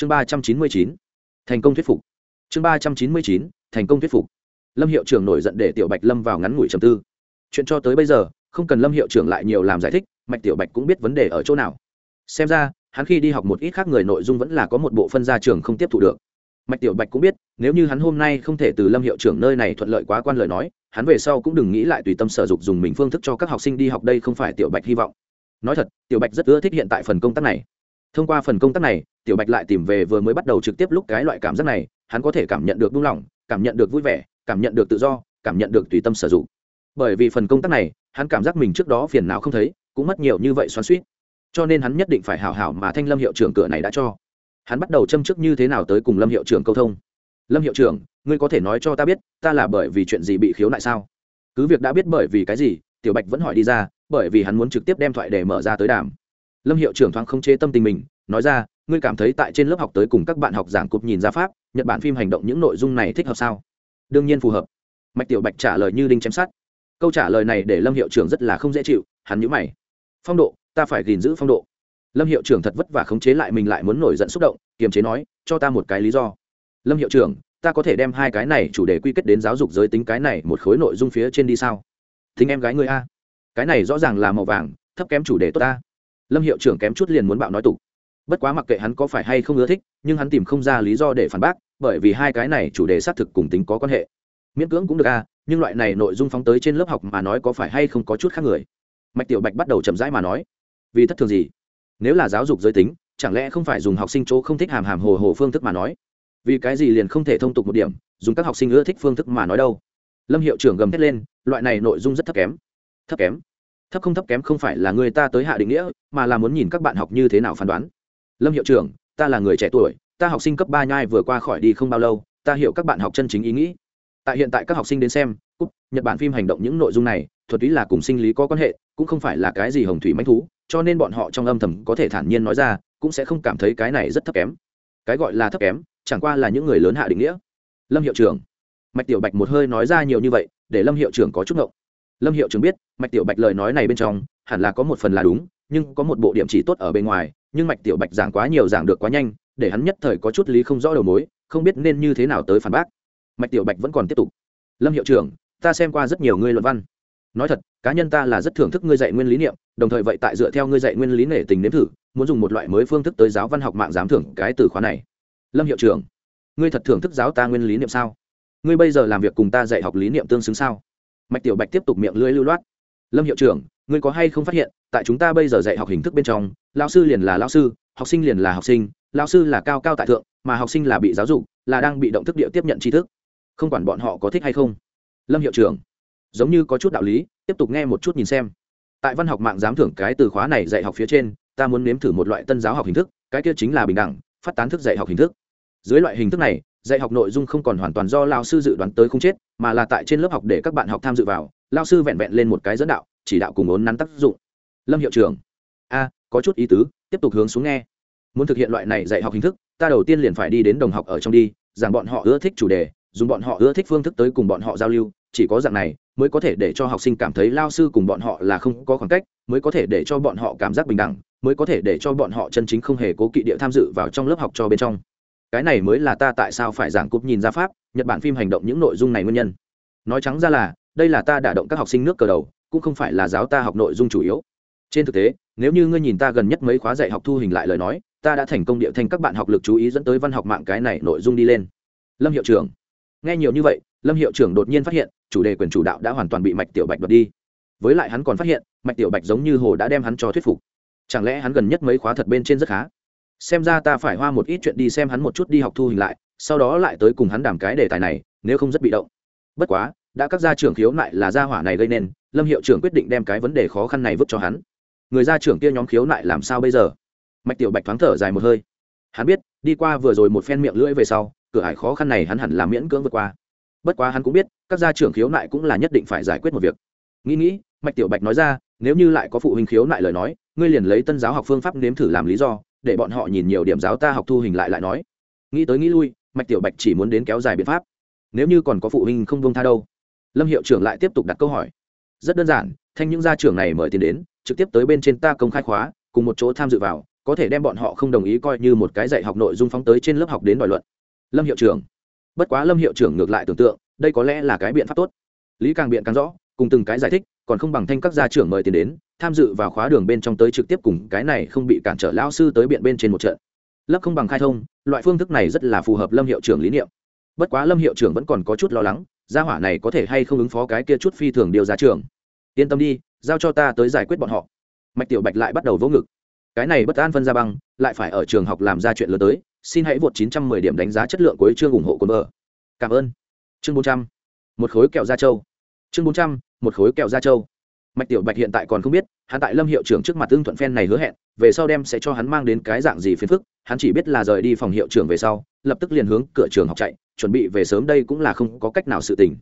chương ba trăm chín mươi chín, thành công thuyết phục. Chương ba trăm chín mươi chín, thành công thuyết phục. Lâm hiệu trưởng nổi giận để tiểu bạch lâm vào ngắn ngủi trầm tư. Chuyện cho tới bây giờ, không cần lâm hiệu trưởng lại nhiều làm giải thích, mạch tiểu bạch cũng biết vấn đề ở chỗ nào. Xem ra, hắn khi đi học một ít khác người nội dung vẫn là có một bộ phân gia trường không tiếp thu được. Mạch tiểu bạch cũng biết, nếu như hắn hôm nay không thể từ lâm hiệu trưởng nơi này thuận lợi quá quan lời nói, hắn về sau cũng đừng nghĩ lại tùy tâm sở dục dùng mình phương thức cho các học sinh đi học đây không phải tiểu bạch hy vọng. Nói thật, tiểu bạch rất ưa thích hiện tại phần công tác này. Thông qua phần công tác này tiểu bạch lại tìm về vừa mới bắt đầu trực tiếp lúc cái loại cảm giác này, hắn có thể cảm nhận được buông lỏng, cảm nhận được vui vẻ, cảm nhận được tự do, cảm nhận được tùy tâm sử dụng. Bởi vì phần công tác này, hắn cảm giác mình trước đó phiền não không thấy, cũng mất nhiều như vậy xoắn suýt cho nên hắn nhất định phải hảo hảo mà thanh lâm hiệu trưởng cửa này đã cho. Hắn bắt đầu châm chức như thế nào tới cùng lâm hiệu trưởng câu thông. Lâm hiệu trưởng, ngươi có thể nói cho ta biết, ta là bởi vì chuyện gì bị khiếu nại sao? Cứ việc đã biết bởi vì cái gì, tiểu bạch vẫn hỏi đi ra, bởi vì hắn muốn trực tiếp đem thoại để mở ra tới đàm. Lâm hiệu trưởng thoáng không chế tâm tình mình, nói ra ngươi cảm thấy tại trên lớp học tới cùng các bạn học giảng cục nhìn ra pháp, nhật bản phim hành động những nội dung này thích hợp sao? Đương nhiên phù hợp. Mạch tiểu bạch trả lời như đinh chém sát câu trả lời này để lâm hiệu trưởng rất là không dễ chịu, hắn nhữ mày. Phong độ, ta phải gìn giữ phong độ. Lâm hiệu trưởng thật vất vả khống chế lại mình lại muốn nổi giận xúc động, kiềm chế nói, cho ta một cái lý do. Lâm hiệu trưởng, ta có thể đem hai cái này chủ đề quy kết đến giáo dục giới tính cái này một khối nội dung phía trên đi sao? Thính em gái người a. Cái này rõ ràng là màu vàng, thấp kém chủ đề tốt ta lâm hiệu trưởng kém chút liền muốn bạo nói tục bất quá mặc kệ hắn có phải hay không ưa thích, nhưng hắn tìm không ra lý do để phản bác, bởi vì hai cái này chủ đề xác thực cùng tính có quan hệ. Miễn cưỡng cũng được a, nhưng loại này nội dung phóng tới trên lớp học mà nói có phải hay không có chút khác người? Mạch tiểu bạch bắt đầu chậm rãi mà nói, vì thất thường gì? Nếu là giáo dục giới tính, chẳng lẽ không phải dùng học sinh chỗ không thích hàm hàm hồ hồ phương thức mà nói? Vì cái gì liền không thể thông tục một điểm, dùng các học sinh ưa thích phương thức mà nói đâu? Lâm hiệu trưởng gầm thét lên, loại này nội dung rất thấp kém. Thấp kém? Thấp không thấp kém không phải là người ta tới hạ định nghĩa, mà là muốn nhìn các bạn học như thế nào phán đoán lâm hiệu trưởng, ta là người trẻ tuổi, ta học sinh cấp ba nhai vừa qua khỏi đi không bao lâu, ta hiểu các bạn học chân chính ý nghĩ. Tại hiện tại các học sinh đến xem, cúp, nhật bản phim hành động những nội dung này, thuật ý là cùng sinh lý có quan hệ, cũng không phải là cái gì hồng thủy manh thú, cho nên bọn họ trong âm thầm có thể thản nhiên nói ra, cũng sẽ không cảm thấy cái này rất thấp kém. Cái gọi là thấp kém, chẳng qua là những người lớn hạ định nghĩa. Lâm hiệu trưởng, mạch tiểu bạch một hơi nói ra nhiều như vậy, để lâm hiệu trưởng có chút ngộng. Lâm hiệu trưởng biết, mạch tiểu bạch lời nói này bên trong, hẳn là có một phần là đúng, nhưng có một bộ điểm chỉ tốt ở bên ngoài nhưng mạch tiểu bạch giảng quá nhiều giảng được quá nhanh, để hắn nhất thời có chút lý không rõ đầu mối, không biết nên như thế nào tới phản bác. Mạch tiểu bạch vẫn còn tiếp tục. Lâm hiệu trưởng, ta xem qua rất nhiều ngươi luận văn. Nói thật, cá nhân ta là rất thưởng thức ngươi dạy nguyên lý niệm, đồng thời vậy tại dựa theo ngươi dạy nguyên lý nể tình nếm thử, muốn dùng một loại mới phương thức tới giáo văn học mạng giám thưởng cái từ khóa này. Lâm hiệu trưởng, ngươi thật thưởng thức giáo ta nguyên lý niệm sao? Ngươi bây giờ làm việc cùng ta dạy học lý niệm tương xứng sao? Mạch tiểu bạch tiếp tục miệng lưỡi lưu loát lâm hiệu trưởng, ngươi có hay không phát hiện, tại chúng ta bây giờ dạy học hình thức bên trong lao sư liền là lao sư, học sinh liền là học sinh lao sư là cao cao tại thượng, mà học sinh là bị giáo dục, là đang bị động thức địa tiếp nhận tri thức. Không quản bọn họ có thích hay không. Lâm hiệu trưởng, giống như có chút đạo lý, tiếp tục nghe một chút nhìn xem. Tại văn học mạng giám thưởng cái từ khóa này dạy học phía trên, ta muốn nếm thử một loại tân giáo học hình thức, cái kia chính là bình đẳng, phát tán thức dạy học hình thức. Dưới loại hình thức này, dạy học nội dung không còn hoàn toàn do lao sư dự đoán tới không chết, mà là tại trên lớp học để các bạn học tham dự vào lao sư vẹn vẹn lên một cái dẫn đạo, chỉ đạo cùng ốn nắn tác dụng. Lâm hiệu trưởng. A, có chút ý tứ, tiếp tục hướng xuống nghe. Muốn thực hiện loại này dạy học hình thức, ta đầu tiên liền phải đi đến đồng học ở trong đi rằng bọn họ ưa thích chủ đề, dùng bọn họ ưa thích phương thức tới cùng bọn họ giao lưu, chỉ có dạng này mới có thể để cho học sinh cảm thấy lao sư cùng bọn họ là không có khoảng cách, mới có thể để cho bọn họ cảm giác bình đẳng, mới có thể để cho bọn họ chân chính không hề cố kỵ địa tham dự vào trong lớp học cho bên trong. Cái này mới là ta tại sao phải giảng cúp nhìn ra pháp, nhật bản phim hành động những nội dung này nguyên nhân. Nói trắng ra là đây là ta đả động các học sinh nước cờ đầu, cũng không phải là giáo ta học nội dung chủ yếu. Trên thực tế, nếu như ngươi nhìn ta gần nhất mấy khóa dạy học thu hình lại lời nói, ta đã thành công địa thành các bạn học lực chú ý dẫn tới văn học mạng cái này nội dung đi lên. Lâm hiệu trưởng. Nghe nhiều như vậy, lâm hiệu trưởng đột nhiên phát hiện, chủ đề quyền chủ đạo đã hoàn toàn bị mạch tiểu bạch đoạt đi. Với lại hắn còn phát hiện, mạch tiểu bạch giống như hồ đã đem hắn cho thuyết phục. Chẳng lẽ hắn gần nhất mấy khóa thật bên trên rất khá? Xem ra ta phải hoa một ít chuyện đi xem hắn một chút đi học thu hình lại, sau đó lại tới cùng hắn đàm cái đề tài này, nếu không rất bị động. Bất quá đã các gia trưởng khiếu nại là gia hỏa này gây nên, lâm hiệu trưởng quyết định đem cái vấn đề khó khăn này vứt cho hắn. Người gia trưởng kia nhóm khiếu nại làm sao bây giờ? Mạch tiểu bạch thoáng thở dài một hơi. Hắn biết, đi qua vừa rồi một phen miệng lưỡi về sau, cửa hải khó khăn này hắn hẳn là miễn cưỡng vượt qua. Bất quá hắn cũng biết, các gia trưởng khiếu nại cũng là nhất định phải giải quyết một việc. Nghĩ nghĩ, mạch tiểu bạch nói ra, nếu như lại có phụ huynh khiếu nại lời nói, ngươi liền lấy tân giáo học phương pháp nếm thử làm lý do, để bọn họ nhìn nhiều điểm giáo ta học thu hình lại lại nói. Nghĩ tới nghĩ lui, mạch tiểu bạch chỉ muốn đến kéo dài biện pháp. Nếu như còn có phụ huynh không bông tha đâu lâm hiệu trưởng lại tiếp tục đặt câu hỏi. Rất đơn giản, thanh những gia trưởng này mời tiền đến, trực tiếp tới bên trên ta công khai khóa, cùng một chỗ tham dự vào, có thể đem bọn họ không đồng ý coi như một cái dạy học nội dung phóng tới trên lớp học đến đòi luận. Lâm hiệu trưởng. Bất quá lâm hiệu trưởng ngược lại tưởng tượng, đây có lẽ là cái biện pháp tốt. Lý càng biện càng rõ, cùng từng cái giải thích, còn không bằng thanh các gia trưởng mời tiền đến, tham dự vào khóa đường bên trong tới trực tiếp cùng cái này không bị cản trở lao sư tới biện bên trên một trận. Lớp không bằng khai thông, loại phương thức này rất là phù hợp lâm hiệu trưởng lý niệm. Bất quá lâm hiệu trưởng vẫn còn có chút lo lắng gia hỏa này có thể hay không ứng phó cái kia chút phi thường điều ra trường yên tâm đi, giao cho ta tới giải quyết bọn họ. Mạch tiểu bạch lại bắt đầu vỗ ngực. Cái này bất an phân ra băng, lại phải ở trường học làm ra chuyện lớn tới, xin hãy vượt 910 điểm đánh giá chất lượng của chương ủng hộ cồn vợ. Cảm ơn. Chương 400. một khối kẹo da trâu. Chương 400. một khối kẹo da trâu mạch tiểu bạch hiện tại còn không biết, hắn tại lâm hiệu trưởng trước mặt tương thuận phen này hứa hẹn, về sau đem sẽ cho hắn mang đến cái dạng gì phiền phức, hắn chỉ biết là rời đi phòng hiệu trưởng về sau, lập tức liền hướng cửa trường học chạy, chuẩn bị về sớm đây cũng là không có cách nào sự tình.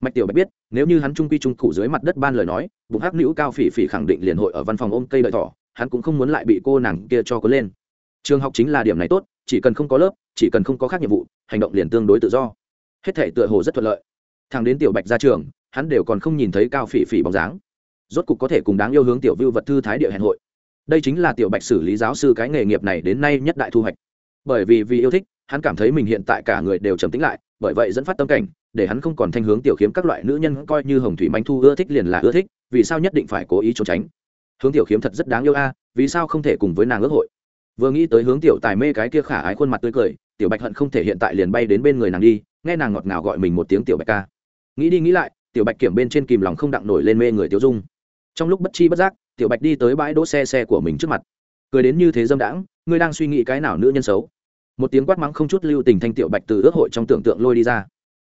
Mạch tiểu bạch biết, nếu như hắn trung quy trung cụ dưới mặt đất ban lời nói, bụng hắc nữ cao phỉ phỉ khẳng định liền hội ở văn phòng ôm cây đợi thỏ, hắn cũng không muốn lại bị cô nàng kia cho có lên. Trường học chính là điểm này tốt, chỉ cần không có lớp, chỉ cần không có khác nhiệm vụ, hành động liền tương đối tự do. Hết thể tựa hồ rất thuận lợi. Thằng đến tiểu bạch ra trường, hắn đều còn không nhìn thấy cao phỉ phỉ bóng dáng rốt cục có thể cùng đáng yêu hướng tiểu vưu vật thư thái địa hẹn hội. Đây chính là tiểu bạch xử lý giáo sư cái nghề nghiệp này đến nay nhất đại thu hoạch. Bởi vì vì yêu thích, hắn cảm thấy mình hiện tại cả người đều trầm tính lại, bởi vậy dẫn phát tâm cảnh, để hắn không còn thanh hướng tiểu khiếm các loại nữ nhân coi như hồng thủy manh thu ưa thích liền là ưa thích, vì sao nhất định phải cố ý trốn tránh? Hướng tiểu khiếm thật rất đáng yêu a, vì sao không thể cùng với nàng ước hội? Vừa nghĩ tới hướng tiểu tài mê cái kia khả ái khuôn mặt tươi cười, tiểu bạch hận không thể hiện tại liền bay đến bên người nàng đi, nghe nàng ngọt ngào gọi mình một tiếng tiểu bạch ca. Nghĩ đi nghĩ lại, tiểu bạch kiểm bên trên kìm lòng không đặng nổi lên mê người tiêu dung trong lúc bất chi bất giác, tiểu bạch đi tới bãi đỗ xe xe của mình trước mặt. Cười đến như thế dâm đãng, ngươi đang suy nghĩ cái nào nữ nhân xấu? Một tiếng quát mắng không chút lưu tình thanh tiểu bạch từ ước hội trong tưởng tượng lôi đi ra.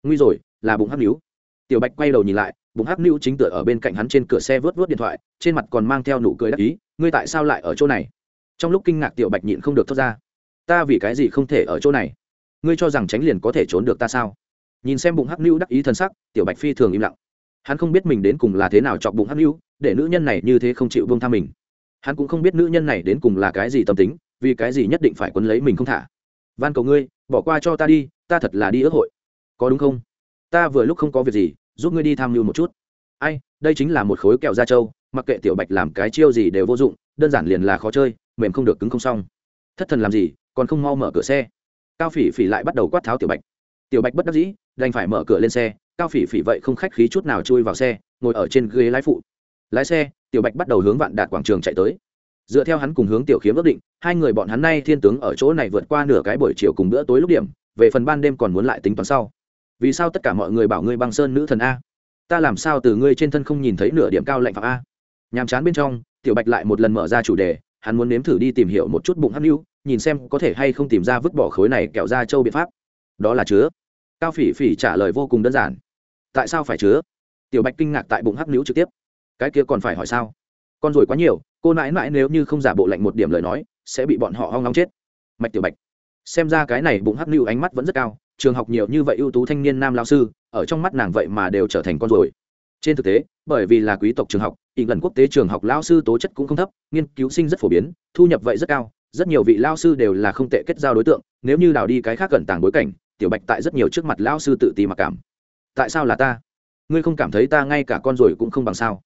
Nguy rồi, là bụng hắc níu. Tiểu bạch quay đầu nhìn lại, bụng hắc níu chính tựa ở bên cạnh hắn trên cửa xe vớt vớt điện thoại, trên mặt còn mang theo nụ cười đắc ý, ngươi tại sao lại ở chỗ này? Trong lúc kinh ngạc tiểu bạch nhịn không được thoát ra. Ta vì cái gì không thể ở chỗ này? Ngươi cho rằng tránh liền có thể trốn được ta sao? Nhìn xem bụng hắc níu đắc ý thân sắc, tiểu bạch phi thường im lặng. Hắn không biết mình đến cùng là thế nào chọc bụng hắc níu để nữ nhân này như thế không chịu vương tha mình. Hắn cũng không biết nữ nhân này đến cùng là cái gì tâm tính, vì cái gì nhất định phải quấn lấy mình không thả. Van cầu ngươi, bỏ qua cho ta đi, ta thật là đi ước hội. Có đúng không? Ta vừa lúc không có việc gì, giúp ngươi đi tham mưu một chút. Ai, đây chính là một khối kẹo da trâu, mặc kệ tiểu bạch làm cái chiêu gì đều vô dụng, đơn giản liền là khó chơi, mềm không được cứng không xong. Thất thần làm gì, còn không mau mở cửa xe. Cao phỉ phỉ lại bắt đầu quát tháo tiểu bạch. Tiểu bạch bất đắc dĩ, đành phải mở cửa lên xe, cao phỉ phỉ vậy không khách khí chút nào chui vào xe, ngồi ở trên ghế lái phụ lái xe, tiểu bạch bắt đầu hướng vạn đạt quảng trường chạy tới. Dựa theo hắn cùng hướng tiểu khiếm ước định, hai người bọn hắn nay thiên tướng ở chỗ này vượt qua nửa cái buổi chiều cùng bữa tối lúc điểm, về phần ban đêm còn muốn lại tính toán sau. Vì sao tất cả mọi người bảo ngươi băng sơn nữ thần a? Ta làm sao từ ngươi trên thân không nhìn thấy nửa điểm cao lạnh phạm a? Nhàm chán bên trong, tiểu bạch lại một lần mở ra chủ đề, hắn muốn nếm thử đi tìm hiểu một chút bụng hắc nhu nhìn xem có thể hay không tìm ra vứt bỏ khối này kẹo ra châu biện pháp. Đó là chứa. Cao phỉ phỉ trả lời vô cùng đơn giản. Tại sao phải chứa? Tiểu bạch kinh ngạc tại bụng hắc níu trực tiếp cái kia còn phải hỏi sao? Con rồi quá nhiều, cô nãi nãi nếu như không giả bộ lạnh một điểm lời nói, sẽ bị bọn họ hoang long chết. Mạch tiểu bạch, xem ra cái này bụng hắc lưu ánh mắt vẫn rất cao, trường học nhiều như vậy ưu tú thanh niên nam lao sư, ở trong mắt nàng vậy mà đều trở thành con rồi. Trên thực tế, bởi vì là quý tộc trường học ỵ gần quốc tế trường học lao sư tố chất cũng không thấp, nghiên cứu sinh rất phổ biến, thu nhập vậy rất cao, rất nhiều vị lao sư đều là không tệ kết giao đối tượng, nếu như đào đi cái khác gần tàng bối cảnh, tiểu bạch tại rất nhiều trước mặt lao sư tự ti mặc cảm. Tại sao là ta? Ngươi không cảm thấy ta ngay cả con rồi cũng không bằng sao?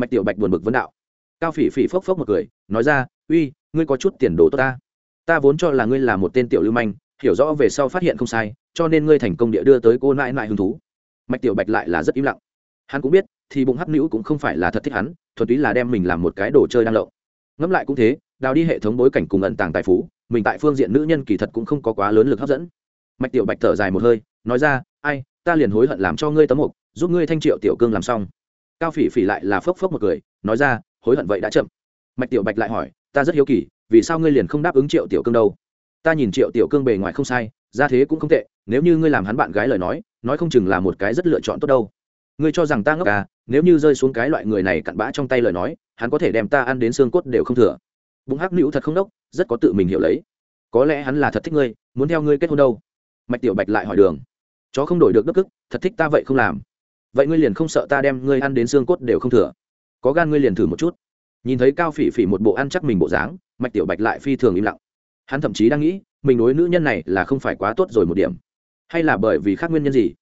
Mạch tiểu bạch buồn bực vấn đạo. Cao phỉ phỉ phốc phốc một cười, nói ra, uy, ngươi có chút tiền đồ tốt ta. Ta vốn cho là ngươi là một tên tiểu lưu manh, hiểu rõ về sau phát hiện không sai, cho nên ngươi thành công địa đưa tới cô nãi nãi hứng thú. Mạch tiểu bạch lại là rất im lặng. Hắn cũng biết, thì bụng hắc nữ cũng không phải là thật thích hắn, thuần túy là đem mình làm một cái đồ chơi đang lậu. Ngẫm lại cũng thế, đào đi hệ thống bối cảnh cùng ẩn tàng tài phú, mình tại phương diện nữ nhân kỳ thật cũng không có quá lớn lực hấp dẫn. Mạch tiểu bạch thở dài một hơi, nói ra, ai, ta liền hối hận làm cho ngươi tấm mục, giúp ngươi thanh triệu tiểu cương làm xong cao phỉ phỉ lại là phốc phốc một cười, nói ra, hối hận vậy đã chậm. Mạch tiểu bạch lại hỏi, ta rất hiếu kỳ, vì sao ngươi liền không đáp ứng triệu tiểu cương đâu? Ta nhìn triệu tiểu cương bề ngoài không sai, ra thế cũng không tệ, nếu như ngươi làm hắn bạn gái lời nói nói không chừng là một cái rất lựa chọn tốt đâu. Ngươi cho rằng ta ngốc à nếu như rơi xuống cái loại người này cặn bã trong tay lời nói, hắn có thể đem ta ăn đến xương cốt đều không thừa. Bụng hắc nữ thật không đốc, rất có tự mình hiểu lấy. Có lẽ hắn là thật thích ngươi, muốn theo ngươi kết hôn đâu? Mạch tiểu bạch lại hỏi đường. Chó không đổi được đức ức thật thích ta vậy không làm vậy ngươi liền không sợ ta đem ngươi ăn đến xương cốt đều không thừa? Có gan ngươi liền thử một chút. Nhìn thấy cao phỉ phỉ một bộ ăn chắc mình bộ dáng, mạch tiểu bạch lại phi thường im lặng. Hắn thậm chí đang nghĩ, mình đối nữ nhân này là không phải quá tốt rồi một điểm, hay là bởi vì khác nguyên nhân gì?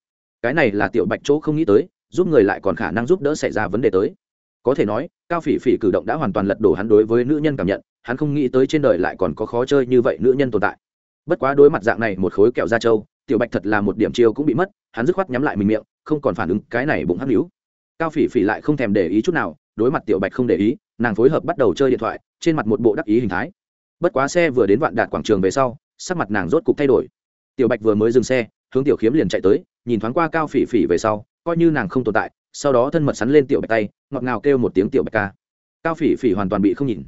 Cái này là tiểu bạch chỗ không nghĩ tới, giúp người lại còn khả năng giúp đỡ xảy ra vấn đề tới. Có thể nói, cao phỉ phỉ cử động đã hoàn toàn lật đổ hắn đối với nữ nhân cảm nhận, hắn không nghĩ tới trên đời lại còn có khó chơi như vậy nữ nhân tồn tại. Bất quá đối mặt dạng này một khối kẹo da trâu, tiểu bạch thật là một điểm chiêu cũng bị mất, hắn dứt khoát nhắm lại mình miệng không còn phản ứng, cái này bụng hắc níu. Cao phỉ phỉ lại không thèm để ý chút nào, đối mặt tiểu bạch không để ý, nàng phối hợp bắt đầu chơi điện thoại, trên mặt một bộ đắc ý hình thái. Bất quá xe vừa đến vạn đạt quảng trường về sau, sắc mặt nàng rốt cục thay đổi. Tiểu bạch vừa mới dừng xe, hướng tiểu khiếm liền chạy tới, nhìn thoáng qua cao phỉ phỉ về sau, coi như nàng không tồn tại, sau đó thân mật sắn lên tiểu bạch tay, ngọt ngào kêu một tiếng tiểu bạch ca. Cao phỉ phỉ hoàn toàn bị không nhìn.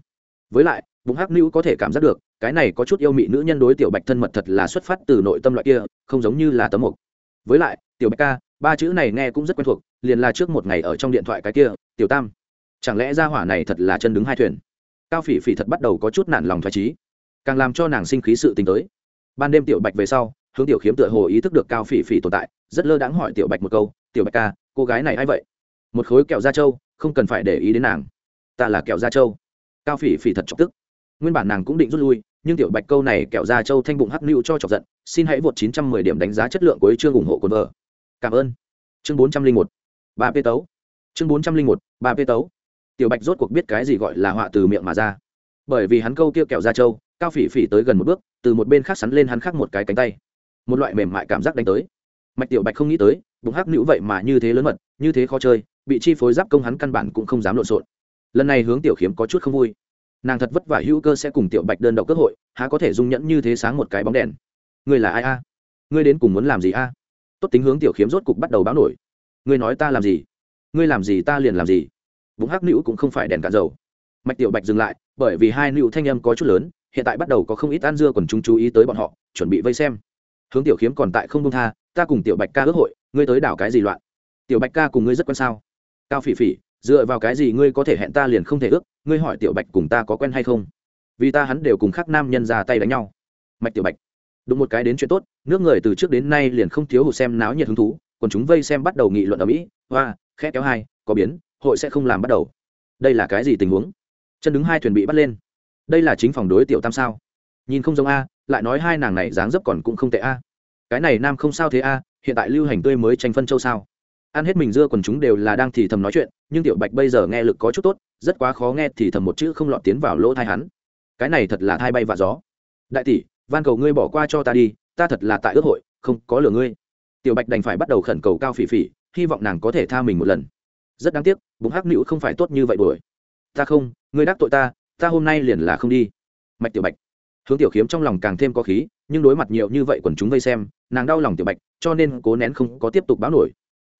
Với lại, bụng hắc nữ có thể cảm giác được, cái này có chút yêu mị nữ nhân đối tiểu bạch thân mật thật là xuất phát từ nội tâm loại kia, không giống như là tấm mục với lại, tiểu bạch ca ba chữ này nghe cũng rất quen thuộc, liền là trước một ngày ở trong điện thoại cái kia, tiểu tam, chẳng lẽ ra hỏa này thật là chân đứng hai thuyền? Cao phỉ phỉ thật bắt đầu có chút nản lòng thoải trí càng làm cho nàng sinh khí sự tính tới. Ban đêm tiểu bạch về sau, hướng tiểu khiếm tựa hồ ý thức được cao phỉ phỉ tồn tại, rất lơ đãng hỏi tiểu bạch một câu, tiểu bạch ca, cô gái này a i vậy? Một khối kẹo da trâu, không cần phải để ý đến nàng. Ta là kẹo da trâu. Cao phỉ phỉ thật chọc tức. Nguyên bản nàng cũng định rút lui, nhưng tiểu bạch câu này kẹo da trâu thanh bụng hắc lưu cho chọc giận, xin hãy vượt chín trăm mười điểm đánh giá chất lượng của chương ủng hộ quân vợ cảm ơn. Chương bốn trăm linh một ba p tấu. Chương bốn trăm linh một ba p tấu. Tiểu bạch rốt cuộc biết cái gì gọi là họa từ miệng mà ra. Bởi vì hắn câu kia kẹo da trâu, cao phỉ phỉ tới gần một bước, từ một bên khác sắn lên hắn khác một cái cánh tay. Một loại mềm mại cảm giác đánh tới. Mạch tiểu bạch không nghĩ tới, bụng hắc nữ vậy mà như thế lớn mật, như thế khó chơi, bị chi phối giáp công hắn căn bản cũng không dám lộn xộn. Lần này hướng tiểu khiếm có chút không vui. Nàng thật vất vả hữu cơ sẽ cùng tiểu bạch đơn độc cơ hội, há có thể dung nhẫn như thế sáng một cái bóng đèn. Ngươi là ai a? Ngươi đến cùng muốn làm gì a? Tốt tính hướng tiểu khiếm rốt cục bắt đầu báo nổi. Ngươi nói ta làm gì? Ngươi làm gì ta liền làm gì. Bụng hắc nữ cũng không phải đèn cạn dầu. Mạch tiểu bạch dừng lại, bởi vì hai nữ thanh âm có chút lớn, hiện tại bắt đầu có không ít ăn dưa còn chúng chú ý tới bọn họ, chuẩn bị vây xem. Hướng tiểu khiếm còn tại không công tha, ta cùng tiểu bạch ca ước hội, ngươi tới đảo cái gì loạn? Tiểu bạch ca cùng ngươi rất quan sao? Cao phỉ phỉ, dựa vào cái gì ngươi có thể hẹn ta liền không thể ước? Ngươi hỏi tiểu bạch cùng ta có quen hay không? Vì ta hắn đều cùng khác nam nhân ra tay đánh nhau. Mạch tiểu bạch đụng một cái đến chuyện tốt, nước người từ trước đến nay liền không thiếu hụt xem náo nhiệt hứng thú, còn chúng vây xem bắt đầu nghị luận ở mỹ, hoa khẽ kéo hai, có biến, hội sẽ không làm bắt đầu. Đây là cái gì tình huống? Chân đứng hai thuyền bị bắt lên. Đây là chính phòng đối tiểu tam sao? Nhìn không giống a, lại nói hai nàng này dáng dấp còn cũng không tệ a. Cái này nam không sao thế a, hiện tại lưu hành tươi mới tranh phân châu sao? Ăn hết mình dưa còn chúng đều là đang thì thầm nói chuyện, nhưng tiểu bạch bây giờ nghe lực có chút tốt, rất quá khó nghe thì thầm một chữ không lọt tiến vào lỗ thai hắn. Cái này thật là thai bay và gió. Đại tỷ van cầu ngươi bỏ qua cho ta đi, ta thật là tại ước hội, không có lừa ngươi. Tiểu bạch đành phải bắt đầu khẩn cầu cao phỉ phỉ, hy vọng nàng có thể tha mình một lần. Rất đáng tiếc, bụng hắc nữ không phải tốt như vậy đuổi. Ta không, ngươi đắc tội ta ta hôm nay liền là không đi. Mạch tiểu bạch, hướng tiểu khiếm trong lòng càng thêm có khí, nhưng đối mặt nhiều như vậy quần chúng vây xem, nàng đau lòng tiểu bạch, cho nên cố nén không có tiếp tục báo nổi.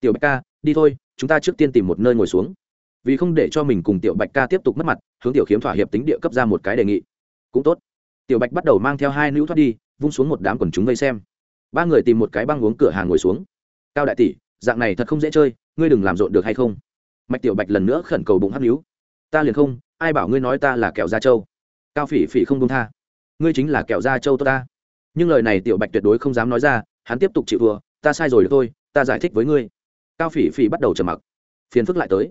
Tiểu bạch ca, đi thôi, chúng ta trước tiên tìm một nơi ngồi xuống. Vì không để cho mình cùng tiểu bạch ca tiếp tục mất mặt, hướng tiểu khiếm thỏa hiệp tính địa cấp ra một cái đề nghị. Cũng tốt tiểu bạch bắt đầu mang theo hai nữ thoát đi, vung xuống một đám quần chúng vây xem. Ba người tìm một cái băng uống cửa hàng ngồi xuống. Cao đại tỷ, dạng này thật không dễ chơi, ngươi đừng làm rộn được hay không? Mạch tiểu bạch lần nữa khẩn cầu bụng hắc níu. Ta liền không, ai bảo ngươi nói ta là kẹo da trâu? Cao phỉ phỉ không đông tha. Ngươi chính là kẹo da trâu ta. Nhưng lời này tiểu bạch tuyệt đối không dám nói ra, hắn tiếp tục chịu vừa ta sai rồi được thôi, ta giải thích với ngươi. Cao phỉ phỉ bắt đầu trầm mặc. Phiền phức lại tới.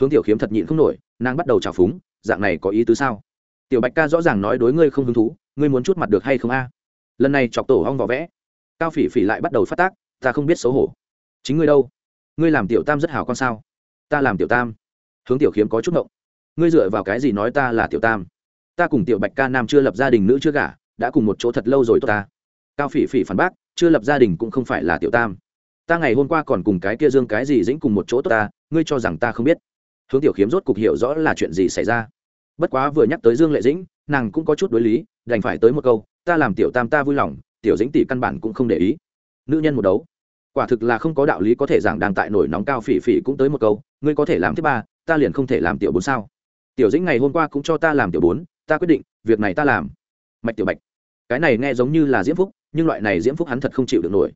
Hướng tiểu khiếm thật nhịn không nổi, nàng bắt đầu trào phúng, dạng này có ý tứ sao? Tiểu bạch ca rõ ràng nói đối ngươi không hứng thú, ngươi muốn chút mặt được hay không a? Lần này chọc tổ hong vỏ vẽ, cao phỉ phỉ lại bắt đầu phát tác, ta không biết xấu hổ. Chính ngươi đâu? Ngươi làm tiểu tam rất hào con sao? Ta làm tiểu tam. Hướng tiểu khiếm có chút ngộng. Ngươi dựa vào cái gì nói ta là tiểu tam? Ta cùng tiểu bạch ca nam chưa lập gia đình nữ chưa gả, đã cùng một chỗ thật lâu rồi tốt ta. Cao phỉ phỉ phản bác, chưa lập gia đình cũng không phải là tiểu tam. Ta ngày hôm qua còn cùng cái kia dương cái gì dĩnh cùng một chỗ tốt ta, ngươi cho rằng ta không biết. Hướng tiểu khiếm rốt cục hiểu rõ là chuyện gì xảy ra bất quá vừa nhắc tới dương lệ dĩnh, nàng cũng có chút đối lý, đành phải tới một câu, ta làm tiểu tam ta vui lòng, tiểu dĩnh tỷ căn bản cũng không để ý. Nữ nhân một đấu. Quả thực là không có đạo lý có thể giảng đang tại nổi nóng cao phỉ phỉ cũng tới một câu, ngươi có thể làm thứ ba, ta liền không thể làm tiểu bốn sao. Tiểu dĩnh ngày hôm qua cũng cho ta làm tiểu bốn, ta quyết định, việc này ta làm. Mạch tiểu bạch. Cái này nghe giống như là diễm phúc, nhưng loại này diễm phúc hắn thật không chịu được nổi.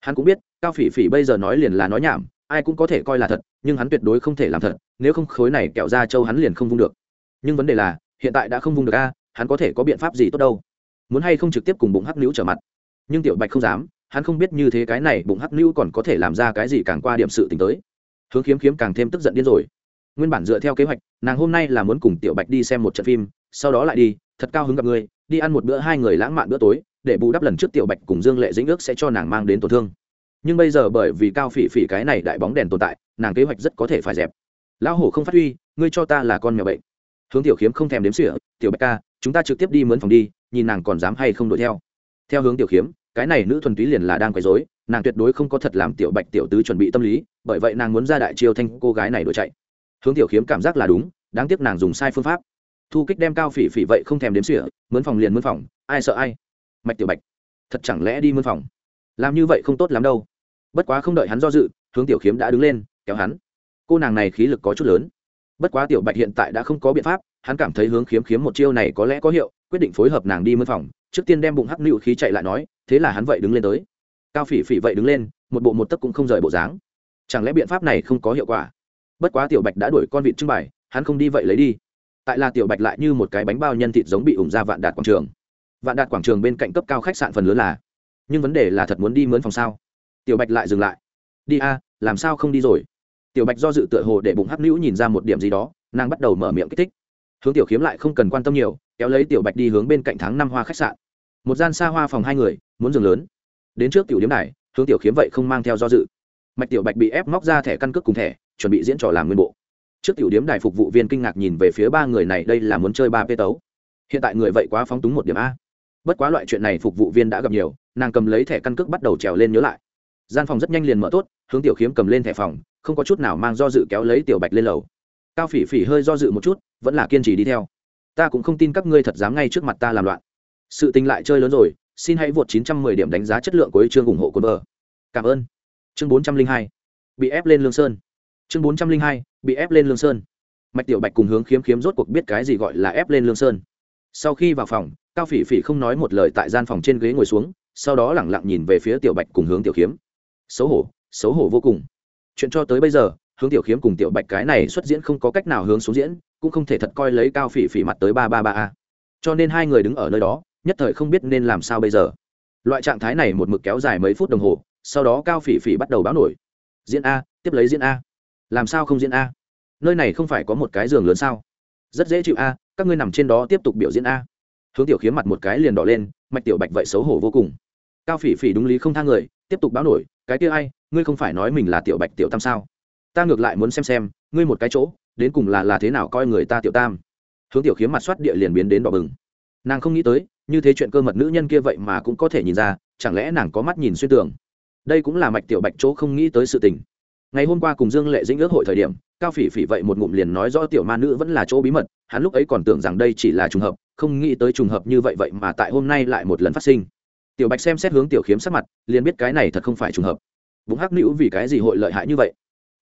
Hắn cũng biết, cao phỉ phỉ bây giờ nói liền là nói nhảm, ai cũng có thể coi là thật, nhưng hắn tuyệt đối không thể làm thật, nếu không khối này kẹo ra châu hắn liền không vung được nhưng vấn đề là, hiện tại đã không vung được a, hắn có thể có biện pháp gì tốt đâu? Muốn hay không trực tiếp cùng bụng hắc nữ trở mặt? Nhưng tiểu bạch không dám, hắn không biết như thế cái này bụng hắc nữ còn có thể làm ra cái gì càng qua điểm sự t tới. Hướng khiếm khiếm càng thêm tức giận điên rồi. Nguyên bản dựa theo kế hoạch, nàng hôm nay là muốn cùng tiểu bạch đi xem một trận phim, sau đó lại đi, thật cao hứng gặp ngươi đi ăn một bữa hai người lãng mạn bữa tối, để bù đắp lần trước tiểu bạch cùng dương lệ dĩnh ước sẽ cho nàng mang đến tổn thương. Nhưng bây giờ bởi vì cao phỉ phỉ cái này đại bóng đèn tồn tại, nàng kế hoạch rất có thể phải dẹp. Lão hổ không phát huy, ngươi cho ta là con mèo bệnh hướng tiểu khiếm không thèm đếm xỉa, tiểu bạch ca, chúng ta trực tiếp đi mướn phòng đi, nhìn nàng còn dám hay không đuổi theo. Theo hướng tiểu khiếm, cái này nữ thuần túy liền là đang quấy rối, nàng tuyệt đối không có thật làm tiểu bạch tiểu tứ chuẩn bị tâm lý, bởi vậy nàng muốn ra đại chiêu thanh cô gái này đuổi chạy. Hướng tiểu khiếm cảm giác là đúng, đáng tiếc nàng dùng sai phương pháp. Thu kích đem cao phỉ phỉ vậy không thèm đếm xỉa, mướn phòng liền mướn phòng, ai sợ ai? Mạch tiểu bạch, thật chẳng lẽ đi mướn phòng? Làm như vậy không tốt lắm đâu. Bất quá không đợi hắn do dự, hướng tiểu khiếm đã đứng lên, kéo hắn. Cô nàng này khí lực có chút lớn bất quá tiểu bạch hiện tại đã không có biện pháp, hắn cảm thấy hướng khiếm khiếm một chiêu này có lẽ có hiệu, quyết định phối hợp nàng đi mân phòng, trước tiên đem bụng hắc nịu khí chạy lại nói, thế là hắn vậy đứng lên tới. Cao phỉ phỉ vậy đứng lên, một bộ một tấc cũng không rời bộ dáng. Chẳng lẽ biện pháp này không có hiệu quả? Bất quá tiểu bạch đã đuổi con vịt trưng bày, hắn không đi vậy lấy đi. Tại là tiểu bạch lại như một cái bánh bao nhân thịt giống bị ủng ra vạn đạt quảng trường. Vạn đạt quảng trường bên cạnh cấp cao khách sạn phần lớn là, nhưng vấn đề là thật muốn đi mướn phòng sao? Tiểu bạch lại dừng lại, đi a, làm sao không đi rồi? Tiểu bạch do dự tựa hồ để bụng hắc nữu nhìn ra một điểm gì đó, nàng bắt đầu mở miệng kích thích. Hướng tiểu khiếm lại không cần quan tâm nhiều, kéo lấy tiểu bạch đi hướng bên cạnh tháng năm hoa khách sạn. Một gian xa hoa phòng hai người, muốn giường lớn. Đến trước tiểu điếm đài, hướng tiểu khiếm vậy không mang theo do dự. Mạch tiểu bạch bị ép móc ra thẻ căn cước cùng thẻ, chuẩn bị diễn trò làm nguyên bộ. Trước tiểu điếm đài phục vụ viên kinh ngạc nhìn về phía ba người này, đây là muốn chơi ba pê tấu. Hiện tại người vậy quá phóng túng một điểm a. Bất quá loại chuyện này phục vụ viên đã gặp nhiều, nàng cầm lấy thẻ căn cước bắt đầu trèo lên nhớ lại. Gian phòng rất nhanh liền mở tốt, hướng tiểu khiếm cầm lên thẻ phòng không có chút nào mang do dự kéo lấy tiểu bạch lên lầu. Cao phỉ phỉ hơi do dự một chút, vẫn là kiên trì đi theo. Ta cũng không tin các ngươi thật dám ngay trước mặt ta làm loạn. Sự tình lại chơi lớn rồi, xin hãy vượt 910 điểm đánh giá chất lượng của chương ủng hộ của vợ. Cảm ơn. Chương 402 bị ép lên lương sơn. Chương 402 bị ép lên lương sơn. Mạch tiểu bạch cùng hướng khiếm khiếm rốt cuộc biết cái gì gọi là ép lên lương sơn. Sau khi vào phòng, cao phỉ phỉ không nói một lời tại gian phòng trên ghế ngồi xuống, sau đó lẳng lặng nhìn về phía tiểu bạch cùng hướng tiểu khiếm xấu hổ xấu hổ vô cùng chuyện cho tới bây giờ, hướng tiểu khiếm cùng tiểu bạch cái này xuất diễn không có cách nào hướng xuống diễn, cũng không thể thật coi lấy cao phỉ phỉ mặt tới ba ba ba a. Cho nên hai người đứng ở nơi đó, nhất thời không biết nên làm sao bây giờ. Loại trạng thái này một mực kéo dài mấy phút đồng hồ, sau đó cao phỉ phỉ bắt đầu báo nổi. Diễn a, tiếp lấy diễn a. Làm sao không diễn a? Nơi này không phải có một cái giường lớn sao? Rất dễ chịu a, các ngươi nằm trên đó tiếp tục biểu diễn a. Hướng tiểu khiếm mặt một cái liền đỏ lên, mạch tiểu bạch vậy xấu hổ vô cùng. Cao phỉ phỉ đúng lý không thang người, tiếp tục báo nổi, cái kia ai ngươi không phải nói mình là tiểu bạch tiểu tam sao? Ta ngược lại muốn xem xem, ngươi một cái chỗ, đến cùng là là thế nào coi người ta tiểu tam? Hướng tiểu khiếm mặt soát địa liền biến đến đỏ bừng. Nàng không nghĩ tới, như thế chuyện cơ mật nữ nhân kia vậy mà cũng có thể nhìn ra, chẳng lẽ nàng có mắt nhìn xuyên tường? Đây cũng là mạch tiểu bạch chỗ không nghĩ tới sự tình. Ngày hôm qua cùng dương lệ dĩnh ước hội thời điểm, cao phỉ phỉ vậy một ngụm liền nói rõ tiểu ma nữ vẫn là chỗ bí mật, hắn lúc ấy còn tưởng rằng đây chỉ là trùng hợp, không nghĩ tới trùng hợp như vậy vậy mà tại hôm nay lại một lần phát sinh. Tiểu bạch xem xét hướng tiểu khiếm sắc mặt, liền biết cái này thật không phải trùng hợp bụng hắc nữ vì cái gì hội lợi hại như vậy?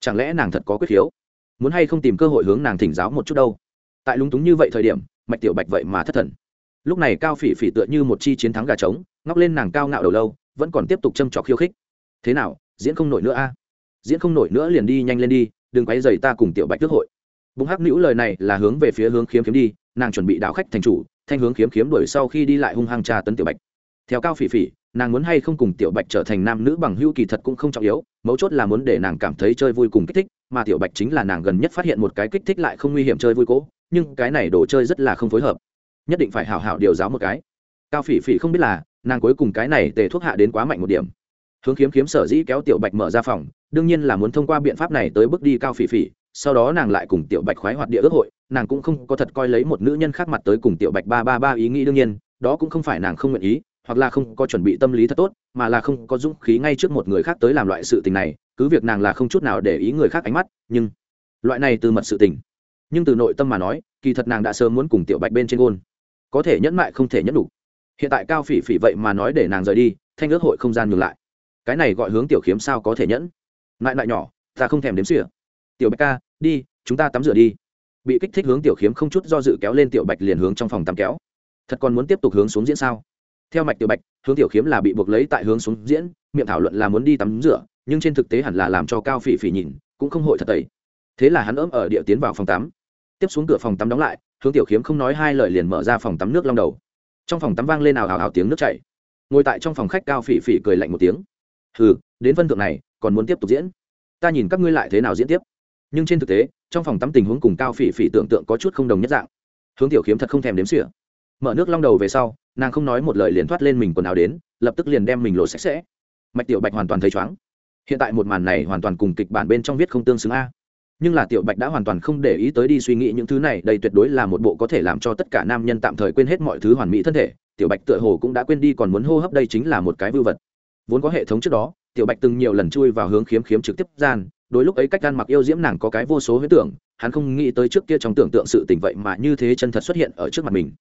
Chẳng lẽ nàng thật có quyết khiếu? Muốn hay không tìm cơ hội hướng nàng thỉnh giáo một chút đâu? Tại lúng túng như vậy thời điểm, mạch tiểu bạch vậy mà thất thần. Lúc này cao phỉ phỉ tựa như một chi chiến thắng gà trống, ngóc lên nàng cao ngạo đầu lâu, vẫn còn tiếp tục châm trọc khiêu khích. Thế nào, diễn không nổi nữa a? Diễn không nổi nữa liền đi nhanh lên đi, đừng quấy dày ta cùng tiểu bạch tước hội. Bụng hắc nữ lời này là hướng về phía hướng khiếm khiếm đi, nàng chuẩn bị đạo khách thành chủ, thanh hướng khiếm khiếm đuổi sau khi đi lại hung hăng trà tấn tiểu bạch. Theo cao phỉ phỉ nàng muốn hay không cùng tiểu bạch trở thành nam nữ bằng hữu kỳ thật cũng không trọng yếu, mấu chốt là muốn để nàng cảm thấy chơi vui cùng kích thích, mà tiểu bạch chính là nàng gần nhất phát hiện một cái kích thích lại không nguy hiểm chơi vui cố, nhưng cái này đồ chơi rất là không phối hợp. Nhất định phải hảo hảo điều giáo một cái. Cao phỉ phỉ không biết là, nàng cuối cùng cái này tề thuốc hạ đến quá mạnh một điểm. Hướng kiếm kiếm sở dĩ kéo tiểu bạch mở ra phòng, đương nhiên là muốn thông qua biện pháp này tới bước đi cao phỉ phỉ, sau đó nàng lại cùng tiểu bạch khoái hoạt địa ước hội, nàng cũng không có thật coi lấy một nữ nhân khác mặt tới cùng tiểu bạch ba ba ba ý nghĩ đương nhiên, đó cũng không phải nàng không nguyện ý hoặc là không có chuẩn bị tâm lý thật tốt, mà là không có dũng khí ngay trước một người khác tới làm loại sự tình này, cứ việc nàng là không chút nào để ý người khác ánh mắt, nhưng loại này từ mật sự tình. Nhưng từ nội tâm mà nói, kỳ thật nàng đã sớm muốn cùng tiểu bạch bên trên gôn. Có thể nhẫn mại không thể nhẫn đủ. Hiện tại cao phỉ phỉ vậy mà nói để nàng rời đi, thanh ước hội không gian ngừng lại. Cái này gọi hướng tiểu khiếm sao có thể nhẫn? Lại lại nhỏ, ta không thèm đếm xỉa. Tiểu bạch ca, đi, chúng ta tắm rửa đi. Bị kích thích hướng tiểu khiếm không chút do dự kéo lên tiểu bạch liền hướng trong phòng tắm kéo. Thật còn muốn tiếp tục hướng xuống diễn sao? Theo mạch tiểu bạch, hướng tiểu khiếm là bị buộc lấy tại hướng xuống diễn, miệng thảo luận là muốn đi tắm rửa, nhưng trên thực tế hẳn là làm cho cao phỉ phỉ nhìn, cũng không hội thật tẩy. Thế là hắn ấm ở địa tiến vào phòng tắm. Tiếp xuống cửa phòng tắm đóng lại, hướng tiểu khiếm không nói hai lời liền mở ra phòng tắm nước long đầu. Trong phòng tắm vang lên ào ào ào tiếng nước chảy. Ngồi tại trong phòng khách cao phỉ phỉ cười lạnh một tiếng. Hừ, đến phân thượng này, còn muốn tiếp tục diễn? Ta nhìn các ngươi lại thế nào diễn tiếp? Nhưng trên thực tế, trong phòng tắm tình huống cùng cao phỉ phỉ tưởng tượng có chút không đồng nhất dạng. Hướng tiểu khiếm thật không thèm đếm xỉa mở nước long đầu về sau, nàng không nói một lời liền thoát lên mình quần áo đến, lập tức liền đem mình lộ sạch sẽ. Mạch tiểu bạch hoàn toàn thấy chóng hiện tại một màn này hoàn toàn cùng kịch bản bên trong viết không tương xứng a. Nhưng là tiểu bạch đã hoàn toàn không để ý tới đi suy nghĩ những thứ này, đây tuyệt đối là một bộ có thể làm cho tất cả nam nhân tạm thời quên hết mọi thứ hoàn mỹ thân thể. Tiểu bạch tựa hồ cũng đã quên đi còn muốn hô hấp đây chính là một cái vưu vật. Vốn có hệ thống trước đó, tiểu bạch từng nhiều lần chui vào hướng khiếm khiếm trực tiếp gian, đôi lúc ấy cách gan mặc yêu diễm nàng có cái vô số huyết tưởng, hắn không nghĩ tới trước kia trong tưởng tượng sự tình vậy mà như thế chân thật xuất hiện ở trước mặt mình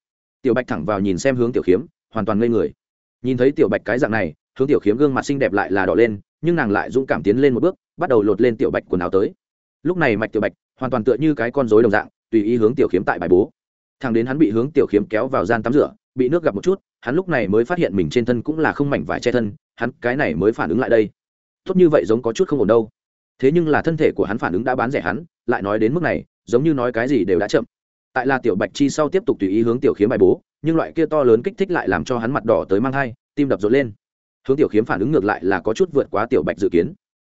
tiểu bạch thẳng vào nhìn xem hướng tiểu khiếm, hoàn toàn ngây người. Nhìn thấy tiểu bạch cái dạng này, hướng tiểu khiếm gương mặt xinh đẹp lại là đỏ lên, nhưng nàng lại dũng cảm tiến lên một bước, bắt đầu lột lên tiểu bạch quần áo tới. Lúc này mạch tiểu bạch hoàn toàn tựa như cái con rối đồng dạng, tùy ý hướng tiểu khiếm tại bài bố. Thằng đến hắn bị hướng tiểu khiếm kéo vào gian tắm rửa, bị nước gặp một chút, hắn lúc này mới phát hiện mình trên thân cũng là không mảnh vải che thân, hắn cái này mới phản ứng lại đây. Tốt như vậy giống có chút không ổn đâu. Thế nhưng là thân thể của hắn phản ứng đã bán rẻ hắn, lại nói đến mức này, giống như nói cái gì đều đã chậm tại là tiểu bạch chi sau tiếp tục tùy ý hướng tiểu khiếm bài bố, nhưng loại kia to lớn kích thích lại làm cho hắn mặt đỏ tới mang hai tim đập rộn lên. Hướng tiểu khiếm phản ứng ngược lại là có chút vượt quá tiểu bạch dự kiến.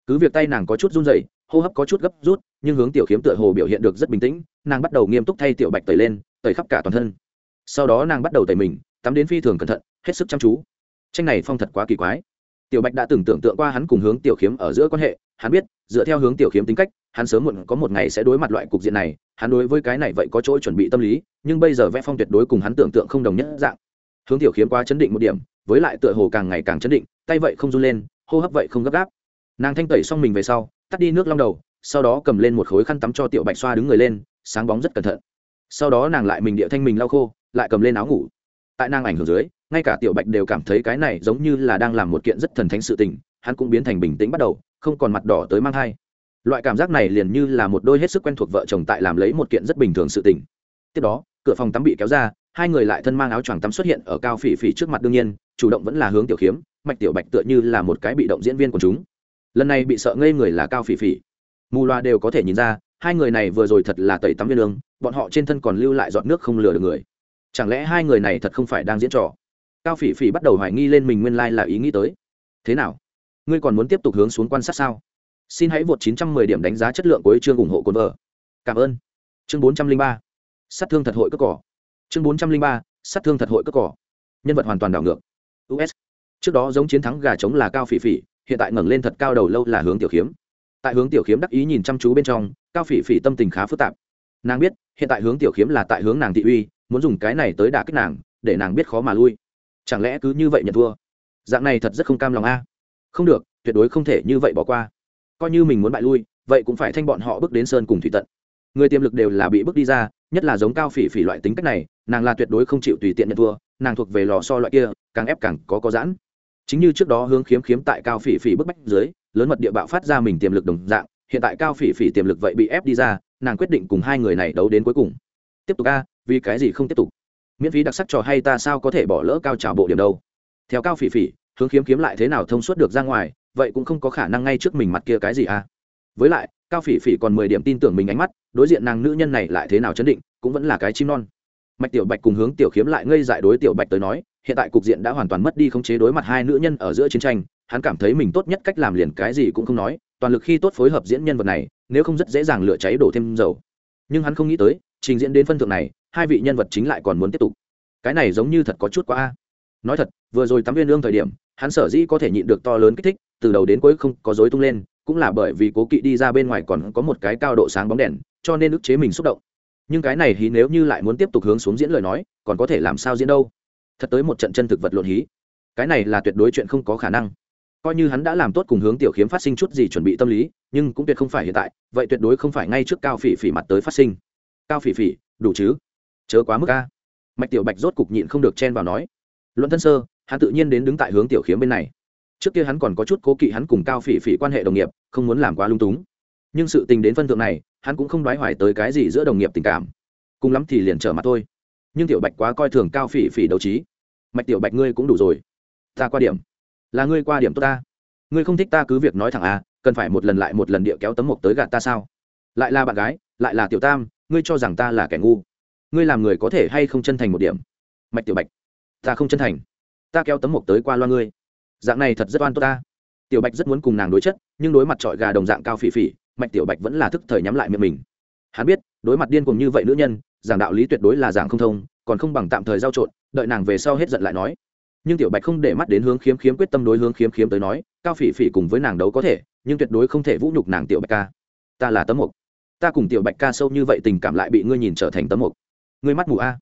Cứ việc tay nàng có chút run rẩy, hô hấp có chút gấp rút, nhưng hướng tiểu khiếm tựa hồ biểu hiện được rất bình tĩnh, nàng bắt đầu nghiêm túc thay tiểu bạch tẩy lên, tẩy khắp cả toàn thân. Sau đó nàng bắt đầu tẩy mình, tắm đến phi thường cẩn thận, hết sức chăm chú. Tranh này phong thật quá kỳ quái. Tiểu bạch đã từng tưởng tượng qua hắn cùng hướng tiểu khiếm ở giữa quan hệ, hắn biết, dựa theo hướng tiểu khiếm tính cách, hắn sớm muộn có một ngày sẽ đối mặt loại cục diện này hắn đối với cái này vậy có chỗ chuẩn bị tâm lý, nhưng bây giờ vẽ phong tuyệt đối cùng hắn tưởng tượng không đồng nhất dạng. Hướng tiểu khiếm quá chấn định một điểm, với lại tựa hồ càng ngày càng chấn định, tay vậy không run lên, hô hấp vậy không gấp gáp. Nàng thanh tẩy xong mình về sau, tắt đi nước long đầu, sau đó cầm lên một khối khăn tắm cho tiểu bạch xoa đứng người lên, sáng bóng rất cẩn thận. Sau đó nàng lại mình địa thanh mình lau khô, lại cầm lên áo ngủ. Tại nàng ảnh hưởng dưới, ngay cả tiểu bạch đều cảm thấy cái này giống như là đang làm một kiện rất thần thánh sự tình, hắn cũng biến thành bình tĩnh bắt đầu, không còn mặt đỏ tới mang thai loại cảm giác này liền như là một đôi hết sức quen thuộc vợ chồng tại làm lấy một kiện rất bình thường sự tình. Tiếp đó, cửa phòng tắm bị kéo ra, hai người lại thân mang áo choàng tắm xuất hiện ở cao phỉ phỉ trước mặt đương nhiên, chủ động vẫn là hướng tiểu khiếm mạch tiểu bạch tựa như là một cái bị động diễn viên của chúng. Lần này bị sợ ngây người là cao phỉ phỉ. Mù loa đều có thể nhìn ra, hai người này vừa rồi thật là tẩy tắm viên lương, bọn họ trên thân còn lưu lại giọt nước không lừa được người. Chẳng lẽ hai người này thật không phải đang diễn trò? Cao phỉ phỉ bắt đầu hoài nghi lên mình nguyên lai、like、là ý nghĩ tới. Thế nào? Ngươi còn muốn tiếp tục hướng xuống quan sát sao? Xin hãy vượt 910 điểm đánh giá chất lượng của chương ủng hộ cồn vợ. Cảm ơn. Chương 403. sát thương thật hội cất cỏ. Chương 403. sát thương thật hội cất cỏ. Nhân vật hoàn toàn đảo ngược. Us trước đó giống chiến thắng gà trống là cao phỉ phỉ, hiện tại ngẩng lên thật cao đầu lâu là hướng tiểu khiếm tại hướng tiểu khiếm đắc ý nhìn chăm chú bên trong, cao phỉ phỉ tâm tình khá phức tạp. Nàng biết, hiện tại hướng tiểu khiếm là tại hướng nàng thị uy, muốn dùng cái này tới đả kích nàng, để nàng biết khó mà lui. Chẳng lẽ cứ như vậy nhận thua? Dạng này thật rất không cam lòng a. Không được, tuyệt đối không thể như vậy bỏ qua coi như mình muốn bại lui, vậy cũng phải thanh bọn họ bước đến sơn cùng thủy tận. Người tiềm lực đều là bị bước đi ra, nhất là giống cao phỉ phỉ loại tính cách này, nàng là tuyệt đối không chịu tùy tiện nhận thua, nàng thuộc về lò so loại kia, càng ép càng có có giãn. Chính như trước đó hướng khiếm khiếm tại cao phỉ phỉ bức bách dưới, lớn mật địa bạo phát ra mình tiềm lực đồng dạng, hiện tại cao phỉ phỉ tiềm lực vậy bị ép đi ra, nàng quyết định cùng hai người này đấu đến cuối cùng. Tiếp tục a, vì cái gì không tiếp tục? Miễn phí đặc sắc trò hay ta sao có thể bỏ lỡ cao trào bộ điểm đâu? Theo cao phỉ phỉ, hướng khiếm kiếm lại thế nào thông suốt được ra ngoài vậy cũng không có khả năng ngay trước mình mặt kia cái gì à. Với lại, cao phỉ phỉ còn mười điểm tin tưởng mình ánh mắt, đối diện nàng nữ nhân này lại thế nào chấn định, cũng vẫn là cái chim non. Mạch tiểu bạch cùng hướng tiểu khiếm lại ngây dại đối tiểu bạch tới nói, hiện tại cục diện đã hoàn toàn mất đi khống chế đối mặt hai nữ nhân ở giữa chiến tranh, hắn cảm thấy mình tốt nhất cách làm liền cái gì cũng không nói, toàn lực khi tốt phối hợp diễn nhân vật này, nếu không rất dễ dàng lửa cháy đổ thêm dầu. Nhưng hắn không nghĩ tới, trình diễn đến phân thượng này, hai vị nhân vật chính lại còn muốn tiếp tục. Cái này giống như thật có chút quá a. Nói thật, vừa rồi tắm viên lương thời điểm, hắn sở dĩ có thể nhịn được to lớn kích thích từ đầu đến cuối không có dối tung lên, cũng là bởi vì cố kỵ đi ra bên ngoài còn có một cái cao độ sáng bóng đèn, cho nên ức chế mình xúc động. Nhưng cái này hí nếu như lại muốn tiếp tục hướng xuống diễn lời nói, còn có thể làm sao diễn đâu? Thật tới một trận chân thực vật lộn hí. Cái này là tuyệt đối chuyện không có khả năng. Coi như hắn đã làm tốt cùng hướng tiểu khiếm phát sinh chút gì chuẩn bị tâm lý, nhưng cũng tuyệt không phải hiện tại, vậy tuyệt đối không phải ngay trước cao phỉ phỉ mặt tới phát sinh. Cao phỉ phỉ, đủ chứ? Chớ quá mức ca mạch tiểu bạch rốt cục nhịn không được chen vào nói. Luận thân sơ, hắn tự nhiên đến đứng tại hướng tiểu khiếm bên này trước kia hắn còn có chút cố kỵ hắn cùng cao phỉ phỉ quan hệ đồng nghiệp, không muốn làm quá lung túng. Nhưng sự tình đến phân thượng này, hắn cũng không đoái hoài tới cái gì giữa đồng nghiệp tình cảm. Cùng lắm thì liền trở mặt thôi. Nhưng tiểu bạch quá coi thường cao phỉ phỉ đấu trí. Mạch tiểu bạch ngươi cũng đủ rồi. Ta qua điểm. Là ngươi qua điểm tốt ta. Ngươi không thích ta cứ việc nói thẳng à cần phải một lần lại một lần địa kéo tấm mộc tới gạt ta sao? Lại là bạn gái, lại là tiểu tam, ngươi cho rằng ta là kẻ ngu. Ngươi làm người có thể hay không chân thành một điểm? Mạch tiểu bạch, ta không chân thành. Ta kéo tấm mộc tới qua loa ngươi dạng này thật rất oan tốt ta. Tiểu bạch rất muốn cùng nàng đối chất, nhưng đối mặt trọi gà đồng dạng cao phỉ phỉ, mạch tiểu bạch vẫn là thức thời nhắm lại miệng mình. Hắn biết, đối mặt điên cùng như vậy nữ nhân, giảng đạo lý tuyệt đối là giảng không thông, còn không bằng tạm thời giao trộn, đợi nàng về sau hết giận lại nói. Nhưng tiểu bạch không để mắt đến hướng khiếm khiếm quyết tâm đối hướng khiếm khiếm tới nói, cao phỉ phỉ cùng với nàng đấu có thể, nhưng tuyệt đối không thể vũ nhục nàng tiểu bạch ca. Ta là tấm mục. Ta cùng tiểu bạch ca sâu như vậy tình cảm lại bị ngươi nhìn trở thành tấm mục. Ngươi mắt mù a.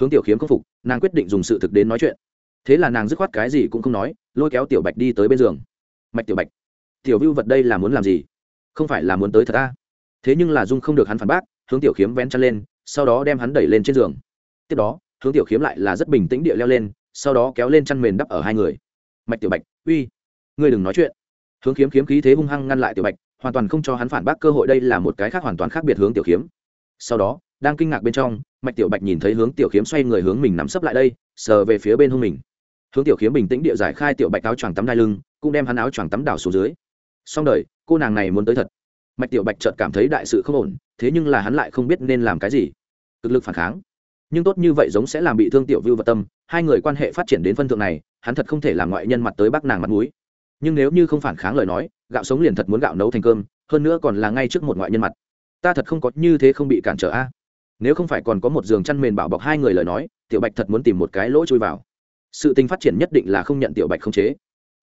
Hướng tiểu khiếm khâm phục, nàng quyết định dùng sự thực đến nói chuyện thế là nàng dứt khoát cái gì cũng không nói, lôi kéo tiểu bạch đi tới bên giường. Mạch tiểu bạch, tiểu vưu vật đây là muốn làm gì? Không phải là muốn tới thật ta? Thế nhưng là dung không được hắn phản bác, hướng tiểu khiếm vén chân lên, sau đó đem hắn đẩy lên trên giường. Tiếp đó, hướng tiểu khiếm lại là rất bình tĩnh địa leo lên, sau đó kéo lên chăn mền đắp ở hai người. Mạch tiểu bạch, uy, ngươi đừng nói chuyện. Hướng khiếm khiếm khí thế hung hăng ngăn lại tiểu bạch, hoàn toàn không cho hắn phản bác cơ hội đây là một cái khác hoàn toàn khác biệt hướng tiểu khiếm. Sau đó, đang kinh ngạc bên trong, mạch tiểu bạch nhìn thấy hướng tiểu khiếm xoay người hướng mình nắm sấp lại đây, sờ về phía bên hông mình hướng tiểu khiếm bình tĩnh địa giải khai tiểu bạch áo choàng tắm đai lưng, cũng đem hắn áo choàng tắm đảo xuống dưới. Xong đời, cô nàng này muốn tới thật. Mạch tiểu bạch chợt cảm thấy đại sự không ổn, thế nhưng là hắn lại không biết nên làm cái gì. Cực lực phản kháng. Nhưng tốt như vậy giống sẽ làm bị thương tiểu vưu và tâm, hai người quan hệ phát triển đến phân thượng này, hắn thật không thể làm ngoại nhân mặt tới bắc nàng mặt mũi. Nhưng nếu như không phản kháng lời nói, gạo sống liền thật muốn gạo nấu thành cơm, hơn nữa còn là ngay trước một ngoại nhân mặt. Ta thật không có như thế không bị cản trở a. Nếu không phải còn có một giường chăn mền bảo bọc hai người lời nói, tiểu bạch thật muốn tìm một cái lỗ chui vào sự tình phát triển nhất định là không nhận tiểu bạch không chế.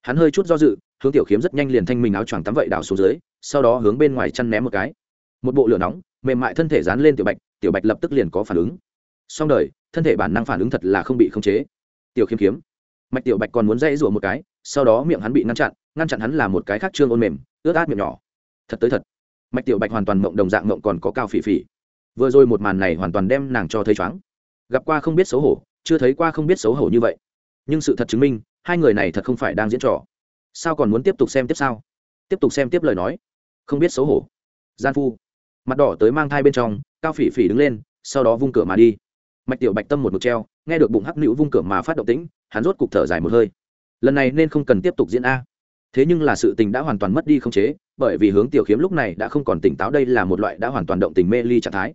Hắn hơi chút do dự, hướng tiểu khiếm rất nhanh liền thanh mình áo choàng tắm vậy đảo xuống dưới, sau đó hướng bên ngoài chăn ném một cái. Một bộ lửa nóng, mềm mại thân thể dán lên tiểu bạch tiểu bạch lập tức liền có phản ứng. Xong đời, thân thể bản năng phản ứng thật là không bị khống chế. Tiểu khiếm khiếm mạch tiểu bạch còn muốn dãy rủa một cái, sau đó miệng hắn bị ngăn chặn ngăn chặn hắn là một cái khác trương ôn mềm, ướt át miệng nhỏ. Thật tới thật. Mạch tiểu bạch hoàn toàn mộng đồng dạng mộng còn có cao phỉ phỉ vừa rồi một màn này hoàn toàn đem nàng cho thấy chóng gặp qua không biết xấu hổ, chưa thấy qua không biết xấu hổ như vậy nhưng sự thật chứng minh, hai người này thật không phải đang diễn trò. Sao còn muốn tiếp tục xem tiếp sao? Tiếp tục xem tiếp lời nói. Không biết xấu hổ. Gian phu. Mặt đỏ tới mang thai bên trong, cao phỉ phỉ đứng lên, sau đó vung cửa mà đi. Mạch tiểu bạch tâm một mực treo, nghe được bụng hắc nữ vung cửa mà phát động tĩnh, hắn rốt cục thở dài một hơi. Lần này nên không cần tiếp tục diễn a. Thế nhưng là sự tình đã hoàn toàn mất đi không chế, bởi vì hướng tiểu khiếm lúc này đã không còn tỉnh táo đây là một loại đã hoàn toàn động tình mê ly trạng thái.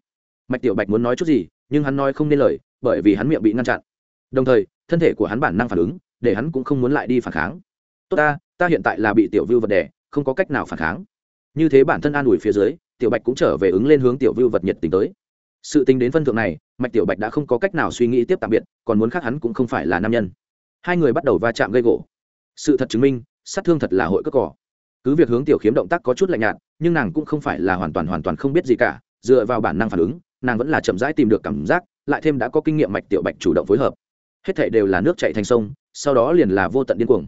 Mạch tiểu bạch muốn nói chút gì, nhưng hắn nói không nên lời, bởi vì hắn miệng bị ngăn chặn đồng thời, thân thể của hắn bản năng phản ứng, để hắn cũng không muốn lại đi phản kháng. Tốt ta ta hiện tại là bị tiểu vưu vật đẻ không có cách nào phản kháng. Như thế bản thân an ủi phía dưới, tiểu bạch cũng trở về ứng lên hướng tiểu vưu vật nhiệt tình tới. Sự tính đến phân thượng này, mạch tiểu bạch đã không có cách nào suy nghĩ tiếp tạm biệt, còn muốn khác hắn cũng không phải là nam nhân. Hai người bắt đầu va chạm gây gỗ. Sự thật chứng minh, sát thương thật là hội cất cỏ cứ việc hướng tiểu khiếm động tác có chút lạnh nhạt, nhưng nàng cũng không phải là hoàn toàn hoàn toàn không biết gì cả, dựa vào bản năng phản ứng, nàng vẫn là chậm rãi tìm được cảm giác, lại thêm đã có kinh nghiệm mạch tiểu bạch chủ động phối hợp hết thể đều là nước chảy thành sông, sau đó liền là vô tận điên cuồng.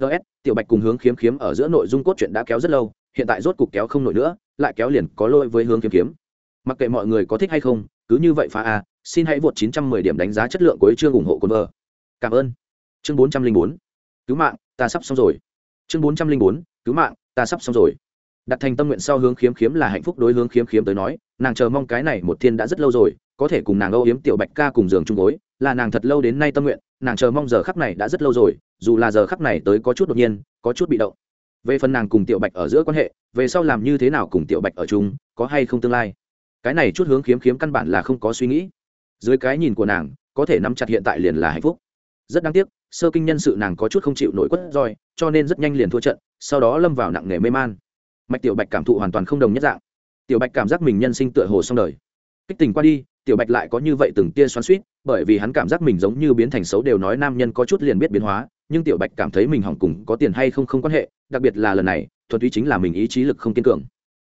Ts tiểu bạch cùng hướng khiếm khiếm ở giữa nội dung cốt truyện đã kéo rất lâu, hiện tại rốt cục kéo không nổi nữa, lại kéo liền có lỗi với hướng Kiếm Kiếm. mặc kệ mọi người có thích hay không, cứ như vậy phá a, xin hãy vượt 910 điểm đánh giá chất lượng của chương ủng hộ cồn vợ. Cảm ơn. Chương 404 cứu mạng, ta sắp xong rồi. Chương 404 cứu mạng, ta sắp xong rồi. Đặt thành tâm nguyện sau hướng khiếm khiếm là hạnh phúc đối hướng khiếm khiếm tới nói, nàng chờ mong cái này một thiên đã rất lâu rồi, có thể cùng nàng âu yếm, tiểu bạch ca cùng giường chung gối là nàng thật lâu đến nay tâm nguyện, nàng chờ mong giờ khắc này đã rất lâu rồi, dù là giờ khắc này tới có chút đột nhiên, có chút bị động. Về phần nàng cùng tiểu bạch ở giữa quan hệ, về sau làm như thế nào cùng tiểu bạch ở chung, có hay không tương lai? Cái này chút hướng khiếm khiếm căn bản là không có suy nghĩ. Dưới cái nhìn của nàng, có thể nắm chặt hiện tại liền là hạnh phúc. Rất đáng tiếc, sơ kinh nhân sự nàng có chút không chịu nổi quất roi, cho nên rất nhanh liền thua trận, sau đó lâm vào nặng nề mê man. Mạch tiểu bạch cảm thụ hoàn toàn không đồng nhất dạng. Tiểu bạch cảm giác mình nhân sinh tựa hồ xong đời. Kích tình qua đi tiểu bạch lại có như vậy từng tia xoắn suýt bởi vì hắn cảm giác mình giống như biến thành xấu đều nói nam nhân có chút liền biết biến hóa, nhưng tiểu bạch cảm thấy mình hỏng cùng có tiền hay không không quan hệ, đặc biệt là lần này, thuần túy chính là mình ý chí lực không kiên cường.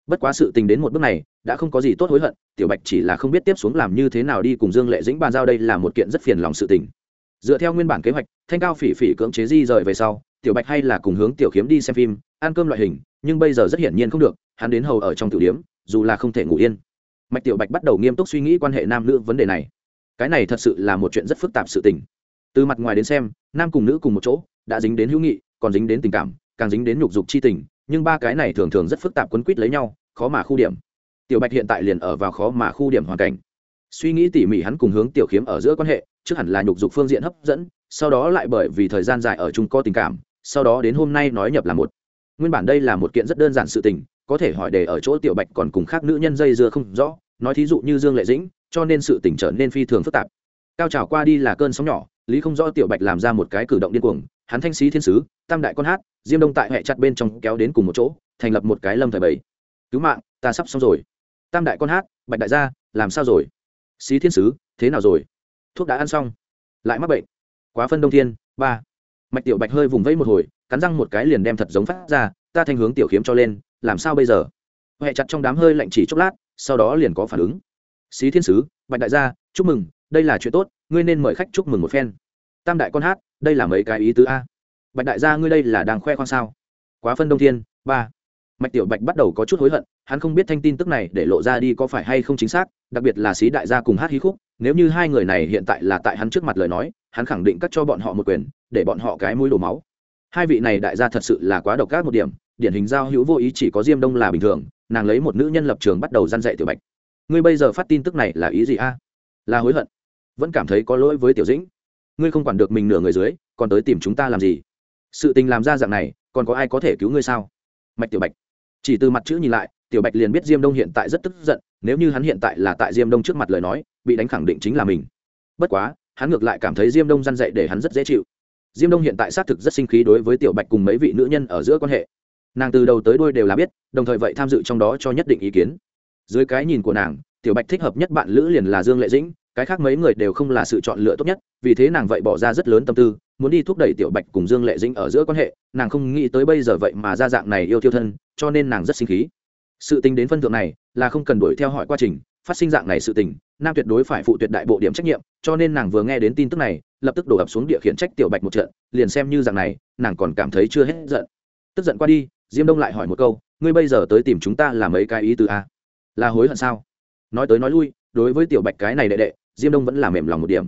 Bất quá sự tình đến một bước này, đã không có gì tốt hối hận, tiểu bạch chỉ là không biết tiếp xuống làm như thế nào đi cùng dương lệ dĩnh bàn giao đây là một kiện rất phiền lòng sự tình. Dựa theo nguyên bản kế hoạch, thanh cao phỉ phỉ cưỡng chế di rời về sau, tiểu bạch hay là cùng hướng tiểu khiếm đi xem phim, ăn cơm loại hình, nhưng bây giờ rất hiển nhiên không được, hắn đến hầu ở trong tử điếm dù là không thể ngủ yên mạch tiểu bạch bắt đầu nghiêm túc suy nghĩ quan hệ nam nữ vấn đề này. Cái này thật sự là một chuyện rất phức tạp sự tình. Từ mặt ngoài đến xem, nam cùng nữ cùng một chỗ, đã dính đến hữu nghị, còn dính đến tình cảm, càng dính đến nhục dục chi tình, nhưng ba cái này thường thường rất phức tạp quấn quýt lấy nhau, khó mà khu điểm. Tiểu bạch hiện tại liền ở vào khó mà khu điểm hoàn cảnh. Suy nghĩ tỉ mỉ hắn cùng hướng tiểu khiếm ở giữa quan hệ, trước hẳn là nhục dục phương diện hấp dẫn, sau đó lại bởi vì thời gian dài ở chung có tình cảm, sau đó đến hôm nay nói nhập là một. Nguyên bản đây là một kiện rất đơn giản sự tình có thể hỏi để ở chỗ tiểu bạch còn cùng khác nữ nhân dây dưa không rõ, nói thí dụ như dương lệ dĩnh, cho nên sự tình trở nên phi thường phức tạp. Cao trào qua đi là cơn sóng nhỏ, lý không rõ tiểu bạch làm ra một cái cử động điên cuồng, hắn thanh sĩ thiên sứ, tam đại con hát, diêm đông tại hệ chặt bên trong kéo đến cùng một chỗ, thành lập một cái lâm thời bảy cứu mạng, ta sắp xong rồi. Tam đại con hát, bạch đại gia, làm sao rồi? Sĩ thiên sứ, thế nào rồi? Thuốc đã ăn xong. Lại mắc bệnh. Quá phân đông thiên, ba. Mạch tiểu bạch hơi vùng vẫy một hồi, cắn răng một cái liền đem thật giống phát ra ta thanh hướng tiểu khiếm cho lên, làm sao bây giờ? Huệ chặt trong đám hơi lạnh chỉ chốc lát, sau đó liền có phản ứng. Xí thiên sứ, bạch đại gia, chúc mừng, đây là chuyện tốt, ngươi nên mời khách chúc mừng một phen. Tam đại con hát, đây là mấy cái ý tứ a. Bạch đại gia, ngươi đây là đang khoe khoang sao? Quá phân đông thiên, ba. Mạch tiểu bạch bắt đầu có chút hối hận, hắn không biết thanh tin tức này để lộ ra đi có phải hay không chính xác, đặc biệt là xí đại gia cùng hát hí khúc, nếu như hai người này hiện tại là tại hắn trước mặt lời nói, hắn khẳng định cắt cho bọn họ một quyền, để bọn họ cái mũi đổ máu hai vị này đại gia thật sự là quá độc ác một điểm, điển hình giao hữu vô ý chỉ có diêm đông là bình thường, nàng lấy một nữ nhân lập trường bắt đầu gian dạy tiểu bạch. Ngươi bây giờ phát tin tức này là ý gì a? Là hối hận. Vẫn cảm thấy có lỗi với tiểu dĩnh. Ngươi không quản được mình nửa người dưới, còn tới tìm chúng ta làm gì? Sự tình làm ra dạng này, còn có ai có thể cứu ngươi sao? Mạch tiểu bạch. Chỉ từ mặt chữ nhìn lại, tiểu bạch liền biết diêm đông hiện tại rất tức giận, nếu như hắn hiện tại là tại diêm đông trước mặt lời nói, bị đánh khẳng định chính là mình. Bất quá, hắn ngược lại cảm thấy diêm đông răn dạy để hắn rất dễ chịu diêm đông hiện tại xác thực rất sinh khí đối với tiểu bạch cùng mấy vị nữ nhân ở giữa quan hệ. Nàng từ đầu tới đuôi đều là biết, đồng thời vậy tham dự trong đó cho nhất định ý kiến. Dưới cái nhìn của nàng, tiểu bạch thích hợp nhất bạn lữ liền là dương lệ dĩnh, cái khác mấy người đều không là sự chọn lựa tốt nhất, vì thế nàng vậy bỏ ra rất lớn tâm tư, muốn đi thúc đẩy tiểu bạch cùng dương lệ dĩnh ở giữa quan hệ, nàng không nghĩ tới bây giờ vậy mà ra dạng này yêu thiêu thân, cho nên nàng rất sinh khí. Sự tình đến phân thượng này là không cần đuổi theo hỏi quá trình phát sinh dạng này sự tình, nam tuyệt đối phải phụ tuyệt đại bộ điểm trách nhiệm, cho nên nàng vừa nghe đến tin tức này, lập tức đổ ập xuống địa khiển trách tiểu bạch một trận, liền xem như dạng này, nàng còn cảm thấy chưa hết giận. Tức giận qua đi, diêm đông lại hỏi một câu, ngươi bây giờ tới tìm chúng ta là mấy cái ý từ a? Là hối hận sao? Nói tới nói lui, đối với tiểu bạch cái này đệ đệ, diêm đông vẫn là mềm lòng một điểm.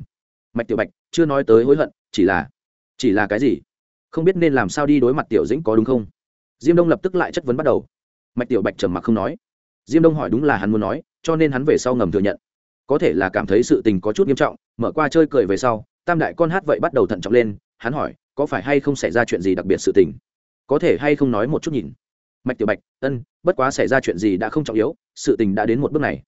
Mạch tiểu bạch, chưa nói tới hối hận, chỉ là chỉ là cái gì? Không biết nên làm sao đi đối mặt tiểu dĩnh có đúng không? Diêm đông lập tức lại chất vấn bắt đầu. Mạch tiểu bạch trầm mặc không nói. Diêm đông hỏi đúng là hắn muốn nói cho nên hắn về sau ngầm thừa nhận. Có thể là cảm thấy sự tình có chút nghiêm trọng, mở qua chơi cười về sau, tam đại con hát vậy bắt đầu thận trọng lên, hắn hỏi, có phải hay không xảy ra chuyện gì đặc biệt sự tình? Có thể hay không nói một chút nhìn. Mạch tiểu bạch, ân, bất quá xảy ra chuyện gì đã không trọng yếu, sự tình đã đến một bước này.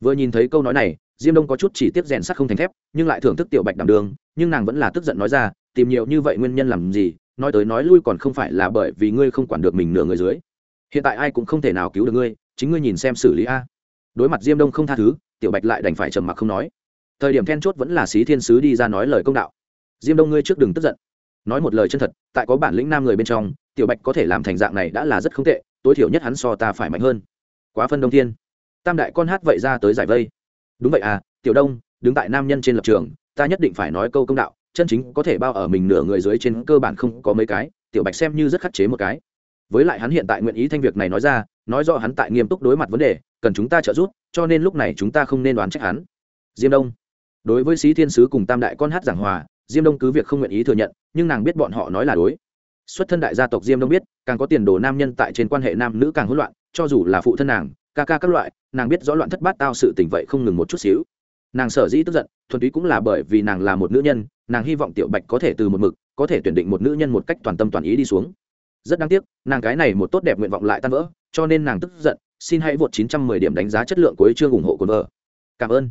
Vừa nhìn thấy câu nói này, diêm đông có chút chỉ tiếp rèn sắt không thành thép, nhưng lại thưởng thức tiểu bạch đảm đường nhưng nàng vẫn là tức giận nói ra, tìm nhiều như vậy nguyên nhân làm gì, nói tới nói lui còn không phải là bởi vì ngươi không quản được mình nửa người dưới. Hiện tại ai cũng không thể nào cứu được ngươi, chính ngươi nhìn xem xử lý a đối mặt diêm đông không tha thứ, tiểu bạch lại đành phải trầm mặc không nói. Thời điểm then chốt vẫn là xí thiên sứ đi ra nói lời công đạo. Diêm đông ngươi trước đừng tức giận. Nói một lời chân thật, tại có bản lĩnh nam người bên trong, tiểu bạch có thể làm thành dạng này đã là rất không tệ, tối thiểu nhất hắn so ta phải mạnh hơn. Quá phân đông thiên. Tam đại con hát vậy ra tới giải vây. Đúng vậy à tiểu đông, đứng tại nam nhân trên lập trường, ta nhất định phải nói câu công đạo, chân chính có thể bao ở mình nửa người dưới trên cơ bản không có mấy cái, tiểu bạch xem như rất khắc chế một cái. Với lại hắn hiện tại nguyện ý thanh việc này nói ra nói rõ hắn tại nghiêm túc đối mặt vấn đề, cần chúng ta trợ giúp, cho nên lúc này chúng ta không nên đoán trách hắn. Diêm đông. Đối với sĩ thiên sứ cùng tam đại con hát giảng hòa, diêm đông cứ việc không nguyện ý thừa nhận, nhưng nàng biết bọn họ nói là đối. Xuất thân đại gia tộc diêm đông biết, càng có tiền đồ nam nhân tại trên quan hệ nam nữ càng hỗn loạn, cho dù là phụ thân nàng, ca ca các loại, nàng biết rõ loạn thất bát tao sự tình vậy không ngừng một chút xíu. Nàng sở dĩ tức giận, thuần túy cũng là bởi vì nàng là một nữ nhân, nàng hy vọng tiểu bạch có thể từ một mực, có thể tuyển định một nữ nhân một cách toàn tâm toàn ý đi xuống. Rất đáng tiếc, nàng cái này một tốt đẹp nguyện vọng lại tan vỡ cho nên nàng tức giận, xin hãy vượt 910 điểm đánh giá chất lượng của chương ủng hộ của vợ. Cảm ơn.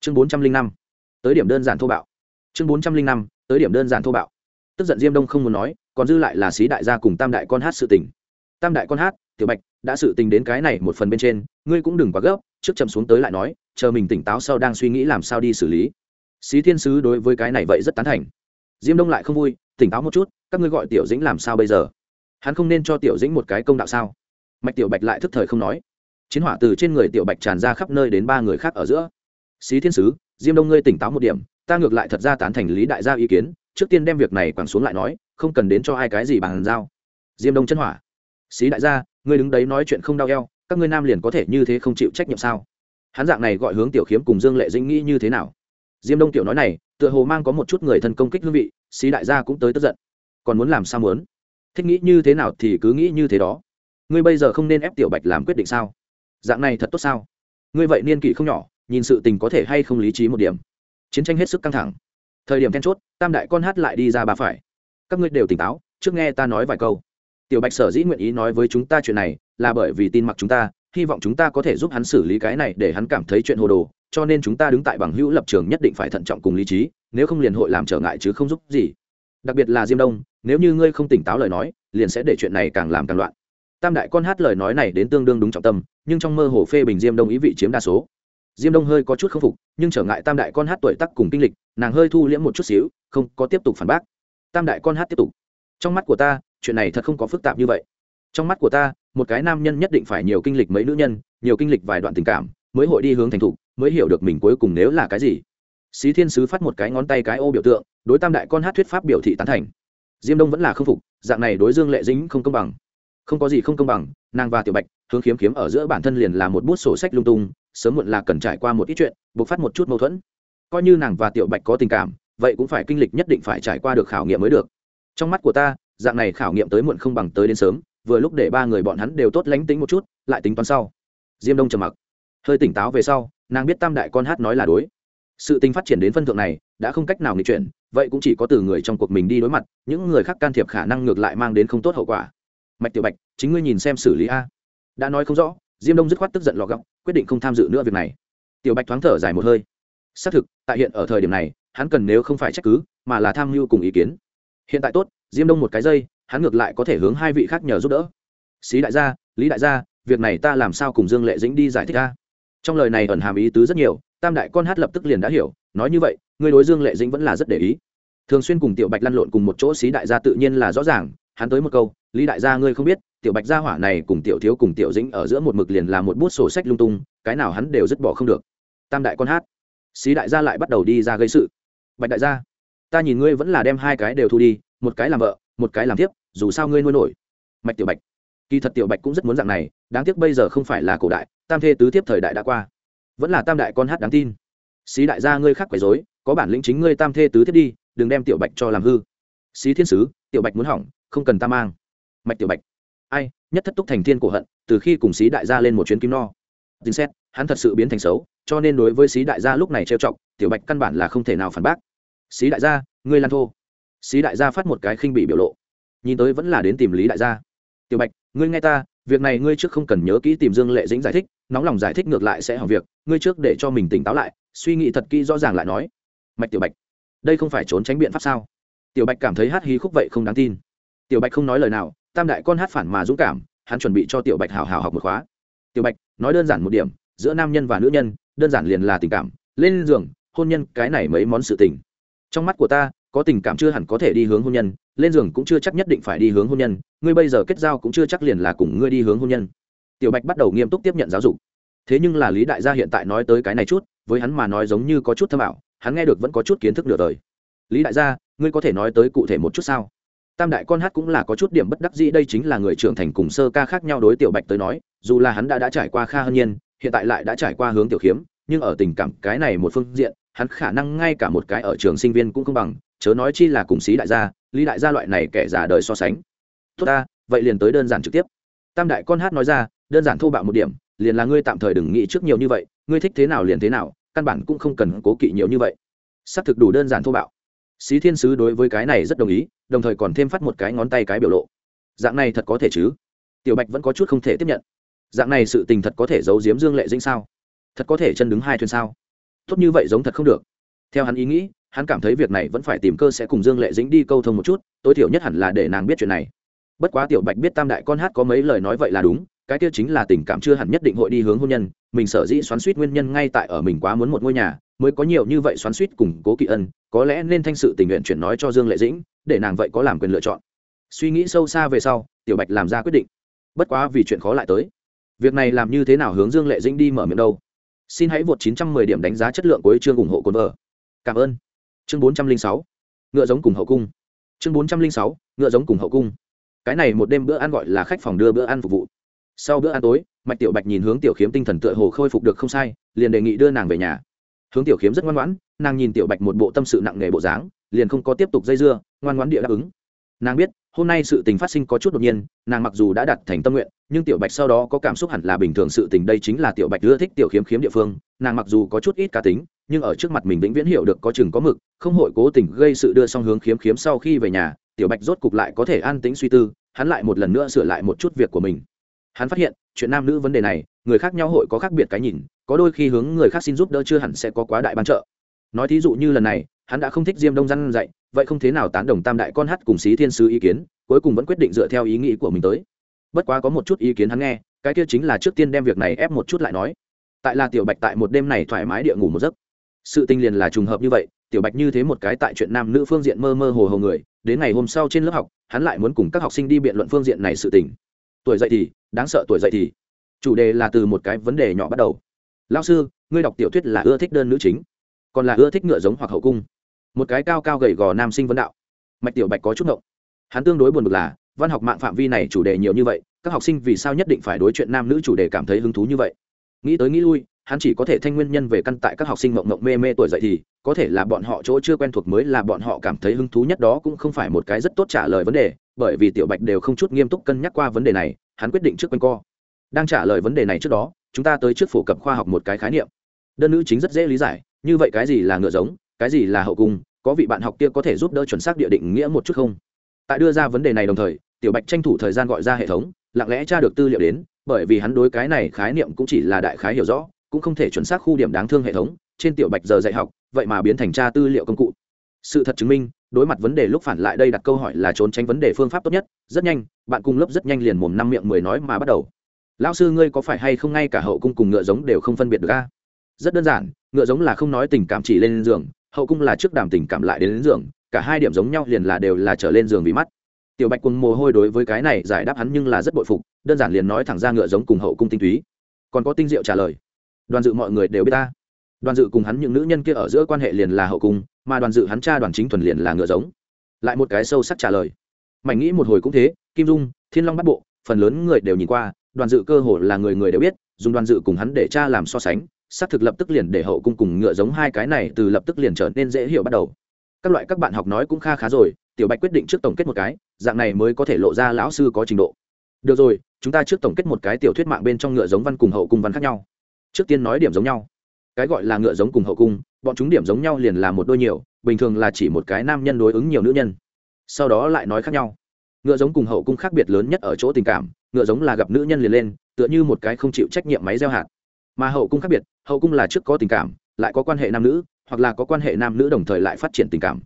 Chương 405 tới điểm đơn giản thô bạo. Chương 405 tới điểm đơn giản thô bạo. Tức giận diêm đông không muốn nói, còn dư lại là xí đại gia cùng tam đại con hát sự tình. Tam đại con hát, tiểu bạch, đã sự tình đến cái này một phần bên trên, ngươi cũng đừng quá gấp, trước chậm xuống tới lại nói, chờ mình tỉnh táo sau đang suy nghĩ làm sao đi xử lý. Xí thiên sứ đối với cái này vậy rất tán thành. Diêm đông lại không vui, tỉnh táo một chút, các ngươi gọi tiểu dĩnh làm sao bây giờ? Hắn không nên cho tiểu dĩnh một cái công đạo sao? Mạch tiểu bạch lại thức thời không nói. Chiến hỏa từ trên người tiểu bạch tràn ra khắp nơi đến ba người khác ở giữa. Xí thiên sứ, diêm đông ngươi tỉnh táo một điểm, ta ngược lại thật ra tán thành lý đại gia ý kiến, trước tiên đem việc này quẳng xuống lại nói, không cần đến cho ai cái gì bàn giao. Diêm đông chân hỏa. Xí đại gia, ngươi đứng đấy nói chuyện không đau eo, các ngươi nam liền có thể như thế không chịu trách nhiệm sao? Hắn dạng này gọi hướng tiểu khiếm cùng dương lệ dĩnh nghĩ như thế nào? Diêm đông tiểu nói này, tựa hồ mang có một chút người thân công kích hương vị, xí đại gia cũng tới tức giận. Còn muốn làm sao muốn? Thích nghĩ như thế nào thì cứ nghĩ như thế đó ngươi bây giờ không nên ép tiểu bạch làm quyết định sao? Dạng này thật tốt sao? Ngươi vậy niên kỷ không nhỏ, nhìn sự tình có thể hay không lý trí một điểm. Chiến tranh hết sức căng thẳng. Thời điểm then chốt, tam đại con hát lại đi ra bà phải. Các ngươi đều tỉnh táo, trước nghe ta nói vài câu. Tiểu bạch sở dĩ nguyện ý nói với chúng ta chuyện này, là bởi vì tin mặc chúng ta, hy vọng chúng ta có thể giúp hắn xử lý cái này để hắn cảm thấy chuyện hồ đồ, cho nên chúng ta đứng tại bằng hữu lập trường nhất định phải thận trọng cùng lý trí, nếu không liền hội làm trở ngại chứ không giúp gì. Đặc biệt là diêm đông, nếu như ngươi không tỉnh táo lời nói, liền sẽ để chuyện này càng làm càng loạn tam đại con hát lời nói này đến tương đương đúng trọng tâm, nhưng trong mơ hồ phê bình diêm đông ý vị chiếm đa số. Diêm đông hơi có chút k phục, nhưng trở ngại tam đại con hát tuổi tắc cùng kinh lịch, nàng hơi thu liễm một chút xíu, không có tiếp tục phản bác. Tam đại con hát tiếp tục. Trong mắt của ta, chuyện này thật không có phức tạp như vậy. Trong mắt của ta, một cái nam nhân nhất định phải nhiều kinh lịch mấy nữ nhân, nhiều kinh lịch vài đoạn tình cảm, mới hội đi hướng thành thục, mới hiểu được mình cuối cùng nếu là cái gì. Xí thiên sứ phát một cái ngón tay cái ô biểu tượng, đối tam đại con hát thuyết pháp biểu thị tán thành. Diêm đông vẫn là không phục, dạng này đối dương lệ dính không công bằng không có gì không công bằng, nàng và tiểu bạch, hướng khiếm khiếm ở giữa bản thân liền là một bút sổ sách lung tung, sớm muộn là cần trải qua một ít chuyện buộc phát một chút mâu thuẫn. Coi như nàng và tiểu bạch có tình cảm, vậy cũng phải kinh lịch nhất định phải trải qua được khảo nghiệm mới được. Trong mắt của ta, dạng này khảo nghiệm tới muộn không bằng tới đến sớm, vừa lúc để ba người bọn hắn đều tốt lánh tính một chút, lại tính toán sau. Diêm đông trầm mặc. Hơi tỉnh táo về sau, nàng biết tam đại con hát nói là đối. Sự tình phát triển đến phân thượng này, đã không cách nào nghịch chuyển, vậy cũng chỉ có từ người trong cuộc mình đi đối mặt, những người khác can thiệp khả năng ngược lại mang đến không tốt hậu quả mạch tiểu bạch, chính ngươi nhìn xem xử lý a. Đã nói không rõ, diêm đông dứt khoát tức giận lò gọng, quyết định không tham dự nữa việc này. Tiểu bạch thoáng thở dài một hơi. Xác thực, tại hiện ở thời điểm này, hắn cần nếu không phải trách cứ, mà là tham mưu cùng ý kiến. Hiện tại tốt, diêm đông một cái dây, hắn ngược lại có thể hướng hai vị khác nhờ giúp đỡ. Xí đại gia, lý đại gia, việc này ta làm sao cùng dương lệ dĩnh đi giải thích a? Trong lời này ẩn hàm ý tứ rất nhiều, tam đại con hát lập tức liền đã hiểu, nói như vậy người đối dương lệ dĩnh vẫn là rất để ý. Thường xuyên cùng tiểu bạch lăn lộn cùng một chỗ, xí đại gia tự nhiên là rõ ràng hắn tới một câu, lý đại gia ngươi không biết, tiểu bạch gia hỏa này cùng tiểu thiếu cùng tiểu dĩnh ở giữa một mực liền là một bút sổ sách lung tung, cái nào hắn đều dứt bỏ không được. Tam đại con hát. Xí đại gia lại bắt đầu đi ra gây sự. Bạch đại gia, ta nhìn ngươi vẫn là đem hai cái đều thu đi, một cái làm vợ, một cái làm tiếp, dù sao ngươi nuôi nổi. Mạch tiểu bạch. Kỳ thật tiểu bạch cũng rất muốn dạng này, đáng tiếc bây giờ không phải là cổ đại, tam thê tứ tiếp thời đại đã qua. Vẫn là tam đại con hát đáng tin. Xí đại gia ngươi khác quấy dối có bản lĩnh chính ngươi tam thê tứ thiếp đi, đừng đem tiểu bạch cho làm hư. Xí thiên sứ, tiểu bạch muốn hỏng không cần ta mang. Mạch tiểu bạch. Ai, nhất thất túc thành thiên cổ hận, từ khi cùng xí đại gia lên một chuyến kim no. Dính xét, hắn thật sự biến thành xấu, cho nên đối với xí đại gia lúc này trêu chọc, tiểu bạch căn bản là không thể nào phản bác. Xí đại gia, ngươi lan thô. Xí đại gia phát một cái khinh bị biểu lộ. Nhìn tới vẫn là đến tìm lý đại gia. Tiểu bạch, ngươi nghe ta, việc này ngươi trước không cần nhớ kỹ tìm dương lệ dĩnh giải thích, nóng lòng giải thích ngược lại sẽ hỏng việc, ngươi trước để cho mình tỉnh táo lại, suy nghĩ thật kỹ rõ ràng lại nói. Mạch tiểu bạch, đây không phải trốn tránh biện pháp sao? Tiểu bạch cảm thấy hát hí khúc vậy không đáng tin tiểu bạch không nói lời nào, tam đại con hát phản mà dũng cảm, hắn chuẩn bị cho tiểu bạch hào hào học một khóa. Tiểu bạch, nói đơn giản một điểm, giữa nam nhân và nữ nhân, đơn giản liền là tình cảm, lên giường, hôn nhân, cái này mấy món sự tình. Trong mắt của ta, có tình cảm chưa hẳn có thể đi hướng hôn nhân, lên giường cũng chưa chắc nhất định phải đi hướng hôn nhân, ngươi bây giờ kết giao cũng chưa chắc liền là cùng ngươi đi hướng hôn nhân. Tiểu bạch bắt đầu nghiêm túc tiếp nhận giáo dục. Thế nhưng là lý đại gia hiện tại nói tới cái này chút, với hắn mà nói giống như có chút thâm ảo, hắn nghe được vẫn có chút kiến thức nửa đời. Lý đại gia, ngươi có thể nói tới cụ thể một chút sao? Tam đại con hát cũng là có chút điểm bất đắc dĩ, đây chính là người trưởng thành cùng sơ ca khác nhau đối tiểu bạch tới nói, dù là hắn đã đã trải qua kha hân nhiên, hiện tại lại đã trải qua hướng tiểu khiếm, nhưng ở tình cảm cái này một phương diện, hắn khả năng ngay cả một cái ở trường sinh viên cũng không bằng, chớ nói chi là cùng xí đại gia, lý đại gia loại này kẻ già đời so sánh. Tốt ta, vậy liền tới đơn giản trực tiếp. Tam đại con hát nói ra, đơn giản thô bạo một điểm, liền là ngươi tạm thời đừng nghĩ trước nhiều như vậy, ngươi thích thế nào liền thế nào, căn bản cũng không cần cố kỵ nhiều như vậy. Xác thực đủ đơn giản thô bạo xí thiên sứ đối với cái này rất đồng ý, đồng thời còn thêm phát một cái ngón tay cái biểu lộ. Dạng này thật có thể chứ? Tiểu bạch vẫn có chút không thể tiếp nhận. Dạng này sự tình thật có thể giấu giếm dương lệ dinh sao? Thật có thể chân đứng hai thuyền sao? Tốt như vậy giống thật không được. Theo hắn ý nghĩ, hắn cảm thấy việc này vẫn phải tìm cơ sẽ cùng dương lệ dĩnh đi câu thông một chút, tối thiểu nhất hẳn là để nàng biết chuyện này. Bất quá tiểu bạch biết tam đại con hát có mấy lời nói vậy là đúng, cái kia chính là tình cảm chưa hẳn nhất định hội đi hướng hôn nhân mình sở dĩ xoắn suýt nguyên nhân ngay tại ở mình quá muốn một ngôi nhà, mới có nhiều như vậy xoắn suýt cùng cố kỵ ân, có lẽ nên thanh sự tình nguyện chuyển nói cho dương lệ dĩnh, để nàng vậy có làm quyền lựa chọn. Suy nghĩ sâu xa về sau, tiểu bạch làm ra quyết định. Bất quá vì chuyện khó lại tới. Việc này làm như thế nào hướng dương lệ dĩnh đi mở miệng đâu? Xin hãy vượt 910 điểm đánh giá chất lượng của chương ủng hộ cồn vợ cảm ơn. Chương 406 ngựa giống cùng hậu cung. Chương 406 ngựa giống cùng hậu cung. Cái này một đêm bữa ăn gọi là khách phòng đưa bữa ăn phục vụ. Sau bữa ăn tối mạch tiểu bạch nhìn hướng tiểu khiếm tinh thần tựa hồ khôi phục được không sai, liền đề nghị đưa nàng về nhà. Hướng tiểu khiếm rất ngoan ngoãn, nàng nhìn tiểu bạch một bộ tâm sự nặng nề bộ dáng, liền không có tiếp tục dây dưa, ngoan ngoãn địa đáp ứng. Nàng biết, hôm nay sự tình phát sinh có chút đột nhiên, nàng mặc dù đã đặt thành tâm nguyện, nhưng tiểu bạch sau đó có cảm xúc hẳn là bình thường sự tình, đây chính là tiểu bạch ưa thích tiểu khiếm khiếm địa phương, nàng mặc dù có chút ít cá tính, nhưng ở trước mặt mình vĩnh viễn hiểu được có chừng có mực, không hội cố tình gây sự đưa song hướng khiếm khiếm sau khi về nhà, tiểu bạch rốt cục lại có thể an tính suy tư, hắn lại một lần nữa sửa lại một chút việc của mình. Hắn phát hiện chuyện nam nữ vấn đề này, người khác nhau hội có khác biệt cái nhìn, có đôi khi hướng người khác xin giúp đỡ chưa hẳn sẽ có quá đại ban trợ. Nói thí dụ như lần này, hắn đã không thích diêm đông răn dạy, vậy không thế nào tán đồng tam đại con hát cùng xí thiên sứ ý kiến, cuối cùng vẫn quyết định dựa theo ý nghĩ của mình tới. Bất quá có một chút ý kiến hắn nghe, cái kia chính là trước tiên đem việc này ép một chút lại nói. Tại là tiểu bạch tại một đêm này thoải mái địa ngủ một giấc. Sự tinh liền là trùng hợp như vậy, tiểu bạch như thế một cái tại chuyện nam nữ phương diện mơ mơ hồ hồ người, đến ngày hôm sau trên lớp học, hắn lại muốn cùng các học sinh đi biện luận phương diện này sự tình tuổi dậy thì, đáng sợ tuổi dậy thì. Chủ đề là từ một cái vấn đề nhỏ bắt đầu. Lao sư, ngươi đọc tiểu thuyết là ưa thích đơn nữ chính, còn là ưa thích ngựa giống hoặc hậu cung. Một cái cao cao gầy gò nam sinh vấn đạo. Mạch tiểu bạch có chút ngộng. Hắn tương đối buồn bực là, văn học mạng phạm vi này chủ đề nhiều như vậy, các học sinh vì sao nhất định phải đối chuyện nam nữ chủ đề cảm thấy hứng thú như vậy? Nghĩ tới nghĩ lui hắn chỉ có thể thanh nguyên nhân về căn tại các học sinh mộng mộng mê mê tuổi dậy thì, có thể là bọn họ chỗ chưa quen thuộc mới là bọn họ cảm thấy hứng thú nhất đó cũng không phải một cái rất tốt trả lời vấn đề, bởi vì tiểu bạch đều không chút nghiêm túc cân nhắc qua vấn đề này, hắn quyết định trước quanh co. Đang trả lời vấn đề này trước đó, chúng ta tới trước phổ cập khoa học một cái khái niệm. Đơn nữ chính rất dễ lý giải, như vậy cái gì là ngựa giống, cái gì là hậu cung, có vị bạn học kia có thể giúp đỡ chuẩn xác địa định nghĩa một chút không? Tại đưa ra vấn đề này đồng thời, tiểu bạch tranh thủ thời gian gọi ra hệ thống, lặng lẽ tra được tư liệu đến, bởi vì hắn đối cái này khái niệm cũng chỉ là đại khái hiểu rõ cũng không thể chuẩn xác khu điểm đáng thương hệ thống trên tiểu bạch giờ dạy học vậy mà biến thành tra tư liệu công cụ. Sự thật chứng minh đối mặt vấn đề lúc phản lại đây đặt câu hỏi là trốn tránh vấn đề phương pháp tốt nhất rất nhanh bạn cùng lớp rất nhanh liền mồm năm miệng mười nói mà bắt đầu. Lão sư ngươi có phải hay không ngay cả hậu cung cùng ngựa giống đều không phân biệt được a? Rất đơn giản ngựa giống là không nói tình cảm chỉ lên giường hậu cung là trước đàm tình cảm lại đến, đến giường cả hai điểm giống nhau liền là đều là trở lên giường vì mắt. Tiểu bạch cùng mồ hôi đối với cái này giải đáp hắn nhưng là rất bội phục đơn giản liền nói thẳng ra ngựa giống cùng hậu cung tinh túy. Còn có tinh diệu trả lời đoàn dự mọi người đều biết ta. Đoàn dự cùng hắn những nữ nhân kia ở giữa quan hệ liền là hậu cung, mà đoàn dự hắn cha đoàn chính thuần liền là ngựa giống. Lại một cái sâu sắc trả lời. Mảnh nghĩ một hồi cũng thế, kim dung, thiên long bắt bộ, phần lớn người đều nhìn qua, đoàn dự cơ hồ là người người đều biết, dùng đoàn dự cùng hắn để cha làm so sánh, xác thực lập tức liền để hậu cung cùng ngựa giống hai cái này từ lập tức liền trở nên dễ hiểu bắt đầu. Các loại các bạn học nói cũng kha khá rồi, tiểu bạch quyết định trước tổng kết một cái, dạng này mới có thể lộ ra lão sư có trình độ. Được rồi, chúng ta trước tổng kết một cái tiểu thuyết mạng bên trong ngựa giống văn cùng hậu cung văn khác nhau trước tiên nói điểm giống nhau. Cái gọi là ngựa giống cùng hậu cung, bọn chúng điểm giống nhau liền là một đôi nhiều, bình thường là chỉ một cái nam nhân đối ứng nhiều nữ nhân. Sau đó lại nói khác nhau. Ngựa giống cùng hậu cung khác biệt lớn nhất ở chỗ tình cảm, ngựa giống là gặp nữ nhân liền lên, tựa như một cái không chịu trách nhiệm máy gieo hạt. Mà hậu cung khác biệt, hậu cung là trước có tình cảm, lại có quan hệ nam nữ, hoặc là có quan hệ nam nữ đồng thời lại phát triển tình cảm.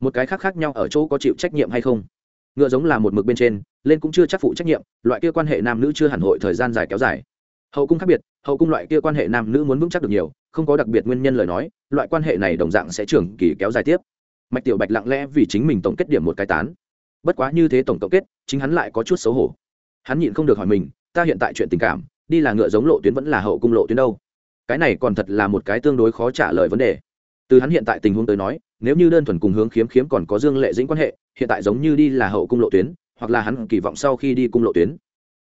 Một cái khác khác nhau ở chỗ có chịu trách nhiệm hay không. Ngựa giống là một mực bên trên, lên cũng chưa chắc phụ trách nhiệm, loại kia quan hệ nam nữ chưa hẳn hội thời gian dài kéo dài. Hậu cung khác biệt hậu cung loại kia quan hệ nam nữ muốn vững chắc được nhiều, không có đặc biệt nguyên nhân lời nói, loại quan hệ này đồng dạng sẽ trưởng kỳ kéo dài tiếp. Mạch tiểu bạch lặng lẽ vì chính mình tổng kết điểm một cái tán. Bất quá như thế tổng tổng kết, chính hắn lại có chút xấu hổ. Hắn nhịn không được hỏi mình, ta hiện tại chuyện tình cảm, đi là ngựa giống lộ tuyến vẫn là hậu cung lộ tuyến đâu? Cái này còn thật là một cái tương đối khó trả lời vấn đề. Từ hắn hiện tại tình huống tới nói, nếu như đơn thuần cùng hướng khiếm khiếm còn có dương lệ dĩnh quan hệ, hiện tại giống như đi là hậu cung lộ tuyến, hoặc là hắn kỳ vọng sau khi đi cung lộ tuyến.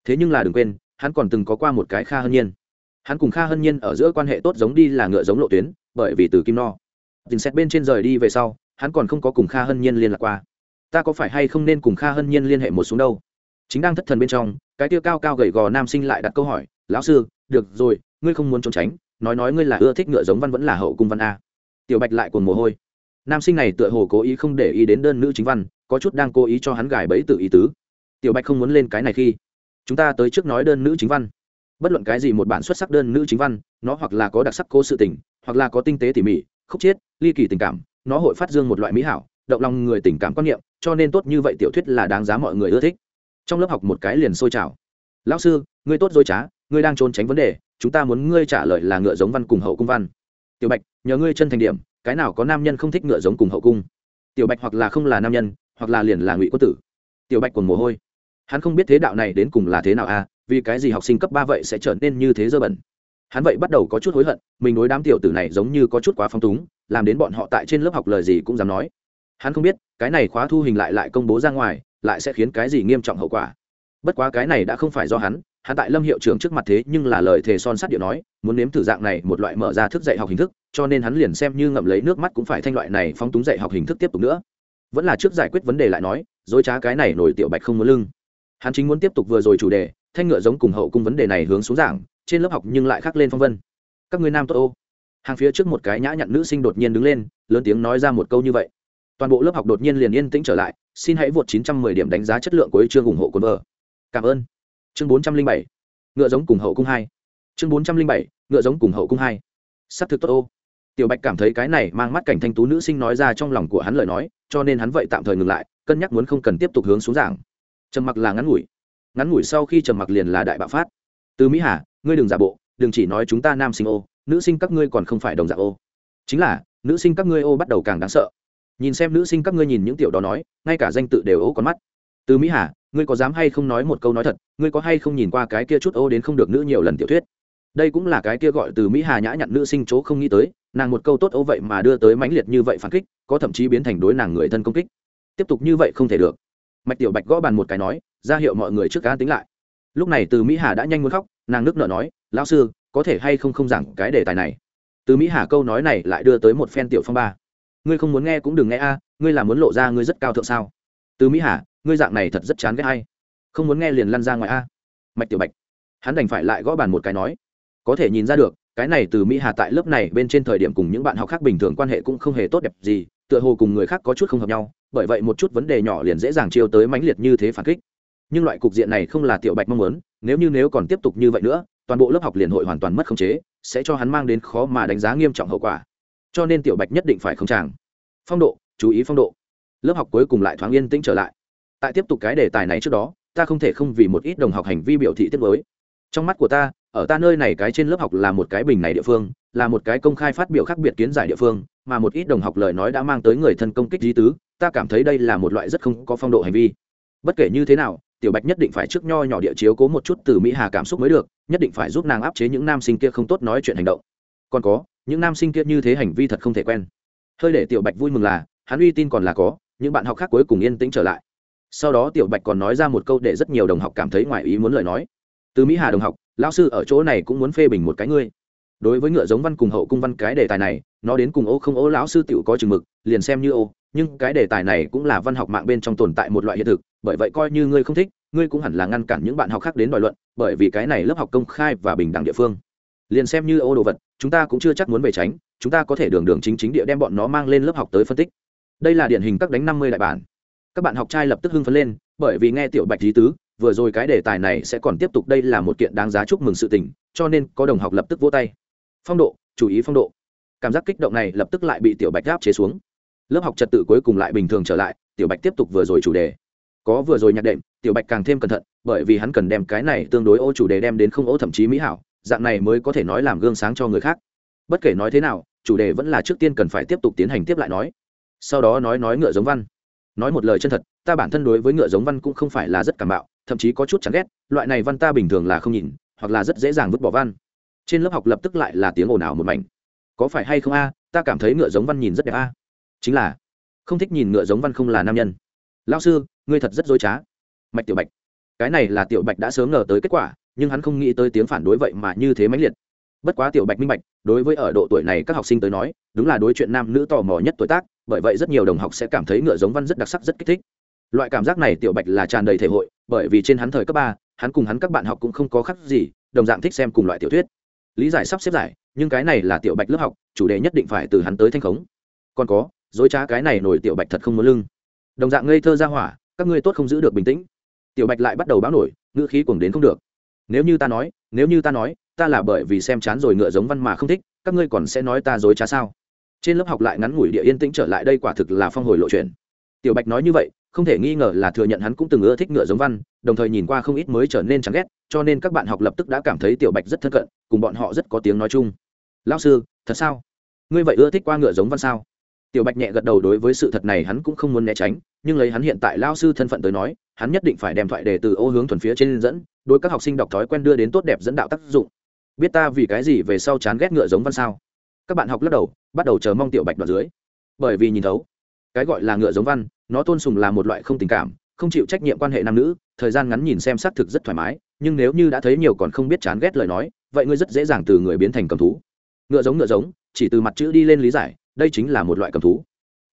Thế nhưng là đừng quên, hắn còn từng có qua một cái kha hơn nhiên hắn cùng kha hân nhiên ở giữa quan hệ tốt giống đi là ngựa giống lộ tuyến, bởi vì từ kim no. Dình xét bên trên rời đi về sau, hắn còn không có cùng kha hân nhiên liên lạc qua. Ta có phải hay không nên cùng kha hân nhiên liên hệ một xuống đâu? Chính đang thất thần bên trong, cái tiêu cao cao gầy gò nam sinh lại đặt câu hỏi, lão sư, được rồi, ngươi không muốn trốn tránh, nói nói ngươi là ưa thích ngựa giống văn vẫn là hậu cung văn a. Tiểu bạch lại cồn mồ hôi. Nam sinh này tựa hồ cố ý không để ý đến đơn nữ chính văn, có chút đang cố ý cho hắn gài bẫy tự ý tứ. Tiểu bạch không muốn lên cái này khi, chúng ta tới trước nói đơn nữ chính văn bất luận cái gì một bản xuất sắc đơn nữ chính văn, nó hoặc là có đặc sắc cố sự tình, hoặc là có tinh tế tỉ mỉ, khúc chiết, ly kỳ tình cảm, nó hội phát dương một loại mỹ hảo, động lòng người tình cảm quan niệm, cho nên tốt như vậy tiểu thuyết là đáng giá mọi người ưa thích. Trong lớp học một cái liền sôi trào. Lão sư, ngươi tốt dối trá ngươi đang trốn tránh vấn đề, chúng ta muốn ngươi trả lời là ngựa giống văn cùng hậu cung văn. Tiểu bạch, nhờ ngươi chân thành điểm, cái nào có nam nhân không thích ngựa giống cùng hậu cung? Tiểu bạch hoặc là không là nam nhân, hoặc là liền là ngụy quân tử. Tiểu bạch còn mồ hôi. Hắn không biết thế đạo này đến cùng là thế nào à vì cái gì học sinh cấp ba vậy sẽ trở nên như thế dơ bẩn? Hắn vậy bắt đầu có chút hối hận, mình đối đám tiểu tử này giống như có chút quá phong túng, làm đến bọn họ tại trên lớp học lời gì cũng dám nói. Hắn không biết, cái này khóa thu hình lại lại công bố ra ngoài, lại sẽ khiến cái gì nghiêm trọng hậu quả. Bất quá cái này đã không phải do hắn hắn tại lâm hiệu trưởng trước mặt thế nhưng là lời thề son sắt điệu nói, muốn nếm thử dạng này một loại mở ra thức dạy học hình thức, cho nên hắn liền xem như ngậm lấy nước mắt cũng phải thanh loại này phong túng dạy học hình thức tiếp tục nữa. Vẫn là trước giải quyết vấn đề lại nói, dối trá cái này nổi tiểu bạch không muốn lưng. Hắn chính muốn tiếp tục vừa rồi chủ đề thanh ngựa giống cùng hậu cung vấn đề này hướng xuống giảng, trên lớp học nhưng lại khắc lên phong vân. Các người nam tốt ô. Hàng phía trước một cái nhã nhặn nữ sinh đột nhiên đứng lên, lớn tiếng nói ra một câu như vậy. Toàn bộ lớp học đột nhiên liền yên tĩnh trở lại, xin hãy vượt 910 điểm đánh giá chất lượng của chương ủng hộ cuốn vở. Cảm ơn. Chương 407 ngựa giống cùng hậu cung hai. Chương 407 ngựa giống cùng hậu cung hai. Sắp thực tốt ô. Tiểu bạch cảm thấy cái này mang mắt cảnh thanh tú nữ sinh nói ra trong lòng của hắn lời nói, cho nên hắn vậy tạm thời ngừng lại, cân nhắc muốn không cần tiếp tục hướng xuống giảng. Trầm mặc là ngắn ngủi ngắn ngủi sau khi trầm mặc liền là đại bạo phát. Từ mỹ hà, ngươi đừng giả bộ, đừng chỉ nói chúng ta nam sinh ô, nữ sinh các ngươi còn không phải đồng dạng ô. Chính là, nữ sinh các ngươi ô bắt đầu càng đáng sợ. Nhìn xem nữ sinh các ngươi nhìn những tiểu đó nói, ngay cả danh tự đều ô con mắt. Từ mỹ hà, ngươi có dám hay không nói một câu nói thật, ngươi có hay không nhìn qua cái kia chút ô đến không được nữ nhiều lần tiểu thuyết? Đây cũng là cái kia gọi từ mỹ hà nhã nhặn nữ sinh chỗ không nghĩ tới, nàng một câu tốt ô vậy mà đưa tới mãnh liệt như vậy phản kích, có thậm chí biến thành đối nàng người thân công kích. Tiếp tục như vậy không thể được. Mạch tiểu bạch gõ bàn một cái nói ra hiệu mọi người trước cá tính lại. Lúc này từ mỹ hà đã nhanh muốn khóc, nàng nước nợ nói, lão sư, có thể hay không không giảng cái đề tài này? Từ mỹ hà câu nói này lại đưa tới một phen tiểu phong ba. Ngươi không muốn nghe cũng đừng nghe a, ngươi là muốn lộ ra ngươi rất cao thượng sao? Từ mỹ hà, ngươi dạng này thật rất chán ghét hay không muốn nghe liền lăn ra ngoài a. Mạch tiểu bạch, hắn đành phải lại gõ bàn một cái nói, có thể nhìn ra được, cái này từ mỹ hà tại lớp này bên trên thời điểm cùng những bạn học khác bình thường quan hệ cũng không hề tốt đẹp gì, tựa hồ cùng người khác có chút không hợp nhau, bởi vậy một chút vấn đề nhỏ liền dễ dàng chiêu tới mãnh liệt như thế phản kích nhưng loại cục diện này không là tiểu bạch mong muốn, nếu như nếu còn tiếp tục như vậy nữa, toàn bộ lớp học liền hội hoàn toàn mất khống chế, sẽ cho hắn mang đến khó mà đánh giá nghiêm trọng hậu quả. Cho nên tiểu bạch nhất định phải không tràng. Phong độ, chú ý phong độ. Lớp học cuối cùng lại thoáng yên tĩnh trở lại. Tại tiếp tục cái đề tài này trước đó, ta không thể không vì một ít đồng học hành vi biểu thị tiết mới trong mắt của ta, ở ta nơi này cái trên lớp học là một cái bình này địa phương, là một cái công khai phát biểu khác biệt kiến giải địa phương, mà một ít đồng học lời nói đã mang tới người thân công kích di tứ, ta cảm thấy đây là một loại rất không có phong độ hành vi. Bất kể như thế nào tiểu bạch nhất định phải trước nho nhỏ địa chiếu cố một chút từ mỹ hà cảm xúc mới được, nhất định phải giúp nàng áp chế những nam sinh kia không tốt nói chuyện hành động. Còn có, những nam sinh kia như thế hành vi thật không thể quen. Hơi để tiểu bạch vui mừng là, hắn uy tin còn là có, những bạn học khác cuối cùng yên tĩnh trở lại. Sau đó tiểu bạch còn nói ra một câu để rất nhiều đồng học cảm thấy ngoài ý muốn lời nói. Từ mỹ hà đồng học, lão sư ở chỗ này cũng muốn phê bình một cái ngươi. Đối với ngựa giống văn cùng hậu cung văn cái đề tài này, nó đến cùng ô không ô lão sư tiểu có chừng mực, liền xem như ô, nhưng cái đề tài này cũng là văn học mạng bên trong tồn tại một loại hiện thực bởi vậy coi như ngươi không thích, ngươi cũng hẳn là ngăn cản những bạn học khác đến đòi luận, bởi vì cái này lớp học công khai và bình đẳng địa phương. Liền xem như ô đồ vật, chúng ta cũng chưa chắc muốn về tránh, chúng ta có thể đường đường chính chính địa đem bọn nó mang lên lớp học tới phân tích. Đây là điển hình các đánh năm mươi đại bản. Các bạn học trai lập tức hưng phấn lên, bởi vì nghe tiểu bạch lý tứ, vừa rồi cái đề tài này sẽ còn tiếp tục đây là một kiện đáng giá chúc mừng sự tình, cho nên có đồng học lập tức vỗ tay. Phong độ, chú ý phong độ. Cảm giác kích động này lập tức lại bị tiểu bạch gáp chế xuống. Lớp học trật tự cuối cùng lại bình thường trở lại, tiểu bạch tiếp tục vừa rồi chủ đề có vừa rồi nhạc đệm, tiểu bạch càng thêm cẩn thận, bởi vì hắn cần đem cái này tương đối ô chủ đề đem đến không ô thậm chí mỹ hảo, dạng này mới có thể nói làm gương sáng cho người khác. Bất kể nói thế nào, chủ đề vẫn là trước tiên cần phải tiếp tục tiến hành tiếp lại nói. Sau đó nói nói ngựa giống văn. Nói một lời chân thật, ta bản thân đối với ngựa giống văn cũng không phải là rất cảm bạo thậm chí có chút chán ghét, loại này văn ta bình thường là không nhìn, hoặc là rất dễ dàng vứt bỏ văn. Trên lớp học lập tức lại là tiếng ồn ào một mảnh. Có phải hay không a, ta cảm thấy ngựa giống văn nhìn rất đẹp a. Chính là, không thích nhìn ngựa giống văn không là nam nhân. Lao sư ngươi thật rất dối trá. Mạch tiểu bạch, cái này là tiểu bạch đã sớm ngờ tới kết quả, nhưng hắn không nghĩ tới tiếng phản đối vậy mà như thế mãnh liệt. Bất quá tiểu bạch minh bạch, đối với ở độ tuổi này các học sinh tới nói, đúng là đối chuyện nam nữ tò mò nhất tuổi tác, bởi vậy rất nhiều đồng học sẽ cảm thấy ngựa giống văn rất đặc sắc, rất kích thích. Loại cảm giác này tiểu bạch là tràn đầy thể hội, bởi vì trên hắn thời cấp ba, hắn cùng hắn các bạn học cũng không có khác gì, đồng dạng thích xem cùng loại tiểu thuyết. Lý giải sắp xếp giải, nhưng cái này là tiểu bạch lớp học, chủ đề nhất định phải từ hắn tới thanh khống. Còn có, dối trá cái này nổi tiểu bạch thật không muốn lưng. Đồng dạng ngây thơ ra hỏa các ngươi tốt không giữ được bình tĩnh. Tiểu bạch lại bắt đầu báo nổi, ngữ khí cuồng đến không được. Nếu như ta nói, nếu như ta nói, ta là bởi vì xem chán rồi ngựa giống văn mà không thích, các ngươi còn sẽ nói ta dối trá sao? Trên lớp học lại ngắn ngủi địa yên tĩnh trở lại đây quả thực là phong hồi lộ chuyện. Tiểu bạch nói như vậy, không thể nghi ngờ là thừa nhận hắn cũng từng ưa thích ngựa giống văn, đồng thời nhìn qua không ít mới trở nên chán ghét, cho nên các bạn học lập tức đã cảm thấy tiểu bạch rất thân cận, cùng bọn họ rất có tiếng nói chung. Lao sư, thật sao? Ngươi vậy ưa thích qua ngựa giống văn sao? Tiểu bạch nhẹ gật đầu đối với sự thật này hắn cũng không muốn né tránh, nhưng lấy hắn hiện tại lao sư thân phận tới nói, hắn nhất định phải đem thoại đề từ ô hướng thuần phía trên dẫn, đối các học sinh đọc thói quen đưa đến tốt đẹp dẫn đạo tác dụng. Biết ta vì cái gì về sau chán ghét ngựa giống văn sao? Các bạn học lắc đầu, bắt đầu chờ mong tiểu bạch đoạt dưới. Bởi vì nhìn thấu, cái gọi là ngựa giống văn, nó tôn sùng là một loại không tình cảm, không chịu trách nhiệm quan hệ nam nữ, thời gian ngắn nhìn xem xác thực rất thoải mái, nhưng nếu như đã thấy nhiều còn không biết chán ghét lời nói, vậy ngươi rất dễ dàng từ người biến thành cầm thú. Ngựa giống ngựa giống, chỉ từ mặt chữ đi lên lý giải đây chính là một loại cầm thú.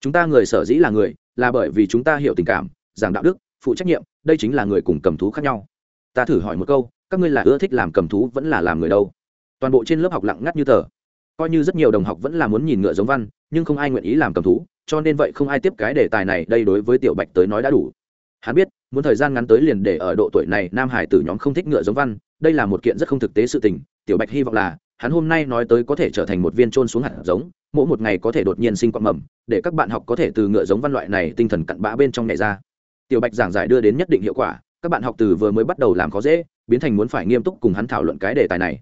Chúng ta người sở dĩ là người, là bởi vì chúng ta hiểu tình cảm, giảng đạo đức, phụ trách nhiệm, đây chính là người cùng cầm thú khác nhau. Ta thử hỏi một câu, các ngươi là ưa thích làm cầm thú vẫn là làm người đâu? Toàn bộ trên lớp học lặng ngắt như tờ. Coi như rất nhiều đồng học vẫn là muốn nhìn ngựa giống văn, nhưng không ai nguyện ý làm cầm thú, cho nên vậy không ai tiếp cái đề tài này, đây đối với tiểu bạch tới nói đã đủ. Hắn biết, muốn thời gian ngắn tới liền để ở độ tuổi này, nam hải tử nhóm không thích ngựa giống văn, đây là một kiện rất không thực tế sự tình, tiểu bạch hy vọng là hắn hôm nay nói tới có thể trở thành một viên trôn xuống hạt giống, mỗi một ngày có thể đột nhiên sinh quặng mầm, để các bạn học có thể từ ngựa giống văn loại này tinh thần cặn bã bên trong này ra. Tiểu bạch giảng giải đưa đến nhất định hiệu quả, các bạn học từ vừa mới bắt đầu làm khó dễ, biến thành muốn phải nghiêm túc cùng hắn thảo luận cái đề tài này.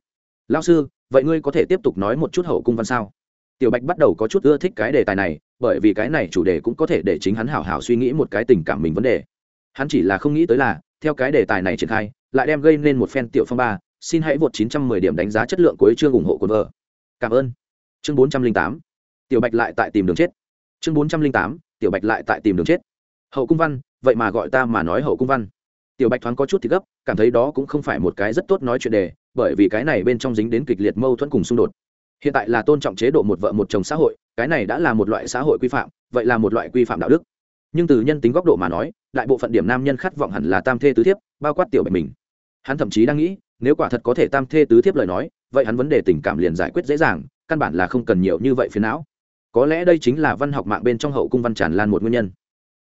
Lao sư, vậy ngươi có thể tiếp tục nói một chút hậu cung văn sao? Tiểu bạch bắt đầu có chút ưa thích cái đề tài này, bởi vì cái này chủ đề cũng có thể để chính hắn hảo hảo suy nghĩ một cái tình cảm mình vấn đề. Hắn chỉ là không nghĩ tới là, theo cái đề tài này triển khai, lại đem gây nên một phen tiểu phong ba xin hãy vượt 910 điểm đánh giá chất lượng cuối chương ủng hộ quân vợ. Cảm ơn. Chương 408 tiểu bạch lại tại tìm đường chết. Chương 408 tiểu bạch lại tại tìm đường chết. Hậu cung văn, vậy mà gọi ta mà nói hậu cung văn. Tiểu bạch thoáng có chút thì gấp, cảm thấy đó cũng không phải một cái rất tốt nói chuyện đề, bởi vì cái này bên trong dính đến kịch liệt mâu thuẫn cùng xung đột. Hiện tại là tôn trọng chế độ một vợ một chồng xã hội, cái này đã là một loại xã hội quy phạm, vậy là một loại quy phạm đạo đức. Nhưng từ nhân tính góc độ mà nói, đại bộ phận điểm nam nhân khát vọng hẳn là tam thê tứ thiếp, bao quát tiểu bạch mình. Hắn thậm chí đang nghĩ nếu quả thật có thể tam thê tứ thiếp lời nói, vậy hắn vấn đề tình cảm liền giải quyết dễ dàng, căn bản là không cần nhiều như vậy phiền não. Có lẽ đây chính là văn học mạng bên trong hậu cung văn tràn lan một nguyên nhân.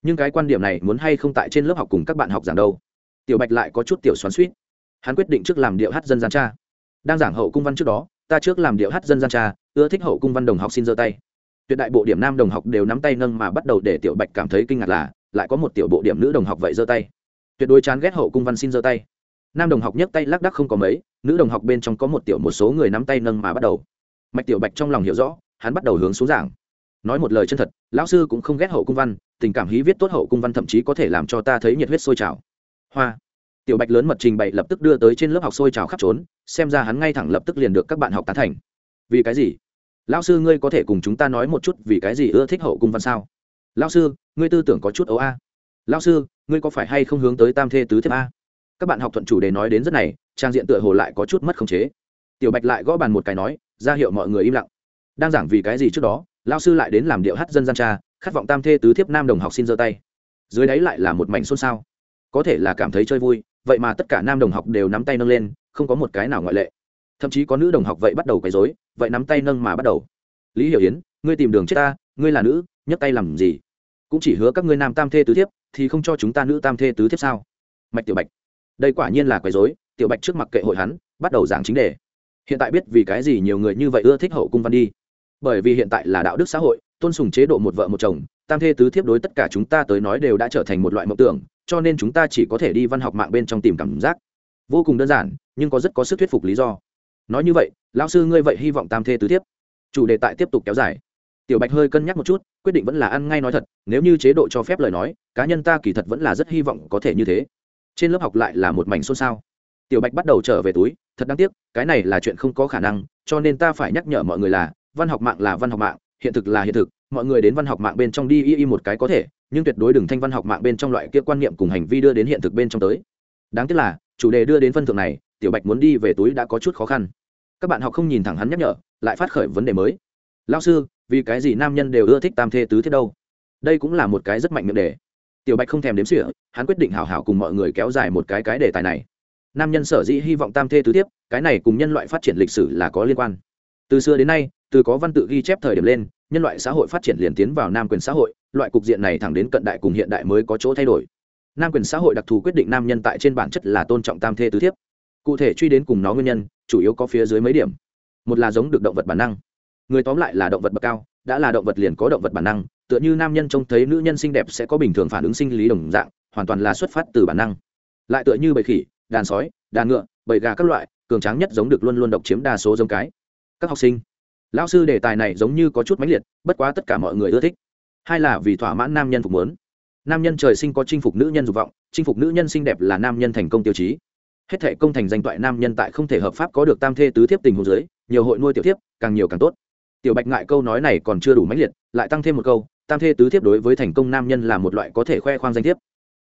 Nhưng cái quan điểm này muốn hay không tại trên lớp học cùng các bạn học giảng đâu? Tiểu bạch lại có chút tiểu xoắn suýt hắn quyết định trước làm điệu hát dân gian cha. Đang giảng hậu cung văn trước đó, ta trước làm điệu hát dân gian cha, ưa thích hậu cung văn đồng học xin giơ tay. Tuyệt đại bộ điểm nam đồng học đều nắm tay nâng mà bắt đầu để tiểu bạch cảm thấy kinh ngạc là, lại có một tiểu bộ điểm nữ đồng học vậy giơ tay. Tuyệt đối chán ghét hậu cung văn xin giơ tay nam đồng học nhấc tay lác đắc không có mấy, nữ đồng học bên trong có một tiểu một số người nắm tay nâng mà bắt đầu. Mạch tiểu bạch trong lòng hiểu rõ, hắn bắt đầu hướng xuống giảng. Nói một lời chân thật, lão sư cũng không ghét hậu cung văn, tình cảm hí viết tốt hậu cung văn thậm chí có thể làm cho ta thấy nhiệt huyết sôi trào. Hoa. Tiểu bạch lớn mật trình bày lập tức đưa tới trên lớp học sôi trào khắp trốn, xem ra hắn ngay thẳng lập tức liền được các bạn học tán thành. Vì cái gì? Lão sư ngươi có thể cùng chúng ta nói một chút vì cái gì ưa thích hậu cung văn sao? Lão sư, ngươi tư tưởng có chút ấu a. Lão sư, ngươi có phải hay không hướng tới tam thê tứ thiếp a? Các bạn học thuận chủ đề nói đến rất này, trang diện tựa hồ lại có chút mất khống chế. Tiểu bạch lại gõ bàn một cái nói, ra hiệu mọi người im lặng. Đang giảng vì cái gì trước đó, lão sư lại đến làm điệu hát dân gian cha, khát vọng tam thê tứ thiếp nam đồng học xin giơ tay. Dưới đáy lại là một mảnh xôn xao. Có thể là cảm thấy chơi vui, vậy mà tất cả nam đồng học đều nắm tay nâng lên, không có một cái nào ngoại lệ. Thậm chí có nữ đồng học vậy bắt đầu quấy dối vậy nắm tay nâng mà bắt đầu. Lý hiểu yến, ngươi tìm đường chết ta, ngươi là nữ, nhấc tay làm gì? Cũng chỉ hứa các ngươi nam tam thê tứ thiếp, thì không cho chúng ta nữ tam thê tứ thiếp sao? Mạch tiểu bạch đây quả nhiên là quấy rối. tiểu bạch trước mặt kệ hội hắn, bắt đầu giảng chính đề. Hiện tại biết vì cái gì nhiều người như vậy ưa thích hậu cung văn đi. Bởi vì hiện tại là đạo đức xã hội, tôn sùng chế độ một vợ một chồng, tam thê tứ thiếp đối tất cả chúng ta tới nói đều đã trở thành một loại mộng tưởng, cho nên chúng ta chỉ có thể đi văn học mạng bên trong tìm cảm giác. Vô cùng đơn giản, nhưng có rất có sức thuyết phục lý do. Nói như vậy, lão sư ngươi vậy hy vọng tam thê tứ thiếp. Chủ đề tại tiếp tục kéo dài. Tiểu bạch hơi cân nhắc một chút, quyết định vẫn là ăn ngay nói thật, nếu như chế độ cho phép lời nói, cá nhân ta kỳ thật vẫn là rất hy vọng có thể như thế trên lớp học lại là một mảnh xôn xao. Tiểu bạch bắt đầu trở về túi, thật đáng tiếc, cái này là chuyện không có khả năng, cho nên ta phải nhắc nhở mọi người là, văn học mạng là văn học mạng, hiện thực là hiện thực, mọi người đến văn học mạng bên trong đi y y một cái có thể, nhưng tuyệt đối đừng thanh văn học mạng bên trong loại kia quan niệm cùng hành vi đưa đến hiện thực bên trong tới. Đáng tiếc là, chủ đề đưa đến phân thượng này, tiểu bạch muốn đi về túi đã có chút khó khăn. Các bạn học không nhìn thẳng hắn nhắc nhở, lại phát khởi vấn đề mới. Lao sư, vì cái gì nam nhân đều ưa thích tam thê tứ thiết đâu? Đây cũng là một cái rất mạnh miệng đề tiểu bạch không thèm đếm xỉa, hắn quyết định hảo hảo cùng mọi người kéo dài một cái cái đề tài này. Nam nhân sở dĩ hy vọng tam thê tứ tiếp cái này cùng nhân loại phát triển lịch sử là có liên quan. Từ xưa đến nay, từ có văn tự ghi chép thời điểm lên, nhân loại xã hội phát triển liền tiến vào nam quyền xã hội, loại cục diện này thẳng đến cận đại cùng hiện đại mới có chỗ thay đổi. Nam quyền xã hội đặc thù quyết định nam nhân tại trên bản chất là tôn trọng tam thê tứ thiếp. Cụ thể truy đến cùng nó nguyên nhân, chủ yếu có phía dưới mấy điểm. Một là giống được động vật bản năng, người tóm lại là động vật bậc cao đã là động vật liền có động vật bản năng, tựa như nam nhân trông thấy nữ nhân xinh đẹp sẽ có bình thường phản ứng sinh lý đồng dạng, hoàn toàn là xuất phát từ bản năng. Lại tựa như bầy khỉ, đàn sói, đàn ngựa, bầy gà các loại, cường tráng nhất giống được luôn luôn độc chiếm đa số giống cái. Các học sinh, lão sư đề tài này giống như có chút mãnh liệt, bất quá tất cả mọi người ưa thích. Hai là vì thỏa mãn nam nhân phục muốn. Nam nhân trời sinh có chinh phục nữ nhân dục vọng, chinh phục nữ nhân xinh đẹp là nam nhân thành công tiêu chí. Hết thể công thành danh toại nam nhân tại không thể hợp pháp có được tam thê tứ thiếp tình hồ dưới, nhiều hội nuôi tiểu thiếp, càng nhiều càng tốt tiểu bạch ngại câu nói này còn chưa đủ mãnh liệt, lại tăng thêm một câu, tam thê tứ thiếp đối với thành công nam nhân là một loại có thể khoe khoang danh thiếp.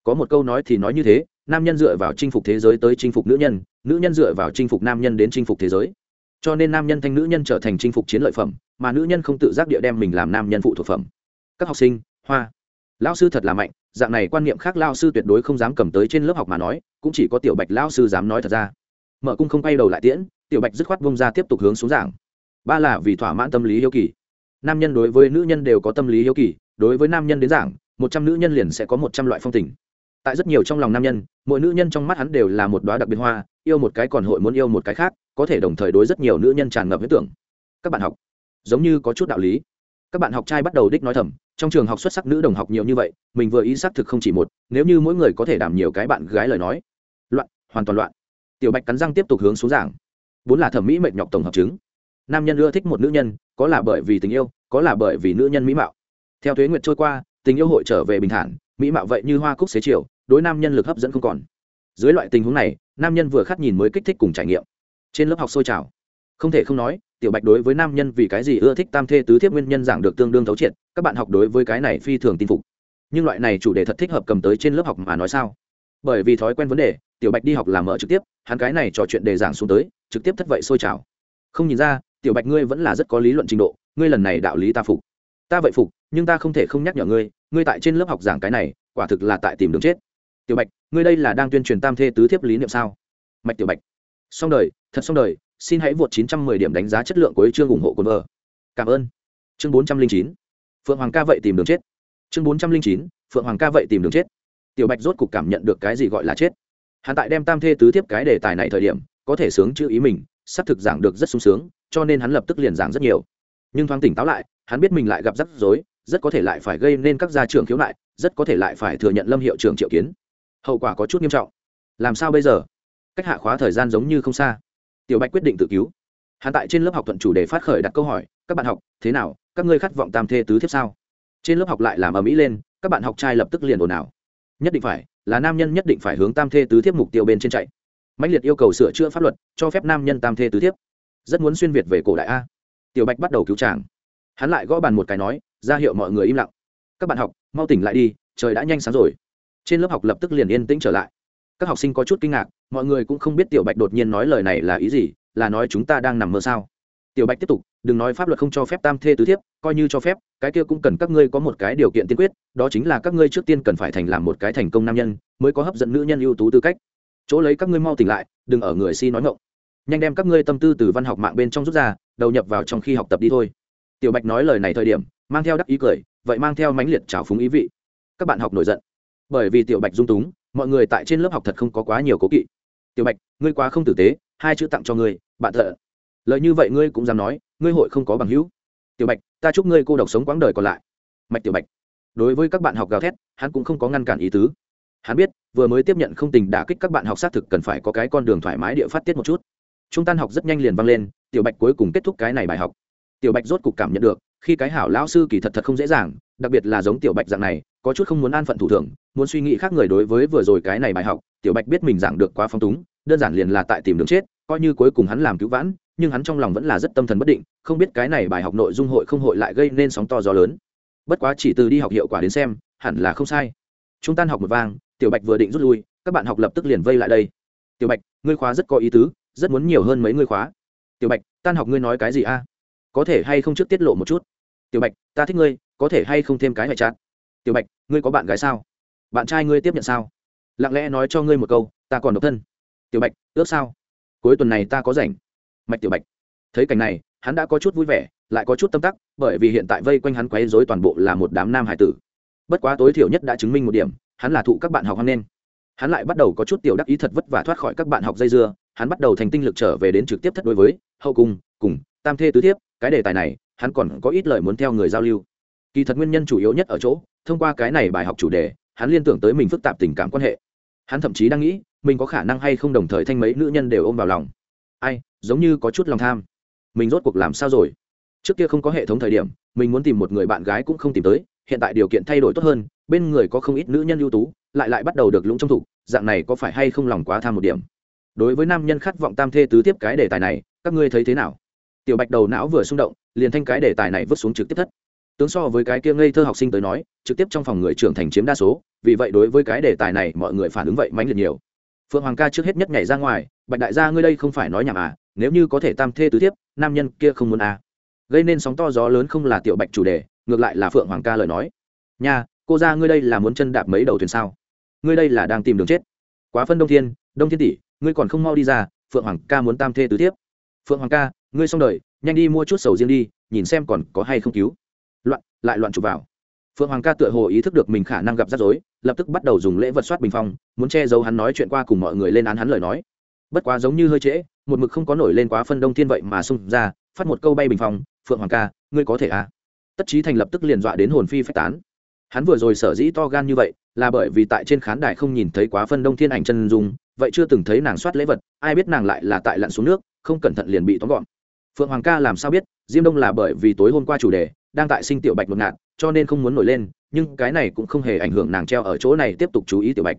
Có một câu nói thì nói như thế, nam nhân dựa vào chinh phục thế giới tới chinh phục nữ nhân nữ nhân dựa vào chinh phục nam nhân đến chinh phục thế giới. Cho nên nam nhân thanh nữ nhân trở thành chinh phục chiến lợi phẩm, mà nữ nhân không tự giác địa đem mình làm nam nhân phụ thuộc phẩm. Các học sinh, hoa. Lao sư thật là mạnh, dạng này quan niệm khác lao sư tuyệt đối không dám cầm tới trên lớp học mà nói, cũng chỉ có tiểu bạch lao sư dám nói thật ra. Mở cung không quay đầu lại tiễn, tiểu bạch dứt khoát vông ra tiếp tục hướng xuống giảng ba là vì thỏa mãn tâm lý hiếu kỳ. Nam nhân đối với nữ nhân đều có tâm lý hiếu kỳ, đối với nam nhân đến giảng, một trăm nữ nhân liền sẽ có một trăm loại phong tình. Tại rất nhiều trong lòng nam nhân, mỗi nữ nhân trong mắt hắn đều là một đoá đặc biệt hoa, yêu một cái còn hội muốn yêu một cái khác, có thể đồng thời đối rất nhiều nữ nhân tràn ngập huyết tưởng. Các bạn học, giống như có chút đạo lý. Các bạn học trai bắt đầu đích nói thầm, trong trường học xuất sắc nữ đồng học nhiều như vậy, mình vừa ý xác thực không chỉ một, nếu như mỗi người có thể đảm nhiều cái bạn gái lời nói. Loạn, hoàn toàn loạn. Tiểu bạch cắn răng tiếp tục hướng xuống giảng. Bốn là thẩm mỹ mệt nhọc tổng hợp chứng nam nhân ưa thích một nữ nhân, có là bởi vì tình yêu, có là bởi vì nữ nhân mỹ mạo. Theo thuế nguyệt trôi qua, tình yêu hội trở về bình thản, mỹ mạo vậy như hoa cúc xế chiều, đối nam nhân lực hấp dẫn không còn. Dưới loại tình huống này, nam nhân vừa khát nhìn mới kích thích cùng trải nghiệm. Trên lớp học sôi trào. Không thể không nói, tiểu bạch đối với nam nhân vì cái gì ưa thích tam thê tứ thiếp nguyên nhân giảng được tương đương thấu triệt, các bạn học đối với cái này phi thường tin phục. Nhưng loại này chủ đề thật thích hợp cầm tới trên lớp học mà nói sao? Bởi vì thói quen vấn đề, tiểu bạch đi học làm mở trực tiếp, hắn cái này trò chuyện đề giảng xuống tới, trực tiếp thất vậy sôi trào. Không nhìn ra tiểu bạch ngươi vẫn là rất có lý luận trình độ, ngươi lần này đạo lý ta phục. Ta vậy phục, nhưng ta không thể không nhắc nhở ngươi ngươi tại trên lớp học giảng cái này, quả thực là tại tìm đường chết. Tiểu bạch, ngươi đây là đang tuyên truyền tam thê tứ thiếp lý niệm sao? Mạch tiểu bạch. Xong đời, thật xong đời, xin hãy vượt 910 điểm đánh giá chất lượng của chương ủng hộ quân vợ cảm ơn. Chương 409 phượng hoàng ca vậy tìm đường chết. Chương 409 phượng hoàng ca vậy tìm đường chết. Tiểu bạch rốt cục cảm nhận được cái gì gọi là chết. Hắn tại đem tam thê tứ tiếp cái đề tài này thời điểm, có thể sướng chữ ý mình xác thực giảng được rất sung sướng, cho nên hắn lập tức liền giảng rất nhiều. Nhưng thoáng tỉnh táo lại, hắn biết mình lại gặp rắc rối, rất có thể lại phải gây nên các gia trưởng khiếu nại, rất có thể lại phải thừa nhận lâm hiệu trưởng triệu kiến. Hậu quả có chút nghiêm trọng. Làm sao bây giờ? Cách hạ khóa thời gian giống như không xa. Tiểu bạch quyết định tự cứu. Hắn tại trên lớp học thuận chủ đề phát khởi đặt câu hỏi, các bạn học, thế nào? Các ngươi khát vọng tam thê tứ thiếp sao? Trên lớp học lại làm ở mỹ lên, các bạn học trai lập tức liền ồn ào. Nhất định phải, là nam nhân nhất định phải hướng tam thê tứ thiếp mục tiêu bên trên chạy mạnh liệt yêu cầu sửa chữa pháp luật, cho phép nam nhân tam thê tứ thiếp. Rất muốn xuyên việt về cổ đại a. Tiểu bạch bắt đầu cứu tràng hắn lại gõ bàn một cái nói, ra hiệu mọi người im lặng. Các bạn học, mau tỉnh lại đi, trời đã nhanh sáng rồi. Trên lớp học lập tức liền yên tĩnh trở lại. Các học sinh có chút kinh ngạc, mọi người cũng không biết tiểu bạch đột nhiên nói lời này là ý gì, là nói chúng ta đang nằm mơ sao. Tiểu bạch tiếp tục, đừng nói pháp luật không cho phép tam thê tứ thiếp, coi như cho phép, cái kia cũng cần các ngươi có một cái điều kiện tiên quyết, đó chính là các ngươi trước tiên cần phải thành làm một cái thành công nam nhân, mới có hấp dẫn nữ nhân ưu tú tư cách chỗ lấy các ngươi mau tỉnh lại, đừng ở người si nói ngộng nhanh đem các ngươi tâm tư từ văn học mạng bên trong rút ra, đầu nhập vào trong khi học tập đi thôi. Tiểu bạch nói lời này thời điểm, mang theo đắc ý cười, vậy mang theo mãnh liệt trào phúng ý vị. Các bạn học nổi giận. Bởi vì tiểu bạch dung túng, mọi người tại trên lớp học thật không có quá nhiều cố kỵ. Tiểu bạch, ngươi quá không tử tế, hai chữ tặng cho ngươi, bạn thợ. Lời như vậy ngươi cũng dám nói, ngươi hội không có bằng hữu. Tiểu bạch, ta chúc ngươi cô độc sống quãng đời còn lại. Mạch tiểu bạch. Đối với các bạn học gào thét, hắn cũng không có ngăn cản ý tứ hắn biết, vừa mới tiếp nhận không tình đả kích các bạn học xác thực cần phải có cái con đường thoải mái địa phát tiết một chút. Trung tan học rất nhanh liền vang lên, tiểu bạch cuối cùng kết thúc cái này bài học. Tiểu bạch rốt cục cảm nhận được, khi cái hảo lão sư kỳ thật thật không dễ dàng, đặc biệt là giống tiểu bạch dạng này, có chút không muốn an phận thủ thường, muốn suy nghĩ khác người đối với vừa rồi cái này bài học, tiểu bạch biết mình giảng được quá phong túng, đơn giản liền là tại tìm đường chết, coi như cuối cùng hắn làm cứu vãn, nhưng hắn trong lòng vẫn là rất tâm thần bất định, không biết cái này bài học nội dung hội không hội lại gây nên sóng to gió lớn. Bất quá chỉ từ đi học hiệu quả đến xem, hẳn là không sai. Chúng tan học một vang tiểu bạch vừa định rút lui, các bạn học lập tức liền vây lại đây. Tiểu bạch, ngươi khóa rất có ý tứ, rất muốn nhiều hơn mấy ngươi khóa. Tiểu bạch, tan học ngươi nói cái gì a? Có thể hay không trước tiết lộ một chút? Tiểu bạch, ta thích ngươi, có thể hay không thêm cái hệ chát tiểu bạch, ngươi có bạn gái sao? Bạn trai ngươi tiếp nhận sao? Lặng lẽ nói cho ngươi một câu, ta còn độc thân. Tiểu bạch, ước sao? Cuối tuần này ta có rảnh. Mạch tiểu bạch, thấy cảnh này, hắn đã có chút vui vẻ, lại có chút tâm tắc, bởi vì hiện tại vây quanh hắn quấy dối toàn bộ là một đám nam hải tử. Bất quá tối thiểu nhất đã chứng minh một điểm hắn là thụ các bạn học hoan nghênh. Hắn lại bắt đầu có chút tiểu đắc ý thật vất vả thoát khỏi các bạn học dây dưa, hắn bắt đầu thành tinh lực trở về đến trực tiếp thất đối với, hậu cung, cùng, tam thê tứ thiếp, cái đề tài này, hắn còn có ít lời muốn theo người giao lưu. Kỳ thật nguyên nhân chủ yếu nhất ở chỗ, thông qua cái này bài học chủ đề, hắn liên tưởng tới mình phức tạp tình cảm quan hệ. Hắn thậm chí đang nghĩ, mình có khả năng hay không đồng thời thanh mấy nữ nhân đều ôm vào lòng. Ai, giống như có chút lòng tham. Mình rốt cuộc làm sao rồi? Trước kia không có hệ thống thời điểm, mình muốn tìm một người bạn gái cũng không tìm tới hiện tại điều kiện thay đổi tốt hơn, bên người có không ít nữ nhân ưu tú, lại lại bắt đầu được lũng trong thủ, dạng này có phải hay không lòng quá tham một điểm? Đối với nam nhân khát vọng tam thê tứ tiếp cái đề tài này, các ngươi thấy thế nào? Tiểu bạch đầu não vừa xung động, liền thanh cái đề tài này vứt xuống trực tiếp thất. Tướng so với cái kia ngây thơ học sinh tới nói, trực tiếp trong phòng người trưởng thành chiếm đa số, vì vậy đối với cái đề tài này mọi người phản ứng vậy mãnh liệt nhiều. Phượng hoàng ca trước hết nhất nhảy ra ngoài, bạch đại gia ngươi đây không phải nói nhảm à nếu như có thể tam thê tứ tiếp nam nhân kia không muốn à. Gây nên sóng to gió lớn không là tiểu bạch chủ đề ngược lại là phượng hoàng ca lời nói nha cô ra ngươi đây là muốn chân đạp mấy đầu thuyền sao ngươi đây là đang tìm đường chết quá phân đông thiên đông thiên tỷ ngươi còn không mau đi ra phượng hoàng ca muốn tam thê tứ tiếp phượng hoàng ca ngươi xong đời nhanh đi mua chút sầu riêng đi nhìn xem còn có hay không cứu loạn lại loạn chụp vào phượng hoàng ca tựa hồ ý thức được mình khả năng gặp rắc rối lập tức bắt đầu dùng lễ vật soát bình phong muốn che giấu hắn nói chuyện qua cùng mọi người lên án hắn lời nói bất quá giống như hơi trễ một mực không có nổi lên quá phân đông thiên vậy mà xung ra phát một câu bay bình phong phượng hoàng ca ngươi có thể à tất trí thành lập tức liền dọa đến hồn phi phách tán. Hắn vừa rồi sở dĩ to gan như vậy, là bởi vì tại trên khán đài không nhìn thấy quá phân đông thiên ảnh chân dung, vậy chưa từng thấy nàng soát lễ vật, ai biết nàng lại là tại lặn xuống nước, không cẩn thận liền bị tóm gọn. Phượng hoàng ca làm sao biết, diêm đông là bởi vì tối hôm qua chủ đề, đang tại sinh tiểu bạch một ngạn cho nên không muốn nổi lên, nhưng cái này cũng không hề ảnh hưởng nàng treo ở chỗ này tiếp tục chú ý tiểu bạch.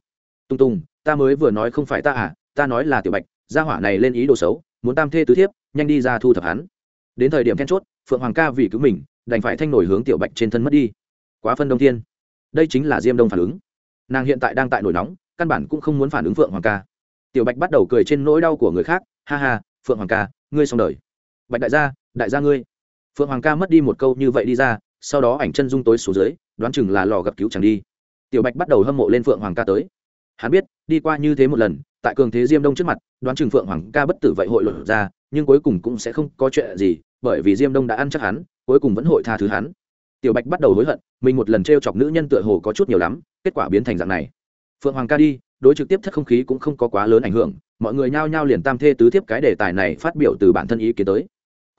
Tung tung, ta mới vừa nói không phải ta à ta nói là tiểu bạch, gia hỏa này lên ý đồ xấu, muốn tam thê tứ thiếp, nhanh đi ra thu thập hắn. Đến thời điểm then chốt, phượng hoàng ca vì cứu mình đành phải thanh nổi hướng tiểu bạch trên thân mất đi. Quá phân đông thiên. Đây chính là diêm đông phản ứng. Nàng hiện tại đang tại nổi nóng, căn bản cũng không muốn phản ứng phượng hoàng ca. Tiểu bạch bắt đầu cười trên nỗi đau của người khác. Ha ha, phượng hoàng ca, ngươi xong đời. Bạch đại gia đại gia ngươi. Phượng hoàng ca mất đi một câu như vậy đi ra, sau đó ảnh chân dung tối xuống dưới, đoán chừng là lò gặp cứu chẳng đi. Tiểu bạch bắt đầu hâm mộ lên phượng hoàng ca tới. Hắn biết, đi qua như thế một lần, tại cường thế diêm đông trước mặt, đoán chừng phượng hoàng ca bất tử vậy hội luận ra, nhưng cuối cùng cũng sẽ không có chuyện gì, bởi vì diêm đông đã ăn chắc hắn cuối cùng vẫn hội tha thứ hắn. Tiểu bạch bắt đầu hối hận, mình một lần t r e o chọc nữ nhân tựa hồ có chút nhiều lắm, kết quả biến thành dạng này. Phượng hoàng ca đi, đối trực tiếp thất không khí cũng không có quá lớn ảnh hưởng, mọi người nhao nhao liền tam thê tứ thiếp cái đề tài này phát biểu từ bản thân ý kiến tới.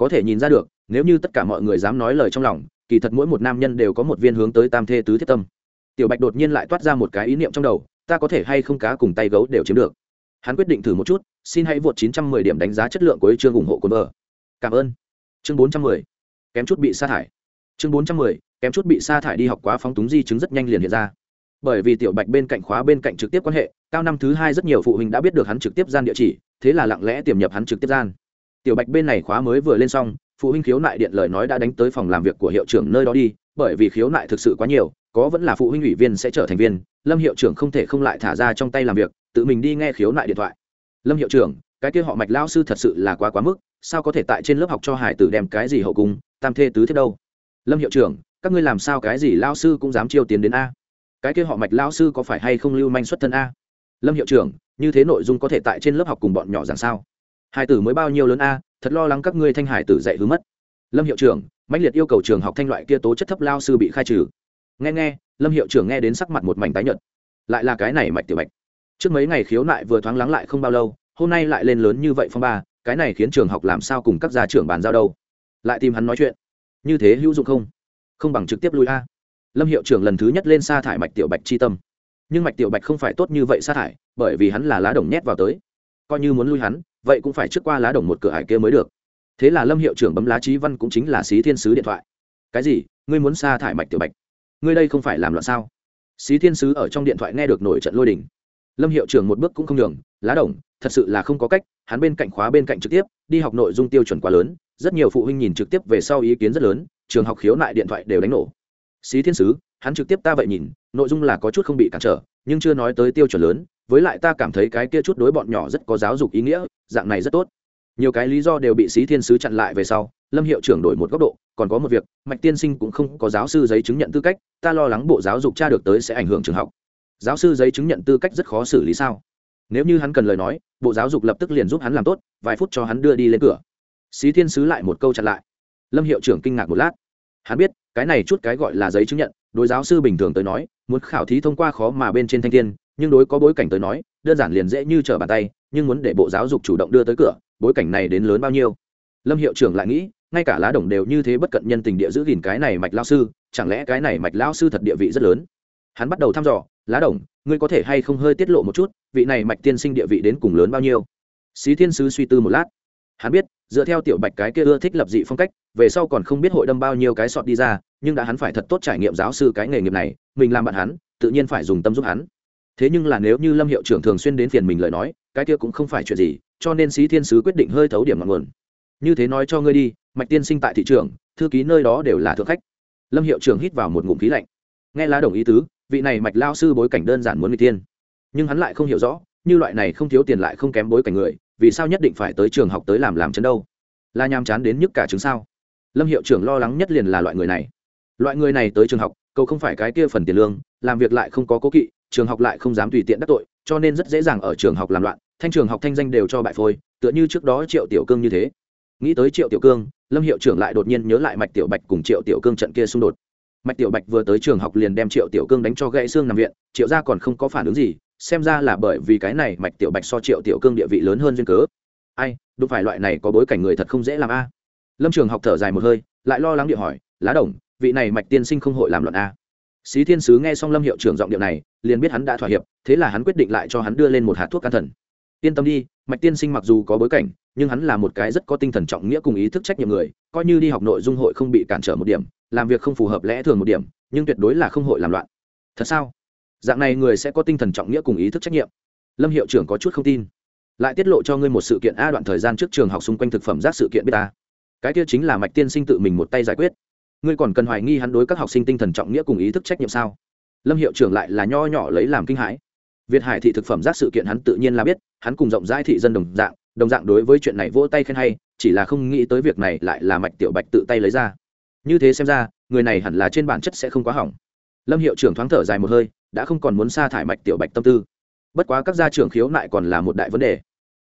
Có thể nhìn ra được, nếu như tất cả mọi người dám nói lời trong lòng, kỳ thật mỗi một nam nhân đều có một viên hướng tới tam thê tứ thiếp tâm. Tiểu bạch đột nhiên lại toát ra một cái ý niệm trong đầu, ta có thể hay không cá cùng tay gấu đều chiếm được. Hắn quyết định thử một chút, xin hãy vượt 910 điểm đánh giá chất lượng của chương ủng hộ quân vợ. Cảm ơn. Chương 410 kém chút bị sa thải. Chương 410. kém chút bị sa thải đi học quá phóng túng di chứng rất nhanh liền hiện ra. Bởi vì tiểu bạch bên cạnh khóa bên cạnh trực tiếp quan hệ, cao năm thứ hai rất nhiều phụ huynh đã biết được hắn trực tiếp gian địa chỉ, thế là lặng lẽ tiềm nhập hắn trực tiếp gian. Tiểu bạch bên này khóa mới vừa lên xong, phụ huynh khiếu nại điện lời nói đã đánh tới phòng làm việc của hiệu trưởng nơi đó đi, bởi vì khiếu nại thực sự quá nhiều, có vẫn là phụ huynh ủy viên sẽ trở thành viên, lâm hiệu trưởng không thể không lại thả ra trong tay làm việc, tự mình đi nghe khiếu nại điện thoại. Lâm hiệu trưởng cái kia họ mạch lao sư thật sự là quá quá mức, sao có thể tại trên lớp học cho hải tử đem cái gì hậu cung, tam thê tứ thế đâu? Lâm hiệu trưởng, các ngươi làm sao cái gì lao sư cũng dám chiêu tiến đến a? Cái kia họ mạch lao sư có phải hay không lưu manh xuất thân a? Lâm hiệu trưởng, như thế nội dung có thể tại trên lớp học cùng bọn nhỏ giảng sao? Hải tử mới bao nhiêu lớn a, thật lo lắng các ngươi thanh hải tử dạy hứa mất. Lâm hiệu trưởng, mãnh liệt yêu cầu trường học thanh loại kia tố chất thấp lao sư bị khai trừ. Nghe nghe, lâm hiệu trưởng nghe đến sắc mặt một mảnh tái nhợt. Lại là cái này mạch tiểu mạch. trước mấy ngày khiếu nại vừa thoáng lắng lại không bao lâu hôm nay lại lên lớn như vậy phong ba, cái này khiến trường học làm sao cùng các gia trưởng bàn giao đâu? Lại tìm hắn nói chuyện. Như thế hữu dụng không? Không bằng trực tiếp lui a. Lâm hiệu trưởng lần thứ nhất lên sa thải mạch tiểu bạch chi tâm. Nhưng mạch tiểu bạch không phải tốt như vậy sa thải, bởi vì hắn là lá đồng nhét vào tới. Coi như muốn lui hắn, vậy cũng phải trước qua lá đồng một cửa hải kia mới được. Thế là lâm hiệu trưởng bấm lá trí văn cũng chính là xí thiên sứ điện thoại. Cái gì? Ngươi muốn sa thải mạch tiểu bạch? Ngươi đây không phải làm loạn sao? Xí thiên sứ ở trong điện thoại nghe được nổi trận lôi đình. Lâm hiệu trưởng một bước cũng không đường lá đồng, thật sự là không có cách, hắn bên cạnh khóa bên cạnh trực tiếp, đi học nội dung tiêu chuẩn quá lớn, rất nhiều phụ huynh nhìn trực tiếp về sau ý kiến rất lớn, trường học khiếu nại điện thoại đều đánh nổ. Xí thiên sứ, hắn trực tiếp ta vậy nhìn, nội dung là có chút không bị cản trở, nhưng chưa nói tới tiêu chuẩn lớn, với lại ta cảm thấy cái kia chút đối bọn nhỏ rất có giáo dục ý nghĩa, dạng này rất tốt. Nhiều cái lý do đều bị xí thiên sứ chặn lại về sau, lâm hiệu trưởng đổi một góc độ, còn có một việc, mạch tiên sinh cũng không có giáo sư giấy chứng nhận tư cách, ta lo lắng bộ giáo dục tra được tới sẽ ảnh hưởng trường học. Giáo sư giấy chứng nhận tư cách rất khó xử lý sao? Nếu như hắn cần lời nói, bộ giáo dục lập tức liền giúp hắn làm tốt, vài phút cho hắn đưa đi lên cửa. Xí thiên sứ lại một câu chặn lại. Lâm hiệu trưởng kinh ngạc một lát. Hắn biết, cái này chút cái gọi là giấy chứng nhận, đối giáo sư bình thường tới nói, muốn khảo thí thông qua khó mà bên trên thanh thiên, nhưng đối có bối cảnh tới nói, đơn giản liền dễ như trở bàn tay, nhưng muốn để bộ giáo dục chủ động đưa tới cửa, bối cảnh này đến lớn bao nhiêu? Lâm hiệu trưởng lại nghĩ, ngay cả lá đồng đều như thế bất cận nhân tình địa giữ gìn cái này mạch lao sư, chẳng lẽ cái này mạch lao sư thật địa vị rất lớn? Hắn bắt đầu thăm dò lá đồng, ngươi có thể hay không hơi tiết lộ một chút, vị này mạch tiên sinh địa vị đến cùng lớn bao nhiêu? Xí thiên sứ suy tư một lát. Hắn biết, dựa theo tiểu bạch cái kia ưa thích lập dị phong cách, về sau còn không biết hội đâm bao nhiêu cái sọt đi ra, nhưng đã hắn phải thật tốt trải nghiệm giáo sư cái nghề nghiệp này, mình làm bạn hắn, tự nhiên phải dùng tâm giúp hắn. Thế nhưng là nếu như lâm hiệu trưởng thường xuyên đến phiền mình lời nói, cái kia cũng không phải chuyện gì, cho nên sĩ thiên sứ quyết định hơi thấu điểm ngọn nguồn. Như thế nói cho ngươi đi, mạch tiên sinh tại thị trường, thư ký nơi đó đều là thượng khách. Lâm hiệu trưởng hít vào một ngụm khí lạnh. Nghe lá đồng ý tứ vị này mạch lao sư bối cảnh đơn giản muốn người tiên. Nhưng hắn lại không hiểu rõ, như loại này không thiếu tiền lại không kém bối cảnh người, vì sao nhất định phải tới trường học tới làm làm chấn đâu? Là nhàm chán đến nhức cả chứng sao? Lâm hiệu trưởng lo lắng nhất liền là loại người này. Loại người này tới trường học câu không phải cái kia phần tiền lương, làm việc lại không có cố kỵ, trường học lại không dám tùy tiện đắc tội, cho nên rất dễ dàng ở trường học làm loạn, thanh trường học thanh danh đều cho bại phôi, tựa như trước đó triệu tiểu cương như thế. Nghĩ tới triệu tiểu cương, lâm hiệu trưởng lại đột nhiên nhớ lại mạch tiểu bạch cùng triệu tiểu cương trận kia xung đột mạch tiểu bạch vừa tới trường học liền đem triệu tiểu cương đánh cho gãy xương nằm viện, triệu gia còn không có phản ứng gì, xem ra là bởi vì cái này mạch tiểu bạch so triệu tiểu cương địa vị lớn hơn duyên cớ. Ai, đúng phải loại này có bối cảnh người thật không dễ làm a. À. Lâm trường học thở dài một hơi, lại lo lắng địa hỏi, lá đồng, vị này mạch tiên sinh không hội làm luận a? Xí thiên sứ nghe xong lâm hiệu trưởng giọng điệu này, liền biết hắn đã thỏa hiệp, thế là hắn quyết định lại cho hắn đưa lên một hạt thuốc can thần yên tâm đi, mạch tiên sinh mặc dù có bối cảnh, nhưng hắn là một cái rất có tinh thần trọng nghĩa cùng ý thức trách nhiệm người, coi như đi học nội dung hội không bị cản trở một điểm, làm việc không phù hợp lẽ thường một điểm, nhưng tuyệt đối là không hội làm loạn. Thật sao? Dạng này người sẽ có tinh thần trọng nghĩa cùng ý thức trách nhiệm. Lâm hiệu trưởng có chút không tin. Lại tiết lộ cho ngươi một sự kiện a đoạn thời gian trước trường học xung quanh thực phẩm rác sự kiện biết ta. Cái kia chính là mạch tiên sinh tự mình một tay giải quyết. Ngươi còn cần hoài nghi hắn đối các học sinh tinh thần trọng nghĩa cùng ý thức trách nhiệm sao? Lâm hiệu trưởng lại là nho nhỏ lấy làm kinh hãi việt hải thị thực phẩm rác sự kiện hắn tự nhiên là biết, hắn cùng rộng rãi thị dân đồng dạng đồng dạng đối với chuyện này vỗ tay khen hay, chỉ là không nghĩ tới việc này lại là mạch tiểu bạch tự tay lấy ra. Như thế xem ra, người này hẳn là trên bản chất sẽ không quá hỏng. Lâm hiệu trưởng thoáng thở dài một hơi, đã không còn muốn sa thải mạch tiểu bạch tâm tư. Bất quá các gia trưởng khiếu nại còn là một đại vấn đề.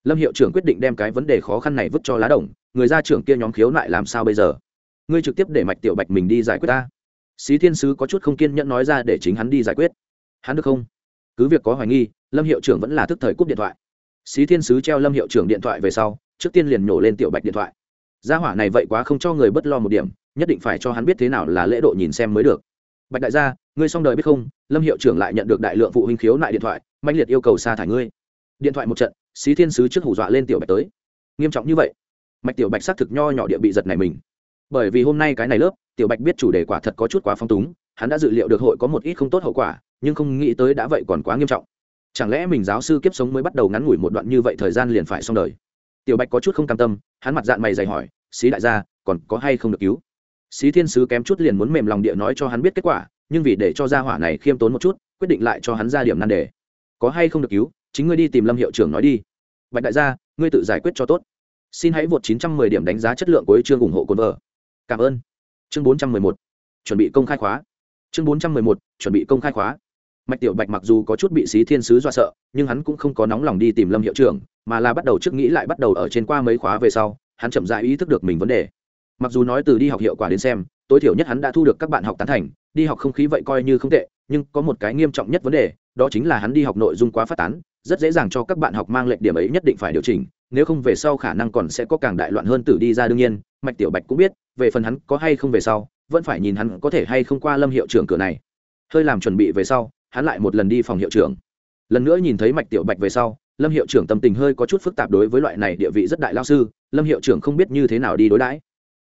Lâm hiệu trưởng quyết định đem cái vấn đề khó khăn này vứt cho lá đồng, người gia trưởng kia nhóm khiếu nại làm sao bây giờ? Ngươi trực tiếp để mạch tiểu bạch mình đi giải quyết ta. Xí thiên sứ có chút không kiên nhẫn nói ra để chính hắn đi giải quyết. Hắn được không? Cứ việc có hoài nghi, lâm hiệu trưởng vẫn là thức thời cúp điện thoại. Xí thiên sứ treo lâm hiệu trưởng điện thoại về sau, trước tiên liền nhổ lên tiểu bạch điện thoại. Gia hỏa này vậy quá không cho người bất lo một điểm, nhất định phải cho hắn biết thế nào là lễ độ nhìn xem mới được. Bạch đại gia, ngươi xong đời biết không? Lâm hiệu trưởng lại nhận được đại lượng phụ huynh khiếu nại điện thoại mạnh liệt yêu cầu sa thải ngươi. Điện thoại một trận, xí thiên sứ trước hủ dọa lên tiểu bạch tới. Nghiêm trọng như vậy? Mạch tiểu bạch xác thực nho nhỏ địa bị giật này mình. Bởi vì hôm nay cái này lớp, tiểu bạch biết chủ đề quả thật có chút quá phong túng, hắn đã dự liệu được hội có một ít không tốt hậu quả nhưng không nghĩ tới đã vậy còn quá nghiêm trọng. Chẳng lẽ mình giáo sư kiếp sống mới bắt đầu ngắn ngủi một đoạn như vậy thời gian liền phải xong đời? Tiểu bạch có chút không cam tâm, hắn mặt dạng mày dày hỏi, xí đại gia, còn có hay không được cứu? Xí thiên sứ kém chút liền muốn mềm lòng địa nói cho hắn biết kết quả, nhưng vì để cho gia hỏa này khiêm tốn một chút, quyết định lại cho hắn ra điểm nan đề. Có hay không được cứu, chính ngươi đi tìm lâm hiệu trưởng nói đi. Bạch đại gia, ngươi tự giải quyết cho tốt. Xin hãy vượt 910 điểm đánh giá chất lượng của chương ủng hộ cồn vợ cảm ơn. Chương 411 chuẩn bị công khai khóa. Chương 411 chuẩn bị công khai khóa mạch tiểu bạch mặc dù có chút bị xí thiên sứ dọa sợ, nhưng hắn cũng không có nóng lòng đi tìm lâm hiệu trưởng, mà là bắt đầu trước nghĩ lại bắt đầu ở trên qua mấy khóa về sau, hắn chậm rãi ý thức được mình vấn đề. Mặc dù nói từ đi học hiệu quả đến xem, tối thiểu nhất hắn đã thu được các bạn học tán thành, đi học không khí vậy coi như không tệ, nhưng có một cái nghiêm trọng nhất vấn đề, đó chính là hắn đi học nội dung quá phát tán, rất dễ dàng cho các bạn học mang lệch điểm ấy nhất định phải điều chỉnh, nếu không về sau khả năng còn sẽ có càng đại loạn hơn tử đi ra đương nhiên, mạch tiểu bạch cũng biết, về phần hắn có hay không về sau, vẫn phải nhìn hắn có thể hay không qua lâm hiệu trưởng cửa này. Hơi làm chuẩn bị về sau hắn lại một lần đi phòng hiệu trưởng. Lần nữa nhìn thấy mạch tiểu bạch về sau, lâm hiệu trưởng tâm tình hơi có chút phức tạp đối với loại này địa vị rất đại lao sư, lâm hiệu trưởng không biết như thế nào đi đối đãi.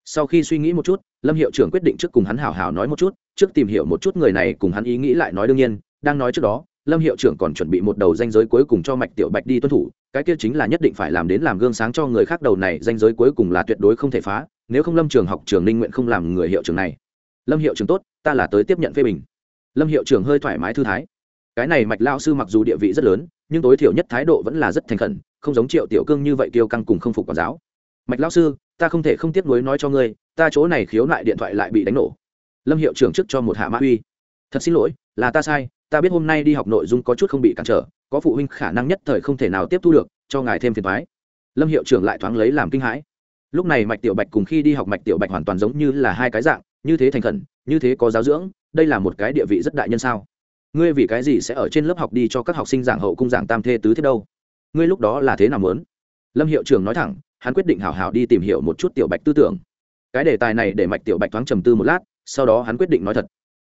Sau khi suy nghĩ một chút, lâm hiệu trưởng quyết định trước cùng hắn hào hào nói một chút, trước tìm hiểu một chút người này cùng hắn ý nghĩ lại nói đương nhiên, đang nói trước đó, lâm hiệu trưởng còn chuẩn bị một đầu danh giới cuối cùng cho mạch tiểu bạch đi tuân thủ, cái kia chính là nhất định phải làm đến làm gương sáng cho người khác đầu này danh giới cuối cùng là tuyệt đối không thể phá, nếu không lâm trường học trường ninh nguyện không làm người hiệu trưởng này. Lâm hiệu trưởng tốt, ta là tới tiếp nhận phê bình lâm hiệu trưởng hơi thoải mái thư thái. Cái này mạch lao sư mặc dù địa vị rất lớn, nhưng tối thiểu nhất thái độ vẫn là rất thành khẩn, không giống triệu tiểu cương như vậy kiêu căng cùng không phục quản giáo. Mạch lao sư, ta không thể không tiếp nối nói cho ngươi, ta chỗ này khiếu nại điện thoại lại bị đánh nổ. Lâm hiệu trưởng trước cho một hạ mã uy. Thật xin lỗi, là ta sai, ta biết hôm nay đi học nội dung có chút không bị cản trở, có phụ huynh khả năng nhất thời không thể nào tiếp thu được, cho ngài thêm phiền thoái lâm hiệu trưởng lại thoáng lấy làm kinh hãi. Lúc này mạch tiểu bạch cùng khi đi học mạch tiểu bạch hoàn toàn giống như là hai cái dạng, như thế thành khẩn, như thế có giáo dưỡng đây là một cái địa vị rất đại nhân sao? Ngươi vì cái gì sẽ ở trên lớp học đi cho các học sinh giảng hậu cung giảng tam thê tứ thế đâu? Ngươi lúc đó là thế nào muốn? Lâm hiệu trưởng nói thẳng, hắn quyết định hảo hảo đi tìm hiểu một chút tiểu bạch tư tưởng. Cái đề tài này để mạch tiểu bạch thoáng trầm tư một lát, sau đó hắn quyết định nói thật.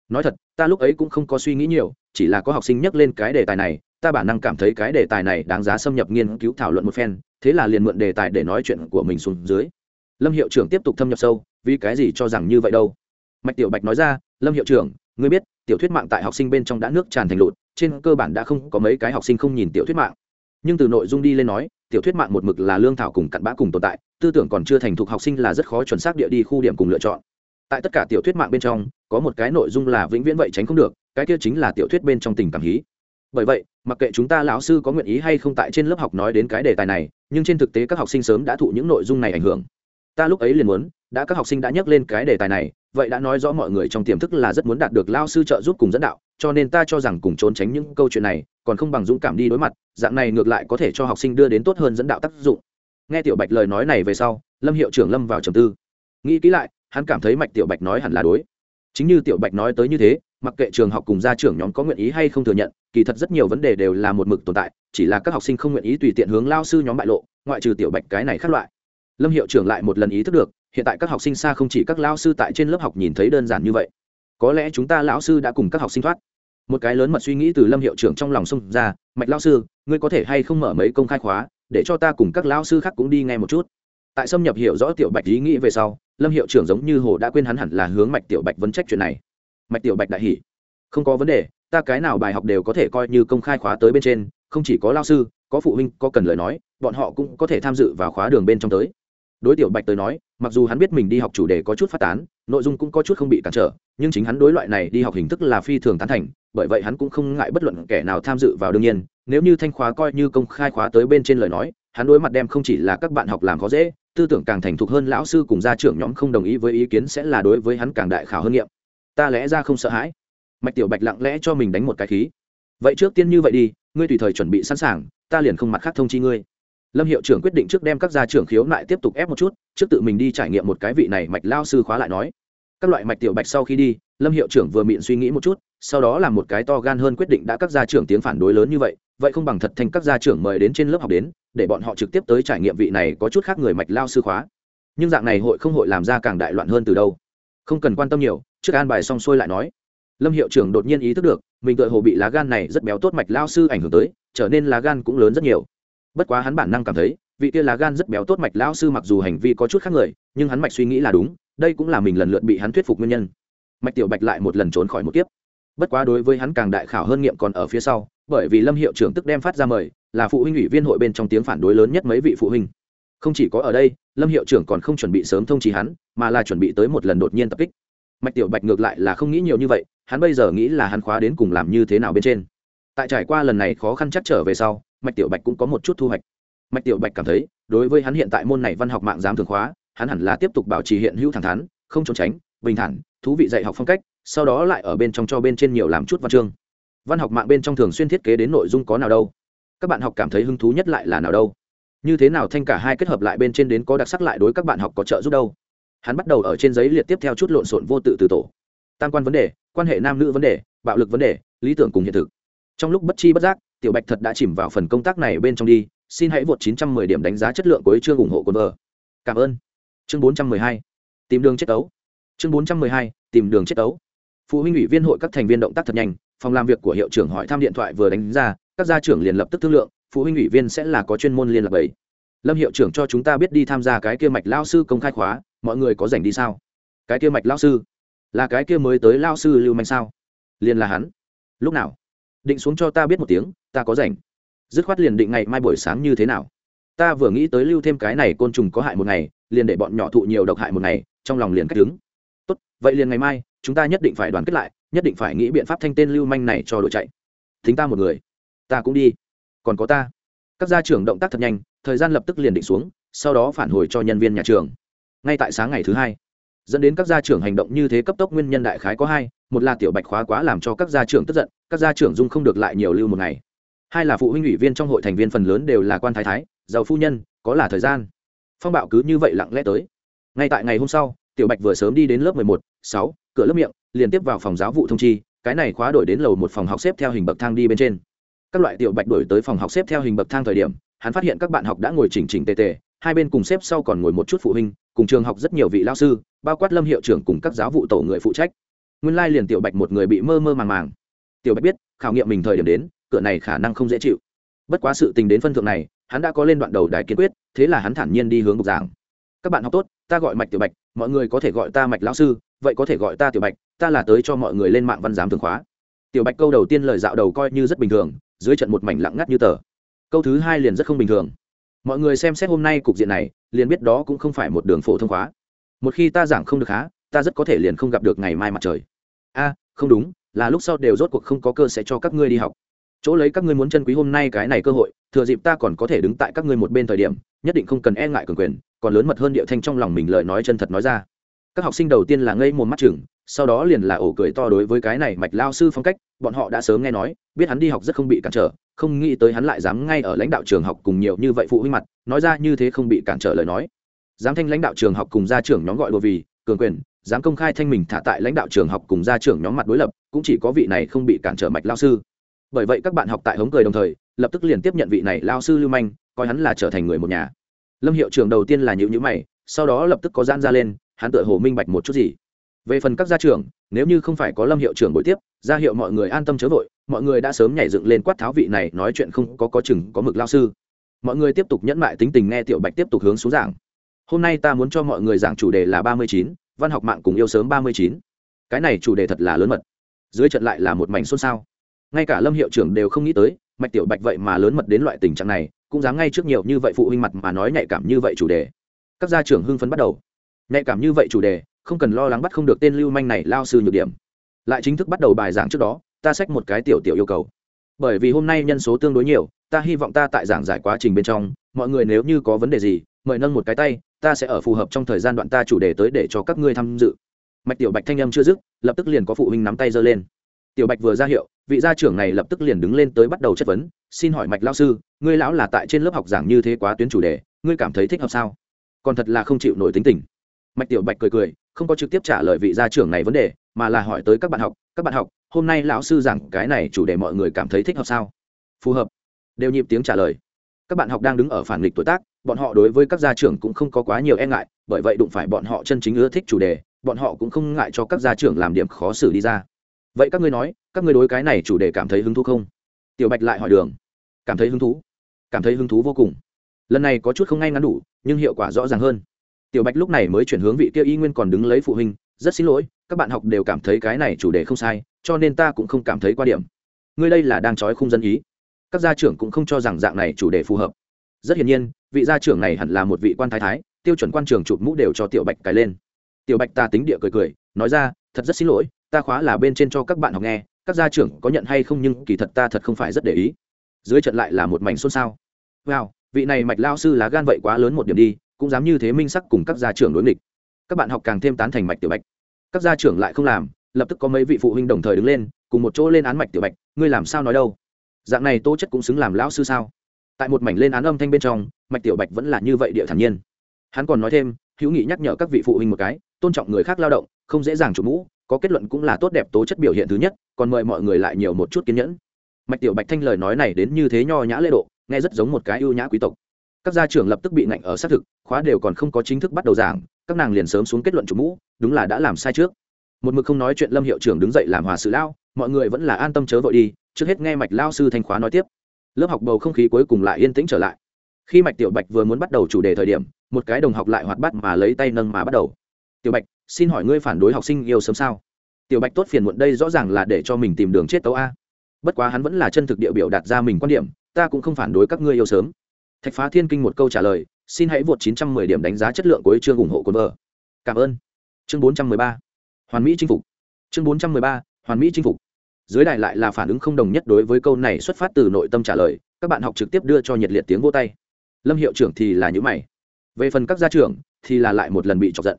Nói thật, ta lúc ấy cũng không có suy nghĩ nhiều, chỉ là có học sinh nhắc lên cái đề tài này, ta bản năng cảm thấy cái đề tài này đáng giá xâm nhập nghiên cứu thảo luận một phen, thế là liền mượn đề tài để nói chuyện của mình xuống dưới. Lâm hiệu trưởng tiếp tục thâm nhập sâu, vì cái gì cho rằng như vậy đâu? Mạch tiểu bạch nói ra lâm hiệu trưởng, ngươi biết, tiểu thuyết mạng tại học sinh bên trong đã nước tràn thành lụt, trên cơ bản đã không có mấy cái học sinh không nhìn tiểu thuyết mạng. Nhưng từ nội dung đi lên nói, tiểu thuyết mạng một mực là lương thảo cùng cặn bã cùng tồn tại, tư tưởng còn chưa thành thục học sinh là rất khó chuẩn xác địa đi khu điểm cùng lựa chọn. Tại tất cả tiểu thuyết mạng bên trong, có một cái nội dung là vĩnh viễn vậy tránh không được, cái kia chính là tiểu thuyết bên trong tình cảm hí. Bởi vậy, mặc kệ chúng ta lão sư có nguyện ý hay không tại trên lớp học nói đến cái đề tài này, nhưng trên thực tế các học sinh sớm đã thụ những nội dung này ảnh hưởng. Ta lúc ấy liền muốn, đã các học sinh đã nhắc lên cái đề tài này vậy đã nói rõ mọi người trong tiềm thức là rất muốn đạt được lao sư trợ giúp cùng dẫn đạo, cho nên ta cho rằng cùng trốn tránh những câu chuyện này, còn không bằng dũng cảm đi đối mặt, dạng này ngược lại có thể cho học sinh đưa đến tốt hơn dẫn đạo tác dụng. Nghe tiểu bạch lời nói này về sau, lâm hiệu trưởng lâm vào trầm tư. Nghĩ kỹ lại, hắn cảm thấy mạch tiểu bạch nói hẳn là đối. Chính như tiểu bạch nói tới như thế, mặc kệ trường học cùng gia trưởng nhóm có nguyện ý hay không thừa nhận, kỳ thật rất nhiều vấn đề đều là một mực tồn tại, chỉ là các học sinh không nguyện ý tùy tiện hướng lao sư nhóm bại lộ, ngoại trừ tiểu bạch cái này khác loại. Lâm hiệu trưởng lại một lần ý thức được hiện tại các học sinh xa không chỉ các lão sư tại trên lớp học nhìn thấy đơn giản như vậy. Có lẽ chúng ta lão sư đã cùng các học sinh thoát. Một cái lớn mật suy nghĩ từ lâm hiệu trưởng trong lòng xông ra, mạch lão sư, ngươi có thể hay không mở mấy công khai khóa, để cho ta cùng các lão sư khác cũng đi nghe một chút? Tại xâm nhập hiểu rõ tiểu bạch ý nghĩ về sau, lâm hiệu trưởng giống như hồ đã quên hắn hẳn là hướng mạch tiểu bạch vấn trách chuyện này. Mạch tiểu bạch đại hỉ, không có vấn đề, ta cái nào bài học đều có thể coi như công khai khóa tới bên trên, không chỉ có lao sư, có phụ huynh, có cần lời nói, bọn họ cũng có thể tham dự vào khóa đường bên trong tới đối tiểu bạch tới nói, mặc dù hắn biết mình đi học chủ đề có chút phát tán, nội dung cũng có chút không bị cản trở, nhưng chính hắn đối loại này đi học hình thức là phi thường tán thành, bởi vậy hắn cũng không ngại bất luận kẻ nào tham dự vào đương nhiên. Nếu như thanh khóa coi như công khai khóa tới bên trên lời nói, hắn đối mặt đem không chỉ là các bạn học làm khó dễ, tư tưởng càng thành thục hơn lão sư cùng gia trưởng nhóm không đồng ý với ý kiến sẽ là đối với hắn càng đại khảo hơn nghiệm. Ta lẽ ra không sợ hãi. Mạch tiểu bạch lặng lẽ cho mình đánh một cái khí. Vậy trước tiên như vậy đi, ngươi tùy thời chuẩn bị sẵn sàng, ta liền không mặt khác thông chi ngươi lâm hiệu trưởng quyết định trước đem các gia trưởng khiếu nại tiếp tục ép một chút, trước tự mình đi trải nghiệm một cái vị này mạch lao sư khóa lại nói. Các loại mạch tiểu bạch sau khi đi, lâm hiệu trưởng vừa miệng suy nghĩ một chút, sau đó làm một cái to gan hơn quyết định đã các gia trưởng tiếng phản đối lớn như vậy vậy không bằng thật thành các gia trưởng mời đến trên lớp học đến, để bọn họ trực tiếp tới trải nghiệm vị này có chút khác người mạch lao sư khóa. Nhưng dạng này hội không hội làm ra càng đại loạn hơn từ đâu? Không cần quan tâm nhiều, trước an bài xong xuôi lại nói. Lâm hiệu trưởng đột nhiên ý thức được, mình tự hồ bị lá gan này rất béo tốt mạch lao sư ảnh hưởng tới, trở nên lá gan cũng lớn rất nhiều bất quá hắn bản năng cảm thấy, vị kia lá gan rất béo tốt mạch lão sư mặc dù hành vi có chút khác người, nhưng hắn mạch suy nghĩ là đúng, đây cũng là mình lần lượt bị hắn thuyết phục nguyên nhân. Mạch tiểu bạch lại một lần trốn khỏi một kiếp. Bất quá đối với hắn càng đại khảo hơn nghiệm còn ở phía sau, bởi vì lâm hiệu trưởng tức đem phát ra mời, là phụ huynh ủy viên hội bên trong tiếng phản đối lớn nhất mấy vị phụ huynh. Không chỉ có ở đây, lâm hiệu trưởng còn không chuẩn bị sớm thông trì hắn, mà là chuẩn bị tới một lần đột nhiên tập kích. Mạch tiểu bạch ngược lại là không nghĩ nhiều như vậy, hắn bây giờ nghĩ là hắn khóa đến cùng làm như thế nào bên trên. Tại trải qua lần này khó khăn chắc trở về sau mạch tiểu bạch cũng có một chút thu hoạch. Mạch tiểu bạch cảm thấy, đối với hắn hiện tại môn này văn học mạng giám thường khóa, hắn hẳn là tiếp tục bảo trì hiện hữu thẳng thắn, không trốn tránh, bình thản, thú vị dạy học phong cách, sau đó lại ở bên trong cho bên trên nhiều làm chút văn chương. Văn học mạng bên trong thường xuyên thiết kế đến nội dung có nào đâu. Các bạn học cảm thấy hứng thú nhất lại là nào đâu. Như thế nào thanh cả hai kết hợp lại bên trên đến có đặc sắc lại đối các bạn học có trợ giúp đâu. Hắn bắt đầu ở trên giấy liệt tiếp theo chút lộn xộn vô tự từ tổ. Tam quan vấn đề, quan hệ nam nữ vấn đề, bạo lực vấn đề, lý tưởng cùng hiện thực. Trong lúc bất chi bất giác tiểu bạch thật đã chìm vào phần công tác này bên trong đi, xin hãy vượt 910 điểm đánh giá chất lượng của chương ủng hộ quân vợ. Cảm ơn. Chương 412 tìm đường chết đấu chương 412 tìm đường chết đấu phụ huynh ủy viên hội các thành viên động tác thật nhanh, phòng làm việc của hiệu trưởng hỏi thăm điện thoại vừa đánh ra, các gia trưởng liền lập tức thương lượng, phụ huynh ủy viên sẽ là có chuyên môn liên lạc bảy lâm hiệu trưởng cho chúng ta biết đi tham gia cái kia mạch lao sư công khai khóa, mọi người có dành đi sao? Cái kia mạch lao sư? Là cái kia mới tới lao sư lưu manh sao? Liền là hắn. Lúc nào? Định xuống cho ta biết một tiếng ta có rảnh. Dứt khoát liền định ngày mai buổi sáng như thế nào. Ta vừa nghĩ tới lưu thêm cái này côn trùng có hại một ngày, liền để bọn nhỏ thụ nhiều độc hại một ngày, trong lòng liền cách đứng. Tốt, vậy liền ngày mai, chúng ta nhất định phải đoàn kết lại, nhất định phải nghĩ biện pháp thanh tên lưu manh này cho đội chạy. Thính ta một người. Ta cũng đi. Còn có ta. Các gia trưởng động tác thật nhanh, thời gian lập tức liền định xuống, sau đó phản hồi cho nhân viên nhà trường. Ngay tại sáng ngày thứ hai, dẫn đến các gia trưởng hành động như thế cấp tốc nguyên nhân đại khái có hai, một là tiểu bạch khóa quá làm cho các gia trưởng tức giận, các gia trưởng dung không được lại nhiều lưu một ngày hai là phụ huynh ủy viên trong hội thành viên phần lớn đều là quan thái thái, giàu phu nhân, có là thời gian. Phong bạo cứ như vậy lặng lẽ tới. Ngay tại ngày hôm sau, tiểu bạch vừa sớm đi đến lớp mười một, sáu, cửa lớp miệng, liền tiếp vào phòng giáo vụ thông chi, cái này khóa đổi đến lầu một phòng học xếp theo hình bậc thang đi bên trên. Các loại tiểu bạch đổi tới phòng học xếp theo hình bậc thang thời điểm, hắn phát hiện các bạn học đã ngồi chỉnh chỉnh tề tề, hai bên cùng xếp sau còn ngồi một chút phụ huynh, cùng trường học rất nhiều vị lao sư, bao quát lâm hiệu trưởng cùng các giáo vụ tổ người phụ trách. Nguyên lai liền tiểu bạch một người bị mơ mơ màng màng. Tiểu bạch biết, khảo nghiệm mình thời điểm đến cửa này khả năng không dễ chịu. Bất quá sự tình đến phân thượng này, hắn đã có lên đoạn đầu đài kiên quyết, thế là hắn thản nhiên đi hướng bục giảng. Các bạn học tốt, ta gọi mạch tiểu bạch, mọi người có thể gọi ta mạch lão sư, vậy có thể gọi ta tiểu bạch, ta là tới cho mọi người lên mạng văn giám thường khóa. Tiểu bạch câu đầu tiên lời dạo đầu coi như rất bình thường, dưới trận một mảnh lặng ngắt như tờ. Câu thứ hai liền rất không bình thường. Mọi người xem xét hôm nay cục diện này, liền biết đó cũng không phải một đường phổ thông khóa. Một khi ta giảng không được há ta rất có thể liền không gặp được ngày mai mặt trời. A, không đúng, là lúc sau đều rốt cuộc không có cơ sẽ cho các ngươi đi học chỗ lấy các ngươi muốn chân quý hôm nay cái này cơ hội, thừa dịp ta còn có thể đứng tại các ngươi một bên thời điểm, nhất định không cần e ngại cường quyền, còn lớn mật hơn địa thanh trong lòng mình lời nói chân thật nói ra. Các học sinh đầu tiên là ngây mồm mắt chừng, sau đó liền là ổ cười to đối với cái này mạch lao sư phong cách, bọn họ đã sớm nghe nói, biết hắn đi học rất không bị cản trở, không nghĩ tới hắn lại dám ngay ở lãnh đạo trường học cùng nhiều như vậy phụ huynh mặt, nói ra như thế không bị cản trở lời nói. Dám thanh lãnh đạo trường học cùng gia trưởng nhóm gọi đồ vì, cường quyền, dám công khai thanh mình thả tại lãnh đạo trường học cùng gia trưởng nhóm mặt đối lập, cũng chỉ có vị này không bị cản trở mạch lao sư bởi vậy các bạn học tại hống cười đồng thời, lập tức liền tiếp nhận vị này lao sư lưu manh, coi hắn là trở thành người một nhà. Lâm hiệu trưởng đầu tiên là nhữ nhữ mày, sau đó lập tức có gian ra lên, hắn tựa hồ minh bạch một chút gì. Về phần các gia trưởng, nếu như không phải có lâm hiệu trưởng buổi tiếp, ra hiệu mọi người an tâm chớ vội, mọi người đã sớm nhảy dựng lên quát tháo vị này nói chuyện không có có chừng, có mực lao sư. Mọi người tiếp tục nhẫn mại tính tình nghe tiểu bạch tiếp tục hướng xuống giảng. Hôm nay ta muốn cho mọi người giảng chủ đề là ba mươi chín, văn học mạng cùng yêu sớm ba mươi chín. Cái này chủ đề thật là lớn mật. Dưới trận lại là một mảnh xôn xao ngay cả lâm hiệu trưởng đều không nghĩ tới, mạch tiểu bạch vậy mà lớn mật đến loại tình trạng này, cũng dám ngay trước nhiều như vậy phụ huynh mặt mà nói nhạy cảm như vậy chủ đề. Các gia trưởng hưng phấn bắt đầu. Nhạy cảm như vậy chủ đề, không cần lo lắng bắt không được tên lưu manh này lao sư nhược điểm. Lại chính thức bắt đầu bài giảng trước đó, ta xách một cái tiểu tiểu yêu cầu. Bởi vì hôm nay nhân số tương đối nhiều, ta hy vọng ta tại giảng giải quá trình bên trong, mọi người nếu như có vấn đề gì, mời nâng một cái tay, ta sẽ ở phù hợp trong thời gian đoạn ta chủ đề tới để cho các ngươi tham dự. Mạch tiểu bạch thanh âm chưa dứt, lập tức liền có phụ huynh nắm tay giơ lên tiểu bạch vừa ra hiệu, vị gia trưởng này lập tức liền đứng lên tới bắt đầu chất vấn, xin hỏi mạch lao sư, ngươi lão là tại trên lớp học giảng như thế quá tuyến chủ đề, ngươi cảm thấy thích hợp sao? Còn thật là không chịu nổi tính tình. Mạch tiểu bạch cười cười, không có trực tiếp trả lời vị gia trưởng này vấn đề, mà là hỏi tới các bạn học, các bạn học, hôm nay lão sư giảng cái này chủ đề mọi người cảm thấy thích hợp sao? Phù hợp. Đều nhịp tiếng trả lời. Các bạn học đang đứng ở phản nghịch tuổi tác, bọn họ đối với các gia trưởng cũng không có quá nhiều e ngại, bởi vậy đụng phải bọn họ chân chính ưa thích chủ đề, bọn họ cũng không ngại cho các gia trưởng làm điểm khó xử đi ra vậy các ngươi nói, các ngươi đối cái này chủ đề cảm thấy hứng thú không? Tiểu bạch lại hỏi đường. Cảm thấy hứng thú. Cảm thấy hứng thú vô cùng. Lần này có chút không ngay ngắn đủ, nhưng hiệu quả rõ ràng hơn. Tiểu bạch lúc này mới chuyển hướng vị kia y nguyên còn đứng lấy phụ huynh, rất xin lỗi, các bạn học đều cảm thấy cái này chủ đề không sai, cho nên ta cũng không cảm thấy qua điểm. Ngươi đây là đang trói khung dân ý. Các gia trưởng cũng không cho rằng dạng này chủ đề phù hợp. Rất hiển nhiên, vị gia trưởng này hẳn là một vị quan thái thái, tiêu chuẩn quan trường chụp mũ đều cho tiểu bạch cái lên. Tiểu bạch ta tính địa cười cười, nói ra, thật rất xin lỗi ta khóa là bên trên cho các bạn học nghe, các gia trưởng có nhận hay không nhưng kỳ thật ta thật không phải rất để ý. Dưới trận lại là một mảnh xôn xao. Wow, vị này mạch lao sư lá gan vậy quá lớn một điểm đi, cũng dám như thế minh sắc cùng các gia trưởng đối nghịch. Các bạn học càng thêm tán thành mạch tiểu bạch. Các gia trưởng lại không làm, lập tức có mấy vị phụ huynh đồng thời đứng lên, cùng một chỗ lên án mạch tiểu bạch, ngươi làm sao nói đâu? Dạng này tố chất cũng xứng làm lão sư sao? Tại một mảnh lên án âm thanh bên trong, mạch tiểu bạch vẫn là như vậy địa thản nhiên. Hắn còn nói thêm, hữu nghị nhắc nhở các vị phụ huynh một cái, tôn trọng người khác lao động, không dễ dàng chủ mũ có kết luận cũng là tốt đẹp tố chất biểu hiện thứ nhất, còn mời mọi người lại nhiều một chút kiên nhẫn. Mạch tiểu bạch thanh lời nói này đến như thế nho nhã lễ độ, nghe rất giống một cái ưu nhã quý tộc. Các gia trưởng lập tức bị ngạnh ở xác thực, khóa đều còn không có chính thức bắt đầu giảng, các nàng liền sớm xuống kết luận chủ mũ, đúng là đã làm sai trước. Một mực không nói chuyện lâm hiệu trưởng đứng dậy làm hòa sự lao mọi người vẫn là an tâm chớ vội đi, trước hết nghe mạch lao sư thanh khóa nói tiếp. Lớp học bầu không khí cuối cùng lại yên tĩnh trở lại. Khi mạch tiểu bạch vừa muốn bắt đầu chủ đề thời điểm, một cái đồng học lại hoạt bắt mà lấy tay nâng mà bắt đầu. Tiểu bạch xin hỏi ngươi phản đối học sinh yêu sớm sao? Tiểu bạch tốt phiền muộn đây rõ ràng là để cho mình tìm đường chết tấu a. Bất quá hắn vẫn là chân thực địa biểu đạt ra mình quan điểm, ta cũng không phản đối các ngươi yêu sớm. Thạch phá thiên kinh một câu trả lời, xin hãy vượt 910 điểm đánh giá chất lượng của chương ủng hộ cồn vợ. Cảm ơn. Chương 413 hoàn mỹ chinh phục. Chương 413 hoàn mỹ chinh phục. Dưới đài lại là phản ứng không đồng nhất đối với câu này xuất phát từ nội tâm trả lời, các bạn học trực tiếp đưa cho nhiệt liệt tiếng vô tay. Lâm hiệu trưởng thì là những mày. Về phần các gia trưởng thì là lại một lần bị chọc giận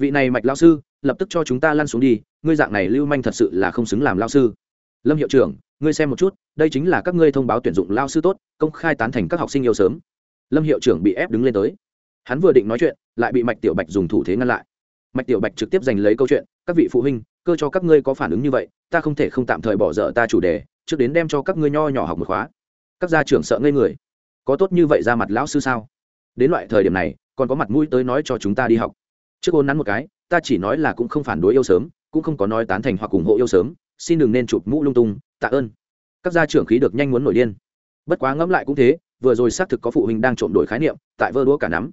vị này mạch lao sư, lập tức cho chúng ta lăn xuống đi, ngươi dạng này lưu manh thật sự là không xứng làm lao sư. Lâm hiệu trưởng, ngươi xem một chút, đây chính là các ngươi thông báo tuyển dụng lao sư tốt, công khai tán thành các học sinh yêu sớm. Lâm hiệu trưởng bị ép đứng lên tới. Hắn vừa định nói chuyện, lại bị mạch tiểu bạch dùng thủ thế ngăn lại. Mạch tiểu bạch trực tiếp giành lấy câu chuyện, các vị phụ huynh, cơ cho các ngươi có phản ứng như vậy, ta không thể không tạm thời bỏ dở ta chủ đề, trước đến đem cho các ngươi nho nhỏ học một khóa. Các gia trưởng sợ ngây người. Có tốt như vậy ra mặt lão sư sao? Đến loại thời điểm này, còn có mặt mũi tới nói cho chúng ta đi học trước ôn nắn một cái, ta chỉ nói là cũng không phản đối yêu sớm, cũng không có nói tán thành hoặc ủng hộ yêu sớm, xin đừng nên chụp mũ lung tung, tạ ơn. Các gia trưởng khí được nhanh muốn nổi điên. Bất quá ngẫm lại cũng thế, vừa rồi xác thực có phụ huynh đang trộm đổi khái niệm, tại vơ đũa cả nắm.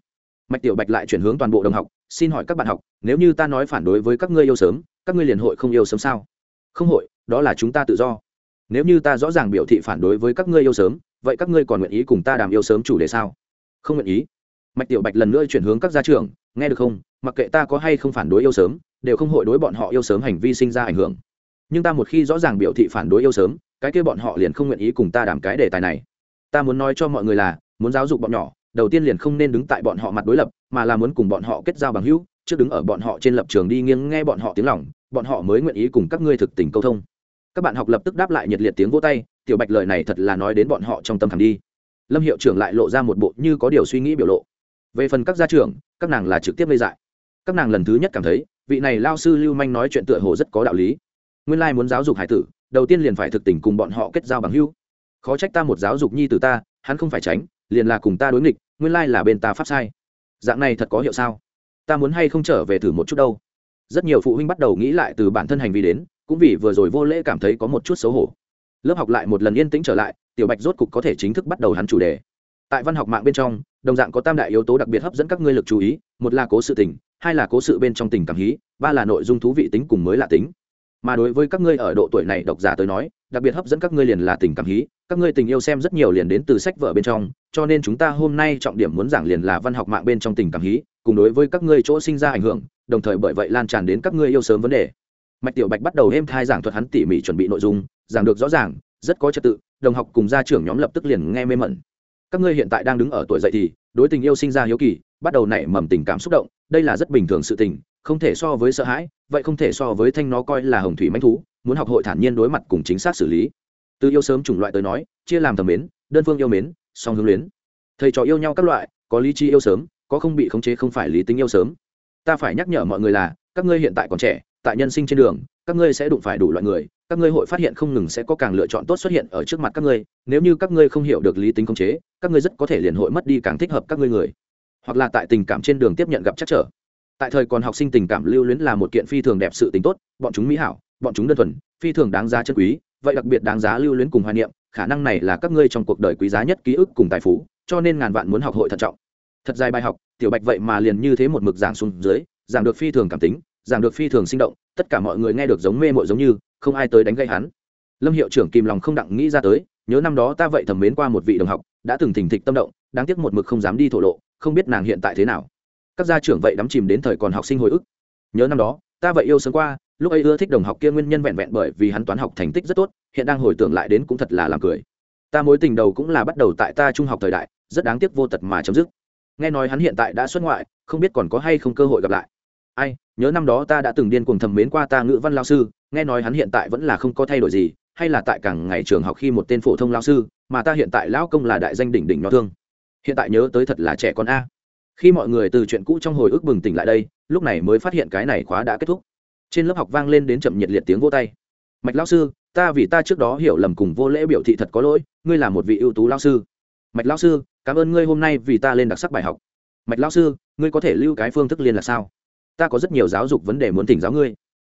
Mạch tiểu bạch lại chuyển hướng toàn bộ đồng học, xin hỏi các bạn học, nếu như ta nói phản đối với các ngươi yêu sớm, các ngươi liền hội không yêu sớm sao? Không hội, đó là chúng ta tự do. Nếu như ta rõ ràng biểu thị phản đối với các ngươi yêu sớm, vậy các ngươi còn nguyện ý cùng ta đàm yêu sớm chủ đề sao? Không nguyện ý mạch tiểu bạch lần nữa chuyển hướng các gia trưởng, nghe được không? Mặc kệ ta có hay không phản đối yêu sớm, đều không hội đối bọn họ yêu sớm hành vi sinh ra ảnh hưởng. Nhưng ta một khi rõ ràng biểu thị phản đối yêu sớm, cái kia bọn họ liền không nguyện ý cùng ta đảm cái đề tài này. Ta muốn nói cho mọi người là, muốn giáo dục bọn nhỏ, đầu tiên liền không nên đứng tại bọn họ mặt đối lập, mà là muốn cùng bọn họ kết giao bằng hữu, trước đứng ở bọn họ trên lập trường đi nghiêng nghe bọn họ tiếng lòng, bọn họ mới nguyện ý cùng các ngươi thực tình câu thông. Các bạn học lập tức đáp lại nhiệt liệt tiếng vỗ tay, tiểu bạch lời này thật là nói đến bọn họ trong tâm khảm đi. Lâm hiệu trưởng lại lộ ra một bộ như có điều suy nghĩ biểu lộ về phần các gia trưởng, các nàng là trực tiếp gây dại. Các nàng lần thứ nhất cảm thấy, vị này lao sư lưu manh nói chuyện tựa hồ rất có đạo lý. Nguyên lai muốn giáo dục hải tử, đầu tiên liền phải thực tình cùng bọn họ kết giao bằng hữu. Khó trách ta một giáo dục nhi từ ta, hắn không phải tránh, liền là cùng ta đối nghịch, nguyên lai là bên ta pháp sai. Dạng này thật có hiệu sao? Ta muốn hay không trở về thử một chút đâu? Rất nhiều phụ huynh bắt đầu nghĩ lại từ bản thân hành vi đến, cũng vì vừa rồi vô lễ cảm thấy có một chút xấu hổ. Lớp học lại một lần yên tĩnh trở lại, tiểu bạch rốt cục có thể chính thức bắt đầu hắn chủ đề. Tại văn học mạng bên trong đồng dạng có tam đại yếu tố đặc biệt hấp dẫn các ngươi lực chú ý, một là cố sự tình, hai là cố sự bên trong tình cảm hí, ba là nội dung thú vị tính cùng mới lạ tính. Mà đối với các ngươi ở độ tuổi này độc giả tới nói, đặc biệt hấp dẫn các ngươi liền là tình cảm hí, các ngươi tình yêu xem rất nhiều liền đến từ sách vở bên trong, cho nên chúng ta hôm nay trọng điểm muốn giảng liền là văn học mạng bên trong tình cảm hí, cùng đối với các ngươi chỗ sinh ra ảnh hưởng, đồng thời bởi vậy lan tràn đến các ngươi yêu sớm vấn đề. Mạch tiểu bạch bắt đầu êm thai giảng thuật hắn tỉ mỉ chuẩn bị nội dung, giảng được rõ ràng, rất có trật tự, đồng học cùng gia trưởng nhóm lập tức liền nghe mê mẩn các ngươi hiện tại đang đứng ở tuổi dậy thì, đối tình yêu sinh ra hiếu kỳ, bắt đầu nảy mầm tình cảm xúc động, đây là rất bình thường sự tình, không thể so với sợ hãi, vậy không thể so với thanh nó coi là hồng thủy manh thú, muốn học hội thản nhiên đối mặt cùng chính xác xử lý. Từ yêu sớm chủng loại tới nói, chia làm thầm mến, đơn phương yêu mến, song hướng luyến. Thầy trò yêu nhau các loại, có lý trí yêu sớm, có không bị khống chế không phải lý tính yêu sớm. Ta phải nhắc nhở mọi người là, các ngươi hiện tại còn trẻ, tại nhân sinh trên đường, các ngươi sẽ đụng phải đủ loại người các ngươi hội phát hiện không ngừng sẽ có càng lựa chọn tốt xuất hiện ở trước mặt các ngươi, nếu như các ngươi không hiểu được lý tính khống chế, các ngươi rất có thể liền hội mất đi càng thích hợp các ngươi người. Hoặc là tại tình cảm trên đường tiếp nhận gặp chắc trở. Tại thời còn học sinh tình cảm lưu luyến là một kiện phi thường đẹp sự tính tốt, bọn chúng mỹ hảo, bọn chúng đơn thuần, phi thường đáng giá chân quý, vậy đặc biệt đáng giá lưu luyến cùng hoài niệm, khả năng này là các ngươi trong cuộc đời quý giá nhất ký ức cùng tài phú, cho nên ngàn vạn muốn học hội thận trọng. Thật dài bài học, tiểu bạch vậy mà liền như thế một mực giảng xuống dưới, giảng được phi thường cảm tính giảng được phi thường sinh động, tất cả mọi người nghe được giống mê mội giống như, không ai tới đánh gây hắn. Lâm hiệu trưởng kìm lòng không đặng nghĩ ra tới, nhớ năm đó ta vậy thầm mến qua một vị đồng học, đã từng thỉnh thịch tâm động, đáng tiếc một mực không dám đi thổ lộ, không biết nàng hiện tại thế nào. Các gia trưởng vậy đắm chìm đến thời còn học sinh hồi ức. Nhớ năm đó, ta vậy yêu sớm qua, lúc ấy ưa thích đồng học kia nguyên nhân vẹn vẹn bởi vì hắn toán học thành tích rất tốt, hiện đang hồi tưởng lại đến cũng thật là làm cười. Ta mối tình đầu cũng là bắt đầu tại ta trung học thời đại, rất đáng tiếc vô tật mà chấm dứt. Nghe nói hắn hiện tại đã xuất ngoại, không biết còn có hay không cơ hội gặp lại ai, nhớ năm đó ta đã từng điên cuồng thầm mến qua ta ngữ văn lao sư, nghe nói hắn hiện tại vẫn là không có thay đổi gì, hay là tại càng ngày trường học khi một tên phổ thông lao sư, mà ta hiện tại lão công là đại danh đỉnh đỉnh nó thương. Hiện tại nhớ tới thật là trẻ con a. Khi mọi người từ chuyện cũ trong hồi ức bừng tỉnh lại đây, lúc này mới phát hiện cái này khóa đã kết thúc. Trên lớp học vang lên đến chậm nhiệt liệt tiếng vô tay. Mạch lao sư, ta vì ta trước đó hiểu lầm cùng vô lễ biểu thị thật có lỗi, ngươi là một vị ưu tú lao sư. Mạch lao sư, cảm ơn ngươi hôm nay vì ta lên đặc sắc bài học. Mạch lao sư, ngươi có thể lưu cái phương thức liên là sao? Ta có rất nhiều giáo dục vấn đề muốn tỉnh giáo ngươi.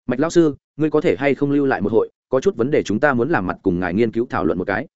Mạch lão sư, ngươi có thể hay không lưu lại một hội, có chút vấn đề chúng ta muốn làm mặt cùng ngài nghiên cứu thảo luận một cái.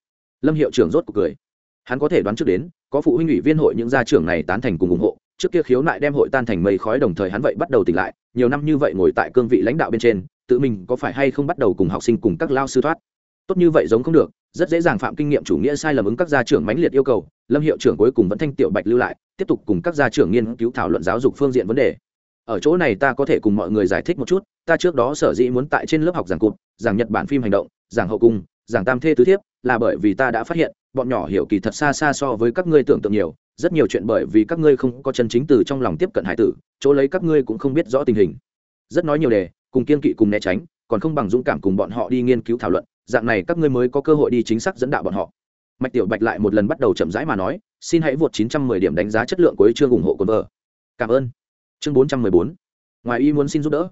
Lâm hiệu trưởng rốt cuộc cười. Hắn có thể đoán trước đến, có phụ huynh ủy viên hội những gia trưởng này tán thành cùng ủng hộ, trước kia khiếu nại đem hội tan thành mây khói đồng thời hắn vậy bắt đầu tỉnh lại, nhiều năm như vậy ngồi tại cương vị lãnh đạo bên trên, tự mình có phải hay không bắt đầu cùng học sinh cùng các lao sư thoát? Tốt như vậy giống không được, rất dễ dàng phạm kinh nghiệm chủ nghĩa sai lầm ứng các gia trưởng mãnh liệt yêu cầu, lâm hiệu trưởng cuối cùng vẫn thanh tiểu bạch lưu lại, tiếp tục cùng các gia trưởng nghiên cứu thảo luận giáo dục phương diện vấn đề ở chỗ này ta có thể cùng mọi người giải thích một chút, ta trước đó sở dĩ muốn tại trên lớp học giảng cụt, giảng nhật bản phim hành động, giảng hậu cung, giảng tam thê tứ thiếp, là bởi vì ta đã phát hiện, bọn nhỏ hiểu kỳ thật xa xa so với các ngươi tưởng tượng nhiều, rất nhiều chuyện bởi vì các ngươi không có chân chính từ trong lòng tiếp cận hải tử, chỗ lấy các ngươi cũng không biết rõ tình hình. Rất nói nhiều đề, cùng kiên kỵ cùng né tránh, còn không bằng dũng cảm cùng bọn họ đi nghiên cứu thảo luận, dạng này các ngươi mới có cơ hội đi chính xác dẫn đạo bọn họ. Mạch tiểu bạch lại một lần bắt đầu chậm rãi mà nói, xin hãy vượt 910 điểm đánh giá chất lượng của chương ủng hộ quân vợ. Cảm ơn chương 414 ngoài ý muốn xin giúp đỡ.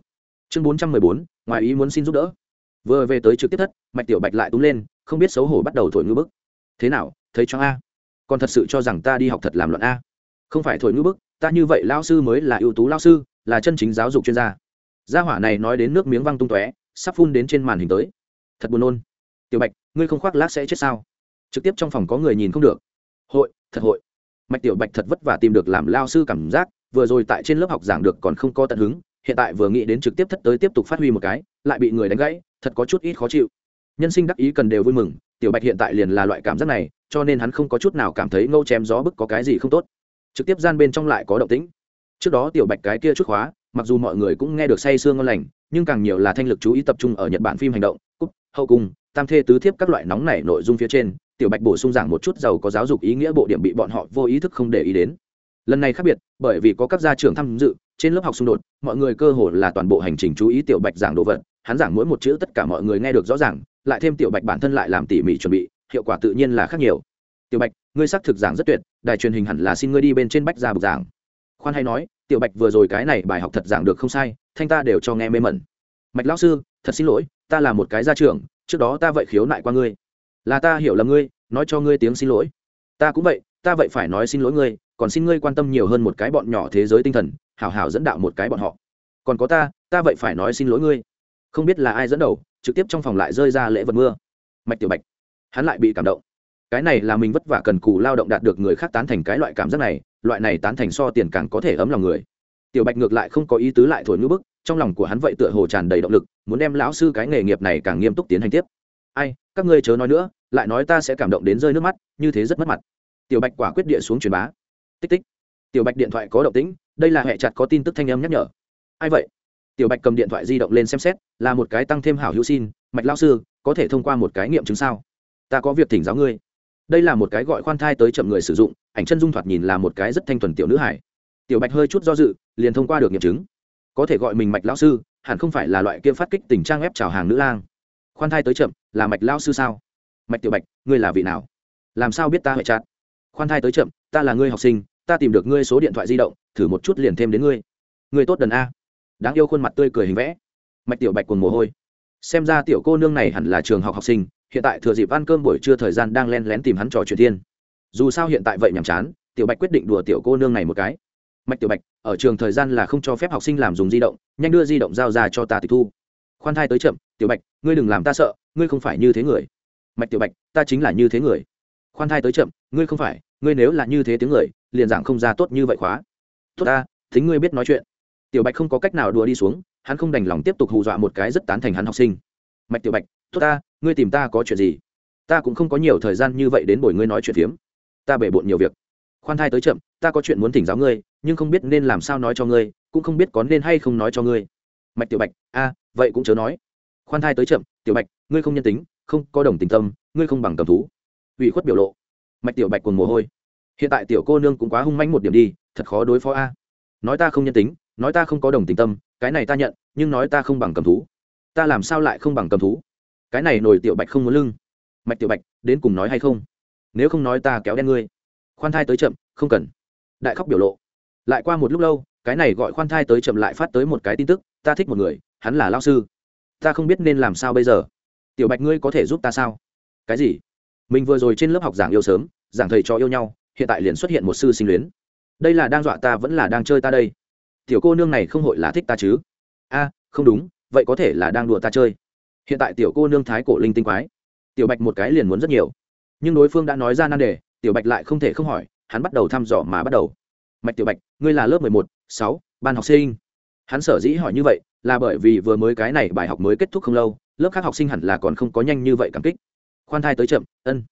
Chương 414 ngoài ý muốn xin giúp đỡ. Vừa về tới trực tiếp thất, mạch tiểu bạch lại túm lên, không biết xấu hổ bắt đầu thổi ngư bức. Thế nào, thấy cho a? Còn thật sự cho rằng ta đi học thật làm luận a? Không phải thổi ngư bức, ta như vậy lao sư mới là ưu tú lao sư, là chân chính giáo dục chuyên gia. Gia hỏa này nói đến nước miếng văng tung tóe, sắp phun đến trên màn hình tới. Thật buồn nôn. Tiểu bạch, ngươi không khoác lác sẽ chết sao? Trực tiếp trong phòng có người nhìn không được. Hội, thật hội. Mạch tiểu bạch thật vất vả tìm được làm lao sư cảm giác vừa rồi tại trên lớp học giảng được còn không có tận hứng, hiện tại vừa nghĩ đến trực tiếp thất tới tiếp tục phát huy một cái, lại bị người đánh gãy, thật có chút ít khó chịu. Nhân sinh đắc ý cần đều vui mừng, tiểu bạch hiện tại liền là loại cảm giác này, cho nên hắn không có chút nào cảm thấy ngâu chém gió bức có cái gì không tốt. Trực tiếp gian bên trong lại có động tĩnh. Trước đó tiểu bạch cái kia chút khóa, mặc dù mọi người cũng nghe được say sương ngon lành, nhưng càng nhiều là thanh lực chú ý tập trung ở nhật bản phim hành động cúp hậu cung, tam thê tứ thiếp các loại nóng này nội dung phía trên, tiểu bạch bổ sung giảng một chút giàu có giáo dục ý nghĩa bộ điểm bị bọn họ vô ý thức không để ý đến lần này khác biệt, bởi vì có các gia trưởng tham dự, trên lớp học xung đột, mọi người cơ hồ là toàn bộ hành trình chú ý tiểu bạch giảng đồ vật, hắn giảng mỗi một chữ tất cả mọi người nghe được rõ ràng, lại thêm tiểu bạch bản thân lại làm tỉ mỉ chuẩn bị, hiệu quả tự nhiên là khác nhiều. Tiểu bạch, ngươi xác thực giảng rất tuyệt, đài truyền hình hẳn là xin ngươi đi bên trên bách ra bục giảng. Khoan hay nói, tiểu bạch vừa rồi cái này bài học thật giảng được không sai, thanh ta đều cho nghe mê mẩn. Mạch lão sư, thật xin lỗi, ta là một cái gia trưởng, trước đó ta vậy khiếu nại qua ngươi. Là ta hiểu lầm ngươi, nói cho ngươi tiếng xin lỗi. Ta cũng vậy, ta vậy phải nói xin lỗi ngươi còn xin ngươi quan tâm nhiều hơn một cái bọn nhỏ thế giới tinh thần, hảo hảo dẫn đạo một cái bọn họ. Còn có ta ta vậy phải nói xin lỗi ngươi. Không biết là ai dẫn đầu, trực tiếp trong phòng lại rơi ra lễ vật mưa. Mạch tiểu bạch, hắn lại bị cảm động. Cái này là mình vất vả cần cù lao động đạt được người khác tán thành cái loại cảm giác này, loại này tán thành so tiền càng có thể ấm lòng người. Tiểu bạch ngược lại không có ý tứ lại thổi ngữ bức, trong lòng của hắn vậy tựa hồ tràn đầy động lực, muốn đem lão sư cái nghề nghiệp này càng nghiêm túc tiến hành tiếp. Ai, các ngươi chớ nói nữa, lại nói ta sẽ cảm động đến rơi nước mắt, như thế rất mất mặt. Tiểu bạch quả quyết địa xuống truyền bá tích tích. Tiểu bạch điện thoại có động tĩnh, đây là hệ chặt có tin tức thanh âm nhắc nhở. Ai vậy? Tiểu bạch cầm điện thoại di động lên xem xét, là một cái tăng thêm hảo hữu xin, mạch lao sư, có thể thông qua một cái nghiệm chứng sao? Ta có việc thỉnh giáo ngươi. Đây là một cái gọi khoan thai tới chậm người sử dụng, ảnh chân dung thoạt nhìn là một cái rất thanh thuần tiểu nữ hải tiểu bạch hơi chút do dự, liền thông qua được nghiệm chứng. Có thể gọi mình mạch lão sư, hẳn không phải là loại kia phát kích tình trang ép chào hàng nữ lang. Khoan thai tới chậm, là mạch lão sư sao? Mạch tiểu bạch, ngươi là vị nào? Làm sao biết ta hệ chặt? Khoan thai tới chậm, ta là ngươi học sinh ta tìm được ngươi số điện thoại di động, thử một chút liền thêm đến ngươi. Ngươi tốt đần a. Đáng yêu khuôn mặt tươi cười hình vẽ. Mạch tiểu bạch cùng mồ hôi. Xem ra tiểu cô nương này hẳn là trường học học sinh, hiện tại thừa dịp ăn cơm buổi trưa thời gian đang len lén tìm hắn trò chuyện thiên. Dù sao hiện tại vậy nhàm chán, tiểu bạch quyết định đùa tiểu cô nương này một cái. Mạch tiểu bạch, ở trường thời gian là không cho phép học sinh làm dùng di động, nhanh đưa di động giao ra cho ta tịch thu. Khoan thai tới chậm, tiểu bạch, ngươi đừng làm ta sợ, ngươi không phải như thế người. Mạch tiểu bạch, ta chính là như thế người. Khoan thai tới chậm, ngươi không phải, ngươi nếu là như thế tiếng người liền giảng không ra tốt như vậy khóa. Tốt ta, thính ngươi biết nói chuyện. Tiểu bạch không có cách nào đùa đi xuống, hắn không đành lòng tiếp tục hù dọa một cái rất tán thành hắn học sinh. Mạch tiểu bạch, tốt ta, ngươi tìm ta có chuyện gì? Ta cũng không có nhiều thời gian như vậy đến buổi ngươi nói chuyện phiếm. Ta bể bộn nhiều việc. Khoan thai tới chậm, ta có chuyện muốn thỉnh giáo ngươi, nhưng không biết nên làm sao nói cho ngươi, cũng không biết có nên hay không nói cho ngươi. Mạch tiểu bạch, a, vậy cũng chớ nói. Khoan thai tới chậm, tiểu bạch, ngươi không nhân tính, không có đồng tình tâm, ngươi không bằng cầm thú. Ủy khuất biểu lộ. Mạch tiểu bạch cùng mồ hôi hiện tại tiểu cô nương cũng quá hung manh một điểm đi, thật khó đối phó a. Nói ta không nhân tính, nói ta không có đồng tình tâm, cái này ta nhận, nhưng nói ta không bằng cầm thú. Ta làm sao lại không bằng cầm thú? Cái này nổi tiểu bạch không muốn lưng. Mạch tiểu bạch, đến cùng nói hay không? Nếu không nói ta kéo đen ngươi. Khoan thai tới chậm, không cần. Đại khóc biểu lộ. Lại qua một lúc lâu, cái này gọi khoan thai tới chậm lại phát tới một cái tin tức, ta thích một người, hắn là lao sư. Ta không biết nên làm sao bây giờ. Tiểu bạch ngươi có thể giúp ta sao? Cái gì? Mình vừa rồi trên lớp học giảng yêu sớm, giảng thầy cho yêu nhau hiện tại liền xuất hiện một sư sinh luyến. Đây là đang dọa ta vẫn là đang chơi ta đây? Tiểu cô nương này không hội là thích ta chứ? A, không đúng, vậy có thể là đang đùa ta chơi. Hiện tại tiểu cô nương thái cổ linh tinh quái. Tiểu bạch một cái liền muốn rất nhiều. Nhưng đối phương đã nói ra nan đề, tiểu bạch lại không thể không hỏi, hắn bắt đầu thăm dò mà bắt đầu. Mạch tiểu bạch, ngươi là lớp mười một, sáu, ban học sinh. Hắn sở dĩ hỏi như vậy là bởi vì vừa mới cái này bài học mới kết thúc không lâu, lớp khác học sinh hẳn là còn không có nhanh như vậy cảm kích. Khoan thai tới chậm, ân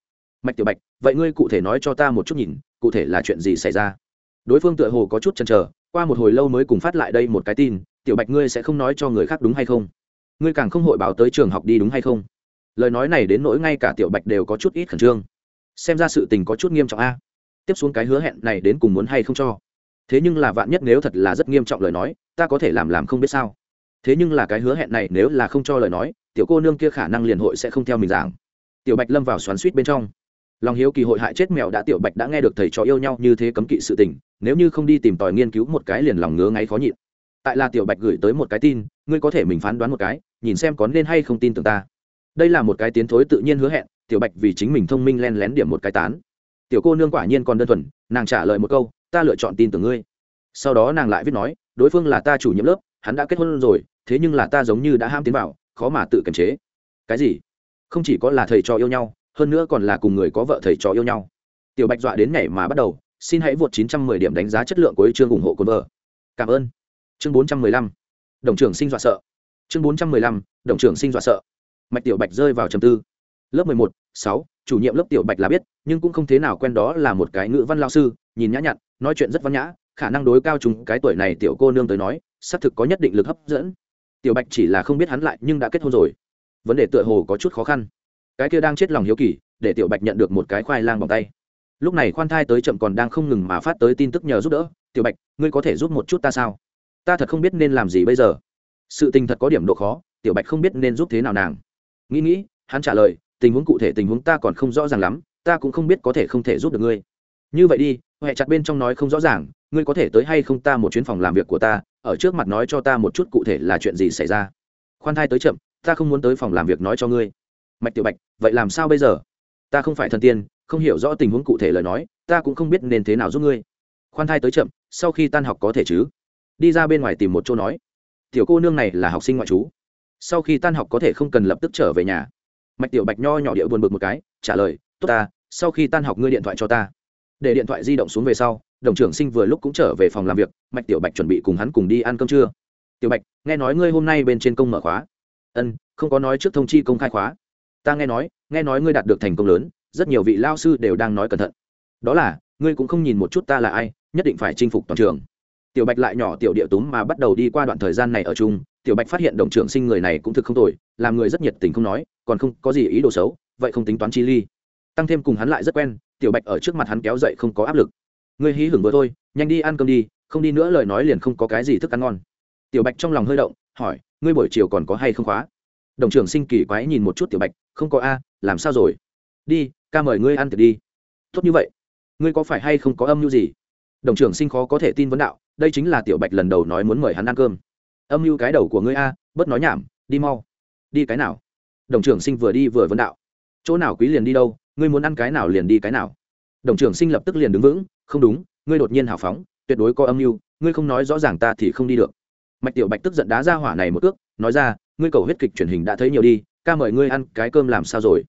mạch tiểu bạch, vậy ngươi cụ thể nói cho ta một chút nhìn, cụ thể là chuyện gì xảy ra? Đối phương tựa hồ có chút chần chờ, qua một hồi lâu mới cùng phát lại đây một cái tin, tiểu bạch ngươi sẽ không nói cho người khác đúng hay không? Ngươi càng không hội báo tới trường học đi đúng hay không? Lời nói này đến nỗi ngay cả tiểu bạch đều có chút ít khẩn trương. Xem ra sự tình có chút nghiêm trọng a. Tiếp xuống cái hứa hẹn này đến cùng muốn hay không cho? Thế nhưng là vạn nhất nếu thật là rất nghiêm trọng lời nói, ta có thể làm làm không biết sao. Thế nhưng là cái hứa hẹn này nếu là không cho lời nói, tiểu cô nương kia khả năng liền hội sẽ không theo mình giảng. Tiểu bạch lâm vào xoắn suýt bên trong lòng hiếu kỳ hội hại chết mèo đã tiểu bạch đã nghe được thầy trò yêu nhau như thế cấm kỵ sự tình, nếu như không đi tìm tòi nghiên cứu một cái liền lòng ngứa ngáy khó nhịn. Tại là tiểu bạch gửi tới một cái tin, ngươi có thể mình phán đoán một cái, nhìn xem có nên hay không tin tưởng ta. Đây là một cái tiến thối tự nhiên hứa hẹn, tiểu bạch vì chính mình thông minh len lén điểm một cái tán. Tiểu cô nương quả nhiên còn đơn thuần, nàng trả lời một câu, ta lựa chọn tin tưởng ngươi. Sau đó nàng lại viết nói, đối phương là ta chủ nhiệm lớp, hắn đã kết hôn rồi, thế nhưng là ta giống như đã ham tiến vào, khó mà tự kiềm chế. Cái gì? Không chỉ có là thầy trò yêu nhau hơn nữa còn là cùng người có vợ thầy trò yêu nhau. Tiểu bạch dọa đến nhảy mà bắt đầu xin hãy vượt 910 điểm đánh giá chất lượng của chương ủng hộ cồn vợ. Cảm ơn. Chương 415. đồng trưởng sinh dọa sợ. Chương 415. đồng trưởng sinh dọa sợ. Mạch tiểu bạch rơi vào trầm tư. Lớp 11, 6, chủ nhiệm lớp tiểu bạch là biết nhưng cũng không thế nào quen đó là một cái ngữ văn lao sư nhìn nhã nhặn nói chuyện rất văn nhã khả năng đối cao chúng cái tuổi này tiểu cô nương tới nói xác thực có nhất định lực hấp dẫn. Tiểu bạch chỉ là không biết hắn lại nhưng đã kết hôn rồi. Vấn đề tựa hồ có chút khó khăn cái kia đang chết lòng hiếu kỳ, để tiểu bạch nhận được một cái khoai lang bằng tay. Lúc này khoan thai tới chậm còn đang không ngừng mà phát tới tin tức nhờ giúp đỡ, tiểu bạch, ngươi có thể giúp một chút ta sao? Ta thật không biết nên làm gì bây giờ. Sự tình thật có điểm độ khó, tiểu bạch không biết nên giúp thế nào nàng. Nghĩ nghĩ, hắn trả lời, tình huống cụ thể tình huống ta còn không rõ ràng lắm, ta cũng không biết có thể không thể giúp được ngươi. Như vậy đi huệ chặt bên trong nói không rõ ràng, ngươi có thể tới hay không ta một chuyến phòng làm việc của ta, ở trước mặt nói cho ta một chút cụ thể là chuyện gì xảy ra. Khoan thai tới chậm, ta không muốn tới phòng làm việc nói cho ngươi mạch tiểu bạch, vậy làm sao bây giờ? Ta không phải thần tiên, không hiểu rõ tình huống cụ thể lời nói, ta cũng không biết nên thế nào giúp ngươi. Khoan thai tới chậm, sau khi tan học có thể chứ? Đi ra bên ngoài tìm một chỗ nói. Tiểu cô nương này là học sinh ngoại trú. Sau khi tan học có thể không cần lập tức trở về nhà. Mạch tiểu bạch nho nhỏ địa buồn bực một cái, trả lời, tốt ta, sau khi tan học ngươi điện thoại cho ta. Để điện thoại di động xuống về sau, đồng trưởng sinh vừa lúc cũng trở về phòng làm việc, mạch tiểu bạch chuẩn bị cùng hắn cùng đi ăn cơm trưa. Tiểu bạch, nghe nói ngươi hôm nay bên trên công mở khóa. Ân, không có nói trước thông chi công khai khóa ta nghe nói nghe nói ngươi đạt được thành công lớn, rất nhiều vị lao sư đều đang nói cẩn thận. Đó là, ngươi cũng không nhìn một chút ta là ai, nhất định phải chinh phục toàn trường. Tiểu bạch lại nhỏ tiểu địa túm mà bắt đầu đi qua đoạn thời gian này ở chung, tiểu bạch phát hiện đồng trưởng sinh người này cũng thực không tồi, làm người rất nhiệt tình không nói, còn không có gì ý đồ xấu, vậy không tính toán chi ly. Tăng thêm cùng hắn lại rất quen, tiểu bạch ở trước mặt hắn kéo dậy không có áp lực. Ngươi hí hửng vừa thôi, nhanh đi ăn cơm đi, không đi nữa lời nói liền không có cái gì thức ăn ngon. Tiểu bạch trong lòng hơi động, hỏi, ngươi buổi chiều còn có hay không khóa? Đồng trưởng sinh kỳ quái nhìn một chút tiểu bạch không có a, làm sao rồi? Đi, ca mời ngươi ăn tiệc đi. Tốt như vậy. Ngươi có phải hay không có âm mưu gì? Đồng trưởng sinh khó có thể tin vấn đạo, đây chính là tiểu bạch lần đầu nói muốn mời hắn ăn cơm. Âm mưu cái đầu của ngươi a, bớt nói nhảm, đi mau. Đi cái nào? Đồng trưởng sinh vừa đi vừa vấn đạo. Chỗ nào quý liền đi đâu, ngươi muốn ăn cái nào liền đi cái nào. Đồng trưởng sinh lập tức liền đứng vững, không đúng, ngươi đột nhiên hào phóng, tuyệt đối có âm mưu, ngươi không nói rõ ràng ta thì không đi được. Mạch tiểu bạch tức giận đá ra hỏa này một ước nói ra, ngươi cầu huyết kịch truyền hình đã thấy nhiều đi ca mời ngươi ăn cái cơm làm sao rồi?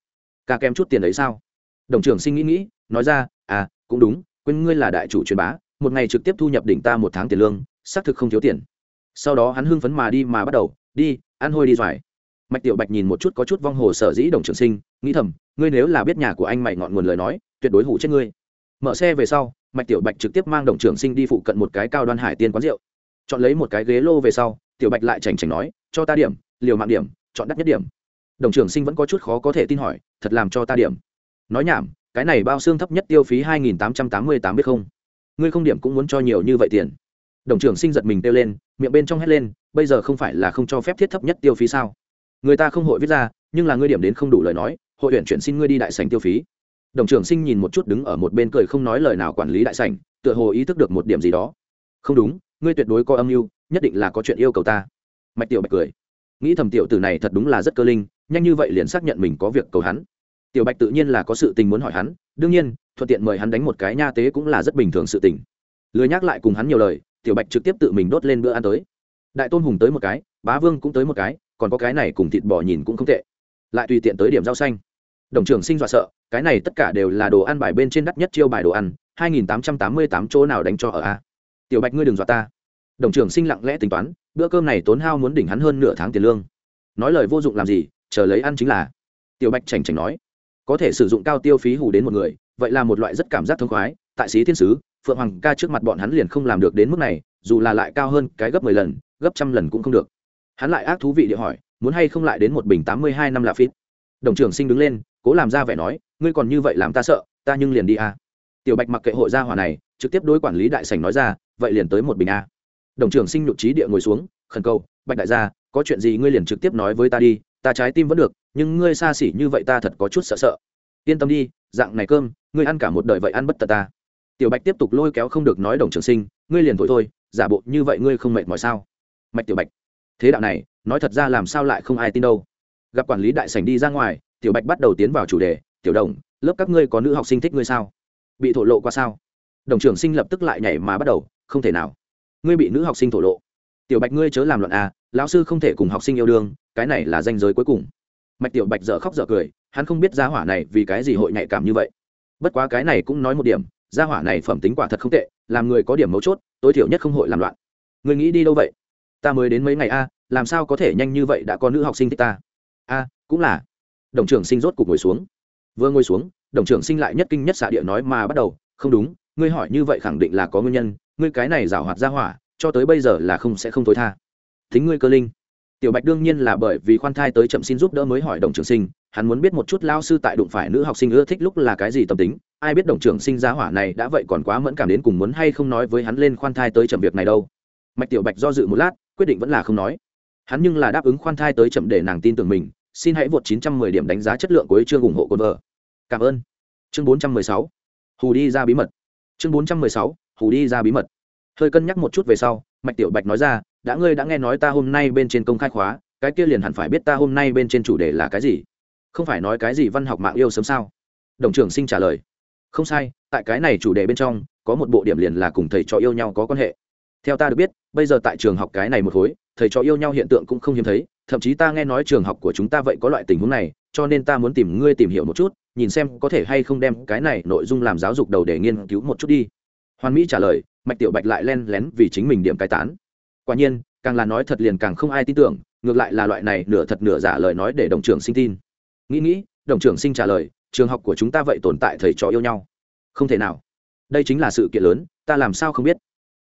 Ca kém chút tiền đấy sao? Đồng trưởng sinh nghĩ nghĩ, nói ra à cũng đúng, quên ngươi là đại chủ truyền bá, một ngày trực tiếp thu nhập đỉnh ta một tháng tiền lương, xác thực không thiếu tiền. Sau đó hắn hưng phấn mà đi mà bắt đầu, đi, ăn hôi đi doài mạch tiểu bạch nhìn một chút có chút vong hồ sở dĩ đồng trưởng sinh, nghĩ thầm, ngươi nếu là biết nhà của anh mày ngọn nguồn lời nói, tuyệt đối hủ chết ngươi. Mở xe về sau, mạch tiểu bạch trực tiếp mang đồng trưởng sinh đi phụ cận một cái cao đoan hải tiên quán rượu. Chọn lấy một cái ghế lô về sau, tiểu bạch lại chảnh chảnh nói, cho ta điểm, liều mạng điểm, chọn đắt nhất điểm đồng trưởng sinh vẫn có chút khó có thể tin hỏi, thật làm cho ta điểm. Nói nhảm, cái này bao xương thấp nhất tiêu phí hai nghìn tám trăm tám mươi tám biết không? Ngươi không điểm cũng muốn cho nhiều như vậy tiền. Đồng trưởng sinh giật mình kêu lên, miệng bên trong hét lên, bây giờ không phải là không cho phép thiết thấp nhất tiêu phí sao? Người ta không hội viết ra, nhưng là ngươi điểm đến không đủ lời nói, hội huyện chuyển xin ngươi đi đại sành tiêu phí. Đồng trưởng sinh nhìn một chút đứng ở một bên cười không nói lời nào quản lý đại sành tựa hồ ý thức được một điểm gì đó. Không đúng, ngươi tuyệt đối có âm mưu, nhất định là có chuyện yêu cầu ta. Mạch tiểu bạch cười. Nghĩ thầm tiểu tử này thật đúng là rất cơ linh nhanh như vậy liền xác nhận mình có việc cầu hắn. Tiểu bạch tự nhiên là có sự tình muốn hỏi hắn, đương nhiên, thuận tiện mời hắn đánh một cái nha tế cũng là rất bình thường sự tình. Lười nhắc lại cùng hắn nhiều lời, tiểu bạch trực tiếp tự mình đốt lên bữa ăn tới. Đại tôn hùng tới một cái, bá vương cũng tới một cái, còn có cái này cùng thịt bò nhìn cũng không tệ. Lại tùy tiện tới điểm rau xanh. Đồng trưởng sinh dọa sợ, cái này tất cả đều là đồ ăn bài bên trên đắt nhất chiêu bài đồ ăn, hai nghìn tám trăm tám mươi tám chỗ nào đánh cho ở a. Tiểu bạch ngươi đừng dọa ta. Đồng trưởng sinh lặng lẽ tính toán, bữa cơm này tốn hao muốn đỉnh hắn hơn nửa tháng tiền lương. Nói lời vô dụng làm gì chờ lấy ăn chính là. Tiểu bạch chảnh chảnh nói, có thể sử dụng cao tiêu phí hủ đến một người, vậy là một loại rất cảm giác thông khoái. Tại sĩ thiên sứ, phượng hoàng ca trước mặt bọn hắn liền không làm được đến mức này, dù là lại cao hơn cái gấp mười lần, gấp trăm lần cũng không được. Hắn lại ác thú vị địa hỏi, muốn hay không lại đến một bình tám mươi hai năm là phít? Đồng trưởng sinh đứng lên, cố làm ra vẻ nói, ngươi còn như vậy làm ta sợ, ta nhưng liền đi a tiểu bạch mặc kệ hội gia hỏa này, trực tiếp đối quản lý đại sảnh nói ra, vậy liền tới một bình a đồng trưởng sinh nhục trí địa ngồi xuống, khẩn cầu, bạch đại gia, có chuyện gì ngươi liền trực tiếp nói với ta đi ta trái tim vẫn được, nhưng ngươi xa xỉ như vậy ta thật có chút sợ sợ. Yên tâm đi, dạng này cơm, ngươi ăn cả một đời vậy ăn bất tật ta. Tiểu bạch tiếp tục lôi kéo không được nói đồng trường sinh, ngươi liền thổi thôi, giả bộ như vậy ngươi không mệt mỏi sao? Mạch tiểu bạch, thế đạo này, nói thật ra làm sao lại không ai tin đâu. Gặp quản lý đại sảnh đi ra ngoài, tiểu bạch bắt đầu tiến vào chủ đề, tiểu đồng, lớp các ngươi có nữ học sinh thích ngươi sao? Bị thổ lộ qua sao? Đồng trưởng sinh lập tức lại nhảy mà bắt đầu, không thể nào. Ngươi bị nữ học sinh thổ lộ. Tiểu bạch, ngươi chớ làm loạn à lão sư không thể cùng học sinh yêu đương, cái này là danh giới cuối cùng. Mạch tiểu bạch dở khóc dở cười, hắn không biết gia hỏa này vì cái gì hội nhạy cảm như vậy. Bất quá cái này cũng nói một điểm, gia hỏa này phẩm tính quả thật không tệ, làm người có điểm mấu chốt, tối thiểu nhất không hội làm loạn. Người nghĩ đi đâu vậy? Ta mới đến mấy ngày a, làm sao có thể nhanh như vậy đã có nữ học sinh thích ta? A, cũng là. Đồng trưởng sinh rốt cục ngồi xuống. Vừa ngồi xuống, đồng trưởng sinh lại nhất kinh nhất xạ địa nói mà bắt đầu, không đúng, ngươi hỏi như vậy khẳng định là có nguyên nhân, ngươi cái này giảo hoạt ra hỏa, cho tới bây giờ là không sẽ không tối tha thính ngươi cơ linh. Tiểu bạch đương nhiên là bởi vì khoan thai tới chậm xin giúp đỡ mới hỏi đồng trưởng sinh, hắn muốn biết một chút lao sư tại đụng phải nữ học sinh ưa thích lúc là cái gì tâm tính, ai biết đồng trưởng sinh giá hỏa này đã vậy còn quá mẫn cảm đến cùng muốn hay không nói với hắn lên khoan thai tới chậm việc này đâu. Mạch tiểu bạch do dự một lát, quyết định vẫn là không nói. Hắn nhưng là đáp ứng khoan thai tới chậm để nàng tin tưởng mình, xin hãy vượt 910 điểm đánh giá chất lượng của chương ủng hộ cồn vợ cảm ơn. Chương 416 hù đi ra bí mật. Chương 416 hù đi ra bí mật. Hơi cân nhắc một chút về sau, mạch tiểu bạch nói ra đã ngươi đã nghe nói ta hôm nay bên trên công khai khóa, cái kia liền hẳn phải biết ta hôm nay bên trên chủ đề là cái gì. Không phải nói cái gì văn học mạng yêu sớm sao? Đồng trưởng sinh trả lời. Không sai, tại cái này chủ đề bên trong, có một bộ điểm liền là cùng thầy trò yêu nhau có quan hệ. Theo ta được biết, bây giờ tại trường học cái này một khối, thầy trò yêu nhau hiện tượng cũng không hiếm thấy, thậm chí ta nghe nói trường học của chúng ta vậy có loại tình huống này, cho nên ta muốn tìm ngươi tìm hiểu một chút, nhìn xem có thể hay không đem cái này nội dung làm giáo dục đầu để nghiên cứu một chút đi. Hoàn mỹ trả lời, mạch tiểu bạch lại len lén vì chính mình điểm cai tán quả nhiên, càng là nói thật liền càng không ai tin tưởng, ngược lại là loại này nửa thật nửa giả lời nói để đồng trưởng sinh tin. Nghĩ nghĩ, đồng trưởng sinh trả lời, trường học của chúng ta vậy tồn tại thầy trò yêu nhau. Không thể nào. Đây chính là sự kiện lớn, ta làm sao không biết?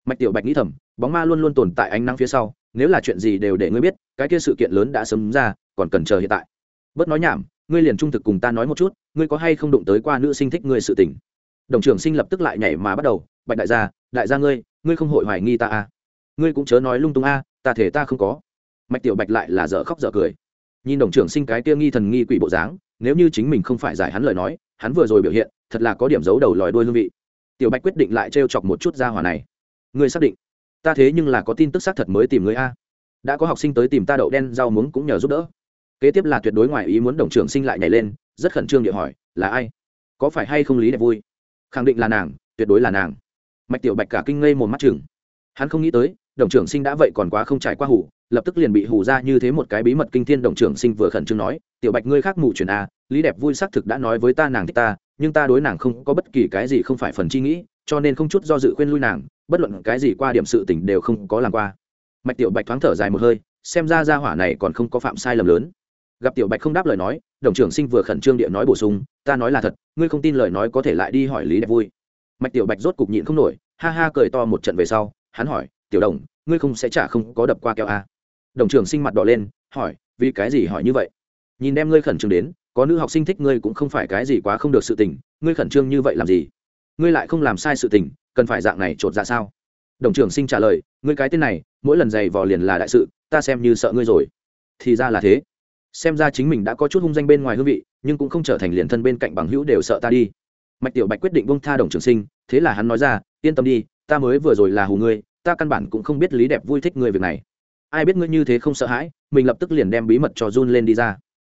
Mạch tiểu bạch nghĩ thầm, bóng ma luôn luôn tồn tại ánh nắng phía sau, nếu là chuyện gì đều để ngươi biết, cái kia sự kiện lớn đã sớm ra, còn cần chờ hiện tại. Bớt nói nhảm, ngươi liền trung thực cùng ta nói một chút, ngươi có hay không đụng tới qua nữ sinh thích ngươi sự tình? Đồng trưởng sinh lập tức lại nhảy mà bắt đầu, bạch đại gia đại gia ngươi ngươi không hội hoài nghi ta à? Ngươi cũng chớ nói lung tung a à, ta thể ta không có. Mạch tiểu bạch lại là dở khóc dở cười. Nhìn đồng trưởng sinh cái kia nghi thần nghi quỷ bộ dáng nếu như chính mình không phải giải hắn lời nói hắn vừa rồi biểu hiện thật là có điểm giấu đầu lòi đuôi hương vị. Tiểu bạch quyết định lại trêu chọc một chút ra hỏa này. Ngươi xác định? Ta thế nhưng là có tin tức xác thật mới tìm ngươi a. Đã có học sinh tới tìm ta đậu đen rau muống cũng nhờ giúp đỡ. Kế tiếp là tuyệt đối ngoài ý muốn đồng trưởng sinh lại nhảy lên rất khẩn trương địa hỏi là ai? Có phải hay không lý đẹp vui? Khẳng định là nàng tuyệt đối là nàng. Mạch tiểu bạch cả kinh ngây một mắt chừng. Hắn không nghĩ tới đồng trưởng sinh đã vậy còn quá không trải qua hủ lập tức liền bị hủ ra như thế một cái bí mật kinh thiên đồng trưởng sinh vừa khẩn trương nói, tiểu bạch ngươi khác mù truyền a à, lý đẹp vui xác thực đã nói với ta nàng thích ta, nhưng ta đối nàng không có bất kỳ cái gì không phải phần chi nghĩ, cho nên không chút do dự khuyên lui nàng, bất luận cái gì qua điểm sự tình đều không có làm qua. Mạch tiểu bạch thoáng thở dài một hơi, xem ra ra hỏa này còn không có phạm sai lầm lớn. Gặp tiểu bạch không đáp lời nói, đồng trưởng sinh vừa khẩn trương địa nói bổ sung, ta nói là thật, ngươi không tin lời nói có thể lại đi hỏi lý đẹp vui. Mạch tiểu bạch rốt cục nhịn không nổi, ha ha cười to một trận về sau, hắn hỏi tiểu đồng, ngươi không sẽ trả không có đập qua keo a. À? đồng trưởng sinh mặt đỏ lên, hỏi, vì cái gì hỏi như vậy? Nhìn đem ngươi khẩn trương đến, có nữ học sinh thích ngươi cũng không phải cái gì quá không được sự tình, ngươi khẩn trương như vậy làm gì? Ngươi lại không làm sai sự tình, cần phải dạng này chột ra dạ sao? Đồng trưởng sinh trả lời, ngươi cái tên này, mỗi lần giày vò liền là đại sự, ta xem như sợ ngươi rồi. Thì ra là thế. Xem ra chính mình đã có chút hung danh bên ngoài hương vị, nhưng cũng không trở thành liền thân bên cạnh bằng hữu đều sợ ta đi. Mạch tiểu bạch quyết định bông tha đồng trường sinh, thế là hắn nói ra, yên tâm đi, ta mới vừa rồi là hù ngươi ta căn bản cũng không biết lý đẹp vui thích ngươi việc này. Ai biết ngươi như thế không sợ hãi, mình lập tức liền đem bí mật cho run lên đi ra.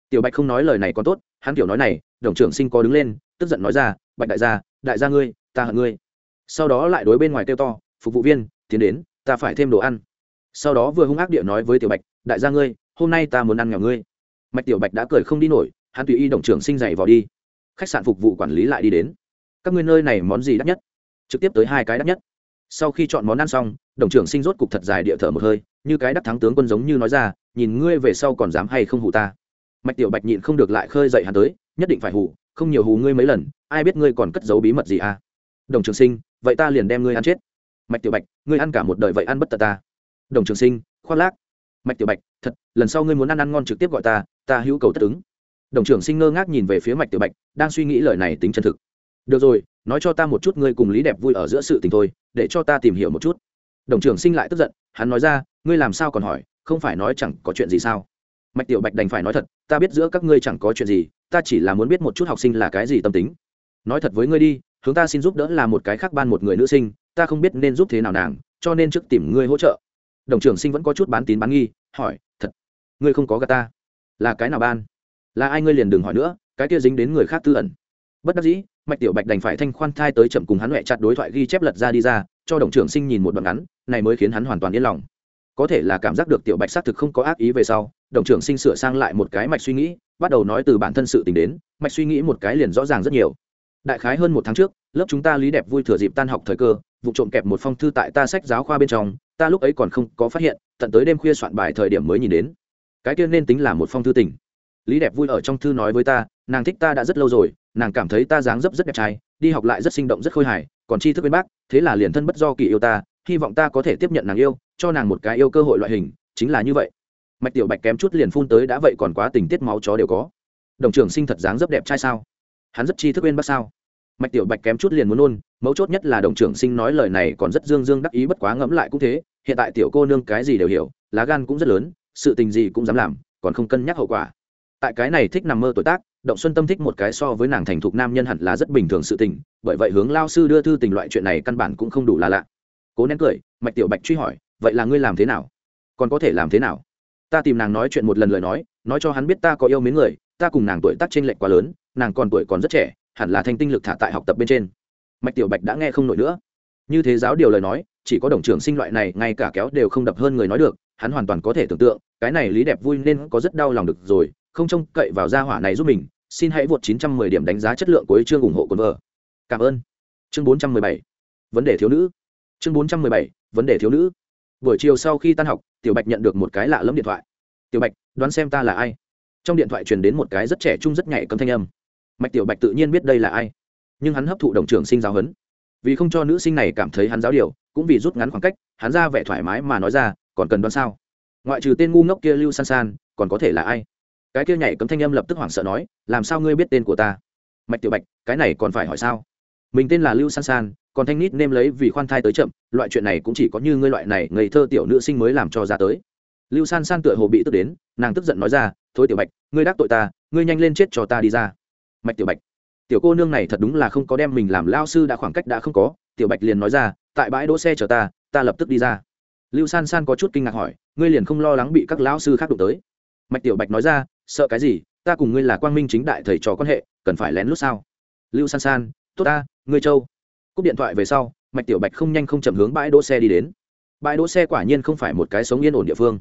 Tiểu bạch không nói lời này còn tốt, hắn kiểu nói này, đồng trưởng sinh có đứng lên, tức giận nói ra, bạch đại gia đại gia ngươi, ta hận ngươi. Sau đó lại đối bên ngoài kêu to, phục vụ viên, tiến đến, ta phải thêm đồ ăn. Sau đó vừa hung ác địa nói với tiểu bạch, đại gia ngươi, hôm nay ta muốn ăn nghèo ngươi. Mạch tiểu bạch đã cười không đi nổi, hắn tùy y đồng trưởng sinh dày vào đi. Khách sạn phục vụ quản lý lại đi đến. Các ngươi nơi này món gì đắt nhất? Trực tiếp tới hai cái đắt nhất sau khi chọn món ăn xong, đồng trưởng sinh rốt cục thật dài địa thở một hơi, như cái đắc thắng tướng quân giống như nói ra, nhìn ngươi về sau còn dám hay không hù ta? Mạch tiểu bạch nhịn không được lại khơi dậy hắn tới, nhất định phải hù, không nhiều hù ngươi mấy lần, ai biết ngươi còn cất giấu bí mật gì à? Đồng trường sinh, vậy ta liền đem ngươi ăn chết. Mạch tiểu bạch, ngươi ăn cả một đời vậy ăn bất tật ta. Đồng trường sinh, khoác lác. Mạch tiểu bạch, thật, lần sau ngươi muốn ăn ăn ngon trực tiếp gọi ta ta hữu cầu tất ứng. Đồng trưởng sinh ngơ ngác nhìn về phía mạch tiểu bạch, đang suy nghĩ lời này tính chân thực được rồi, nói cho ta một chút ngươi cùng lý đẹp vui ở giữa sự tình thôi, để cho ta tìm hiểu một chút. Đồng trưởng sinh lại tức giận, hắn nói ra, ngươi làm sao còn hỏi, không phải nói chẳng có chuyện gì sao? Mạch tiểu bạch đành phải nói thật, ta biết giữa các ngươi chẳng có chuyện gì, ta chỉ là muốn biết một chút học sinh là cái gì tâm tính. Nói thật với ngươi đi, hướng ta xin giúp đỡ là một cái khác ban một người nữ sinh, ta không biết nên giúp thế nào nàng, cho nên trước tìm ngươi hỗ trợ. Đồng trưởng sinh vẫn có chút bán tín bán nghi, hỏi, thật, ngươi không có gà ta? Là cái nào ban? Là ai ngươi liền đừng hỏi nữa, cái kia dính đến người khác tư ẩn. Bất đắc dĩ mạch tiểu bạch đành phải thanh khoan thai tới chậm cùng hắn huệ chặt đối thoại ghi chép lật ra đi ra, cho đồng trưởng sinh nhìn một đoạn ngắn, này mới khiến hắn hoàn toàn yên lòng. Có thể là cảm giác được tiểu bạch xác thực không có ác ý về sau, đồng trưởng sinh sửa sang lại một cái mạch suy nghĩ, bắt đầu nói từ bản thân sự tình đến, mạch suy nghĩ một cái liền rõ ràng rất nhiều. Đại khái hơn một tháng trước, lớp chúng ta lý đẹp vui thừa dịp tan học thời cơ, vụ trộm kẹp một phong thư tại ta sách giáo khoa bên trong, ta lúc ấy còn không có phát hiện, tận tới đêm khuya soạn bài thời điểm mới nhìn đến. Cái kia nên tính là một phong thư tình. Lý đẹp vui ở trong thư nói với ta, nàng thích ta đã rất lâu rồi nàng cảm thấy ta dáng dấp rất đẹp trai, đi học lại rất sinh động rất khôi hài, còn chi thức bên bác, thế là liền thân bất do kỳ yêu ta, hy vọng ta có thể tiếp nhận nàng yêu, cho nàng một cái yêu cơ hội loại hình, chính là như vậy. Mạch tiểu bạch kém chút liền phun tới đã vậy còn quá tình tiết máu chó đều có. Đồng trưởng sinh thật dáng dấp đẹp trai sao? Hắn rất chi thức bên bác sao? Mạch tiểu bạch kém chút liền muốn nôn, mấu chốt nhất là đồng trưởng sinh nói lời này còn rất dương dương đắc ý bất quá ngẫm lại cũng thế, hiện tại tiểu cô nương cái gì đều hiểu, lá gan cũng rất lớn, sự tình gì cũng dám làm, còn không cân nhắc hậu quả. Tại cái này thích nằm mơ tuổi tác động xuân tâm thích một cái so với nàng thành thục nam nhân hẳn là rất bình thường sự tình, bởi vậy hướng lao sư đưa thư tình loại chuyện này căn bản cũng không đủ là lạ. Cố nén cười, mạch tiểu bạch truy hỏi, vậy là ngươi làm thế nào? Còn có thể làm thế nào? Ta tìm nàng nói chuyện một lần lời nói nói cho hắn biết ta có yêu mến người, ta cùng nàng tuổi tác t r ê n lệch quá lớn, nàng còn tuổi còn rất trẻ, hẳn là thanh tinh lực thả tại học tập bên trên. Mạch tiểu bạch đã nghe không nổi nữa. Như thế giáo điều lời nói, chỉ có đồng trưởng sinh loại này, ngay cả kéo đều không đập hơn người nói được, hắn hoàn toàn có thể tưởng tượng, cái này lý đẹp vui nên có rất đau lòng được rồi không trông cậy vào gia hỏa này giúp mình, xin hãy vượt 910 điểm đánh giá chất lượng của chương ủng hộ của vợ. Cảm ơn. Chương 417 vấn đề thiếu nữ. Chương 417 vấn đề thiếu nữ. Buổi chiều sau khi tan học, tiểu bạch nhận được một cái lạ lẫm điện thoại. Tiểu bạch, đoán xem ta là ai? Trong điện thoại truyền đến một cái rất trẻ trung rất nhạy cấm thanh âm. Mạch tiểu bạch tự nhiên biết đây là ai. Nhưng hắn hấp thụ đồng trưởng sinh giáo huấn. Vì không cho nữ sinh này cảm thấy hắn giáo điều, cũng vì rút ngắn khoảng cách, hắn ra vẻ thoải mái mà nói ra, còn cần đoán sao? Ngoại trừ tên ngu ngốc kia lưu san san, còn có thể là ai? Cái kia nhảy cấm thanh âm lập tức hoảng sợ nói, làm sao ngươi biết tên của ta? Mạch tiểu bạch, cái này còn phải hỏi sao? Mình tên là lưu san san, còn thanh nít nêm lấy vì khoan thai tới chậm, loại chuyện này cũng chỉ có như ngươi loại này ngây thơ tiểu nữ sinh mới làm cho ra tới. Lưu san san tựa hồ bị tức đến, nàng tức giận nói ra thối tiểu bạch, ngươi đắc tội ta, ngươi nhanh lên chết cho ta đi ra. Mạch tiểu bạch, tiểu cô nương này thật đúng là không có đem mình làm lao sư đã khoảng cách đã không có. Tiểu bạch liền nói ra, tại bãi đỗ xe chờ ta ta lập tức đi ra. Lưu san san có chút kinh ngạc hỏi, ngươi liền không lo lắng bị các lão sư khác đụng tới? Mạch tiểu bạch nói ra sợ cái gì, ta cùng ngươi là quang minh chính đại thầy trò quan hệ, cần phải lén lút sao? Lưu san san, tốt ta, ngươi châu cúp điện thoại về sau, mạch tiểu bạch không nhanh không chậm hướng bãi đỗ xe đi đến. Bãi đỗ xe quả nhiên không phải một cái sống yên ổn địa phương.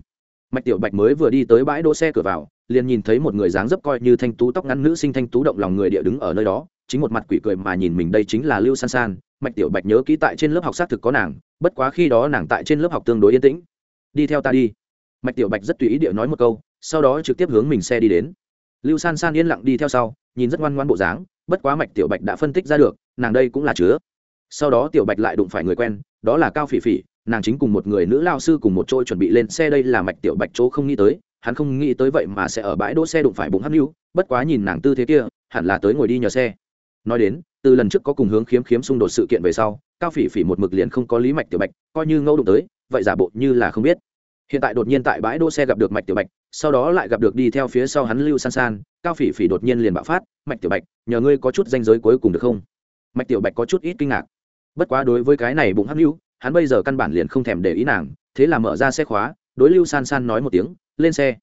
Mạch tiểu bạch mới vừa đi tới bãi đỗ xe cửa vào, liền nhìn thấy một người dáng dấp coi như thanh tú tóc ngắn nữ sinh thanh tú động lòng người địa đứng ở nơi đó, chính một mặt quỷ cười mà nhìn mình đây chính là lưu san san. Mạch tiểu bạch nhớ kỹ tại trên lớp học xác thực có nàng, bất quá khi đó nàng tại trên lớp học tương đối yên tĩnh. Đi theo ta đi. Mạch tiểu bạch rất tùy ý địa nói một câu sau đó trực tiếp hướng mình xe đi đến. Lưu san san yên lặng đi theo sau, nhìn rất ngoan ngoan bộ dáng, bất quá mạch tiểu bạch đã phân tích ra được, nàng đây cũng là chứa. Sau đó tiểu bạch lại đụng phải người quen, đó là cao phỉ phỉ, nàng chính cùng một người nữ lao sư cùng một chỗ chuẩn bị lên xe, đây là mạch tiểu bạch chỗ không nghĩ tới, hắn không nghĩ tới vậy mà sẽ ở bãi đỗ xe đụng phải bụng hắc Lưu. bất quá nhìn nàng tư thế kia, hẳn là tới ngồi đi nhờ xe. Nói đến, từ lần trước có cùng hướng khiếm khiếm xung đột sự kiện về sau, cao phỉ phỉ một mực liền không có lý mạch tiểu bạch, coi như ngâu đụng tới, vậy giả bộ như là không biết hiện tại đột nhiên tại bãi đỗ xe gặp được mạch tiểu bạch, sau đó lại gặp được đi theo phía sau hắn lưu san san, cao phỉ phỉ đột nhiên liền bạo phát, mạch tiểu bạch, nhờ ngươi có chút danh giới cuối cùng được không? Mạch tiểu bạch có chút ít kinh ngạc. Bất quá đối với cái này bụng hắc lưu hắn bây giờ căn bản liền không thèm để ý nàng, thế là mở ra xe khóa, đối lưu san san nói một tiếng, lên xe.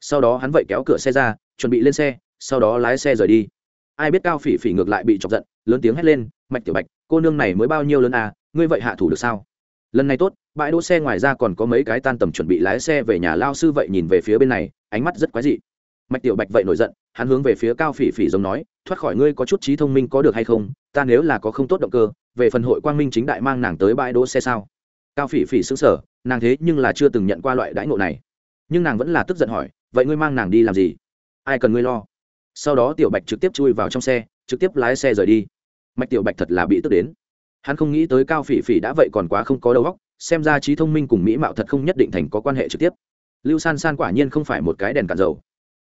Sau đó hắn vậy kéo cửa xe ra, chuẩn bị lên xe, sau đó lái xe rời đi. Ai biết cao phỉ phỉ ngược lại bị chọc giận, lớn tiếng hét lên, mạch tiểu bạch, cô nương này mới bao nhiêu lớn à ngươi vậy hạ thủ được sao? Lần này tốt bãi đỗ xe ngoài ra còn có mấy cái tan tầm chuẩn bị lái xe về nhà lao sư vậy nhìn về phía bên này, ánh mắt rất quái dị. Mạch tiểu bạch vậy nổi giận, hắn hướng về phía cao phỉ phỉ giống nói, thoát khỏi ngươi có chút trí thông minh có được hay không? Ta nếu là có không tốt động cơ, về phần hội quang minh chính đại mang nàng tới bãi đỗ xe sao? Cao phỉ phỉ xứng sở nàng thế nhưng là chưa từng nhận qua loại đãi ngộ này. Nhưng nàng vẫn là tức giận hỏi, vậy ngươi mang nàng đi làm gì? Ai cần ngươi lo? Sau đó tiểu bạch trực tiếp chui vào trong xe, trực tiếp lái xe rời đi. Mạch tiểu bạch thật là bị tức đến. Hắn không nghĩ tới cao phỉ phỉ đã vậy còn quá không có đầu óc xem ra trí thông minh cùng mỹ mạo thật không nhất định thành có quan hệ trực tiếp. Lưu san san quả nhiên không phải một cái đèn cạn dầu.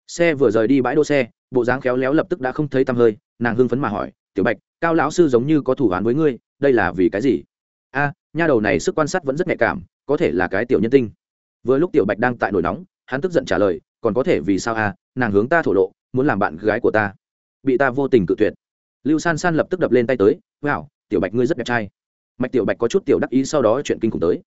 Xe vừa rời đi bãi đỗ xe, bộ dáng khéo léo lập tức đã không thấy tăm hơi, nàng hưng phấn mà hỏi, tiểu bạch, cao lão sư giống như có thủ án với ngươi, đây là vì cái gì? A, nha đầu này sức quan sát vẫn rất nhạy cảm, có thể là cái tiểu nhân tinh. Vừa lúc tiểu bạch đang tại nổi nóng, hắn tức giận trả lời, còn có thể vì sao a, nàng hướng ta thổ lộ, muốn làm bạn gái của ta. Bị ta vô tình cự tuyệt. Lưu san san lập tức đập lên tay tới, wow, tiểu bạch ngươi rất đẹp trai mạch tiểu bạch có chút tiểu đắc ý sau đó chuyện kinh khủng tới.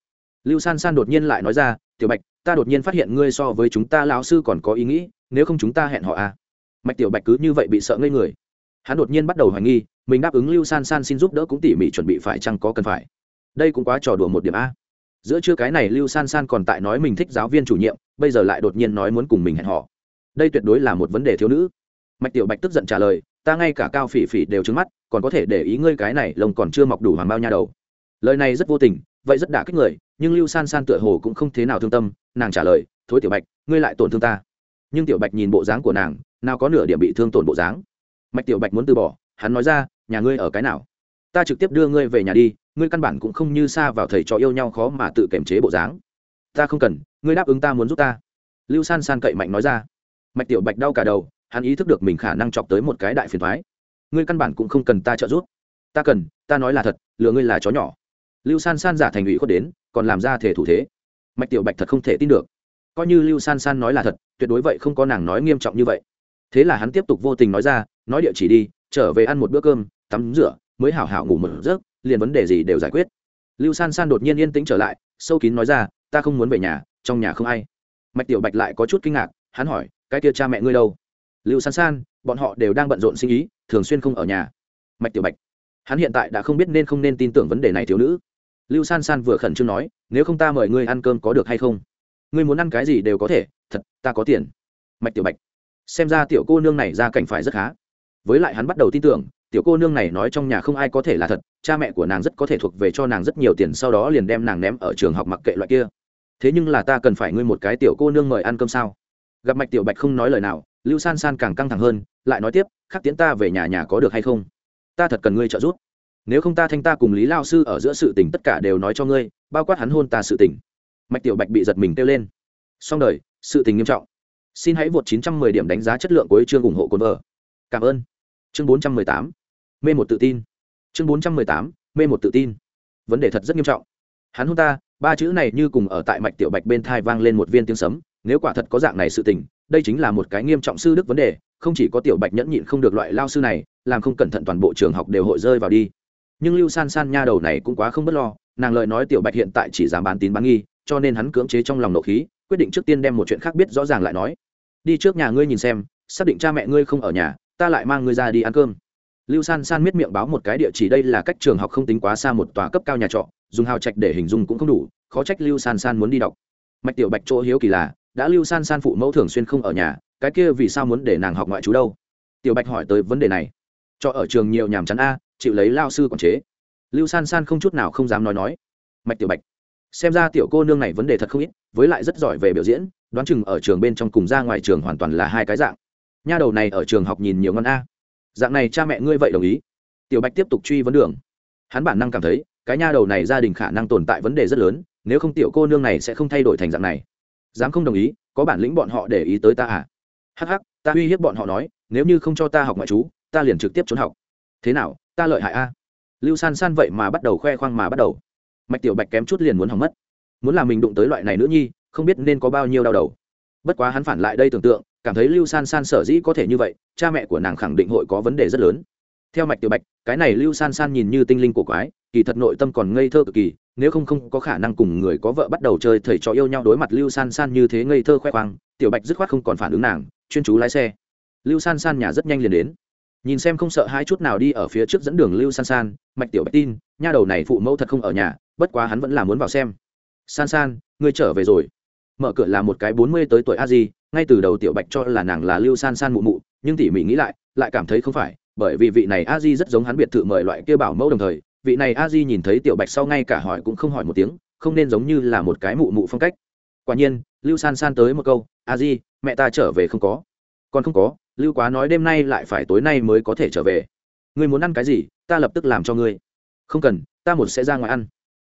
Lưu san san đột nhiên lại nói ra, tiểu bạch, ta đột nhiên phát hiện ngươi so với chúng ta lão sư còn có ý nghĩ, nếu không chúng ta hẹn họ à? Mạch tiểu bạch cứ như vậy bị sợ ngây người. Hắn đột nhiên bắt đầu hoài nghi, mình đáp ứng lưu san san xin giúp đỡ cũng tỉ mỉ chuẩn bị phải chăng có cần phải. Đây cũng quá trò đùa một điểm a. Giữa chưa cái này lưu san san còn tại nói mình thích giáo viên chủ nhiệm, bây giờ lại đột nhiên nói muốn cùng mình hẹn họ. Đây tuyệt đối là một vấn đề thiếu nữ. Mạch tiểu bạch tức giận trả lời, ta ngay cả cao phỉ phỉ đều trứng mắt, còn có thể để ý ngươi cái này lông còn chưa mọc đủ hoàng bao nha đầu lời này rất vô tình, vậy rất đả kích người, nhưng lưu san san tựa hồ cũng không thế nào thương tâm, nàng trả lời, thối tiểu bạch, ngươi lại tổn thương ta. Nhưng tiểu bạch nhìn bộ dáng của nàng, nào có nửa điểm bị thương tổn bộ dáng. Mạch tiểu bạch muốn từ bỏ, hắn nói ra, nhà ngươi ở cái nào? Ta trực tiếp đưa ngươi về nhà đi, ngươi căn bản cũng không như xa vào thầy trò yêu nhau khó mà tự kiềm chế bộ dáng. Ta không cần, ngươi đáp ứng ta muốn giúp ta. Lưu san san cậy mạnh nói ra. Mạch tiểu bạch đau cả đầu, hắn ý thức được mình khả năng chọc tới một cái đại phiền thoái ngươi căn bản cũng không cần ta trợ giúp. Ta cần, ta nói là thật, lừa ngươi là chó nhỏ lưu san san giả thành ủy khuất đến, còn làm ra thể thủ thế. Mạch tiểu bạch thật không thể tin được. Coi như lưu san san nói là thật, tuyệt đối vậy không có nàng nói nghiêm trọng như vậy. Thế là hắn tiếp tục vô tình nói ra, nói địa chỉ đi, trở về ăn một bữa cơm, tắm rửa, mới hảo hảo ngủ một giấc, liền vấn đề gì đều giải quyết. Lưu san san đột nhiên yên tĩnh trở lại, sâu kín nói ra, ta không muốn về nhà, trong nhà không ai. Mạch tiểu bạch lại có chút kinh ngạc, hắn hỏi, cái kia cha mẹ ngươi đâu? Lưu san san, bọn họ đều đang bận rộn sinh ý thường xuyên không ở nhà. Mạch tiểu bạch, hắn hiện tại đã không biết nên không nên tin tưởng vấn đề này thiếu nữ lưu san san vừa khẩn trương nói, nếu không ta mời ngươi ăn cơm có được hay không? Ngươi muốn ăn cái gì đều có thể, thật, ta có tiền. Mạch tiểu bạch, xem ra tiểu cô nương này ra cảnh phải rất khá. Với lại hắn bắt đầu tin tưởng, tiểu cô nương này nói trong nhà không ai có thể là thật, cha mẹ của nàng rất có thể thuộc về cho nàng rất nhiều tiền, sau đó liền đem nàng ném ở trường học mặc kệ loại kia. Thế nhưng là ta cần phải ngươi một cái tiểu cô nương mời ăn cơm sao? Gặp mạch tiểu bạch không nói lời nào, lưu san san càng căng thẳng hơn, lại nói tiếp, khắc tiến ta về nhà nhà có được hay không? Ta thật cần ngươi trợ giúp nếu không ta thanh ta cùng lý lao sư ở giữa sự tình tất cả đều nói cho ngươi, bao quát hắn hôn ta sự tình. Mạch tiểu bạch bị giật mình kêu lên. Xong đời, sự tình nghiêm trọng. Xin hãy vượt 910 điểm đánh giá chất lượng của chương ủng hộ cồn vợ. Cảm ơn. Chương 418 mê một tự tin. Chương 418 mê một tự tin. Vấn đề thật rất nghiêm trọng. Hắn hôn ta, ba chữ này như cùng ở tại mạch tiểu bạch bên thai vang lên một viên tiếng sấm, nếu quả thật có dạng này sự tình, đây chính là một cái nghiêm trọng sư đức vấn đề, không chỉ có tiểu bạch nhẫn nhịn không được loại lao sư này, làm không cẩn thận toàn bộ trường học đều hội rơi vào đi nhưng lưu san san nha đầu này cũng quá không b ấ t lo, nàng lời nói tiểu bạch hiện tại chỉ dám bán tín bán nghi, cho nên hắn cưỡng chế trong lòng nộ khí, quyết định trước tiên đem một chuyện khác biết rõ ràng lại nói. Đi trước nhà ngươi nhìn xem, xác định cha mẹ ngươi không ở nhà, ta lại mang ngươi ra đi ăn cơm. Lưu san san miết miệng báo một cái địa chỉ đây là cách trường học không tính quá xa một tòa cấp cao nhà trọ, dùng hào trạch để hình dung cũng không đủ, khó trách lưu san san muốn đi đọc. Mạch tiểu bạch chỗ hiếu kỳ là, đã lưu san san phụ mẫu thường xuyên không ở nhà, cái kia vì sao muốn để nàng học ngoại trú đâu? Tiểu bạch hỏi tới vấn đề này. Cho ở trường nhiều nhàm chán a chịu lấy lao sư quản chế. Lưu san san không chút nào không dám nói nói. Mạch tiểu bạch, xem ra tiểu cô nương này vấn đề thật không ít, với lại rất giỏi về biểu diễn, đoán chừng ở trường bên trong cùng ra ngoài trường hoàn toàn là hai cái dạng. Nha đầu này ở trường học nhìn nhiều ngon a. Dạng này cha mẹ ngươi vậy đồng ý? Tiểu bạch tiếp tục truy vấn đường. Hắn bản năng cảm thấy, cái nha đầu này gia đình khả năng tồn tại vấn đề rất lớn, nếu không tiểu cô nương này sẽ không thay đổi thành dạng này. Dám không đồng ý, có bản lĩnh bọn họ để ý tới ta à? Hắc hắc, ta uy hiếp bọn họ nói, nếu như không cho ta học ngoại trú, ta liền trực tiếp trốn học thế nào, ta lợi hại a? Lưu san san vậy mà bắt đầu khoe khoang mà bắt đầu. Mạch tiểu bạch kém chút liền muốn hỏng mất. Muốn làm mình đụng tới loại này nữ nhi, không biết nên có bao nhiêu đau đầu. Bất quá hắn phản lại đây tưởng tượng, cảm thấy lưu san san sở dĩ có thể như vậy, cha mẹ của nàng khẳng định hội có vấn đề rất lớn. Theo mạch tiểu bạch, cái này lưu san san nhìn như tinh linh của quái, kỳ thật nội tâm còn ngây thơ cực kỳ, nếu không không có khả năng cùng người có vợ bắt đầu chơi thầy trò yêu nhau đối mặt lưu san san như thế ngây thơ khoe khoang, tiểu bạch dứt khoát không còn phản ứng nàng, chuyên chú lái xe. Lưu san san nhà rất nhanh liền đến nhìn xem không sợ hai chút nào đi ở phía trước dẫn đường lưu san san, mạch tiểu bạch tin, nha đầu này phụ mẫu thật không ở nhà, bất quá hắn vẫn là muốn vào xem. San san, ngươi trở về rồi. Mở cửa là một cái bốn mươi tới tuổi a di ngay từ đầu tiểu bạch cho là nàng là lưu san san mụ mụ, nhưng tỉ mỉ nghĩ lại lại cảm thấy không phải, bởi vì vị này a di rất giống hắn biệt thự mời loại kia bảo mẫu đồng thời, vị này a di nhìn thấy tiểu bạch sau ngay cả hỏi cũng không hỏi một tiếng, không nên giống như là một cái mụ mụ phong cách. Quả nhiên, lưu san san tới một câu, a di mẹ ta trở về không có. Còn không có lưu quá nói đêm nay lại phải tối nay mới có thể trở về. Ngươi muốn ăn cái gì, ta lập tức làm cho ngươi. Không cần, ta một sẽ ra ngoài ăn.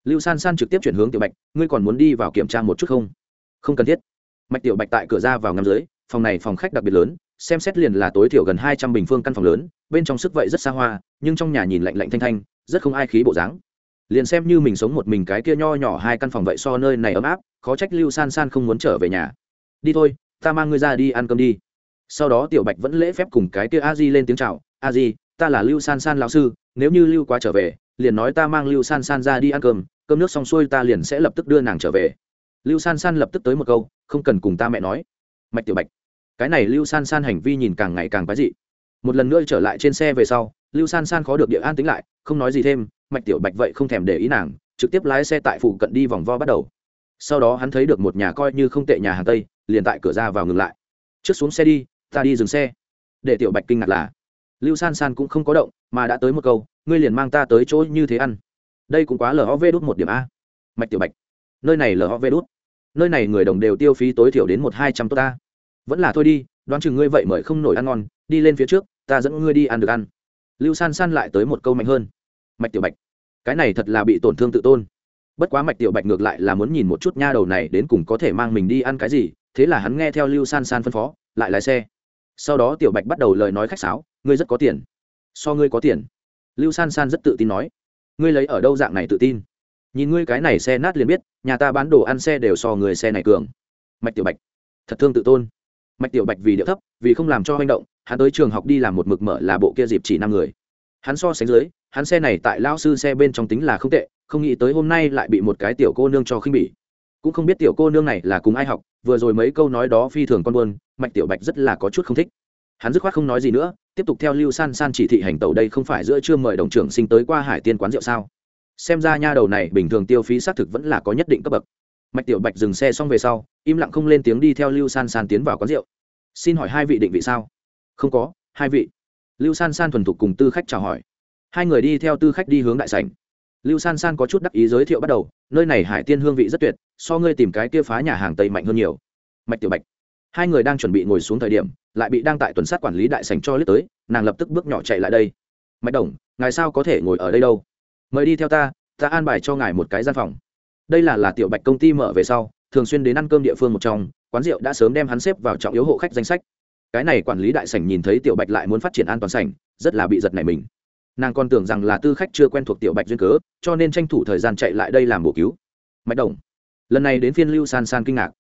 Lưu san san trực tiếp chuyển hướng tiểu bạch, ngươi còn muốn đi vào kiểm tra một chút không? Không cần thiết. Mạch tiểu bạch tại cửa ra vào ngắm dưới, phòng này phòng khách đặc biệt lớn, xem xét liền là tối thiểu gần hai trăm bình phương căn phòng lớn, bên trong sức vậy rất xa hoa, nhưng trong nhà nhìn lạnh lạnh thanh thanh, rất không ai khí bộ dáng. Liền xem như mình sống một mình cái kia nho nhỏ hai căn phòng vậy so nơi này ấm áp, khó trách lưu san san không muốn trở về nhà. Đi thôi, ta mang ngươi ra đi ăn cơm đi sau đó tiểu bạch vẫn lễ phép cùng cái kia a di lên tiếng c h à o a di, ta là lưu san san lão sư, nếu như lưu quá trở về, liền nói ta mang lưu san san ra đi ăn cơm cơm nước xong xuôi ta liền sẽ lập tức đưa nàng trở về. Lưu san san lập tức tới một câu, không cần cùng ta mẹ nói. Mạch tiểu bạch, cái này lưu san san hành vi nhìn càng ngày càng quái dị. Một lần nữa trở lại trên xe về sau, lưu san san khó được địa an tính lại, không nói gì thêm, mạch tiểu bạch vậy không thèm để ý nàng, trực tiếp lái xe tại phụ cận đi vòng vo bắt đầu. Sau đó hắn thấy được một nhà coi như không tệ nhà hàng tây, liền tại cửa ra vào ngừng lại. Trước xuống xe đi ta đi dừng xe. Để tiểu bạch kinh ngạc là, lưu san san cũng không có động, mà đã tới một câu, ngươi liền mang ta tới chỗ như thế ăn. Đây cũng quá lờ ho vê đút một điểm a. Mạch tiểu bạch, nơi này lờ ho vê đút. Nơi này người đồng đều tiêu phí tối thiểu đến một hai trăm tốt ta. Vẫn là thôi đi, đoán chừng ngươi vậy mời không nổi ăn ngon, đi lên phía trước, ta dẫn ngươi đi ăn được ăn. Lưu san san lại tới một câu mạnh hơn. Mạch tiểu bạch, cái này thật là bị tổn thương tự tôn. Bất quá mạch tiểu bạch ngược lại là muốn nhìn một chút nha đầu này đến cùng có thể mang mình đi ăn cái gì, thế là hắn nghe theo lưu san san phân phó, lại lái xe sau đó tiểu bạch bắt đầu lời nói khách sáo, ngươi rất có tiền. So ngươi có tiền. Lưu san san rất tự tin nói. Ngươi lấy ở đâu dạng này tự tin? Nhìn ngươi cái này xe nát liền biết, nhà ta bán đồ ăn xe đều so người xe này cường. Mạch tiểu bạch, thật thương tự tôn. Mạch tiểu bạch vì điệu thấp, vì không làm cho manh động, hắn tới trường học đi làm một mực mở là bộ kia dịp chỉ năm người. Hắn so sánh dưới, hắn xe này tại lao sư xe bên trong tính là không tệ, không nghĩ tới hôm nay lại bị một cái tiểu cô nương cho khinh bỉ cũng không biết tiểu cô nương này là cùng ai học, vừa rồi mấy câu nói đó phi thường con buôn mạch tiểu bạch rất là có chút không thích. Hắn dứt khoát không nói gì nữa, tiếp tục theo lưu san san chỉ thị hành tàu đây không phải giữa chưa mời đồng trưởng sinh tới qua hải tiên quán rượu sao? Xem ra nha đầu này bình thường tiêu phí xác thực vẫn là có nhất định cấp bậc. Mạch tiểu bạch dừng xe xong về sau, im lặng không lên tiếng đi theo lưu san san tiến vào quán rượu. Xin hỏi hai vị định vị sao? Không có, hai vị. Lưu san san thuần thục cùng tư khách chào hỏi. Hai người đi theo tư khách đi hướng đại sảnh. Lưu san san có chút đắc ý giới thiệu bắt đầu nơi này hải tiên hương vị rất tuyệt, so ngươi tìm cái kia phá nhà hàng tây mạnh hơn nhiều. Mạch tiểu bạch. Hai người đang chuẩn bị ngồi xuống thời điểm, lại bị đang tại tuần sát quản lý đại sành cho lướt tới, nàng lập tức bước nhỏ chạy lại đây. Mạch đồng, ngài sao có thể ngồi ở đây đâu? Mời đi theo ta ta an bài cho ngài một cái gian phòng. Đây là là tiểu bạch công ty mở về sau, thường xuyên đến ăn cơm địa phương một trong, quán rượu đã sớm đem hắn xếp vào trọng yếu hộ khách danh sách. Cái này quản lý đại sảnh nhìn thấy tiểu bạch lại muốn phát triển an toàn sảnh, rất là bị giật này mình nàng còn tưởng rằng là tư khách chưa quen thuộc tiểu bạch duyên cớ, cho nên tranh thủ thời gian chạy lại đây làm bổ cứu. Mạch đồng, lần này đến phiên lưu san san kinh ngạc.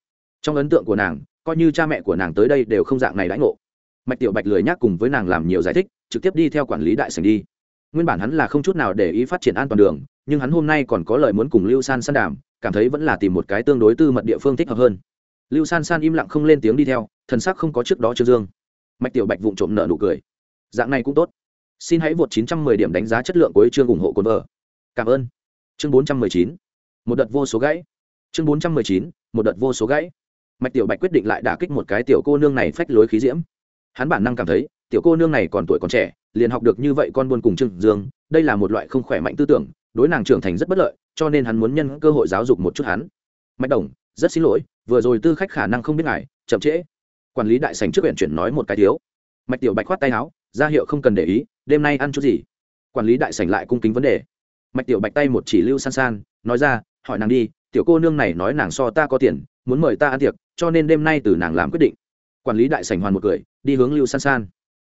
Trong ấn tượng của nàng, coi như cha mẹ của nàng tới đây đều không dạng này đãi ngộ. Mạch tiểu bạch lười nhắc cùng với nàng làm nhiều giải thích, trực tiếp đi theo quản lý đại sảnh đi. Nguyên bản hắn là không chút nào để ý phát triển an toàn đường, nhưng hắn hôm nay còn có lời muốn cùng lưu san san đàm, cảm thấy vẫn là tìm một cái tương đối tư mật địa phương thích hợp hơn. Lưu san san im lặng không lên tiếng đi theo, thần sắc không có trước đó trương dương. Mạch tiểu bạch vụng trộm nợ nụ cười. Dạng này cũng tốt xin hãy vượt 910 điểm đánh giá chất lượng của chương ủng hộ cồn vợ. Cảm ơn. Chương 419 một đợt vô số gãy. Chương 419 một đợt vô số gãy. Mạch tiểu bạch quyết định lại đả kích một cái tiểu cô nương này phách lối khí diễm. Hắn bản năng cảm thấy, tiểu cô nương này còn tuổi còn trẻ, liền học được như vậy con buôn cùng trương dương, đây là một loại không khỏe mạnh tư tưởng, đối nàng trưởng thành rất bất lợi, cho nên hắn muốn nhân cơ hội giáo dục một chút hắn. Mạch đồng, rất xin lỗi, vừa rồi tư khách khả năng không biết ngài, chậm trễ. Quản lý đại sành trước huyện chuyển nói một cái thiếu. Mạch tiểu bạch khoát tay áo ra hiệu không cần để ý, đêm nay ăn chút gì? Quản lý đại sảnh lại cung kính vấn đề. Mạch tiểu bạch tay một chỉ lưu san san, nói ra, hỏi nàng đi, tiểu cô nương này nói nàng so ta có tiền, muốn mời ta ăn tiệc, cho nên đêm nay từ nàng làm quyết định. Quản lý đại sảnh hoàn một cười, đi hướng lưu san san.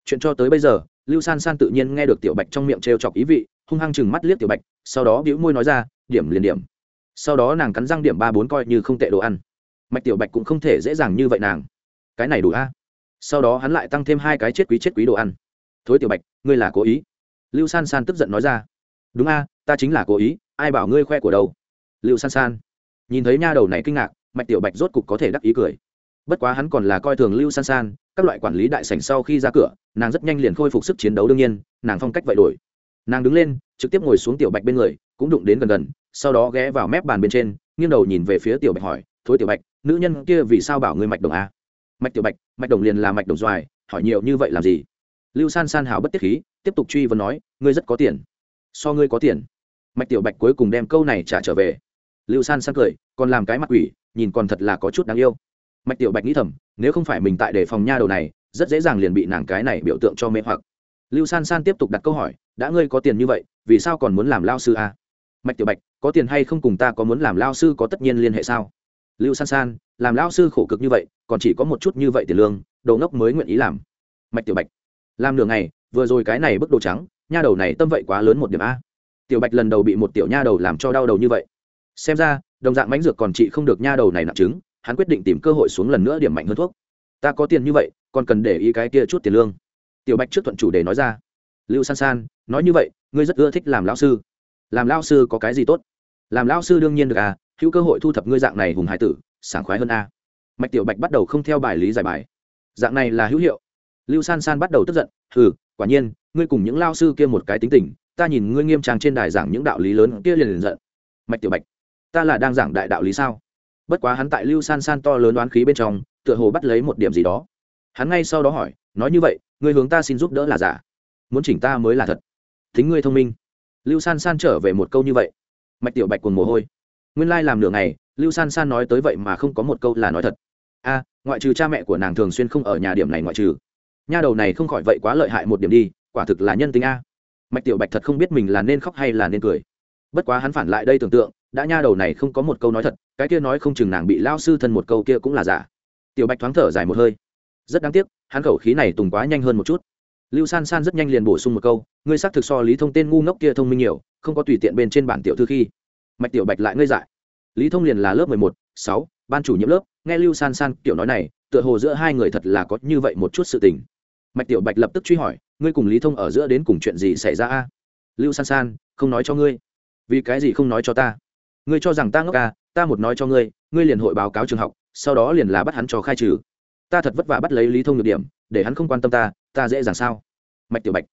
Chuyện cho tới bây giờ, lưu san san tự nhiên nghe được tiểu bạch trong miệng trêu chọc ý vị, hung hăng chừng mắt liếc tiểu bạch, sau đó bĩu môi nói ra, điểm liền điểm. Sau đó nàng cắn răng điểm ba bốn coi như không tệ đồ ăn. Mạch tiểu bạch cũng không thể dễ dàng như vậy nàng. Cái này đủ a. Sau đó hắn lại tăng thêm hai cái chết quý chết quý đồ ăn thối tiểu bạch, ngươi là cố ý? Lưu san san tức giận nói ra. Đúng a, ta chính là cố ý, ai bảo ngươi khoe của đâu? Lưu san san nhìn thấy nha đầu này kinh ngạc, mạch tiểu bạch rốt cục có thể đắc ý cười. Bất quá hắn còn là coi thường lưu san san, các loại quản lý đại sảnh sau khi ra cửa, nàng rất nhanh liền khôi phục sức chiến đấu đương nhiên, nàng phong cách vậy đổi. Nàng đứng lên, trực tiếp ngồi xuống tiểu bạch bên người, cũng đụng đến gần gần, sau đó ghé vào mép bàn bên trên, nghiêng đầu nhìn về phía tiểu bạch hỏi, thối tiểu bạch, nữ nhân kia vì sao bảo ngươi mạch đồng a? Mạch tiểu bạch, mạch đồng liền là mạch đồng doài, hỏi nhiều như vậy làm gì? Lưu san san hào bất tiết khí, tiếp tục truy vấn nói, ngươi rất có tiền. So ngươi có tiền. Mạch tiểu bạch cuối cùng đem câu này trả trở về. Lưu san san cười, còn làm cái mặt quỷ, nhìn còn thật là có chút đáng yêu. Mạch tiểu bạch nghĩ thầm, nếu không phải mình tại đề phòng nha đầu này, rất dễ dàng liền bị nàng cái này biểu tượng cho mê hoặc. Lưu san san tiếp tục đặt câu hỏi, đã ngươi có tiền như vậy, vì sao còn muốn làm lao sư à? mạch tiểu bạch, có tiền hay không cùng ta có muốn làm lao sư có tất nhiên liên hệ sao? Lưu san san, làm lao sư khổ cực như vậy, còn chỉ có một chút như vậy tiền lương đầu ngốc mới nguyện ý làm. Mạch tiểu bạch làm nửa ngày, vừa rồi cái này bức đồ trắng, nha đầu này tâm vậy quá lớn một điểm a. Tiểu bạch lần đầu bị một tiểu nha đầu làm cho đau đầu như vậy. Xem ra, đồng dạng mánh dược còn chị không được nha đầu này nặng chứng, hắn quyết định tìm cơ hội xuống lần nữa điểm mạnh hơn thuốc. Ta có tiền như vậy, còn cần để ý cái kia chút tiền lương. Tiểu bạch trước thuận chủ đề nói ra. Lưu san san, nói như vậy, ngươi rất ưa thích làm lão sư. Làm lão sư có cái gì tốt? Làm lão sư đương nhiên được à hữu cơ hội thu thập ngươi dạng này hùng hải tử, sảng khoái hơn a. À. mạch tiểu bạch bắt đầu không theo bài lý giải bài. Dạng này là hữu hiệu lưu san san bắt đầu tức giận ừ quả nhiên, ngươi cùng những lao sư kia một cái tính tình, ta nhìn ngươi nghiêm trang trên đài giảng những đạo lý lớn kia liền liền giận. Mạch tiểu bạch, ta là đang giảng đại đạo lý sao? Bất quá hắn tại lưu san san to lớn đoán khí bên trong, tựa hồ bắt lấy một điểm gì đó. Hắn ngay sau đó hỏi, nói như vậy, ngươi hướng ta xin giúp đỡ là giả? Muốn chỉnh ta mới là thật? Thính ngươi thông minh. Lưu san san trở về một câu như vậy. Mạch tiểu bạch cùng mồ hôi. Nguyên lai làm nửa ngày, lưu san san nói tới vậy mà không có một câu là nói thật. A, ngoại trừ cha mẹ của nàng thường xuyên không ở nhà điểm này ngoại trừ nha đầu này không khỏi vậy quá lợi hại một điểm đi, quả thực là nhân tính a. Mạch tiểu bạch thật không biết mình là nên khóc hay là nên cười. Bất quá hắn phản lại đây tưởng tượng, đã nha đầu này không có một câu nói thật, cái kia nói không chừng nàng bị lao sư thân một câu kia cũng là giả. Tiểu bạch thoáng thở dài một hơi. Rất đáng tiếc, hắn khẩu khí này tùng quá nhanh hơn một chút. Lưu san san rất nhanh liền bổ sung một câu, ngươi xác thực so lý thông tên ngu ngốc kia thông minh nhiều, không có tùy tiện bên trên bản tiểu thư khi. Mạch tiểu bạch lại ngơi dại. Lý thông liền là lớp mười một, sáu, ban chủ nhiệm lớp, nghe lưu san san kiểu nói này, tựa hồ giữa hai người thật là có như vậy một chút sự tình mạch tiểu bạch lập tức truy hỏi, ngươi cùng lý thông ở giữa đến cùng chuyện gì xảy ra a? Lưu san san, không nói cho ngươi. Vì cái gì không nói cho ta? Ngươi cho rằng ta ngốc à ta một nói cho ngươi ngươi liền hội báo cáo trường học, sau đó liền là bắt hắn cho khai trừ. Ta thật vất vả bắt lấy lý thông nhược điểm, để hắn không quan tâm ta ta dễ dàng sao? Mạch tiểu bạch,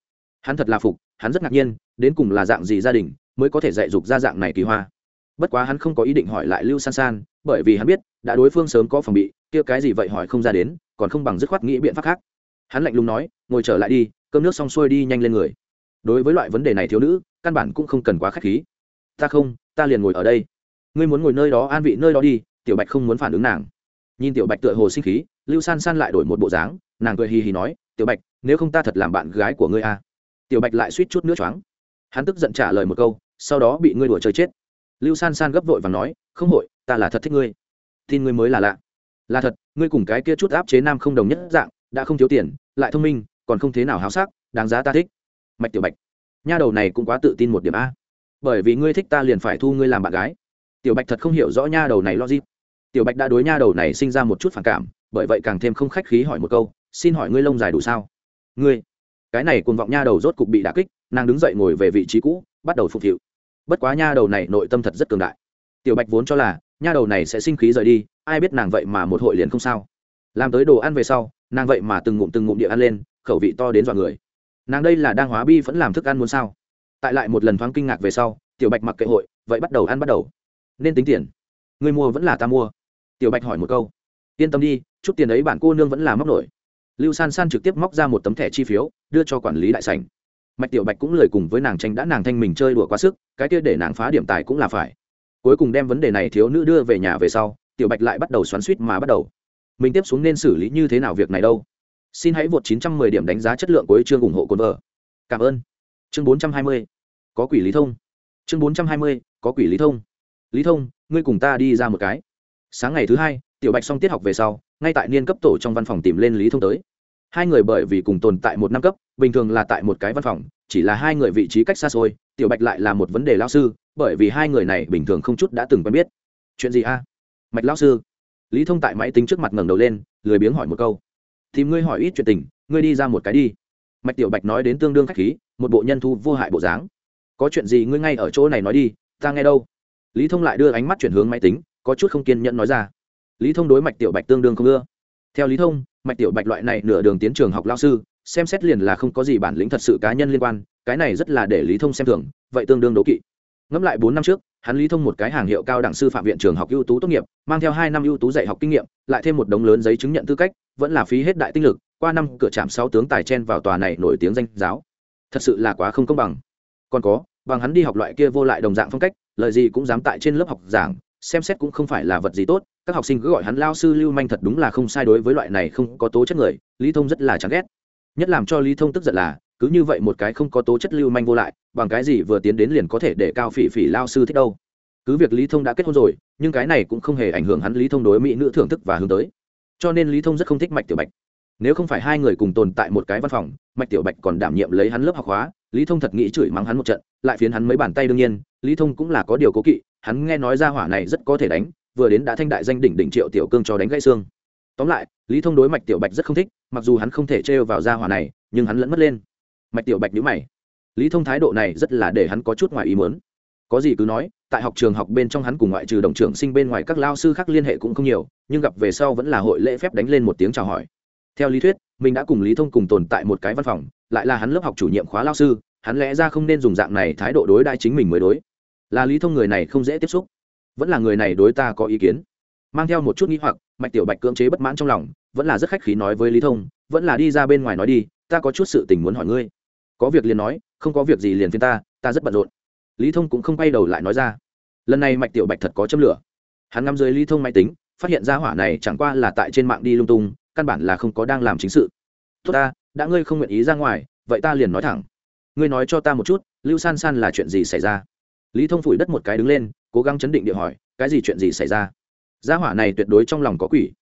hắn thật là phục, hắn rất ngạc nhiên, đến cùng là dạng gì gia đình mới có thể dạy dục ra dạng này kỳ hoa. Bất quá hắn không có ý định hỏi lại lưu san san, bởi vì hắn biết, đã đối phương sớm có phòng bị, kia cái gì vậy hỏi không ra đến, còn không bằng dứt khoát nghĩ biện pháp khác hắn lạnh lùng nói, ngồi trở lại đi, cơm nước xong xuôi đi nhanh lên người. Đối với loại vấn đề này thiếu nữ, căn bản cũng không cần quá k h á c h khí. Ta không, ta liền ngồi ở đây. Ngươi muốn ngồi nơi đó an vị nơi đó đi, tiểu bạch không muốn phản ứng nàng. Nhìn tiểu bạch tựa hồ sinh khí, lưu san san lại đổi một bộ dáng, nàng cười hì hì nói, tiểu bạch, nếu không ta thật làm bạn gái của ngươi à. tiểu bạch lại suýt chút nữa choáng. Hắn tức giận trả lời một câu, sau đó bị ngươi đùa chơi chết. Lưu san san gấp vội và nói, không hội, ta là thật thích ngươi. Tin ngươi mới là lạ. Là thật, ngươi cùng cái kia chút áp chế nam không đồng nhất dạng, đã không thiếu tiền lại thông minh, còn không thế nào háo sắc, đáng giá ta thích. Mạch tiểu bạch, nha đầu này cũng quá tự tin một điểm a. Bởi vì ngươi thích ta liền phải thu ngươi làm bạn gái. Tiểu bạch thật không hiểu rõ nha đầu này lo gì tiểu bạch đã đối nha đầu này sinh ra một chút phản cảm, bởi vậy càng thêm không khách khí hỏi một câu, xin hỏi ngươi lông dài đủ sao? Ngươi. Cái này cuồng vọng nha đầu rốt cục bị đả kích, nàng đứng dậy ngồi về vị trí cũ, bắt đầu phục vụ bất quá nha đầu này nội tâm thật rất cường đại. Tiểu bạch vốn cho là, nha đầu này sẽ sinh khí rời đi, ai biết nàng vậy mà một hội liền không sao làm tới đồ ăn về sau, nàng vậy mà từng ngụm từng ngụm địa ăn lên, khẩu vị to đến dọa người. Nàng đây là đang hóa bi vẫn làm thức ăn muốn sao? Tại lại một lần thoáng kinh ngạc về sau, tiểu bạch mặc kệ hội, vậy bắt đầu ăn bắt đầu. Nên tính tiền. Người mua vẫn là ta mua. Tiểu bạch hỏi một câu. Yên tâm đi, chút tiền ấy bạn cô nương vẫn là móc nổi. Lưu san san trực tiếp móc ra một tấm thẻ chi phiếu, đưa cho quản lý đại sảnh. Mạch tiểu bạch cũng lời cùng với nàng tranh đã nàng thanh mình chơi đùa quá sức, cái kia để nàng phá điểm tài cũng là phải. Cuối cùng đem vấn đề này thiếu nữ đưa về nhà về sau, tiểu bạch lại bắt đầu xoắn suýt mà bắt đầu mình tiếp xuống nên xử lý như thế nào việc này đâu? Xin hãy vượt 910 điểm đánh giá chất lượng của chương ủng hộ cồn vợ. Cảm ơn. Chương 420. có quỷ lý thông. Chương 420, có quỷ lý thông. Lý thông ngươi cùng ta đi ra một cái. Sáng ngày thứ hai tiểu bạch xong tiết học về sau ngay tại niên cấp tổ trong văn phòng tìm lên lý thông tới. Hai người bởi vì cùng tồn tại một năm cấp bình thường là tại một cái văn phòng chỉ là hai người vị trí cách xa xôi tiểu bạch lại là một vấn đề lao sư bởi vì hai người này bình thường không chút đã từng quen biết. Chuyện gì a? Mạch lao sư lý thông tại máy tính trước mặt ngẩng đầu lên, lười biếng hỏi một câu. Thì ngươi hỏi ít chuyện tình, ngươi đi ra một cái đi. Mạch tiểu bạch nói đến tương đương khách khí, một bộ nhân thu vô hại bộ dáng. Có chuyện gì ngươi ngay ở chỗ này nói đi, ta nghe đâu. Lý thông lại đưa ánh mắt chuyển hướng máy tính, có chút không kiên nhẫn nói ra. Lý thông đối mạch tiểu bạch tương đương không ưa. Theo lý thông, mạch tiểu bạch loại này nửa đường tiến trường học lao sư, xem xét liền là không có gì bản lĩnh thật sự cá nhân liên quan, cái này rất là để lý thông xem thường, vậy tương đương đố kỵ. Ngẫm lại bốn năm trước hắn lý thông một cái hàng hiệu cao đẳng sư phạm viện trường học ưu tú tốt nghiệp, mang theo hai năm ưu tú dạy học kinh nghiệm, lại thêm một đống lớn giấy chứng nhận tư cách, vẫn là phí hết đại tinh lực, qua năm cửa trạm sáu tướng tài chen vào tòa này nổi tiếng danh giáo. Thật sự là quá không công bằng. Còn có, bằng hắn đi học loại kia vô lại đồng dạng phong cách, lời gì cũng dám tại trên lớp học giảng, xem xét cũng không phải là vật gì tốt, các học sinh cứ gọi hắn lao sư lưu manh thật đúng là không sai đối với loại này không có tố chất người, lý thông rất là chán ghét. Nhất làm cho lý thông tức giận là cứ như vậy một cái không có tố chất lưu manh vô lại, bằng cái gì vừa tiến đến liền có thể để cao phỉ phỉ lao sư thích đâu. Cứ việc lý thông đã kết hôn rồi, nhưng cái này cũng không hề ảnh hưởng hắn lý thông đối mỹ nữ thưởng thức và hướng tới. Cho nên lý thông rất không thích mạch tiểu bạch. Nếu không phải hai người cùng tồn tại một cái văn phòng, mạch tiểu bạch còn đảm nhiệm lấy hắn lớp học hóa lý thông thật nghĩ chửi mắng hắn một trận, lại phiến hắn mấy bàn tay đương nhiên, lý thông cũng là có điều cố kỵ, hắn nghe nói ra hỏa này rất có thể đánh, vừa đến đã thanh đại danh đỉnh đỉnh triệu tiểu cương cho đánh gãy xương. Tóm lại, lý thông đối mạch tiểu bạch rất không thích, mặc dù hắn không thể trêu vào ra hỏa này, nhưng hắn lẫn mất lên mạch tiểu bạch nhữ mày. Lý thông thái độ này rất là để hắn có chút ngoài ý muốn. Có gì cứ nói, tại học trường học bên trong hắn cùng ngoại trừ đồng trưởng sinh bên ngoài các lao sư khác liên hệ cũng không nhiều, nhưng gặp về sau vẫn là hội lễ phép đánh lên một tiếng chào hỏi. Theo lý thuyết, mình đã cùng lý thông cùng tồn tại một cái văn phòng, lại là hắn lớp học chủ nhiệm khóa lao sư, hắn lẽ ra không nên dùng dạng này thái độ đối đãi chính mình mới đối. Là lý thông người này không dễ tiếp xúc. Vẫn là người này đối ta có ý kiến. Mang theo một chút nghĩ hoặc, mạch tiểu bạch cưỡng chế bất mãn trong lòng, vẫn là rất khách khí nói với lý thông, vẫn là đi ra bên ngoài nói đi, ta có chút sự tình muốn hỏi ngươi có việc liền nói, không có việc gì liền phiên ta ta rất bận rộn. Lý thông cũng không quay đầu lại nói ra. Lần này mạch tiểu bạch thật có châm lửa. Hắn ngắm dưới lý thông máy tính, phát hiện ra hỏa này chẳng qua là tại trên mạng đi lung tung, căn bản là không có đang làm chính sự. Tốt ta, đã ngươi không nguyện ý ra ngoài, vậy ta liền nói thẳng. Ngươi nói cho ta một chút, lưu san san là chuyện gì xảy ra? Lý thông phủi đất một cái đứng lên, cố gắng chấn định địa hỏi, cái gì chuyện gì xảy ra? Gia hỏa này tuyệt đối trong lòng có quỷ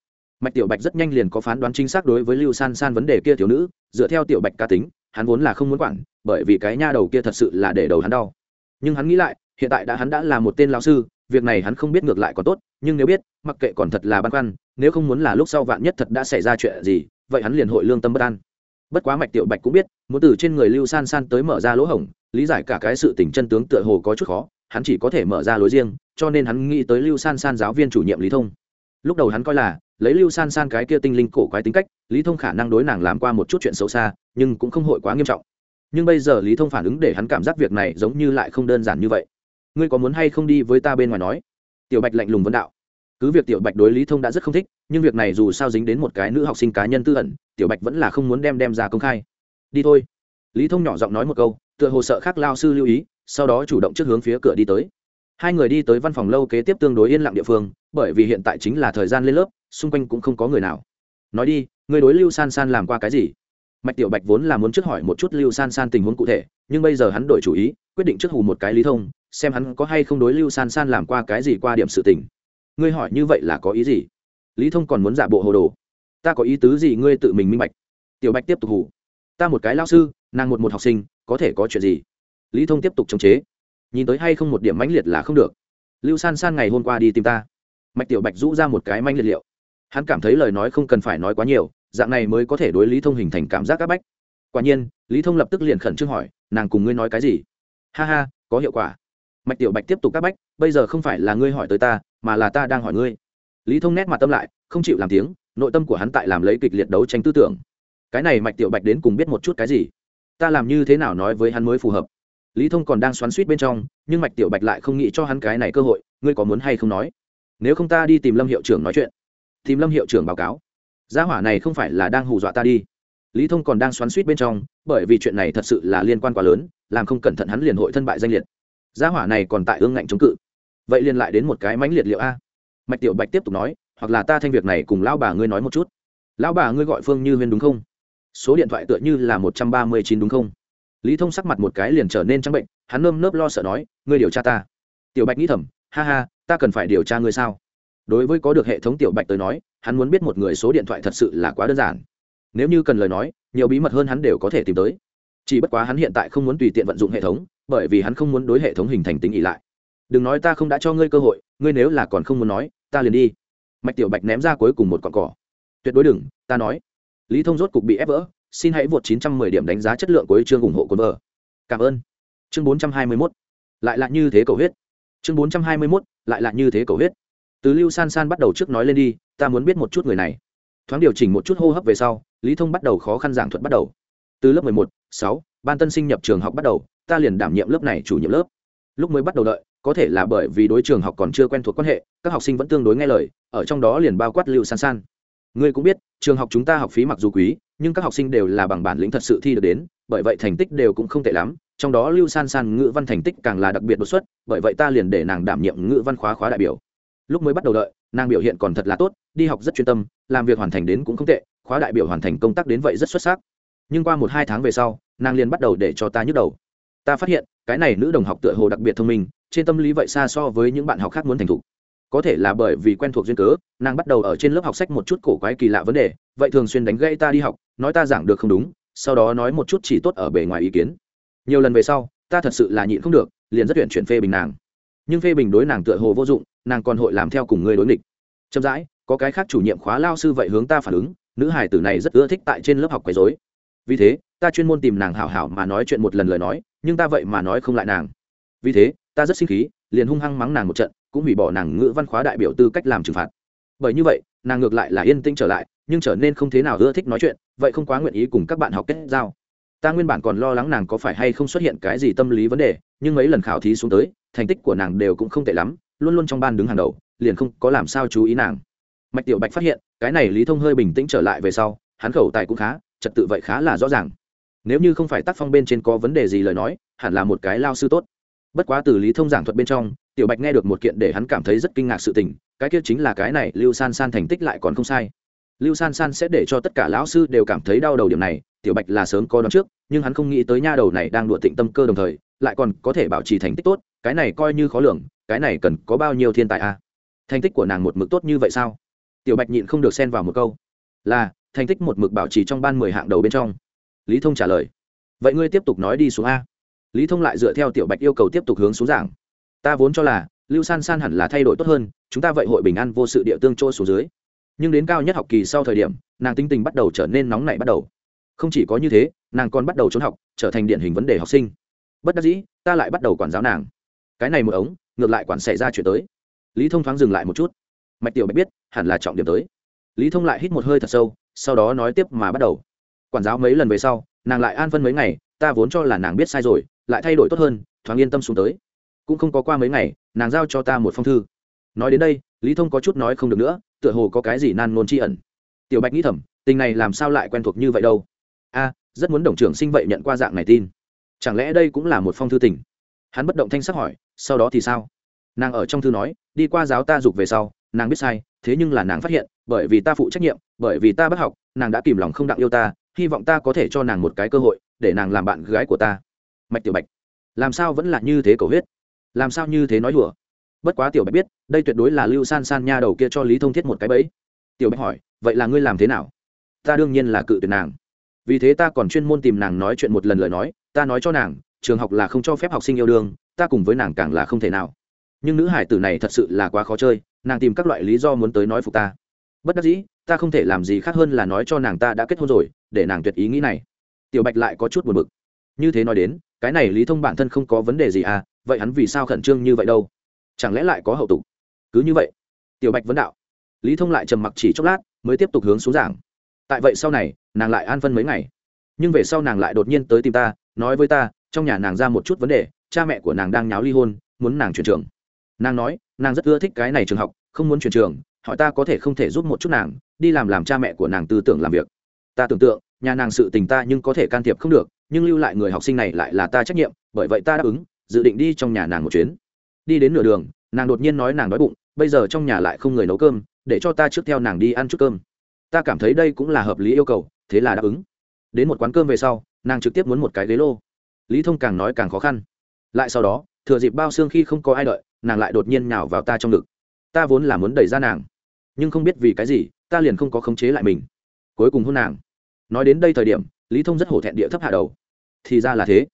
mạch tiểu bạch rất nhanh liền có phán đoán chính xác đối với lưu san san vấn đề kia thiếu nữ, dựa theo tiểu bạch ca tính, hắn vốn là không muốn quản, bởi vì cái nha đầu kia thật sự là để đầu hắn đau. Nhưng hắn nghĩ lại, hiện tại đã hắn đã là một tên lão sư, việc này hắn không biết ngược lại có tốt, nhưng nếu biết, mặc kệ còn thật là băn khoăn, nếu không muốn là lúc sau vạn nhất thật đã xảy ra chuyện gì, vậy hắn liền hội lương tâm bất an. Bất quá mạch tiểu bạch cũng biết, muốn từ trên người lưu san san tới mở ra lỗ hổng, lý giải cả cái sự tình chân tướng tựa hồ có chút khó, hắn chỉ có thể mở ra lối riêng, cho nên hắn nghĩ tới lưu san san giáo viên chủ nhiệm lý thông lúc đầu hắn coi là, lấy lưu san san cái kia tinh linh cổ quái tính cách, lý thông khả năng đối nàng làm qua một chút chuyện xấu xa, nhưng cũng không hội quá nghiêm trọng. Nhưng bây giờ lý thông phản ứng để hắn cảm giác việc này giống như lại không đơn giản như vậy. Ngươi có muốn hay không đi với ta bên ngoài nói? Tiểu bạch lạnh lùng vấn đạo. Cứ việc tiểu bạch đối lý thông đã rất không thích, nhưng việc này dù sao dính đến một cái nữ học sinh cá nhân tư ẩn, tiểu bạch vẫn là không muốn đem đem ra công khai. Đi thôi. Lý thông nhỏ giọng nói một câu, tựa hồ sợ khác lao sư lưu ý, sau đó chủ động trước hướng phía cửa đi tới hai người đi tới văn phòng lâu kế tiếp tương đối yên lặng địa phương, bởi vì hiện tại chính là thời gian lên lớp, xung quanh cũng không có người nào. Nói đi, người đối lưu san san làm qua cái gì? Mạch tiểu bạch vốn là muốn trước hỏi một chút lưu san san tình huống cụ thể, nhưng bây giờ hắn đổi chủ ý, quyết định trước hù một cái lý thông, xem hắn có hay không đối lưu san san làm qua cái gì qua điểm sự tình. Ngươi hỏi như vậy là có ý gì? Lý thông còn muốn giả bộ hồ đồ. Ta có ý tứ gì ngươi tự mình minh bạch? Tiểu bạch tiếp tục hù. Ta một cái lao sư, nàng một một học sinh, có thể có chuyện gì? Lý thông tiếp tục chống chế nhìn tới hay không một điểm mãnh liệt là không được. Lưu san san ngày hôm qua đi tìm ta. Mạch tiểu bạch rũ ra một cái manh liệt liệu. Hắn cảm thấy lời nói không cần phải nói quá nhiều, dạng này mới có thể đối lý thông hình thành cảm giác áp bách. Quả nhiên, lý thông lập tức liền khẩn trương hỏi, nàng cùng ngươi nói cái gì? Ha ha, có hiệu quả. Mạch tiểu bạch tiếp tục áp bách, bây giờ không phải là ngươi hỏi tới ta, mà là ta đang hỏi ngươi. Lý thông nét mặt tâm lại, không chịu làm tiếng, nội tâm của hắn tại làm lấy kịch liệt đấu tranh tư tưởng. Cái này mạch tiểu bạch đến cùng biết một chút cái gì? Ta làm như thế nào nói với hắn mới phù hợp? Lý thông còn đang xoắn suýt bên trong, nhưng mạch tiểu bạch lại không nghĩ cho hắn cái này cơ hội, ngươi có muốn hay không nói? Nếu không ta đi tìm lâm hiệu trưởng nói chuyện. Tìm lâm hiệu trưởng báo cáo. Gia hỏa này không phải là đang hù dọa ta đi. Lý thông còn đang xoắn suýt bên trong, bởi vì chuyện này thật sự là liên quan quá lớn, làm không cẩn thận hắn liền hội thân bại danh liệt. Gia hỏa này còn tại ương ngạnh chống cự. Vậy liền lại đến một cái mãnh liệt liệu a. Mạch tiểu bạch tiếp tục nói, hoặc là ta thanh việc này cùng lão bà ngươi nói một chút. Lão bà ngươi gọi phương như huyên đúng không? Số điện thoại tựa như là một trăm ba mươi chín đúng không? Lý thông sắc mặt một cái liền trở nên trắng bệnh, hắn nơm nớp lo sợ nói, ngươi điều tra ta. Tiểu bạch nghĩ thầm, ha ha, ta cần phải điều tra ngươi sao? Đối với có được hệ thống tiểu bạch tới nói, hắn muốn biết một người số điện thoại thật sự là quá đơn giản. Nếu như cần lời nói, nhiều bí mật hơn hắn đều có thể tìm tới. Chỉ bất quá hắn hiện tại không muốn tùy tiện vận dụng hệ thống, bởi vì hắn không muốn đối hệ thống hình thành tính ỉ lại. Đừng nói ta không đã cho ngươi cơ hội, ngươi nếu là còn không muốn nói, ta liền đi. Mạch tiểu bạch ném ra cuối cùng một con cỏ. Tuyệt đối đừng, ta nói. Lý thông rốt cục bị ép vỡ xin hãy vượt 910 điểm đánh giá chất lượng của chương ủng hộ cồn vợ. Cảm ơn. Chương 421 lại là như thế cầu huyết. Chương 421 lại là như thế cầu huyết. Từ lưu san san bắt đầu trước nói lên đi ta muốn biết một chút người này. Thoáng điều chỉnh một chút hô hấp về sau lý thông bắt đầu khó khăn giảng thuật bắt đầu. Từ lớp 11, 6, ban tân sinh nhập trường học bắt đầu ta liền đảm nhiệm lớp này chủ nhiệm lớp. Lúc mới bắt đầu đợi có thể là bởi vì đối trường học còn chưa quen thuộc quan hệ các học sinh vẫn tương đối nghe lời ở trong đó liền bao quát lưu san san ngươi cũng biết, trường học chúng ta học phí mặc dù quý, nhưng các học sinh đều là bằng bản lĩnh thật sự thi được đến, bởi vậy thành tích đều cũng không tệ lắm. Trong đó lưu san san ngữ văn thành tích càng là đặc biệt đột xuất, bởi vậy ta liền để nàng đảm nhiệm ngữ văn khóa khóa đại biểu. Lúc mới bắt đầu đợi, nàng biểu hiện còn thật là tốt, đi học rất chuyên tâm, làm việc hoàn thành đến cũng không tệ, khóa đại biểu hoàn thành công tác đến vậy rất xuất sắc. Nhưng qua một hai tháng về sau, nàng liền bắt đầu để cho ta nhức đầu. Ta phát hiện, cái này nữ đồng học tựa hồ đặc biệt thông minh, trên tâm lý vậy xa so với những bạn học khác muốn thành thục có thể là bởi vì quen thuộc duyên cớ, nàng bắt đầu ở trên lớp học sách một chút cổ quái kỳ lạ vấn đề, vậy thường xuyên đánh gây ta đi học, nói ta giảng được không đúng, sau đó nói một chút chỉ tốt ở bề ngoài ý kiến. Nhiều lần về sau, ta thật sự là nhịn không được, liền rất tuyển chuyển phê bình nàng. Nhưng phê bình đối nàng tựa hồ vô dụng, nàng còn hội làm theo cùng người đối nghịch. Chậm rãi, có cái khác chủ nhiệm khóa lao sư vậy hướng ta phản ứng, nữ hải tử này rất ưa thích tại trên lớp học quấy dối vì thế, ta chuyên môn tìm nàng hảo hảo mà nói chuyện một lần lời nói, nhưng ta vậy mà nói không lại nàng. Vì thế, ta rất sinh khí, liền hung hăng mắng nàng một trận cũng hủy bỏ nàng ngữ văn khóa đại biểu tư cách làm trừng phạt. Bởi như vậy, nàng ngược lại là yên tĩnh trở lại, nhưng trở nên không thế nào ưa thích nói chuyện, vậy không quá nguyện ý cùng các bạn học kết giao. Ta nguyên bản còn lo lắng nàng có phải hay không xuất hiện cái gì tâm lý vấn đề, nhưng mấy lần khảo thí xuống tới, thành tích của nàng đều cũng không tệ lắm, luôn luôn trong ban đứng hàng đầu, liền không có làm sao chú ý nàng. Mạch tiểu bạch phát hiện, cái này lý thông hơi bình tĩnh trở lại về sau, hắn khẩu tài cũng khá, trật tự vậy khá là rõ ràng. Nếu như không phải tác phong bên trên có vấn đề gì lời nói, hẳn là một cái lao sư tốt. Bất quá từ lý thông giảng thuật bên trong tiểu bạch nghe được một kiện để hắn cảm thấy rất kinh ngạc sự tình, cái kia chính là cái này, lưu san san thành tích lại còn không sai. Lưu san san sẽ để cho tất cả lão sư đều cảm thấy đau đầu điểm này, tiểu bạch là sớm có đón trước, nhưng hắn không nghĩ tới nha đầu này đang đụa tịnh tâm cơ đồng thời, lại còn có thể bảo trì thành tích tốt, cái này coi như khó lường, cái này cần có bao nhiêu thiên tài a? À? thành tích của nàng một mực tốt như vậy sao? Tiểu bạch nhịn không được xen vào một câu. Là, thành tích một mực bảo trì trong ban mười hạng đầu bên trong. Lý thông trả lời. Vậy ngươi tiếp tục nói đi xuống a. Lý thông lại dựa theo tiểu bạch yêu cầu tiếp tục hướng xuống giảng ta vốn cho là lưu san san hẳn là thay đổi tốt hơn, chúng ta vậy hội bình an vô sự địa tương chỗ xuống dưới. Nhưng đến cao nhất học kỳ sau thời điểm, nàng tinh tình bắt đầu trở nên nóng nảy bắt đầu. Không chỉ có như thế, nàng còn bắt đầu trốn học, trở thành điển hình vấn đề học sinh. Bất đắc dĩ, ta lại bắt đầu quản giáo nàng. Cái này một ống, ngược lại quản xảy ra chuyện tới. Lý thông thoáng dừng lại một chút. Mạch tiểu bạch biết, hẳn là trọng điểm tới. Lý thông lại hít một hơi thật sâu, sau đó nói tiếp mà bắt đầu. Quản giáo mấy lần về sau, nàng lại an phân mấy ngày, ta vốn cho là nàng biết sai rồi, lại thay đổi tốt hơn, thoáng yên tâm xuống tới cũng không có qua mấy ngày, nàng giao cho ta một phong thư. Nói đến đây, lý thông có chút nói không được nữa, tựa hồ có cái gì nan nôn tri ẩn. Tiểu bạch nghĩ thầm, tình này làm sao lại quen thuộc như vậy đâu? A, rất muốn đồng trưởng sinh vậy nhận qua dạng này tin. Chẳng lẽ đây cũng là một phong thư tình? Hắn bất động thanh sắc hỏi, sau đó thì sao? Nàng ở trong thư nói, đi qua giáo ta dục về sau, nàng biết sai, thế nhưng là nàng phát hiện, bởi vì ta phụ trách nhiệm, bởi vì ta bất học, nàng đã kìm lòng không đặng yêu ta, hy vọng ta có thể cho nàng một cái cơ hội, để nàng làm bạn gái của ta. Mạch tiểu bạch, làm sao vẫn là như thế cầu huyết? Làm sao như thế nói đùa? Bất quá tiểu bạch biết, đây tuyệt đối là lưu san san nha đầu kia cho lý thông thiết một cái bẫy. Tiểu bạch hỏi, vậy là ngươi làm thế nào? Ta đương nhiên là cự tuyệt nàng. Vì thế ta còn chuyên môn tìm nàng nói chuyện một lần lời nói, ta nói cho nàng, trường học là không cho phép học sinh yêu đương, ta cùng với nàng càng là không thể nào. Nhưng nữ hải tử này thật sự là quá khó chơi, nàng tìm các loại lý do muốn tới nói phục ta. Bất đắc dĩ, ta không thể làm gì khác hơn là nói cho nàng ta đã kết hôn rồi, để nàng tuyệt ý nghĩ này. Tiểu bạch lại có chút buồn bực. Như thế nói đến, cái này lý thông bản thân không có vấn đề gì à vậy hắn vì sao khẩn trương như vậy đâu? Chẳng lẽ lại có hậu tục? Cứ như vậy, tiểu bạch vấn đạo. Lý thông lại trầm mặc chỉ chốc lát, mới tiếp tục hướng xuống giảng. Tại vậy sau này, nàng lại an phân mấy ngày. Nhưng về sau nàng lại đột nhiên tới tìm ta, nói với ta, trong nhà nàng ra một chút vấn đề, cha mẹ của nàng đang nháo ly hôn, muốn nàng chuyển trường. Nàng nói, nàng rất ưa thích cái này trường học, không muốn chuyển trường, hỏi ta có thể không thể giúp một chút nàng, đi làm làm cha mẹ của nàng tư tưởng làm việc. Ta tưởng tượng, nhà nàng sự tình ta nhưng có thể can thiệp không được, nhưng lưu lại người học sinh này lại là ta trách nhiệm, bởi vậy ta đáp ứng dự định đi trong nhà nàng một chuyến. Đi đến nửa đường, nàng đột nhiên nói nàng đói bụng, bây giờ trong nhà lại không người nấu cơm, để cho ta trước theo nàng đi ăn chút cơm. Ta cảm thấy đây cũng là hợp lý yêu cầu, thế là đáp ứng. Đến một quán cơm về sau, nàng trực tiếp muốn một cái ghế lô. Lý thông càng nói càng khó khăn. Lại sau đó, thừa dịp bao xương khi không có ai đợi, nàng lại đột nhiên nhào vào ta trong ngực. Ta vốn là muốn đẩy ra nàng, nhưng không biết vì cái gì, ta liền không có khống chế lại mình. Cuối cùng hôn nàng. Nói đến đây thời điểm, lý thông rất hổ thẹn địa thấp hạ đầu. Thì ra là thế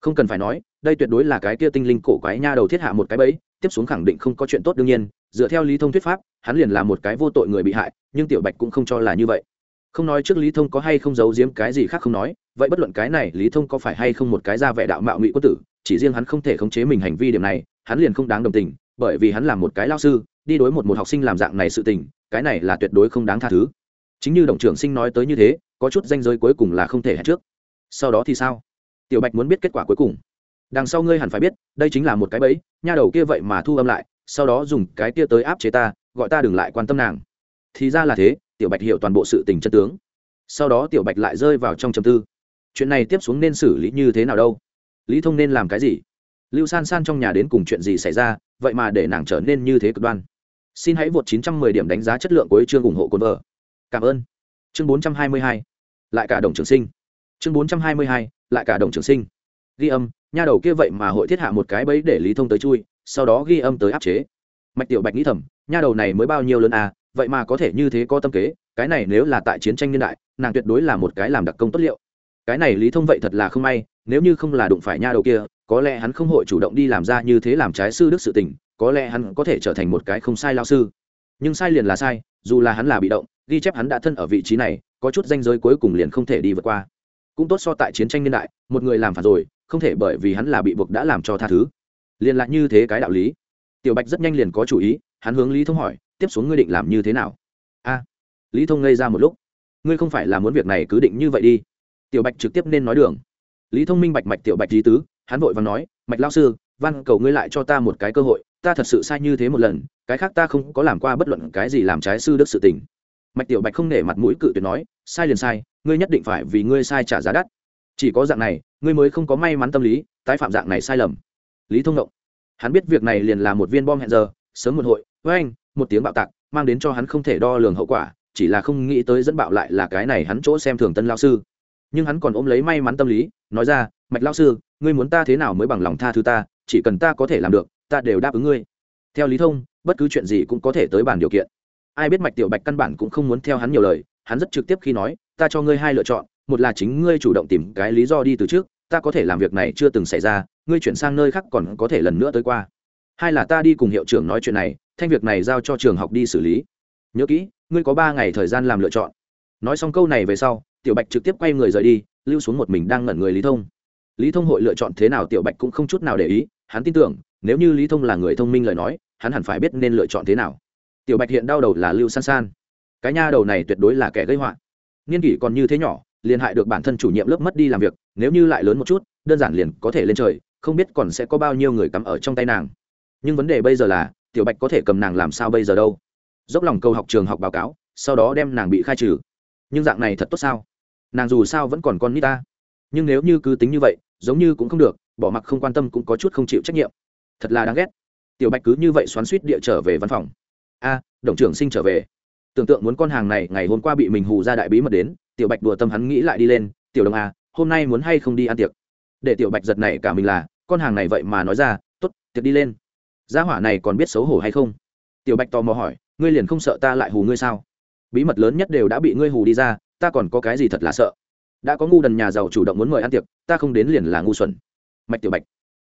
không cần phải nói, đây tuyệt đối là cái kia tinh linh cổ quái nha đầu thiết hạ một cái bẫy, tiếp xuống khẳng định không có chuyện tốt đương nhiên, dựa theo lý thông thuyết pháp, hắn liền là một cái vô tội người bị hại, nhưng tiểu bạch cũng không cho là như vậy. Không nói trước lý thông có hay không giấu giếm cái gì khác không nói, vậy bất luận cái này lý thông có phải hay không một cái ra vẻ đạo mạo ngụy quân tử, chỉ riêng hắn không thể khống chế mình hành vi điểm này, hắn liền không đáng đồng tình, bởi vì hắn là một cái lao sư, đi đối một một học sinh làm dạng này sự tình, cái này là tuyệt đối không đáng tha thứ. Chính như đồng trưởng sinh nói tới như thế, có chút danh giới cuối cùng là không thể hẹn trước. Sau đó thì sao? Tiểu bạch muốn biết kết quả cuối cùng. Đằng sau ngươi hẳn phải biết, đây chính là một cái bẫy, nha đầu kia vậy mà thu âm lại, sau đó dùng cái kia tới áp chế ta, gọi ta đừng lại quan tâm nàng. Thì ra là thế, tiểu bạch hiểu toàn bộ sự tình chân tướng. Sau đó tiểu bạch lại rơi vào trong trầm tư. Chuyện này tiếp xuống nên xử lý như thế nào đâu? Lý thông nên làm cái gì? Lưu san san trong nhà đến cùng chuyện gì xảy ra, vậy mà để nàng trở nên như thế cực đoan. Xin hãy vượt 910 điểm đánh giá chất lượng của chương ủng hộ cồn vợ cảm ơn. Chương 422. lại cả đồng trường sinh. Chương 422 lại cả đồng trường sinh. Ghi âm, nha đầu kia vậy mà hội thiết hạ một cái bẫy để lý thông tới chui, sau đó ghi âm tới áp chế. Mạch tiểu bạch nghĩ thầm, nha đầu này mới bao nhiêu lớn à vậy mà có thể như thế có tâm kế, cái này nếu là tại chiến tranh niên đại, nàng tuyệt đối là một cái làm đặc công tốt liệu. Cái này lý thông vậy thật là không may, nếu như không là đụng phải nha đầu kia, có lẽ hắn không hội chủ động đi làm ra như thế làm trái sư đức sự tình, có lẽ hắn có thể trở thành một cái không sai lao sư. Nhưng sai liền là sai, dù là hắn là bị động, ghi chép hắn đã thân ở vị trí này, có chút danh giới cuối cùng liền không thể đi vượt qua cũng tốt so tại chiến tranh niên đại, một người làm phản rồi, không thể bởi vì hắn là bị buộc đã làm cho tha thứ. Liền lại như thế cái đạo lý. Tiểu bạch rất nhanh liền có chủ ý, hắn hướng lý thông hỏi, tiếp xuống ngươi định làm như thế nào? A, lý thông ngây ra một lúc. Ngươi không phải là muốn việc này cứ định như vậy đi. Tiểu bạch trực tiếp nên nói đường. Lý thông minh bạch mạch tiểu bạch lý tứ, hắn vội và nói mạch lao sư văn cầu ngươi lại cho ta một cái cơ hội, ta thật sự sai như thế một lần, cái khác ta không có làm qua bất luận cái gì làm trái sư đức sự tình mạch tiểu bạch không nể mặt mũi cự tuyệt nói, sai liền sai, ngươi nhất định phải vì ngươi sai trả giá đắt. Chỉ có dạng này, ngươi mới không có may mắn tâm lý, tái phạm dạng này sai lầm. Lý thông động hắn biết việc này liền là một viên bom hẹn giờ, sớm một hội, với anh, một tiếng bạo tạc, mang đến cho hắn không thể đo lường hậu quả, chỉ là không nghĩ tới dẫn bạo lại là cái này hắn chỗ xem thường tân lao sư. Nhưng hắn còn ôm lấy may mắn tâm lý, nói ra, mạch lao sư, ngươi muốn ta thế nào mới bằng lòng tha thứ ta, chỉ cần ta có thể làm được, ta đều đáp ứng ngươi. Theo lý thông, bất cứ chuyện gì cũng có thể tới bàn điều kiện ai biết mạch tiểu bạch căn bản cũng không muốn theo hắn nhiều lời, hắn rất trực tiếp khi nói, ta cho ngươi hai lựa chọn, một là chính ngươi chủ động tìm cái lý do đi từ trước, ta có thể làm việc này chưa từng xảy ra, ngươi chuyển sang nơi khác còn có thể lần nữa tới qua. Hai là ta đi cùng hiệu trưởng nói chuyện này, thanh việc này giao cho trường học đi xử lý. Nhớ kỹ, ngươi có ba ngày thời gian làm lựa chọn. Nói xong câu này về sau, tiểu bạch trực tiếp quay người rời đi, lưu xuống một mình đang ngẩn người lý thông. Lý thông hội lựa chọn thế nào tiểu bạch cũng không chút nào để ý, hắn tin tưởng, nếu như lý thông là người thông minh lời nói, hắn hẳn phải biết nên lựa chọn thế nào tiểu bạch hiện đau đầu là lưu san san. Cái nha đầu này tuyệt đối là kẻ gây họa. Niên kỷ còn như thế nhỏ, liền hại được bản thân chủ nhiệm lớp mất đi làm việc, nếu như lại lớn một chút, đơn giản liền có thể lên trời, không biết còn sẽ có bao nhiêu người cắm ở trong tay nàng. Nhưng vấn đề bây giờ là, tiểu bạch có thể cầm nàng làm sao bây giờ đâu? Dốc lòng câu học trường học báo cáo, sau đó đem nàng bị khai trừ. Nhưng dạng này thật tốt sao? Nàng dù sao vẫn còn con nít ta. Nhưng nếu như cứ tính như vậy, giống như cũng không được, bỏ mặc không quan tâm cũng có chút không chịu trách nhiệm. Thật là đáng ghét. Tiểu bạch cứ như vậy xoắn suýt địa trở về văn phòng a, đồng trưởng sinh trở về. Tưởng tượng muốn con hàng này ngày hôm qua bị mình hù ra đại bí mật đến, tiểu bạch đùa tâm hắn nghĩ lại đi lên, tiểu đồng a hôm nay muốn hay không đi ăn tiệc? Để tiểu bạch giật này cả mình là, con hàng này vậy mà nói ra t ố t tiệc đi lên. Gia hỏa này còn biết xấu hổ hay không? Tiểu bạch tò mò hỏi, ngươi liền không sợ ta lại hù ngươi sao? Bí mật lớn nhất đều đã bị ngươi hù đi ra, ta còn có cái gì thật là sợ? Đã có ngu đần nhà giàu chủ động muốn mời ăn tiệc, ta không đến liền là ngu xuẩn. Mạch tiểu bạch,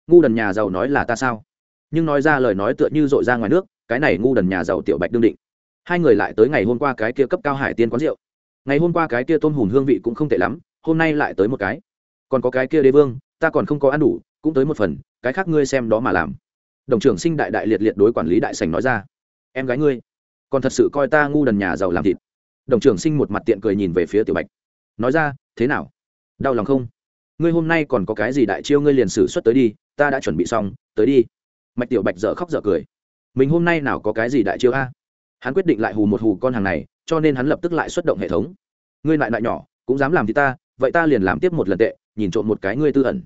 ngu đần nhà giàu nói là ta sao? Nhưng nói ra lời nói tựa như dội ra ngoài nước, cái này ngu đần nhà giàu tiểu bạch đương định. Hai người lại tới ngày hôm qua cái kia cấp cao hải tiên quán rượu. Ngày hôm qua cái kia tôm hùm hương vị cũng không tệ lắm, hôm nay lại tới một cái. Còn có cái kia đế vương, ta còn không có ăn đủ, cũng tới một phần, cái khác ngươi xem đó mà làm. Đồng trưởng sinh đại đại liệt liệt đối quản lý đại sành nói ra. Em gái ngươi, còn thật sự coi ta ngu đần nhà giàu làm thịt. Đồng trưởng sinh một mặt tiện cười nhìn về phía tiểu bạch. Nói ra, thế nào? Đau lòng không? Ngươi hôm nay còn có cái gì đại chiêu ngươi liền xử xuất tới đi, ta đã chuẩn bị xong, tới đi mạch tiểu bạch dở khóc dở cười. Mình hôm nay nào có cái gì đại chiêu a? Hắn quyết định lại hù một hù con hàng này, cho nên hắn lập tức lại xuất động hệ thống. Ngươi lại lại nhỏ, cũng dám làm thì ta, vậy ta liền làm tiếp một lần tệ, nhìn trộm một cái ngươi tư ẩn.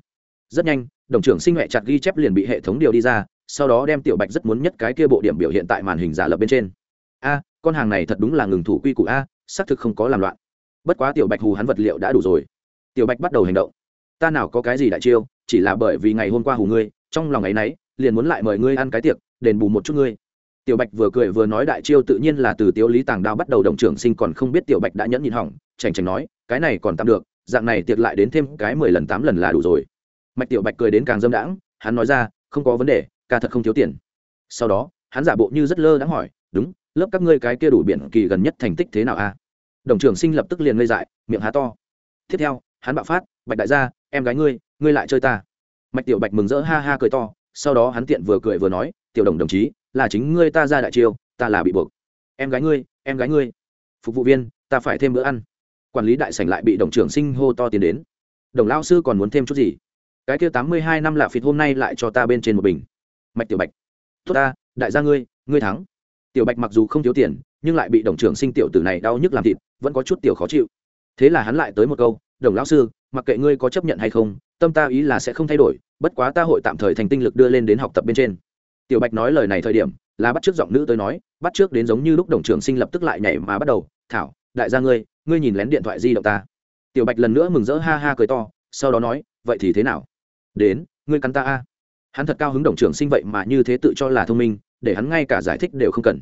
Rất nhanh, đồng trưởng sinh huệ chặt ghi chép liền bị hệ thống điều đi ra, sau đó đem tiểu bạch rất muốn nhất cái kia bộ điểm biểu hiện tại màn hình giả lập bên trên. A, con hàng này thật đúng là ngừng thủ quy củ a, xác thực không có làm loạn. Bất quá tiểu bạch hù hắn vật liệu đã đủ rồi. Tiểu bạch bắt đầu hành động. Ta nào có cái gì đại chiêu, chỉ là bởi vì ngày hôm qua hù ngươi, trong lòng ấ y n ấ y liền muốn lại mời ngươi ăn cái tiệc, đền bù một chút ngươi. Tiểu bạch vừa cười vừa nói đại chiêu tự nhiên là từ tiếu lý tàng đao bắt đầu đồng trưởng sinh còn không biết tiểu bạch đã nhẫn nhịn hỏng chành chành nói, cái này còn tạm được, dạng này tiệc lại đến thêm cái mười lần tám lần là đủ rồi. Mạch tiểu bạch cười đến càng dâm đãng, hắn nói ra, không có vấn đề, ca thật không thiếu tiền. Sau đó, hắn giả bộ như rất lơ đãng hỏi, đúng, lớp các ngươi cái kia đủ biển kỳ gần nhất thành tích thế nào a? Đồng trưởng sinh lập tức liền ngây dại, miệng há to. Tiếp theo, hắn bạo phát, bạch đại gia, em gái ngươi ngươi lại chơi ta. Mạch tiểu bạch mừng rỡ ha ha cười to sau đó hắn tiện vừa cười vừa nói, tiểu đồng đồng chí, là chính ngươi ta ra đại chiêu, ta là bị buộc. Em gái ngươi, em gái ngươi. Phục vụ viên, ta phải thêm bữa ăn. Quản lý đại sảnh lại bị đồng trưởng sinh hô to tiến đến. Đồng lao sư còn muốn thêm chút gì? Cái kia tám mươi hai năm lạ phịt hôm nay lại cho ta bên trên một bình. Mạch tiểu bạch. Tốt ta, đại gia ngươi ngươi thắng. Tiểu bạch mặc dù không thiếu tiền, nhưng lại bị đồng trưởng sinh tiểu tử này đau nhức làm thịt, vẫn có chút tiểu khó chịu. Thế là hắn lại tới một câu, đồng lão sư, mặc kệ ngươi có chấp nhận hay không tâm ta ý là sẽ không thay đổi, bất quá ta hội tạm thời thành tinh lực đưa lên đến học tập bên trên. Tiểu bạch nói lời này thời điểm, là bắt trước giọng nữ tới nói, bắt trước đến giống như lúc đồng trường sinh lập tức lại nhảy mà bắt đầu, thảo, đại gia ngươi ngươi nhìn lén điện thoại di động ta. Tiểu bạch lần nữa mừng rỡ ha ha cười to, sau đó nói, vậy thì thế nào? Đến, ngươi cắn ta a. Hắn thật cao hứng đồng trưởng sinh vậy mà như thế tự cho là thông minh, để hắn ngay cả giải thích đều không cần.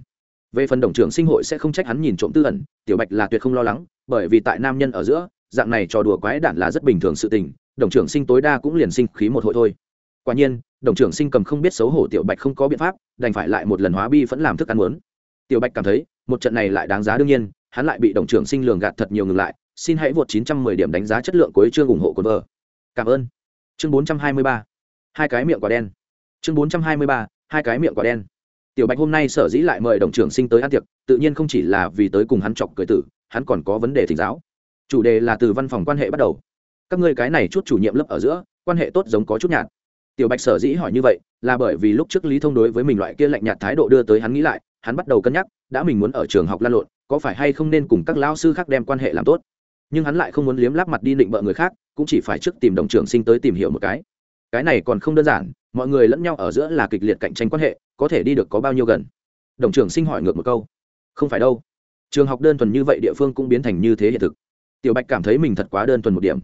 Về phần đồng trưởng sinh hội sẽ không trách hắn nhìn trộm tư ẩn, tiểu bạch là tuyệt không lo lắng, bởi vì tại nam nhân ở giữa, dạng này trò đùa quái đản là rất bình thường sự tình đồng trưởng sinh tối đa cũng liền sinh khí một hội thôi. Quả nhiên, đồng trưởng sinh cầm không biết xấu hổ tiểu bạch không có biện pháp, đành phải lại một lần hóa bi vẫn làm thức ăn muốn. Tiểu bạch cảm thấy, một trận này lại đáng giá đương nhiên, hắn lại bị đồng trưởng sinh lường gạt thật nhiều ngừng lại, xin hãy vượt 910 điểm đánh giá chất lượng của chương ủng hộ của vợ. Cảm ơn. Chương 423 hai cái miệng quả đen. Chương 423 hai cái miệng quả đen. Tiểu bạch hôm nay sở dĩ lại mời đồng trưởng sinh tới ăn tiệc, tự nhiên không chỉ là vì tới cùng hắn chọc cười tử, hắn còn có vấn đề thỉnh giáo. Chủ đề là từ văn phòng quan hệ bắt đầu các ngươi cái này chút chủ nhiệm lớp ở giữa, quan hệ tốt giống có chút nhạt. Tiểu bạch sở dĩ hỏi như vậy, là bởi vì lúc trước lý thông đối với mình loại kia lạnh nhạt thái độ đưa tới hắn nghĩ lại, hắn bắt đầu cân nhắc, đã mình muốn ở trường học lan lộn, có phải hay không nên cùng các lao sư khác đem quan hệ làm tốt. Nhưng hắn lại không muốn liếm láp mặt đi định bợ người khác, cũng chỉ phải trước tìm đồng trường sinh tới tìm hiểu một cái. Cái này còn không đơn giản, mọi người lẫn nhau ở giữa là kịch liệt cạnh tranh quan hệ, có thể đi được có bao nhiêu gần? Đồng trường sinh hỏi ngược một câu. Không phải đâu. Trường học đơn thuần như vậy địa phương cũng biến thành như thế hiện thực. Tiểu bạch cảm thấy mình thật quá đơn thuần một điểm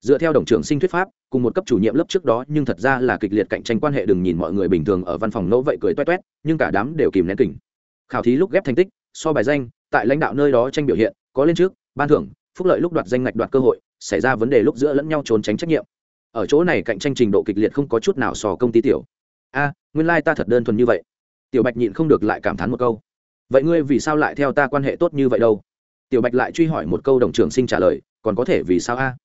dựa theo đồng trưởng sinh thuyết pháp, cùng một cấp chủ nhiệm lớp trước đó, nhưng thật ra là kịch liệt cạnh tranh quan hệ đừng nhìn mọi người bình thường ở văn phòng nỗ vậy cười toét toét, nhưng cả đám đều kìm nén kỉnh khảo thí lúc ghép thành tích, so bài danh, tại lãnh đạo nơi đó tranh biểu hiện, có lên trước, ban thưởng, phúc lợi lúc đoạt danh ngạch đoạt cơ hội, xảy ra vấn đề lúc giữa lẫn nhau trốn tránh trách nhiệm. Ở chỗ này cạnh tranh trình độ kịch liệt không có chút nào so công ty tiểu. A, nguyên lai、like、ta thật đơn thuần như vậy. Tiểu bạch nhịn không được lại cảm thán một câu. Vậy ngươi vì sao lại theo ta quan hệ tốt như vậy đâu? Tiểu bạch lại truy hỏi một câu đồng trưởng sinh trả lời, còn có thể vì sao a?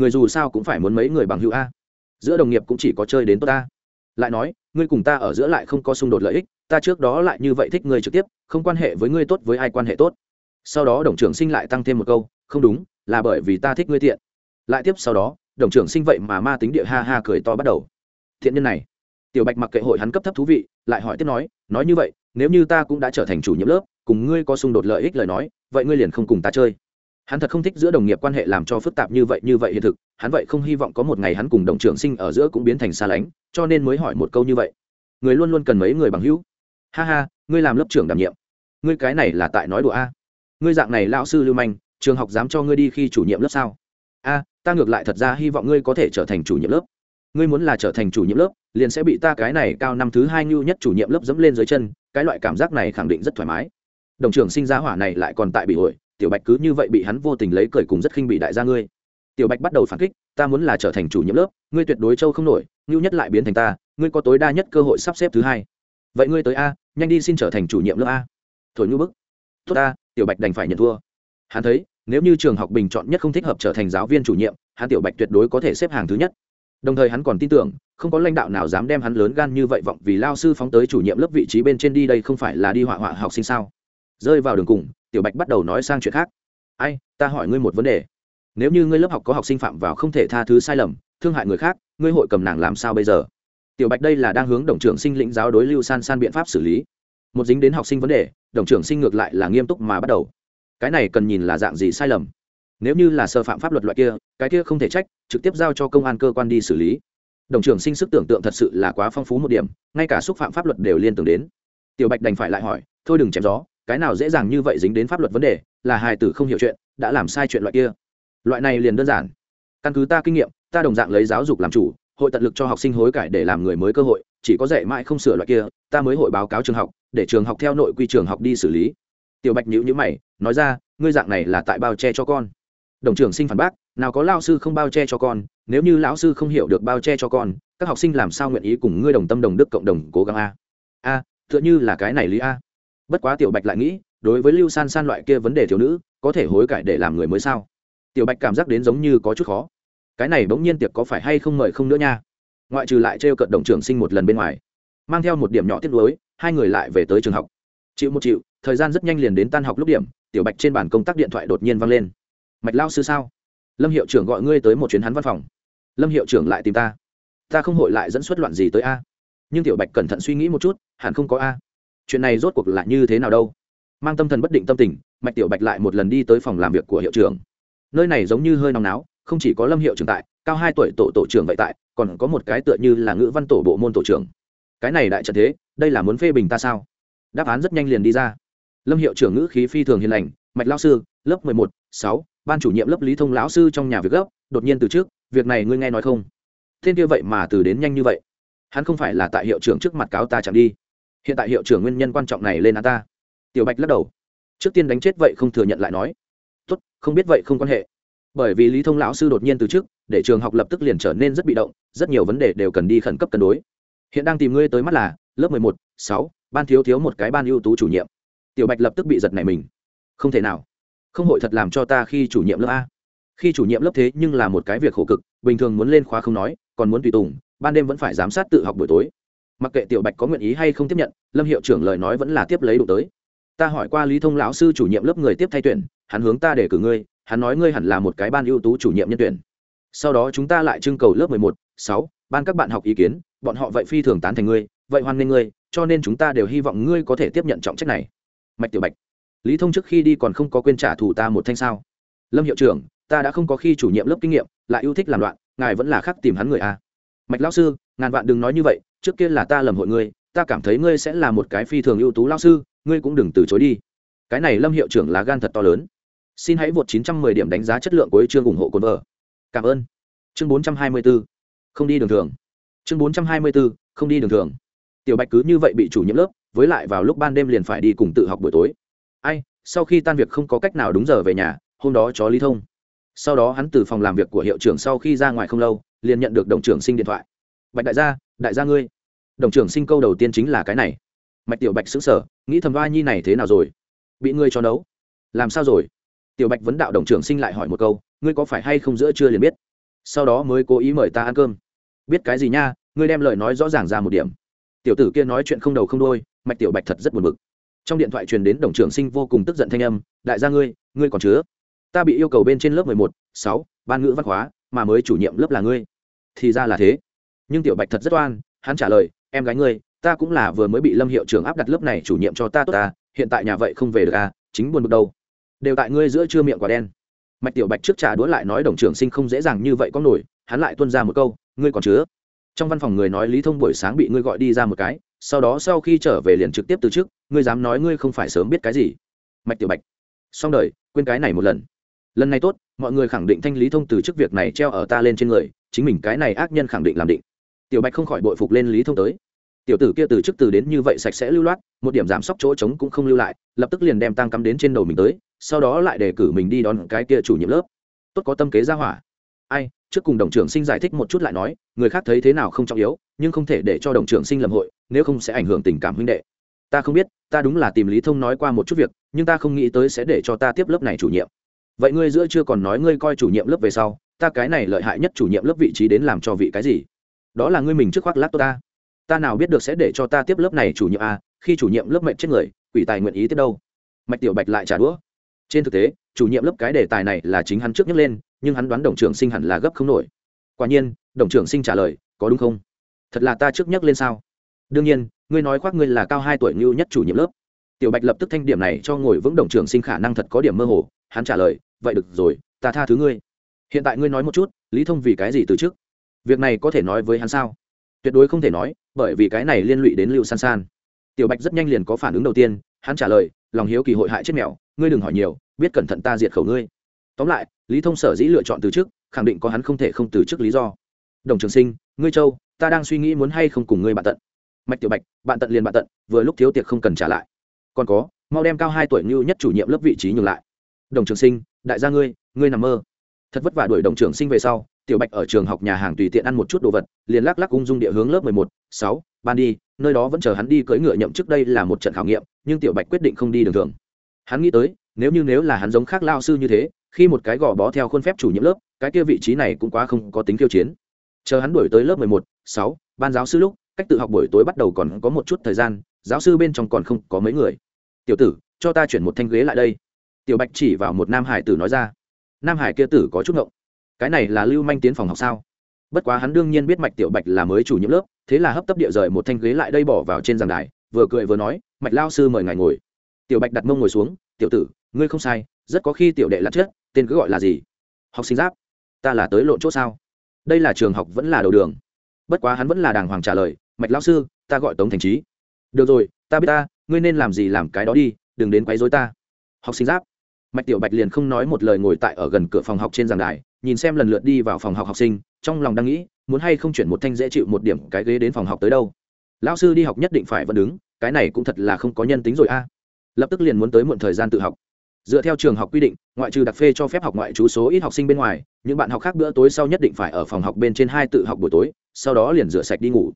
Người dù sao cũng phải muốn mấy người bằng hữu a. Giữa đồng nghiệp cũng chỉ có chơi đến tốt ta. Lại nói, ngươi cùng ta ở giữa lại không có xung đột lợi ích, ta trước đó lại như vậy thích ngươi trực tiếp, không quan hệ với ngươi tốt với ai quan hệ tốt. Sau đó đồng trưởng sinh lại tăng thêm một câu, không đúng, là bởi vì ta thích ngươi thiện. lại tiếp sau đó, đồng trưởng sinh vậy mà ma tính địa ha ha cười to bắt đầu. Thiện nhân này. Tiểu bạch mặc kệ hội hắn cấp thấp thú vị, lại hỏi tiếp nói nói như vậy, nếu như ta cũng đã trở thành chủ nhiệm lớp, cùng ngươi có xung đột lợi ích lời nói, vậy ngươi liền không cùng ta chơi hắn thật không thích giữa đồng nghiệp quan hệ làm cho phức tạp như vậy như vậy hiện thực. Hắn vậy không hy vọng có một ngày hắn cùng đồng trưởng sinh ở giữa cũng biến thành xa lánh, cho nên mới hỏi một câu như vậy. Người luôn luôn cần mấy người bằng hữu? Ha ha, ngươi làm lớp trưởng đảm nhiệm. Ngươi cái này là tại nói đùa a. Ngươi dạng này lão sư lưu manh, trường học dám cho ngươi đi khi chủ nhiệm lớp sao? A, ta ngược lại thật ra hy vọng ngươi có thể trở thành chủ nhiệm lớp. Ngươi muốn là trở thành chủ nhiệm lớp, liền sẽ bị ta cái này cao năm thứ hai ngưu nhất chủ nhiệm lớp dẫm lên dưới chân, cái loại cảm giác này khẳng định rất thoải mái. Đồng trưởng sinh ra hỏa này lại còn tại bị hội tiểu bạch cứ như vậy bị hắn vô tình lấy cười cùng rất khinh bị đại gia ngươi. Tiểu bạch bắt đầu phản kích ta muốn là trở thành chủ nhiệm lớp ngươi tuyệt đối châu không nổi ngưu nhất lại biến thành ta ngươi có tối đa nhất cơ hội sắp xếp thứ hai. Vậy ngươi tới a nhanh đi xin trở thành chủ nhiệm lớp a. Thổi ngưu bức. Tốt a, tiểu bạch đành phải nhận thua. Hắn thấy nếu như trường học bình chọn nhất không thích hợp trở thành giáo viên chủ nhiệm hắn tiểu bạch tuyệt đối có thể xếp hàng thứ nhất. Đồng thời hắn còn tin tưởng không có lãnh đạo nào dám đem hắn lớn gan như vậy vọng vì lao sư phóng tới chủ nhiệm lớp vị trí bên trên đi đây không phải là đi họa họa học sinh sao? Rơi vào đường cùng tiểu bạch bắt đầu nói sang chuyện khác. Ai, ta hỏi ngươi một vấn đề. Nếu như ngươi lớp học có học sinh phạm vào không thể tha thứ sai lầm, thương hại người khác, ngươi hội cầm nàng làm sao bây giờ? Tiểu bạch đây là đang hướng đồng trưởng sinh lĩnh giáo đối lưu san san biện pháp xử lý. Một dính đến học sinh vấn đề, đồng trưởng sinh ngược lại là nghiêm túc mà bắt đầu. Cái này cần nhìn là dạng gì sai lầm. Nếu như là sơ phạm pháp luật loại kia, cái kia không thể trách, trực tiếp giao cho công an cơ quan đi xử lý. Đồng trưởng sinh sức tưởng tượng thật sự là quá phong phú một điểm, ngay cả xúc phạm pháp luật đều liên tưởng đến. Tiểu bạch đành phải lại hỏi, thôi đừng chém gió cái nào dễ dàng như vậy dính đến pháp luật vấn đề, là hài tử không hiểu chuyện, đã làm sai chuyện loại kia. Loại này liền đơn giản. Căn cứ ta kinh nghiệm, ta đồng dạng lấy giáo dục làm chủ, hội tận lực cho học sinh hối cải để làm người mới cơ hội, chỉ có dạy mãi không sửa loại kia, ta mới hội báo cáo trường học, để trường học theo nội quy trường học đi xử lý. Tiểu bạch nhữ nhữ mày, nói ra, ngươi dạng này là tại bao che cho con. Đồng trưởng sinh phản bác, nào có lao sư không bao che cho con, nếu như lão sư không hiểu được bao che cho con, các học sinh làm sao nguyện ý cùng ngươi đồng tâm đồng đức cộng đồng cố gắng a? A, tựa như là cái này lý a bất quá tiểu bạch lại nghĩ, đối với lưu san san loại kia vấn đề thiếu nữ, có thể hối cải để làm người mới sao? Tiểu bạch cảm giác đến giống như có chút khó. Cái này bỗng nhiên tiệc có phải hay không mời không nữa nha? Ngoại trừ lại trêu cận đồng trường sinh một lần bên ngoài, mang theo một điểm nhỏ tiết lối hai người lại về tới trường học. Chịu một chịu, thời gian rất nhanh liền đến tan học lúc điểm, tiểu bạch trên bàn công tác điện thoại đột nhiên vang lên. Mạch lao sư sao? Lâm hiệu trưởng gọi ngươi tới một chuyến hắn văn phòng. Lâm hiệu trưởng lại tìm ta. Ta không hội lại dẫn xuất loạn gì tới a. Nhưng tiểu bạch cẩn thận suy nghĩ một chút, hẳn không có a chuyện này rốt cuộc là như thế nào đâu? Mang tâm thần bất định tâm tình, mạch tiểu bạch lại một lần đi tới phòng làm việc của hiệu trưởng. Nơi này giống như hơi nóng náo, không chỉ có lâm hiệu trưởng tại, cao hai tuổi tổ tổ trưởng vậy tại, còn có một cái tựa như là ngữ văn tổ bộ môn tổ trưởng. Cái này đại trận thế, đây là muốn phê bình ta sao? Đáp án rất nhanh liền đi ra. Lâm hiệu trưởng ngữ khí phi thường hiền lành, mạch lao sư, lớp mười một, sáu, ban chủ nhiệm lớp lý thông lão sư trong nhà việc gấp, đột nhiên từ trước, việc này ngươi nghe nói không? Thiên kia vậy mà từ đến nhanh như vậy. Hắn không phải là tại hiệu trưởng trước mặt cáo ta chẳng đi hiện tại hiệu trưởng nguyên nhân quan trọng này lên án ta. Tiểu bạch lắc đầu. Trước tiên đánh chết vậy không thừa nhận lại nói. Tốt, không biết vậy không quan hệ. Bởi vì lý thông lão sư đột nhiên từ trước để trường học lập tức liền trở nên rất bị động, rất nhiều vấn đề đều cần đi khẩn cấp cân đối. Hiện đang tìm ngươi tới mắt là, lớp mười một, sáu, ban thiếu thiếu một cái ban ưu tú chủ nhiệm. Tiểu bạch lập tức bị giật này mình. Không thể nào. Không hội thật làm cho ta khi chủ nhiệm lớp a. Khi chủ nhiệm lớp thế nhưng là một cái việc khổ cực, bình thường muốn lên khóa không nói, còn muốn tùy tùng, ban đêm vẫn phải giám sát tự học buổi tối mặc kệ tiểu bạch có nguyện ý hay không tiếp nhận, lâm hiệu trưởng lời nói vẫn là tiếp lấy đủ tới. Ta hỏi qua lý thông lão sư chủ nhiệm lớp người tiếp thay tuyển, hắn hướng ta để cử ngươi, hắn nói ngươi hẳn là một cái ban ưu tú chủ nhiệm nhân tuyển. Sau đó chúng ta lại trưng cầu lớp mười một, sáu, ban các bạn học ý kiến, bọn họ vậy phi thường tán thành ngươi, vậy hoan nghênh ngươi, cho nên chúng ta đều hy vọng ngươi có thể tiếp nhận trọng trách này. Mạch tiểu bạch, lý thông trước khi đi còn không có quên trả thù ta một thanh sao? Lâm hiệu trưởng, ta đã không có khi chủ nhiệm lớp kinh nghiệm, lại yêu thích làm loạn, ngài vẫn là khắc tìm hắn người a mạch lão sư, ngàn vạn đừng nói như vậy, trước kia là ta lầm hội ngươi, ta cảm thấy ngươi sẽ là một cái phi thường ưu tú lao sư, ngươi cũng đừng từ chối đi. Cái này lâm hiệu trưởng là gan thật to lớn. Xin hãy vượt 910 điểm đánh giá chất lượng của chương ủng hộ cồn vợ cảm ơn. Chương 424 không đi đường thường. Chương 424 không đi đường thường. Tiểu bạch cứ như vậy bị chủ nhiệm lớp, với lại vào lúc ban đêm liền phải đi cùng tự học buổi tối. Ai, sau khi tan việc không có cách nào đúng giờ về nhà, hôm đó chó lý thông. Sau đó hắn từ phòng làm việc của hiệu trưởng sau khi ra ngoài không lâu liền nhận được đồng trưởng sinh điện thoại. Bạch đại gia đại gia ngươi. Đồng trưởng sinh câu đầu tiên chính là cái này. Mạch tiểu bạch xứng sở nghĩ thầm va nhi này thế nào rồi? Bị ngươi cho đấu làm sao rồi? Tiểu bạch vấn đạo đồng trưởng sinh lại hỏi một câu, ngươi có phải hay không giữa chưa liền biết? Sau đó mới cố ý mời ta ăn cơm. Biết cái gì nha, ngươi đem lời nói rõ ràng ra một điểm. Tiểu tử kia nói chuyện không đầu không đôi mạch tiểu bạch thật rất buồn bực. Trong điện thoại truyền đến đồng trưởng sinh vô cùng tức giận thanh âm, đại gia ngươi ngươi còn chứa? Ta bị yêu cầu bên trên lớp mười một, sáu, ban ngữ văn hóa mà mới chủ nhiệm lớp là ngươi. Thì ra là thế. Nhưng tiểu bạch thật rất oan, hắn trả lời, em gái ngươi, ta cũng là vừa mới bị lâm hiệu trưởng áp đặt lớp này chủ nhiệm cho ta tốt ta, hiện tại nhà vậy không về được à chính buồn bực đâu. Đều tại ngươi giữa chưa miệng quả đen. Mạch tiểu bạch trước trả đũa lại nói, đồng trưởng sinh không dễ dàng như vậy có nổi, hắn lại tuân ra một câu, ngươi còn chứa? Trong văn phòng người nói lý thông buổi sáng bị ngươi gọi đi ra một cái, sau đó sau khi trở về liền trực tiếp từ chức, ngươi dám nói ngươi không phải sớm biết cái gì. Mạch tiểu bạch, xong đời, quên cái này một lần lần này tốt, mọi người khẳng định thanh lý thông từ chức việc này treo ở ta lên trên người, chính mình cái này ác nhân khẳng định làm định. Tiểu bạch không khỏi bội phục lên lý thông tới. Tiểu tử kia từ chức từ đến như vậy sạch sẽ lưu loát, một điểm giảm sóc chỗ trống cũng không lưu lại, lập tức liền đem tăng cắm đến trên đầu mình tới, sau đó lại đề cử mình đi đón cái kia chủ nhiệm lớp. Tốt có tâm kế ra hỏa. Ai, trước cùng đồng trưởng sinh giải thích một chút lại nói, người khác thấy thế nào không trọng yếu, nhưng không thể để cho đồng trưởng sinh lầm hội, nếu không sẽ ảnh hưởng tình cảm huynh đệ. Ta không biết, ta đúng là tìm lý thông nói qua một chút việc, nhưng ta không nghĩ tới sẽ để cho ta tiếp lớp này chủ nhiệm vậy ngươi giữa chưa còn nói ngươi coi chủ nhiệm lớp về sau ta cái này lợi hại nhất chủ nhiệm lớp vị trí đến làm cho vị cái gì? Đó là ngươi mình trước khoác lát ta. Ta nào biết được sẽ để cho ta tiếp lớp này chủ nhiệm à, khi chủ nhiệm lớp mệnh chết người quỷ tài nguyện ý tiếp đâu? Mạch tiểu bạch lại trả đũa. Trên thực tế chủ nhiệm lớp cái đề tài này là chính hắn trước nhắc lên nhưng hắn đoán đồng trưởng sinh hẳn là gấp không nổi. Quả nhiên đồng trưởng sinh trả lời có đúng không? Thật là ta trước nhắc lên sao? Đương nhiên ngươi nói khoác ngươi là cao hai tuổi ngưu nhất chủ nhiệm lớp. Tiểu bạch lập tức thanh điểm này cho ngồi vững đồng trưởng sinh khả năng thật có điểm mơ hồ hắn trả lời vậy được rồi, ta tha thứ ngươi. Hiện tại ngươi nói một chút, lý thông vì cái gì từ trước việc này có thể nói với hắn sao? Tuyệt đối không thể nói, bởi vì cái này liên lụy đến lưu san san. Tiểu bạch rất nhanh liền có phản ứng đầu tiên, hắn trả lời, lòng hiếu kỳ hội hại chết mèo, ngươi đừng hỏi nhiều, biết cẩn thận ta diệt khẩu ngươi. Tóm lại, lý thông sở dĩ lựa chọn từ chức, khẳng định có hắn không thể không từ chức lý do. Đồng trường sinh, ngươi châu, ta đang suy nghĩ muốn hay không cùng ngươi bạn tận. Mạch tiểu bạch, bạn tận liền bạn tận, vừa lúc thiếu tiệc không cần trả lại. Còn có, mau đem cao hai tuổi như nhất chủ nhiệm lớp vị trí nhường lại đồng trường sinh, đại gia ngươi ngươi nằm mơ. Thật vất vả đuổi đồng trường sinh về sau, tiểu bạch ở trường học nhà hàng tùy tiện ăn một chút đồ vật, liền lắc lắc ung dung địa hướng lớp mười một, sáu, ban đi, nơi đó vẫn chờ hắn đi cưỡi ngựa nhậm trước đây là một trận khảo nghiệm, nhưng tiểu bạch quyết định không đi đường thường. Hắn nghĩ tới, nếu như nếu là hắn giống khác lao sư như thế, khi một cái gò bó theo khuôn phép chủ nhiệm lớp, cái kia vị trí này cũng quá không có tính tiêu chiến. Chờ hắn đuổi tới lớp mười một, sáu, ban giáo sư lúc, cách tự học buổi tối bắt đầu còn có một chút thời gian, giáo sư bên trong còn không có mấy người. Tiểu tử, cho ta chuyển một thanh ghế lại đây tiểu bạch chỉ vào một nam hải tử nói ra, nam hải kia tử có chút ngộng. Cái này là lưu manh tiến phòng học sao? Bất quá hắn đương nhiên biết mạch tiểu bạch là mới chủ nhiệm lớp, thế là hấp tấp địa rời một thanh ghế lại đây bỏ vào trên giảng đài, vừa cười vừa nói, mạch lao sư mời ngài ngồi. Tiểu bạch đặt mông ngồi xuống, tiểu tử, ngươi không sai, rất có khi tiểu đệ lặt chết, tên cứ gọi là gì? Học sinh giáp, ta là tới lộn chỗ sao? Đây là trường học vẫn là đầu đường. Bất quá hắn vẫn là đàng hoàng trả lời, mạch lao sư, ta gọi tống thành trí. Được rồi, ta biết ta, ngươi nên làm gì làm cái đó đi, đừng đến quấy dối ta. Học sinh giáp mạch tiểu bạch liền không nói một lời ngồi tại ở gần cửa phòng học trên giảng đài, nhìn xem lần lượt đi vào phòng học học sinh, trong lòng đang nghĩ, muốn hay không chuyển một thanh dễ chịu một điểm cái ghế đến phòng học tới đâu. Lão sư đi học nhất định phải vẫn đứng, cái này cũng thật là không có nhân tính rồi a. Lập tức liền muốn tới muộn thời gian tự học. Dựa theo trường học quy định, ngoại trừ đặc phê cho phép học ngoại trú số ít học sinh bên ngoài, những bạn học khác bữa tối sau nhất định phải ở phòng học bên trên hai tự học buổi tối, sau đó liền rửa sạch đi ngủ.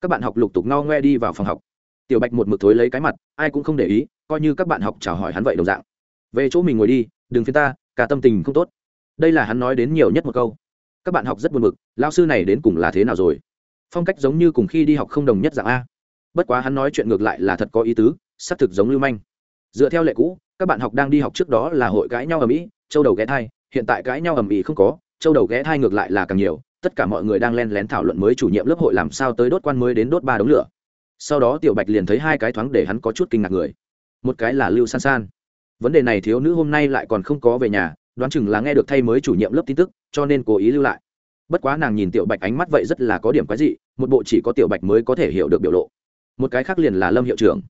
Các bạn học lục tục no ngoe đi vào phòng học. Tiểu bạch một mực thối lấy cái mặt, ai cũng không để ý, coi như các bạn học chào hỏi hắn vậy đồng dạng về chỗ mình ngồi đi, đừng phiên ta, cả tâm tình không tốt. Đây là hắn nói đến nhiều nhất một câu. Các bạn học rất buồn bực lao sư này đến cùng là thế nào rồi? Phong cách giống như cùng khi đi học không đồng nhất dạng a. Bất quá hắn nói chuyện ngược lại là thật có ý tứ, xác thực giống lưu manh. Dựa theo lệ cũ, các bạn học đang đi học trước đó là hội cãi nhau ầm ĩ châu đầu ghé thai, hiện tại cãi nhau ầm ĩ không có, châu đầu ghé thai ngược lại là càng nhiều, tất cả mọi người đang len lén thảo luận mới chủ nhiệm lớp hội làm sao tới đốt quan mới đến đốt ba đống lửa. Sau đó tiểu bạch liền thấy hai cái thoáng để hắn có chút kinh ngạc người. Một cái là lưu san san vấn đề này thiếu nữ hôm nay lại còn không có về nhà, đoán chừng là nghe được thay mới chủ nhiệm lớp tin tức, cho nên cố ý lưu lại. Bất quá nàng nhìn tiểu bạch ánh mắt vậy rất là có điểm quái dị, một bộ chỉ có tiểu bạch mới có thể hiểu được biểu lộ. Một cái khác liền là lâm hiệu trưởng.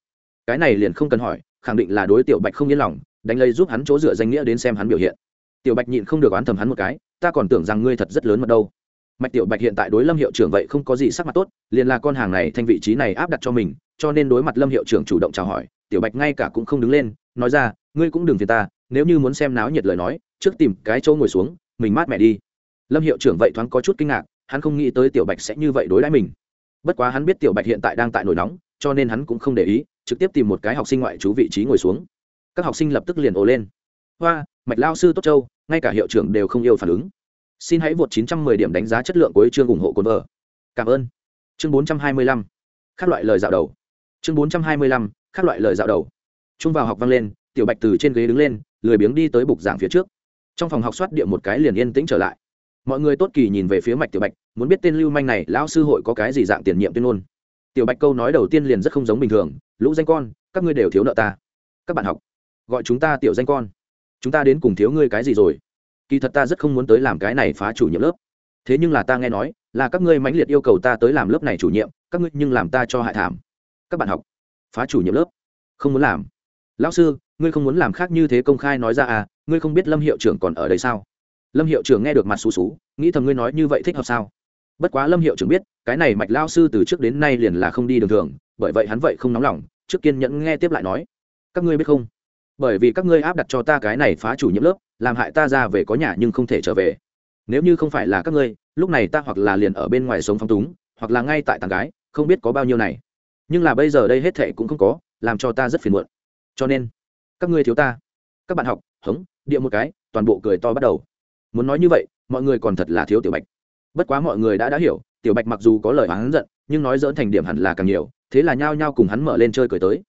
Cái này liền không cần hỏi, khẳng định là đối tiểu bạch không yên lòng, đánh lây giúp hắn chỗ dựa danh nghĩa đến xem hắn biểu hiện. Tiểu bạch nhịn không được oán thầm hắn một cái, ta còn tưởng rằng ngươi thật rất lớn mật đâu. Mạch tiểu bạch hiện tại đối lâm hiệu trưởng vậy không có gì sắc mặt tốt, liền là con hàng này thành vị trí này áp đặt cho mình, cho nên đối mặt lâm hiệu trưởng chủ động chào hỏi, tiểu bạch ngay cả cũng không đứng lên, nói ra ngươi cũng đừng phiền ta, nếu như muốn xem náo nhiệt lời nói, trước tìm cái chỗ ngồi xuống, mình mát mẹ đi. Lâm hiệu trưởng vậy thoáng có chút kinh ngạc, hắn không nghĩ tới tiểu bạch sẽ như vậy đối đãi mình. Bất quá hắn biết tiểu bạch hiện tại đang tại nổi nóng, cho nên hắn cũng không để ý, trực tiếp tìm một cái học sinh ngoại trú vị trí ngồi xuống. Các học sinh lập tức liền ồ lên. Hoa, mạch lao sư tốt châu, ngay cả hiệu trưởng đều không yêu phản ứng. Xin hãy vượt 910 điểm đánh giá chất lượng của chương ủng hộ cồn vợ cảm ơn. Chương 425 các loại lời dạo đầu. Chương 425 các loại lời dạo đầu. Trung vào học vang lên tiểu bạch từ trên ghế đứng lên, lười biếng đi tới bục giảng phía trước. Trong phòng học soát địa một cái liền yên tĩnh trở lại. Mọi người tốt kỳ nhìn về phía mạch tiểu bạch, muốn biết tên lưu manh này lão sư hội có cái gì dạng tiền nhiệm tuyên ngôn. Tiểu bạch câu nói đầu tiên liền rất không giống bình thường, lũ danh con, các ngươi đều thiếu nợ ta. Các bạn học, gọi chúng ta tiểu danh con. Chúng ta đến cùng thiếu ngươi cái gì rồi? Kỳ thật ta rất không muốn tới làm cái này phá chủ nhiệm lớp. Thế nhưng là ta nghe nói, là các ngươi mãnh liệt yêu cầu ta tới làm lớp này chủ nhiệm, các ngươi nhưng làm ta cho hại thảm. Các bạn học, phá chủ nhiệm lớp? Không muốn làm lão sư, ngươi không muốn làm khác như thế công khai nói ra à ngươi không biết lâm hiệu trưởng còn ở đây sao? Lâm hiệu trưởng nghe được mặt xú xú, nghĩ thầm ngươi nói như vậy thích hợp sao? Bất quá lâm hiệu trưởng biết, cái này mạch lao sư từ trước đến nay liền là không đi đường thường, bởi vậy hắn vậy không nóng lòng, trước kiên nhẫn nghe tiếp lại nói. Các ngươi biết không? Bởi vì các ngươi áp đặt cho ta cái này phá chủ nhiệm lớp, làm hại ta ra về có nhà nhưng không thể trở về. Nếu như không phải là các ngươi, lúc này ta hoặc là liền ở bên ngoài sống phong túng, hoặc là ngay tại tàng gái, không biết có bao nhiêu này. Nhưng là bây giờ đây hết thệ cũng không có, làm cho ta rất phiền muộn cho nên các ngươi thiếu ta. Các bạn học, hống, địa một cái, toàn bộ cười to bắt đầu. Muốn nói như vậy, mọi người còn thật là thiếu tiểu bạch. Bất quá mọi người đã đã hiểu, tiểu bạch mặc dù có lời hắn giận, nhưng nói dỡn thành điểm hẳn là càng nhiều, thế là nhao nhao cùng hắn mở lên chơi cười tới.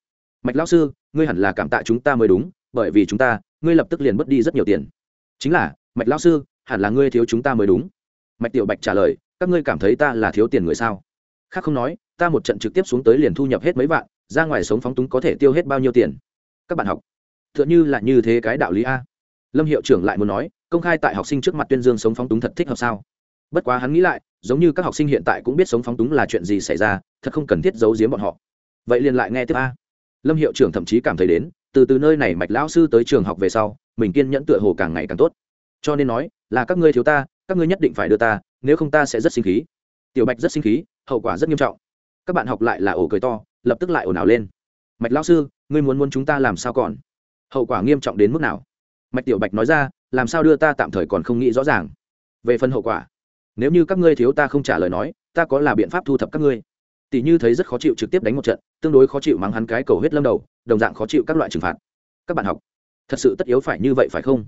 Mạch lão sư, ngươi hẳn là cảm tạ chúng ta mới đúng, bởi vì chúng ta, ngươi lập tức liền mất đi rất nhiều tiền. Chính là, mạch lão sư, hẳn là ngươi thiếu chúng ta mới đúng. Mạch tiểu bạch trả lời, các ngươi cảm thấy ta là thiếu tiền người sao? Khác không nói, ta một trận trực tiếp xuống tới liền thu nhập hết mấy vạn, ra ngoài sống phóng túng có thể tiêu hết bao nhiêu tiền? Các bạn học t h ư ợ n h ư là như thế cái đạo lý a. Lâm hiệu trưởng lại muốn nói, công khai tại học sinh trước mặt tuyên dương sống phóng túng thật thích hợp sao? Bất quá hắn nghĩ lại, giống như các học sinh hiện tại cũng biết sống phóng túng là chuyện gì xảy ra, thật không cần thiết giấu giếm bọn họ. Vậy liền lại nghe tiếp a. Lâm hiệu trưởng thậm chí cảm thấy đến, từ từ nơi này mạch lão sư tới trường học về sau, mình kiên nhẫn tựa hồ càng ngày càng tốt. Cho nên nói, là các ngươi thiếu ta, các ngươi nhất định phải đưa ta, nếu không ta sẽ rất sinh khí. Tiểu bạch rất sinh khí, hậu quả rất nghiêm trọng. Các bạn học lại là ổ cười to, lập tức lại ồn ào lên. Mạch lão sư ngươi muốn muốn chúng ta làm sao còn? Hậu quả nghiêm trọng đến mức nào? Mạch tiểu bạch nói ra, làm sao đưa ta tạm thời còn không nghĩ rõ ràng? Về phần hậu quả, nếu như các ngươi thiếu ta không trả lời nói, ta có là biện pháp thu thập các ngươi? Tỷ như thấy rất khó chịu trực tiếp đánh một trận, tương đối khó chịu mắng hắn cái cầu huyết lâm đầu, đồng dạng khó chịu các loại trừng phạt. Các bạn học, thật sự tất yếu phải như vậy phải không?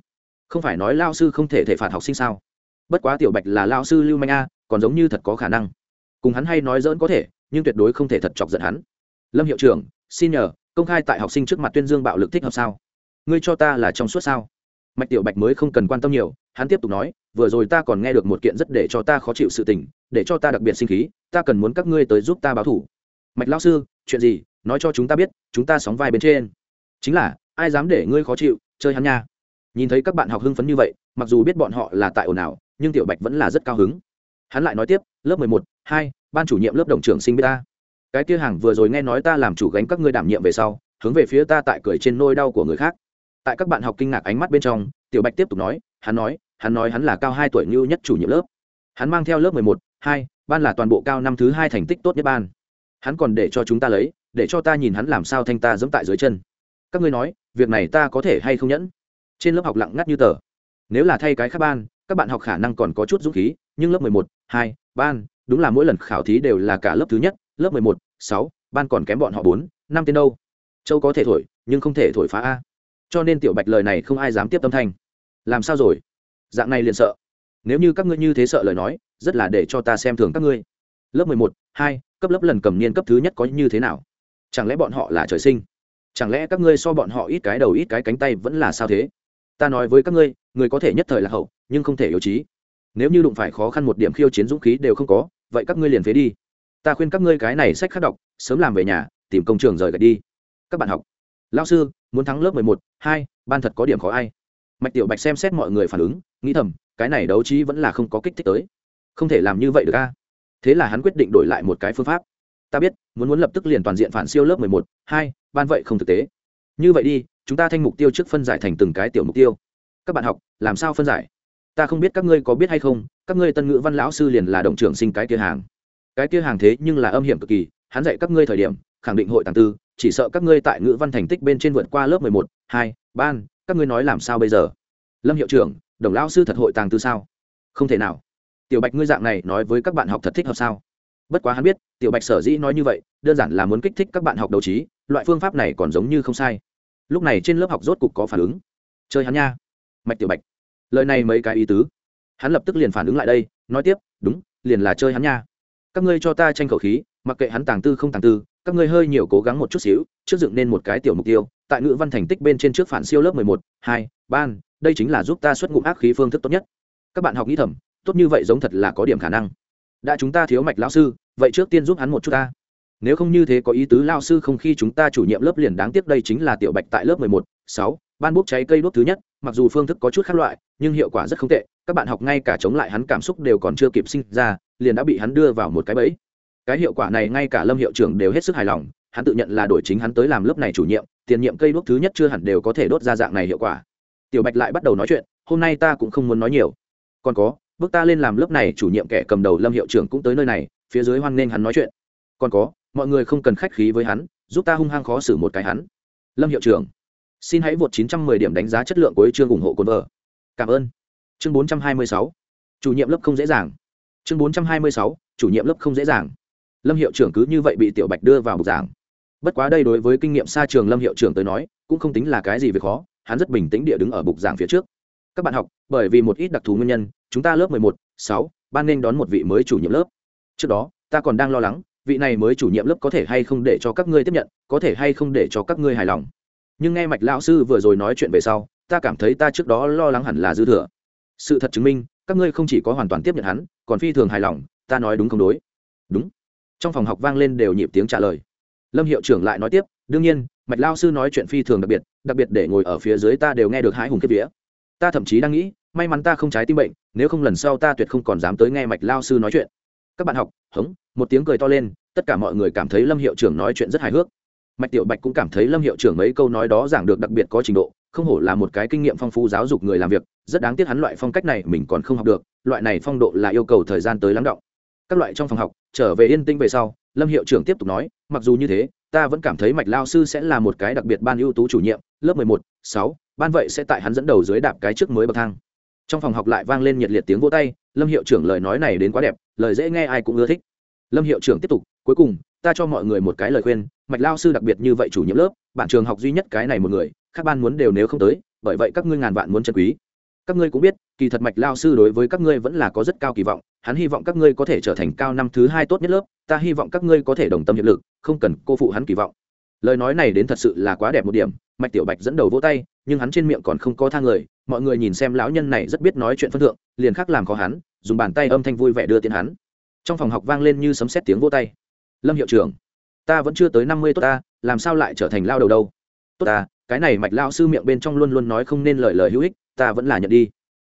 Không phải nói lao sư không thể thể phạt học sinh sao? Bất quá tiểu bạch là lao sư lưu manh a, còn giống như thật có khả năng. Cùng hắn hay nói dỡn có thể, nhưng tuyệt đối không thể thật chọc giận hắn. Lâm hiệu trưởng, xin nhờ công khai tại học sinh trước mặt tuyên dương bạo lực thích hợp sao? Ngươi cho ta là trong suốt sao? Mạch tiểu bạch mới không cần quan tâm nhiều, hắn tiếp tục nói, vừa rồi ta còn nghe được một kiện rất để cho ta khó chịu sự tình, để cho ta đặc biệt sinh khí, ta cần muốn các ngươi tới giúp ta báo thủ. Mạch lao sư, chuyện gì? Nói cho chúng ta biết, chúng ta sóng vai bên trên. Chính là, ai dám để ngươi khó chịu, chơi hắn nha. Nhìn thấy các bạn học hưng phấn như vậy, mặc dù biết bọn họ là tại ồn ào, nhưng tiểu bạch vẫn là rất cao hứng. Hắn lại nói tiếp, lớp mười một, hai, ban chủ nhiệm lớp đồng trưởng sinh biết ta cái kia hàng vừa rồi nghe nói ta làm chủ gánh các ngươi đảm nhiệm về sau, hướng về phía ta tại cười trên nôi đau của người khác. Tại các bạn học kinh ngạc ánh mắt bên trong, tiểu bạch tiếp tục nói, hắn nói hắn nói hắn là cao hai tuổi như nhất chủ nhiệm lớp. Hắn mang theo lớp mười một, hai, ban là toàn bộ cao năm thứ hai thành tích tốt nhất ban. Hắn còn để cho chúng ta lấy, để cho ta nhìn hắn làm sao thanh ta dẫm tại dưới chân. Các ngươi nói, việc này ta có thể hay không nhẫn? Trên lớp học lặng ngắt như tờ. Nếu là thay cái khác ban, các bạn học khả năng còn có chút dũng khí, nhưng lớp mười một, hai, ban đúng là mỗi lần khảo thí đều là cả lớp thứ nhất, lớp mười một, sáu, ban còn kém bọn họ bốn, năm tên đâu. Châu có thể thổi, nhưng không thể thổi phá a. Cho nên tiểu bạch lời này không ai dám tiếp tâm thanh. Làm sao rồi? Dạng này liền sợ. Nếu như các ngươi như thế sợ lời nói, rất là để cho ta xem thường các ngươi. Lớp mười một, hai, cấp lớp lần cầm niên cấp thứ nhất có như thế nào? Chẳng lẽ bọn họ là trời sinh? Chẳng lẽ các ngươi so bọn họ ít cái đầu ít cái cánh tay vẫn là sao thế? Ta nói với các ngươi, người có thể nhất thời là hậu, nhưng không thể yếu trí. Nếu như đụng phải khó khăn một điểm khiêu chiến dũng khí đều không có vậy các ngươi liền phế đi. Ta khuyên các ngươi cái này sách khắc đọc, sớm làm về nhà, tìm công trường rời gạch đi. Các bạn học. Lao sư, muốn thắng lớp mười một, hai, ban thật có điểm khó ai. Mạch tiểu bạch xem xét mọi người phản ứng, nghĩ thầm, cái này đấu trí vẫn là không có kích thích tới. Không thể làm như vậy được a. Thế là hắn quyết định đổi lại một cái phương pháp. Ta biết, muốn muốn lập tức liền toàn diện phản siêu lớp mười một, hai, ban vậy không thực tế. Như vậy đi, chúng ta thanh mục tiêu trước phân giải thành từng cái tiểu mục tiêu. Các bạn học, làm sao phân giải? Ta không biết các ngươi có biết hay không, các ngươi tân ngữ văn lão sư liền là đồng trưởng sinh cái kia hàng. Cái kia hàng thế nhưng là âm hiểm cực kỳ, hắn dạy các ngươi thời điểm, khẳng định hội tàng tư, chỉ sợ các ngươi tại ngữ văn thành tích bên trên vượt qua lớp mười một, hai, ban, các ngươi nói làm sao bây giờ? Lâm hiệu trưởng, đồng lão sư thật hội tàng tư sao? Không thể nào. Tiểu bạch ngươi dạng này nói với các bạn học thật thích hợp sao? Bất quá hắn biết, tiểu bạch sở dĩ nói như vậy, đơn giản là muốn kích thích các bạn học đầu trí, loại phương pháp này còn giống như không sai. Lúc này trên lớp học rốt cục có phản ứng. Chơi hắn nha. Mạch tiểu bạch lời này mấy cái ý tứ. Hắn lập tức liền phản ứng lại đây, nói tiếp, đúng, liền là chơi hắn nha. Các ngươi cho ta tranh khẩu khí, mặc kệ hắn tàng tư không tàng tư, các ngươi hơi nhiều cố gắng một chút xíu, trước dựng nên một cái tiểu mục tiêu. Tại ngữ văn thành tích bên trên trước phản siêu lớp mười một, hai, ban, đây chính là giúp ta xuất ngụm ác khí phương thức tốt nhất. Các bạn học nghĩ thầm, tốt như vậy giống thật là có điểm khả năng. Đã chúng ta thiếu mạch lão sư, vậy trước tiên giúp hắn một chút ta. Nếu không như thế có ý tứ lao sư không khi chúng ta chủ nhiệm lớp liền đáng tiếc đây chính là tiểu bạch tại lớp mười một, sáu, ban bốc cháy cây đốt thứ nhất mặc dù phương thức có chút khác loại, nhưng hiệu quả rất không tệ. Các bạn học ngay cả chống lại hắn cảm xúc đều còn chưa kịp sinh ra, liền đã bị hắn đưa vào một cái bẫy. Cái hiệu quả này ngay cả lâm hiệu trưởng đều hết sức hài lòng, hắn tự nhận là đổi chính hắn tới làm lớp này chủ nhiệm, tiền nhiệm cây đuốc thứ nhất chưa hẳn đều có thể đốt ra dạng này hiệu quả. Tiểu bạch lại bắt đầu nói chuyện, hôm nay ta cũng không muốn nói nhiều. Còn có, bước ta lên làm lớp này chủ nhiệm kẻ cầm đầu lâm hiệu trưởng cũng tới nơi này, phía dưới hoan nghênh hắn nói chuyện. Còn có, mọi người không cần khách khí với hắn, giúp ta hung hăng khó xử một cái hắn. Lâm hiệu trưởng xin hãy vượt 910 điểm đánh giá chất lượng của chương ủng hộ cồn vợ. Cảm ơn. Chương 426 chủ nhiệm lớp không dễ dàng. Chương 426 chủ nhiệm lớp không dễ dàng. Lâm hiệu trưởng cứ như vậy bị tiểu bạch đưa vào bục giảng. Bất quá đây đối với kinh nghiệm xa trường lâm hiệu trưởng tới nói cũng không tính là cái gì việc khó hắn rất bình tĩnh địa đứng ở bục giảng phía trước. Các bạn học bởi vì một ít đặc thù nguyên nhân chúng ta lớp 11, 6, ban nên đón một vị mới chủ nhiệm lớp. Trước đó ta còn đang lo lắng vị này mới chủ nhiệm lớp có thể hay không để cho các ngươi tiếp nhận có thể hay không để cho các ngươi hài lòng nhưng nghe mạch lão sư vừa rồi nói chuyện về sau, ta cảm thấy ta trước đó lo lắng hẳn là dư thừa. Sự thật chứng minh, các ngươi không chỉ có hoàn toàn tiếp nhận hắn, còn phi thường hài lòng, ta nói đúng không đối? Đúng. Trong phòng học vang lên đều nhịp tiếng trả lời. Lâm hiệu trưởng lại nói tiếp, đương nhiên, mạch lao sư nói chuyện phi thường đặc biệt đặc biệt để ngồi ở phía dưới ta đều nghe được hái hùng kiếp vía. Ta thậm chí đang nghĩ, may mắn ta không trái tim bệnh, nếu không lần sau ta tuyệt không còn dám tới nghe mạch lao sư nói chuyện. Các bạn học, hống, một tiếng cười to lên, tất cả mọi người cảm thấy lâm hiệu trưởng nói chuyện rất hài hước mạch tiểu bạch cũng cảm thấy lâm hiệu trưởng mấy câu nói đó giảng được đặc biệt có trình độ, không hổ là một cái kinh nghiệm phong phú giáo dục người làm việc, rất đáng tiếc hắn loại phong cách này mình còn không học được, loại này phong độ là yêu cầu thời gian tới lắng động. Các loại trong phòng học, trở về yên tĩnh về sau, lâm hiệu trưởng tiếp tục nói, mặc dù như thế, ta vẫn cảm thấy mạch lao sư sẽ là một cái đặc biệt ban ưu tú chủ nhiệm, lớp mười một, sáu, ban vậy sẽ tại hắn dẫn đầu dưới đạp cái trước mới bậc thang. Trong phòng học lại vang lên nhiệt liệt tiếng vỗ tay, lâm hiệu trưởng lời nói này đến quá đẹp, lời dễ nghe ai cũng ưa thích. Lâm hiệu trưởng tiếp tục cuối cùng, ta cho mọi người một cái lời khuyên, mạch lao sư đặc biệt như vậy chủ nhiệm lớp, bạn trường học duy nhất cái này một người, các ban muốn đều nếu không tới, bởi vậy các ngươi ngàn vạn muốn chân quý. Các ngươi cũng biết, kỳ thật mạch lao sư đối với các ngươi vẫn là có rất cao kỳ vọng, hắn hy vọng các ngươi có thể trở thành cao năm thứ hai tốt nhất lớp, ta hy vọng các ngươi có thể đồng tâm hiệp lực, không cần cô phụ hắn kỳ vọng. Lời nói này đến thật sự là quá đẹp một điểm, mạch tiểu bạch dẫn đầu vỗ tay, nhưng hắn trên miệng còn không có thang người, mọi người nhìn xem lão nhân này rất biết nói chuyện phân thượng, liền khắc làm khó hắn, dùng bàn tay âm thanh vui vẻ đưa tiến hắn. Trong phòng học vang lên như sấm xét tiếng vỗ tay lâm hiệu trưởng, ta vẫn chưa tới năm mươi tốt ta, làm sao lại trở thành lao đầu đâu? Tốt ta, cái này mạch lao sư miệng bên trong luôn luôn nói không nên lời lời hữu ích, ta vẫn là nhận đi.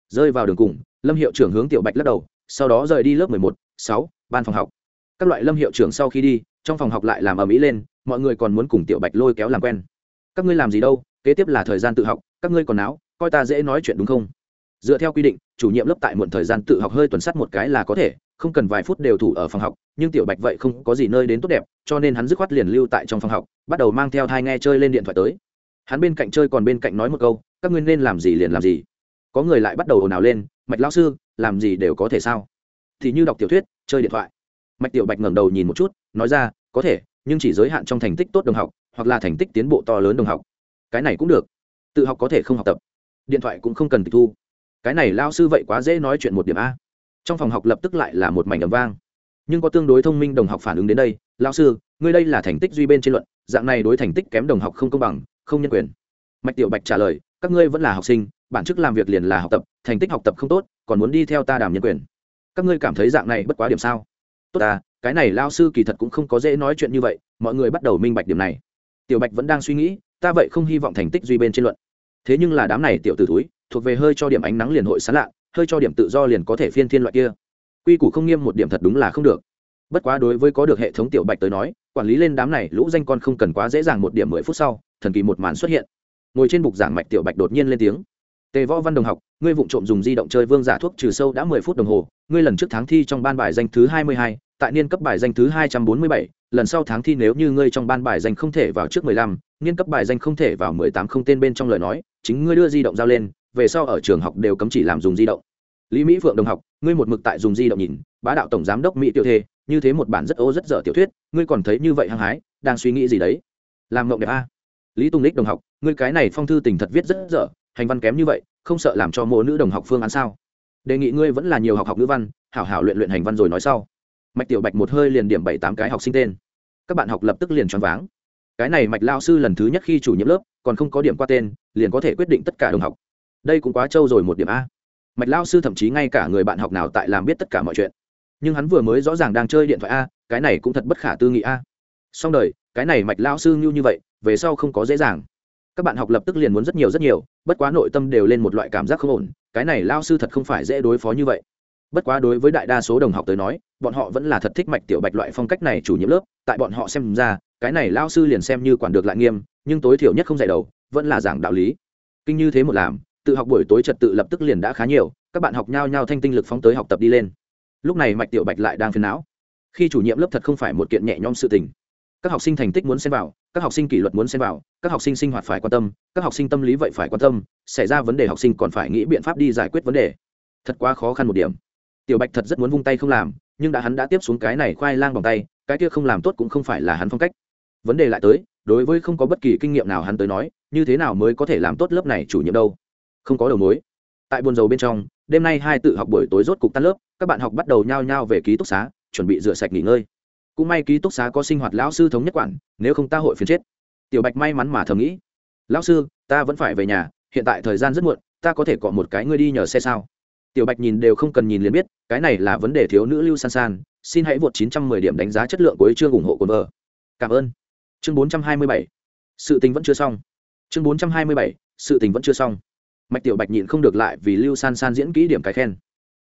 Rơi vào đường cùng, lâm hiệu trưởng hướng tiểu bạch lắc đầu, sau đó rời đi lớp mười một, sáu, ban phòng học. Các loại lâm hiệu trưởng sau khi đi, trong phòng học lại làm ở mỹ lên, mọi người còn muốn cùng tiểu bạch lôi kéo làm quen. Các ngươi làm gì đâu, kế tiếp là thời gian tự học, các ngươi còn áo coi ta dễ nói chuyện đúng không? Dựa theo quy định chủ nhiệm lớp tại muộn thời gian tự học hơi tuần sắt một cái là có thể, không cần vài phút đều thủ ở phòng học, nhưng tiểu bạch vậy không có gì nơi đến tốt đẹp, cho nên hắn dứt khoát liền lưu tại trong phòng học, bắt đầu mang theo thai nghe chơi lên điện thoại tới. Hắn bên cạnh chơi còn bên cạnh nói một câu, các ngươi nên làm gì liền làm gì. Có người lại bắt đầu ồn ào lên, mạch lão sư, làm gì đều có thể sao? Thì như đọc tiểu thuyết, chơi điện thoại. Mạch tiểu bạch ngẩng đầu nhìn một chút, nói ra, có thể, nhưng chỉ giới hạn trong thành tích tốt đồng học, hoặc là thành tích tiến bộ to lớn đồng học. Cái này cũng được. Tự học có thể không học tập. Điện thoại cũng không cần tịch thu cái này lao sư vậy quá dễ nói chuyện một điểm a. Trong phòng học lập tức lại là một mảnh ấm vang. Nhưng có tương đối thông minh đồng học phản ứng đến đây lao sư, ngươi đây là thành tích duy bên trên luận, dạng này đối thành tích kém đồng học không công bằng, không nhân quyền. Mạch tiểu bạch trả lời, các ngươi vẫn là học sinh, bản chức làm việc liền là học tập, thành tích học tập không tốt, còn muốn đi theo ta đàm nhân quyền. Các ngươi cảm thấy dạng này bất quá điểm sao? Tốt à cái này lao sư kỳ thật cũng không có dễ nói chuyện như vậy, mọi người bắt đầu minh bạch điểm này. Tiểu bạch vẫn đang suy nghĩ, ta vậy không hy vọng thành tích duy bên trên luận. Thế nhưng là đám này tiểu t ử túi thuộc về hơi cho điểm ánh nắng liền hội sán lạ, hơi cho điểm tự do liền có thể phiên thiên loại kia. Quy củ không nghiêm một điểm thật đúng là không được. Bất quá đối với có được hệ thống tiểu bạch tới nói, quản lý lên đám này lũ danh con không cần quá dễ dàng một điểm mười phút sau, thần kỳ một màn xuất hiện. Ngồi trên bục giảng mạch tiểu bạch đột nhiên lên tiếng. Tề võ văn đồng học, ngươi vụ trộm dùng di động chơi vương giả thuốc trừ sâu đã mười phút đồng hồ, ngươi lần trước tháng thi trong ban bài danh thứ hai mươi hai, tại niên cấp bài danh thứ hai trăm bốn mươi bảy, lần sau tháng thi nếu như ngươi trong ban bài danh không thể vào trước mười lăm, niên cấp bài danh không thể vào mười tám không tên bên trong lời nói, chính ngươi đưa di động giao lên về sau ở trường học đều cấm chỉ làm dùng di động. Lý mỹ phượng đồng học, ngươi một mực tại dùng di động nhìn, bá đạo tổng giám đốc mỹ tiểu thê, như thế một bản rất ô, rất dở tiểu thuyết, ngươi còn thấy như vậy hăng hái, đang suy nghĩ gì đấy? Làm ngộng đẹp a. Lý tùng Ních đồng học, ngươi cái này phong thư tình thật viết rất dở, hành văn kém như vậy, không sợ làm cho mỗi nữ đồng học phương án sao? Đề nghị ngươi vẫn là nhiều học học ngữ văn, hảo hảo luyện luyện hành văn rồi nói sau. Mạch tiểu bạch một hơi liền điểm bảy tám cái học sinh tên. Các bạn học lập tức liền choáng váng. Cái này mạch lao sư lần thứ nhất khi chủ nhiệm lớp, còn không có điểm qua tên, liền có thể quyết định tất cả đồng học đây cũng quá trâu rồi một điểm a. Mạch lao sư thậm chí ngay cả người bạn học nào tại làm biết tất cả mọi chuyện. Nhưng hắn vừa mới rõ ràng đang chơi điện thoại a, cái này cũng thật bất khả tư nghị a. Xong đời, cái này mạch lao sư như như vậy, về sau không có dễ dàng. Các bạn học lập tức liền muốn rất nhiều rất nhiều, bất quá nội tâm đều lên một loại cảm giác không ổn, cái này lao sư thật không phải dễ đối phó như vậy. Bất quá đối với đại đa số đồng học tới nói, bọn họ vẫn là thật thích mạch tiểu bạch loại phong cách này chủ nhiệm lớp, tại bọn họ xem ra, cái này lao sư liền xem như quản được lại nghiêm, nhưng tối thiểu nhất không dạy đầu, vẫn là giảng đạo lý. Kinh như thế một làm tự học buổi tối trật tự lập tức liền đã khá nhiều, các bạn học nhau nhau thanh tinh lực phóng tới học tập đi lên. Lúc này mạch tiểu bạch lại đang phiền não. Khi chủ nhiệm lớp thật không phải một kiện nhẹ nhõm sự tình. Các học sinh thành tích muốn xem vào, các học sinh kỷ luật muốn xem vào, các học sinh sinh hoạt phải quan tâm, các học sinh tâm lý vậy phải quan tâm, xảy ra vấn đề học sinh còn phải nghĩ biện pháp đi giải quyết vấn đề. Thật quá khó khăn một điểm. Tiểu bạch thật rất muốn vung tay không làm, nhưng đã hắn đã tiếp xuống cái này khoai lang bằng tay, cái kia không làm tốt cũng không phải là hắn phong cách. Vấn đề lại tới, đối với không có bất kỳ kinh nghiệm nào hắn tới nói, như thế nào mới có thể làm tốt lớp này chủ nhiệm đâu? Không có đầu mối. Tại buồn dầu bên trong, đêm nay hai tự học buổi tối rốt cục tan lớp, các bạn học bắt đầu nhao nhao về ký túc xá, chuẩn bị rửa sạch nghỉ ngơi. Cũng may ký túc xá có sinh hoạt lão sư thống nhất quản, nếu không ta hội phiền chết. Tiểu bạch may mắn mà thầm nghĩ. Lão sư, ta vẫn phải về nhà, hiện tại thời gian rất muộn, ta có thể cọ một cái ngươi đi nhờ xe sao? Tiểu bạch nhìn đều không cần nhìn liền biết, cái này là vấn đề thiếu nữ lưu san san, xin hãy vượt 910 điểm đánh giá chất lượng của chương ủng hộ của vợ. Cảm ơn. Chương 427 sự tình vẫn chưa xong. Chương 427 sự tình vẫn chưa xong mạch tiểu bạch nhịn không được lại vì lưu san san diễn kỹ điểm cái khen.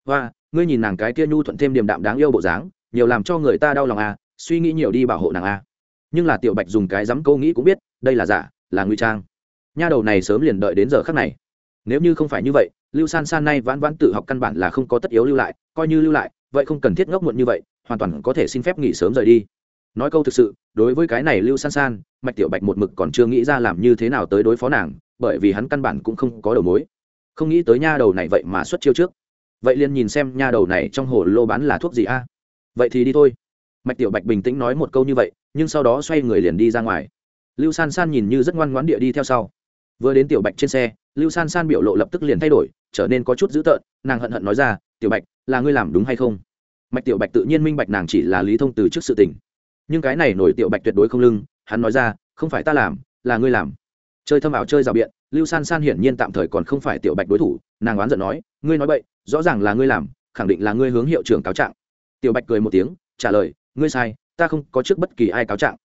Và ngươi nhìn nàng cái kia nhu thuận thêm điểm đạm đáng yêu bộ dáng, nhiều làm cho người ta đau lòng à suy nghĩ nhiều đi bảo hộ nàng à. Nhưng là tiểu bạch dùng cái dám câu nghĩ cũng biết, đây là giả, là nguy trang. Nha đầu này sớm liền đợi đến giờ khắc này. Nếu như không phải như vậy, lưu san san nay vãn vãn tự học căn bản là không có tất yếu lưu lại, coi như lưu lại, vậy không cần thiết ngốc muộn như vậy, hoàn toàn có thể xin phép nghỉ sớm rời đi. Nói câu thực sự, đối với cái này lưu san san, mạch tiểu bạch một mực còn chưa nghĩ ra làm như thế nào tới đối phó nàng bởi vì hắn căn bản cũng không có đầu mối. Không nghĩ tới nha đầu này vậy mà xuất chiêu trước. Vậy liền nhìn xem nha đầu này trong hồ lô bán là thuốc gì a? Vậy thì đi thôi. Mạch tiểu bạch bình tĩnh nói một câu như vậy, nhưng sau đó xoay người liền đi ra ngoài. Lưu san san nhìn như rất ngoan ngoãn địa đi theo sau. Vừa đến tiểu bạch trên xe, lưu san san biểu lộ lập tức liền thay đổi, trở nên có chút dữ tợn, nàng hận hận nói ra, tiểu bạch, là ngươi làm đúng hay không? Mạch tiểu bạch tự nhiên minh bạch nàng chỉ là lý thông từ trước sự tình. Nhưng cái này nổi tiểu bạch tuyệt đối không lưng, hắn nói ra, không phải ta làm, là ngươi làm chơi thâm ảo chơi rào biện, lưu san san hiển nhiên tạm thời còn không phải tiểu bạch đối thủ, nàng oán giận nói, ngươi nói vậy rõ ràng là ngươi làm, khẳng định là ngươi hướng hiệu trưởng cáo trạng. Tiểu bạch cười một tiếng, trả lời, ngươi sai, ta không có trước bất kỳ ai cáo trạng.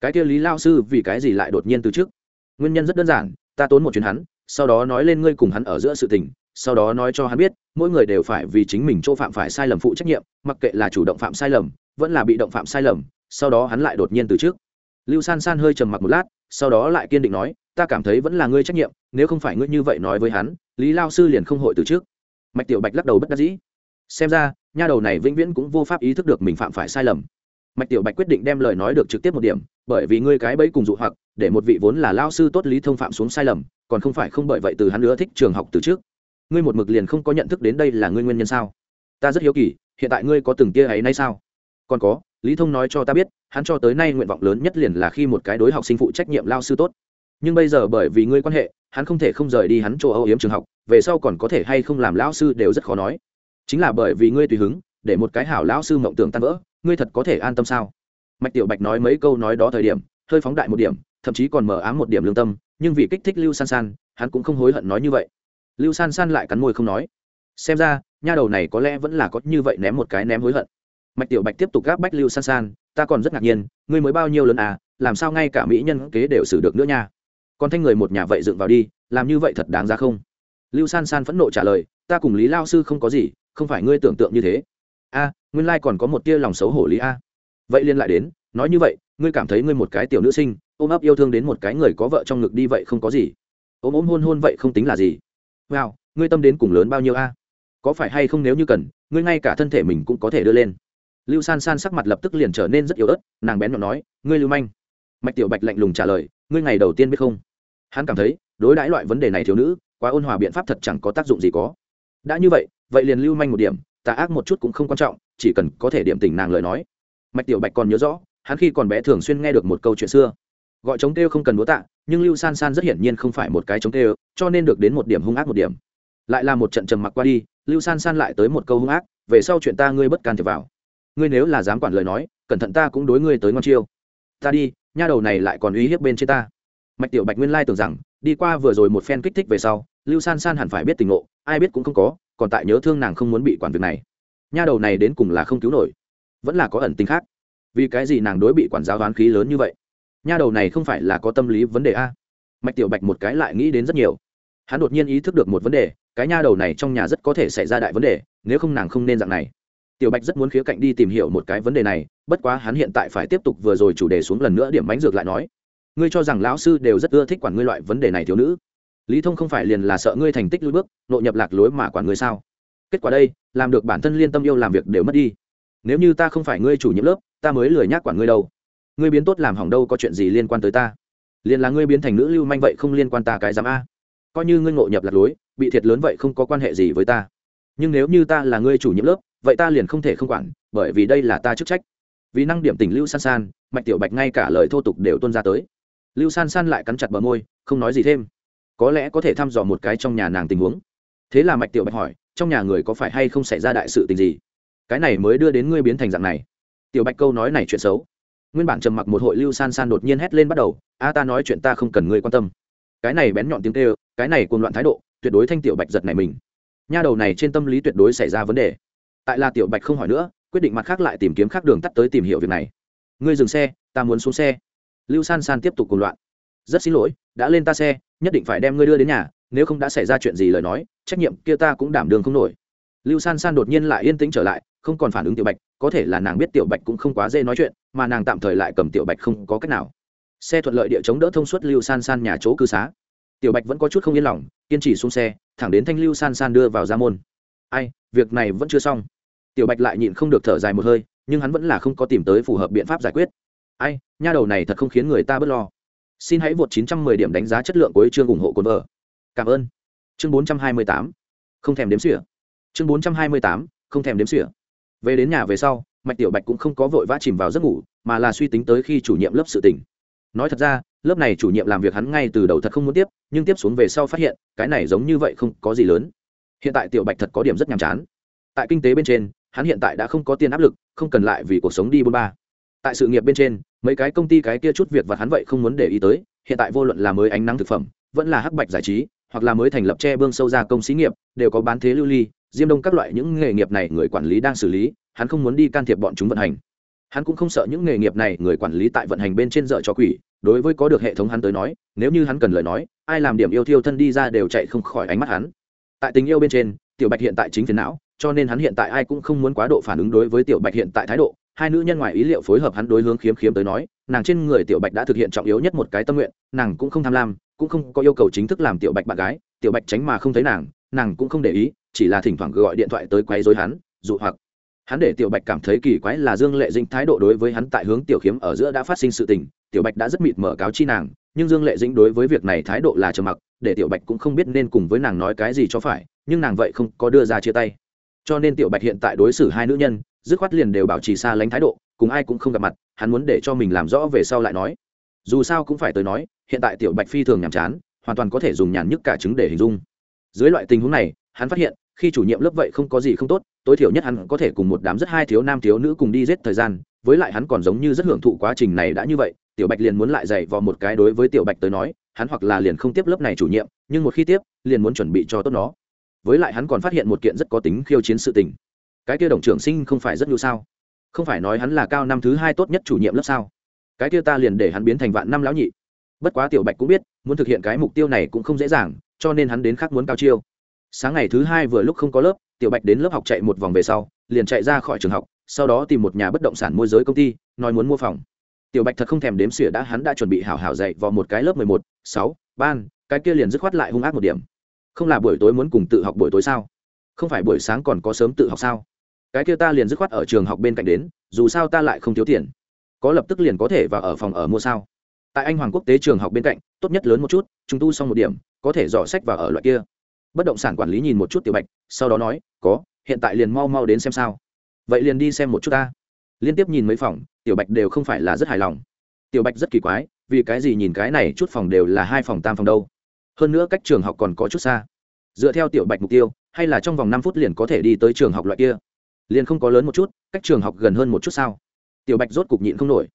Cái kia lý lao sư vì cái gì lại đột nhiên từ trước? Nguyên nhân rất đơn giản, ta tốn một chuyến hắn, sau đó nói lên ngươi cùng hắn ở giữa sự tình, sau đó nói cho hắn biết, mỗi người đều phải vì chính mình chỗ phạm phải sai lầm phụ trách nhiệm, mặc kệ là chủ động phạm sai lầm, vẫn là bị động phạm sai lầm, sau đó hắn lại đột nhiên từ trước. Lưu san san hơi trầm mặc một lát, sau đó lại kiên định nói ta cảm thấy vẫn là ngươi trách nhiệm, nếu không phải ngươi như vậy nói với hắn, lý lao sư liền không hội từ trước. Mạch tiểu bạch lắc đầu bất đắc dĩ. Xem ra, nha đầu này vĩnh viễn cũng vô pháp ý thức được mình phạm phải sai lầm. Mạch tiểu bạch quyết định đem lời nói được trực tiếp một điểm, bởi vì ngươi cái bẫy cùng dụ hoặc, để một vị vốn là lao sư tốt lý thông phạm xuống sai lầm, còn không phải không bởi vậy từ hắn nữa thích trường học từ trước. Ngươi một mực liền không có nhận thức đến đây là ngươi nguyên nhân sao? Ta rất hiếu kỳ, hiện tại ngươi có từng tia ấy nay sao? Còn có, lý thông nói cho ta biết, hắn cho tới nay nguyện vọng lớn nhất liền là khi một cái đối học sinh phụ trách nhiệm lao sư tốt nhưng bây giờ bởi vì ngươi quan hệ, hắn không thể không rời đi hắn chỗ âu yếm trường học, về sau còn có thể hay không làm lão sư đều rất khó nói. Chính là bởi vì ngươi tùy hứng, để một cái hảo lão sư mộng tưởng tan vỡ, ngươi thật có thể an tâm sao? Mạch tiểu bạch nói mấy câu nói đó thời điểm, hơi phóng đại một điểm, thậm chí còn mở ám một điểm lương tâm, nhưng vì kích thích lưu san san, hắn cũng không hối hận nói như vậy. Lưu san san lại cắn môi không nói. Xem ra, nha đầu này có lẽ vẫn là có như vậy ném một cái ném hối hận. Mạch tiểu bạch tiếp tục gáp bách lưu san san, ta còn rất ngạc nhiên, ngươi mới bao nhiêu lần à làm sao ngay cả mỹ nhân kế đều xử được nữa nha? Còn thanh người một nhà vậy dựng vào đi, làm như vậy thật đáng ra không? Lưu san san phẫn nộ trả lời, ta cùng lý lao sư không có gì, không phải ngươi tưởng tượng như thế. A, nguyên lai còn có một tia lòng xấu hổ lý a. Vậy liên lại đến, nói như vậy, ngươi cảm thấy ngươi một cái tiểu nữ sinh, ôm ấp yêu thương đến một cái người có vợ trong ngực đi vậy không có gì. Ôm ôm hôn hôn vậy không tính là gì. Wow, ngươi tâm đến cùng lớn bao nhiêu a? Có phải hay không nếu như cần, ngươi ngay cả thân thể mình cũng có thể đưa lên. Lưu san san sắc mặt lập tức liền trở nên rất yếu ớt, nàng bén nhọn nói, ngươi lưu manh. Mạch tiểu bạch lạnh lùng trả lời, ngươi ngày đầu tiên biết không? Hắn cảm thấy, đối đãi loại vấn đề này thiếu nữ, quá ôn hòa biện pháp thật chẳng có tác dụng gì có. Đã như vậy vậy liền lưu manh một điểm, tà ác một chút cũng không quan trọng, chỉ cần có thể điểm tình nàng lời nói. Mạch tiểu bạch còn nhớ rõ, hắn khi còn bé thường xuyên nghe được một câu chuyện xưa. Gọi chống kêu không cần đố tạ, nhưng lưu san san rất hiển nhiên không phải một cái chống kêu, cho nên được đến một điểm hung ác một điểm. Lại là một trận trầm mặc qua đi, lưu san san lại tới một câu hung ác, về sau chuyện ta ngươi bất can thiệp vào. Ngươi nếu là dám quản lời nói, cẩn thận ta cũng đối ngươi tới ngon chiêu. Ta đi, nha đầu này lại còn uy hiếp bên trên ta mạch tiểu bạch nguyên lai tưởng rằng, đi qua vừa rồi một phen kích thích về sau, lưu san san hẳn phải biết tình ngộ, ai biết cũng không có, còn tại nhớ thương nàng không muốn bị quản việc này. Nha đầu này đến cùng là không cứu nổi, vẫn là có ẩn tính khác. Vì cái gì nàng đối bị quản giáo đoán khí lớn như vậy? Nha đầu này không phải là có tâm lý vấn đề a? Mạch tiểu bạch một cái lại nghĩ đến rất nhiều. Hắn đột nhiên ý thức được một vấn đề, cái nha đầu này trong nhà rất có thể xảy ra đại vấn đề, nếu không nàng không nên dạng này. Tiểu bạch rất muốn khía cạnh đi tìm hiểu một cái vấn đề này, bất quá hắn hiện tại phải tiếp tục vừa rồi chủ đề xuống lần nữa điểm bánh dược lại nói ngươi cho rằng lão sư đều rất ưa thích quản ngươi loại vấn đề này thiếu nữ. Lý thông không phải liền là sợ ngươi thành tích lùi bước, nội nhập lạc lối mà quản ngươi sao? Kết quả đây, làm được bản thân liên tâm yêu làm việc đều mất đi. Nếu như ta không phải ngươi chủ nhiệm lớp, ta mới lười nhác quản ngươi đâu. Ngươi biến tốt làm hỏng đâu có chuyện gì liên quan tới ta. Liền là ngươi biến thành nữ lưu manh vậy không liên quan ta cái dám a. Coi như ngươi ngộ nhập lạc lối, bị thiệt lớn vậy không có quan hệ gì với ta. Nhưng nếu như ta là ngươi chủ nhiệm lớp, vậy ta liền không thể không quản, bởi vì đây là ta chức trách. Vì năng điểm tình lưu san san, mạch tiểu bạch ngay cả lời thô tục đều tuân ra tới lưu san san lại cắn chặt bờ môi, không nói gì thêm. Có lẽ có thể thăm dò một cái trong nhà nàng tình huống. Thế là mạch tiểu bạch hỏi, trong nhà người có phải hay không xảy ra đại sự tình gì? Cái này mới đưa đến ngươi biến thành dạng này. Tiểu bạch câu nói này chuyện xấu. Nguyên bản trầm mặc một hội lưu san san đột nhiên hét lên bắt đầu, a, ta nói chuyện ta không cần ngươi quan tâm. Cái này bén nhọn tiếng kêu, cái này cuồng loạn thái độ, tuyệt đối thanh tiểu bạch giật này mình. Nha đầu này trên tâm lý tuyệt đối xảy ra vấn đề. Tại là tiểu bạch không hỏi nữa, quyết định mặt khác lại tìm kiếm khác đường tắt tới tìm hiểu việc này. Ngươi dừng xe, ta muốn xuống xe lưu san san tiếp tục cùng loạn. Rất xin lỗi, đã lên ta xe, nhất định phải đem ngươi đưa đến nhà, nếu không đã xảy ra chuyện gì lời nói, trách nhiệm kia ta cũng đảm đường không nổi. Lưu san san đột nhiên lại yên tĩnh trở lại, không còn phản ứng tiểu bạch, có thể là nàng biết tiểu bạch cũng không quá dễ nói chuyện, mà nàng tạm thời lại cầm tiểu bạch không có cách nào. Xe thuận lợi địa chống đỡ thông suốt lưu san san nhà chỗ cư xá. Tiểu bạch vẫn có chút không yên lòng, kiên trì xuống xe, thẳng đến thanh lưu san san đưa vào ra môn. Ai, việc này vẫn chưa xong. Tiểu bạch lại nhịn không được thở dài một hơi, nhưng hắn vẫn là không có tìm tới phù hợp biện pháp giải quyết ai, nha đầu này thật không khiến người ta bớt lo. Xin hãy vượt 910 điểm đánh giá chất lượng của chương ủng hộ cồn vợ. Cảm ơn. Chương 428 không thèm đếm xỉa. Chương 428 không thèm đếm xỉa. Về đến nhà về sau, mạch tiểu bạch cũng không có vội vã chìm vào giấc ngủ, mà là suy tính tới khi chủ nhiệm lớp sự tỉnh nói thật ra, lớp này chủ nhiệm làm việc hắn ngay từ đầu thật không muốn tiếp, nhưng tiếp xuống về sau phát hiện, cái này giống như vậy không có gì lớn. Hiện tại tiểu bạch thật có điểm rất nhàm chán. Tại kinh tế bên trên, hắn hiện tại đã không có tiền áp lực, không cần lại vì cuộc sống đi bôn ba tại sự nghiệp bên trên, mấy cái công ty cái kia chút việc và hắn vậy không muốn để ý tới, hiện tại vô luận là mới ánh nắng thực phẩm, vẫn là hắc bạch giải trí, hoặc là mới thành lập che bương sâu ra công xí nghiệp, đều có bán thế lưu ly, diêm đông các loại những nghề nghiệp này người quản lý đang xử lý, hắn không muốn đi can thiệp bọn chúng vận hành. Hắn cũng không sợ những nghề nghiệp này người quản lý tại vận hành bên trên dợ cho quỷ, đối với có được hệ thống hắn tới nói, nếu như hắn cần lời nói, ai làm điểm yêu thiêu thân đi ra đều chạy không khỏi ánh mắt hắn. Tại tình yêu bên trên, tiểu bạch hiện tại chính phiền não, cho nên hắn hiện tại ai cũng không muốn quá độ phản ứng đối với tiểu bạch hiện tại thái độ hai nữ nhân ngoài ý liệu phối hợp hắn đối hướng khiếm khiếm tới nói, nàng trên người tiểu bạch đã thực hiện trọng yếu nhất một cái tâm nguyện, nàng cũng không tham lam, cũng không có yêu cầu chính thức làm tiểu bạch bạn gái, tiểu bạch tránh mà không thấy nàng nàng cũng không để ý, chỉ là thỉnh thoảng gọi điện thoại tới quấy dối hắn, dụ hoặc. Hắn để tiểu bạch cảm thấy kỳ quái là dương lệ dĩnh thái độ đối với hắn tại hướng tiểu khiếm ở giữa đã phát sinh sự tình, tiểu bạch đã rất mịt mở cáo chi nàng, nhưng dương lệ dĩnh đối với việc này thái độ là trầm mặc, để tiểu bạch cũng không biết nên cùng với nàng nói cái gì cho phải, nhưng nàng vậy không có đưa ra chia tay. Cho nên tiểu bạch hiện tại đối xử hai nữ nhân dứt khoát liền đều bảo trì xa lánh thái độ, cùng ai cũng không gặp mặt, hắn muốn để cho mình làm rõ về sau lại nói. Dù sao cũng phải tới nói, hiện tại tiểu bạch phi thường nhàm chán, hoàn toàn có thể dùng nhàn nhức cả chứng để hình dung. Dưới loại tình huống này, hắn phát hiện, khi chủ nhiệm lớp vậy không có gì không tốt, tối thiểu nhất hắn có thể cùng một đám rất hai thiếu nam thiếu nữ cùng đi giết thời gian, với lại hắn còn giống như rất hưởng thụ quá trình này đã như vậy, tiểu bạch liền muốn lại dạy vào một cái đối với tiểu bạch tới nói, hắn hoặc là liền không tiếp lớp này chủ nhiệm, nhưng một khi tiếp, liền muốn chuẩn bị cho tốt nó. Với lại hắn còn phát hiện một kiện rất có tính khiêu chiến sự tình cái kia đồng trưởng sinh không phải rất nhu sao? Không phải nói hắn là cao năm thứ hai tốt nhất chủ nhiệm lớp sao? Cái kia ta liền để hắn biến thành vạn năm lão nhị. Bất quá tiểu bạch cũng biết, muốn thực hiện cái mục tiêu này cũng không dễ dàng, cho nên hắn đến khác muốn cao chiêu. Sáng ngày thứ hai vừa lúc không có lớp, tiểu bạch đến lớp học chạy một vòng về sau, liền chạy ra khỏi trường học, sau đó tìm một nhà bất động sản môi giới công ty, nói muốn mua phòng. Tiểu bạch thật không thèm đếm xỉa đã, hắn đã chuẩn bị hảo hảo dạy vào một cái lớp mười một, sáu, ban, cái kia liền dứt khoát lại hung ác một điểm. Không là buổi tối muốn cùng tự học buổi tối sao? Không phải buổi sáng còn có sớm tự học sao? Cái kia ta liền dứt khoát ở trường học bên cạnh đến, dù sao ta lại không thiếu tiền. Có lập tức liền có thể vào ở phòng ở mua sao. Tại anh hoàng quốc tế trường học bên cạnh, tốt nhất lớn một chút chúng tu xong một điểm, có thể dò sách vào ở loại kia. Bất động sản quản lý nhìn một chút tiểu bạch, sau đó nói, có, hiện tại liền mau mau đến xem sao. Vậy liền đi xem một chút ta. Liên tiếp nhìn mấy phòng, tiểu bạch đều không phải là rất hài lòng. Tiểu bạch rất kỳ quái, vì cái gì nhìn cái này chút phòng đều là hai phòng tam phòng đâu? Hơn nữa cách trường học còn có chút xa. Dựa theo tiểu bạch mục tiêu, hay là trong vòng năm phút liền có thể đi tới trường học loại kia liền không có lớn một chút, cách trường học gần hơn một chút sao? Tiểu bạch rốt cục nhịn không nổi.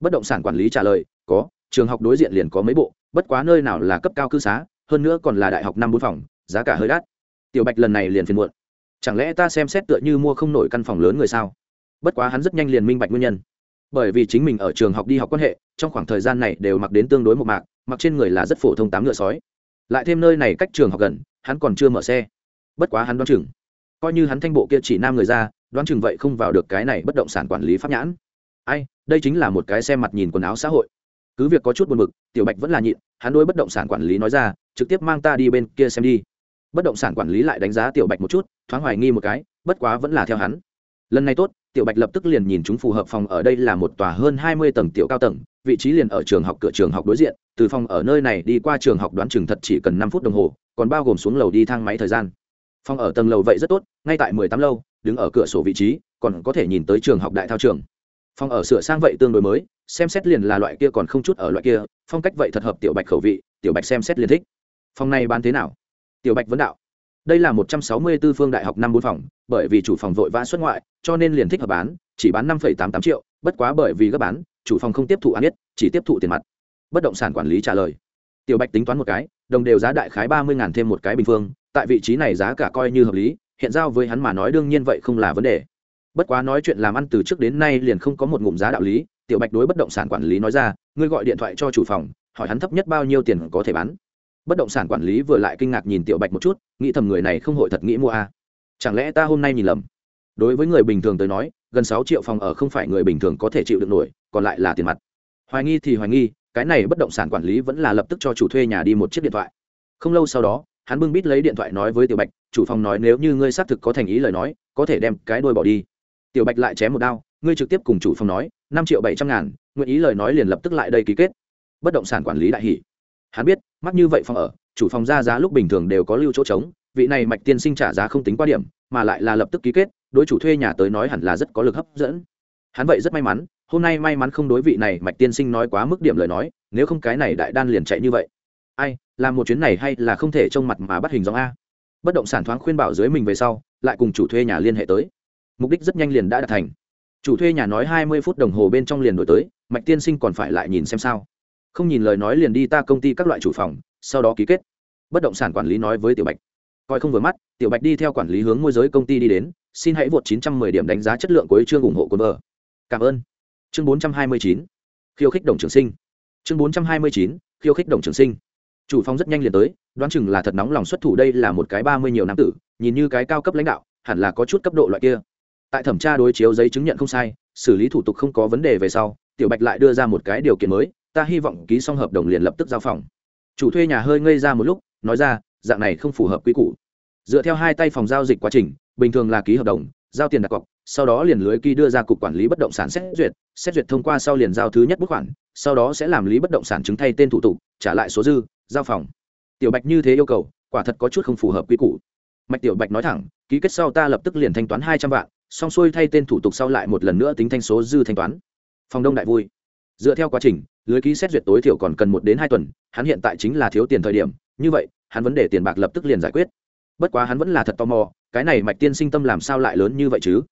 Bất động sản quản lý trả lời, có, trường học đối diện liền có mấy bộ, bất quá nơi nào là cấp cao cư xá, hơn nữa còn là đại học năm bốn phòng, giá cả hơi đắt. Tiểu bạch lần này liền phiền muộn. Chẳng lẽ ta xem xét tựa như mua không nổi căn phòng lớn người sao? Bất quá hắn rất nhanh liền minh bạch nguyên nhân. Bởi vì chính mình ở trường học đi học quan hệ, trong khoảng thời gian này đều mặc đến tương đối một mạc, mặc trên người là rất phổ thông tám ngựa sói. Lại thêm nơi này cách trường học gần, hắn còn chưa mở xe. Bất quá hắn đoán chừng, coi như hắn thanh bộ kia chỉ nam người ra đoán chừng vậy không vào được cái này bất động sản quản lý pháp nhãn. Ai, đây chính là một cái xem mặt nhìn quần áo xã hội. Cứ việc có chút buồn bực, tiểu bạch vẫn là nhịn, hắn đôi bất động sản quản lý nói ra, trực tiếp mang ta đi bên kia xem đi. Bất động sản quản lý lại đánh giá tiểu bạch một chút, thoáng hoài nghi một cái, bất quá vẫn là theo hắn. Lần này tốt, tiểu bạch lập tức liền nhìn chúng phù hợp phòng ở đây là một tòa hơn hai mươi tầng tiểu cao tầng, vị trí liền ở trường học cửa trường học đối diện, từ phòng ở nơi này đi qua trường học đoán chừng thật chỉ cần năm phút đồng hồ, còn bao gồm xuống lầu đi thang máy thời gian. Phòng ở tầng lầu vậy rất tốt, ngay tại mười tám lâu đứng ở cửa sổ vị trí, còn có thể nhìn tới trường học đại thao trường. Phòng ở sửa sang vậy tương đối mới, xem xét liền là loại kia còn không chút ở loại kia, phong cách vậy thật hợp tiểu bạch khẩu vị, tiểu bạch xem xét liền thích. Phòng này bán thế nào? Tiểu bạch vấn đạo. Đây là một trăm sáu mươi 164 phương đại học năm bốn phòng, bởi vì chủ phòng vội vã xuất ngoại, cho nên liền thích hợp bán, chỉ bán năm tám tám triệu, bất quá bởi vì gấp bán, chủ phòng không tiếp thụ ăn nhất chỉ tiếp thụ tiền mặt. Bất động sản quản lý trả lời. Tiểu bạch tính toán một cái, đồng đều giá đại khái ba mươi thêm một cái bình phương, tại vị trí này giá cả coi như hợp lý hiện giao với hắn mà nói đương nhiên vậy không là vấn đề. Bất quá nói chuyện làm ăn từ trước đến nay liền không có một ngụm giá đạo lý, tiểu bạch đối bất động sản quản lý nói ra, ngươi gọi điện thoại cho chủ phòng, hỏi hắn thấp nhất bao nhiêu tiền có thể bán. Bất động sản quản lý vừa lại kinh ngạc nhìn tiểu bạch một chút, nghĩ thầm người này không hội thật nghĩ mua a à. chẳng lẽ ta hôm nay nhìn lầm? Đối với người bình thường tới nói, gần sáu triệu phòng ở không phải người bình thường có thể chịu được nổi, còn lại là tiền mặt. Hoài nghi thì hoài nghi, cái này bất động sản quản lý vẫn là lập tức cho chủ thuê nhà đi một chiếc điện thoại. Không lâu sau đó hắn bưng bít lấy điện thoại nói với tiểu bạch, chủ phòng nói nếu như ngươi xác thực có thành ý lời nói, có thể đem cái đôi bỏ đi. Tiểu bạch lại chém một đao, ngươi trực tiếp cùng chủ phòng nói, năm triệu bảy trăm ngàn, nguyện ý lời nói liền lập tức lại đây ký kết. Bất động sản quản lý đại hỷ hắn biết, mắc như vậy phòng ở, chủ phòng ra giá lúc bình thường đều có lưu chỗ trống, vị này mạch tiên sinh trả giá không tính qua điểm, mà lại là lập tức ký kết, đối chủ thuê nhà tới nói hẳn là rất có lực hấp dẫn. Hắn vậy rất may mắn, hôm nay may mắn không đối vị này mạch tiên sinh nói quá mức điểm lời nói, nếu không cái này đại đan liền chạy như vậy ai làm một chuyến này hay là không thể trông mặt mà bắt hình dòng a? Bất động sản thoáng khuyên bảo dưới mình về sau, lại cùng chủ thuê nhà liên hệ tới. Mục đích rất nhanh liền đã đạt thành. Chủ thuê nhà nói hai mươi phút đồng hồ bên trong liền đổi tới, mạch tiên sinh còn phải lại nhìn xem sao. Không nhìn lời nói liền đi ta công ty các loại chủ phòng, sau đó ký kết. Bất động sản quản lý nói với tiểu bạch. Coi không vừa mắt, tiểu bạch đi theo quản lý hướng môi giới công ty đi đến, xin hãy vượt 910 điểm đánh giá chất lượng của chương ủng hộ của vợ. Cảm ơn. Chương 429 khiêu khích đồng trường sinh. Chương 429 khiêu khích đồng trường sinh chủ phong rất nhanh liền tới, đoán chừng là thật nóng lòng xuất thủ đây là một cái ba mươi nhiều năm tử, nhìn như cái cao cấp lãnh đạo, hẳn là có chút cấp độ loại kia. Tại thẩm tra đối chiếu giấy chứng nhận không sai, xử lý thủ tục không có vấn đề về sau, tiểu bạch lại đưa ra một cái điều kiện mới, ta hy vọng ký xong hợp đồng liền lập tức giao phòng. Chủ thuê nhà hơi ngây ra một lúc, nói ra, dạng này không phù hợp quy củ. Dựa theo hai tay phòng giao dịch quá trình, bình thường là ký hợp đồng, giao tiền đặt cọc, sau đó liền lưới ký đưa ra cục quản lý bất động sản xét duyệt xét duyệt thông qua sau liền giao thứ nhất bức khoản, sau đó sẽ làm lý bất động sản chứng thay tên thủ tục, trả lại số dư giao phòng. Tiểu bạch như thế yêu cầu, quả thật có chút không phù hợp quy củ. Mạch tiểu bạch nói thẳng, ký kết sau ta lập tức liền thanh toán hai trăm vạn, xong xuôi thay tên thủ tục sau lại một lần nữa tính thanh số dư thanh toán. Phòng đông đại vui. Dựa theo quá trình, lưới ký xét duyệt tối thiểu còn cần một đến hai tuần, hắn hiện tại chính là thiếu tiền thời điểm, như vậy, hắn vấn đề tiền bạc lập tức liền giải quyết. Bất quá hắn vẫn là thật tò mò, cái này mạch tiên sinh tâm làm sao lại lớn như vậy chứ?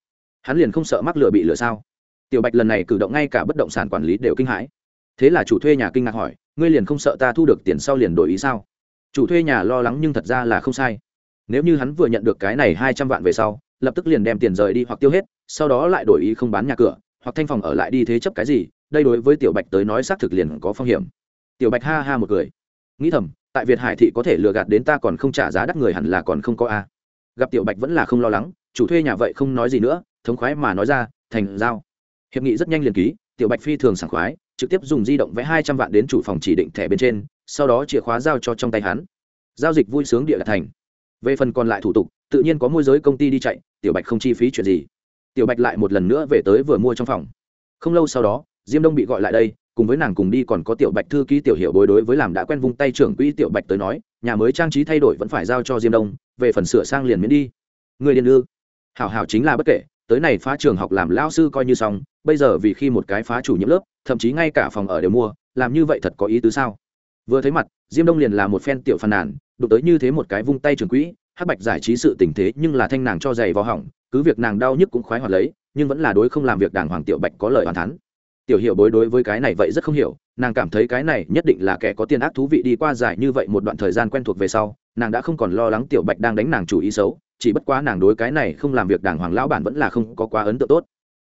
Hắn liền không sợ mắc lừa bị lừa sao? Tiểu bạch lần này cử động ngay cả bất động sản quản lý đều kinh hãi thế là chủ thuê nhà kinh ngạc hỏi, ngươi liền không sợ ta thu được tiền sau liền đổi ý sao? Chủ thuê nhà lo lắng nhưng thật ra là không sai. Nếu như hắn vừa nhận được cái này hai trăm vạn về sau, lập tức liền đem tiền rời đi hoặc tiêu hết, sau đó lại đổi ý không bán nhà cửa, hoặc thanh phòng ở lại đi thế chấp cái gì, đây đối với tiểu bạch tới nói xác thực liền có phong hiểm. Tiểu bạch ha ha một cười. Nghĩ thầm, tại việt hải thị có thể lừa gạt đến ta còn không trả giá đắt người hẳn là còn không có a. Gặp tiểu bạch vẫn là không lo lắng, chủ thuê nhà vậy không nói gì nữa, thống khoái mà nói ra, thành giao. Hiệp nghị rất nhanh liền ký, tiểu bạch phi thường sảng khoái trực tiếp dùng di động vẽ hai trăm vạn đến chủ phòng chỉ định thẻ bên trên, sau đó chìa khóa giao cho trong tay hắn. Giao dịch vui sướng địa đạt thành. Về phần còn lại thủ tục, tự nhiên có môi giới công ty đi chạy, tiểu bạch không chi phí chuyện gì. Tiểu bạch lại một lần nữa về tới vừa mua trong phòng. Không lâu sau đó, diêm đông bị gọi lại đây, cùng với nàng cùng đi còn có tiểu bạch thư ký tiểu hiệu bối đối với làm đã quen vung tay trưởng quỹ tiểu bạch tới nói, nhà mới trang trí thay đổi vẫn phải giao cho diêm đông, về phần sửa sang liền miễn đi. Người điền ư? Hảo hảo chính là bất kể tới này phá trường học làm lao sư coi như xong, bây giờ vì khi một cái phá chủ nhiệm lớp, thậm chí ngay cả phòng ở đều mua, làm như vậy thật có ý tứ sao? Vừa thấy mặt, diêm đông liền là một phen tiểu phàn nàn, đụng tới như thế một cái vung tay trường quỹ, hắc bạch giải trí sự tình thế nhưng là thanh nàng cho giày vào hỏng, cứ việc nàng đau nhức cũng khoái hoạt lấy, nhưng vẫn là đối không làm việc đàng hoàng tiểu bạch có lời hoàn thắn tiểu hiểu bối đối với cái này vậy rất không hiểu, nàng cảm thấy cái này nhất định là kẻ có tiền ác thú vị đi qua giải như vậy một đoạn thời gian quen thuộc về sau, nàng đã không còn lo lắng tiểu bạch đang đánh nàng chủ ý xấu chỉ bất quá nàng đối cái này không làm việc đàng hoàng lão bản vẫn là không có quá ấn tượng tốt.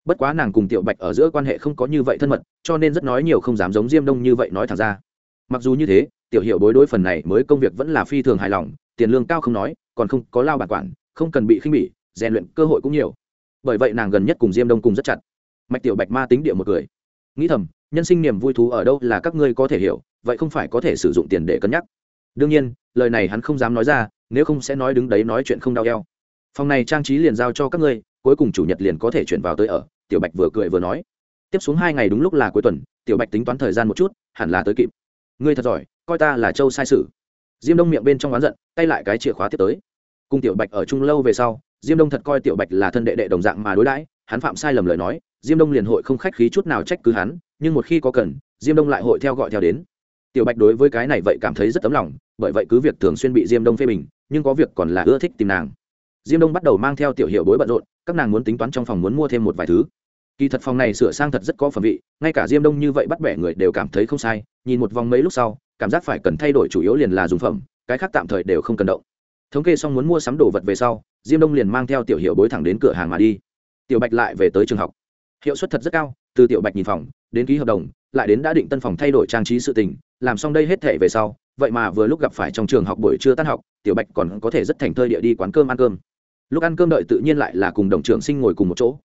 Bất quá nàng cùng tiểu bạch ở giữa quan hệ không có như vậy thân mật, cho nên rất nói nhiều không dám giống diêm đông như vậy nói thẳng ra. Mặc dù như thế, tiểu hiểu bối đối phần này mới công việc vẫn là phi thường hài lòng, tiền lương cao không nói, còn không có lao bản quản, không cần bị khinh bỉ, rèn luyện cơ hội cũng nhiều. Bởi vậy nàng gần nhất cùng diêm đông cùng rất chặt. Mạch tiểu bạch ma tính địa một cười nghĩ thầm, nhân sinh niềm vui thú ở đâu là các ngươi có thể hiểu, vậy không phải có thể sử dụng tiền để cân nhắc đương nhiên, lời này hắn không dám nói ra, nếu không sẽ nói đứng đấy nói chuyện không đau eo. Phòng này trang trí liền giao cho các ngươi, cuối cùng chủ nhật liền có thể chuyển vào tới ở, tiểu bạch vừa cười vừa nói. Tiếp xuống hai ngày đúng lúc là cuối tuần, tiểu bạch tính toán thời gian một chút, hẳn là tới kịp. Ngươi thật giỏi, coi ta là châu sai sử. Diêm đông miệng bên trong oán giận, tay lại cái chìa khóa tiếp tới. Cùng tiểu bạch ở chung lâu về sau, diêm đông thật coi tiểu bạch là thân đệ đệ đồng dạng mà đối đãi, hắn phạm sai lầm lời nói, diêm đông liền hội không khách khí chút nào trách cứ hắn, nhưng một khi có cần, diêm đông lại hội theo gọi theo đến tiểu bạch đối với cái này vậy cảm thấy rất tấm lòng, bởi vậy cứ việc thường xuyên bị diêm đông phê bình, nhưng có việc còn là ưa thích tìm nàng. Diêm đông bắt đầu mang theo tiểu hiệu bối bận rộn, các nàng muốn tính toán trong phòng muốn mua thêm một vài thứ. Kỳ thật phòng này sửa sang thật rất có phẩm vị, ngay cả diêm đông như vậy bắt bẻ người đều cảm thấy không sai, nhìn một vòng mấy lúc sau, cảm giác phải cần thay đổi chủ yếu liền là dùng phẩm, cái khác tạm thời đều không cần động. Thống kê xong muốn mua sắm đồ vật về sau, diêm đông liền mang theo tiểu hiệu bối thẳng đến cửa hàng mà đi. Tiểu bạch lại về tới trường học. Hiệu suất thật rất cao từ tiểu bạch nhìn phòng, đến ký hợp đồng, lại đến đã định tân phòng thay đổi trang trí sự tình, làm xong đây hết thể về sau, vậy mà vừa lúc gặp phải trong trường học buổi trưa tan học, tiểu bạch còn có thể rất thành thơi địa đi quán cơm ăn cơm. Lúc ăn cơm đợi tự nhiên lại là cùng đồng trường sinh ngồi cùng một chỗ.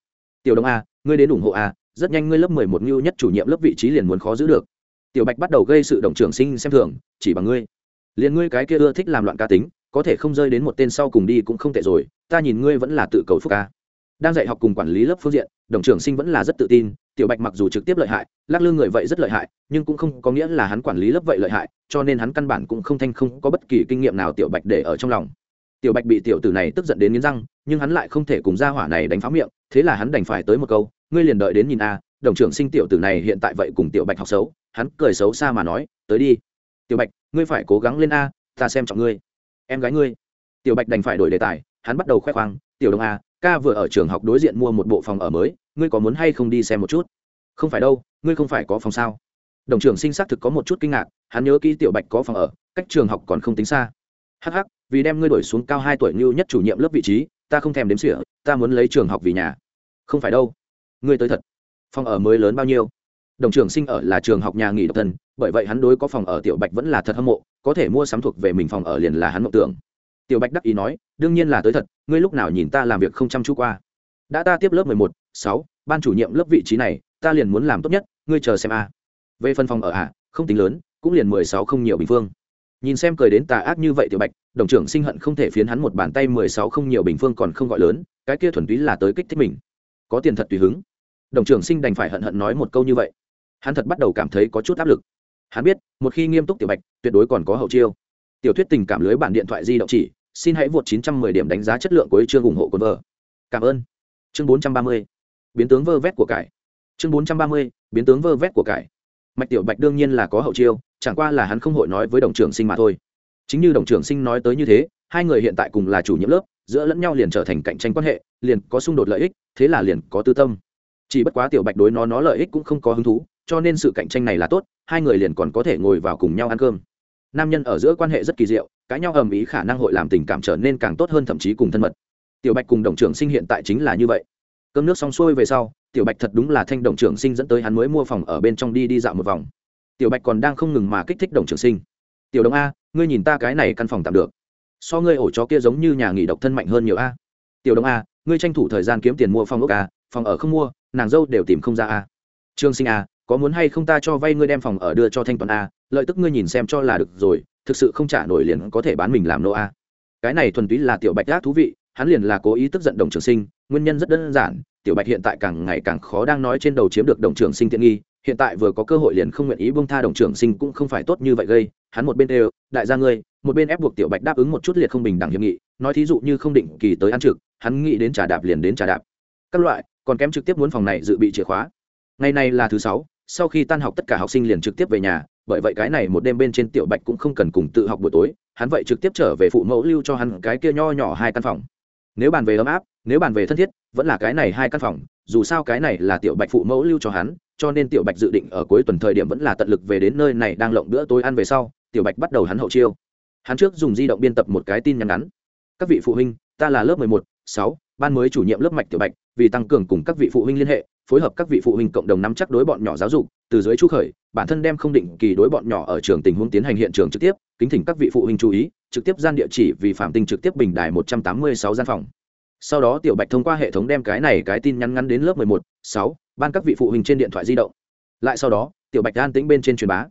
Tiểu đồng a, ngươi đến ủng hộ a, rất nhanh ngươi lớp mười một ngưu nhất chủ nhiệm lớp vị trí liền muốn khó giữ được. Tiểu bạch bắt đầu gây sự đồng trường sinh xem thường, chỉ bằng ngươi, liền ngươi cái kia ưa thích làm loạn ca tính, có thể không rơi đến một tên sau cùng đi cũng không tệ rồi, ta nhìn ngươi vẫn là tự cầu phúc ca đang dạy học cùng quản lý lớp phương diện, đồng trưởng sinh vẫn là rất tự tin, tiểu bạch mặc dù trực tiếp lợi hại, lắc lư người vậy rất lợi hại, nhưng cũng không có nghĩa là hắn quản lý lớp vậy lợi hại, cho nên hắn căn bản cũng không thanh không có bất kỳ kinh nghiệm nào tiểu bạch để ở trong lòng. Tiểu bạch bị tiểu tử này tức giận đến nghiến răng, nhưng hắn lại không thể cùng gia hỏa này đánh phá miệng, thế là hắn đành phải tới một câu, ngươi liền đợi đến nhìn a, đồng trưởng sinh tiểu tử này hiện tại vậy cùng tiểu bạch học xấu. Hắn cười xấu xa mà nói, tới đi. Tiểu bạch, ngươi phải cố gắng lên a, ta xem trọng ngươi, em gái ngươi. Tiểu bạch đành phải đổi đề tài, hắn bắt đầu khoe khoang, tiểu đồng a ca vừa ở trường học đối diện mua một bộ phòng ở mới, ngươi có muốn hay không đi xem một chút? Không phải đâu, ngươi không phải có phòng sao? Đồng trưởng sinh xác thực có một chút kinh ngạc, hắn nhớ kỹ tiểu bạch có phòng ở, cách trường học còn không tính xa. Hh vì đem ngươi đổi xuống cao hai tuổi như nhất chủ nhiệm lớp vị trí, ta không thèm đếm sỉa ta muốn lấy trường học vì nhà. Không phải đâu. Ngươi tới thật. Phòng ở mới lớn bao nhiêu? Đồng trưởng sinh ở là trường học nhà nghỉ độc thân, bởi vậy hắn đối có phòng ở tiểu bạch vẫn là thật hâm mộ, có thể mua sắm thuộc về mình phòng ở liền là hắn mộng tưởng tiểu bạch đắc ý nói, đương nhiên là tới thật, ngươi lúc nào nhìn ta làm việc không chăm chú qua? Đã ta tiếp lớp mười một, sáu, ban chủ nhiệm lớp vị trí này, ta liền muốn làm tốt nhất, ngươi chờ xem a. Về phần phòng ở ạ không tính lớn, cũng liền mười sáu không nhiều bình phương. Nhìn xem cười đến tà ác như vậy tiểu bạch, đồng trưởng sinh hận không thể phiến hắn một bàn tay mười sáu không nhiều bình phương còn không gọi lớn, cái kia thuần túy là tới kích thích mình. Có tiền thật tùy hứng. Đồng trưởng sinh đành phải hận hận nói một câu như vậy. Hắn thật bắt đầu cảm thấy có chút áp lực. Hắn biết, một khi nghiêm túc tiểu bạch, tuyệt đối còn có hậu chiêu. Tiểu thuyết tình cảm lưới bản điện thoại di động chỉ xin hãy vượt 910 điểm đánh giá chất lượng của chương ủng hộ cuốn vở cảm ơn. Chương 430 biến tướng vơ vét của cải. Chương 430 biến tướng vơ vét của cải. Mạch tiểu bạch đương nhiên là có hậu chiêu, chẳng qua là hắn không hội nói với đồng trưởng sinh mà thôi. Chính như đồng trưởng sinh nói tới như thế, hai người hiện tại cùng là chủ nhiệm lớp, giữa lẫn nhau liền trở thành cạnh tranh quan hệ, liền có xung đột lợi ích, thế là liền có tư tâm. Chỉ bất quá tiểu bạch đối nó nó lợi ích cũng không có hứng thú, cho nên sự cạnh tranh này là tốt, hai người liền còn có thể ngồi vào cùng nhau ăn cơm. Nam nhân ở giữa quan hệ rất kỳ diệu cãi nhau ầm ĩ khả năng hội làm tình cảm trở nên càng tốt hơn thậm chí cùng thân mật. Tiểu bạch cùng đồng trưởng sinh hiện tại chính là như vậy. Cơm nước xong xuôi về sau, tiểu bạch thật đúng là thanh đồng trưởng sinh dẫn tới hắn mới mua phòng ở bên trong đi đi dạo một vòng. Tiểu bạch còn đang không ngừng mà kích thích đồng trưởng sinh. Tiểu đồng a, ngươi nhìn ta cái này căn phòng tạm được. So ngươi ổ chó kia giống như nhà nghỉ độc thân mạnh hơn nhiều a. Tiểu đồng a, ngươi tranh thủ thời gian kiếm tiền mua phòng ốc a, phòng ở không mua, nàng dâu đều tìm không ra a. Trương sinh a, có muốn hay không ta cho vay ngươi đem phòng ở đưa cho thanh tuấn a, lợi tức ngươi nhìn xem cho là được rồi thực sự không trả nổi liền có thể bán mình làm nô a. Cái này thuần túy là tiểu bạch ác thú vị, hắn liền là cố ý tức giận đồng trường sinh, nguyên nhân rất đơn giản, tiểu bạch hiện tại càng ngày càng khó đang nói trên đầu chiếm được đồng trường sinh tiện nghi, hiện tại vừa có cơ hội liền không nguyện ý buông tha đồng trường sinh cũng không phải tốt như vậy gây, hắn một bên đều, đại gia ngươi, một bên ép buộc tiểu bạch đáp ứng một chút liệt không bình đẳng hiệp nghị, nói thí dụ như không định kỳ tới ăn trực, hắn nghĩ đến trà đạp liền đến trà đạp. Các loại, còn kém trực tiếp muốn phòng này dự bị chìa khóa. Ngày này là thứ sáu, sau khi tan học tất cả học sinh liền trực tiếp về nhà bởi vậy cái này một đêm bên trên tiểu bạch cũng không cần cùng tự học buổi tối, hắn vậy trực tiếp trở về phụ mẫu lưu cho hắn cái kia nho nhỏ hai căn phòng. Nếu bàn về ấm áp, nếu bàn về thân thiết, vẫn là cái này hai căn phòng, dù sao cái này là tiểu bạch phụ mẫu lưu cho hắn, cho nên tiểu bạch dự định ở cuối tuần thời điểm vẫn là tận lực về đến nơi này đang lộng bữa tối ăn về sau, tiểu bạch bắt đầu hắn hậu chiêu. Hắn trước dùng di động biên tập một cái tin nhắn ngắn. Các vị phụ huynh, ta là lớp mười một, sáu, ban mới chủ nhiệm lớp mạch tiểu bạch, vì tăng cường cùng các vị phụ huynh liên hệ, phối hợp các vị phụ huynh cộng đồng nắm chắc đối bọn nhỏ giáo dục, từ dưới chú khởi bản thân đem không định kỳ đối bọn nhỏ ở trường tình huống tiến hành hiện trường trực tiếp, kính thỉnh các vị phụ huynh chú ý, trực tiếp gian địa chỉ vì phạm tinh trực tiếp bình đài một trăm tám mươi sáu gian phòng. Sau đó tiểu bạch thông qua hệ thống đem cái này cái tin nhắn ngắn đến lớp mười một, sáu, ban các vị phụ huynh trên điện thoại di động. Lại sau đó, tiểu bạch an tĩnh bên trên truyền bá.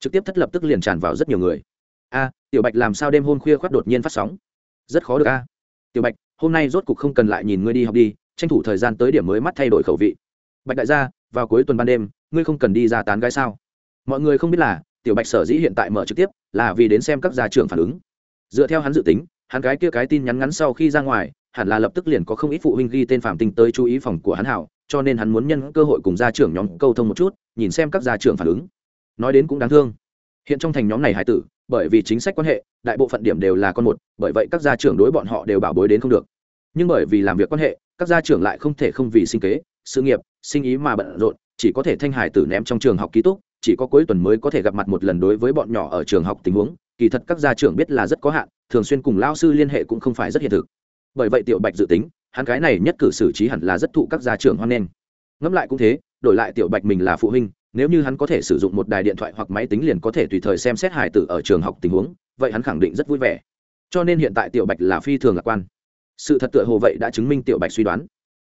Trực tiếp thất lập tức liền tràn vào rất nhiều người. A, tiểu bạch làm sao đêm hôm khuya khoát đột nhiên phát sóng? Rất khó được a. Tiểu bạch, hôm nay rốt cục không cần lại nhìn ngươi đi học đi, tranh thủ thời gian tới điểm mới mắt thay đổi khẩu vị. Bạch đại gia vào cuối tuần ban đêm, ngươi không cần đi ra tán gái sao? Mọi người không biết là, tiểu bạch sở dĩ hiện tại mở trực tiếp, là vì đến xem các gia trưởng phản ứng. Dựa theo hắn dự tính, hắn gái kia cái tin nhắn ngắn sau khi ra ngoài, hẳn là lập tức liền có không ít phụ huynh ghi tên phạm tinh tới chú ý phòng của hắn hảo, cho nên hắn muốn nhân cơ hội cùng gia trưởng nhóm câu thông một chút, nhìn xem các gia trưởng phản ứng. Nói đến cũng đáng thương. Hiện trong thành nhóm này hải tử, bởi vì chính sách quan hệ, đại bộ phận điểm đều là con một, bởi vậy các gia trưởng đối bọn họ đều bảo bối đến không được. Nhưng bởi vì làm việc quan hệ, các gia trưởng lại không thể không vì sinh kế sự nghiệp, sinh ý mà bận rộn, chỉ có thể thanh hải tử ném trong trường học ký túc, chỉ có cuối tuần mới có thể gặp mặt một lần đối với bọn nhỏ ở trường học tình huống. Kỳ thật các gia trưởng biết là rất có hạn, thường xuyên cùng lao sư liên hệ cũng không phải rất hiện thực. Bởi vậy tiểu bạch dự tính, hắn cái này nhất cử xử trí hẳn là rất thụ các gia trưởng hoan nghênh. Ngẫm lại cũng thế, đổi lại tiểu bạch mình là phụ huynh, nếu như hắn có thể sử dụng một đài điện thoại hoặc máy tính liền có thể tùy thời xem xét hải tử ở trường học tình huống, vậy hắn khẳng định rất vui vẻ. Cho nên hiện tại tiểu bạch là phi thường lạc quan. Sự thật tựa hồ vậy đã chứng minh tiểu bạch suy đoán.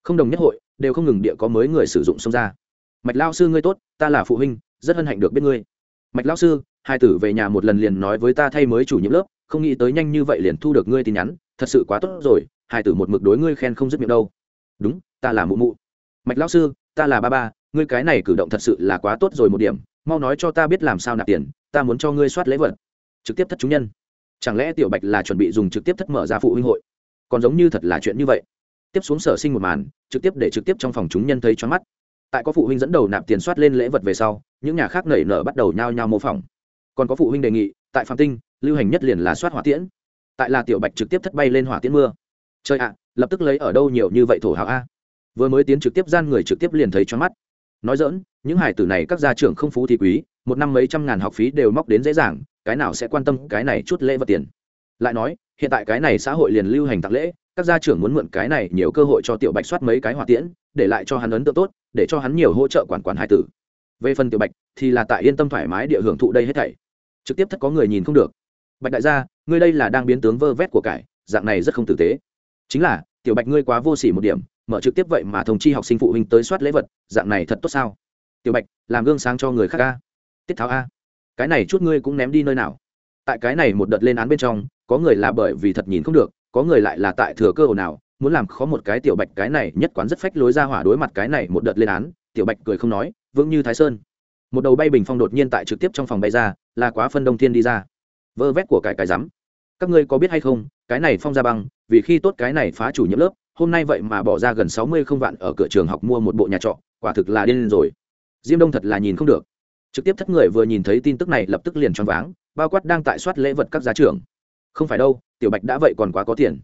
Không đồng nhất hội đều không ngừng địa có mới người sử dụng xông ra. Mạch lao sư ngươi tốt, ta là phụ huynh, rất hân hạnh được biết ngươi. Mạch lao sư, hai tử về nhà một lần liền nói với ta thay mới chủ nhiệm lớp, không nghĩ tới nhanh như vậy liền thu được ngươi tin nhắn, thật sự quá tốt rồi, hai tử một mực đối ngươi khen không dứt miệng đâu. Đúng, ta là mụ mụ. Mạch lao sư, ta là ba ba, ngươi cái này cử động thật sự là quá tốt rồi một điểm, mau nói cho ta biết làm sao nạp tiền, ta muốn cho ngươi soát lễ vật. Trực tiếp thất chúng nhân. Chẳng lẽ tiểu bạch là chuẩn bị dùng trực tiếp thất mở ra phụ huynh hội? Còn giống như thật là chuyện như vậy tiếp xuống sở sinh một màn, trực tiếp để trực tiếp trong phòng chúng nhân thấy choáng mắt. Tại có phụ huynh dẫn đầu nạp tiền soát lên lễ vật về sau, những nhà khác nảy nở bắt đầu nhao nhao mô phỏng. Còn có phụ huynh đề nghị, tại phạm tinh, lưu hành nhất liền là soát hỏa tiễn. Tại là tiểu bạch trực tiếp thất bay lên hỏa tiễn mưa. Trời ạ à, lập tức lấy ở đâu nhiều như vậy thổ hào a? À? Vừa mới tiến trực tiếp gian người trực tiếp liền thấy choáng mắt. Nói dỡn những hải tử này các gia trưởng không phú thì quý, một năm mấy trăm ngàn học phí đều móc đến dễ dàng, cái nào sẽ quan tâm cái này chút lễ vật tiền? Lại nói, hiện tại cái này xã hội liền lưu hành tặng lễ các gia trưởng muốn mượn cái này nhiều cơ hội cho tiểu bạch soát mấy cái hỏa tiễn, để lại cho hắn ấn tượng tốt, để cho hắn nhiều hỗ trợ quản quản hai tử. Về phần tiểu bạch, thì là tại yên tâm thoải mái địa hưởng thụ đây hết thảy. Trực tiếp thất có người nhìn không được. Bạch đại gia, ngươi đây là đang biến tướng vơ vét của cải, dạng này rất không tử tế. Chính là, tiểu bạch ngươi quá vô s ỉ một điểm, mở trực tiếp vậy mà thông chi học sinh phụ huynh tới soát lễ vật, dạng này thật tốt sao? Tiểu bạch, làm gương sáng cho người khác a. Tiết tháo a. Cái này chút ngươi cũng ném đi nơi nào? Tại cái này một đợt lên án bên trong, có người là bởi vì thật nhìn không được có người lại là tại thừa cơ ồn nào muốn làm khó một cái tiểu bạch cái này nhất quán rất phách lối ra hỏa đối mặt cái này một đợt lên án, tiểu bạch cười không nói, vững như thái sơn. Một đầu bay bình phong đột nhiên tại trực tiếp trong phòng bay ra, là quá phân đông thiên đi ra. Vơ vét của cải cái rắm. Các ngươi có biết hay không, cái này phong ra băng, vì khi tốt cái này phá chủ nhiệm lớp, hôm nay vậy mà bỏ ra gần sáu mươi không vạn ở cửa trường học mua một bộ nhà trọ, quả thực là điên rồi. Diêm đông thật là nhìn không được. Trực tiếp thất người vừa nhìn thấy tin tức này lập tức liền choáng váng, bao quát đang tại soát lễ vật các giá trưởng không phải đâu, tiểu bạch đã vậy còn quá có tiền.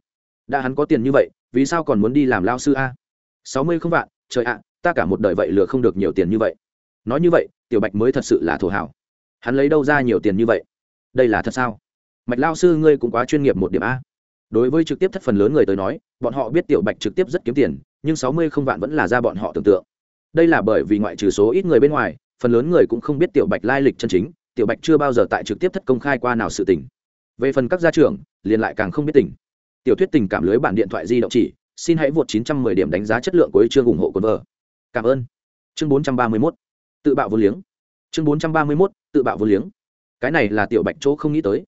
Đã hắn có tiền như vậy, vì sao còn muốn đi làm lao sư a? Sáu mươi không vạn, trời ạ, ta cả một đời vậy lừa không được nhiều tiền như vậy. Nói như vậy, tiểu bạch mới thật sự là thổ hảo. Hắn lấy đâu ra nhiều tiền như vậy? Đây là thật sao? Mạch lao sư ngươi cũng quá chuyên nghiệp một điểm a. Đối với trực tiếp thất phần lớn người tới nói, bọn họ biết tiểu bạch trực tiếp rất kiếm tiền, nhưng sáu mươi không vạn vẫn là ra bọn họ tưởng tượng. Đây là bởi vì ngoại trừ số ít người bên ngoài, phần lớn người cũng không biết tiểu bạch lai lịch chân chính, tiểu bạch chưa bao giờ tại trực tiếp thất công khai qua nào sự tình về phần các gia trưởng, liền lại càng không biết tình. Tiểu thuyết tình cảm lưới bản điện thoại di động chỉ, xin hãy vượt 910 điểm đánh giá chất lượng của chương ủng hộ cuốn vở cảm ơn. Chương 431 tự bạo vô liếng. Chương 431 tự bạo vô liếng. Cái này là tiểu bạch chỗ không nghĩ tới.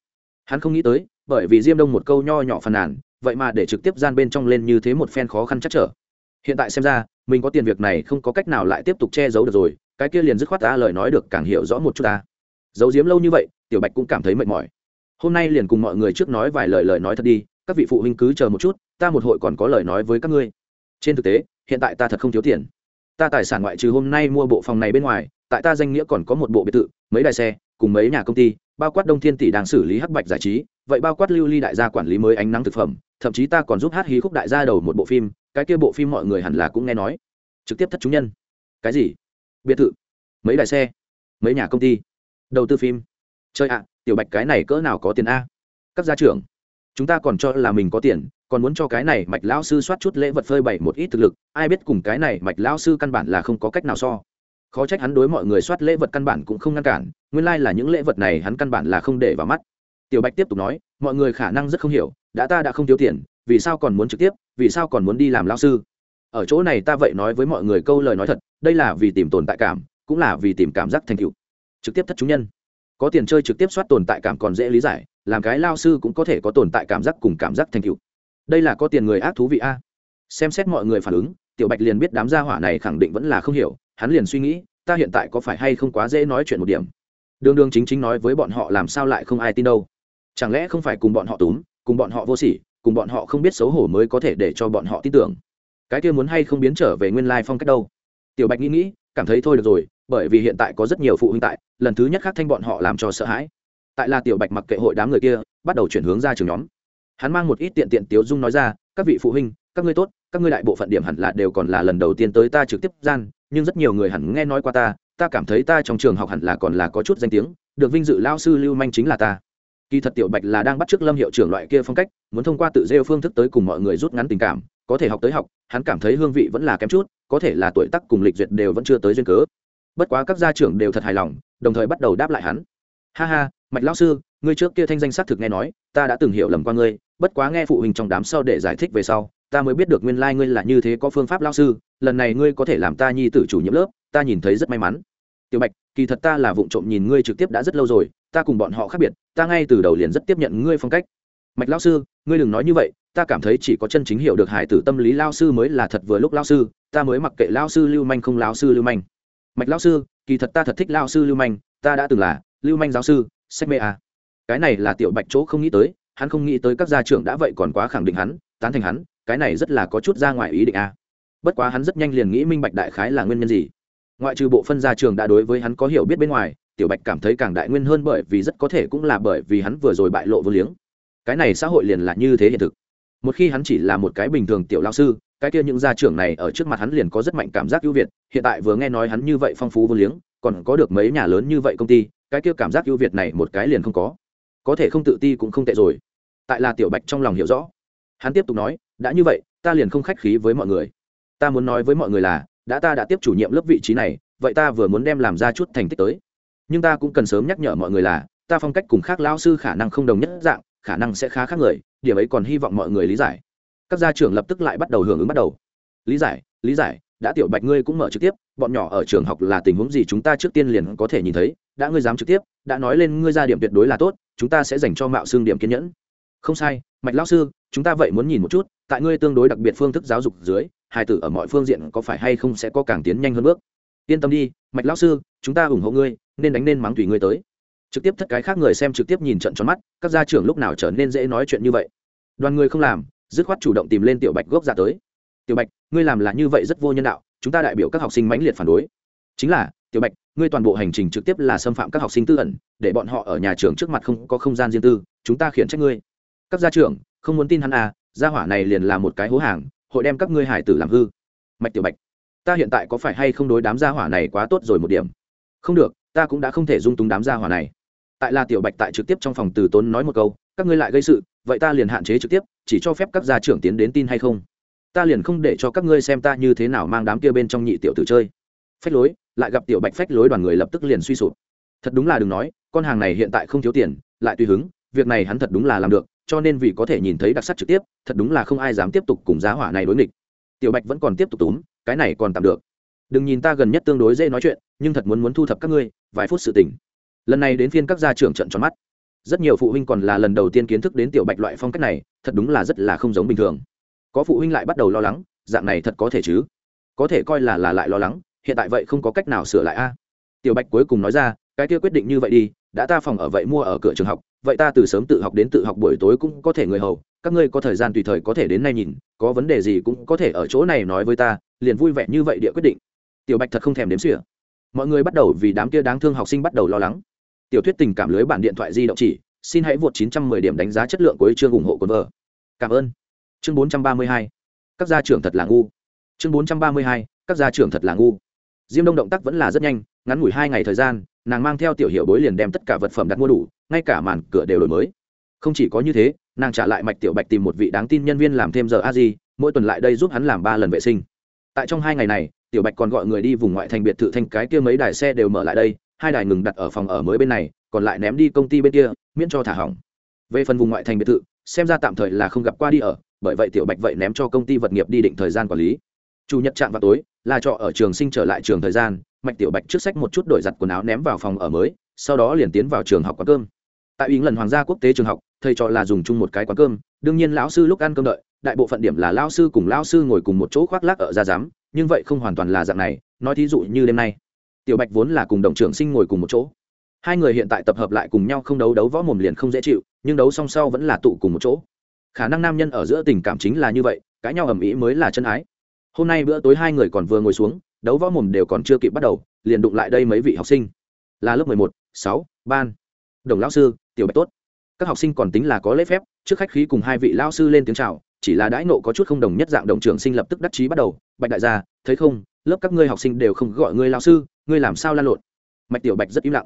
Hắn không nghĩ tới, bởi vì diêm đông một câu nho nhỏ phàn nàn, vậy mà để trực tiếp gian bên trong lên như thế một phen khó khăn chắc trở. Hiện tại xem ra, mình có tiền việc này không có cách nào lại tiếp tục che giấu được rồi, cái kia liền dứt khoát ta lời nói được càng hiểu rõ một chút ta. Giấu diếm lâu như vậy, tiểu bạch cũng cảm thấy mệt mỏi hôm nay liền cùng mọi người trước nói vài lời lời nói thật đi, các vị phụ huynh cứ chờ một chút, ta một hội còn có lời nói với các ngươi. Trên thực tế, hiện tại ta thật không thiếu tiền. Ta tài sản ngoại trừ hôm nay mua bộ phòng này bên ngoài, tại ta danh nghĩa còn có một bộ biệt thự, mấy đài xe, cùng mấy nhà công ty, bao quát đông thiên tỷ đang xử lý hắc bạch giải trí, vậy bao quát lưu ly đại gia quản lý mới ánh nắng thực phẩm, thậm chí ta còn giúp hát hí khúc đại gia đầu một bộ phim, cái kia bộ phim mọi người hẳn là cũng nghe nói. Trực tiếp thất chúng nhân. Cái gì? Biệt thự, mấy đài xe, mấy nhà công ty, đầu tư phim chơi ạ, tiểu bạch cái này cỡ nào có tiền a? Các gia trưởng, chúng ta còn cho là mình có tiền, còn muốn cho cái này mạch lão sư soát chút lễ vật phơi bày một ít thực lực, ai biết cùng cái này mạch lão sư căn bản là không có cách nào so. Khó trách hắn đối mọi người soát lễ vật căn bản cũng không ngăn cản, nguyên lai là những lễ vật này hắn căn bản là không để vào mắt. Tiểu bạch tiếp tục nói, mọi người khả năng rất không hiểu, đã ta đã không thiếu tiền, vì sao còn muốn trực tiếp, vì sao còn muốn đi làm lao sư? Ở chỗ này ta vậy nói với mọi người câu lời nói thật, đây là vì tìm tồn tại cảm, cũng là vì tìm cảm giác thành tựu. Trực tiếp thất chúng nhân có tiền chơi trực tiếp soát tồn tại cảm còn dễ lý giải, làm cái lao sư cũng có thể có tồn tại cảm giác cùng cảm giác thành tựu. Đây là có tiền người ác thú vị a. Xem xét mọi người phản ứng, tiểu bạch liền biết đám gia hỏa này khẳng định vẫn là không hiểu, hắn liền suy nghĩ, ta hiện tại có phải hay không quá dễ nói chuyện một điểm? Đường đường chính chính nói với bọn họ làm sao lại không ai tin đâu. Chẳng lẽ không phải cùng bọn họ túm, cùng bọn họ vô sỉ, cùng bọn họ không biết xấu hổ mới có thể để cho bọn họ tin tưởng? Cái kia muốn hay không biến trở về nguyên lai phong cách đâu? Tiểu bạch nghĩ nghĩ, cảm thấy thôi được rồi, bởi vì hiện tại có rất nhiều phụ huynh tại lần thứ nhất khác thanh bọn họ làm cho sợ hãi. Tại là tiểu bạch mặc kệ hội đám người kia, bắt đầu chuyển hướng ra trường nhóm. Hắn mang một ít tiện tiện tiếu dung nói ra, các vị phụ huynh, các ngươi tốt, các ngươi đại bộ phận điểm hẳn là đều còn là lần đầu tiên tới ta trực tiếp gian, nhưng rất nhiều người hẳn nghe nói qua ta ta cảm thấy ta trong trường học hẳn là còn là có chút danh tiếng, được vinh dự lao sư lưu manh chính là ta. Kỳ thật tiểu bạch là đang bắt t r ư ớ c lâm hiệu trưởng loại kia phong cách, muốn thông qua tự rêu phương thức tới cùng mọi người rút ngắn tình cảm, có thể học tới học, hắn cảm thấy hương vị vẫn là kém chút, có thể là tuổi tắc cùng lịch duyệt đều vẫn chưa tới duyên cớ bất quá các gia trưởng đều thật hài lòng, đồng thời bắt đầu đáp lại hắn. Ha ha, mạch lão sư, ngươi trước kia thanh danh xác thực nghe nói, ta đã từng hiểu lầm qua ngươi, bất quá nghe phụ huynh trong đám sau để giải thích về sau, ta mới biết được nguyên lai、like、ngươi là như thế có phương pháp lao sư, lần này ngươi có thể làm ta nhi tử chủ nhiệm lớp, ta nhìn thấy rất may mắn. Tiểu bạch, kỳ thật ta là vụ trộm nhìn ngươi trực tiếp đã rất lâu rồi, ta cùng bọn họ khác biệt, ta ngay từ đầu liền rất tiếp nhận ngươi phong cách. Mạch lao sư, ngươi đừng nói như vậy, ta cảm thấy chỉ có chân chính hiểu được hải tử tâm lý lao sư mới là thật vừa lúc lao sư, ta mới mặc kệ lao sư lưu manh không lao sư lưu manh mạch lao sư, kỳ thật ta thật thích lao sư lưu manh, ta đã từng là lưu manh giáo sư, sách mê à. cái này là tiểu bạch chỗ không nghĩ tới, hắn không nghĩ tới các gia trưởng đã vậy còn quá khẳng định hắn, tán thành hắn, cái này rất là có chút ra ngoài ý định a. Bất quá hắn rất nhanh liền nghĩ minh bạch đại khái là nguyên nhân gì. Ngoại trừ bộ phân gia trường đã đối với hắn có hiểu biết bên ngoài, tiểu bạch cảm thấy càng đại nguyên hơn bởi vì rất có thể cũng là bởi vì hắn vừa rồi bại lộ vô liếng. Cái này xã hội liền là như thế hiện thực một khi hắn chỉ là một cái bình thường tiểu lao sư, cái kia những gia trưởng này ở trước mặt hắn liền có rất mạnh cảm giác ưu việt, hiện tại vừa nghe nói hắn như vậy phong phú vô liếng, còn có được mấy nhà lớn như vậy công ty, cái kia cảm giác ưu việt này một cái liền không có. Có thể không tự ti cũng không tệ rồi. Tại là tiểu bạch trong lòng hiểu rõ. Hắn tiếp tục nói, đã như vậy, ta liền không khách khí với mọi người. Ta muốn nói với mọi người là, đã ta đã tiếp chủ nhiệm lớp vị trí này, vậy ta vừa muốn đem làm ra chút thành tích tới. Nhưng ta cũng cần sớm nhắc nhở mọi người là, ta phong cách cùng khác lao sư khả năng không đồng nhất dạng khả năng sẽ khá khác người, điểm ấy còn hy vọng mọi người lý giải. Các gia trưởng lập tức lại bắt đầu hưởng ứng bắt đầu. Lý giải lý giải, đã tiểu bạch ngươi cũng mở trực tiếp, bọn nhỏ ở trường học là tình huống gì chúng ta trước tiên liền có thể nhìn thấy, đã ngươi dám trực tiếp, đã nói lên ngươi ra điểm tuyệt đối là tốt, chúng ta sẽ dành cho mạo xương điểm kiên nhẫn. Không sai, mạch lão sư, chúng ta vậy muốn nhìn một chút, tại ngươi tương đối đặc biệt phương thức giáo dục dưới, hai tử ở mọi phương diện có phải hay không sẽ có càng tiến nhanh hơn bước. Yên tâm đi, mạch lão sư, chúng ta ủng hộ ngươi, nên đánh nên mắng tùy ngươi tới trực tiếp thất cái khác người xem trực tiếp nhìn trận tròn mắt, các gia trưởng lúc nào trở nên dễ nói chuyện như vậy. Đoàn người không làm, dứt khoát chủ động tìm lên tiểu bạch gốc ra tới. Tiểu bạch, ngươi làm là như vậy rất vô nhân đạo, chúng ta đại biểu các học sinh mãnh liệt phản đối. Chính là, tiểu bạch, ngươi toàn bộ hành trình trực tiếp là xâm phạm các học sinh tư ẩn, để bọn họ ở nhà trường trước mặt không có không gian riêng tư, chúng ta khiển trách ngươi. Các gia trưởng, không muốn tin hắn à gia hỏa này liền là một cái hố hàng, hội đem các ngươi hải tử làm hư. Mạch tiểu bạch, ta hiện tại có phải hay không đối đám gia hỏa này quá tốt rồi một điểm? Không được, ta cũng đã không thể dung túng đám gia hỏa này tại là tiểu bạch tại trực tiếp trong phòng từ tốn nói một câu, các ngươi lại gây sự, vậy ta liền hạn chế trực tiếp, chỉ cho phép các gia trưởng tiến đến tin hay không? Ta liền không để cho các ngươi xem ta như thế nào mang đám kia bên trong nhị tiểu tử chơi. Phách lối, lại gặp tiểu bạch phách lối đoàn người lập tức liền suy sụp. Thật đúng là đừng nói, con hàng này hiện tại không thiếu tiền, lại tùy hứng, việc này hắn thật đúng là làm được, cho nên vì có thể nhìn thấy đặc sắc trực tiếp, thật đúng là không ai dám tiếp tục cùng giá hỏa này đối nghịch. Tiểu bạch vẫn còn tiếp tục túm, cái này còn tạm được. Đừng nhìn ta gần nhất tương đối dễ nói chuyện, nhưng thật muốn muốn thu thập các ngươi, vài phút sự tỉnh lần này đến phiên các gia trưởng trận tròn mắt. Rất nhiều phụ huynh còn là lần đầu tiên kiến thức đến tiểu bạch loại phong cách này, thật đúng là rất là không giống bình thường. Có phụ huynh lại bắt đầu lo lắng, dạng này thật có thể chứ? Có thể coi là là lại lo lắng, hiện tại vậy không có cách nào sửa lại a. Tiểu bạch cuối cùng nói ra, cái kia quyết định như vậy đi, đã ta phòng ở vậy mua ở cửa trường học, vậy ta từ sớm tự học đến tự học buổi tối cũng có thể người hầu, các ngươi có thời gian tùy thời có thể đến nay nhìn, có vấn đề gì cũng có thể ở chỗ này nói với ta, liền vui vẻ như vậy địa quyết định. Tiểu bạch thật không thèm đếm xỉa. Mọi người bắt đầu vì đám kia đáng thương học sinh bắt đầu lo lắng tiểu thuyết tình cảm lưới bản điện thoại di động chỉ, xin hãy vượt 910 điểm đánh giá chất lượng của chương ủng hộ của vợ cảm ơn. Chương 432 các gia trưởng thật là ngu. Chương 432 các gia trưởng thật là ngu. Diêm đông động tác vẫn là rất nhanh, ngắn ngủi hai ngày thời gian, nàng mang theo tiểu hiệu bối liền đem tất cả vật phẩm đặt mua đủ, ngay cả màn cửa đều đổi mới. Không chỉ có như thế, nàng trả lại mạch tiểu bạch tìm một vị đáng tin nhân viên làm thêm giờ a di mỗi tuần lại đây giúp hắn làm ba lần vệ sinh. Tại trong hai ngày này, tiểu bạch còn gọi người đi vùng ngoại thành biệt thự thanh cái kia mấy đài xe đều mở lại đây hai đài ngừng đặt ở phòng ở mới bên này, còn lại ném đi công ty bên kia, miễn cho thả hỏng. Về phần vùng ngoại thành biệt thự, xem ra tạm thời là không gặp qua đi ở, bởi vậy tiểu bạch vậy ném cho công ty vật nghiệp đi định thời gian quản lý. Chủ nhật chạm vào tối, là trọ ở trường sinh trở lại trường thời gian, mạch tiểu bạch trước sách một chút đổi giặt quần áo ném vào phòng ở mới, sau đó liền tiến vào trường học quán cơm. Tại ý lần hoàng gia quốc tế trường học, thầy trò là dùng chung một cái quán cơm, đương nhiên lão sư lúc ăn cơm đợi, đại bộ phận điểm là lao sư cùng lao sư ngồi cùng một chỗ khoác lác ở ra giám, nhưng vậy không hoàn toàn là dạng này, nói thí dụ như đêm nay tiểu bạch vốn là cùng đồng trưởng sinh ngồi cùng một chỗ. Hai người hiện tại tập hợp lại cùng nhau không đấu đấu võ mồm liền không dễ chịu, nhưng đấu song sau vẫn là tụ cùng một chỗ. Khả năng nam nhân ở giữa tình cảm chính là như vậy, cãi nhau ầm ĩ mới là chân ái. Hôm nay bữa tối hai người còn vừa ngồi xuống, đấu võ mồm đều còn chưa kịp bắt đầu, liền đụng lại đây mấy vị học sinh. Là lớp mười một, sáu, ban. Đồng lão sư, tiểu bạch tốt. Các học sinh còn tính là có lễ phép, trước khách khí cùng hai vị lao sư lên tiếng chào, chỉ là đãi nộ có chút không đồng nhất dạng đồng trưởng sinh lập tức đắc chí bắt đầu. Bạch đại gia, thấy không, lớp các ngươi học sinh đều không gọi ngươi lao sư ngươi làm sao lan lộn? Mạch tiểu bạch rất im lặng.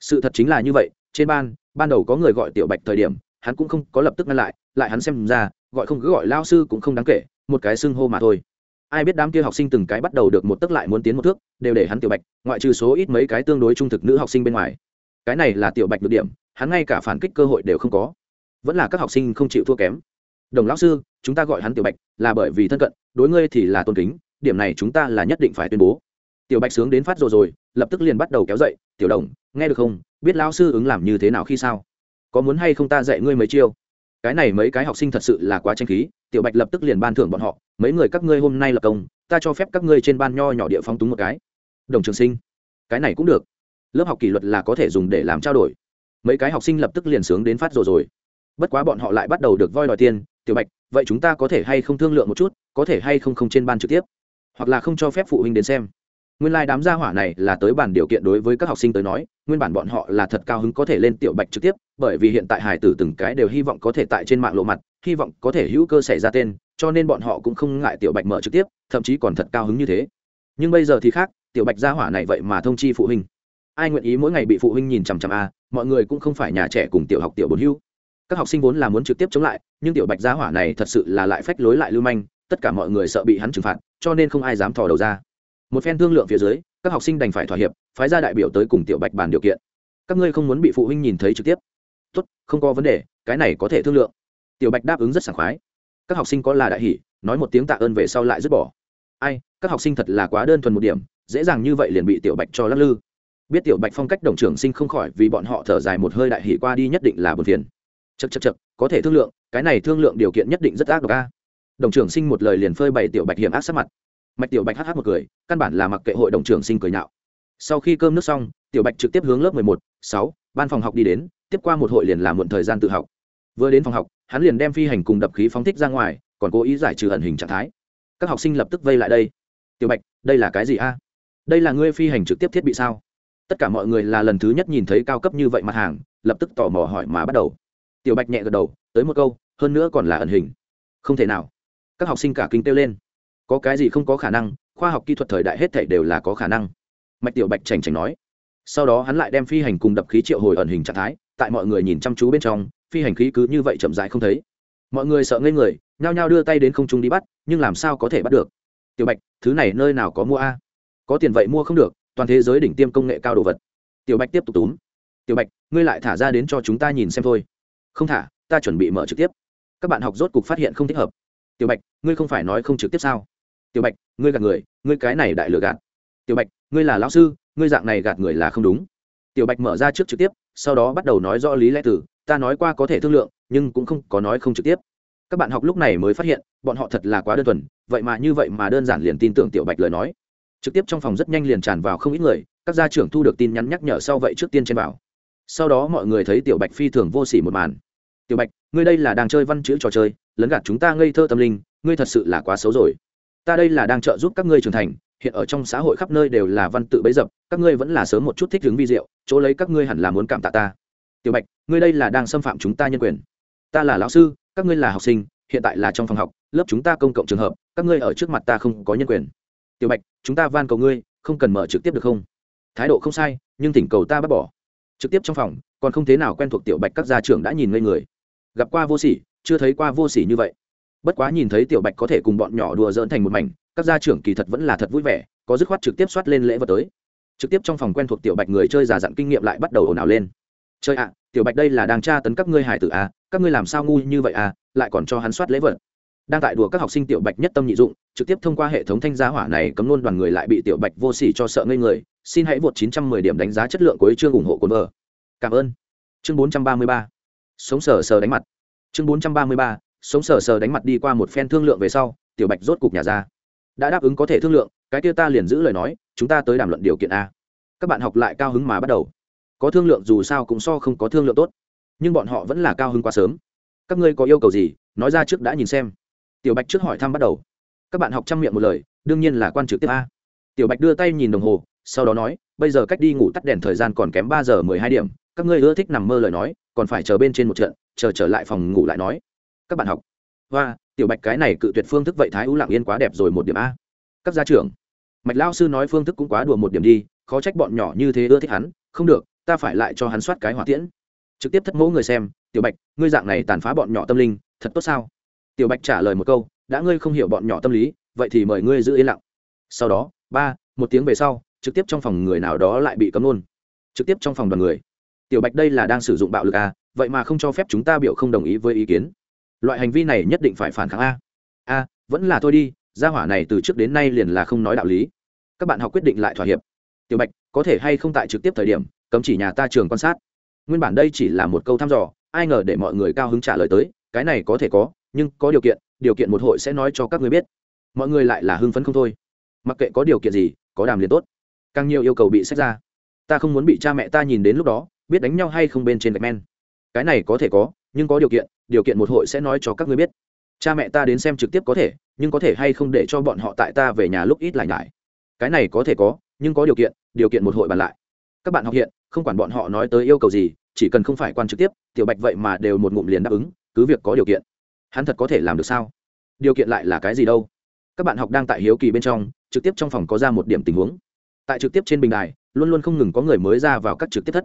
Sự thật chính là như vậy, trên ban ban đầu có người gọi tiểu bạch thời điểm, hắn cũng không có lập tức ngăn lại lại hắn xem ra, gọi không cứ gọi lao sư cũng không đáng kể, một cái xưng hô mà thôi. Ai biết đám kia học sinh từng cái bắt đầu được một tức lại muốn tiến một thước, đều để hắn tiểu bạch, ngoại trừ số ít mấy cái tương đối trung thực nữ học sinh bên ngoài. Cái này là tiểu bạch được điểm, hắn ngay cả phản kích cơ hội đều không có. Vẫn là các học sinh không chịu thua kém. Đồng lão sư, chúng ta gọi hắn tiểu bạch là bởi vì thân cận, đối ngươi thì là tôn kính, điểm này chúng ta là nhất định phải tuyên bố tiểu bạch sướng đến phát rồi rồi, lập tức liền bắt đầu kéo dậy, tiểu đồng, nghe được không? Biết lão sư ứng làm như thế nào khi sao? Có muốn hay không ta dạy ngươi mấy chiêu? Cái này mấy cái học sinh thật sự là quá tranh khí, tiểu bạch lập tức liền ban thưởng bọn họ, mấy người các ngươi hôm nay lập công, ta cho phép các ngươi trên ban nho nhỏ địa phong túng một cái. Đồng trường sinh, cái này cũng được. Lớp học kỷ luật là có thể dùng để làm trao đổi. Mấy cái học sinh lập tức liền sướng đến phát rồi rồi. Bất quá bọn họ lại bắt đầu được voi đòi tiền, tiểu bạch, vậy chúng ta có thể hay không thương lượng một chút, có thể hay không không trên ban trực tiếp? Hoặc là không cho phép phụ huynh đến xem? Nguyên lai đám gia hỏa này là tới bản điều kiện đối với các học sinh tới nói nguyên bản bọn họ là thật cao hứng có thể lên tiểu bạch trực tiếp bởi vì hiện tại hải tử từng cái đều hy vọng có thể tại trên mạng lộ mặt hy vọng có thể hữu cơ xảy ra tên cho nên bọn họ cũng không ngại tiểu bạch mở trực tiếp thậm chí còn thật cao hứng như thế. Nhưng bây giờ thì khác tiểu bạch gia hỏa này vậy mà thông chi phụ huynh. Ai nguyện ý mỗi ngày bị phụ huynh nhìn chằm chằm a à, mọi người cũng không phải nhà trẻ cùng tiểu học tiểu bốn hưu các học sinh vốn là muốn trực tiếp chống lại nhưng tiểu bạch gia hỏa này thật sự là lại phách lối lại lưu manh tất cả mọi người sợ bị hắn trừng phạt cho nên không ai dám thò đầu ra một phen thương lượng phía dưới, các học sinh đành phải thỏa hiệp, phái ra đại biểu tới cùng tiểu bạch bàn điều kiện. Các ngươi không muốn bị phụ huynh nhìn thấy trực tiếp. Tốt, không có vấn đề, cái này có thể thương lượng. Tiểu bạch đáp ứng rất sảng khoái. Các học sinh có là đại hỷ nói một tiếng tạ ơn về sau lại dứt bỏ. Ai, các học sinh thật là quá đơn thuần một điểm, dễ dàng như vậy liền bị tiểu bạch cho lắc lư. Biết tiểu bạch phong cách đồng trưởng sinh không khỏi vì bọn họ thở dài một hơi đại hỷ qua đi nhất định là buồn phiền. Chật chật chật có thể thương lượng, cái này thương lượng điều kiện nhất định rất ác độc a. Đồng trưởng sinh một lời liền phơi bày tiểu bạch hiểm ác sát mặt mạch tiểu bạch hh một cười, căn bản là mặc kệ hội đồng trưởng sinh cười nhạo. Sau khi cơm nước xong, tiểu bạch trực tiếp hướng lớp mười một, sáu, ban phòng học đi đến, tiếp qua một hội liền làm muộn thời gian tự học. Vừa đến phòng học, hắn liền đem phi hành cùng đập khí phóng thích ra ngoài, còn cố ý giải trừ ẩn hình trạng thái. Các học sinh lập tức vây lại đây. Tiểu bạch, đây là cái gì a? Đây là ngươi phi hành trực tiếp thiết bị sao? Tất cả mọi người là lần thứ nhất nhìn thấy cao cấp như vậy mặt hàng, lập tức tò mò hỏi mà bắt đầu. Tiểu bạch nhẹ gật đầu, tới một câu, hơn nữa còn là ẩn hình. Không thể nào. Các học sinh cả kinh kêu lên có cái gì không có khả năng, khoa học kỹ thuật thời đại hết thảy đều là có khả năng. Mạch tiểu bạch chảnh chảnh nói. Sau đó hắn lại đem phi hành cùng đập khí triệu hồi ẩn hình trạng thái, tại mọi người nhìn chăm chú bên trong, phi hành khí cứ như vậy chậm rãi không thấy. Mọi người sợ ngây người, nhao nhao đưa tay đến không trung đi bắt, nhưng làm sao có thể bắt được? Tiểu bạch, thứ này nơi nào có mua a? Có tiền vậy mua không được, toàn thế giới đỉnh tiêm công nghệ cao đồ vật. Tiểu bạch tiếp tục túm. Tiểu bạch, ngươi lại thả ra đến cho chúng ta nhìn xem thôi. Không thả, ta chuẩn bị mở trực tiếp. Các bạn học rốt cục phát hiện không thích hợp. Tiểu bạch, ngươi không phải nói không trực tiếp sao? Tiểu bạch, ngươi gạt người, ngươi cái này đại lừa gạt. Tiểu bạch, ngươi là lão sư, ngươi dạng này gạt người là không đúng. Tiểu bạch mở ra trước trực tiếp, sau đó bắt đầu nói rõ lý lẽ từ, ta nói qua có thể thương lượng, nhưng cũng không có nói không trực tiếp. Các bạn học lúc này mới phát hiện, bọn họ thật là quá đơn thuần, vậy mà như vậy mà đơn giản liền tin tưởng tiểu bạch lời nói. Trực tiếp trong phòng rất nhanh liền tràn vào không ít người, các gia trưởng thu được tin nhắn nhắc nhở sau vậy trước tiên trên bảo. Sau đó mọi người thấy tiểu bạch phi thường vô s ỉ một màn. Tiểu bạch, ngươi đây là đang chơi văn chữ trò chơi, lấn gạt chúng ta ngây thơ tâm linh, ngươi thật sự là quá xấu rồi ta đây là đang trợ giúp các ngươi trưởng thành, hiện ở trong xã hội khắp nơi đều là văn tự bấy dập, các ngươi vẫn là sớm một chút thích hướng vi diệu, chỗ lấy các ngươi hẳn là muốn cảm tạ ta. Tiểu bạch, ngươi đây là đang xâm phạm chúng ta nhân quyền. Ta là lão sư, các ngươi là học sinh, hiện tại là trong phòng học, lớp chúng ta công cộng trường hợp, các ngươi ở trước mặt ta không có nhân quyền. Tiểu bạch, chúng ta van cầu ngươi, không cần mở trực tiếp được không? Thái độ không sai, nhưng thỉnh cầu ta bắt bỏ. Trực tiếp trong phòng, còn không thế nào quen thuộc tiểu bạch các gia trưởng đã nhìn ngây người. Gặp qua vô sỉ, chưa thấy qua vô sỉ như vậy bất quá nhìn thấy tiểu bạch có thể cùng bọn nhỏ đùa dỡn thành một mảnh, các gia trưởng kỳ thật vẫn là thật vui vẻ, có dứt khoát trực tiếp soát lên lễ vật tới. Trực tiếp trong phòng quen thuộc tiểu bạch người chơi già dặn kinh nghiệm lại bắt đầu ồn ào lên. Chơi ạ, tiểu bạch đây là đang tra tấn các ngươi hải tử à các ngươi làm sao ngu như vậy à lại còn cho hắn soát lễ vật. Đang tại đùa các học sinh tiểu bạch nhất tâm nhị dụng, trực tiếp thông qua hệ thống thanh giá hỏa này cấm luôn đoàn người lại bị tiểu bạch vô sỉ cho sợ ngây người, xin hãy vượt 910 điểm đánh giá chất lượng của chương ủng hộ cồn vợ cảm ơn. Chương 433 sống sờ sờ đánh mặt. Chương 433 sống sờ sờ đánh mặt đi qua một phen thương lượng về sau, tiểu bạch rốt cục nhà ra. Đã đáp ứng có thể thương lượng, cái kia ta liền giữ lời nói, chúng ta tới đàm luận điều kiện a. Các bạn học lại cao hứng mà bắt đầu. Có thương lượng dù sao cũng so không có thương lượng tốt. Nhưng bọn họ vẫn là cao hứng quá sớm. Các ngươi có yêu cầu gì, nói ra trước đã nhìn xem. Tiểu bạch trước hỏi thăm bắt đầu. Các bạn học chăm miệng một lời, đương nhiên là quan trực tiếp a. Tiểu bạch đưa tay nhìn đồng hồ, sau đó nói, bây giờ cách đi ngủ tắt đèn thời gian còn kém ba giờ mười hai điểm, các ngươi ưa thích nằm mơ lời nói, còn phải chờ bên trên một trận, chờ trở lại phòng ngủ lại nói các bạn học. Và tiểu bạch, cái này cự tuyệt phương thức vậy thái ú lặng yên quá đẹp rồi một điểm a. Các gia trưởng. Mạch lao sư nói phương thức cũng quá đùa một điểm đi, khó trách bọn nhỏ như thế ưa thích hắn. Không được, ta phải lại cho hắn soát cái hỏa tiễn. Trực tiếp thất mẫu người xem, tiểu bạch, ngươi dạng này tàn phá bọn nhỏ tâm linh, thật tốt sao? Tiểu bạch trả lời một câu, đã ngươi không hiểu bọn nhỏ tâm lý, vậy thì mời ngươi giữ yên lặng. Sau đó, ba, một tiếng về sau, trực tiếp trong phòng người nào đó lại bị cấm luôn. Trực tiếp trong phòng đoàn người. Tiểu bạch, đây là đang sử dụng bạo lực à vậy mà không cho phép chúng ta biểu không đồng ý với ý kiến loại hành vi này nhất định phải phản kháng a. A, vẫn là thôi đi, gia hỏa này từ trước đến nay liền là không nói đạo lý. Các bạn học quyết định lại thỏa hiệp. Tiểu bạch, có thể hay không tại trực tiếp thời điểm, cấm chỉ nhà ta trường quan sát? Nguyên bản đây chỉ là một câu thăm dò, ai ngờ để mọi người cao hứng trả lời tới, cái này có thể có, nhưng có điều kiện điều kiện một hội sẽ nói cho các người biết. Mọi người lại là hưng phấn không thôi. Mặc kệ có điều kiện gì, có đàm liền tốt. Càng nhiều yêu cầu bị xét ra. Ta không muốn bị cha mẹ ta nhìn đến lúc đó, biết đánh nhau hay không bên trên gạch men. Cái này có thể có nhưng có điều kiện điều kiện một hội sẽ nói cho các ngươi biết. Cha mẹ ta đến xem trực tiếp có thể, nhưng có thể hay không để cho bọn họ tại ta về nhà lúc ít lại nhải. Cái này có thể có, nhưng có điều kiện điều kiện một hội bàn lại. Các bạn học hiện, không quản bọn họ nói tới yêu cầu gì, chỉ cần không phải quan trực tiếp, tiểu bạch vậy mà đều một ngụm liền đáp ứng, cứ việc có điều kiện. Hắn thật có thể làm được sao? Điều kiện lại là cái gì đâu? Các bạn học đang tại hiếu kỳ bên trong, trực tiếp trong phòng có ra một điểm tình huống. Tại trực tiếp trên bình đài, luôn luôn không ngừng có người mới ra vào các trực tiếp thất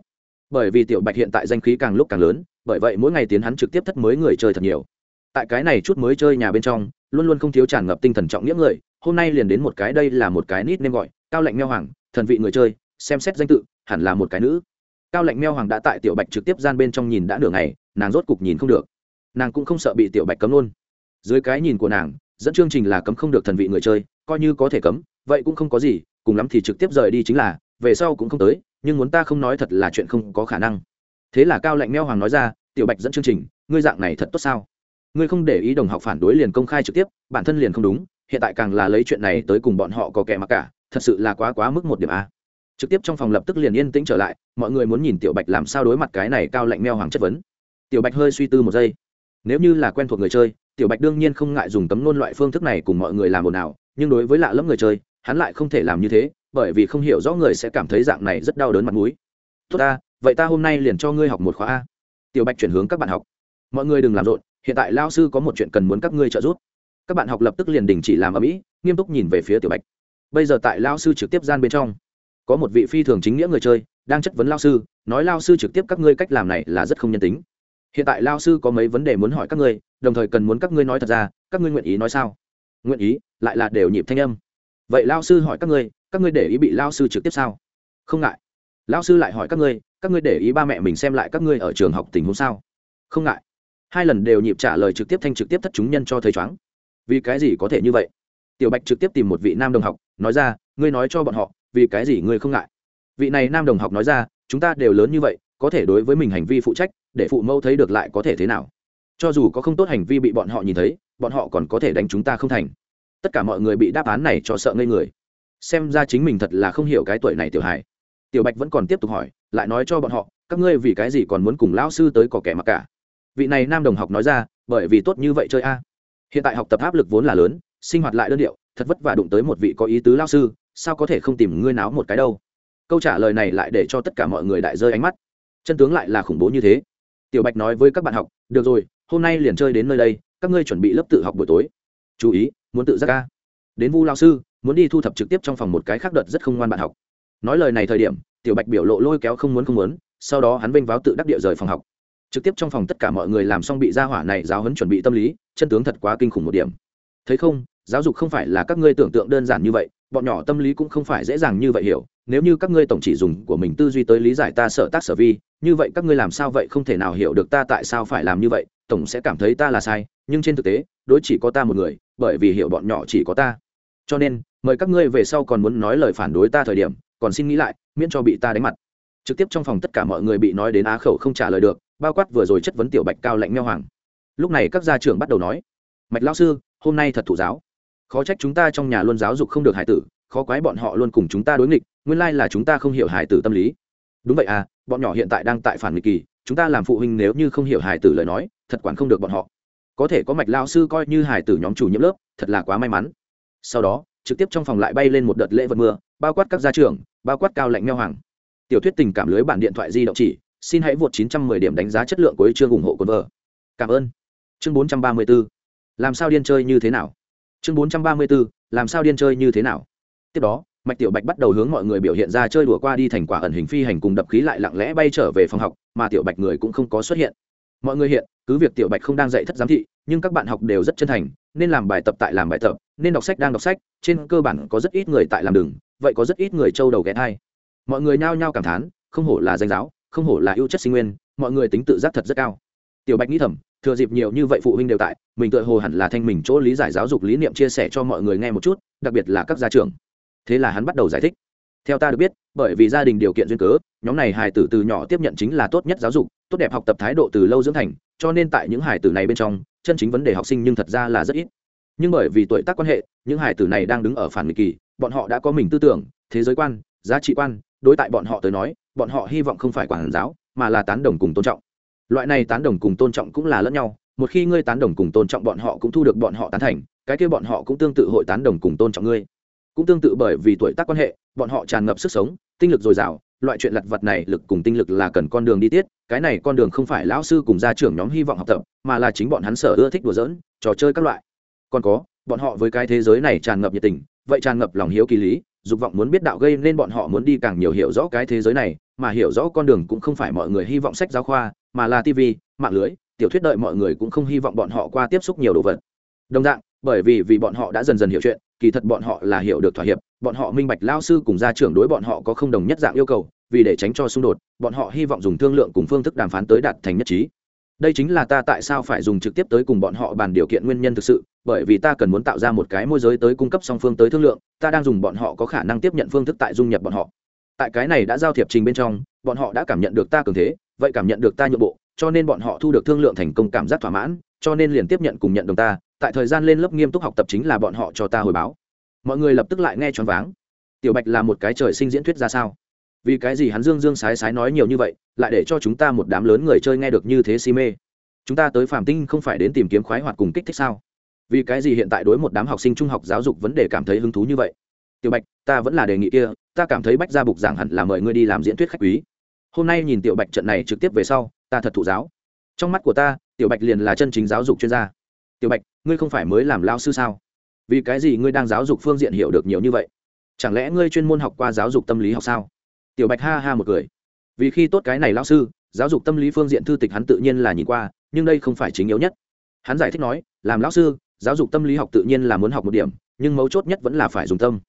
bởi vì tiểu bạch hiện tại danh khí càng lúc càng lớn, bởi vậy mỗi ngày tiến hắn trực tiếp thất mới người chơi thật nhiều. Tại cái này chút mới chơi nhà bên trong, luôn luôn không thiếu tràn ngập tinh thần trọng nghĩa người, hôm nay liền đến một cái đây là một cái nít nên gọi, cao lệnh meo hoàng, thần vị người chơi, xem xét danh tự, hẳn là một cái nữ. Cao lệnh meo hoàng đã tại tiểu bạch trực tiếp gian bên trong nhìn đã nửa ngày, nàng rốt cục nhìn không được. Nàng cũng không sợ bị tiểu bạch cấm luôn. Dưới cái nhìn của nàng, dẫn chương trình là cấm không được thần vị người chơi, coi như có thể cấm, vậy cũng không có gì, cùng lắm thì trực tiếp rời đi chính là, về sau cũng không tới nhưng muốn ta không nói thật là chuyện không có khả năng. Thế là cao lạnh meo hoàng nói ra, tiểu bạch dẫn chương trình, ngươi dạng này thật tốt sao? Ngươi không để ý đồng học phản đối liền công khai trực tiếp, bản thân liền không đúng, hiện tại càng là lấy chuyện này tới cùng bọn họ có kẻ mặc cả, thật sự là quá quá mức một điểm a. Trực tiếp trong phòng lập tức liền yên tĩnh trở lại, mọi người muốn nhìn tiểu bạch làm sao đối mặt cái này cao lạnh meo hoàng chất vấn. Tiểu bạch hơi suy tư một giây. Nếu như là quen thuộc người chơi, tiểu bạch đương nhiên không ngại dùng tấm nôn loại phương thức này cùng mọi người làm ồn ào, nhưng đối với lạ lẫm người chơi, hắn lại không thể làm như thế bởi vì không hiểu rõ người sẽ cảm thấy dạng này rất đau đớn mặt mũi. Tốt ta, vậy ta hôm nay liền cho ngươi học một khóa a. Tiểu bạch chuyển hướng các bạn học. Mọi người đừng làm rộn, hiện tại lao sư có một chuyện cần muốn các ngươi trợ giúp. Các bạn học lập tức liền đình chỉ làm ở mỹ nghiêm túc nhìn về phía tiểu bạch. Bây giờ tại lao sư trực tiếp gian bên trong, có một vị phi thường chính nghĩa người chơi, đang chất vấn lao sư, nói lao sư trực tiếp các ngươi cách làm này là rất không nhân tính. Hiện tại lao sư có mấy vấn đề muốn hỏi các ngươi, đồng thời cần muốn các ngươi nói thật ra, các ngươi nguyện ý nói sao? Nguyện ý, lại là đều nhịp thanh âm. Vậy lao sư hỏi các ngươi các ngươi để ý bị lao sư trực tiếp sao? Không ngại. Lao sư lại hỏi các ngươi các ngươi để ý ba mẹ mình xem lại các ngươi ở trường học tình huống sao? Không ngại. Hai lần đều nhịp trả lời trực tiếp thanh trực tiếp thất chúng nhân cho thầy choáng. Vì cái gì có thể như vậy? Tiểu bạch trực tiếp tìm một vị nam đồng học, nói ra, ngươi nói cho bọn họ, vì cái gì ngươi không ngại? Vị này nam đồng học nói ra, chúng ta đều lớn như vậy, có thể đối với mình hành vi phụ trách, để phụ mẫu thấy được lại có thể thế nào? Cho dù có không tốt hành vi bị bọn họ nhìn thấy, bọn họ còn có thể đánh chúng ta không thành. Tất cả mọi người bị đáp án này cho sợ ngây người xem ra chính mình thật là không hiểu cái tuổi này tiểu hải tiểu bạch vẫn còn tiếp tục hỏi, lại nói cho bọn họ, các ngươi vì cái gì còn muốn cùng lão sư tới có kẻ mặc cả? Vị này nam đồng học nói ra, bởi vì tốt như vậy chơi a. Hiện tại học tập áp lực vốn là lớn, sinh hoạt lại đơn điệu, thật vất vả đụng tới một vị có ý tứ lao sư, sao có thể không tìm ngươi náo một cái đâu? Câu trả lời này lại để cho tất cả mọi người đại rơi ánh mắt. Chân tướng lại là khủng bố như thế. Tiểu bạch nói với các bạn học, được rồi, hôm nay liền chơi đến nơi đây, các ngươi chuẩn bị lớp tự học buổi tối. Chú ý, muốn tự giác ca đến vu lao sư muốn đi thu thập trực tiếp trong phòng một cái khác đợt rất không ngoan bạn học. Nói lời này thời điểm, tiểu bạch biểu lộ lôi kéo không muốn không muốn, sau đó hắn vênh váo tự đắc địa rời phòng học. Trực tiếp trong phòng tất cả mọi người làm xong bị gia hỏa này giáo huấn chuẩn bị tâm lý, chân tướng thật quá kinh khủng một điểm. Thấy không, giáo dục không phải là các ngươi tưởng tượng đơn giản như vậy, bọn nhỏ tâm lý cũng không phải dễ dàng như vậy hiểu. Nếu như các ngươi tổng chỉ dùng của mình tư duy tới lý giải ta sợ tác sở vi, như vậy các ngươi làm sao vậy không thể nào hiểu được ta tại sao phải làm như vậy, tổng sẽ cảm thấy ta là sai, nhưng trên thực tế, đối chỉ có ta một người, bởi vì hiểu bọn nhỏ chỉ có ta. Cho nên mời các ngươi về sau còn muốn nói lời phản đối ta thời điểm, còn xin nghĩ lại, miễn cho bị ta đánh mặt. Trực tiếp trong phòng tất cả mọi người bị nói đến á khẩu không trả lời được, bao quát vừa rồi chất vấn tiểu bạch cao lạnh meo hoàng. Lúc này các gia trưởng bắt đầu nói, mạch lão sư, hôm nay thật thủ giáo. Khó trách chúng ta trong nhà luôn giáo dục không được hải tử, khó quái bọn họ luôn cùng chúng ta đối nghịch, nguyên lai là chúng ta không hiểu hải tử tâm lý. Đúng vậy à bọn nhỏ hiện tại đang tại phản nghịch kỳ, chúng ta làm phụ huynh nếu như không hiểu hải tử lời nói, thật quản không được bọn họ. Có thể có mạch lao sư coi như hải tử nhóm chủ nhiệm lớp, thật là quá may mắn. Sau đó trực tiếp trong phòng lại bay lên một đợt lễ vật mưa, bao quát các gia trưởng, bao quát cao lạnh meo hoàng. Tiểu thuyết tình cảm lưới bản điện thoại di động chỉ, xin hãy vượt 910 điểm đánh giá chất lượng của chương ủng hộ của vợ. Cảm ơn. Chương 434 làm sao điên chơi như thế nào? Chương 434 làm sao điên chơi như thế nào? Tiếp đó, mạch tiểu bạch bắt đầu hướng mọi người biểu hiện ra chơi đùa qua đi thành quả ẩn hình phi hành cùng đập khí lại lặng lẽ bay trở về phòng học, mà tiểu bạch người cũng không có xuất hiện mọi người hiện, cứ việc tiểu bạch không đang dạy thất giám thị, nhưng các bạn học đều rất chân thành, nên làm bài tập tại làm bài tập, nên đọc sách đang đọc sách, trên cơ bản có rất ít người tại làm đường, vậy có rất ít người trâu đầu ghé thai. Mọi người nhao nhao cảm thán, không hổ là danh giáo, không hổ là ưu chất sinh nguyên, mọi người tính tự giác thật rất cao. Tiểu bạch nghĩ thầm, thừa dịp nhiều như vậy phụ huynh đều tại, mình tự hồ hẳn là thanh mình chỗ lý giải giáo dục lý niệm chia sẻ cho mọi người nghe một chút, đặc biệt là các gia trưởng. Thế là hắn bắt đầu giải thích theo ta được biết, bởi vì gia đình điều kiện duyên cớ, nhóm này hài tử từ nhỏ tiếp nhận chính là tốt nhất giáo dục, tốt đẹp học tập thái độ từ lâu dưỡng thành, cho nên tại những hài tử này bên trong, chân chính vấn đề học sinh nhưng thật ra là rất ít. Nhưng bởi vì tuổi tác quan hệ, những hài tử này đang đứng ở phản nghịch kỳ, bọn họ đã có mình tư tưởng, thế giới quan, giá trị quan, đối tại bọn họ tới nói, bọn họ hy vọng không phải quản giáo, mà là tán đồng cùng tôn trọng. Loại này tán đồng cùng tôn trọng cũng là lẫn nhau, một khi ngươi tán đồng cùng tôn trọng bọn họ cũng thu được bọn họ tán thành, cái kia bọn họ cũng tương tự hội tán đồng cùng tôn trọng ngươi. Cũng tương tự bởi vì tuổi tác quan hệ bọn họ tràn ngập sức sống, tinh lực dồi dào, loại chuyện lặt vặt này lực cùng tinh lực là cần con đường đi tiết cái này con đường không phải lão sư cùng gia trưởng nhóm hy vọng học tập, mà là chính bọn hắn sở ưa thích đùa dỡn trò chơi các loại. Còn có, bọn họ với cái thế giới này tràn ngập nhiệt tình, vậy tràn ngập lòng hiếu kỳ lý, dục vọng muốn biết đạo gây nên bọn họ muốn đi càng nhiều hiểu rõ cái thế giới này, mà hiểu rõ con đường cũng không phải mọi người hy vọng sách giáo khoa, mà là tv mạng lưới, tiểu thuyết đợi mọi người cũng không hy vọng bọn họ qua tiếp xúc nhiều đồ vật. Đồng dạng, bởi vì vì bọn họ đã dần dần hiểu chuyện, kỳ thật bọn họ là hiểu được thỏa hiệp bọn họ minh bạch lao sư cùng gia trưởng đối bọn họ có không đồng nhất dạng yêu cầu, vì để tránh cho xung đột, bọn họ hy vọng dùng thương lượng cùng phương thức đàm phán tới đạt thành nhất trí. Đây chính là ta tại sao phải dùng trực tiếp tới cùng bọn họ bàn điều kiện nguyên nhân thực sự, bởi vì ta cần muốn tạo ra một cái môi giới tới cung cấp song phương tới thương lượng, ta đang dùng bọn họ có khả năng tiếp nhận phương thức tại dung nhập bọn họ. Tại cái này đã giao thiệp trình bên trong, bọn họ đã cảm nhận được ta cường thế, vậy cảm nhận được ta nhượng bộ, cho nên bọn họ thu được thương lượng thành công cảm giác thỏa mãn, cho nên liền tiếp nhận cùng nhận đồng ta, tại thời gian lên lớp nghiêm túc học tập chính là bọn họ cho ta hồi báo mọi người lập tức lại nghe choáng váng. Tiểu bạch là một cái trời sinh diễn thuyết ra sao? Vì cái gì hắn dương dương sái sái nói nhiều như vậy, lại để cho chúng ta một đám lớn người chơi nghe được như thế si mê? Chúng ta tới phàm tinh không phải đến tìm kiếm khoái hoạt cùng kích thích sao? Vì cái gì hiện tại đối một đám học sinh trung học giáo dục vấn đề cảm thấy hứng thú như vậy? Tiểu bạch, ta vẫn là đề nghị kia, ta cảm thấy bách gia bục giảng hẳn là mời ngươi đi làm diễn thuyết khách quý. Hôm nay nhìn tiểu bạch trận này trực tiếp về sau, ta thật thụ giáo. Trong mắt của ta, tiểu bạch liền là chân chính giáo dục chuyên gia. Tiểu bạch, ngươi không phải mới làm lao sư sao? Vì cái gì ngươi đang giáo dục phương diện hiểu được nhiều như vậy? Chẳng lẽ ngươi chuyên môn học qua giáo dục tâm lý học sao? Tiểu bạch ha ha một cười. Vì khi tốt cái này lao sư, giáo dục tâm lý phương diện thư tịch hắn tự nhiên là nhìn qua, nhưng đây không phải chính yếu nhất. Hắn giải thích nói, làm lão sư, giáo dục tâm lý học tự nhiên là muốn học một điểm, nhưng mấu chốt nhất vẫn là phải dùng tâm.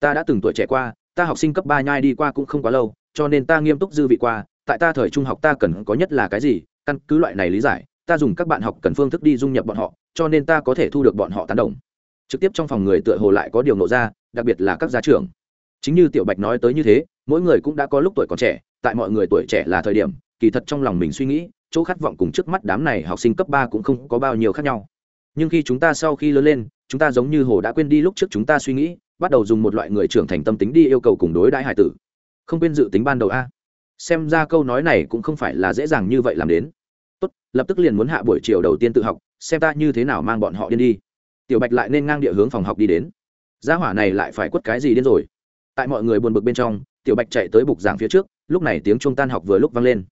Ta đã từng tuổi trẻ qua, ta học sinh cấp ba nhai đi qua cũng không quá lâu, cho nên ta nghiêm túc dư vị qua, tại ta thời trung học ta cần có nhất là cái gì, căn cứ loại này lý giải, ta dùng các bạn học cần phương thức đi dung nhập bọn họ, cho nên ta có thể thu được bọn họ tán đồng trực tiếp trong phòng người tựa hồ lại có điều nộ ra, đặc biệt là các gia trưởng. Chính như tiểu bạch nói tới như thế, mỗi người cũng đã có lúc tuổi còn trẻ, tại mọi người tuổi trẻ là thời điểm, kỳ thật trong lòng mình suy nghĩ, chỗ khát vọng cùng trước mắt đám này học sinh cấp ba cũng không có bao nhiêu khác nhau. Nhưng khi chúng ta sau khi lớn lên, chúng ta giống như hồ đã quên đi lúc trước chúng ta suy nghĩ, bắt đầu dùng một loại người trưởng thành tâm tính đi yêu cầu cùng đối đãi hải tử. Không quên dự tính ban đầu a. Xem ra câu nói này cũng không phải là dễ dàng như vậy làm đến. Tốt, lập tức liền muốn hạ buổi chiều đầu tiên tự học, xem ta như thế nào mang bọn họ điên đi tiểu bạch lại nên ngang địa hướng phòng học đi đến. Gia hỏa này lại phải quất cái gì đến rồi? Tại mọi người buồn bực bên trong, tiểu bạch chạy tới bục giảng phía trước, lúc này tiếng trung tan học vừa lúc vang lên.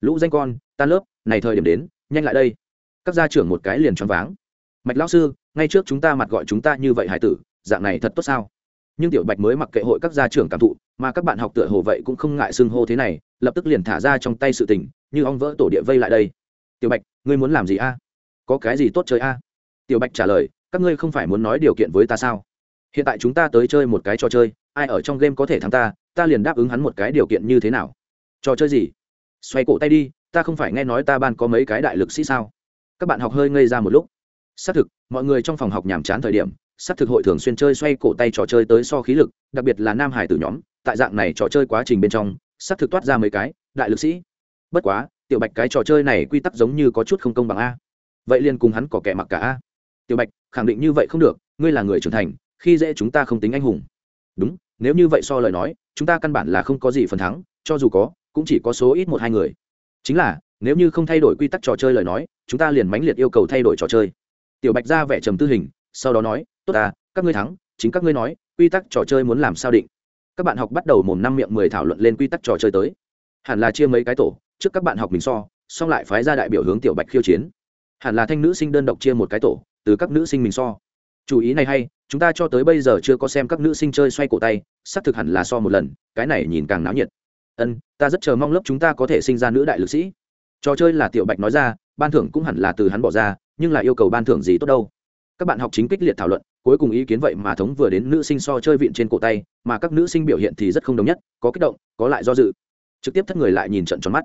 Lũ danh con, tan lớp, này thời điểm đến, nhanh lại đây. Các gia trưởng một cái liền choáng váng. Mạch lão sư, ngay trước chúng ta mặt gọi chúng ta như vậy hải tử, dạng này thật tốt sao? Nhưng tiểu bạch mới mặc kệ hội các gia trưởng cảm thụ, mà các bạn học tựa hồ vậy cũng không ngại xưng hô thế này, lập tức liền thả ra trong tay sự tình, như ong vỡ tổ địa vây lại đây. Tiểu bạch, ngươi muốn làm gì a? Có cái gì tốt chơi a? Tiểu bạch trả lời các ngươi không phải muốn nói điều kiện với ta sao? Hiện tại chúng ta tới chơi một cái trò chơi, ai ở trong game có thể thắng ta ta liền đáp ứng hắn một cái điều kiện như thế nào. Trò chơi gì? Xoay cổ tay đi, ta không phải nghe nói ta ban có mấy cái đại lực sĩ sao? Các bạn học hơi ngây ra một lúc. Xác thực, mọi người trong phòng học nhàm chán thời điểm, xác thực hội thường xuyên chơi xoay cổ tay trò chơi tới so khí lực, đặc biệt là nam hải tử nhóm, tại dạng này trò chơi quá trình bên trong, xác thực toát ra mấy cái đại lực sĩ. Bất quá, tiểu bạch cái trò chơi này quy tắc giống như có chút không công bằng a. Vậy liền cùng hắn có kẻ mặc cả a tiểu bạch, khẳng định như vậy không được, ngươi là người trưởng thành, khi dễ chúng ta không tính anh hùng. Đúng, nếu như vậy so lời nói, chúng ta căn bản là không có gì phần thắng, cho dù có, cũng chỉ có số ít một hai người. Chính là, nếu như không thay đổi quy tắc trò chơi lời nói, chúng ta liền mãnh liệt yêu cầu thay đổi trò chơi. Tiểu bạch ra vẻ trầm tư hình, sau đó nói, tốt à các ngươi thắng, chính các ngươi nói, quy tắc trò chơi muốn làm sao định? Các bạn học bắt đầu mồm năm miệng mười thảo luận lên quy tắc trò chơi tới. Hẳn là chia mấy cái tổ, trước các bạn học mình so, xong lại phái ra đại biểu hướng tiểu bạch khiêu chiến. Hẳn là thanh nữ sinh đơn độc chia một cái tổ từ các nữ sinh mình so. Chủ ý này hay, chúng ta cho tới bây giờ chưa có xem các nữ sinh chơi xoay cổ tay, xác thực hẳn là so một lần, cái này nhìn càng náo nhiệt. Ân, ta rất chờ mong lớp chúng ta có thể sinh ra nữ đại lực sĩ. Trò chơi là tiểu bạch nói ra, ban thưởng cũng hẳn là từ hắn bỏ ra, nhưng là yêu cầu ban thưởng gì tốt đâu. Các bạn học chính kích liệt thảo luận, cuối cùng ý kiến vậy mà thống vừa đến nữ sinh so chơi vịn trên cổ tay, mà các nữ sinh biểu hiện thì rất không đồng nhất, có kích động, có lại do dự. Trực tiếp thất người lại nhìn trận tròn mắt.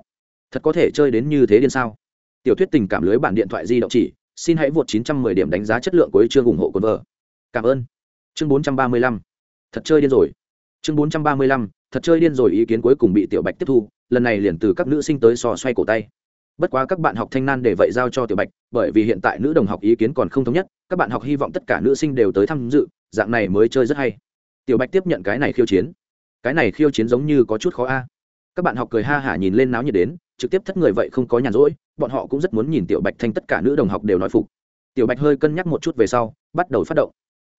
Thật có thể chơi đến như thế điên sao? Tiểu thuyết tình cảm lưới bản điện thoại di động chỉ xin hãy vượt 910 điểm đánh giá chất lượng của chương ủng hộ quân vợ. cảm ơn. Chương 435 thật chơi điên rồi. Chương 435 thật chơi điên rồi ý kiến cuối cùng bị tiểu bạch tiếp thu, lần này liền từ các nữ sinh tới so xoay cổ tay. Bất quá các bạn học thanh nan để vậy giao cho tiểu bạch, bởi vì hiện tại nữ đồng học ý kiến còn không thống nhất, các bạn học hy vọng tất cả nữ sinh đều tới tham dự, dạng này mới chơi rất hay. Tiểu bạch tiếp nhận cái này khiêu chiến. Cái này khiêu chiến giống như có chút khó a. Các bạn học cười ha hả nhìn lên náo nhiệt đến, trực tiếp thất người vậy không có nhàn rỗi bọn họ cũng rất muốn nhìn tiểu bạch thanh tất cả nữ đồng học đều nói phục. Tiểu bạch hơi cân nhắc một chút về sau, bắt đầu phát động.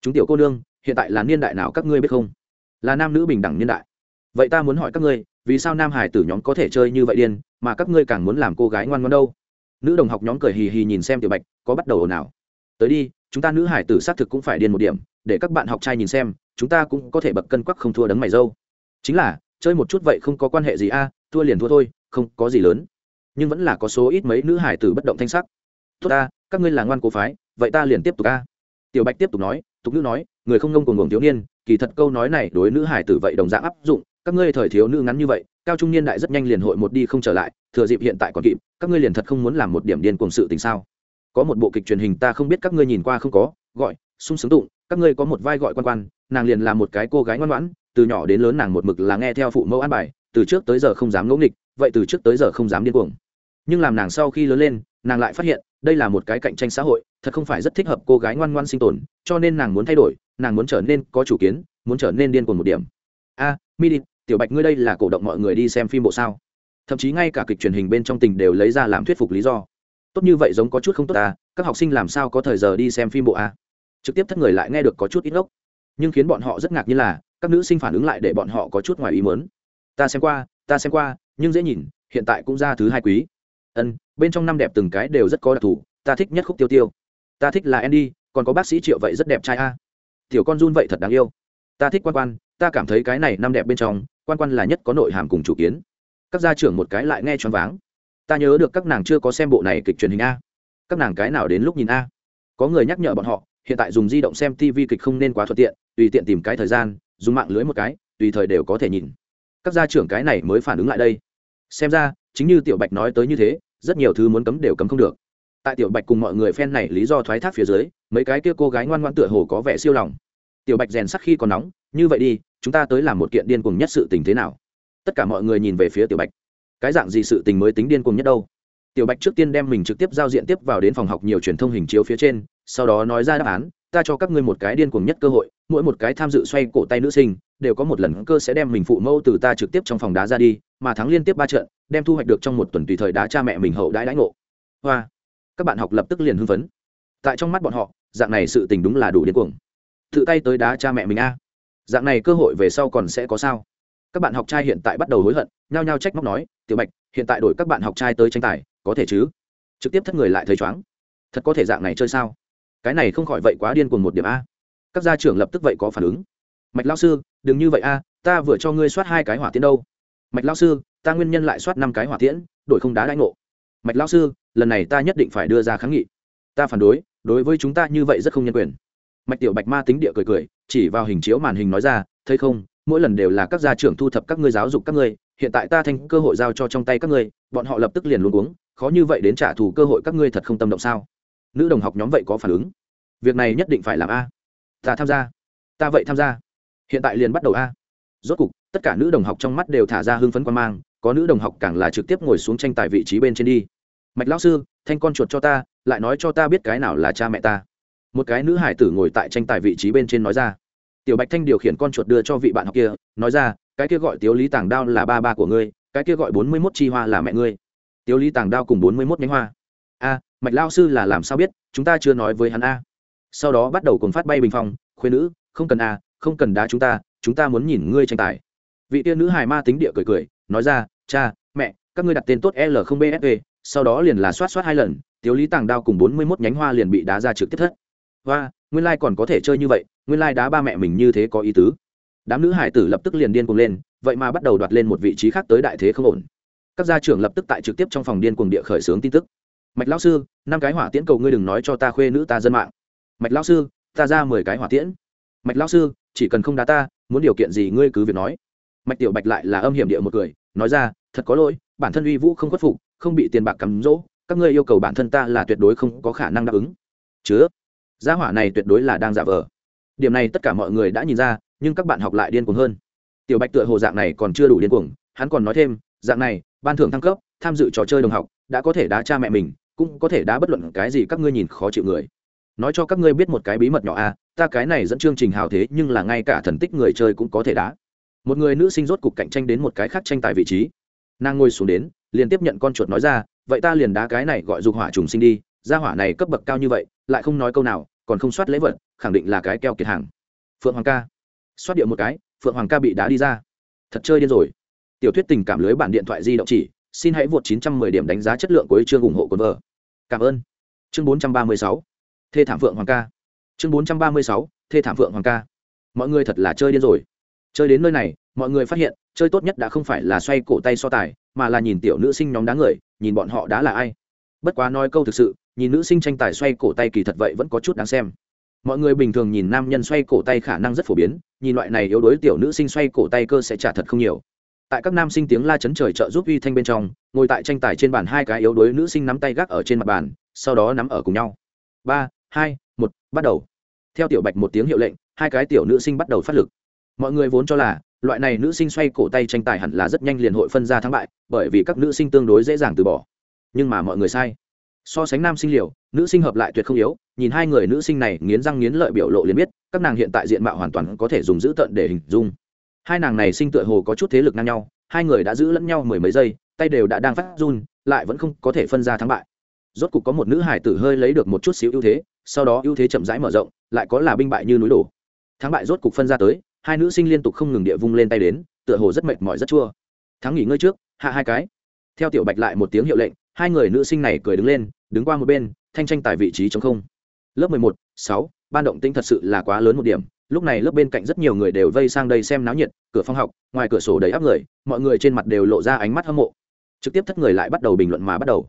Chúng tiểu cô nương, hiện tại là niên đại nào các ngươi biết không? Là nam nữ bình đẳng niên đại. Vậy ta muốn hỏi các ngươi, vì sao nam hải tử nhóm có thể chơi như vậy điên, mà các ngươi càng muốn làm cô gái ngoan ngoan đâu? Nữ đồng học nhóm cười hì hì nhìn xem tiểu bạch, có bắt đầu ồn ào. Tới đi, chúng ta nữ hải tử xác thực cũng phải điên một điểm, để các bạn học trai nhìn xem, chúng ta cũng có thể bậc cân quắc không thua đấng mày dâu. Chính là, chơi một chút vậy không có quan hệ gì a, thua liền thua thôi, không có gì lớn nhưng vẫn là có số ít mấy nữ hải tử bất động thanh sắc. Tốt ta, các ngươi là ngoan cố phái, vậy ta liền tiếp tục a. Tiểu bạch tiếp tục nói, tục nữ nói, người không ngông cùng ngồng thiếu niên, kỳ thật câu nói này đối nữ hải tử vậy đồng dạng áp dụng, các ngươi thời thiếu nữ ngắn như vậy, cao trung niên đại rất nhanh liền hội một đi không trở lại, thừa dịp hiện tại còn kịp, các ngươi liền thật không muốn làm một điểm điên cuồng sự tình sao? Có một bộ kịch truyền hình ta không biết các ngươi nhìn qua không có, gọi, sung sướng tụng, các ngươi có một vai gọi quan quan, nàng liền là một cái cô gái ngoan ngoãn, từ nhỏ đến lớn nàng một mực là nghe theo phụ mẫu an bài, từ trước tới giờ không dám ngẫu nghịch, vậy từ trước tới giờ không dám điên cuồng nhưng làm nàng sau khi lớn lên nàng lại phát hiện đây là một cái cạnh tranh xã hội thật không phải rất thích hợp cô gái ngoan ngoan sinh tồn cho nên nàng muốn thay đổi nàng muốn trở nên có chủ kiến muốn trở nên điên cuồng một điểm. A à, midi tiểu bạch ngươi đây là cổ động mọi người đi xem phim bộ sao? Thậm chí ngay cả kịch truyền hình bên trong tình đều lấy ra làm thuyết phục lý do. Tốt như vậy giống có chút không tốt à các học sinh làm sao có thời giờ đi xem phim bộ à? Trực tiếp thất người lại nghe được có chút ít ngốc. Nhưng khiến bọn họ rất ngạc nhiên là các nữ sinh phản ứng lại để bọn họ có chút ngoài ý mớn ta xem qua ta xem qua nhưng dễ nhìn hiện tại cũng ra thứ hai quý ân, bên trong năm đẹp từng cái đều rất có đặc thù, ta thích nhất khúc tiêu tiêu. Ta thích là andy, còn có bác sĩ triệu vậy rất đẹp trai a. Tiểu con run vậy thật đáng yêu. Ta thích quan quan, ta cảm thấy cái này năm đẹp bên trong, quan quan là nhất có nội hàm cùng chủ kiến. Các gia trưởng một cái lại nghe choáng váng. Ta nhớ được các nàng chưa có xem bộ này kịch truyền hình a. Các nàng cái nào đến lúc nhìn a? Có người nhắc nhở bọn họ, hiện tại dùng di động xem tv kịch không nên quá thuận tiện, tùy tiện tìm cái thời gian, dùng mạng lưới một cái, tùy thời đều có thể nhìn. Các gia trưởng cái này mới phản ứng lại đây. Xem ra chính như tiểu bạch nói tới như thế, rất nhiều thứ muốn cấm đều cấm không được. Tại tiểu bạch cùng mọi người phen này lý do thoái thác phía dưới, mấy cái kia cô gái ngoan ngoan tựa hồ có vẻ siêu lòng. Tiểu bạch rèn sắc khi còn nóng, như vậy đi, chúng ta tới làm một kiện điên cuồng nhất sự tình thế nào? Tất cả mọi người nhìn về phía tiểu bạch. Cái dạng gì sự tình mới tính điên cuồng nhất đâu? Tiểu bạch trước tiên đem mình trực tiếp giao diện tiếp vào đến phòng học nhiều truyền thông hình chiếu phía trên, sau đó nói ra đáp án ta cho các ngươi một cái điên cuồng nhất cơ hội, mỗi một cái tham dự xoay cổ tay nữ sinh, đều có một lần cơ sẽ đem mình phụ mẫu từ ta trực tiếp trong phòng đá ra đi, mà thắng liên tiếp ba trận, đem thu hoạch được trong một tuần tùy thời đá cha mẹ mình hậu đãi đãi ngộ. Hoa. Các bạn học lập tức liền hưng phấn. Tại trong mắt bọn họ, dạng này sự tình đúng là đủ điên cuồng. Tự tay tới đá cha mẹ mình a. Dạng này cơ hội về sau còn sẽ có sao? Các bạn học trai hiện tại bắt đầu hối hận, nhao nhao trách móc nói, tiểu bạch, hiện tại đổi các bạn học trai tới tranh tài, có thể chứ? Trực tiếp thất người lại thấy chóng thật có thể dạng này chơi sao? Cái này không khỏi vậy quá điên cuồng một điểm a. Các gia trưởng lập tức vậy có phản ứng. Mạch lao sư, đừng như vậy a, ta vừa cho ngươi soát hai cái hỏa tiễn đâu. Mạch lao sư, ta nguyên nhân lại soát năm cái hỏa tiễn, đổi không đá đãi ngộ. Mạch lao sư, lần này ta nhất định phải đưa ra kháng nghị. Ta phản đối đối với chúng ta như vậy rất không nhân quyền. Mạch tiểu bạch ma tính địa cười cười, chỉ vào hình chiếu màn hình nói ra, thấy không, mỗi lần đều là các gia trưởng thu thập các ngươi giáo dục các ngươi, hiện tại ta thành cơ hội giao cho trong tay các ngươi, bọn họ lập tức liền luôn uống khó như vậy đến trả thù cơ hội các ngươi thật không tâm động sao? Nữ đồng học nhóm vậy có phản ứng? Việc này nhất định phải làm a. Ta tham gia. Ta vậy tham gia. Hiện tại liền bắt đầu a. Rốt cục, tất cả nữ đồng học trong mắt đều thả ra hưng phấn quan mang, có nữ đồng học càng là trực tiếp ngồi xuống tranh tài vị trí bên trên đi. Mạch lão sư, thanh con chuột cho ta, lại nói cho ta biết cái nào là cha mẹ ta. Một cái nữ hải tử ngồi tại tranh tài vị trí bên trên nói ra. Tiểu bạch thanh điều khiển con chuột đưa cho vị bạn học kia, nói ra, cái kia gọi tiếu lý tàng đao là ba ba của ngươi, cái kia gọi bốn mươi mốt chi hoa là mẹ ngươi. Tiếu lý tàng đao cùng bốn mươi mốt nhánh hoa mạch lao sư là làm sao biết, chúng ta chưa nói với hắn a. Sau đó bắt đầu cùng phát bay bình phong, khuyên nữ, không cần a, không cần đá chúng ta chúng ta muốn nhìn ngươi tranh tài. Vị tiên nữ hài ma tính địa cười cười, nói ra, cha, mẹ, các ngươi đặt tên tốt l không bsv sau đó liền là soát soát hai lần, tiếu lý tàng đao cùng bốn mươi mốt nhánh hoa liền bị đá ra trực tiếp thất. Và, nguyên lai、like、còn có thể chơi như vậy, nguyên lai、like、đá ba mẹ mình như thế có ý tứ. Đám nữ hải tử lập tức liền điên cuồng lên, vậy mà bắt đầu đoạt lên một vị trí khác tới đại thế không ổn. Các gia trưởng lập tức tại trực tiếp trong phòng điên cuồng địa khởi xướng tin tức mạch lão sư, năm cái hỏa tiễn cầu ngươi đừng nói cho ta khuê nữ ta dân mạng. Mạch lão sư, ta ra mười cái hỏa tiễn. Mạch lão sư, chỉ cần không đá ta, muốn điều kiện gì ngươi cứ việc nói. Mạch tiểu bạch lại là âm hiểm địa một cười, nói ra, thật có lỗi, bản thân uy vũ không khuất phục, không bị tiền bạc cắm rỗ, các ngươi yêu cầu bản thân ta là tuyệt đối không có khả năng đáp ứng. Chứa gia hỏa này tuyệt đối là đang giả vờ. Điểm này tất cả mọi người đã nhìn ra, nhưng các bạn học lại điên cuồng hơn. Tiểu bạch tựa hồ dạng này còn chưa đủ điên cuồng, hắn còn nói thêm, dạng này, ban thưởng thăng cấp, tham dự trò chơi đồng học, đã có thể đá cha mẹ mình cũng có thể đá bất luận cái gì các ngươi nhìn khó chịu người. Nói cho các ngươi biết một cái bí mật nhỏ a à, ta cái này dẫn chương trình hào thế nhưng là ngay cả thần tích người chơi cũng có thể đá. Một người nữ sinh rốt cục cạnh tranh đến một cái khác tranh tài vị trí. Nàng ngồi xuống đến liền tiếp nhận con chuột nói ra vậy ta liền đá cái này gọi dục hỏa trùng sinh đi gia hỏa này cấp bậc cao như vậy lại không nói câu nào còn không soát lễ vật khẳng định là cái keo kiệt hàng. Phượng hoàng ca. Soát điệu một cái phượng hoàng ca bị đá đi ra. Thật chơi điên rồi. Tiểu thuyết tình cảm lưới bản điện thoại di động chỉ xin hãy vượt 910 điểm đánh giá chất lượng của chương ủng hộ của vợ. Cảm ơn. Chương 436 thê thảm vượng hoàng ca. Chương 436 thê thảm vượng hoàng ca. Mọi người thật là chơi điên rồi. Chơi đến nơi này, mọi người phát hiện, chơi tốt nhất đã không phải là xoay cổ tay so tài, mà là nhìn tiểu nữ sinh nhóm đá người, nhìn bọn họ đã là ai. Bất quá nói câu thực sự, nhìn nữ sinh tranh tài xoay cổ tay kỳ thật vậy vẫn có chút đáng xem. Mọi người bình thường nhìn nam nhân xoay cổ tay khả năng rất phổ biến, nhìn loại này yếu đuối tiểu nữ sinh xoay cổ tay cơ sẽ trả thật không nhiều tại các nam sinh tiếng la chấn trời trợ giúp uy thanh bên trong, ngồi tại tranh tài trên bàn hai cái yếu đuối nữ sinh nắm tay gác ở trên mặt bàn, sau đó nắm ở cùng nhau. Ba, hai, một, bắt đầu. Theo tiểu bạch một tiếng hiệu lệnh, hai cái tiểu nữ sinh bắt đầu phát lực. Mọi người vốn cho là, loại này nữ sinh xoay cổ tay tranh tài hẳn là rất nhanh liền hội phân ra thắng bại, bởi vì các nữ sinh tương đối dễ dàng từ bỏ. Nhưng mà mọi người sai. So sánh nam sinh liều, nữ sinh hợp lại tuyệt không yếu, nhìn hai người nữ sinh này nghiến răng nghiến lợi biểu lộ liền biết, các nàng hiện tại diện mạo hoàn toàn có thể dùng dữ tận để hình dung hai nàng này sinh tựa hồ có chút thế lực ngang nhau, hai người đã giữ lẫn nhau mười mấy giây, tay đều đã đang phát run, lại vẫn không có thể phân ra thắng bại. Rốt cục có một nữ hải tử hơi lấy được một chút xíu ưu thế, sau đó ưu thế chậm rãi mở rộng, lại có là binh bại như núi đổ. Thắng bại rốt cục phân ra tới, hai nữ sinh liên tục không ngừng địa vung lên tay đến, tựa hồ rất mệt mỏi rất chua. Thắng nghỉ ngơi trước, hạ hai cái. Theo tiểu bạch lại một tiếng hiệu lệnh, hai người nữ sinh này cười đứng lên, đứng qua một bên, thanh tranh tại vị trí chống không. Lớp mười một, sáu, ban động tinh thật sự là quá lớn một điểm lúc này lớp bên cạnh rất nhiều người đều vây sang đây xem náo nhiệt, cửa phòng học, ngoài cửa sổ đầy áp người, mọi người trên mặt đều lộ ra ánh mắt hâm mộ. Trực tiếp thất người lại bắt đầu bình luận mà bắt đầu.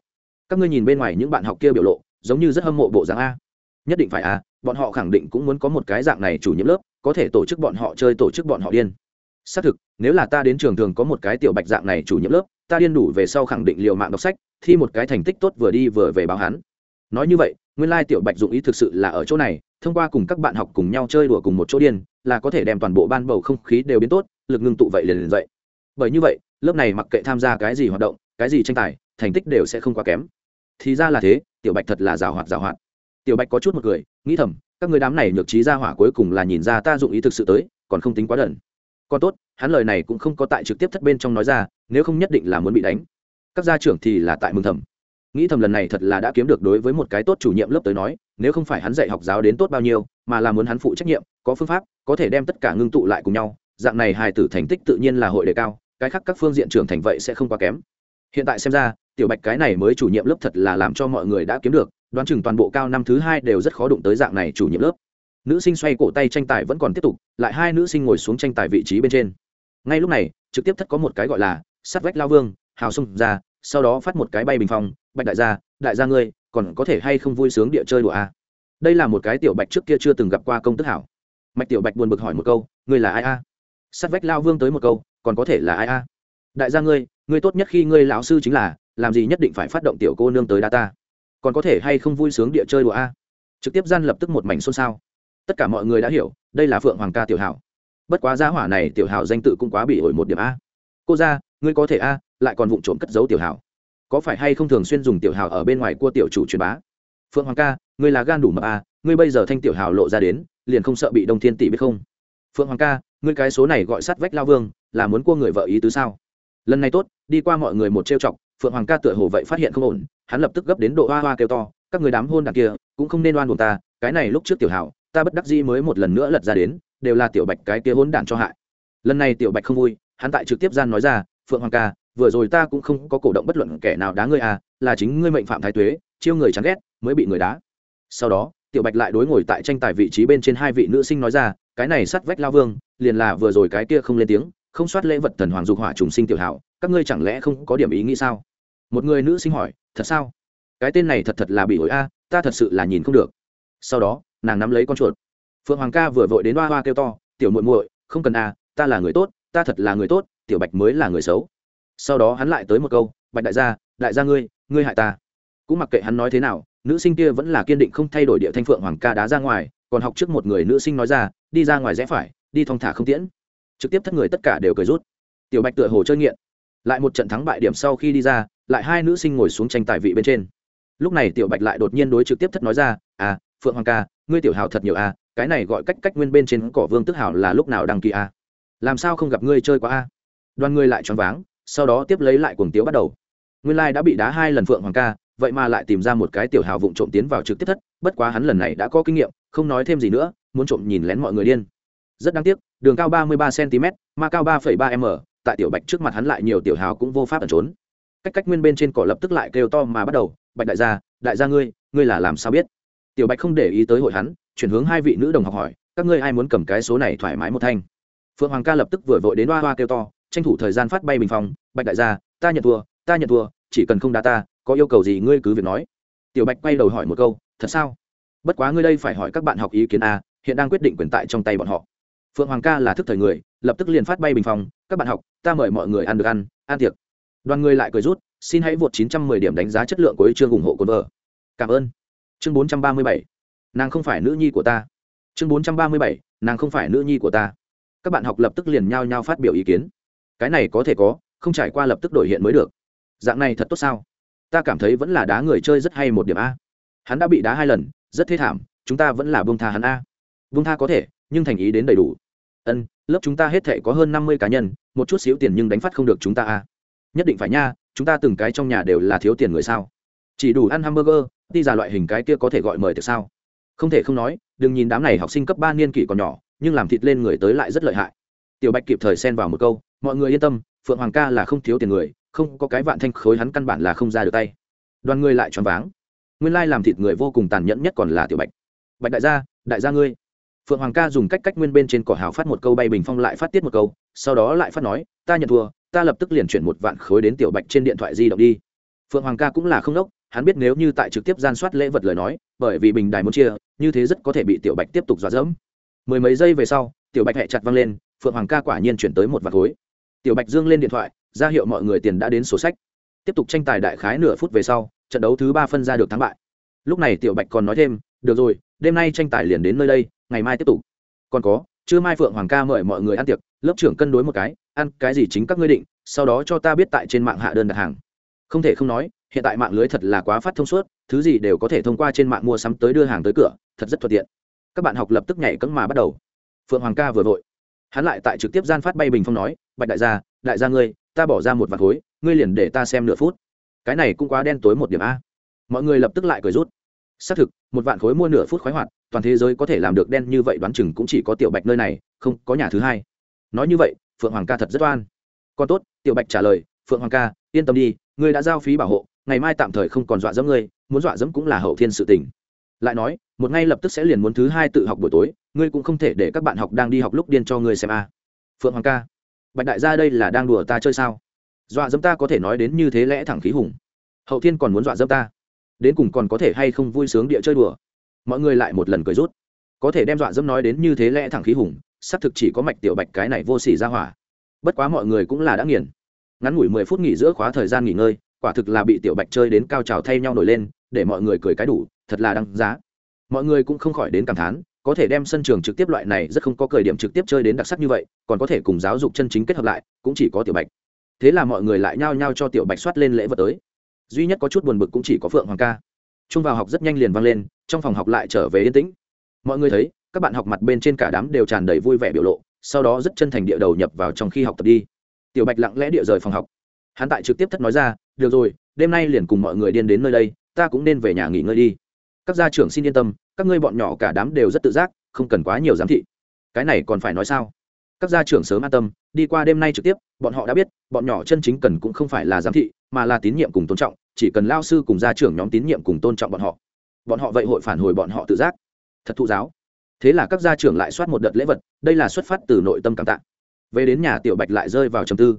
Các ngươi nhìn bên ngoài những bạn học kia biểu lộ, giống như rất hâm mộ bộ dáng a. Nhất định phải a, bọn họ khẳng định cũng muốn có một cái dạng này chủ nhiệm lớp, có thể tổ chức bọn họ chơi, tổ chức bọn họ điên. Xác thực, nếu là ta đến trường thường có một cái tiểu bạch dạng này chủ nhiệm lớp, ta điên đủ về sau khẳng định liều mạng đọc sách, thi một cái thành tích tốt vừa đi vừa về báo hắn nói như vậy, nguyên lai tiểu bạch dụng ý thực sự là ở chỗ này, thông qua cùng các bạn học cùng nhau chơi đùa cùng một chỗ điên, là có thể đem toàn bộ ban bầu không khí đều biến tốt, lực ngưng tụ vậy liền liền dậy. Bởi như vậy, lớp này mặc kệ tham gia cái gì hoạt động, cái gì tranh tài, thành tích đều sẽ không quá kém. Thì ra là thế, tiểu bạch thật là rào hoạt rào hoạt. Tiểu bạch có chút một cười nghĩ thầm, các người đám này nhược trí ra hỏa cuối cùng là nhìn ra ta dụng ý thực sự tới, còn không tính quá đần. Còn tốt, hắn lời này cũng không có tại trực tiếp thất bên trong nói ra, nếu không nhất định là muốn bị đánh. Các gia trưởng thì là tại mừng thầm nghĩ thầm lần này thật là đã kiếm được đối với một cái tốt chủ nhiệm lớp tới nói, nếu không phải hắn dạy học giáo đến tốt bao nhiêu, mà là muốn hắn phụ trách nhiệm, có phương pháp, có thể đem tất cả ngưng tụ lại cùng nhau, dạng này hài tử thành tích tự nhiên là hội đề cao, cái khác các phương diện trưởng thành vậy sẽ không quá kém. Hiện tại xem ra, tiểu bạch cái này mới chủ nhiệm lớp thật là làm cho mọi người đã kiếm được, đoán chừng toàn bộ cao năm thứ hai đều rất khó đụng tới dạng này chủ nhiệm lớp. Nữ sinh xoay cổ tay tranh tài vẫn còn tiếp tục, lại hai nữ sinh ngồi xuống tranh tài vị trí bên trên. Ngay lúc này, trực tiếp thất có một cái gọi là sắt vách lao vương, hào xông ra, sau đó phát một cái bay bình phong bạch đại gia đại gia ngươi, còn có thể hay không vui sướng địa chơi đùa à? đây là một cái tiểu bạch trước kia chưa từng gặp qua công tức hảo. Mạch tiểu bạch buồn bực hỏi một câu, ngươi là ai a? À? Sát vách lao vương tới một câu, còn có thể là ai a? Đại gia ngươi ngươi tốt nhất khi ngươi lão sư chính là, làm gì nhất định phải phát động tiểu cô nương tới đa ta? Còn có thể hay không vui sướng địa chơi đùa a? Trực tiếp gian lập tức một mảnh xôn xao. Tất cả mọi người đã hiểu, đây là phượng hoàng ca tiểu hảo. Bất quá giá hỏa này tiểu hảo danh tự cũng quá bị ổi một điểm a. Cô ra ngươi có thể a, lại còn vụng trộm cất giấu tiểu hảo có phải hay không thường xuyên dùng tiểu hảo ở bên ngoài cua tiểu chủ truyền bá? Phượng hoàng ca, ngươi là gan đủ mập à? ngươi bây giờ thanh tiểu hảo lộ ra đến, liền không sợ bị đông thiên tỷ biết không? Phượng hoàng ca, ngươi cái số này gọi sắt vách lao vương, là muốn cua người vợ ý tứ sao? Lần này tốt, đi qua mọi người một trêu chọc, phượng hoàng ca tựa hồ vậy phát hiện không ổn, hắn lập tức gấp đến độ hoa hoa kêu to, các người đám hôn đ kia, cũng không nên oan buồn ta, cái này lúc trước tiểu hảo ta bất đắc dĩ mới một lần nữa lật ra đến, đều là tiểu bạch cái kia hôn đản cho hại. Lần này tiểu bạch không vui, hắn tại trực tiếp gian nói ra, phượng hoàng ca vừa rồi ta cũng không có cổ động bất luận kẻ nào đá ngươi à là chính ngươi mệnh phạm thái tuế, chiêu người chán ghét, mới bị người đá. Sau đó, tiểu bạch lại đối ngồi tại tranh tài vị trí bên trên hai vị nữ sinh nói ra, cái này sắt vách lao vương, liền là vừa rồi cái kia không lên tiếng, không soát lễ vật thần hoàng dục hỏa trùng sinh tiểu hảo, các ngươi chẳng lẽ không có điểm ý nghĩ sao? Một người nữ sinh hỏi, thật sao? Cái tên này thật thật là bị ổi a, ta thật sự là nhìn không được. Sau đó, nàng nắm lấy con chuột. Phượng hoàng ca vừa vội đến hoa hoa kêu to, tiểu muội muội, không cần a, ta là người tốt, ta thật là người tốt, tiểu bạch mới là người xấu sau đó hắn lại tới một câu, bạch đại gia đại gia ngươi ngươi hại ta. Cũng mặc kệ hắn nói thế nào, nữ sinh kia vẫn là kiên định không thay đổi địa thanh phượng hoàng ca đá ra ngoài, còn học trước một người nữ sinh nói ra, đi ra ngoài rẽ phải, đi thong thả không tiễn. Trực tiếp thất người tất cả đều cười rút. Tiểu bạch tựa hồ chơi nghiện. Lại một trận thắng bại điểm sau khi đi ra, lại hai nữ sinh ngồi xuống tranh tài vị bên trên. Lúc này tiểu bạch lại đột nhiên đối trực tiếp thất nói ra à phượng hoàng ca, ngươi tiểu hào thật nhiều à cái này gọi cách cách nguyên bên trên cỏ vương tức hào là lúc nào đăng kỳ à? Làm sao không gặp ngươi chơi quá à? Đoàn ngươi lại choáng váng sau đó tiếp lấy lại cuồng tiếu bắt đầu. Nguyên lai đã bị đá hai lần phượng hoàng ca, vậy mà lại tìm ra một cái tiểu hào vụng trộm tiến vào trực tiếp thất, bất quá hắn lần này đã có kinh nghiệm, không nói thêm gì nữa, muốn trộm nhìn lén mọi người điên. Rất đáng tiếc, đường cao ba mươi ba cm ma cao ba ba m tại tiểu bạch trước mặt hắn lại nhiều tiểu hào cũng vô pháp ẩn trốn. Cách cách nguyên bên trên cỏ lập tức lại kêu to mà bắt đầu, bạch đại gia đại gia ngươi ngươi là làm sao biết? Tiểu bạch không để ý tới hội hắn, chuyển hướng hai vị nữ đồng học hỏi, các ngươi ai muốn cầm cái số này thoải mái một thanh? Phượng hoàng ca lập tức vừa vội đến hoa hoa kêu to tranh thủ thời gian phát bay bình phòng bạch đại gia, ta nhận thua, ta nhận thua, chỉ cần không đá ta, có yêu cầu gì ngươi cứ việc nói. Tiểu bạch quay đầu hỏi một câu, thật sao? Bất quá ngươi đây phải hỏi các bạn học ý kiến a, hiện đang quyết định quyền tại trong tay bọn họ. Phượng hoàng ca là thức thời người, lập tức liền phát bay bình phòng các bạn học, ta mời mọi người ăn được ăn ăn tiệc. Đoàn người lại cười rút, xin hãy vượt 910 điểm đánh giá chất lượng của chương ủng hộ cồn vợ. Cảm ơn. Chương 437 nàng không phải nữ nhi của ta. Chương 437 nàng không phải nữ nhi của ta. Các bạn học lập tức liền nhao nhao phát biểu ý kiến cái này có thể có, không trải qua lập tức đổi hiện mới được. Dạng này thật tốt sao? Ta cảm thấy vẫn là đá người chơi rất hay một điểm a. Hắn đã bị đá hai lần, rất thê thảm, chúng ta vẫn là bông tha hắn a. Bông tha có thể, nhưng thành ý đến đầy đủ. Ân, lớp chúng ta hết thể có hơn năm mươi cá nhân, một chút xíu tiền nhưng đánh phát không được chúng ta a. Nhất định phải nha, chúng ta từng cái trong nhà đều là thiếu tiền người sao? Chỉ đủ ăn hamburger đi ra loại hình cái kia có thể gọi mời được sao? Không thể không nói, đừng nhìn đám này học sinh cấp ba niên kỷ còn nhỏ, nhưng làm thịt lên người tới lại rất lợi hại. Tiểu bạch kịp thời xen vào một câu mọi người yên tâm, phượng hoàng ca là không thiếu tiền người, không có cái vạn thanh khối hắn căn bản là không ra được tay. Đoàn người lại choáng váng. Nguyên lai làm thịt người vô cùng tàn nhẫn nhất còn là tiểu bạch. Bạch đại gia đại gia ngươi. Phượng hoàng ca dùng cách cách nguyên bên trên cỏ hào phát một câu bay bình phong lại phát tiết một câu, sau đó lại phát nói, ta nhận thua, ta lập tức liền chuyển một vạn khối đến tiểu bạch trên điện thoại di động đi. Phượng hoàng ca cũng là không đốc, hắn biết nếu như tại trực tiếp gian soát lễ vật lời nói, bởi vì bình đài muốn chia, như thế rất có thể bị tiểu bạch tiếp tục dọa dẫm. Mười mấy giây về sau, tiểu bạch hẹ chặt văng lên, phượng hoàng ca quả nhiên chuyển tới một vạn khối tiểu bạch dương lên điện thoại, ra hiệu mọi người tiền đã đến sổ sách. Tiếp tục tranh tài đại khái nửa phút về sau, trận đấu thứ ba phân ra được thắng bại. Lúc này tiểu bạch còn nói thêm, được rồi, đêm nay tranh tài liền đến nơi đây, ngày mai tiếp tục. Còn có chưa mai phượng hoàng ca mời mọi người ăn tiệc, lớp trưởng cân đối một cái, ăn cái gì chính các ngươi định, sau đó cho ta biết tại trên mạng hạ đơn đặt hàng. Không thể không nói, hiện tại mạng lưới thật là quá phát thông suốt, thứ gì đều có thể thông qua trên mạng mua sắm tới đưa hàng tới cửa, thật rất thuận tiện. Các bạn học lập tức nhảy cấm mà bắt đầu. Phượng hoàng ca vừa vội hắn lại tại trực tiếp gian phát bay bình phong nói, bạch đại gia đại gia ngươi, ta bỏ ra một vạt khối, ngươi liền để ta xem nửa phút. Cái này cũng quá đen tối một điểm a. Mọi người lập tức lại cười rút. Xác thực, một vạn khối mua nửa phút khoái hoạt, toàn thế giới có thể làm được đen như vậy đoán chừng cũng chỉ có tiểu bạch nơi này, không, có nhà thứ hai. Nói như vậy, phượng hoàng ca thật rất oan. Còn tốt, tiểu bạch trả lời, phượng hoàng ca, yên tâm đi, ngươi đã giao phí bảo hộ, ngày mai tạm thời không còn dọa dẫm ngươi, muốn dọa dẫm cũng là hậu thiên sự tình lại nói, một ngay lập tức sẽ liền muốn thứ hai tự học buổi tối, ngươi cũng không thể để các bạn học đang đi học lúc điên cho ngươi xem a. Phượng hoàng ca, bạch đại gia đây là đang đùa ta chơi sao? Dọa dẫm ta có thể nói đến như thế lẽ thẳng khí hùng. Hậu thiên còn muốn dọa dẫm ta? Đến cùng còn có thể hay không vui sướng địa chơi đùa? Mọi người lại một lần cười rút. Có thể đem dọa dẫm nói đến như thế lẽ thẳng khí hùng, xác thực chỉ có mạch tiểu bạch cái này vô s ỉ ra hỏa. Bất quá mọi người cũng là đã nghiền. Ngắn ngủi mười phút nghỉ giữa khóa thời gian nghỉ ngơi, quả thực là bị tiểu bạch chơi đến cao trào thay nhau nổi lên, để mọi người cười cái đủ thật là đáng giá. Mọi người cũng không khỏi đến cảm thán, có thể đem sân trường trực tiếp loại này rất không có cười điểm trực tiếp chơi đến đặc sắc như vậy, còn có thể cùng giáo dục chân chính kết hợp lại, cũng chỉ có tiểu bạch. Thế là mọi người lại nhao nhao cho tiểu bạch soát lên lễ vật tới. Duy nhất có chút buồn bực cũng chỉ có phượng hoàng ca. Trung vào học rất nhanh liền vang lên, trong phòng học lại trở về yên tĩnh. Mọi người thấy, các bạn học mặt bên trên cả đám đều tràn đầy vui vẻ biểu lộ, sau đó rất chân thành địa đầu nhập vào trong khi học tập đi. Tiểu bạch lặng lẽ địa rời phòng học. Hắn tại trực tiếp thất nói ra, được rồi, đêm nay liền cùng mọi người điên đến nơi đây, ta cũng nên về nhà nghỉ ngơi đi các gia trưởng xin yên tâm, các ngươi bọn nhỏ cả đám đều rất tự giác, không cần quá nhiều giám thị. Cái này còn phải nói sao? Các gia trưởng sớm an tâm, đi qua đêm nay trực tiếp, bọn họ đã biết, bọn nhỏ chân chính cần cũng không phải là giám thị, mà là tín nhiệm cùng tôn trọng, chỉ cần lao sư cùng gia trưởng nhóm tín nhiệm cùng tôn trọng bọn họ. Bọn họ vậy hội phản hồi bọn họ tự giác. Thật thụ giáo. Thế là các gia trưởng lại soát một đợt lễ vật, đây là xuất phát từ nội tâm cảm tạ. Về đến nhà tiểu bạch lại rơi vào trầm tư.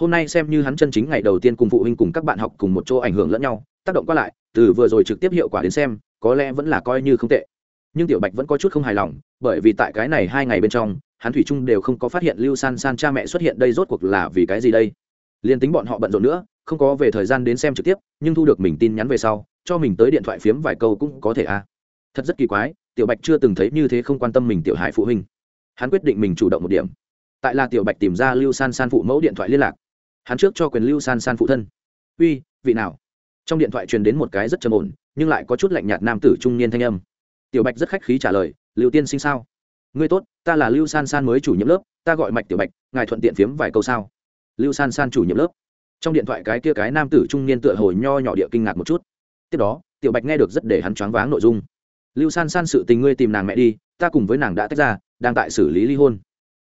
Hôm nay xem như hắn chân chính ngày đầu tiên cùng phụ huynh cùng các bạn học cùng một chỗ ảnh hưởng lẫn nhau, tác động qua lại, từ vừa rồi trực tiếp hiệu quả đến xem có lẽ vẫn là coi như không tệ. Nhưng tiểu bạch vẫn có chút không hài lòng, bởi vì tại cái này hai ngày bên trong, hắn thủy trung đều không có phát hiện lưu san san cha mẹ xuất hiện đây rốt cuộc là vì cái gì đây. Liền tính bọn họ bận rộn nữa, không có về thời gian đến xem trực tiếp, nhưng thu được mình tin nhắn về sau, cho mình tới điện thoại phiếm vài câu cũng có thể à thật rất kỳ quái, tiểu bạch chưa từng thấy như thế không quan tâm mình tiểu hải phụ huynh. Hắn quyết định mình chủ động một điểm. Tại là tiểu bạch tìm ra lưu san san phụ mẫu điện thoại liên lạc. Hắn trước cho quyền lưu san san phụ thân. Uy, vị nào? Trong điện thoại truyền đến một cái rất trầm ổn nhưng lại có chút lạnh nhạt nam tử trung niên thanh âm. Tiểu bạch rất khách khí trả lời, lưu tiên sinh sao? Ngươi tốt, ta là lưu san san mới chủ nhiệm lớp, ta gọi mạch tiểu bạch, ngài thuận tiện phiếm vài câu sao? Lưu san san chủ nhiệm lớp. Trong điện thoại cái kia cái nam tử trung niên tựa hồi nho nhỏ địa kinh ngạc một chút. Tiếp đó, tiểu bạch nghe được rất để hắn choáng váng nội dung. Lưu san san sự tình ngươi tìm nàng mẹ đi, ta cùng với nàng đã tách ra, đang tại xử lý ly hôn.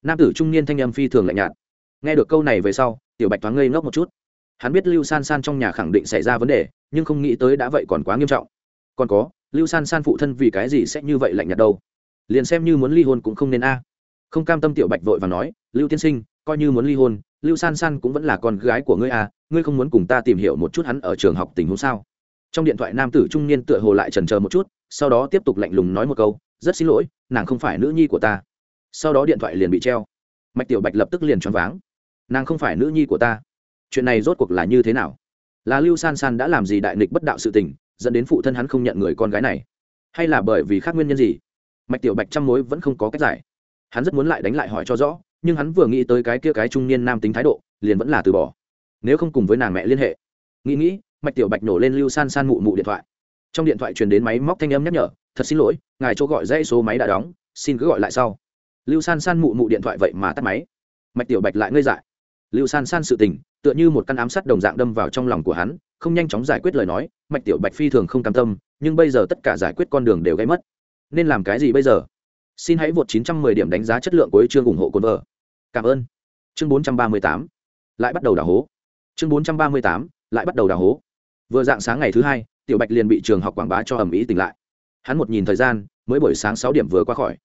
Nam tử trung niên thanh âm phi thường lạnh nhạt. Nghe được câu này về sau, tiểu bạch thoáng ngây ngốc một chút hắn biết lưu san san trong nhà khẳng định xảy ra vấn đề, nhưng không nghĩ tới đã vậy còn quá nghiêm trọng. Còn có, lưu san san phụ thân vì cái gì sẽ như vậy lạnh nhạt đâu? Liền xem như muốn ly hôn cũng không nên a. Không cam tâm tiểu bạch vội và nói, lưu tiên sinh, coi như muốn ly hôn, lưu san san cũng vẫn là con gái của ngươi à ngươi không muốn cùng ta tìm hiểu một chút hắn ở trường học tình huống sao? Trong điện thoại nam tử trung niên tựa hồ lại trần chờ một chút, sau đó tiếp tục lạnh lùng nói một câu, rất xin lỗi, nàng không phải nữ nhi của ta. Sau đó điện thoại liền bị treo. Mạch tiểu bạch lập tức liền choáng váng. Nàng không phải nữ nhi của ta chuyện này rốt cuộc là như thế nào? Là lưu san san đã làm gì đại nghịch bất đạo sự tình, dẫn đến phụ thân hắn không nhận người con gái này? Hay là bởi vì khác nguyên nhân gì? Mạch tiểu bạch trăm mối vẫn không có cách giải. Hắn rất muốn lại đánh lại hỏi cho rõ, nhưng hắn vừa nghĩ tới cái kia cái trung niên nam tính thái độ, liền vẫn là từ bỏ. Nếu không cùng với nàng mẹ liên hệ. Nghĩ nghĩ, mạch tiểu bạch nổ lên lưu san san mụ mụ điện thoại. Trong điện thoại truyền đến máy móc thanh âm nhắc nhở, thật xin lỗi, ngài chỗ gọi dãy số máy đã đóng, xin cứ gọi lại sau. Lưu san san mụ mụ điện thoại vậy mà tắt máy. Mạch tiểu bạch lại ngây dại. Lưu san san sự tình tựa như một căn ám sát đồng dạng đâm vào trong lòng của hắn, không nhanh chóng giải quyết lời nói, mạch tiểu bạch phi thường không cam tâm, nhưng bây giờ tất cả giải quyết con đường đều gây mất. Nên làm cái gì bây giờ? Xin hãy vượt 910 điểm đánh giá chất lượng của chương ủng hộ cồn vợ. Cảm ơn. Chương 438 lại bắt đầu đào hố. Chương 438 lại bắt đầu đào hố. Vừa dạng sáng ngày thứ hai, tiểu bạch liền bị trường học quảng bá cho ẩm ý tỉnh lại. Hắn một nhìn thời gian, mới buổi sáng sáu điểm vừa qua khỏi.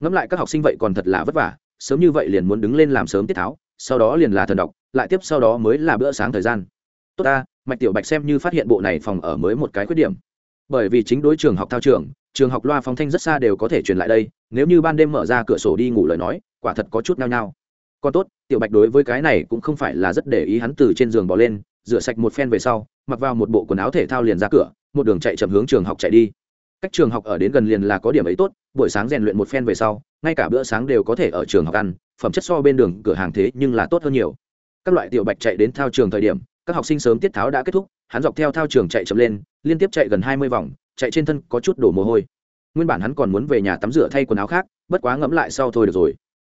Ngẫm lại các học sinh vậy còn thật là vất vả sớm như vậy liền muốn đứng lên làm sớm tiết tháo, sau đó liền là thần đọc, lại tiếp sau đó mới là bữa sáng thời gian. Tốt ta, mạch tiểu bạch xem như phát hiện bộ này phòng ở mới một cái khuyết điểm. Bởi vì chính đối trường học thao trường trường học loa phóng thanh rất xa đều có thể truyền lại đây, nếu như ban đêm mở ra cửa sổ đi ngủ lời nói, quả thật có chút nao nhao. Còn tốt, tiểu bạch đối với cái này cũng không phải là rất để ý hắn từ trên giường bỏ lên, rửa sạch một phen về sau, mặc vào một bộ quần áo thể thao liền ra cửa, một đường chạy chậm hướng trường học chạy đi cách trường học ở đến gần liền là có điểm ấy tốt, buổi sáng rèn luyện một phen về sau, ngay cả bữa sáng đều có thể ở trường học ăn, phẩm chất so bên đường cửa hàng thế nhưng là tốt hơn nhiều. Các loại tiểu bạch chạy đến thao trường thời điểm, các học sinh sớm tiết tháo đã kết thúc, hắn dọc theo thao trường chạy chậm lên, liên tiếp chạy gần hai mươi vòng, chạy trên thân có chút đổ mồ hôi. Nguyên bản hắn còn muốn về nhà tắm rửa thay quần áo khác, bất quá ngẫm lại sau thôi được rồi.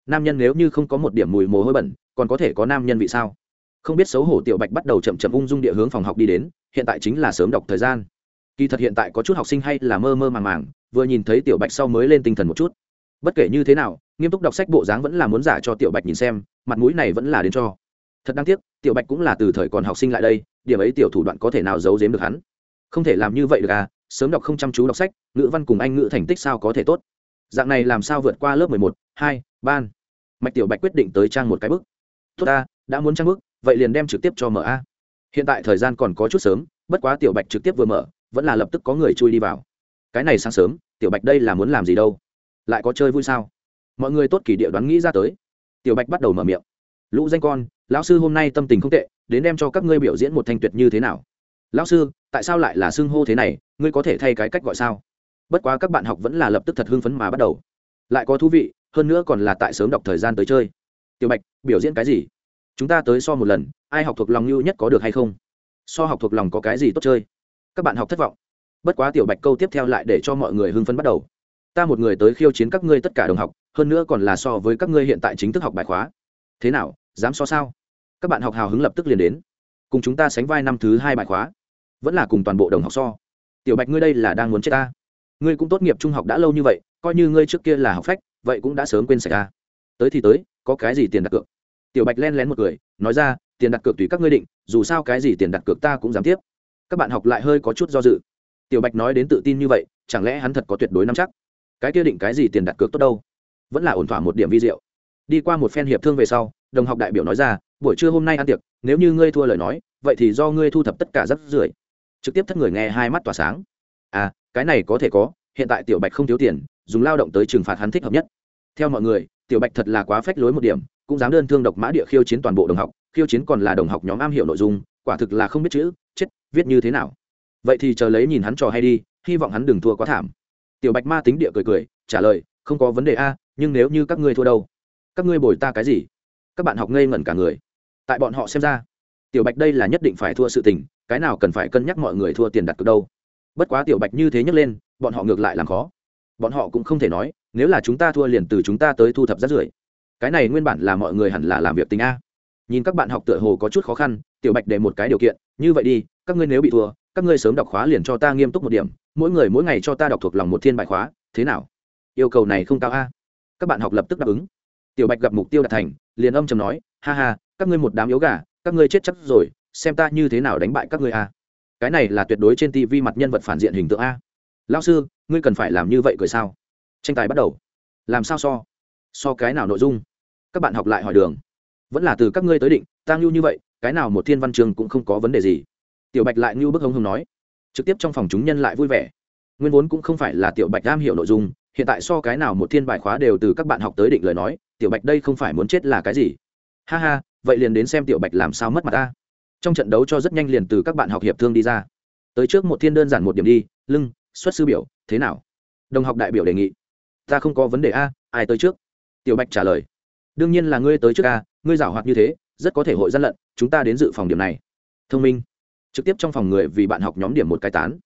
Nam nhân nếu như không có một điểm mùi mồ hôi bẩn, còn có thể có nam nhân vị sao? Không biết xấu hổ tiểu bạch bắt đầu chậm chậm ung dung địa hướng phòng học đi đến, hiện tại chính là sớm đọc thời gian kỳ thật hiện tại có chút học sinh hay là mơ mơ màng màng, vừa nhìn thấy tiểu bạch sau mới lên tinh thần một chút. Bất kể như thế nào, nghiêm túc đọc sách bộ dáng vẫn là muốn giả cho tiểu bạch nhìn xem, mặt mũi này vẫn là đến cho. Thật đáng tiếc, tiểu bạch cũng là từ thời còn học sinh lại đây, điểm ấy tiểu thủ đoạn có thể nào giấu giếm được hắn? Không thể làm như vậy được à sớm đọc không chăm chú đọc sách, ngữ văn cùng anh ngữ thành tích sao có thể tốt? Dạng này làm sao vượt qua lớp mười một, hai, ban? Mạch tiểu bạch quyết định tới trang một cái bức. Tốt ta, đã muốn trang bức, vậy liền đem trực tiếp cho mở a. Hiện tại thời gian còn có chút sớm, bất quá tiểu bạch trực tiếp vừa mở vẫn là lập tức có người chui đi vào. Cái này sáng sớm, tiểu bạch đây là muốn làm gì đâu? Lại có chơi vui sao? Mọi người tốt kỳ địa đoán nghĩ ra tới. Tiểu bạch bắt đầu mở miệng. Lũ danh con, lão sư hôm nay tâm tình không tệ, đến đem cho các ngươi biểu diễn một thanh tuyệt như thế nào? Lão sư, tại sao lại là xưng hô thế này? Ngươi có thể thay cái cách gọi sao? Bất quá các bạn học vẫn là lập tức thật hưng phấn mà bắt đầu. Lại có thú vị, hơn nữa còn là tại sớm đọc thời gian tới chơi. Tiểu bạch, biểu diễn cái gì? Chúng ta tới so một lần, ai học thuộc lòng như nhất có được hay không? So học thuộc lòng có cái gì tốt chơi? Các bạn học thất vọng. Bất quá tiểu bạch câu tiếp theo lại để cho mọi người hưng phấn bắt đầu. Ta một người tới khiêu chiến các ngươi tất cả đồng học, hơn nữa còn là so với các ngươi hiện tại chính thức học bài khóa. Thế nào, dám so sao? Các bạn học hào hứng lập tức liền đến. Cùng chúng ta sánh vai năm thứ hai bài khóa. Vẫn là cùng toàn bộ đồng học so. Tiểu bạch ngươi đây là đang muốn chết ta. Ngươi cũng tốt nghiệp trung học đã lâu như vậy, coi như ngươi trước kia là học phách, vậy cũng đã sớm quên sạch ta. Tới thì tới, có cái gì tiền đặt cược? Tiểu bạch len lén một người nói ra, tiền đặt cược tùy các ngươi định, dù sao cái gì tiền đặt cược ta cũng dám tiếp các bạn học lại hơi có chút do dự. Tiểu bạch nói đến tự tin như vậy, chẳng lẽ hắn thật có tuyệt đối nắm chắc? Cái kia định cái gì tiền đặt cược tốt đâu? Vẫn là ổn thỏa một điểm vi diệu. Đi qua một phen hiệp thương về sau, đồng học đại biểu nói ra, buổi trưa hôm nay ăn tiệc, nếu như ngươi thua lời nói, vậy thì do ngươi thu thập tất cả rắc rưởi. Trực tiếp thất người nghe hai mắt tỏa sáng. À cái này có thể có, hiện tại tiểu bạch không thiếu tiền, dùng lao động tới trừng phạt hắn thích hợp nhất. Theo mọi người, tiểu bạch thật là quá phách lối một điểm, cũng dám đơn thương độc mã địa khiêu chiến toàn bộ đồng học, khiêu chiến còn là đồng học nhóm am hiểu nội dung, quả thực là không biết chữ, chết viết như thế nào? Vậy thì chờ lấy nhìn hắn trò hay đi, hy vọng hắn đừng thua quá thảm. Tiểu bạch ma tính địa cười cười, trả lời, không có vấn đề a, nhưng nếu như các ngươi thua đâu, các ngươi bồi ta cái gì? Các bạn học ngây ngẩn cả người. Tại bọn họ xem ra, tiểu bạch đây là nhất định phải thua sự tình, cái nào cần phải cân nhắc mọi người thua tiền đặt cược đâu. Bất quá tiểu bạch như thế nhấc lên, bọn họ ngược lại làm khó. Bọn họ cũng không thể nói, nếu là chúng ta thua liền từ chúng ta tới thu thập rác rưởi. Cái này nguyên bản là mọi người hẳn là làm việc tình a. Nhìn các bạn học tựa hồ có chút khó khăn tiểu bạch để một cái điều kiện, như vậy đi, các ngươi nếu bị thua, các ngươi sớm đọc khóa liền cho ta nghiêm túc một điểm, mỗi người mỗi ngày cho ta đọc thuộc lòng một thiên bài khóa, thế nào? Yêu cầu này không cao a. Các bạn học lập tức đáp ứng. Tiểu bạch gặp mục tiêu đạt thành, liền âm chầm nói, ha ha, các ngươi một đám yếu gà, các ngươi chết chắc rồi, xem ta như thế nào đánh bại các ngươi a. Cái này là tuyệt đối trên tv mặt nhân vật phản diện hình tượng a. Lao sư, ngươi cần phải làm như vậy cười sao? Tranh tài bắt đầu. Làm sao so? So cái nào nội dung? Các bạn học lại hỏi đường. Vẫn là từ các ngươi tới định, ta ngưu như vậy cái nào một thiên văn trường cũng không có vấn đề gì. Tiểu bạch lại như bức hông hông nói. Trực tiếp trong phòng chúng nhân lại vui vẻ. Nguyên vốn cũng không phải là tiểu bạch am hiểu nội dung, hiện tại so cái nào một thiên bài khóa đều từ các bạn học tới định lời nói, tiểu bạch đây không phải muốn chết là cái gì. Ha ha, vậy liền đến xem tiểu bạch làm sao mất mặt ta. Trong trận đấu cho rất nhanh liền từ các bạn học hiệp thương đi ra. Tới trước một thiên đơn giản một điểm đi, lưng, xuất sư biểu, thế nào? Đồng học đại biểu đề nghị. Ta không có vấn đề a, ai tới trước? Tiểu bạch trả lời. Đương nhiên là ngươi tới trước a, ngươi giảo hoạt như thế rất có thể hội gian lận, chúng ta đến dự phòng điểm này. Thông minh. Trực tiếp trong phòng người vì bạn học nhóm điểm một cái tán.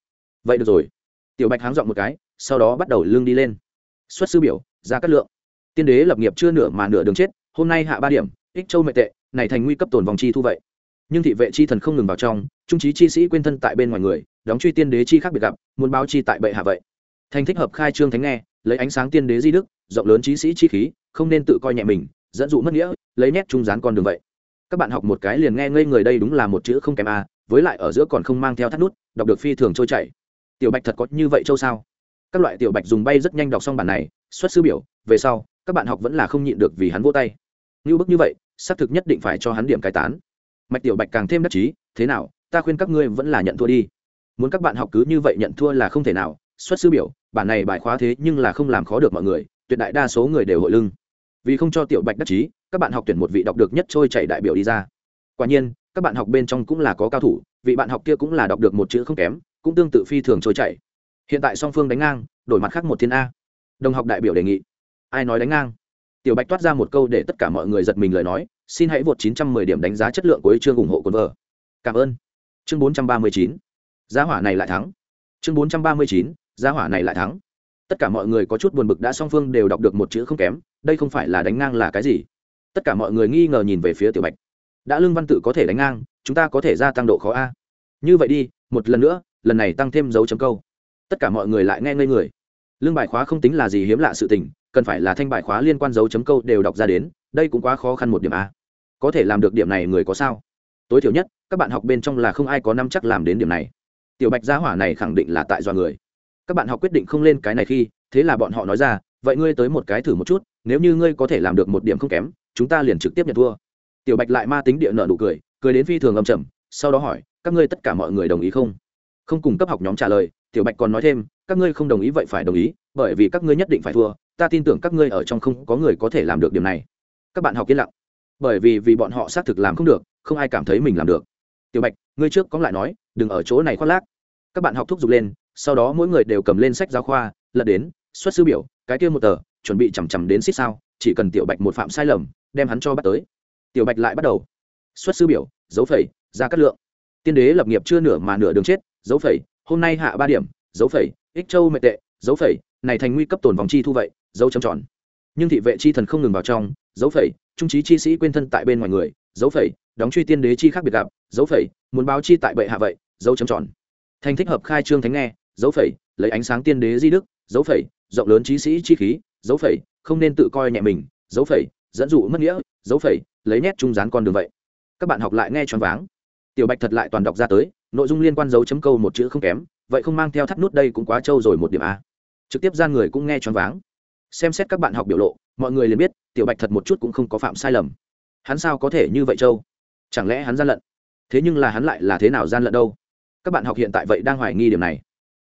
Vậy được rồi. Tiểu bạch háng dọn một cái, sau đó bắt đầu lương đi lên. Xuất sư biểu, ra cắt lượng. Tiên đế lập nghiệp chưa nửa mà nửa đường chết, hôm nay hạ ba điểm, ích châu mệ tệ, này thành nguy cấp tồn vòng chi thu vậy. Nhưng thị vệ chi thần không ngừng vào trong, trung trí chi sĩ quên thân tại bên ngoài người, đóng truy tiên đế chi khác biệt gặp, muốn báo chi tại bệ hạ vậy. Thành thích hợp khai trương thánh nghe, lấy ánh sáng tiên đế di đức, rộng lớn trí sĩ chi khí, không nên tự coi nhẹ mình, dẫn dụ mất nghĩa, lấy nét trung gián con đường vậy các bạn học một cái liền nghe ngây người đây đúng là một chữ không kém a, với lại ở giữa còn không mang theo thắt nút, đọc được phi thường trôi chảy. Tiểu bạch thật có như vậy châu sao? Các loại tiểu bạch dùng bay rất nhanh đọc xong bản này, xuất sư biểu, về sau, các bạn học vẫn là không nhịn được vì hắn vô tay. Như bức như vậy, xác thực nhất định phải cho hắn điểm cai tán. Mạch tiểu bạch càng thêm đắc chí, thế nào, ta khuyên các ngươi vẫn là nhận thua đi. Muốn các bạn học cứ như vậy nhận thua là không thể nào, xuất sư biểu, bản này bài khóa thế nhưng là không làm khó được mọi người, tuyệt đại đa số người đều hội lưng vì không cho tiểu bạch đắc chí, các bạn học tuyển một vị đọc được nhất trôi chảy đại biểu đi ra. Quả nhiên, các bạn học bên trong cũng là có cao thủ, vị bạn học kia cũng là đọc được một chữ không kém, cũng tương tự phi thường trôi chảy. Hiện tại song phương đánh ngang, đổi mặt khác một thiên a. Đồng học đại biểu đề nghị. Ai nói đánh ngang? Tiểu bạch toát ra một câu để tất cả mọi người giật mình lời nói, xin hãy vượt 910 điểm đánh giá chất lượng của chương ủng hộ cuốn vở cảm ơn. Chương 439 giá hỏa này lại thắng. Chương 439 giá hỏa này lại thắng. Tất cả mọi người có chút buồn bực đã song phương đều đọc được một chữ không kém đây không phải là đánh ngang là cái gì? Tất cả mọi người nghi ngờ nhìn về phía tiểu bạch. Đã lương văn tự có thể đánh ngang, chúng ta có thể gia tăng độ khó a. Như vậy đi, một lần nữa, lần này tăng thêm dấu chấm câu. Tất cả mọi người lại nghe ngây người. Lương bài khóa không tính là gì hiếm lạ sự tình, cần phải là thanh bài khóa liên quan dấu chấm câu đều đọc ra đến, đây cũng quá khó khăn một điểm a. Có thể làm được điểm này người có sao? Tối thiểu nhất, các bạn học bên trong là không ai có năm chắc làm đến điểm này. Tiểu bạch gia hỏa này khẳng định là tại do người. Các bạn học quyết định không lên cái này khi, thế là bọn họ nói ra, vậy ngươi tới một cái thử một chút nếu như ngươi có thể làm được một điểm không kém, chúng ta liền trực tiếp nhận thua. Tiểu bạch lại ma tính địa nợ nụ cười cười đến phi thường âm trầm, sau đó hỏi, các ngươi tất cả mọi người đồng ý không? Không cùng cấp học nhóm trả lời, tiểu bạch còn nói thêm, các ngươi không đồng ý vậy phải đồng ý, bởi vì các ngươi nhất định phải thua, ta tin tưởng các ngươi ở trong không có người có thể làm được điểm này. Các bạn học yên lặng. Bởi vì vì bọn họ xác thực làm không được, không ai cảm thấy mình làm được. Tiểu bạch, ngươi trước có lại nói, đừng ở chỗ này khoác lác. Các bạn học thúc giục lên, sau đó mỗi người đều cầm lên sách giáo khoa, lật đến, xuất sư biểu, cái kia một tờ chuẩn bị chằm chằm đến xích sao, chỉ cần tiểu bạch một phạm sai lầm, đem hắn cho bắt tới. Tiểu bạch lại bắt đầu. Xuất sư biểu, dấu phẩy, ra cắt lượng. Tiên đế lập nghiệp chưa nửa mà nửa đường chết, dấu phẩy, hôm nay hạ ba điểm, dấu phẩy, ích châu mệ tệ, dấu phẩy, này thành nguy cấp tồn vòng chi thu vậy, dấu chấm tròn. Nhưng thị vệ chi thần không ngừng vào trong, dấu phẩy, trung trí chi sĩ quên thân tại bên ngoài người, dấu phẩy, đóng truy tiên đế chi khác biệt gặp, dấu phẩy, muốn báo chi tại bệ hạ vậy, dấu chấm tròn. Thành thích hợp khai trương thánh nghe, dấu phẩy, lấy ánh sáng tiên đế di đức, dấu phẩy, rộng lớn trí sĩ chi khí dấu phẩy, không nên tự coi nhẹ mình, dấu phẩy, dẫn dụ mất nghĩa, dấu phẩy, lấy nét trung dán con đường vậy. Các bạn học lại nghe choáng váng. Tiểu bạch thật lại toàn đọc ra tới, nội dung liên quan dấu chấm câu một chữ không kém, vậy không mang theo thắt nút đây cũng quá trâu rồi một điểm a. Trực tiếp gian người cũng nghe choáng váng. Xem xét các bạn học biểu lộ, mọi người liền biết, tiểu bạch thật một chút cũng không có phạm sai lầm. Hắn sao có thể như vậy trâu? chẳng lẽ hắn gian lận? Thế nhưng là hắn lại là thế nào gian lận đâu? Các bạn học hiện tại vậy đang hoài nghi điểm này.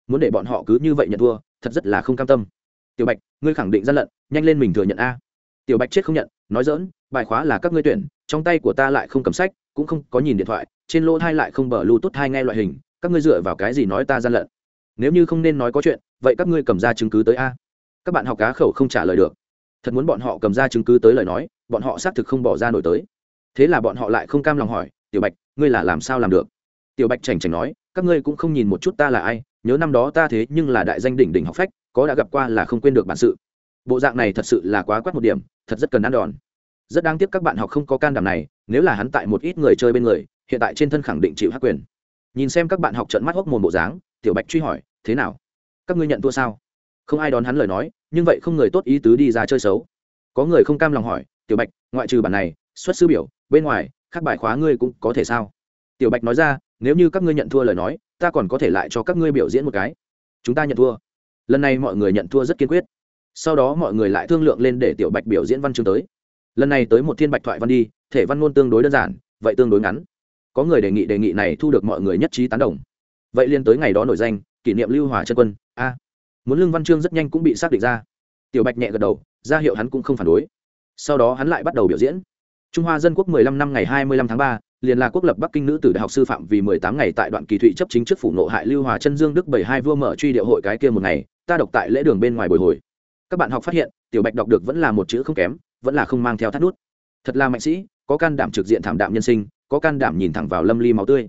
Muốn để bọn họ cứ như vậy nhận thua, thật rất là không cam tâm tiểu bạch, ngươi khẳng định gian lận, nhanh lên mình thừa nhận a. Tiểu bạch chết không nhận, nói dỡn bài khóa là các ngươi tuyển, trong tay của ta lại không cầm sách, cũng không có nhìn điện thoại, trên lỗ thai lại không bờ lưu tốt thai nghe loại hình, các ngươi dựa vào cái gì nói ta gian lận? Nếu như không nên nói có chuyện, vậy các ngươi cầm ra chứng cứ tới a. Các bạn học cá khẩu không trả lời được. Thật muốn bọn họ cầm ra chứng cứ tới lời nói, bọn họ xác thực không bỏ ra nổi tới. Thế là bọn họ lại không cam lòng hỏi, tiểu bạch, ngươi là làm sao làm được? Tiểu bạch chảnh chảnh nói các ngươi cũng không nhìn một chút ta là ai, nhớ năm đó ta thế nhưng là đại danh đỉnh đỉnh học phách, có đã gặp qua là không quên được bản sự. Bộ dạng này thật sự là quá quát một điểm, thật rất cần ăn đòn. Rất đáng tiếc các bạn học không có can đảm này, nếu là hắn tại một ít người chơi bên người, hiện tại trên thân khẳng định chịu hắc quyền. Nhìn xem các bạn học trận mắt hốc mồm bộ dáng, tiểu bạch truy hỏi, thế nào? Các ngươi nhận thua sao? Không ai đón hắn lời nói, nhưng vậy không người tốt ý tứ đi ra chơi xấu. Có người không cam lòng hỏi, tiểu bạch, ngoại trừ bản này, xuất sư biểu, bên ngoài các bài khóa ngươi cũng có thể sao? Tiểu bạch nói ra nếu như các ngươi nhận thua lời nói ta còn có thể lại cho các ngươi biểu diễn một cái. Chúng ta nhận thua. Lần này mọi người nhận thua rất kiên quyết. Sau đó mọi người lại thương lượng lên để tiểu bạch biểu diễn văn chương tới. Lần này tới một thiên bạch thoại văn đi thể văn ngôn tương đối đơn giản vậy tương đối ngắn. Có người đề nghị đề nghị này thu được mọi người nhất trí tán đồng. Vậy liên tới ngày đó nổi danh kỷ niệm lưu hòa chân quân. A. Muốn lương văn chương rất nhanh cũng bị xác định ra. Tiểu bạch nhẹ gật đầu ra hiệu hắn cũng không phản đối. Sau đó hắn lại bắt đầu biểu diễn. Trung hoa dân quốc 15 năm ngày 25 tháng 3, liền là quốc lập bắc kinh nữ tử đại học sư phạm vì 18 ngày tại đoạn kỳ thụy chấp chính trước phủ nộ hại lưu hòa chân dương đức 72 vua mở truy điệu hội cái kia một ngày, ta đọc tại lễ đường bên ngoài bồi hồi. Các bạn học phát hiện, tiểu bạch đọc được vẫn là một chữ không kém, vẫn là không mang theo thắt nút. Thật là mạnh sĩ, có can đảm trực diện thảm đạm nhân sinh, có can đảm nhìn thẳng vào lâm ly máu tươi.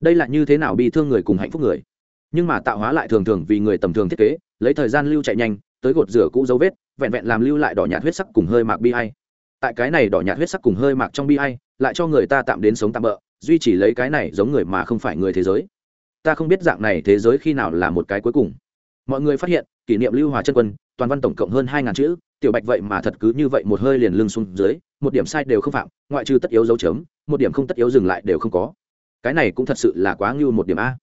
Đây là như thế nào bị thương người cùng hạnh phúc người? Nhưng mà tạo hóa lại thường thường vì người tầm thường thiết kế, lấy thời gian lưu chạy nhanh, tới gột rửa cũ dấu vết, vẹn vẹn làm lưu lại đỏ nhạt huyết sắc cùng hơi mạc bi hay tại cái này đỏ nhạt huyết sắc cùng hơi mạc trong bi hay lại cho người ta tạm đến sống tạm bỡ duy chỉ lấy cái này giống người mà không phải người thế giới. Ta không biết dạng này thế giới khi nào là một cái cuối cùng. Mọi người phát hiện, kỷ niệm lưu hòa chân quân, toàn văn tổng cộng hơn hai ngàn chữ, tiểu bạch vậy mà thật cứ như vậy một hơi liền lưng xuống dưới, một điểm sai đều không phạm, ngoại trừ tất yếu dấu chấm, một điểm không tất yếu dừng lại đều không có. Cái này cũng thật sự là quá ngưu một điểm a.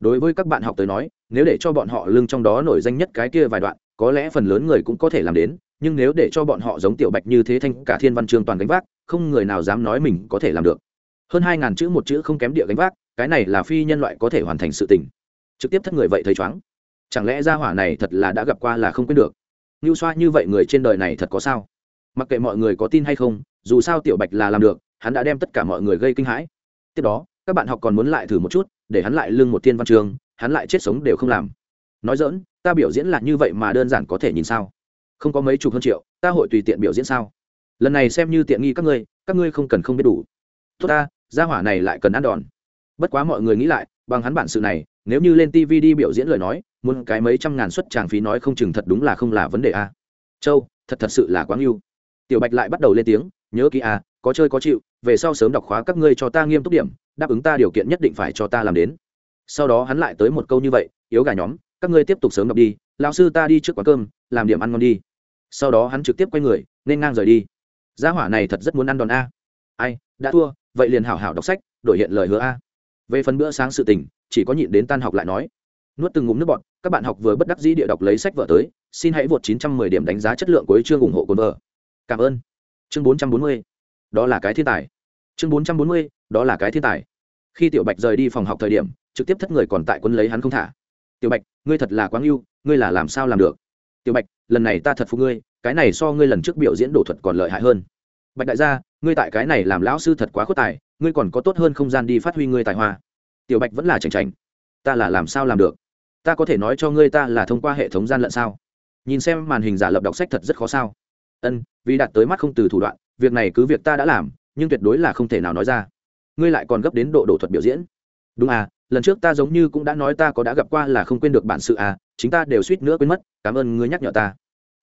Đối với các bạn học tới nói, nếu để cho bọn họ lưng trong đó nổi danh nhất cái kia vài đoạn, có lẽ phần lớn người cũng có thể làm đến nhưng nếu để cho bọn họ giống tiểu bạch như thế thanh cả thiên văn chương toàn gánh vác, không người nào dám nói mình có thể làm được. Hơn hai ngàn chữ một chữ không kém địa gánh vác, cái này là phi nhân loại có thể hoàn thành sự tình. Trực tiếp thất người vậy thấy chóng chẳng lẽ gia hỏa này thật là đã gặp qua là không quên được? Như xoa như vậy người trên đời này thật có sao? Mặc kệ mọi người có tin hay không, dù sao tiểu bạch là làm được, hắn đã đem tất cả mọi người gây kinh hãi. Tiếp đó, các bạn học còn muốn lại thử một chút, để hắn lại lưng một thiên văn trường hắn lại chết sống đều không làm. Nói dỡn ta biểu diễn là như vậy mà đơn giản có thể nhìn sao? Không có mấy chục hơn triệu, ta hội tùy tiện biểu diễn sao? Lần này xem như tiện nghi các ngươi các ngươi không cần không biết đủ. Tốt ta, gia hỏa này lại cần ăn đòn. Bất quá mọi người nghĩ lại, bằng hắn bản sự này, nếu như lên tv đi biểu diễn lời nói, muốn cái mấy trăm ngàn suất tràng phí nói không chừng thật đúng là không là vấn đề a. Châu, thật thật sự là quá ngưu tiểu bạch lại bắt đầu lên tiếng, nhớ kỹ a có chơi có chịu, về sau sớm đọc khóa các ngươi cho ta nghiêm túc điểm, đáp ứng ta điều kiện nhất định phải cho ta làm đến. Sau đó hắn lại tới một câu như vậy, yếu gà nhóm, các ngươi tiếp tục sớm đọc đi, lão sư ta đi trước quán cơm, làm điểm ăn ngon đi sau đó hắn trực tiếp quay người, nên ngang rời đi. Gia hỏa này thật rất muốn ăn đòn a. Ai, đã thua, vậy liền hảo hảo đọc sách, đổi hiện lời hứa a. Về phần bữa sáng sự tình, chỉ có nhịn đến tan học lại nói. Nuốt từng ngụm nước bọt, các bạn học vừa bất đắc dĩ địa đọc lấy sách vở tới, xin hãy vượt 910 điểm đánh giá chất lượng cuối chương ủng hộ cuốn vợ. cảm ơn. Chương 440 đó là cái thiên tài. Chương 440 đó là cái thiên tài. Khi tiểu bạch rời đi phòng học thời điểm, trực tiếp thất người còn tại quân lấy hắn không thả. Tiểu bạch, ngươi thật là quá yêu ngươi là làm sao làm được? Tiểu bạch, lần này ta thật phục ngươi, cái này so ngươi lần trước biểu diễn đổ thuật còn lợi hại hơn. Bạch đại gia, ngươi tại cái này làm lão sư thật quá khuất tài, ngươi còn có tốt hơn không gian đi phát huy ngươi tài hoa. Tiểu bạch vẫn là chảnh chảnh. Ta là làm sao làm được? Ta có thể nói cho ngươi ta là thông qua hệ thống gian lận sao? Nhìn xem màn hình giả lập đọc sách thật rất khó sao? Ân, vì đạt tới mắt không từ thủ đoạn, việc này cứ việc ta đã làm, nhưng tuyệt đối là không thể nào nói ra. Ngươi lại còn gấp đến độ đổ thuật biểu diễn. Đúng à lần trước ta giống như cũng đã nói ta có đã gặp qua là không quên được bản sự à chính ta đều suýt nữa quên mất, cảm ơn ngươi nhắc nhở ta.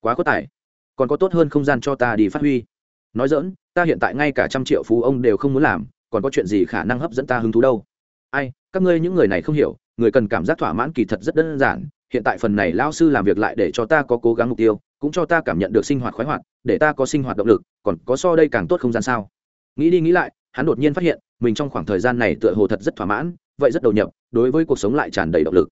Quá có tài. Còn có tốt hơn không gian cho ta đi phát huy. Nói dỡn ta hiện tại ngay cả trăm triệu phú ông đều không muốn làm, còn có chuyện gì khả năng hấp dẫn ta hứng thú đâu? Ai, các ngươi những người này không hiểu, người cần cảm giác thỏa mãn kỳ thật rất đơn giản, hiện tại phần này lao sư làm việc lại để cho ta có cố gắng mục tiêu, cũng cho ta cảm nhận được sinh hoạt khoái hoạt, để ta có sinh hoạt động lực, còn có so đây càng tốt không gian sao? Nghĩ đi nghĩ lại, hắn đột nhiên phát hiện, mình trong khoảng thời gian này tựa hồ thật rất thỏa mãn, vậy rất đầu nhập, đối với cuộc sống lại tràn đầy động lực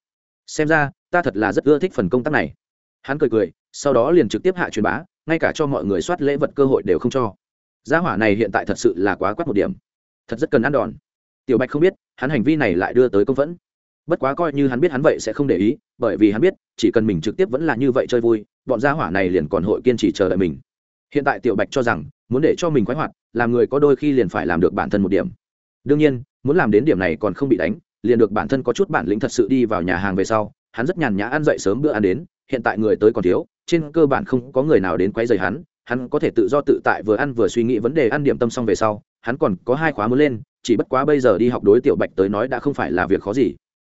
xem ra, ta thật là rất ưa thích phần công tác này. Hắn cười cười, sau đó liền trực tiếp hạ truyền bá, ngay cả cho mọi người soát lễ vật cơ hội đều không cho. Gia hỏa này hiện tại thật sự là quá quát một điểm. Thật rất cần ăn đòn. Tiểu bạch không biết, hắn hành vi này lại đưa tới công vẫn bất quá coi như hắn biết hắn vậy sẽ không để ý, bởi vì hắn biết, chỉ cần mình trực tiếp vẫn là như vậy chơi vui, bọn gia hỏa này liền còn hội kiên trì chờ đợi mình. Hiện tại tiểu bạch cho rằng, muốn để cho mình khoái hoạt, làm người có đôi khi liền phải làm được bản thân một điểm. Đương nhiên, muốn làm đến điểm này còn không bị đánh liền được bản thân có chút bản lĩnh thật sự đi vào nhà hàng về sau, hắn rất nhàn nhã ăn dậy sớm bữa ăn đến, hiện tại người tới còn thiếu, trên cơ bản không có người nào đến quấy rầy hắn hắn có thể tự do tự tại vừa ăn vừa suy nghĩ vấn đề ăn điểm tâm xong về sau, hắn còn có hai khóa muốn lên, chỉ bất quá bây giờ đi học đối tiểu bạch tới nói đã không phải là việc khó gì.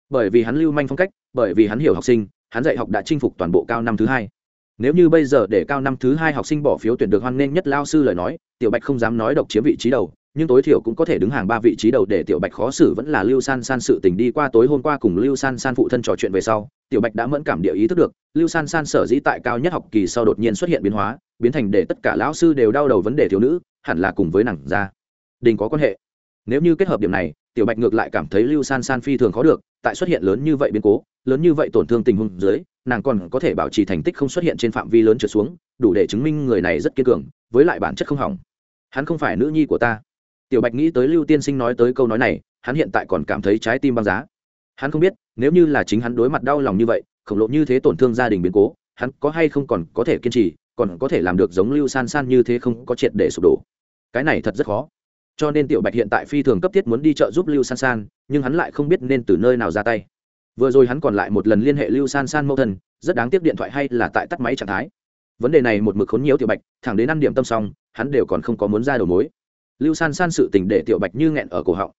Bởi vì hắn lưu manh phong cách, bởi vì hắn hiểu học sinh, hắn dạy học đã chinh phục toàn bộ cao năm thứ hai. Nếu như bây giờ để cao năm thứ hai học sinh bỏ phiếu tuyển được hoan nghênh nhất lao sư lời nói, tiểu bạch không dám nói độc chiếm vị trí đầu nhưng tối thiểu cũng có thể đứng hàng ba vị trí đầu để tiểu bạch khó xử vẫn là lưu san san sự tình đi qua tối hôm qua cùng lưu san san phụ thân trò chuyện về sau, tiểu bạch đã mẫn cảm địa ý thức được, lưu san san sở dĩ tại cao nhất học kỳ sau đột nhiên xuất hiện biến hóa, biến thành để tất cả lão sư đều đau đầu vấn đề thiếu nữ, hẳn là cùng với nàng gia đình có quan hệ. Nếu như kết hợp điểm này, tiểu bạch ngược lại cảm thấy lưu san san phi thường khó được, tại xuất hiện lớn như vậy biến cố, lớn như vậy tổn thương tình huống dưới, nàng còn có thể bảo trì thành tích không xuất hiện trên phạm vi lớn trở xuống, đủ để chứng minh người này rất kiên cường, với lại bản chất không hỏng. Hắn không phải nữ nhi của ta tiểu bạch nghĩ tới lưu tiên sinh nói tới câu nói này, hắn hiện tại còn cảm thấy trái tim băng giá. Hắn không biết, nếu như là chính hắn đối mặt đau lòng như vậy, khổng lộ như thế tổn thương gia đình biến cố, hắn có hay không còn có thể kiên trì, còn có thể làm được giống lưu san san như thế không có triệt để sụp đổ. Cái này thật rất khó. Cho nên tiểu bạch hiện tại phi thường cấp thiết muốn đi chợ giúp lưu san san, nhưng hắn lại không biết nên từ nơi nào ra tay. Vừa rồi hắn còn lại một lần liên hệ lưu san san mẫu thân, rất đáng tiếc điện thoại hay là tại tắt máy trạng thái. Vấn đề này một mực khốn nhiều tiểu bạch, thẳng đến ăn điểm tâm xong, hắn đều còn không có muốn ra đầu mối lưu san san sự tình để tiểu bạch như nghẹn ở cổ họng.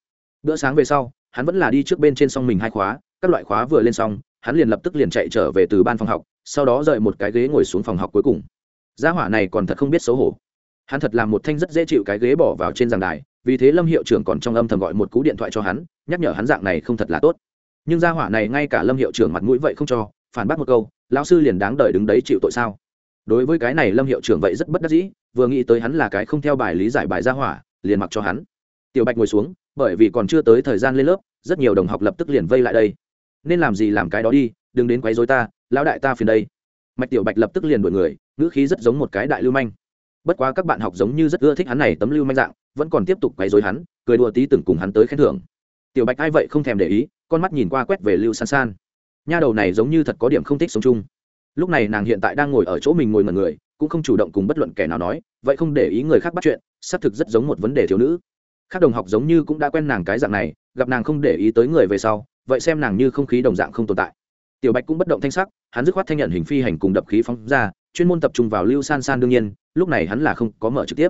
Bữa sáng về sau, hắn vẫn là đi trước bên trên xong mình hai khóa, các loại khóa vừa lên xong, hắn liền lập tức liền chạy trở về từ ban phòng học, sau đó rời một cái ghế ngồi xuống phòng học cuối cùng. Gia hỏa này còn thật không biết xấu hổ. Hắn thật làm một thanh rất dễ chịu cái ghế bỏ vào trên giảng đài, vì thế lâm hiệu trưởng còn trong âm thầm gọi một cú điện thoại cho hắn, nhắc nhở hắn dạng này không thật là tốt. Nhưng gia hỏa này ngay cả lâm hiệu trưởng mặt mũi vậy không cho, phản bác một câu, lão sư liền đáng đời đứng đấy chịu tội sao? Đối với cái này lâm hiệu trưởng vậy rất bất đắc dĩ, vừa nghĩ tới hắn là cái không theo bài lý giải bài gia hỏa liền mặc cho hắn. Tiểu bạch ngồi xuống, bởi vì còn chưa tới thời gian lên lớp, rất nhiều đồng học lập tức liền vây lại đây. Nên làm gì làm cái đó đi, đừng đến quấy rối ta, lão đại ta phiền đây. Mạch tiểu bạch lập tức liền đuổi người, ngữ khí rất giống một cái đại lưu manh. Bất quá các bạn học giống như rất ưa thích hắn này tấm lưu manh dạng, vẫn còn tiếp tục quấy rối hắn, cười đùa tí từng cùng hắn tới khen thưởng. Tiểu bạch ai vậy không thèm để ý, con mắt nhìn qua quét về lưu san san. Nha đầu này giống như thật có điểm không thích sống chung. Lúc này nàng hiện tại đang ngồi ở chỗ mình ngồi ngẩn người, cũng không chủ động cùng bất luận kẻ nào nói, vậy không để ý người khác bắt chuyện xác thực rất giống một vấn đề thiếu nữ. Các đồng học giống như cũng đã quen nàng cái dạng này, gặp nàng không để ý tới người về sau, vậy xem nàng như không khí đồng dạng không tồn tại. Tiểu bạch cũng bất động thanh sắc, hắn dứt khoát thanh nhận hình phi hành cùng đập khí phóng ra, chuyên môn tập trung vào lưu san san đương nhiên, lúc này hắn là không có mở trực tiếp.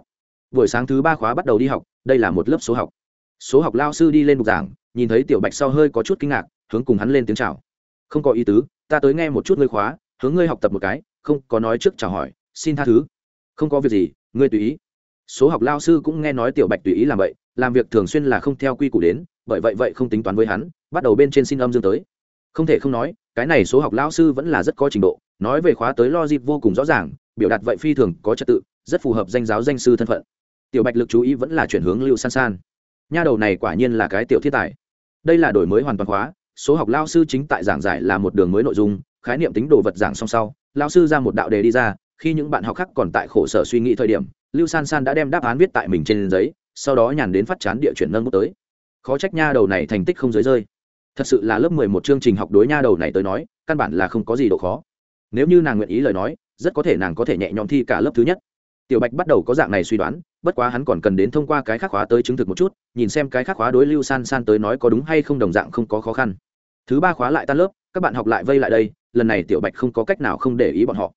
Buổi sáng thứ ba khóa bắt đầu đi học, đây là một lớp số học. Số học lao sư đi lên bục giảng, nhìn thấy tiểu bạch sau hơi có chút kinh ngạc, hướng cùng hắn lên tiếng chào. Không có ý tứ, ta tới nghe một chút ngươi khóa, hướng ngươi học tập một cái, không có nói trước chào hỏi, xin tha thứ. Không có việc gì, ngươi tùy ý số học lao sư cũng nghe nói tiểu bạch tùy ý làm vậy, làm việc thường xuyên là không theo quy củ đến, bởi vậy vậy không tính toán với hắn, bắt đầu bên trên xin âm dương tới. Không thể không nói, cái này số học lao sư vẫn là rất có trình độ, nói về khóa tới logic vô cùng rõ ràng, biểu đạt vậy phi thường có trật tự, rất phù hợp danh giáo danh sư thân phận. Tiểu bạch lực chú ý vẫn là chuyển hướng lưu san san. Nha đầu này quả nhiên là cái tiểu thiết tài. Đây là đổi mới hoàn toàn khóa số học lao sư chính tại giảng giải là một đường mới nội dung, khái niệm tính đồ vật giảng song sau, lao sư ra một đạo đề đi ra, khi những bạn học khác còn tại khổ sở suy nghĩ thời điểm lưu san san đã đem đáp án viết tại mình trên giấy, sau đó nhàn đến phát chán địa chuyển nâng bút tới. Khó trách nha đầu này thành tích không dưới rơi. Thật sự là lớp mười một chương trình học đối nha đầu này tới nói, căn bản là không có gì độ khó. Nếu như nàng nguyện ý lời nói, rất có thể nàng có thể nhẹ nhõm thi cả lớp thứ nhất. Tiểu bạch bắt đầu có dạng này suy đoán, bất quá hắn còn cần đến thông qua cái khắc khóa tới chứng thực một chút, nhìn xem cái khắc khóa đối lưu san san tới nói có đúng hay không đồng dạng không có khó khăn. Thứ ba khóa lại tan lớp, các bạn học lại vây lại đây, lần này tiểu bạch không có cách nào không để ý bọn họ.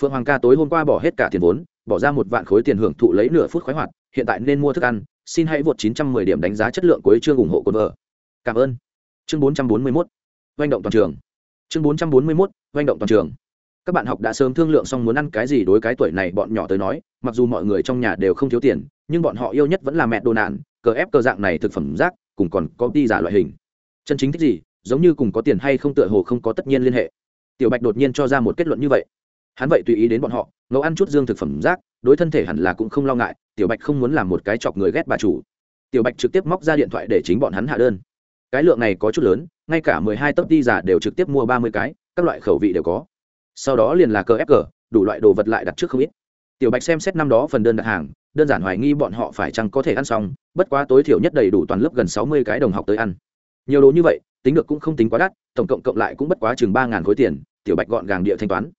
Phượng hoàng ca tối hôm qua bỏ hết cả tiền vốn bỏ ra một vạn khối tiền hưởng thụ lấy nửa phút khoái hoạt, hiện tại nên mua thức ăn, xin hãy vượt 910 điểm đánh giá chất lượng cuối chương ủng hộ cồn vợ. Cảm ơn. Chương 441 doanh động toàn trường. Chương 441 doanh động toàn trường. Các bạn học đã sớm thương lượng xong muốn ăn cái gì đối cái tuổi này bọn nhỏ tới nói, mặc dù mọi người trong nhà đều không thiếu tiền, nhưng bọn họ yêu nhất vẫn là mẹ đồ nạn, cờ ép cờ dạng này thực phẩm rác, cùng còn có đi giả loại hình. Chân chính thích gì, giống như cùng có tiền hay không tựa hồ không có tất nhiên liên hệ. Tiểu bạch đột nhiên cho ra một kết luận như vậy. Hắn vậy tùy ý đến bọn họ ngẫu ăn chút dương thực phẩm rác, đối thân thể hẳn là cũng không lo ngại, tiểu bạch không muốn làm một cái chọc người ghét bà chủ. Tiểu bạch trực tiếp móc ra điện thoại để chính bọn hắn hạ đơn. Cái lượng này có chút lớn, ngay cả mười hai tấc đi giả đều trực tiếp mua ba mươi cái, các loại khẩu vị đều có. Sau đó liền là cờ ép cờ, đủ loại đồ vật lại đặt trước không ít. Tiểu bạch xem xét năm đó phần đơn đặt hàng, đơn giản hoài nghi bọn họ phải chăng có thể ăn xong, bất quá tối thiểu nhất đầy đủ toàn lớp gần sáu mươi cái đồng học tới ăn. Nhiều đồ như vậy, tính được cũng không tính quá đắt, tổng cộng cộng lại cũng bất quá chừng ba ngàn khối tiền, tiểu bạch gọn gàng địa thanh toán.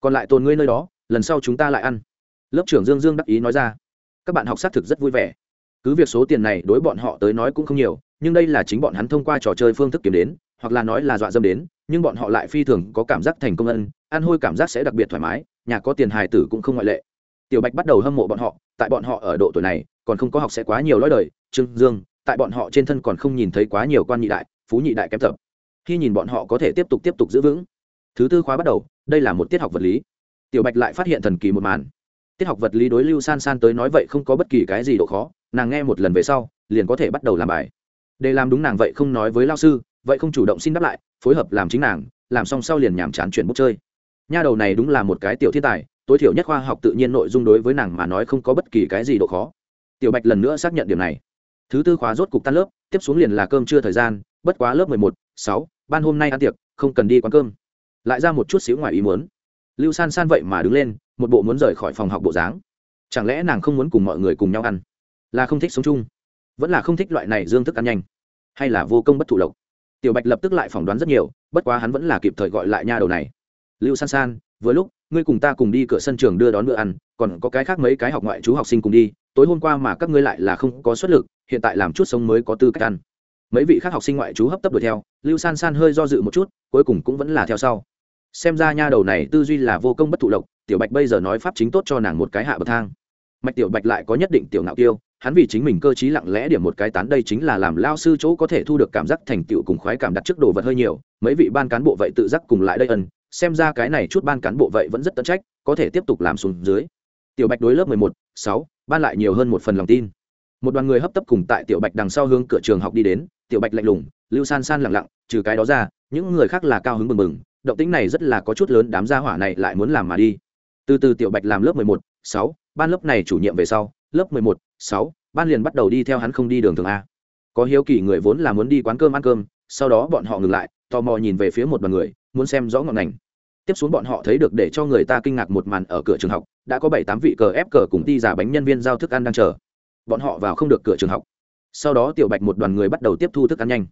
Còn lại tồn ngươi nơi đó lần sau chúng ta lại ăn. Lớp trưởng dương dương đắc ý nói ra. Các bạn học xác thực rất vui vẻ. Cứ việc số tiền này đối bọn họ tới nói cũng không nhiều, nhưng đây là chính bọn hắn thông qua trò chơi phương thức kiếm đến, hoặc là nói là dọa dâm đến, nhưng bọn họ lại phi thường có cảm giác thành công ân, ăn hôi cảm giác sẽ đặc biệt thoải mái, nhà có tiền hài tử cũng không ngoại lệ. Tiểu bạch bắt đầu hâm mộ bọn họ, tại bọn họ ở độ tuổi này, còn không có học sẽ quá nhiều lõi đời, trương dương, tại bọn họ trên thân còn không nhìn thấy quá nhiều quan nhị đại, phú nhị đại kém tập. Khi nhìn bọn họ có thể tiếp tục tiếp tục giữ vững. Thứ tư khóa bắt đầu, đây là một tiết học vật lý tiểu bạch lại phát hiện thần kỳ một màn. Tiết học vật lý đối lưu san san tới nói vậy không có bất kỳ cái gì độ khó, nàng nghe một lần về sau, liền có thể bắt đầu làm bài. Để làm đúng nàng vậy không nói với lao sư, vậy không chủ động xin đáp lại, phối hợp làm chính nàng, làm xong sau liền nhàm chán chuyển bút chơi. Nha đầu này đúng là một cái tiểu thiên tài, tối thiểu nhất khoa học tự nhiên nội dung đối với nàng mà nói không có bất kỳ cái gì độ khó. Tiểu bạch lần nữa xác nhận điểm này. Thứ tư khóa rốt cục tan lớp, tiếp xuống liền là cơm trưa thời gian, bất quá lớp mười một, sáu, ban hôm nay ăn tiệc, không cần đi quán cơm. Lại ra một chút xíu ngoài ý muốn lưu san san vậy mà đứng lên, một bộ muốn rời khỏi phòng học bộ dáng. Chẳng lẽ nàng không muốn cùng mọi người cùng nhau ăn? Là không thích sống chung? Vẫn là không thích loại này dương thức ăn nhanh? Hay là vô công bất thủ lộc? Tiểu bạch lập tức lại phỏng đoán rất nhiều, bất quá hắn vẫn là kịp thời gọi lại nha đầu này. Lưu san san, vừa lúc, ngươi cùng ta cùng đi cửa sân trường đưa đón bữa ăn, còn có cái khác mấy cái học ngoại chú học sinh cùng đi, tối hôm qua mà các ngươi lại là không có xuất lực, hiện tại làm chút sống mới có tư cách ăn. Mấy vị khác học sinh ngoại chú hấp tấp đuổi theo, lưu san san hơi do dự một chút, cuối cùng cũng vẫn là theo sau xem ra nha đầu này tư duy là vô công bất thụ lộc tiểu bạch bây giờ nói pháp chính tốt cho nàng một cái hạ bậc thang. Mạch tiểu bạch lại có nhất định tiểu ngạo tiêu hắn vì chính mình cơ t lặng lẽ điểm một cái tán đây chính là làm lao sư chỗ có thể thu được cảm giác thành tựu cùng khoái cảm đặt trước đồ vật hơi nhiều, mấy vị ban cán bộ vậy tự giác cùng lại đây ân, xem ra cái này chút ban cán bộ vậy vẫn rất tận trách, có thể tiếp tục làm xuống dưới. Tiểu bạch đối lớp mười một, sáu, ban lại nhiều hơn một phần lòng tin. Một đoàn người hấp tấp cùng tại tiểu bạch đằng sau hướng cửa trường học đi đến, tiểu bạch lạnh lùng, lưu san san lặng lặng, trừ cái đó ra, những người khác là cao hứng mừng mừng động tĩnh này rất là có chút lớn, đám gia hỏa này lại muốn làm mà đi. Từ từ tiểu bạch làm lớp mười một, sáu, ban lớp này chủ nhiệm về sau, lớp mười một, sáu, ban liền bắt đầu đi theo hắn không đi đường thường a. Có hiếu kỳ người vốn là muốn đi quán cơm ăn cơm, sau đó bọn họ ngừng lại, tò mò nhìn về phía một đoàn người, muốn xem rõ ngọn ngành. Tiếp xuống bọn họ thấy được để cho người ta kinh ngạc một màn ở cửa trường học, đã có bảy tám vị cờ ép cờ cùng đi giả bánh nhân viên giao thức ăn đang chờ. Bọn họ vào không được cửa trường học. Sau đó tiểu bạch một đoàn người bắt đầu tiếp thu thức ăn nhanh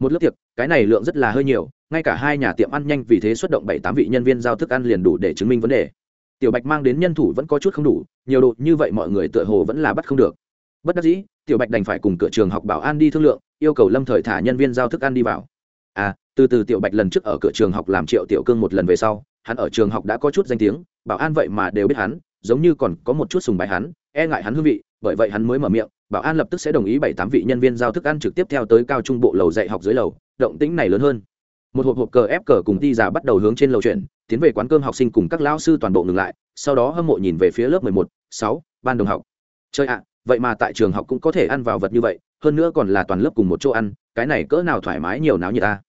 một lớp tiệc, cái này lượng rất là hơi nhiều, ngay cả hai nhà tiệm ăn nhanh vì thế xuất động bảy tám vị nhân viên giao thức ăn liền đủ để chứng minh vấn đề. Tiểu bạch mang đến nhân thủ vẫn có chút không đủ, nhiều đồ như vậy mọi người tựa hồ vẫn là bắt không được. Bất đắc dĩ, tiểu bạch đành phải cùng cửa trường học bảo an đi thương lượng, yêu cầu lâm thời thả nhân viên giao thức ăn đi vào. À từ từ tiểu bạch lần trước ở cửa trường học làm triệu tiểu cương một lần về sau, hắn ở trường học đã có chút danh tiếng, bảo an vậy mà đều biết hắn, giống như còn có một chút sùng bài hắn e ngại hắn hương vị, bởi vậy hắn mới mở miệng bảo an lập tức sẽ đồng ý bảy tám vị nhân viên giao thức ăn trực tiếp theo tới cao trung bộ lầu dạy học dưới lầu, động tĩnh này lớn hơn. Một hộp hộp cờ ép cờ cùng đi giả bắt đầu hướng trên lầu chuyển, tiến về quán cơm học sinh cùng các lão sư toàn bộ ngừng lại, sau đó hâm mộ nhìn về phía lớp mười một, sáu, ban đồng học. Chơi ạ, vậy mà tại trường học cũng có thể ăn vào vật như vậy, hơn nữa còn là toàn lớp cùng một chỗ ăn, cái này cỡ nào thoải mái nhiều náo như ta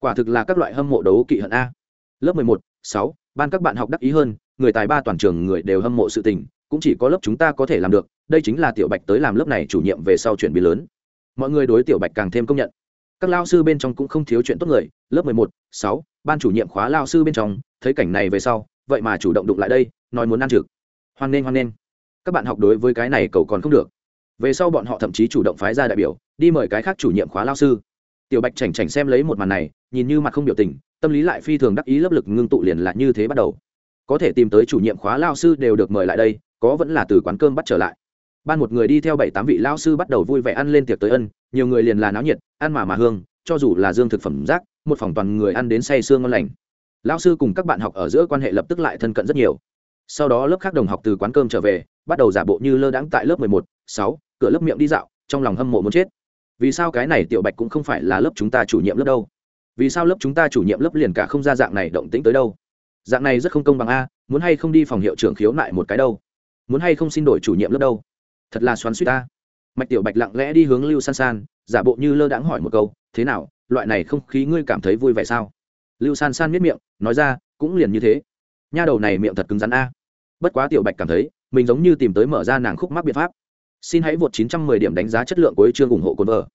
quả thực là các loại hâm mộ đấu kỵ hận a. Lớp mười một, sáu, ban các bạn học đắc ý hơn, người tài ba toàn trường người đều hâm mộ sự tình cũng chỉ có lớp chúng ta có thể làm được, đây chính là tiểu bạch tới làm lớp này chủ nhiệm về sau chuyển biến lớn. Mọi người đối tiểu bạch càng thêm công nhận. Các lao sư bên trong cũng không thiếu chuyện tốt người, lớp mười một, sáu, ban chủ nhiệm khóa lao sư bên trong, thấy cảnh này về sau, vậy mà chủ động đụng lại đây, nói muốn ăn trực. Hoan nghênh hoan nghênh. Các bạn học đối với cái này cầu còn không được. Về sau bọn họ thậm chí chủ động phái ra đại biểu, đi mời cái khác chủ nhiệm khóa lao sư. Tiểu bạch chảnh chảnh xem lấy một màn này, nhìn như mặt không biểu tình, tâm lý lại phi thường đắc ý, lớp lực ngưng tụ liền là như thế bắt đầu. Có thể tìm tới chủ nhiệm khóa lao sư đều được mời lại đây có vẫn là từ quán cơm bắt trở lại. Ban một người đi theo bảy tám vị lao sư bắt đầu vui vẻ ăn lên tiệc tới ân, nhiều người liền là náo nhiệt, ăn mà mà hương, cho dù là dương thực phẩm rác, một phòng toàn người ăn đến say sương ngon lành. Lão sư cùng các bạn học ở giữa quan hệ lập tức lại thân cận rất nhiều. Sau đó lớp khác đồng học từ quán cơm trở về, bắt đầu giả bộ như lơ đãng tại lớp mười một, sáu, cửa lớp miệng đi dạo, trong lòng hâm mộ muốn chết. Vì sao cái này tiểu bạch cũng không phải là lớp chúng ta chủ nhiệm lớp đâu? Vì sao lớp chúng ta chủ nhiệm lớp liền cả không ra dạng này động tĩnh tới đâu? Dạng này rất không công bằng a, muốn hay không đi phòng hiệu trưởng khiếu nại một cái đâu? Muốn hay không xin đổi chủ nhiệm lớp đâu? Thật là xoắn suýt ta. Mạch tiểu bạch lặng lẽ đi hướng lưu san san, giả bộ như lơ đãng hỏi một câu, thế nào, loại này không khí ngươi cảm thấy vui vẻ sao? Lưu san san miết miệng, nói ra, cũng liền như thế. Nha đầu này miệng thật cứng rắn a. Bất quá tiểu bạch cảm thấy, mình giống như tìm tới mở ra nàng khúc mắc biện pháp. Xin hãy vượt 910 điểm đánh giá chất lượng của chương ủng hộ cồn vợ.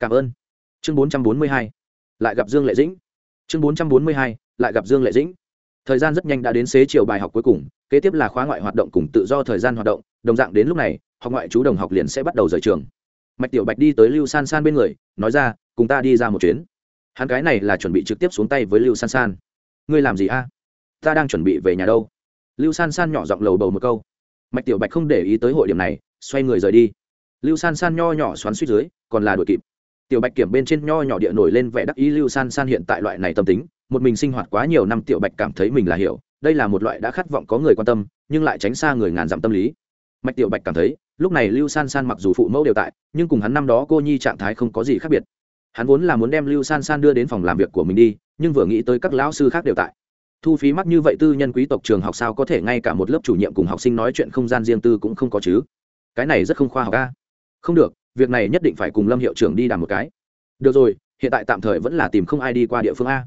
Cảm ơn. Chương 442 lại gặp dương lệ dĩnh. Chương 442 lại gặp dương lệ dĩnh thời gian rất nhanh đã đến xế chiều bài học cuối cùng, kế tiếp là khóa ngoại hoạt động cùng tự do thời gian hoạt động, đồng dạng đến lúc này, học ngoại chú đồng học liền sẽ bắt đầu rời trường. Mạch tiểu bạch đi tới lưu san san bên người, nói ra, cùng ta đi ra một chuyến. Hắn cái này là chuẩn bị trực tiếp xuống tay với lưu san san. Ngươi làm gì a? Ta đang chuẩn bị về nhà đâu. Lưu san san nhỏ giọng lầu bầu một câu. Mạch tiểu bạch không để ý tới hội điểm này, xoay người rời đi. Lưu san san nho nhỏ xoắn suýt dưới, còn là đuổi kịp. Tiểu bạch kiểm bên trên nho nhỏ địa nổi lên vẻ đắc ý lưu san san hiện tại loại này tâm tính một mình sinh hoạt quá nhiều năm tiểu bạch cảm thấy mình là hiểu, đây là một loại đã khát vọng có người quan tâm, nhưng lại tránh xa người ngàn dặm tâm lý. Mạch tiểu bạch cảm thấy, lúc này lưu san san mặc dù phụ mẫu đều tại, nhưng cùng hắn năm đó cô nhi trạng thái không có gì khác biệt. Hắn vốn là muốn đem lưu san san đưa đến phòng làm việc của mình đi, nhưng vừa nghĩ tới các lão sư khác đều tại. Thu phí mắc như vậy tư nhân quý tộc trường học sao có thể ngay cả một lớp chủ nhiệm cùng học sinh nói chuyện không gian riêng tư cũng không có chứ? Cái này rất không khoa học ca không được, việc này nhất định phải cùng lâm hiệu trưởng đi đàm một cái. Được rồi, hiện tại tạm thời vẫn là tìm không ai đi qua địa phương a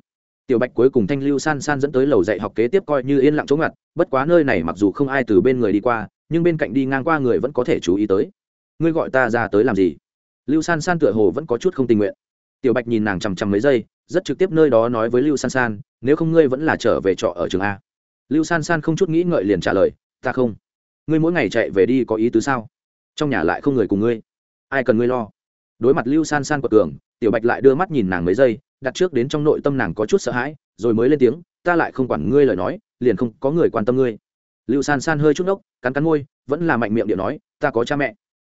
tiểu bạch cuối cùng thanh lưu san san dẫn tới lầu dạy học kế tiếp coi như yên lặng chống ngặt bất quá nơi này mặc dù không ai từ bên người đi qua, nhưng bên cạnh đi ngang qua người vẫn có thể chú ý tới. Ngươi gọi ta ra tới làm gì? Lưu san san tựa hồ vẫn có chút không tình nguyện. Tiểu bạch nhìn nàng chằm chằm mấy giây, rất trực tiếp nơi đó nói với lưu san san, nếu không ngươi vẫn là trở về trọ ở trường a. Lưu san san không chút nghĩ ngợi liền trả lời, ta không. Ngươi mỗi ngày chạy về đi có ý tứ sao? Trong nhà lại không người cùng ngươi. Ai cần ngươi lo? Đối mặt lưu san san quật cường, tiểu bạch lại đưa mắt nhìn nàng mấy giây đặt trước đến trong nội tâm nàng có chút sợ hãi, rồi mới lên tiếng, ta lại không quản ngươi lời nói, liền không có người quan tâm ngươi. Lưu san san hơi chút ốc cắn cắn môi, vẫn là mạnh miệng điệu nói, ta có cha mẹ.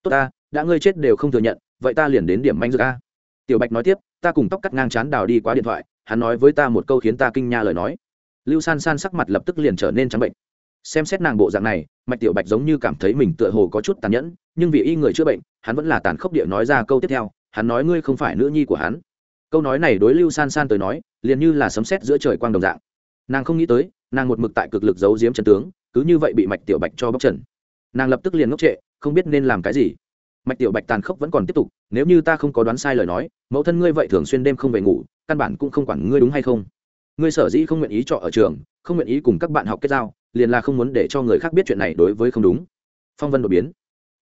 Tốt ta, đã ngươi chết đều không thừa nhận, vậy ta liền đến điểm manh dược a. Tiểu bạch nói tiếp, ta cùng tóc cắt ngang chán đào đi qua điện thoại, hắn nói với ta một câu khiến ta kinh nha lời nói. Lưu san san sắc mặt lập tức liền trở nên trắng bệnh. Xem xét nàng bộ dạng này, mạch tiểu bạch giống như cảm thấy mình tựa hồ có chút tàn nhẫn, nhưng vì y người chữa bệnh, hắn vẫn là tàn khốc địa nói ra câu tiếp theo, hắn nói ngươi không phải nữ nhi của hắn câu nói này đối lưu san san tới nói, liền như là sấm sét giữa trời quang đồng dạng. Nàng không nghĩ tới, nàng một mực tại cực lực giấu giếm trần tướng, cứ như vậy bị mạch tiểu bạch cho bóc trần. Nàng lập tức liền ngốc trệ, không biết nên làm cái gì. Mạch tiểu bạch tàn khốc vẫn còn tiếp tục, nếu như ta không có đoán sai lời nói, mẫu thân ngươi vậy thường xuyên đêm không về ngủ, căn bản cũng không quản ngươi đúng hay không. Ngươi sở dĩ không nguyện ý trọ ở trường, không nguyện ý cùng các bạn học kết giao, liền là không muốn để cho người khác biết chuyện này đối với không đúng. Phong vân đột biến.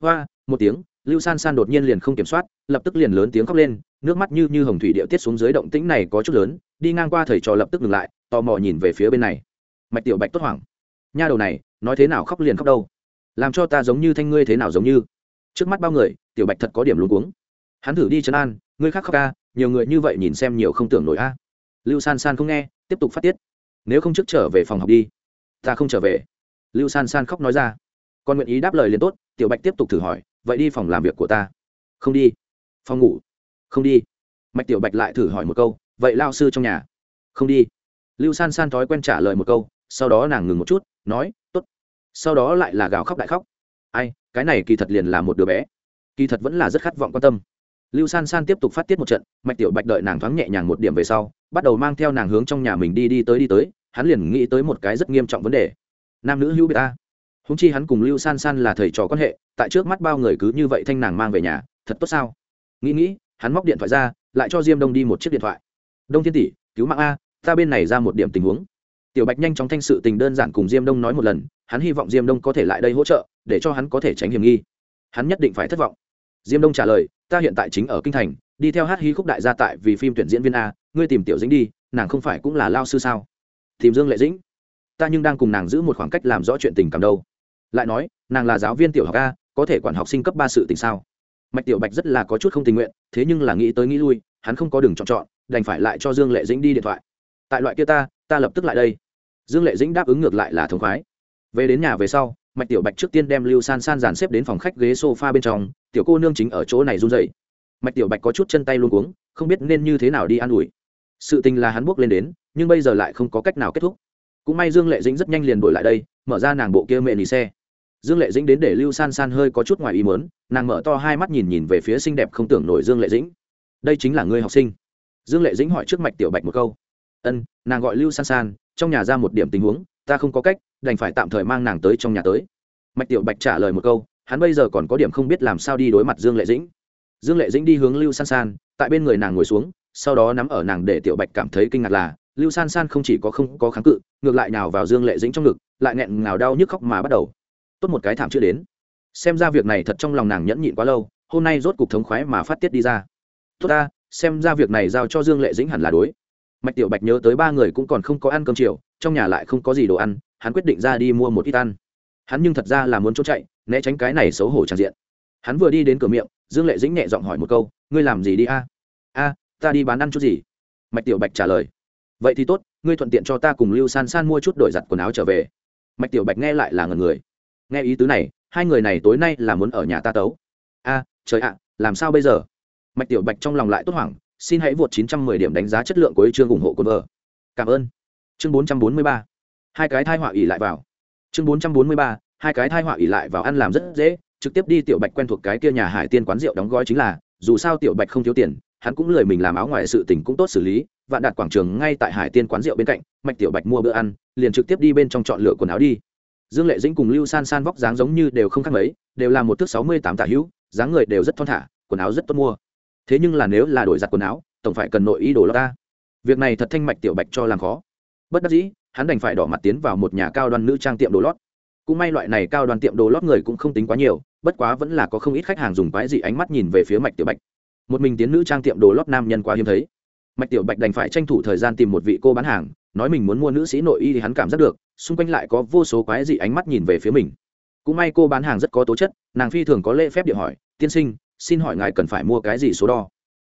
Hoa! Một tiếng, lưu san san đột nhiên liền không kiểm soát, lập tức liền lớn tiếng khóc lên nước mắt như như hồng thủy điệu tiết xuống dưới động tĩnh này có chút lớn, đi ngang qua thầy trò lập tức ngừng lại, tò mò nhìn về phía bên này. Mạch tiểu bạch tốt hoảng. Nha đầu này, nói thế nào khóc liền khóc đâu? Làm cho ta giống như thanh ngươi thế nào giống như? Trước mắt bao người, tiểu bạch thật có điểm luống cuống. Hắn thử đi chấn an, ngươi khác khóc ca nhiều người như vậy nhìn xem nhiều không tưởng nổi a lưu san san không nghe, tiếp tục phát tiết. Nếu không trước trở về phòng học đi. Ta không trở về. Lưu san san khóc nói ra. Con nguyện ý đáp lời liền tốt, tiểu bạch tiếp tục thử hỏi, vậy đi phòng làm việc của ta. Không đi. Phòng ngủ không đi. Mạch tiểu bạch lại thử hỏi một câu, vậy lao sư trong nhà? Không đi. Lưu san san thói quen trả lời một câu, sau đó nàng ngừng một chút, nói t ố t sau đó lại là gào khóc đại khóc. Ai, cái này kỳ thật liền là một đứa bé. Kỳ thật vẫn là rất khát vọng quan tâm. Lưu san san tiếp tục phát tiết một trận, mạch tiểu bạch đợi nàng thoáng nhẹ nhàng một điểm về sau, bắt đầu mang theo nàng hướng trong nhà mình đi đi tới đi tới, hắn liền nghĩ tới một cái rất nghiêm trọng vấn đề. Nam nữ hữu biệt ta. Húng chi hắn cùng lưu san san là thầy trò quan hệ, tại trước mắt bao người cứ như vậy thanh nàng mang về nhà, thật tốt sao? Nghĩ nghĩ hắn móc điện thoại ra, lại cho diêm đông đi một chiếc điện thoại. Đông thiên tỷ, cứu mạng a, ta bên này ra một điểm tình huống. Tiểu bạch nhanh chóng thanh sự tình đơn giản cùng diêm đông nói một lần, hắn hy vọng diêm đông có thể lại đây hỗ trợ, để cho hắn có thể tránh hiểm nghi. Hắn nhất định phải thất vọng. Diêm đông trả lời, ta hiện tại chính ở kinh thành, đi theo hát hí khúc đại gia tại vì phim tuyển diễn viên a, ngươi tìm tiểu dĩnh đi, nàng không phải cũng là lao sư sao? Tìm dương lệ dĩnh. Ta nhưng đang cùng nàng giữ một khoảng cách làm rõ chuyện tình cảm đâu. Lại nói, nàng là giáo viên tiểu học a, có thể quản học sinh cấp ba sự tình sao? Mạch tiểu bạch rất là có chút không tình nguyện, thế nhưng là nghĩ tới nghĩ lui, hắn không có đường chọn chọn, đành phải lại cho dương lệ dĩnh đi điện thoại. Tại loại kia ta ta lập tức lại đây. Dương lệ dĩnh đáp ứng ngược lại là thống khoái. Về đến nhà về sau, mạch tiểu bạch trước tiên đem lưu san san dàn xếp đến phòng khách ghế s o f a bên trong, tiểu cô nương chính ở chỗ này run dậy mạch tiểu bạch có chút chân tay luôn cuống, không biết nên như thế nào đi an ủi. Sự tình là hắn buộc lên đến, nhưng bây giờ lại không có cách nào kết thúc. Cũng may dương lệ dĩnh rất nhanh liền đổi lại đây, mở ra nàng bộ kia mẹ nỉ xe dương lệ dĩnh đến để lưu san san hơi có chút ngoài ý mớn nàng mở to hai mắt nhìn nhìn về phía xinh đẹp không tưởng nổi dương lệ dĩnh. Đây chính là người học sinh? Dương lệ dĩnh hỏi trước mạch tiểu bạch một câu. Ân, nàng gọi lưu san san, trong nhà ra một điểm tình huống, ta không có cách, đành phải tạm thời mang nàng tới trong nhà tới. Mạch tiểu bạch trả lời một câu, hắn bây giờ còn có điểm không biết làm sao đi đối mặt dương lệ dĩnh. Dương lệ dĩnh đi hướng lưu san san, tại bên người nàng ngồi xuống, sau đó nắm ở nàng để tiểu bạch cảm thấy kinh ngạc là, lưu san san không chỉ có không có kháng cự, ngược lại nào vào dương lệ dĩnh trong ngực, lại nghẹn ngào đau nhức khóc mà bắt đầu tốt một cái thảm chưa đến. Xem ra việc này thật trong lòng nàng nhẫn nhịn quá lâu, hôm nay rốt cục thống khoái mà phát tiết đi ra. Tốt ta, xem ra việc này giao cho dương lệ dĩnh hẳn là đối. Mạch tiểu bạch nhớ tới ba người cũng còn không có ăn cơm chiều, trong nhà lại không có gì đồ ăn, hắn quyết định ra đi mua một ít ăn. Hắn nhưng thật ra là muốn trốn chạy, né tránh cái này xấu hổ tràn diện. Hắn vừa đi đến cửa miệng, dương lệ dĩnh nhẹ giọng hỏi một câu, ngươi làm gì đi a? A, ta đi bán ăn chút gì? Mạch tiểu bạch trả lời, vậy thì tốt, ngươi thuận tiện cho ta cùng lưu san san mua chút đổi giặt quần áo trở về. Mạch tiểu bạch nghe lại là ngần người nghe ý tứ này, hai người này tối nay là muốn ở nhà ta tấu. A, trời ạ, làm sao bây giờ? Mạch tiểu bạch trong lòng lại tốt hoảng, xin hãy vượt 910 điểm đánh giá chất lượng của chương ủng hộ quân vợ. Cảm ơn. Chương 443 hai cái thai họa ỉ lại vào. Chương 443 hai cái thai họa ỉ lại vào ăn làm rất dễ, trực tiếp đi tiểu bạch quen thuộc cái kia nhà hải tiên quán rượu đóng gói chính là, dù sao tiểu bạch không thiếu tiền, hắn cũng lười mình làm áo ngoài sự tình cũng tốt xử lý, vạn đạt quảng trường ngay tại hải tiên quán rượu bên cạnh, mạch tiểu bạch mua bữa ăn, liền trực tiếp đi bên trong chọn lựa quần áo đi dương lệ dĩnh cùng lưu san san vóc dáng giống như đều không khác mấy, đều là một thước sáu mươi tám tả hữu, dáng người đều rất thon thả, quần áo rất tốt mua. Thế nhưng là nếu là đổi giặt quần áo, tổng phải cần nội ý đồ lo ta. Việc này thật thanh mạch tiểu bạch cho làm khó. Bất đắc dĩ, hắn đành phải đỏ mặt tiến vào một nhà cao đoan nữ trang tiệm đồ lót. Cũng may loại này cao đoan tiệm đồ lót người cũng không tính quá nhiều, bất quá vẫn là có không ít khách hàng dùng quái dị ánh mắt nhìn về phía mạch tiểu bạch. Một mình tiến nữ trang tiệm đồ lót nam nhân quá hiếm thấy. Mạch tiểu bạch đành phải tranh thủ thời gian tìm một vị cô bán hàng nói mình muốn mua nữ sĩ nội y thì hắn cảm giác được, xung quanh lại có vô số quái dị ánh mắt nhìn về phía mình. Cũng may cô bán hàng rất có tố chất, nàng phi thường có lễ phép địa hỏi, tiên sinh, xin hỏi ngài cần phải mua cái gì số đo?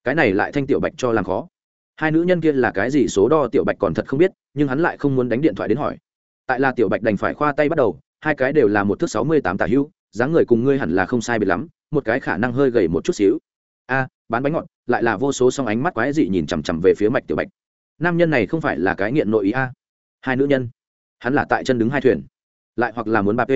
Cái này lại thanh tiểu bạch cho làm khó. Hai nữ nhân kia là cái gì số đo tiểu bạch còn thật không biết, nhưng hắn lại không muốn đánh điện thoại đến hỏi. Tại là tiểu bạch đành phải khoa tay bắt đầu, hai cái đều là một thước sáu mươi tám tả hữu, dáng người cùng ngươi hẳn là không sai biệt lắm, một cái khả năng hơi gầy một chút xíu. A, bán bánh ngọt, lại là vô số song ánh mắt quái dị nhìn chằm chằm về phía mạch tiểu bạch nam nhân này không phải là cái nghiện nội ý a. Hai nữ nhân. Hắn là tại chân đứng hai thuyền. Lại hoặc là muốn ba p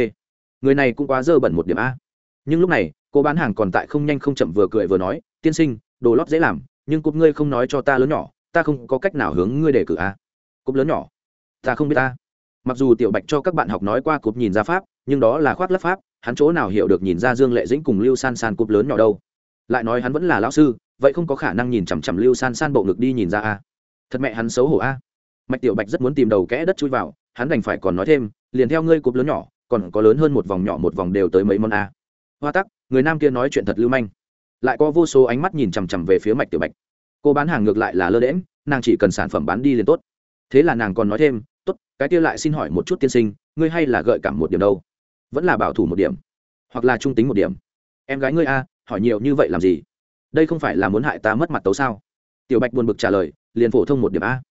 người này cũng quá dơ bẩn một điểm a. Nhưng lúc này, cô bán hàng còn tại không nhanh không chậm vừa cười vừa nói, tiên sinh, đồ lót dễ làm, nhưng cúp ngươi không nói cho ta lớn nhỏ, ta không có cách nào hướng ngươi đề cử a. Cúp lớn nhỏ? Ta không biết ta mặc dù tiểu bạch cho các bạn học nói qua cúp nhìn ra pháp, nhưng đó là khoác lấp pháp, hắn chỗ nào hiểu được nhìn ra dương lệ dĩnh cùng lưu san san cúp lớn nhỏ đâu. Lại nói hắn vẫn là lão sư, vậy không có khả năng nhìn chằm chằm lưu san san bộ ngực đi nhìn ra a thật mẹ hắn xấu hổ a. Mạch tiểu bạch rất muốn tìm đầu kẽ đất chui vào, hắn đành phải còn nói thêm, liền theo ngươi cụp lớn nhỏ, còn có lớn hơn một vòng nhỏ một vòng đều tới mấy món a. Hoa tắc, người nam kia nói chuyện thật lưu manh. Lại có vô số ánh mắt nhìn chằm chằm về phía mạch tiểu bạch. Cô bán hàng ngược lại là lơ đễm nàng chỉ cần sản phẩm bán đi liền tốt. Thế là nàng còn nói thêm, tốt, cái kia lại xin hỏi một chút tiên sinh, ngươi hay là gợi cảm một điểm đâu? Vẫn là bảo thủ một điểm, hoặc là trung tính một điểm. Em gái ngươi a, hỏi nhiều như vậy làm gì? Đây không phải là muốn hại ta mất mặt tấu sao? Tiểu bạch buồn bực trả lời, liền phổ thông một điểm a.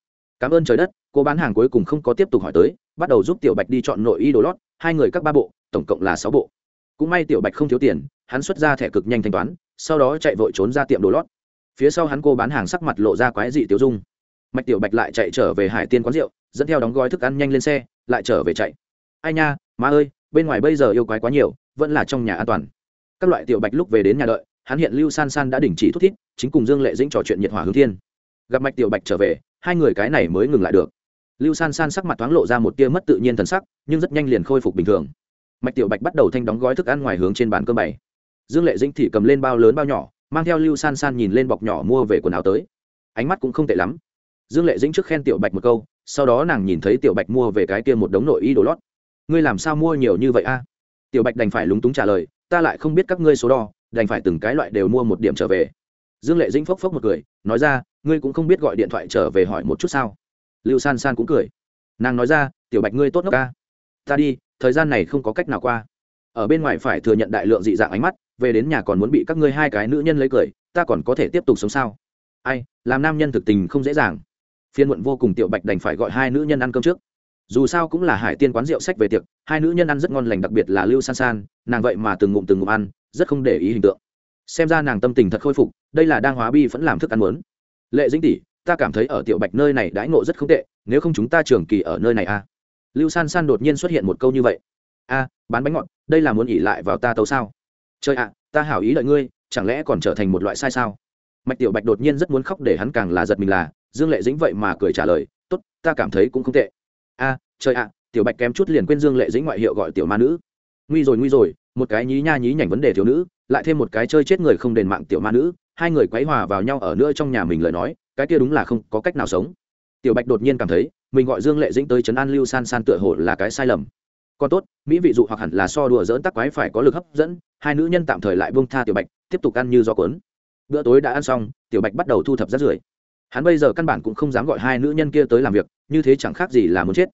Cảm ơn trời đất, cô bán hàng cuối cùng không có tiếp tục hỏi tới, bắt đầu giúp tiểu bạch đi chọn nội y đồ lót, hai người các ba bộ, tổng cộng là sáu bộ. Cũng may tiểu bạch không thiếu tiền, hắn xuất ra thẻ cực nhanh thanh toán, sau đó chạy vội trốn ra tiệm đồ lót. Phía sau hắn cô bán hàng sắc mặt lộ ra quái dị tiêu dung. Mạch tiểu bạch lại chạy trở về hải tiên quán rượu, dẫn theo đóng gói thức ăn nhanh lên xe, lại trở về chạy. Ai nha, má ơi, bên ngoài bây giờ yêu quái quá nhiều, vẫn là trong nhà an toàn. Các loại tiểu bạch lúc về đến nhà đợi hắn hiện lưu san san đã đình chỉ thúc thít, chính cùng dương lệ dĩnh trò chuyện nhiệt hòa hướng thiên. Gặp mạch tiểu bạch trở về, hai người cái này mới ngừng lại được. Lưu san san sắc mặt thoáng lộ ra một tia mất tự nhiên thần sắc, nhưng rất nhanh liền khôi phục bình thường. Mạch tiểu bạch bắt đầu thanh đóng gói thức ăn ngoài hướng trên bàn cơm bày. Dương lệ dĩnh thì cầm lên bao lớn bao nhỏ, mang theo lưu san san nhìn lên bọc nhỏ mua về quần áo tới. Ánh mắt cũng không tệ lắm. Dương lệ dĩnh trước khen tiểu bạch một câu, sau đó nàng nhìn thấy tiểu bạch mua về cái kia một đống nội y đồ lót. Ngươi làm sao mua nhiều như vậy a? Tiểu bạch đành phải lúng túng trả lời, ta lại không biết các ngươi số đo đành phải từng cái loại đều mua một điểm trở về. Dương lệ dĩnh phốc phốc một cười, nói ra, ngươi cũng không biết gọi điện thoại trở về hỏi một chút sao? Lưu san san cũng cười. Nàng nói ra, tiểu bạch ngươi tốt ngốc ca. Ta đi, thời gian này không có cách nào qua. Ở bên ngoài phải thừa nhận đại lượng dị dạng ánh mắt, về đến nhà còn muốn bị các ngươi hai cái nữ nhân lấy cười, ta còn có thể tiếp tục sống sao? Ai, làm nam nhân thực tình không dễ dàng. Phiên muộn vô cùng tiểu bạch đành phải gọi hai nữ nhân ăn cơm trước dù sao cũng là hải tiên quán rượu sách về tiệc, hai nữ nhân ăn rất ngon lành, đặc biệt là lưu san san, nàng vậy mà từng ngụm từng ngụm ăn, rất không để ý hình tượng. Xem ra nàng tâm tình thật khôi phục, đây là đang hóa bi vẫn làm thức ăn muốn. Lệ dĩnh tỷ, ta cảm thấy ở tiểu bạch nơi này đãi ngộ rất không tệ, nếu không chúng ta trường kỳ ở nơi này a à? lưu san san đột nhiên xuất hiện một câu như vậy. A, bán bánh ngọt, đây là muốn ỉ lại vào ta tấu sao? Chơi ạ, ta hảo ý đợi ngươi, chẳng lẽ còn trở thành một loại sai sao? Mạch tiểu bạch đột nhiên rất muốn khóc để hắn càng là giật mình là, dương lệ dĩnh vậy mà cười trả lời, tốt, ta cảm thấy cũng không tệ a trời ạ, tiểu bạch kém chút liền quên dương lệ dĩnh ngoại hiệu gọi tiểu ma nữ. Nguy rồi nguy rồi, một cái nhí nha nhí nhảnh vấn đề thiếu nữ, lại thêm một cái chơi chết người không đền mạng tiểu ma nữ, hai người quấy hòa vào nhau ở nữa trong nhà mình lời nói, cái kia đúng là không có cách nào sống. Tiểu bạch đột nhiên cảm thấy, mình gọi dương lệ dĩnh tới trấn an lưu san san tựa hồ là cái sai lầm. Còn tốt, mỹ vị dụ hoặc hẳn là so đùa dỡn tắc quái phải có lực hấp dẫn, hai nữ nhân tạm thời lại buông tha tiểu bạch, tiếp tục ăn như do cuốn. Bữa tối đã ăn xong, tiểu bạch bắt đầu thu thập rác rưởi. Hắn bây giờ căn bản cũng không dám gọi hai nữ nhân kia tới làm việc như thế chẳng khác gì là muốn chết.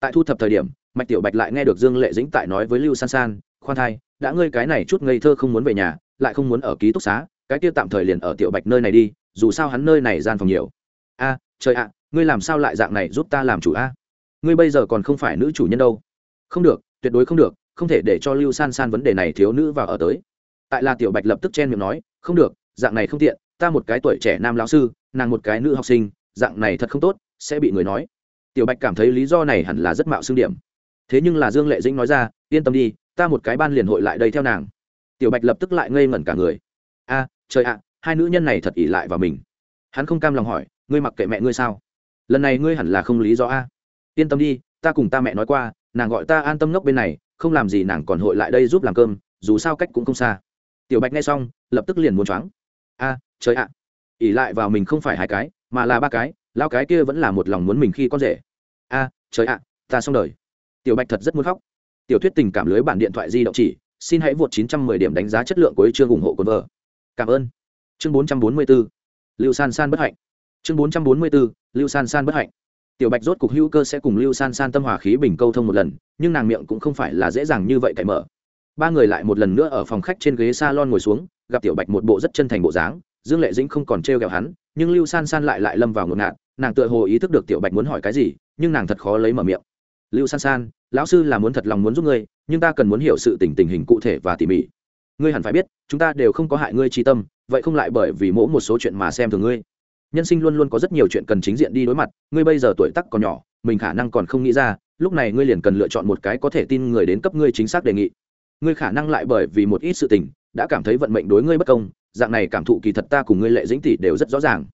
Tại thu thập thời điểm, mạch tiểu bạch lại nghe được dương lệ dĩnh tại nói với lưu san san, khoan thai, đã ngươi cái này chút ngây thơ không muốn về nhà, lại không muốn ở ký túc xá, cái kia tạm thời liền ở tiểu bạch nơi này đi, dù sao hắn nơi này gian phòng nhiều. A, trời ạ, ngươi làm sao lại dạng này giúp ta làm chủ a? Ngươi bây giờ còn không phải nữ chủ nhân đâu. Không được, tuyệt đối không được, không thể để cho lưu san san vấn đề này thiếu nữ vào ở tới. Tại là tiểu bạch lập tức chen miệng nói, không được, dạng này không tiện, ta một cái tuổi trẻ nam lão sư, nàng một cái nữ học sinh, dạng này thật không tốt, sẽ bị người nói tiểu bạch cảm thấy lý do này hẳn là rất mạo xương điểm. Thế nhưng là dương lệ dĩnh nói ra, yên tâm đi, ta một cái ban liền hội lại đây theo nàng. Tiểu bạch lập tức lại ngây ngẩn cả người. A, trời ạ, hai nữ nhân này thật ỉ lại vào mình. Hắn không cam lòng hỏi, ngươi mặc kệ mẹ ngươi sao? Lần này ngươi hẳn là không lý do a. Yên tâm đi, ta cùng ta mẹ nói qua, nàng gọi ta an tâm ngốc bên này, không làm gì nàng còn hội lại đây giúp làm cơm, dù sao cách cũng không xa. Tiểu bạch nghe xong, lập tức liền muốn choáng. A, trời ạ ỉ lại vào mình không phải hai cái, mà là ba cái lao cái kia vẫn là một lòng muốn mình khi con rể. A, trời ạ, ta xong đời. Tiểu bạch thật rất muốn khóc. Tiểu thuyết tình cảm lưới bản điện thoại di động chỉ, xin hãy vượt 910 điểm đánh giá chất lượng của chương ủng hộ của vợ cảm ơn. Chương 444 lưu san san bất hạnh. Chương 444 lưu san san bất hạnh. Tiểu bạch rốt cục hữu cơ sẽ cùng lưu san san tâm hòa khí bình câu thông một lần, nhưng nàng miệng cũng không phải là dễ dàng như vậy cải mở. Ba người lại một lần nữa ở phòng khách trên ghế salon ngồi xuống, gặp tiểu bạch một bộ rất chân thành bộ dáng dương lệ dĩnh không còn trêu ghẹo hắn, nhưng lưu san san lại lại lâm vào ngột ngạt, nàng tựa hồ ý thức được tiểu bạch muốn hỏi cái gì, nhưng nàng thật khó lấy mở miệng. Lưu san san, lão sư là muốn thật lòng muốn giúp ngươi, nhưng ta cần muốn hiểu sự tình tình hình cụ thể và tỉ mỉ. Ngươi hẳn phải biết, chúng ta đều không có hại ngươi tri tâm, vậy không lại bởi vì mỗi một số chuyện mà xem thường ngươi. Nhân sinh luôn luôn có rất nhiều chuyện cần chính diện đi đối mặt, ngươi bây giờ tuổi tắc còn nhỏ, mình khả năng còn không nghĩ ra, lúc này ngươi liền cần lựa chọn một cái có thể tin người đến cấp ngươi chính xác đề nghị. Ngươi khả năng lại bởi vì một ít sự tình đã cảm thấy vận mệnh đối ngươi bất công, dạng này cảm thụ kỳ thật ta cùng ngươi lệ dĩnh tỷ đều rất rõ ràng.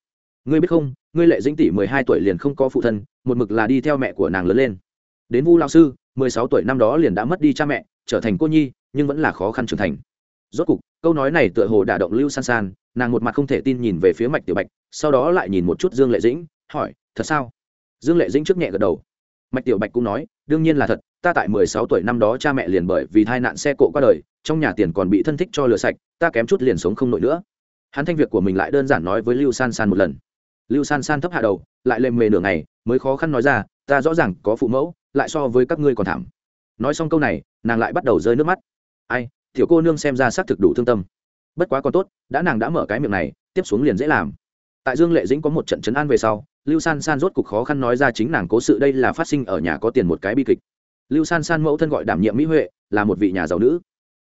Ngươi biết không, ngươi lệ dĩnh tỷ mười hai tuổi liền không có phụ thân, một mực là đi theo mẹ của nàng lớn lên. Đến vu lao sư, mười sáu tuổi năm đó liền đã mất đi cha mẹ, trở thành cô nhi, nhưng vẫn là khó khăn trưởng thành. Rốt cục, câu nói này tựa hồ đả động lưu san san, nàng một mặt không thể tin nhìn về phía mạch tiểu bạch, sau đó lại nhìn một chút dương lệ dĩnh, hỏi, thật sao? Dương lệ dĩnh trước nhẹ gật đầu. Mạch tiểu bạch cũng nói, đương nhiên là thật ta tại mười sáu tuổi năm đó cha mẹ liền bởi vì tai nạn xe cộ qua đời, trong nhà tiền còn bị thân thích cho lừa sạch, ta kém chút liền sống không nổi nữa. Hắn thanh việc của mình lại đơn giản nói với lưu san san một lần. Lưu san san thấp hạ đầu, lại lèm mề nửa ngày, mới khó khăn nói ra, ta rõ ràng có phụ mẫu, lại so với các ngươi còn thảm. Nói xong câu này, nàng lại bắt đầu rơi nước mắt. Ai, tiểu cô nương xem ra xác thực đủ thương tâm. Bất quá còn tốt, đã nàng đã mở cái miệng này, tiếp xuống liền dễ làm. Tại dương lệ dĩnh có một trận chấn an về sau, lưu san san rốt cục khó khăn nói ra chính nàng cố sự đây là phát sinh ở nhà có tiền một cái bi kịch lưu san san mẫu thân gọi đảm nhiệm mỹ huệ, là một vị nhà giàu nữ.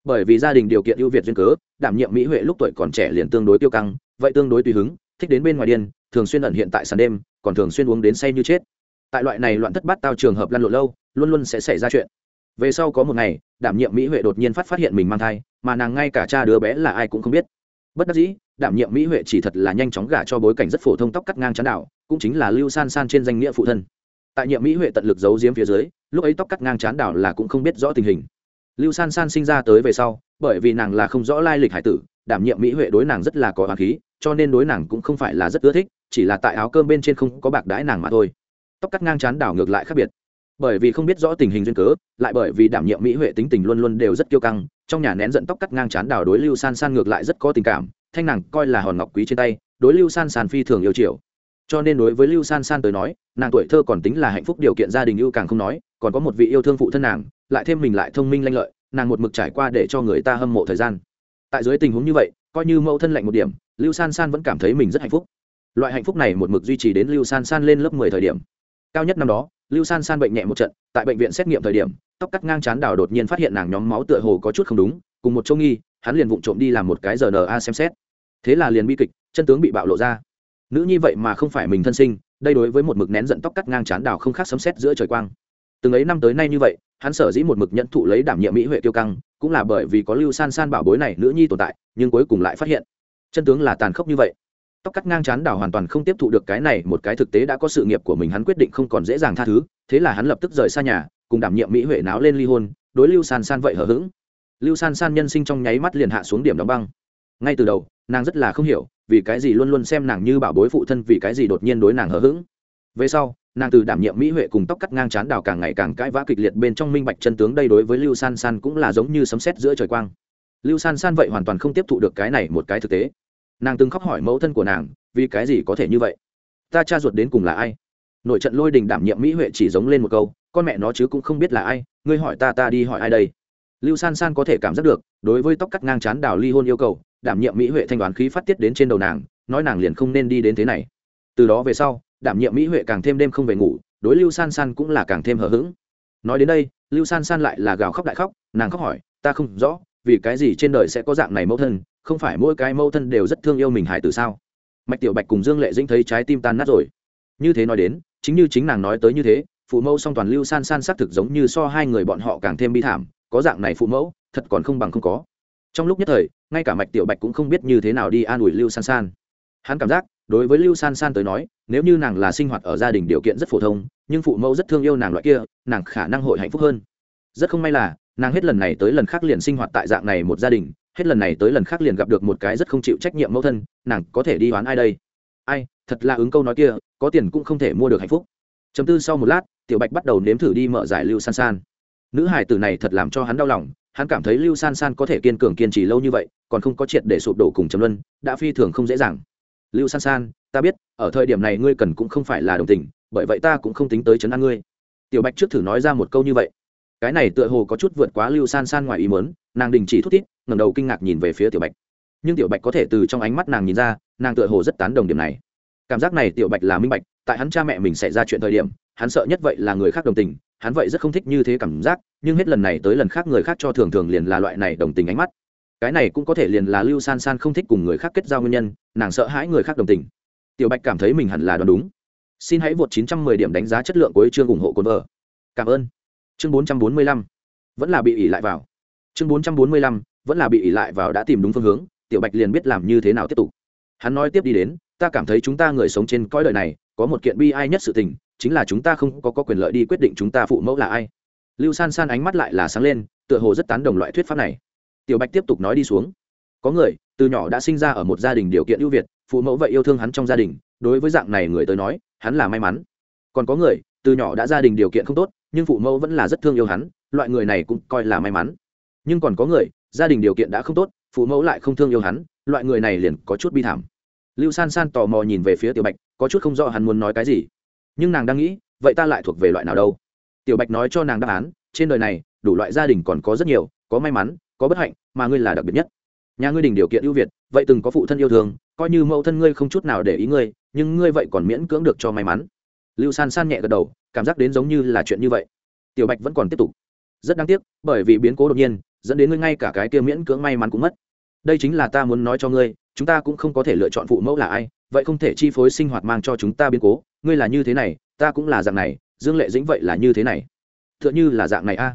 Bởi vì gia đình điều kiện ưu việt duyên cớ, đảm nhiệm mỹ huệ lúc tuổi còn trẻ liền tương đối tiêu căng, vậy tương đối tùy hứng, thích đến bên ngoài điên, thường xuyên ẩn hiện tại sàn đêm, còn thường xuyên uống đến say như chết. Tại loại này loạn thất bát tao trường hợp lăn lộn lâu, luôn luôn sẽ xảy ra chuyện. Về sau có một ngày, đảm nhiệm mỹ huệ đột nhiên phát phát hiện mình mang thai, mà nàng ngay cả cha đứa bé là ai cũng không biết. Bất đắc dĩ, đảm nhiệm mỹ huệ chỉ thật là nhanh chóng gả cho bối cảnh rất phổ thông tóc cắt ngang chán đạo cũng chính là lưu san san trên danh nghĩa phụ thân tại nhiệm mỹ huệ tận lực giấu giếm phía dưới, lúc ấy tóc cắt ngang chán đảo là cũng không biết rõ tình hình. Lưu san san sinh ra tới về sau, bởi vì nàng là không rõ lai lịch hải tử, đảm nhiệm mỹ huệ đối nàng rất là có hoàng khí, cho nên đối nàng cũng không phải là rất ưa thích, chỉ là tại áo cơm bên trên không có bạc đãi nàng mà thôi. Tóc cắt ngang chán đảo ngược lại khác biệt. Bởi vì không biết rõ tình hình duyên cớ, lại bởi vì đảm nhiệm mỹ huệ tính tình luôn luôn đều rất kiêu căng, trong nhà nén giận tóc cắt ngang chán đảo đối lưu san san ngược lại rất có tình cảm, thanh nàng coi là hòn ngọc quý trên tay, đối lưu san san phi thường yêu chiều. Cho nên đối với lưu san san tới nói nàng tuổi thơ còn tính là hạnh phúc điều kiện gia đình ưu càng không nói, còn có một vị yêu thương phụ thân nàng, lại thêm mình lại thông minh lanh lợi, nàng một mực trải qua để cho người ta hâm mộ thời gian. Tại dưới tình huống như vậy, coi như mẫu thân lạnh một điểm, lưu san san vẫn cảm thấy mình rất hạnh phúc. Loại hạnh phúc này một mực duy trì đến lưu san san lên lớp mười thời điểm. Cao nhất năm đó, lưu san san bệnh nhẹ một trận, tại bệnh viện xét nghiệm thời điểm, tóc cắt ngang chán đào đột nhiên phát hiện nàng nhóm máu tựa hồ có chút không đúng, cùng một chỗ nghi, hắn liền vụng trộm đi làm một cái rna xem xét. Thế là liền bi kịch, chân tướng bị bạo lộ ra. Nữ nhi vậy mà không phải mình thân sinh đây đối với một mực nén giận tóc cắt ngang chán đào không khác sấm sét giữa trời quang. Từng ấy năm tới nay như vậy, hắn sở dĩ một mực nhận thụ lấy đảm nhiệm mỹ huệ tiêu căng, cũng là bởi vì có lưu san san bảo bối này nữ nhi tồn tại, nhưng cuối cùng lại phát hiện, chân tướng là tàn khốc như vậy. Tóc cắt ngang chán đào hoàn toàn không tiếp thụ được cái này, một cái thực tế đã có sự nghiệp của mình hắn quyết định không còn dễ dàng tha thứ, thế là hắn lập tức rời xa nhà, cùng đảm nhiệm mỹ huệ náo lên ly hôn, đối lưu san san vậy hờ hững. Lưu san san nhân sinh trong nháy mắt liền hạ xuống điểm đóng băng. Ngay từ đầu, nàng rất là không hiểu vì cái gì luôn luôn xem nàng như bảo bối phụ thân, vì cái gì đột nhiên đối nàng hờ hững. Về sau, nàng từ đảm nhiệm mỹ huệ cùng tóc cắt ngang chán đào càng ngày càng cãi vã kịch liệt bên trong minh bạch chân tướng, đây đối với lưu san san cũng là giống như sấm sét giữa trời quang. Lưu san san vậy hoàn toàn không tiếp thụ được cái này một cái thực tế. Nàng từng khóc hỏi mẫu thân của nàng, vì cái gì có thể như vậy? Ta cha ruột đến cùng là ai? Nội trận lôi đình đảm nhiệm mỹ huệ chỉ giống lên một câu, con mẹ nó chứ cũng không biết là ai, ngươi hỏi ta ta đi hỏi ai đây? Lưu san san có thể cảm giác được, đối với tóc cắt ngang chán đào ly hôn yêu cầu, đảm nhiệm mỹ huệ thanh đoán khí phát tiết đến trên đầu nàng, nói nàng liền không nên đi đến thế này. Từ đó về sau, đảm nhiệm mỹ huệ càng thêm đêm không về ngủ, đối lưu san san cũng là càng thêm hờ hững. Nói đến đây, lưu san san lại là gào khóc đại khóc, nàng khóc hỏi, ta không rõ, vì cái gì trên đời sẽ có dạng này mẫu thân, không phải mỗi cái mẫu thân đều rất thương yêu mình hải từ sao? Mạch tiểu bạch cùng dương lệ dĩnh thấy trái tim tan nát rồi. Như thế nói đến, chính như chính nàng nói tới như thế, phụ mẫu song toàn lưu san san xác thực giống như so hai người bọn họ càng thêm bi thảm có dạng này phụ mẫu, thật còn không bằng không có. Trong lúc nhất thời, ngay cả mạch tiểu bạch cũng không biết như thế nào đi an ủi lưu san san. Hắn cảm giác, đối với lưu san san tới nói, nếu như nàng là sinh hoạt ở gia đình điều kiện rất phổ thông, nhưng phụ mẫu rất thương yêu nàng loại kia, nàng khả năng hội hạnh phúc hơn. Rất không may là, nàng hết lần này tới lần khác liền sinh hoạt tại dạng này một gia đình, hết lần này tới lần khác liền gặp được một cái rất không chịu trách nhiệm mẫu thân, nàng có thể đi đoán ai đây? Ai, thật là ứng câu nói kia, có tiền cũng không thể mua được hạnh phúc. Chấm tư sau một lát, tiểu bạch bắt đầu nếm thử đi mở giải lưu san san nữ hải tử này thật làm cho hắn đau lòng, hắn cảm thấy lưu san san có thể kiên cường kiên trì lâu như vậy, còn không có triệt để sụp đổ cùng trầm luân, đã phi thường không dễ dàng. Lưu san san, ta biết, ở thời điểm này ngươi cần cũng không phải là đồng tình, bởi vậy ta cũng không tính tới chấn an ngươi. Tiểu bạch trước thử nói ra một câu như vậy. Cái này tựa hồ có chút vượt quá lưu san san ngoài ý mớn nàng đình chỉ thút thít, ngẩng đầu kinh ngạc nhìn về phía tiểu bạch. Nhưng tiểu bạch có thể từ trong ánh mắt nàng nhìn ra, nàng tựa hồ rất tán đồng điểm này. Cảm giác này tiểu bạch là minh bạch, tại hắn cha mẹ mình xảy ra chuyện thời điểm, hắn sợ nhất vậy là người khác đồng tình hắn vậy rất không thích như thế cảm giác, nhưng hết lần này tới lần khác người khác cho thường thường liền là loại này đồng tình ánh mắt. Cái này cũng có thể liền là lưu san san không thích cùng người khác kết giao nguyên nhân, nàng sợ hãi người khác đồng tình. Tiểu bạch cảm thấy mình hẳn là đoán đúng. Xin hãy vượt 910 điểm đánh giá chất lượng của chương ủng hộ cồn vợ cảm ơn. Chương 445 vẫn là bị ỉ lại vào. Chương 445 vẫn là bị ỉ lại vào đã tìm đúng phương hướng, tiểu bạch liền biết làm như thế nào tiếp tục. Hắn nói tiếp đi đến, ta cảm thấy chúng ta người sống trên cõi đời này có một kiện bi ai nhất sự tình chính là chúng ta không có, có quyền lợi đi quyết định chúng ta phụ mẫu là ai. Lưu san san ánh mắt lại là sáng lên tựa hồ rất tán đồng loại thuyết pháp này. Tiểu bạch tiếp tục nói đi xuống. Có người từ nhỏ đã sinh ra ở một gia đình điều kiện ưu việt phụ mẫu vậy yêu thương hắn trong gia đình đối với dạng này người tới nói hắn là may mắn. Còn có người từ nhỏ đã gia đình điều kiện không tốt nhưng phụ mẫu vẫn là rất thương yêu hắn loại người này cũng coi là may mắn. Nhưng còn có người gia đình điều kiện đã không tốt phụ mẫu lại không thương yêu hắn loại người này liền có chút bi thảm lưu san san tò mò nhìn về phía tiểu bạch, có chút không rõ hắn muốn nói cái gì. Nhưng nàng đang nghĩ, vậy ta lại thuộc về loại nào đâu? Tiểu bạch nói cho nàng đáp án, trên đời này, đủ loại gia đình còn có rất nhiều, có may mắn, có bất hạnh, mà ngươi là đặc biệt nhất. Nhà ngươi đình điều kiện ưu việt, vậy từng có phụ thân yêu thương, coi như mẫu thân ngươi không chút nào để ý ngươi, nhưng ngươi vậy còn miễn cưỡng được cho may mắn. Lưu san san nhẹ gật đầu, cảm giác đến giống như là chuyện như vậy. Tiểu bạch vẫn còn tiếp tục. Rất đáng tiếc, bởi vì biến cố đột nhiên, dẫn đến ngươi ngay cả cái kia miễn cưỡng may mắn cũng mất. Đây chính là ta muốn nói cho ngươi chúng ta cũng không có thể lựa chọn phụ mẫu là ai, vậy không thể chi phối sinh hoạt mang cho chúng ta biến cố. Ngươi là như thế này, ta cũng là dạng này, dương lệ dĩnh vậy là như thế này. T h ư ợ n h ư là dạng này a.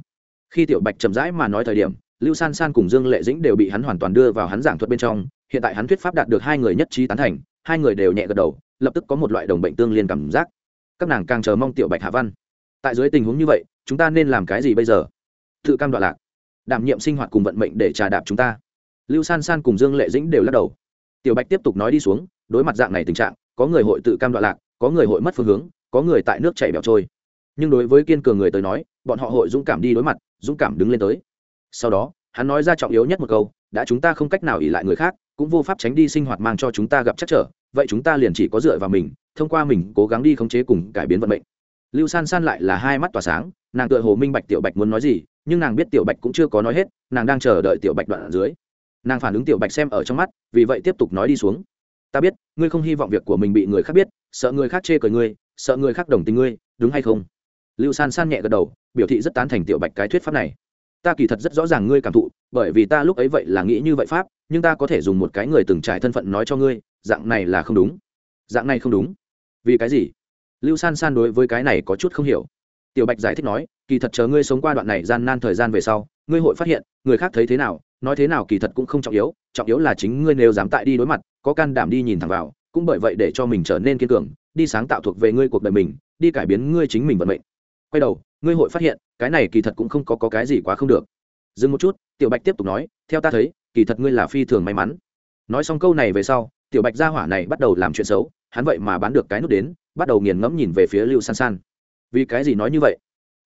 Khi tiểu bạch chậm rãi mà nói thời điểm, lưu san san cùng dương lệ dĩnh đều bị hắn hoàn toàn đưa vào hắn giảng thuật bên trong. Hiện tại hắn thuyết pháp đạt được hai người nhất trí tán thành, hai người đều nhẹ gật đầu, lập tức có một loại đồng bệnh tương liên cảm giác. Các nàng càng chờ mong tiểu bạch hạ văn. Tại dưới tình huống như vậy, chúng ta nên làm cái gì bây giờ? Tự cam đoạn lạc, đảm nhiệm sinh hoạt cùng vận mệnh để trà đạp chúng ta. Lưu san san cùng dương lệ dĩnh đều lắc đầu tiểu bạch tiếp tục nói đi xuống, đối mặt dạng này tình trạng, có người hội tự cam đoạn lạc, có người hội mất phương hướng, có người tại nước chảy bẹo trôi. Nhưng đối với kiên cường người tới nói, bọn họ hội dũng cảm đi đối mặt, dũng cảm đứng lên tới. Sau đó, hắn nói ra trọng yếu nhất một câu, đã chúng ta không cách nào ỉ lại người khác, cũng vô pháp tránh đi sinh hoạt mang cho chúng ta gặp chắc trở, vậy chúng ta liền chỉ có dựa vào mình, thông qua mình cố gắng đi khống chế cùng cải biến vận mệnh. Lưu san san lại là hai mắt tỏa sáng, nàng tựa hồ minh bạch tiểu bạch muốn nói gì, nhưng nàng biết tiểu bạch cũng chưa có nói hết, nàng đang chờ đợi tiểu bạch đoạn ở dưới nàng phản ứng tiểu bạch xem ở trong mắt, vì vậy tiếp tục nói đi xuống. Ta biết, ngươi không hy vọng việc của mình bị người khác biết, sợ người khác chê cười ngươi, sợ người khác đồng tình ngươi, đúng hay không? Lưu san san nhẹ gật đầu, biểu thị rất tán thành tiểu bạch cái thuyết pháp này. Ta kỳ thật rất rõ ràng ngươi cảm thụ, bởi vì ta lúc ấy vậy là nghĩ như vậy pháp, nhưng ta có thể dùng một cái người từng trải thân phận nói cho ngươi, dạng này là không đúng. Dạng này không đúng? Vì cái gì? Lưu san san đối với cái này có chút không hiểu. Tiểu bạch giải thích nói, kỳ thật chờ ngươi sống qua đoạn này gian nan thời gian về sau, ngươi hội phát hiện, người khác thấy thế nào nói thế nào kỳ thật cũng không trọng yếu trọng yếu là chính ngươi nếu dám tại đi đối mặt có can đảm đi nhìn thẳng vào cũng bởi vậy để cho mình trở nên kiên cường đi sáng tạo thuộc về ngươi cuộc đời mình đi cải biến ngươi chính mình vận mệnh. Quay đầu ngươi hội phát hiện cái này kỳ thật cũng không có, có cái gì quá không được. Dừng một chút tiểu bạch tiếp tục nói theo ta thấy kỳ thật ngươi là phi thường may mắn. Nói xong câu này về sau tiểu bạch gia hỏa này bắt đầu làm chuyện xấu hắn vậy mà bán được cái nút đến bắt đầu nghiền ngẫm nhìn về phía lưu san san. Vì cái gì nói như vậy?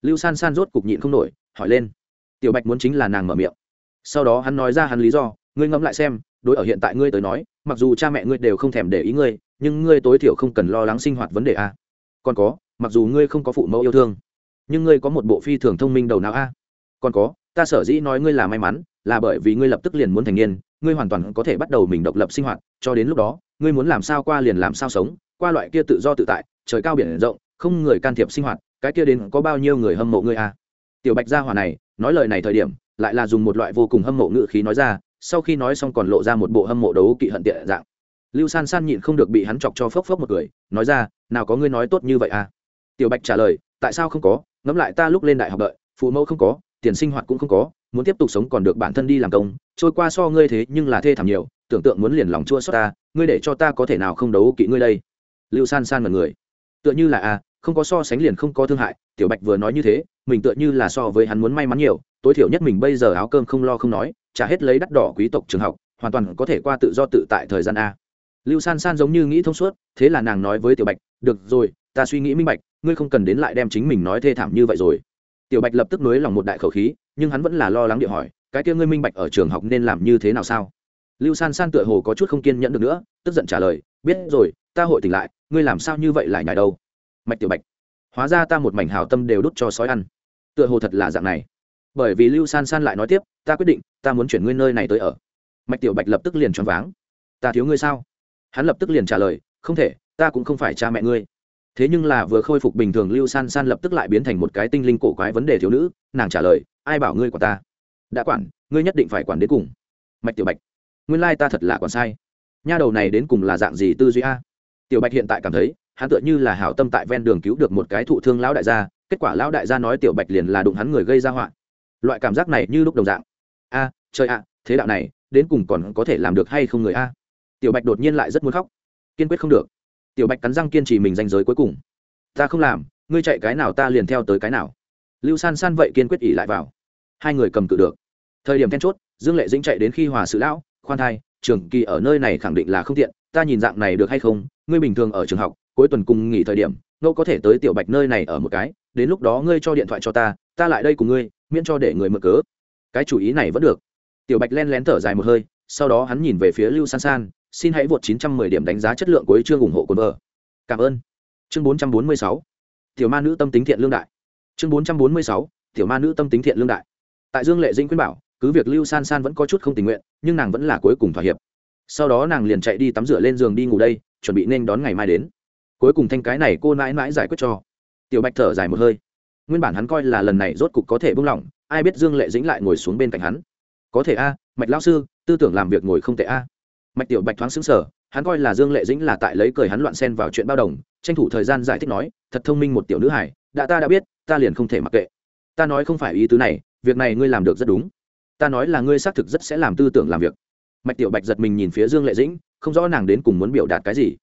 Lưu san san rốt cục nhịn không nổi hỏi lên. Tiểu bạch muốn chính là nàng mở miệng sau đó hắn nói ra hắn lý do, ngươi ngẫm lại xem, đối ở hiện tại ngươi tới nói, mặc dù cha mẹ ngươi đều không thèm để ý ngươi, nhưng ngươi tối thiểu không cần lo lắng sinh hoạt vấn đề a. Còn có, mặc dù ngươi không có phụ mẫu yêu thương, nhưng ngươi có một bộ phi thường thông minh đầu não a. Còn có, ta sở dĩ nói ngươi là may mắn, là bởi vì ngươi lập tức liền muốn thành niên, ngươi hoàn toàn có thể bắt đầu mình độc lập sinh hoạt, cho đến lúc đó, ngươi muốn làm sao qua liền làm sao sống, qua loại kia tự do tự tại, trời cao biển rộng, không người can thiệp sinh hoạt, cái kia đến có bao nhiêu người hâm mộ ngươi a. Tiểu bạch gia hỏa này, nói lời này thời điểm lại là dùng một loại vô cùng hâm mộ ngữ khí nói ra sau khi nói xong còn lộ ra một bộ hâm mộ đấu kỵ hận tiện dạng. Lưu san san nhịn không được bị hắn chọc cho phốc phốc một cười nói ra nào có ngươi nói tốt như vậy à? Tiểu bạch trả lời tại sao không có? Ngẫm lại ta lúc lên đại học đợi phụ mẫu không có tiền sinh hoạt cũng không có muốn tiếp tục sống còn được bản thân đi làm công trôi qua so ngươi thế nhưng là thê thảm nhiều tưởng tượng muốn liền lòng chua xót ta ngươi để cho ta có thể nào không đấu kỵ ngươi đây? Lưu san san mật người tựa như là a à, không có so sánh liền không có thương hại tiểu bạch vừa nói như thế mình tựa như là so với hắn muốn may mắn nhiều, tối thiểu nhất mình bây giờ áo cơm không lo không nói trả hết lấy đắt đỏ quý tộc trường học, hoàn toàn có thể qua tự do tự tại thời gian a. Lưu san san giống như nghĩ thông suốt, thế là nàng nói với tiểu bạch, được rồi, ta suy nghĩ minh bạch, ngươi không cần đến lại đem chính mình nói thê thảm như vậy rồi. Tiểu bạch lập tức nới lòng một đại khẩu khí, nhưng hắn vẫn là lo lắng địa hỏi, cái kia ngươi minh bạch ở trường học nên làm như thế nào sao? Lưu san san tựa hồ có chút không kiên nhẫn được nữa, tức giận trả lời, biết rồi, ta hội tỉnh lại, ngươi làm sao như vậy lại nhảy đâu? Mạch tiểu bạch, hóa ra ta một mảnh hào tâm đều đút cho sói ăn tựa hồ thật là dạng này. Bởi vì lưu san san lại nói tiếp, ta quyết định, ta muốn chuyển ngươi nơi này tới ở. Mạch tiểu bạch lập tức liền choáng váng. Ta thiếu ngươi sao? Hắn lập tức liền trả lời, không thể, ta cũng không phải cha mẹ ngươi. Thế nhưng là vừa khôi phục bình thường, lưu san san lập tức lại biến thành một cái tinh linh cổ quái vấn đề thiếu nữ, nàng trả lời, ai bảo ngươi của ta? Đã quản, ngươi nhất định phải quản đến cùng. Mạch tiểu bạch, nguyên lai ta thật là còn sai. Nha đầu này đến cùng là dạng gì tư duy a? Tiểu bạch hiện tại cảm thấy, hắn tựa như là hảo tâm tại ven đường cứu được một cái thụ thương lão đại gia kết quả lão đại gia nói tiểu bạch liền là đụng hắn người gây ra họa. Loại cảm giác này như lúc đồng dạng. A, trời ạ, thế đạo này, đến cùng còn có thể làm được hay không người a? Tiểu bạch đột nhiên lại rất muốn khóc. Kiên quyết không được. Tiểu bạch cắn răng kiên trì mình danh giới cuối cùng. Ta không làm, ngươi chạy cái nào ta liền theo tới cái nào. Lưu san san vậy kiên quyết ỉ lại vào. Hai người cầm cự được. Thời điểm then chốt, dương lệ dĩnh chạy đến khi hòa sự lão, khoan thai, trường kỳ ở nơi này khẳng định là không tiện, ta nhìn dạng này được hay không? Ngươi bình thường ở trường học, cuối tuần cùng nghỉ thời điểm ngẫu có thể tới tiểu bạch nơi này ở một cái, đến lúc đó ngươi cho điện thoại cho ta ta lại đây cùng ngươi, miễn cho để người mở cớ. Cái chủ ý này vẫn được. Tiểu bạch len lén thở dài một hơi, sau đó hắn nhìn về phía lưu san san, xin hãy vượt 910 điểm đánh giá chất lượng cuối chương ủng hộ cuốn vợ. Cảm ơn. Chương 446 tiểu ma nữ tâm tính thiện lương đại. Chương 446 tiểu ma nữ tâm tính thiện lương đại. Tại dương lệ dinh khuyên bảo, cứ việc lưu san san vẫn có chút không tình nguyện, nhưng nàng vẫn là cuối cùng thỏa hiệp. Sau đó nàng liền chạy đi tắm rửa lên giường đi ngủ đây, chuẩn bị nên đón ngày mai đến cuối cùng thanh cái này cô mãi mãi giải quyết cho. Tiểu bạch thở dài một hơi. Nguyên bản hắn coi là lần này rốt cục có thể buông lỏng, ai biết dương lệ dĩnh lại ngồi xuống bên cạnh hắn. Có thể a, mạch lao sư, tư tưởng làm việc ngồi không tệ a. Mạch tiểu bạch thoáng xứng sở hắn coi là dương lệ dĩnh là tại lấy cười hắn loạn xen vào chuyện bao đồng, tranh thủ thời gian giải thích nói, thật thông minh một tiểu nữ hải đã ta đã biết, ta liền không thể mặc kệ. Ta nói không phải ý tứ này, việc này ngươi làm được rất đúng. Ta nói là ngươi xác thực rất sẽ làm tư tưởng làm việc. Mạch tiểu bạch giật mình nhìn phía dương lệ dĩnh, không rõ nàng đến cùng muốn biểu đạt cái gì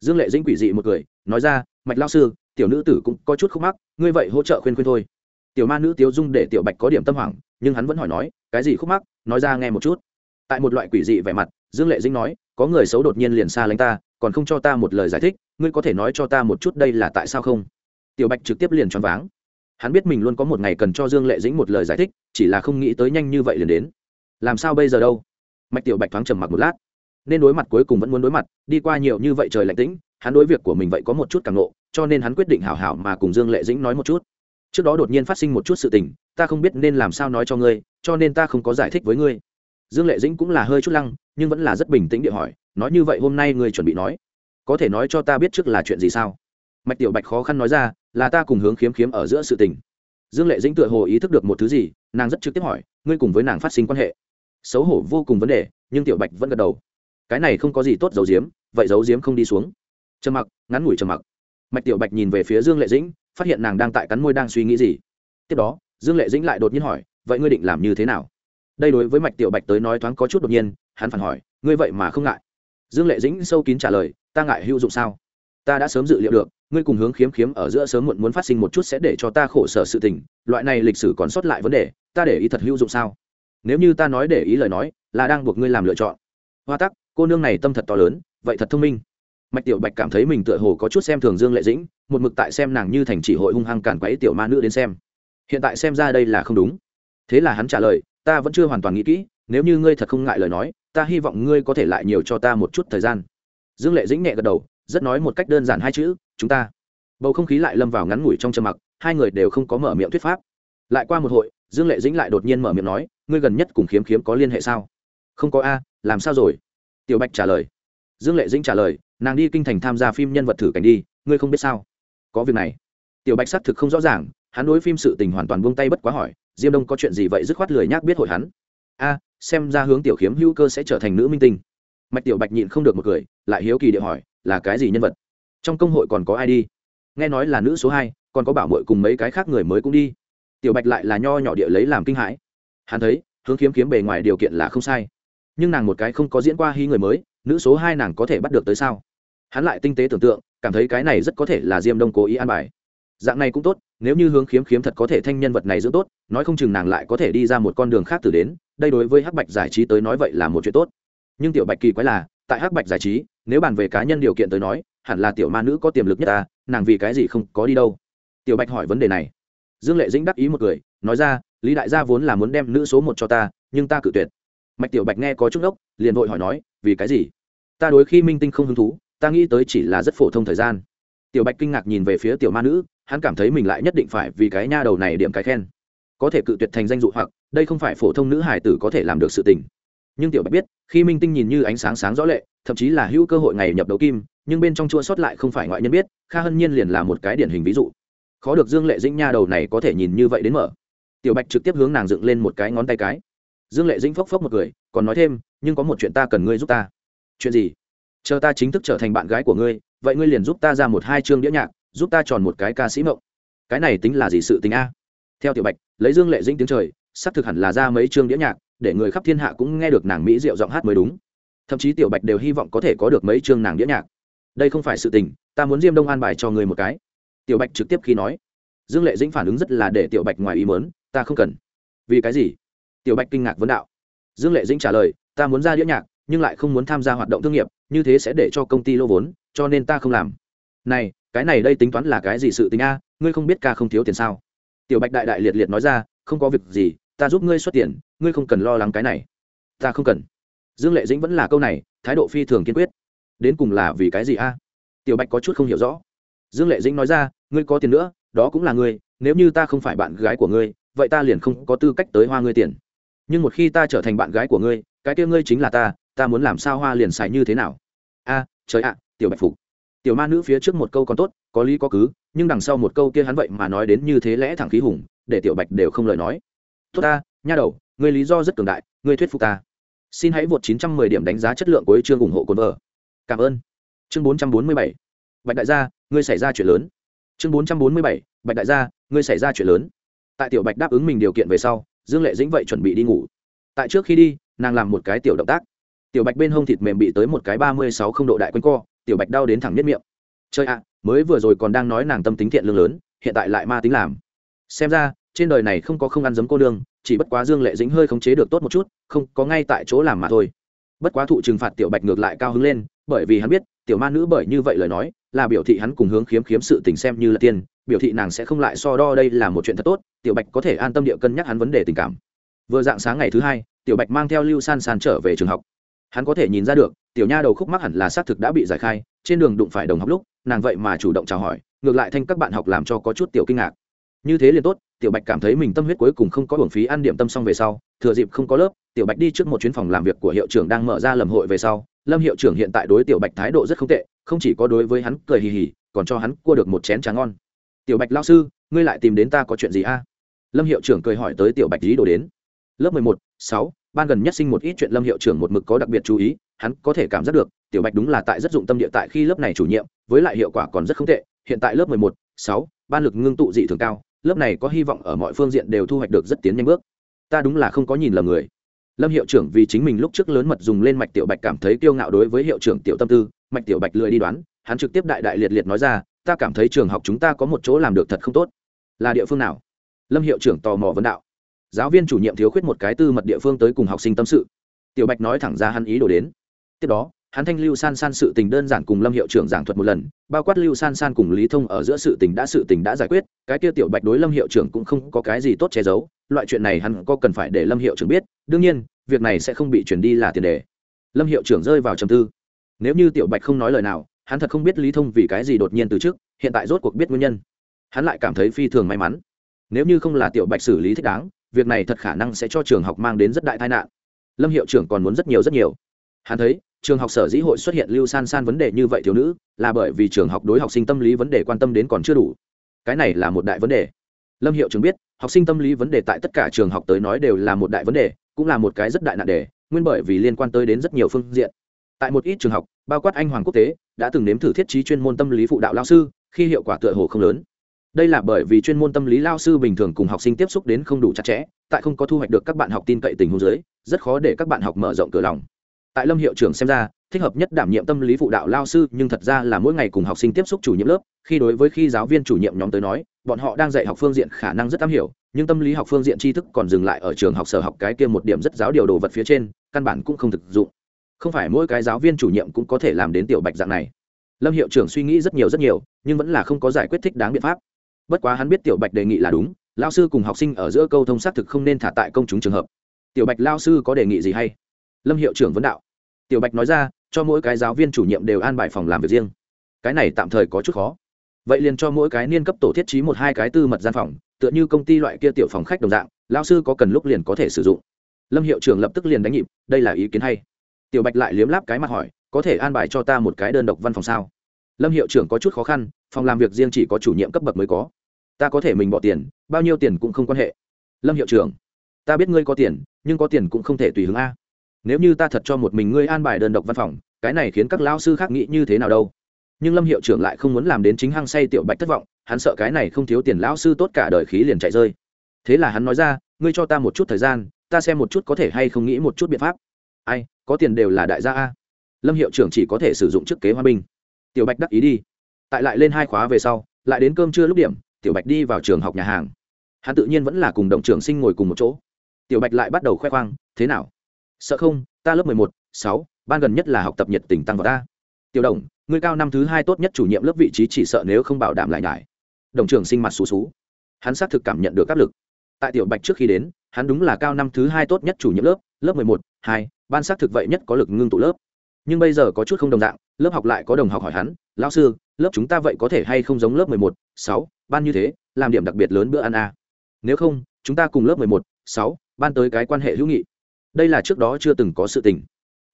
dương lệ dĩnh quỷ dị một cười, nói ra, mạch lao sư, tiểu nữ tử cũng có chút khúc mắc, ngươi vậy hỗ trợ khuyên khuyên thôi. Tiểu ma nữ tiếu dung để tiểu bạch có điểm tâm hoảng, nhưng hắn vẫn hỏi nói, cái gì khúc mắc? Nói ra nghe một chút. Tại một loại quỷ dị vẻ mặt, dương lệ dĩnh nói, có người xấu đột nhiên liền xa lánh ta, còn không cho ta một lời giải thích, ngươi có thể nói cho ta một chút đây là tại sao không? Tiểu bạch trực tiếp liền choáng váng. Hắn biết mình luôn có một ngày cần cho dương lệ dĩnh một lời giải thích, chỉ là không nghĩ tới nhanh như vậy liền đến. Làm sao bây giờ đâu? Mạch tiểu bạch thoáng trầm mặc một lát nên đối mặt cuối cùng vẫn muốn đối mặt, đi qua nhiều như vậy trời lạnh tĩnh, hắn đối việc của mình vậy có một chút càng nộ, cho nên hắn quyết định hảo hảo mà cùng dương lệ dĩnh nói một chút. Trước đó đột nhiên phát sinh một chút sự tình, ta không biết nên làm sao nói cho ngươi, cho nên ta không có giải thích với ngươi. Dương lệ dĩnh cũng là hơi chút lăng, nhưng vẫn là rất bình tĩnh địa hỏi, nói như vậy hôm nay ngươi chuẩn bị nói, có thể nói cho ta biết trước là chuyện gì sao? Mạch tiểu bạch khó khăn nói ra, là ta cùng hướng khiếm khiếm ở giữa sự tình. Dương lệ dĩnh tựa hồ ý thức được một thứ gì, nàng rất trực tiếp hỏi, ngươi cùng với nàng phát sinh quan hệ. Xấu hổ vô cùng vấn đề, nhưng tiểu bạch vẫn gật đầu cái này không có gì tốt giấu giếm, vậy giấu giếm không đi xuống. Trầm mặc, ngắn ngủi trầm mặc. Mạch tiểu bạch nhìn về phía dương lệ dĩnh, phát hiện nàng đang tại cắn môi đang suy nghĩ gì. Tiếp đó, dương lệ dĩnh lại đột nhiên hỏi, vậy ngươi định làm như thế nào? Đây đối với mạch tiểu bạch tới nói thoáng có chút đột nhiên, hắn phản hỏi, ngươi vậy mà không ngại? Dương lệ dĩnh sâu kín trả lời, ta ngại hữu dụng sao? Ta đã sớm dự liệu được, ngươi cùng hướng khiếm khiếm ở giữa sớm muộn muốn phát sinh một chút sẽ để cho ta khổ sở sự tình, loại này lịch sử còn sót lại vấn đề, ta để ý thật hữu dụng sao? Nếu như ta nói để ý lời nói, là đang buộc ngươi làm lựa chọn. Hoa tắc cô nương này tâm thật to lớn, vậy thật thông minh. Mạch tiểu bạch cảm thấy mình tựa hồ có chút xem thường dương lệ dĩnh, một mực tại xem nàng như thành chỉ hội hung hăng cản quấy tiểu ma nữ đến xem. Hiện tại xem ra đây là không đúng. Thế là hắn trả lời, ta vẫn chưa hoàn toàn nghĩ kỹ, nếu như ngươi thật không ngại lời nói, ta hy vọng ngươi có thể lại nhiều cho ta một chút thời gian. Dương lệ dĩnh nhẹ gật đầu, rất nói một cách đơn giản hai chữ, chúng ta. Bầu không khí lại lâm vào ngắn ngủi trong trầm mặc, hai người đều không có mở miệng thuyết pháp. Lại qua một hội, dương lệ dĩnh lại đột nhiên mở miệng nói, ngươi gần nhất cùng khiếm khiếm có liên hệ sao? Không có a, làm sao rồi? Tiểu bạch trả lời. Dương lệ dĩnh trả lời, nàng đi kinh thành tham gia phim nhân vật thử cảnh đi, ngươi không biết sao? Có việc này. Tiểu bạch xác thực không rõ ràng, hắn đối phim sự tình hoàn toàn buông tay bất quá hỏi, diêm đông có chuyện gì vậy dứt khoát lười nhác biết hội hắn? A, xem ra hướng tiểu khiếm hữu cơ sẽ trở thành nữ minh tinh. Mạch tiểu bạch nhịn không được một cười, lại hiếu kỳ địa hỏi, là cái gì nhân vật? Trong công hội còn có ai đi? Nghe nói là nữ số hai, còn có bảo mội cùng mấy cái khác người mới cũng đi. Tiểu bạch lại là nho nhỏ địa lấy làm kinh hãi. Hắn thấy, hướng kiếm kiếm bề ngoài điều kiện là không sai nhưng nàng một cái không có diễn qua hy người mới, nữ số hai nàng có thể bắt được tới sao? Hắn lại tinh tế tưởng tượng, cảm thấy cái này rất có thể là diêm đông cố ý an bài. Dạng này cũng tốt, nếu như hướng khiếm khiếm thật có thể thanh nhân vật này giữ tốt, nói không chừng nàng lại có thể đi ra một con đường khác từ đến, đây đối với hắc bạch giải trí tới nói vậy là một chuyện tốt. Nhưng tiểu bạch kỳ quái là, tại hắc bạch giải trí, nếu bàn về cá nhân điều kiện tới nói, hẳn là tiểu ma nữ có tiềm lực nhất ta, nàng vì cái gì không có đi đâu? Tiểu bạch hỏi vấn đề này. Dương lệ dĩnh đắc ý một người nói ra, lý đại gia vốn là muốn đem nữ số một cho ta, nhưng ta cự tuyệt mạch tiểu bạch nghe có chút ốc liền vội hỏi nói, vì cái gì? Ta đối khi minh tinh không hứng thú, ta nghĩ tới chỉ là rất phổ thông thời gian. Tiểu bạch kinh ngạc nhìn về phía tiểu ma nữ, hắn cảm thấy mình lại nhất định phải vì cái nha đầu này điểm cái khen. Có thể cự tuyệt thành danh dụ hoặc, đây không phải phổ thông nữ hải tử có thể làm được sự tình. Nhưng tiểu bạch biết, khi minh tinh nhìn như ánh sáng sáng rõ lệ, thậm chí là hữu cơ hội ngày nhập đấu kim, nhưng bên trong chua sót lại không phải ngoại nhân biết, kha hân nhiên liền là một cái điển hình ví dụ. Khó được dương lệ dĩnh nha đầu này có thể nhìn như vậy đến mở. Tiểu bạch trực tiếp hướng nàng dựng lên một cái ngón tay cái dương lệ dĩnh phốc phốc một cười, còn nói thêm, nhưng có một chuyện ta cần ngươi giúp ta. Chuyện gì? Chờ ta chính thức trở thành bạn gái của ngươi, vậy ngươi liền giúp ta ra một hai chương đĩa nhạc, giúp ta tròn một cái ca sĩ mộng. Cái này tính là gì sự tính a? Theo tiểu bạch, lấy dương lệ dĩnh tiếng trời, xác thực hẳn là ra mấy chương đĩa nhạc, để người khắp thiên hạ cũng nghe được nàng mỹ diệu giọng hát mới đúng. Thậm chí tiểu bạch đều hy vọng có thể có được mấy chương nàng đĩa nhạc. Đây không phải sự tình, ta muốn diêm đông an bài cho người một cái. Tiểu bạch trực tiếp khi nói. Dương lệ dĩnh phản ứng rất là để tiểu bạch ngoài ý mớn ta không cần. Vì cái gì? Tiểu bạch kinh ngạc vấn đạo. Dương lệ dĩnh trả lời, ta muốn ra đĩa nhạc, nhưng lại không muốn tham gia hoạt động thương nghiệp, như thế sẽ để cho công ty lô vốn, cho nên ta không làm. Này, cái này đây tính toán là cái gì sự tính a? Ngươi không biết ca không thiếu tiền sao? Tiểu bạch đại đại liệt liệt nói ra, không có việc gì, ta giúp ngươi xuất tiền, ngươi không cần lo lắng cái này. Ta không cần. Dương lệ dĩnh vẫn là câu này, thái độ phi thường kiên quyết. Đến cùng là vì cái gì a? Tiểu bạch có chút không hiểu rõ. Dương lệ dĩnh nói ra, ngươi có tiền nữa, đó cũng là ngươi, nếu như ta không phải bạn gái của ngươi, vậy ta liền không có tư cách tới hoa ngươi tiền nhưng một khi ta trở thành bạn gái của ngươi, cái kia ngươi chính là ta ta muốn làm sao hoa liền xài như thế nào? A, trời ạ, tiểu bạch phục. Tiểu ma nữ phía trước một câu còn tốt, có lý có cứ, nhưng đằng sau một câu kia hắn vậy mà nói đến như thế lẽ thẳng khí hùng, để tiểu bạch đều không lời nói. Tốt ta, nha đầu, ngươi lý do rất cường đại, ngươi thuyết phục ta. Xin hãy vượt 910 điểm đánh giá chất lượng của chương ủng hộ cồn vợ cảm ơn. Chương 447 bạch đại gia, ngươi xảy ra chuyện lớn. Chương 447 bạch đại gia, ngươi xảy ra chuyện lớn. Tại tiểu bạch đáp ứng mình điều kiện về sau dương lệ dĩnh vậy chuẩn bị đi ngủ. Tại trước khi đi, nàng làm một cái tiểu động tác. Tiểu bạch bên hông thịt mềm bị tới một cái ba mươi sáu không độ đại quanh co, tiểu bạch đau đến thẳng nhất miệng. Chơi ạ, mới vừa rồi còn đang nói nàng tâm tính thiện lương lớn, hiện tại lại ma tính làm. Xem ra, trên đời này không có không ăn giấm cô nương, chỉ bất quá dương lệ dĩnh hơi khống chế được tốt một chút, không, có ngay tại chỗ làm mà thôi. Bất quá thụ trừng phạt tiểu bạch ngược lại cao hứng lên, bởi vì hắn biết, tiểu ma nữ bởi như vậy lời nói, là biểu thị hắn cùng hướng khiếm khiếm sự tình xem như là tiên biểu thị nàng sẽ không lại so đo đây là một chuyện thật tốt, tiểu bạch có thể an tâm địa cân nhắc hắn vấn đề tình cảm. Vừa dạng sáng ngày thứ hai, tiểu bạch mang theo lưu san san trở về trường học. Hắn có thể nhìn ra được, tiểu nha đầu khúc mắc hẳn là xác thực đã bị giải khai, trên đường đụng phải đồng học lúc, nàng vậy mà chủ động chào hỏi, ngược lại thanh các bạn học làm cho có chút tiểu kinh ngạc. Như thế liền tốt, tiểu bạch cảm thấy mình tâm huyết cuối cùng không có hưởng phí ăn điểm tâm xong về sau, thừa dịp không có lớp, tiểu bạch đi trước một chuyến phòng làm việc của hiệu trưởng đang mở ra lầm hội về sau, lâm hiệu trưởng hiện tại đối tiểu bạch thái độ rất không tệ, không chỉ có đối với hắn cười hì hì, còn cho hắn cua được một chén tráng ngon tiểu bạch lao sư, ngươi lại tìm đến ta có chuyện gì a? Lâm hiệu trưởng cười hỏi tới tiểu bạch lý đồ đến. Lớp mười một, sáu, ban gần nhất sinh một ít chuyện lâm hiệu trưởng một mực có đặc biệt chú ý, hắn có thể cảm giác được, tiểu bạch đúng là tại rất dụng tâm địa tại khi lớp này chủ nhiệm, với lại hiệu quả còn rất không tệ. Hiện tại lớp mười một, sáu, ban lực ngưng tụ dị thường cao, lớp này có hy vọng ở mọi phương diện đều thu hoạch được rất tiến nhanh bước. Ta đúng là không có nhìn lầm người. Lâm hiệu trưởng vì chính mình lúc trước lớn mật dùng lên mạch tiểu bạch cảm thấy kiêu ngạo đối với hiệu trưởng tiểu tâm tư, mạch tiểu bạch lười đi đoán hắn trực tiếp đại đại liệt liệt nói ra, ta cảm thấy trường học chúng ta có một chỗ làm được thật không tốt. Là địa phương nào? Lâm hiệu trưởng tò mò vấn đạo. Giáo viên chủ nhiệm thiếu khuyết một cái tư mật địa phương tới cùng học sinh tâm sự. Tiểu bạch nói thẳng ra hắn ý đồ đến. Tiếp đó, hắn thanh lưu san san sự tình đơn giản cùng lâm hiệu trưởng giảng thuật một lần, bao quát lưu san san cùng lý thông ở giữa sự tình đã sự tình đã giải quyết, cái kia tiểu bạch đối lâm hiệu trưởng cũng không có cái gì tốt che giấu, loại chuyện này hắn có cần phải để lâm hiệu trưởng biết, đương nhiên, việc này sẽ không bị chuyển đi là tiền đề. Lâm hiệu trưởng rơi vào trầm tư. Nếu như tiểu bạch không nói lời nào hắn thật không biết lý thông vì cái gì đột nhiên từ trước, hiện tại rốt cuộc biết nguyên nhân. Hắn lại cảm thấy phi thường may mắn. Nếu như không là tiểu bạch xử lý thích đáng, việc này thật khả năng sẽ cho trường học mang đến rất đại tai nạn. Lâm hiệu trưởng còn muốn rất nhiều rất nhiều. Hắn thấy, trường học sở dĩ hội xuất hiện lưu san san vấn đề như vậy thiếu nữ, là bởi vì trường học đối học sinh tâm lý vấn đề quan tâm đến còn chưa đủ. Cái này là một đại vấn đề. Lâm hiệu trưởng biết, học sinh tâm lý vấn đề tại tất cả trường học tới nói đều là một đại vấn đề, cũng là một cái rất đại nạn đề, nguyên bởi vì liên quan tới đến rất nhiều phương diện. Tại một ít trường học bao quát anh hoàng quốc tế, đã từng nếm thử thiết trí chuyên môn tâm lý phụ đạo lao sư, khi hiệu quả tựa hồ không lớn. Đây là bởi vì chuyên môn tâm lý lao sư bình thường cùng học sinh tiếp xúc đến không đủ chặt chẽ, tại không có thu hoạch được các bạn học tin cậy tình huống dưới, rất khó để các bạn học mở rộng cửa lòng. Tại lâm hiệu trưởng xem ra, thích hợp nhất đảm nhiệm tâm lý phụ đạo lao sư, nhưng thật ra là mỗi ngày cùng học sinh tiếp xúc chủ nhiệm lớp, khi đối với khi giáo viên chủ nhiệm nhóm tới nói, bọn họ đang dạy học phương diện khả năng rất am hiểu, nhưng tâm lý học phương diện tri thức còn dừng lại ở trường học sở học cái kia một điểm rất giáo điều đồ vật phía trên, căn bản cũng không thực dụng không phải mỗi cái giáo viên chủ nhiệm cũng có thể làm đến tiểu bạch dạng này. Lâm hiệu trưởng suy nghĩ rất nhiều rất nhiều, nhưng vẫn là không có giải quyết thích đáng biện pháp. Bất quá hắn biết tiểu bạch đề nghị là đúng lao sư cùng học sinh ở giữa câu thông xác thực không nên thả tại công chúng trường hợp. Tiểu bạch lao sư có đề nghị gì hay? Lâm hiệu trưởng vấn đạo. Tiểu bạch nói ra, cho mỗi cái giáo viên chủ nhiệm đều an bài phòng làm việc riêng. Cái này tạm thời có chút khó. Vậy liền cho mỗi cái niên cấp tổ thiết trí một hai cái tư mật gian phòng, tựa như công ty loại kia tiểu phòng khách đồng dạng lao sư có cần lúc liền có thể sử dụng. Lâm hiệu trưởng lập tức liền đánh nhịp, đây là ý kiến hay tiểu bạch lại liếm láp cái mặt hỏi, có thể an bài cho ta một cái đơn độc văn phòng sao? Lâm hiệu trưởng có chút khó khăn, phòng làm việc riêng chỉ có chủ nhiệm cấp bậc mới có. Ta có thể mình bỏ tiền, bao nhiêu tiền cũng không quan hệ. Lâm hiệu trưởng, ta biết ngươi có tiền, nhưng có tiền cũng không thể tùy hướng a. Nếu như ta thật cho một mình ngươi an bài đơn độc văn phòng, cái này khiến các lao sư khác nghĩ như thế nào đâu? Nhưng lâm hiệu trưởng lại không muốn làm đến chính hăng say tiểu bạch thất vọng, hắn sợ cái này không thiếu tiền lão sư tốt cả đời khí liền chạy rơi. Thế là hắn nói ra, ngươi cho ta một chút thời gian, ta xem một chút có thể hay không nghĩ một chút biện pháp ai, có tiền đều là đại gia a. Lâm hiệu trưởng chỉ có thể sử dụng chức kế hoa binh. Tiểu bạch đắc ý đi. Tại lại lên hai khóa về sau, lại đến cơm trưa lúc điểm, tiểu bạch đi vào trường học nhà hàng. Hắn tự nhiên vẫn là cùng đồng trường sinh ngồi cùng một chỗ. Tiểu bạch lại bắt đầu khoe khoang, thế nào? Sợ không? Ta lớp mười một, sáu, ban gần nhất là học tập nhiệt tình tăng vào ta tiểu đồng, ngươi cao năm thứ hai tốt nhất chủ nhiệm lớp vị trí chỉ sợ nếu không bảo đảm lại nhải. Đồng trường sinh mặt xú xú hắn xác thực cảm nhận được áp lực. Tại tiểu bạch trước khi đến, hắn đúng là cao năm thứ hai tốt nhất chủ nhiệm lớp lớp mười một, hai ban xác thực vậy nhất có lực ngưng tụ lớp. Nhưng bây giờ có chút không đồng dạng, lớp học lại có đồng học hỏi hắn, lão sư, lớp chúng ta vậy có thể hay không giống lớp mười một, sáu, ban như thế, làm điểm đặc biệt lớn bữa ăn à. nếu không, chúng ta cùng lớp mười một, sáu, ban tới cái quan hệ hữu nghị. Đây là trước đó chưa từng có sự tình.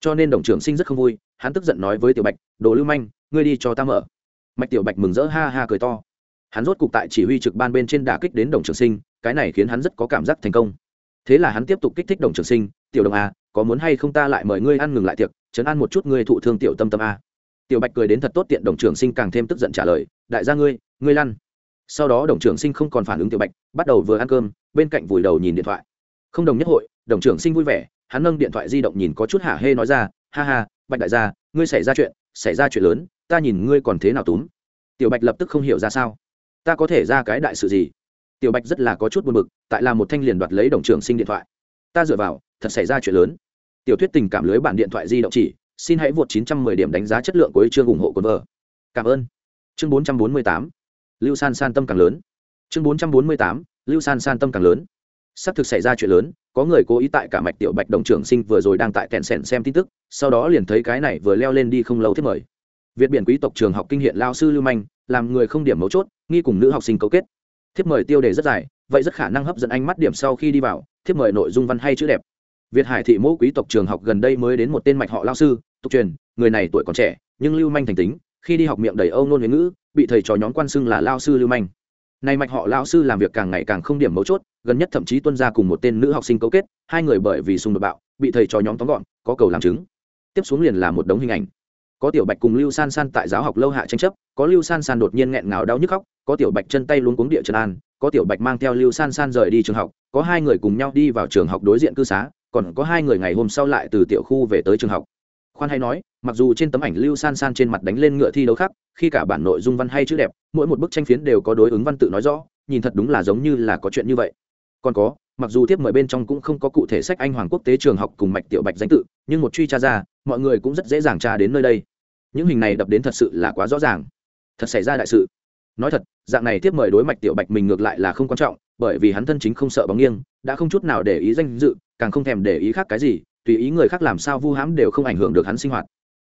Cho nên đồng trưởng sinh rất không vui, hắn tức giận nói với tiểu bạch, đồ lưu manh, ngươi đi cho ta mở. Mạch tiểu bạch mừng rỡ ha ha cười to. Hắn rốt cục tại chỉ huy trực ban bên trên đả kích đến đồng trưởng sinh, cái này khiến hắn rất có cảm giác thành công. Thế là hắn tiếp tục kích thích đồng trưởng sinh, tiểu đồng a có muốn hay không ta lại mời ngươi ăn ngừng lại tiệc, chấn ăn một chút ngươi thụ thương tiểu tâm tâm a. Tiểu bạch cười đến thật tốt tiện đồng trưởng sinh càng thêm tức giận trả lời, đại gia ngươi ngươi lăn. Sau đó đồng trưởng sinh không còn phản ứng tiểu bạch, bắt đầu vừa ăn cơm, bên cạnh vùi đầu nhìn điện thoại. Không đồng nhất hội, đồng trưởng sinh vui vẻ, hắn nâng điện thoại di động nhìn có chút hả hê nói ra, ha ha, bạch đại gia, ngươi xảy ra chuyện, xảy ra chuyện lớn, ta nhìn ngươi còn thế nào túm. Tiểu bạch lập tức không hiểu ra sao. Ta có thể ra cái đại sự gì? Tiểu bạch rất là có chút buồn bực, tại là một thanh liền đoạt lấy đồng trưởng sinh điện thoại. Ta dựa vào, thật xảy ra chuyện lớn tiểu thuyết tình cảm lưới bản điện thoại di động chỉ, xin hãy vượt 910 điểm đánh giá chất lượng của chương ủng hộ của vợ cảm ơn. Chương 448 lưu san san tâm càng lớn. Chương 448 lưu san san tâm càng lớn. Sắp thực xảy ra chuyện lớn, có người cố ý tại cả mạch tiểu bạch đồng trưởng sinh vừa rồi đang tại kẹn sẻn xem tin tức, sau đó liền thấy cái này vừa leo lên đi không lâu thiết mời. Việt biển quý tộc trường học kinh hiện lao sư lưu manh, làm người không điểm mấu chốt, nghi cùng nữ học sinh cấu kết. Thiếp mời tiêu đề rất dài, vậy rất khả năng hấp dẫn ánh mắt điểm sau khi đi vào, thiếp mời nội dung văn hay chữ đẹp việt hải thị mẫu quý tộc trường học gần đây mới đến một tên mạch họ lao sư, tục truyền, người này tuổi còn trẻ, nhưng lưu manh thành tính, khi đi học miệng đầy âu nôn huế ngữ, bị thầy trò nhóm quan xưng là lao sư lưu manh. Nay mạch họ lao sư làm việc càng ngày càng không điểm mấu chốt, gần nhất thậm chí tuân ra cùng một tên nữ học sinh cấu kết, hai người bởi vì xung đột bạo, bị thầy trò nhóm tóm gọn, có cầu làm chứng. Tiếp xuống liền là một đống hình ảnh. Có tiểu bạch cùng lưu san san tại giáo học lâu hạ tranh chấp, có lưu san san đột nhiên nghẹn ngào đau nhức khóc, có tiểu bạch chân tay luống cuống địa trần an, có tiểu bạch mang theo lưu san san rời đi trường học, có hai người cùng nhau đi vào trường học đối diện cư xá còn có hai người ngày hôm sau lại từ tiểu khu về tới trường học. Khoan hay nói, mặc dù trên tấm ảnh lưu san san trên mặt đánh lên ngựa thi đấu khác, khi cả bản nội dung văn hay chữ đẹp, mỗi một bức tranh phiến đều có đối ứng văn tự nói rõ, nhìn thật đúng là giống như là có chuyện như vậy. Còn có, mặc dù tiếp mời bên trong cũng không có cụ thể sách anh hoàng quốc tế trường học cùng mạch tiểu bạch danh tự, nhưng một truy tra ra, mọi người cũng rất dễ dàng tra đến nơi đây. Những hình này đập đến thật sự là quá rõ ràng. Thật xảy ra đại sự. Nói thật, dạng này tiếp mời đối mạch tiểu bạch mình ngược lại là không quan trọng, bởi vì hắn thân chính không sợ bóng nghiêng, đã không chút nào để ý danh dự càng không thèm để ý khác cái gì, tùy ý người khác làm sao vu hãm đều không ảnh hưởng được hắn sinh hoạt.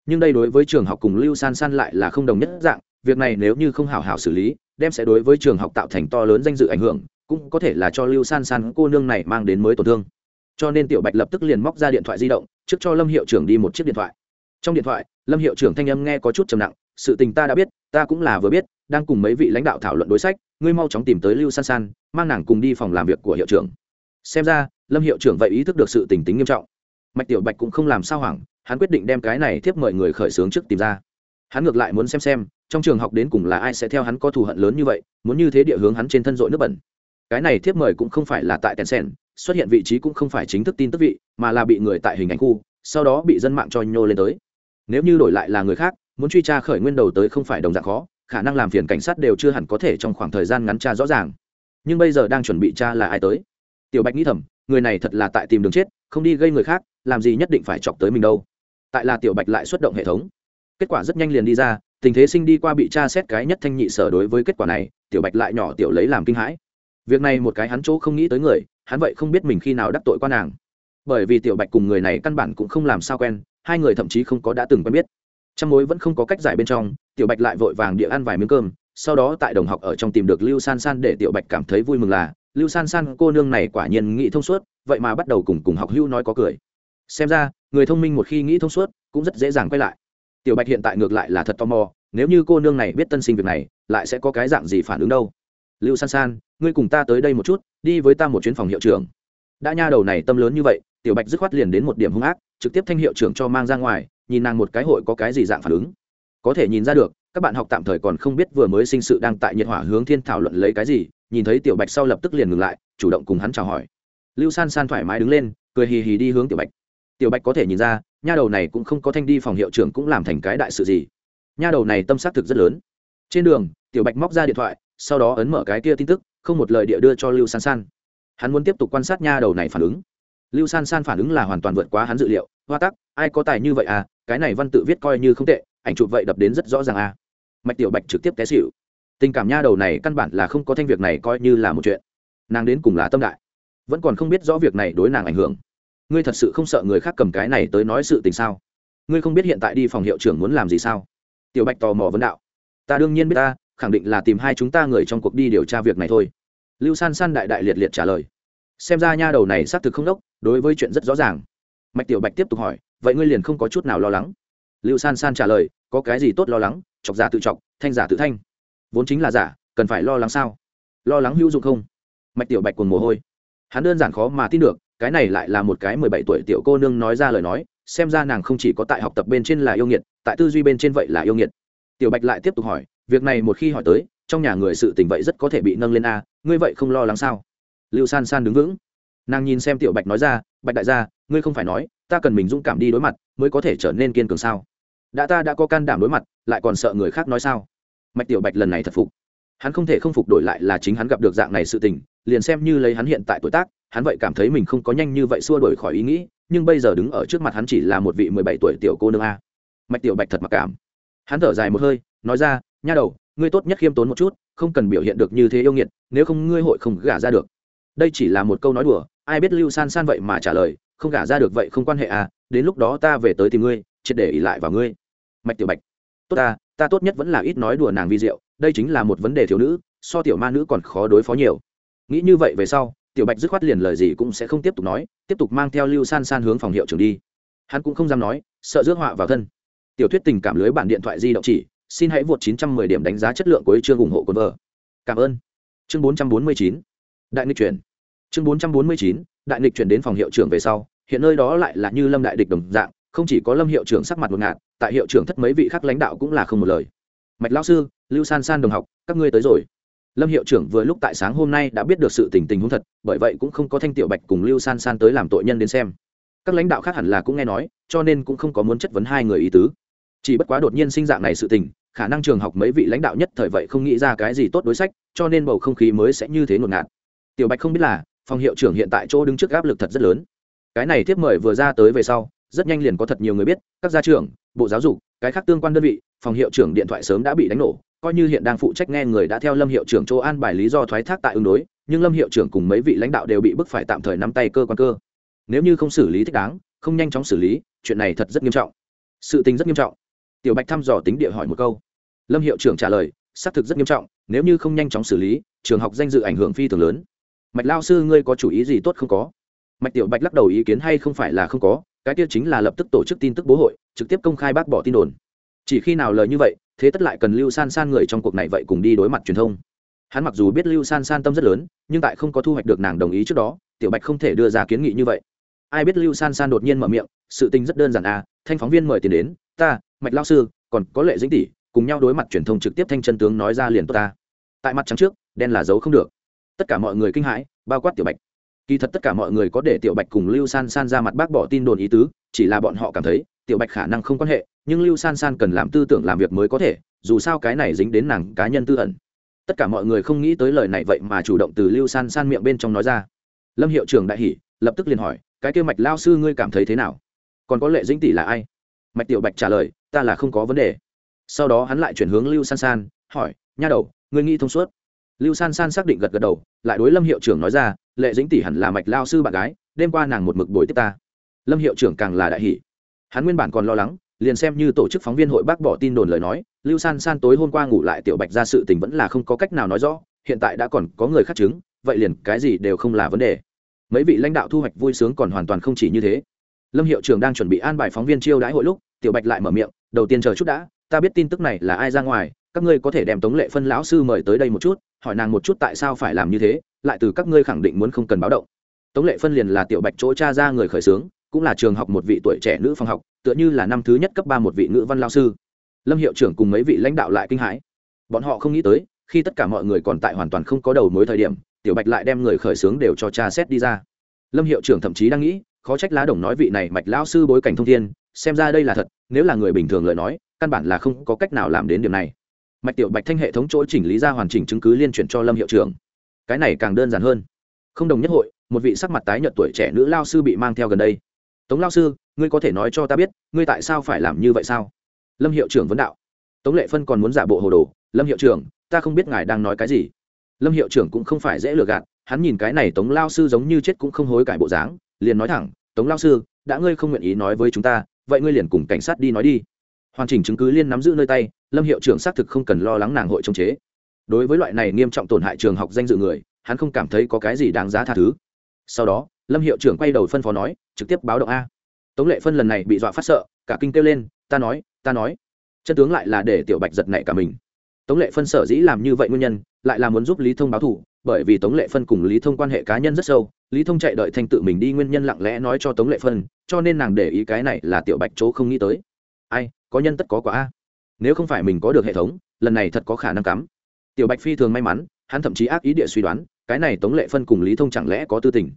Nhưng đây đối với trường học cùng lưu san san lại là không đồng nhất dạng, việc này nếu như không hảo hảo xử lý, đem sẽ đối với trường học tạo thành to lớn danh dự ảnh hưởng, cũng có thể là cho lưu san san cô nương này mang đến mới tổn thương. Cho nên tiểu bạch lập tức liền móc ra điện thoại di động, trước cho lâm hiệu trưởng đi một chiếc điện thoại. Trong điện thoại, lâm hiệu trưởng thanh âm nghe có chút trầm nặng, sự tình ta đã biết, ta cũng là vừa biết, đang cùng mấy vị lãnh đạo thảo luận đối sách, ngươi mau chóng tìm tới lưu san san, mang nàng cùng đi phòng làm việc của hiệu trưởng. Xem ra lâm hiệu trưởng vậy ý thức được sự tình tính nghiêm trọng. Mạch tiểu bạch cũng không làm sao hoảng, hắn quyết định đem cái này tiếp mời người khởi xướng trước tìm ra. Hắn ngược lại muốn xem xem, trong trường học đến cùng là ai sẽ theo hắn có thù hận lớn như vậy, muốn như thế địa hướng hắn trên thân dội nước bẩn. Cái này tiếp mời cũng không phải là tại sen xuất hiện vị trí cũng không phải chính thức tin tức vị, mà là bị người tại hình ảnh khu, sau đó bị dân mạng cho nhô lên tới. Nếu như đổi lại là người khác, muốn truy tra khởi nguyên đầu tới không phải đồng dạng khó, khả năng làm phiền cảnh sát đều chưa hẳn có thể trong khoảng thời gian ngắn tra rõ ràng. Nhưng bây giờ đang chuẩn bị tra là ai tới? Tiểu bạch nghĩ thầm người này thật là tại tìm đường chết, không đi gây người khác, làm gì nhất định phải chọc tới mình đâu. Tại là tiểu bạch lại xuất động hệ thống. Kết quả rất nhanh liền đi ra, tình thế sinh đi qua bị tra xét cái nhất thanh nhị sở đối với kết quả này, tiểu bạch lại nhỏ tiểu lấy làm kinh hãi. Việc này một cái hắn chỗ không nghĩ tới người, hắn vậy không biết mình khi nào đắc tội qua nàng. Bởi vì tiểu bạch cùng người này căn bản cũng không làm sao quen, hai người thậm chí không có đã từng quen biết. Trong mối vẫn không có cách giải bên trong, tiểu bạch lại vội vàng địa ăn vài miếng cơm, sau đó tại đồng học ở trong tìm được lưu san san để tiểu bạch cảm thấy vui mừng là lưu san san, cô nương này quả nhiên nghĩ thông suốt, vậy mà bắt đầu cùng cùng học hưu nói có cười. Xem ra, người thông minh một khi nghĩ thông suốt, cũng rất dễ dàng quay lại. Tiểu bạch hiện tại ngược lại là thật tò mò, nếu như cô nương này biết tân sinh việc này, lại sẽ có cái dạng gì phản ứng đâu? Lưu san san, ngươi cùng ta tới đây một chút, đi với ta một chuyến phòng hiệu trưởng. Đã nha đầu này tâm lớn như vậy, tiểu bạch dứt khoát liền đến một điểm hung ác, trực tiếp thanh hiệu trưởng cho mang ra ngoài, nhìn nàng một cái hội có cái gì dạng phản ứng. Có thể nhìn ra được các bạn học tạm thời còn không biết vừa mới sinh sự đang tại nhiệt hỏa hướng thiên thảo luận lấy cái gì, nhìn thấy tiểu bạch sau lập tức liền ngừng lại, chủ động cùng hắn chào hỏi. Lưu san san thoải mái đứng lên, cười hì hì đi hướng tiểu bạch. Tiểu bạch có thể nhìn ra, nha đầu này cũng không có thanh đi phòng hiệu trưởng cũng làm thành cái đại sự gì. Nha đầu này tâm xác thực rất lớn. Trên đường, tiểu bạch móc ra điện thoại, sau đó ấn mở cái kia tin tức, không một lời địa đưa cho lưu san san. Hắn muốn tiếp tục quan sát nha đầu này phản ứng. Lưu san san phản ứng là hoàn toàn vượt quá hắn dự liệu. Hoa tắc, ai có tài như vậy à? Cái này văn tự viết coi như không tệ, ảnh chụp vậy đập đến rất rõ ràng à? Mạch tiểu bạch trực tiếp té xịu tình cảm nha đầu này căn bản là không có thanh việc này coi như là một chuyện. Nàng đến cùng là tâm đại, vẫn còn không biết rõ việc này đối nàng ảnh hưởng. Ngươi thật sự không sợ người khác cầm cái này tới nói sự tình sao? Ngươi không biết hiện tại đi phòng hiệu trưởng muốn làm gì sao? Tiểu bạch tò mò vấn đạo. Ta đương nhiên biết ta, khẳng định là tìm hai chúng ta người trong cuộc đi điều tra việc này thôi. Lưu san san đại đại liệt liệt trả lời. Xem ra nha đầu này xác thực không đốc, đối với chuyện rất rõ ràng. Mạch tiểu bạch tiếp tục hỏi, vậy ngươi liền không có chút nào lo lắng? Lưu san san trả lời, có cái gì tốt lo lắng? Chọc giả tự chọc, thanh giả tự thanh. Vốn chính là giả, cần phải lo lắng sao? Lo lắng hữu dụng không? Mạch tiểu bạch còn mồ hôi. Hắn đơn giản khó mà tin được, cái này lại là một cái mười bảy tuổi tiểu cô nương nói ra lời nói, xem ra nàng không chỉ có tại học tập bên trên là yêu nghiệt, tại tư duy bên trên vậy là yêu nghiệt. Tiểu bạch lại tiếp tục hỏi, việc này một khi hỏi tới, trong nhà người sự tình vậy rất có thể bị nâng lên a, ngươi vậy không lo lắng sao? Lưu san san đứng vững. Nàng nhìn xem tiểu bạch nói ra, bạch đại gia, ngươi không phải nói, ta cần mình dũng cảm đi đối mặt, mới có thể trở nên kiên cường sao? Đã ta đã có can đảm đối mặt, lại còn sợ người khác nói sao? Mạch tiểu bạch lần này thật phục. Hắn không thể không phục đổi lại là chính hắn gặp được dạng này sự tình, liền xem như lấy hắn hiện tại tuổi tác, hắn vậy cảm thấy mình không có nhanh như vậy xua đổi khỏi ý nghĩ, nhưng bây giờ đứng ở trước mặt hắn chỉ là một vị mười bảy tuổi tiểu cô nương a. Mạch tiểu bạch thật mặc cảm. Hắn thở dài một hơi, nói ra, nha đầu, ngươi tốt nhất khiêm tốn một chút, không cần biểu hiện được như thế yêu nghiệt, nếu không ngươi hội không gả ra được. Đây chỉ là một câu nói đùa, ai biết lưu san san vậy mà trả lời, không gả ra được vậy không quan hệ à đến lúc đó ta về tới tìm ngươi triệt để ỉ lại vào ngươi. Mạch tiểu bạch, tốt ta ta tốt nhất vẫn là ít nói đùa nàng vi diệu, đây chính là một vấn đề thiếu nữ, so tiểu ma nữ còn khó đối phó nhiều. Nghĩ như vậy về sau, tiểu bạch dứt khoát liền lời gì cũng sẽ không tiếp tục nói, tiếp tục mang theo lưu san san hướng phòng hiệu trưởng đi. Hắn cũng không dám nói, sợ rước họa vào thân. Tiểu thuyết tình cảm lưới bản điện thoại di động chỉ, xin hãy vượt 910 điểm đánh giá chất lượng của chương ủng hộ quân vợ cảm ơn. Chương 449 đại nghịch chuyển. Chương 449 đại nghịch chuyển đến phòng hiệu trưởng về sau, hiện nơi đó lại là như lâm đại địch đồng dạng không chỉ có lâm hiệu trưởng sắc mặt một ngạt, tại hiệu trưởng thất mấy vị khác lãnh đạo cũng là không một lời. Mạch lao sư, lưu san san đồng học, các ngươi tới rồi. Lâm hiệu trưởng vừa lúc tại sáng hôm nay đã biết được sự tình tình huống thật, bởi vậy cũng không có thanh tiểu bạch cùng lưu san san tới làm tội nhân đến xem. Các lãnh đạo khác hẳn là cũng nghe nói, cho nên cũng không có muốn chất vấn hai người ý tứ. Chỉ bất quá đột nhiên sinh dạng này sự tình, khả năng trường học mấy vị lãnh đạo nhất thời vậy không nghĩ ra cái gì tốt đối sách, cho nên bầu không khí mới sẽ như thế ngột ngạt. Tiểu bạch không biết là, phòng hiệu trưởng hiện tại chỗ đứng trước áp lực thật rất lớn. Cái này tiếp mời vừa ra tới về sau rất nhanh liền có thật nhiều người biết, các gia trưởng, bộ giáo dục, cái khác tương quan đơn vị, phòng hiệu trưởng điện thoại sớm đã bị đánh nổ, coi như hiện đang phụ trách nghe người đã theo lâm hiệu trưởng chỗ an bài lý do thoái thác tại ứng đối, nhưng lâm hiệu trưởng cùng mấy vị lãnh đạo đều bị bức phải tạm thời nắm tay cơ quan cơ. Nếu như không xử lý thích đáng, không nhanh chóng xử lý, chuyện này thật rất nghiêm trọng. Sự tình rất nghiêm trọng. Tiểu bạch thăm dò tính địa hỏi một câu. Lâm hiệu trưởng trả lời, xác thực rất nghiêm trọng, nếu như không nhanh chóng xử lý, trường học danh dự ảnh hưởng phi thường lớn. Mạch lao sư, ngươi có chủ ý gì tốt không có? Mạch tiểu bạch lắc đầu ý kiến hay không phải là không có, cái kia chính là lập tức tổ chức tin tức bố hội, trực tiếp công khai bác bỏ tin đồn. Chỉ khi nào lời như vậy, thế tất lại cần lưu san san người trong cuộc này vậy cùng đi đối mặt truyền thông. Hắn mặc dù biết lưu san san tâm rất lớn, nhưng tại không có thu hoạch được nàng đồng ý trước đó, tiểu bạch không thể đưa ra kiến nghị như vậy. Ai biết lưu san san đột nhiên mở miệng, sự tình rất đơn giản à thanh phóng viên mời tiền đến, ta, mạch lao sư, còn có lệ dĩnh tỷ, cùng nhau đối mặt truyền thông trực tiếp thanh chân tướng nói ra liền tốt ta. Tại mặt trắng trước, đen là giấu không được. Tất cả mọi người kinh hãi, bao quát tiểu bạch kỳ thật tất cả mọi người có để tiểu bạch cùng lưu san san ra mặt bác bỏ tin đồn ý tứ, chỉ là bọn họ cảm thấy, tiểu bạch khả năng không quan hệ, nhưng lưu san san cần làm tư tưởng làm việc mới có thể, dù sao cái này dính đến nàng cá nhân tư ẩn. Tất cả mọi người không nghĩ tới lời này vậy mà chủ động từ lưu san san miệng bên trong nói ra. Lâm hiệu trưởng đại hỷ lập tức liền hỏi, cái kêu mạch lao sư ngươi cảm thấy thế nào? Còn có lệ dĩnh tỷ là ai? Mạch tiểu bạch trả lời, ta là không có vấn đề. Sau đó hắn lại chuyển hướng lưu san san, hỏi, nha đầu, ngươi nghĩ thông suốt? Lưu san san xác định gật gật đầu, lại đối lâm hiệu trưởng nói ra lệ dĩnh tỷ hẳn là mạch lao sư bạn gái, đêm qua nàng một mực bồi tiếp ta. Lâm hiệu trưởng càng là đại hỷ hắn nguyên bản còn lo lắng, liền xem như tổ chức phóng viên hội bác bỏ tin đồn lời nói, lưu san san tối hôm qua ngủ lại tiểu bạch ra sự tình vẫn là không có cách nào nói rõ, hiện tại đã còn có người khác chứng, vậy liền cái gì đều không là vấn đề. Mấy vị lãnh đạo thu hoạch vui sướng còn hoàn toàn không chỉ như thế. Lâm hiệu trưởng đang chuẩn bị an bài phóng viên chiêu đãi hội lúc, tiểu bạch lại mở miệng, đầu tiên chờ chút đã, ta biết tin tức này là ai ra ngoài, các ngươi có thể đem tống lệ phân lão sư mời tới đây một chút, hỏi nàng một chút tại sao phải làm như thế lại từ các ngươi khẳng định muốn không cần báo động. Tống lệ phân liền là tiểu bạch chỗ cha ra người khởi xướng, cũng là trường học một vị tuổi trẻ nữ phòng học, tựa như là năm thứ nhất cấp ba một vị nữ văn lao sư. Lâm hiệu trưởng cùng mấy vị lãnh đạo lại kinh hãi. Bọn họ không nghĩ tới, khi tất cả mọi người còn tại hoàn toàn không có đầu mối thời điểm, tiểu bạch lại đem người khởi xướng đều cho cha xét đi ra. Lâm hiệu trưởng thậm chí đang nghĩ, khó trách lá đồng nói vị này mạch lão sư bối cảnh thông thiên, xem ra đây là thật, nếu là người bình thường lời nói, căn bản là không có cách nào làm đến điểm này. Mạch tiểu bạch thanh hệ thống chỗ chỉnh lý ra hoàn chỉnh chứng cứ liên chuyển cho lâm hiệu trưởng cái này càng đơn giản hơn. Không đồng nhất hội, một vị sắc mặt tái nhợt tuổi trẻ nữ lao sư bị mang theo gần đây. Tống lao sư, ngươi có thể nói cho ta biết, ngươi tại sao phải làm như vậy sao? Lâm hiệu trưởng vấn đạo. Tống lệ phân còn muốn giả bộ hồ đồ. Lâm hiệu trưởng, ta không biết ngài đang nói cái gì. Lâm hiệu trưởng cũng không phải dễ lừa gạt, hắn nhìn cái này tống lao sư giống như chết cũng không hối cải bộ dáng, liền nói thẳng, tống lao sư, đã ngươi không nguyện ý nói với chúng ta, vậy ngươi liền cùng cảnh sát đi nói đi. Hoàn chỉnh chứng cứ liên nắm giữ nơi tay, lâm hiệu trưởng xác thực không cần lo lắng nàng hội chống chế đối với loại này nghiêm trọng tổn hại trường học danh dự người, hắn không cảm thấy có cái gì đáng giá tha thứ. Sau đó, lâm hiệu trưởng quay đầu phân phó nói, trực tiếp báo động a. Tống lệ phân lần này bị dọa phát sợ, cả kinh kêu lên, ta nói ta nói. Chân tướng lại là để tiểu bạch giật nảy cả mình. Tống lệ phân sở dĩ làm như vậy nguyên nhân, lại là muốn giúp lý thông báo thủ bởi vì tống lệ phân cùng lý thông quan hệ cá nhân rất sâu, lý thông chạy đợi thanh tự mình đi nguyên nhân lặng lẽ nói cho tống lệ phân, cho nên nàng để ý cái này là tiểu bạch chỗ không nghĩ tới. Ai, có nhân tất có quả a. Nếu không phải mình có được hệ thống, lần này thật có khả năng cắm tiểu bạch phi thường may mắn, hắn thậm chí ác ý địa suy đoán, cái này tống lệ phân cùng lý thông chẳng lẽ có tư tình?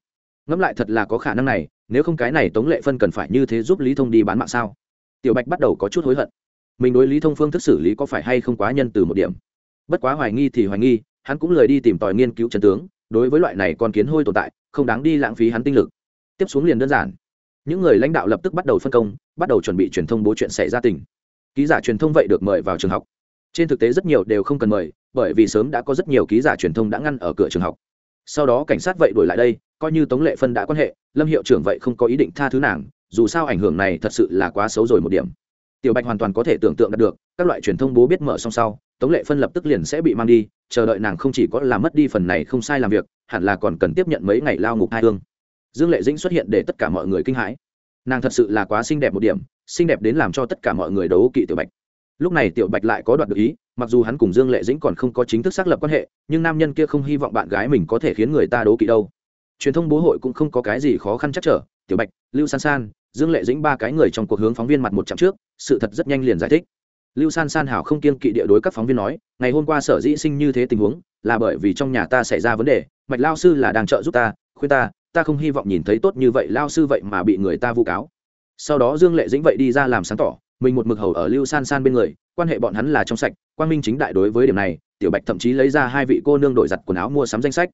Ngẫm lại thật là có khả năng này, nếu không cái này tống lệ phân cần phải như thế giúp lý thông đi bán mạng sao? Tiểu bạch bắt đầu có chút hối hận. Mình đối lý thông phương thức xử lý có phải hay không quá nhân từ một điểm? Bất quá hoài nghi thì hoài nghi, hắn cũng lời đi tìm tòi nghiên cứu chân tướng, đối với loại này con kiến hôi tồn tại, không đáng đi lãng phí hắn tinh lực. Tiếp xuống liền đơn giản. Những người lãnh đạo lập tức bắt đầu phân công, bắt đầu chuẩn bị truyền thông bố chuyện xảy ra tình. Ký giả truyền thông vậy được mời vào trường học trên thực tế rất nhiều đều không cần mời, bởi vì sớm đã có rất nhiều ký giả truyền thông đã ngăn ở cửa trường học. Sau đó cảnh sát vậy đuổi lại đây, coi như tống lệ phân đã quan hệ, lâm hiệu trưởng vậy không có ý định tha thứ nàng, dù sao ảnh hưởng này thật sự là quá xấu rồi một điểm. Tiểu bạch hoàn toàn có thể tưởng tượng được, các loại truyền thông bố biết mở xong sau, tống lệ phân lập tức liền sẽ bị mang đi, chờ đợi nàng không chỉ có làm mất đi phần này không sai làm việc, hẳn là còn cần tiếp nhận mấy ngày lao ngục hai thương. dương lệ dĩnh xuất hiện để tất cả mọi người kinh hãi. Nàng thật sự là quá xinh đẹp một điểm, xinh đẹp đến làm cho tất cả mọi người đấu kỵ tiểu bạch lúc này tiểu bạch lại có đoạt được ý, mặc dù hắn cùng dương lệ dĩnh còn không có chính thức xác lập quan hệ, nhưng nam nhân kia không hy vọng bạn gái mình có thể khiến người ta đố kỵ đâu. Truyền thông bố hội cũng không có cái gì khó khăn chắc trở, tiểu bạch, lưu san san, dương lệ dĩnh ba cái người trong cuộc hướng phóng viên mặt một chặng trước, sự thật rất nhanh liền giải thích. Lưu san san hảo không kiên kỵ địa đối các phóng viên nói, ngày hôm qua sở dĩ sinh như thế tình huống, là bởi vì trong nhà ta xảy ra vấn đề, mạch lao sư là đang trợ giúp ta, khuyên ta ta không hy vọng nhìn thấy tốt như vậy, lao sư vậy mà bị người ta vu cáo. Sau đó dương lệ dĩnh vậy đi ra làm sáng tỏ mình một mực hầu ở lưu san san bên người, quan hệ bọn hắn là trong sạch quan minh chính đại đối với điểm này, tiểu bạch thậm chí lấy ra hai vị cô nương đổi giặt quần áo mua sắm danh sách.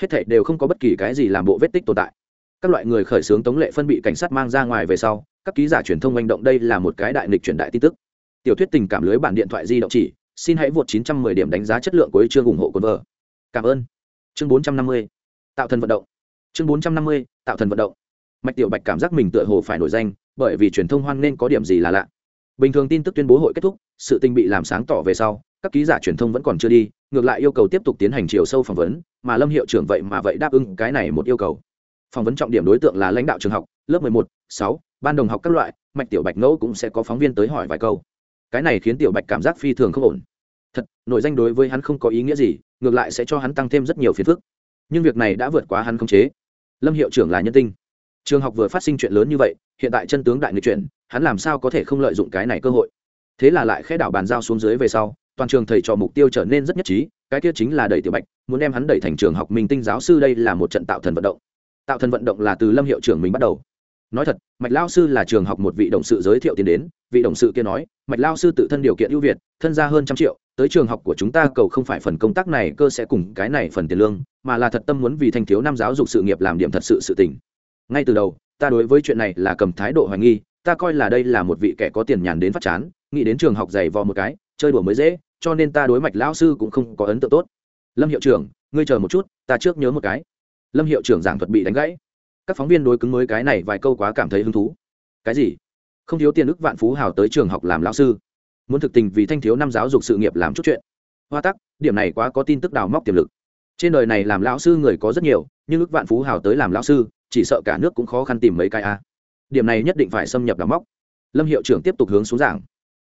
Hết thảy đều không có bất kỳ cái gì làm bộ vết tích tồn tại. Các loại người khởi xướng tống lệ phân bị cảnh sát mang ra ngoài về sau, các ký giả truyền thông manh động đây là một cái đại nghịch truyền đại tin tức. Tiểu thuyết tình cảm lưới bản điện thoại di động chỉ, xin hãy vượt 910 điểm đánh giá chất lượng của chương ủng hộ cồn vợ cảm ơn. Chương 450 tạo thần vận động. Chương 450 tạo thần vận động. Mạch tiểu bạch cảm giác mình tựa hồ phải nổi danh, bởi vì truyền thông hoan nên có điểm gì là lạ bình thường tin tức tuyên bố hội kết thúc, sự tình bị làm sáng tỏ về sau, các ký giả truyền thông vẫn còn chưa đi, ngược lại yêu cầu tiếp tục tiến hành chiều sâu phỏng vấn, mà lâm hiệu trưởng vậy mà vậy đáp ứng cái này một yêu cầu. Phỏng vấn trọng điểm đối tượng là lãnh đạo trường học, lớp mười một, sáu, ban đồng học các loại, mạch tiểu bạch ngẫu cũng sẽ có phóng viên tới hỏi vài câu. Cái này khiến tiểu bạch cảm giác phi thường không ổn. Thật, nội danh đối với hắn không có ý nghĩa gì, ngược lại sẽ cho hắn tăng thêm rất nhiều phiền phức. Nhưng việc này đã vượt quá hắn khống chế. Lâm hiệu trưởng là nhân tinh trường học vừa phát sinh chuyện lớn như vậy, hiện tại chân tướng đại nghị chuyển, hắn làm sao có thể không lợi dụng cái này cơ hội? Thế là lại khẽ đảo bàn giao xuống dưới về sau, toàn trường thầy trò mục tiêu trở nên rất nhất trí, cái kia chính là đẩy tiểu bạch, muốn đem hắn đẩy thành trường học minh tinh giáo sư đây là một trận tạo thần vận động. Tạo thần vận động là từ lâm hiệu trưởng mình bắt đầu. Nói thật, mạch lao sư là trường học một vị đồng sự giới thiệu tiền đến, vị đồng sự kia nói, mạch lao sư tự thân điều kiện ưu việt, thân ra hơn trăm triệu, tới trường học của chúng ta cầu không phải phần công tác này, cơ sẽ cùng cái này phần tiền lương, mà là thật tâm muốn vì thanh thiếu năm giáo dục sự nghiệp làm điểm thật sự sự tình ngay từ đầu, ta đối với chuyện này là cầm thái độ hoài nghi, ta coi là đây là một vị kẻ có tiền nhàn đến phát chán, nghĩ đến trường học dày vò một cái, chơi đùa mới dễ, cho nên ta đối mạch lão sư cũng không có ấn tượng tốt. Lâm hiệu trưởng, ngươi chờ một chút, ta trước nhớ một cái. Lâm hiệu trưởng giảng thuật bị đánh gãy. Các phóng viên đối cứng mới cái này vài câu quá cảm thấy hứng thú. Cái gì? Không thiếu tiền ức vạn phú hào tới trường học làm lão sư. Muốn thực tình vì thanh thiếu năm giáo dục sự nghiệp làm chút chuyện. Hoa tắc, điểm này quá có tin tức đào móc tiềm lực. Trên đời này làm lão sư người có rất nhiều, nhưng ức vạn phú hào tới làm lão sư chỉ sợ cả nước cũng khó khăn tìm mấy cái a. Điểm này nhất định phải xâm nhập đào móc. Lâm hiệu trưởng tiếp tục hướng xuống giảng.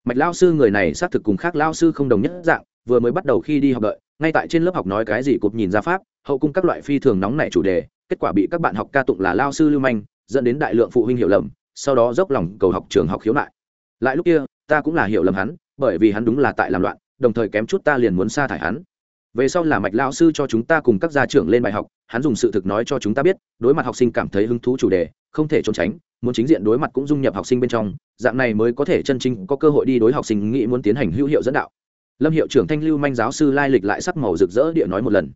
Mạch lao sư người này xác thực cùng khác lao sư không đồng nhất dạng, vừa mới bắt đầu khi đi học đợi, ngay tại trên lớp học nói cái gì cụp nhìn ra pháp, hậu cung các loại phi thường nóng nảy chủ đề, kết quả bị các bạn học ca tụng là lao sư lưu manh, dẫn đến đại lượng phụ huynh hiểu lầm, sau đó dốc lòng cầu học trường học khiếu nại. Lại lúc kia, ta cũng là hiểu lầm hắn, bởi vì hắn đúng là tại làm loạn, đồng thời kém chút ta liền muốn sa thải hắn về sau là mạch lao sư cho chúng ta cùng các gia trưởng lên bài học, hắn dùng sự thực nói cho chúng ta biết, đối mặt học sinh cảm thấy hứng thú chủ đề, không thể trốn tránh, muốn chính diện đối mặt cũng dung nhập học sinh bên trong, dạng này mới có thể chân chính có cơ hội đi đối học sinh nghĩ muốn tiến hành hữu hiệu dẫn đạo. Lâm hiệu trưởng thanh lưu manh giáo sư lai lịch lại sắc màu rực rỡ địa nói một lần.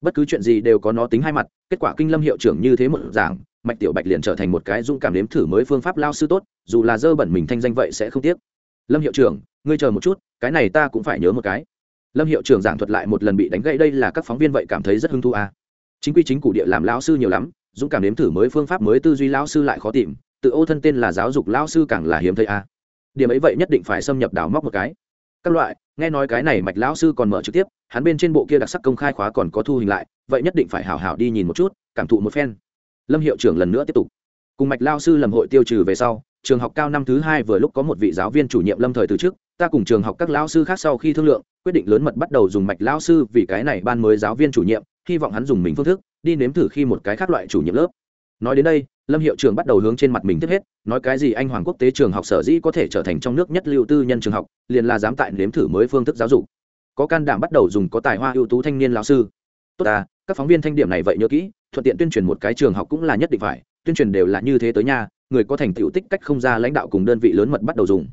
Bất cứ chuyện gì đều có nó tính hai mặt, kết quả kinh lâm hiệu trưởng như thế một giảng mạch tiểu bạch liền trở thành một cái dũng cảm nếm thử mới phương pháp lao sư tốt, dù là dơ bẩn mình thanh danh vậy sẽ không tiếc. Lâm hiệu trưởng, ngươi chờ một chút, cái này ta cũng phải nhớ một cái lâm hiệu trưởng giảng thuật lại một lần bị đánh gãy, đây là các phóng viên vậy cảm thấy rất hứng thú à. chính quy chính cụ địa làm lão sư nhiều lắm, dũng cảm nếm thử mới phương pháp mới tư duy lão sư lại khó tìm, tự ô thân tên là giáo dục lão sư càng là hiếm thấy a à. điểm ấy vậy nhất định phải xâm nhập đào móc một cái các loại, nghe nói cái này mạch lão sư còn mở trực tiếp, hắn bên trên bộ kia đặc sắc công khai khóa còn có thu hình lại, vậy nhất định phải hảo hảo đi nhìn một chút, cảm thụ một phen lâm hiệu trưởng lần nữa tiếp tục cùng mạch lao sư lầm hội tiêu trừ về sau, trường học cao năm thứ hai vừa lúc có một vị giáo viên chủ nhiệm lâm thời từ trước ta cùng trường học các lao sư khác sau khi thương lượng quyết định lớn mật bắt đầu dùng mạch lao sư vì cái này ban mới giáo viên chủ nhiệm, hy vọng hắn dùng mình phương thức, đi nếm thử khi một cái khác loại chủ nhiệm lớp. Nói đến đây, lâm hiệu trưởng bắt đầu hướng trên mặt mình tiếp hết, nói cái gì anh hoàng quốc tế trường học sở dĩ có thể trở thành trong nước nhất lưu tư nhân trường học, liền là dám tại nếm thử mới phương thức giáo dục. Có can đảm bắt đầu dùng có tài hoa ưu tú thanh niên lao sư. Tốt à các phóng viên thanh điểm này vậy nhớ kỹ, thuận tiện tuyên truyền một cái trường học cũng là nhất định phải, tuyên truyền đều là như thế tới nhà người có thành tựu tích cách không ra lãnh đạo cùng đơn vị lớn mật bắt đầu dùng.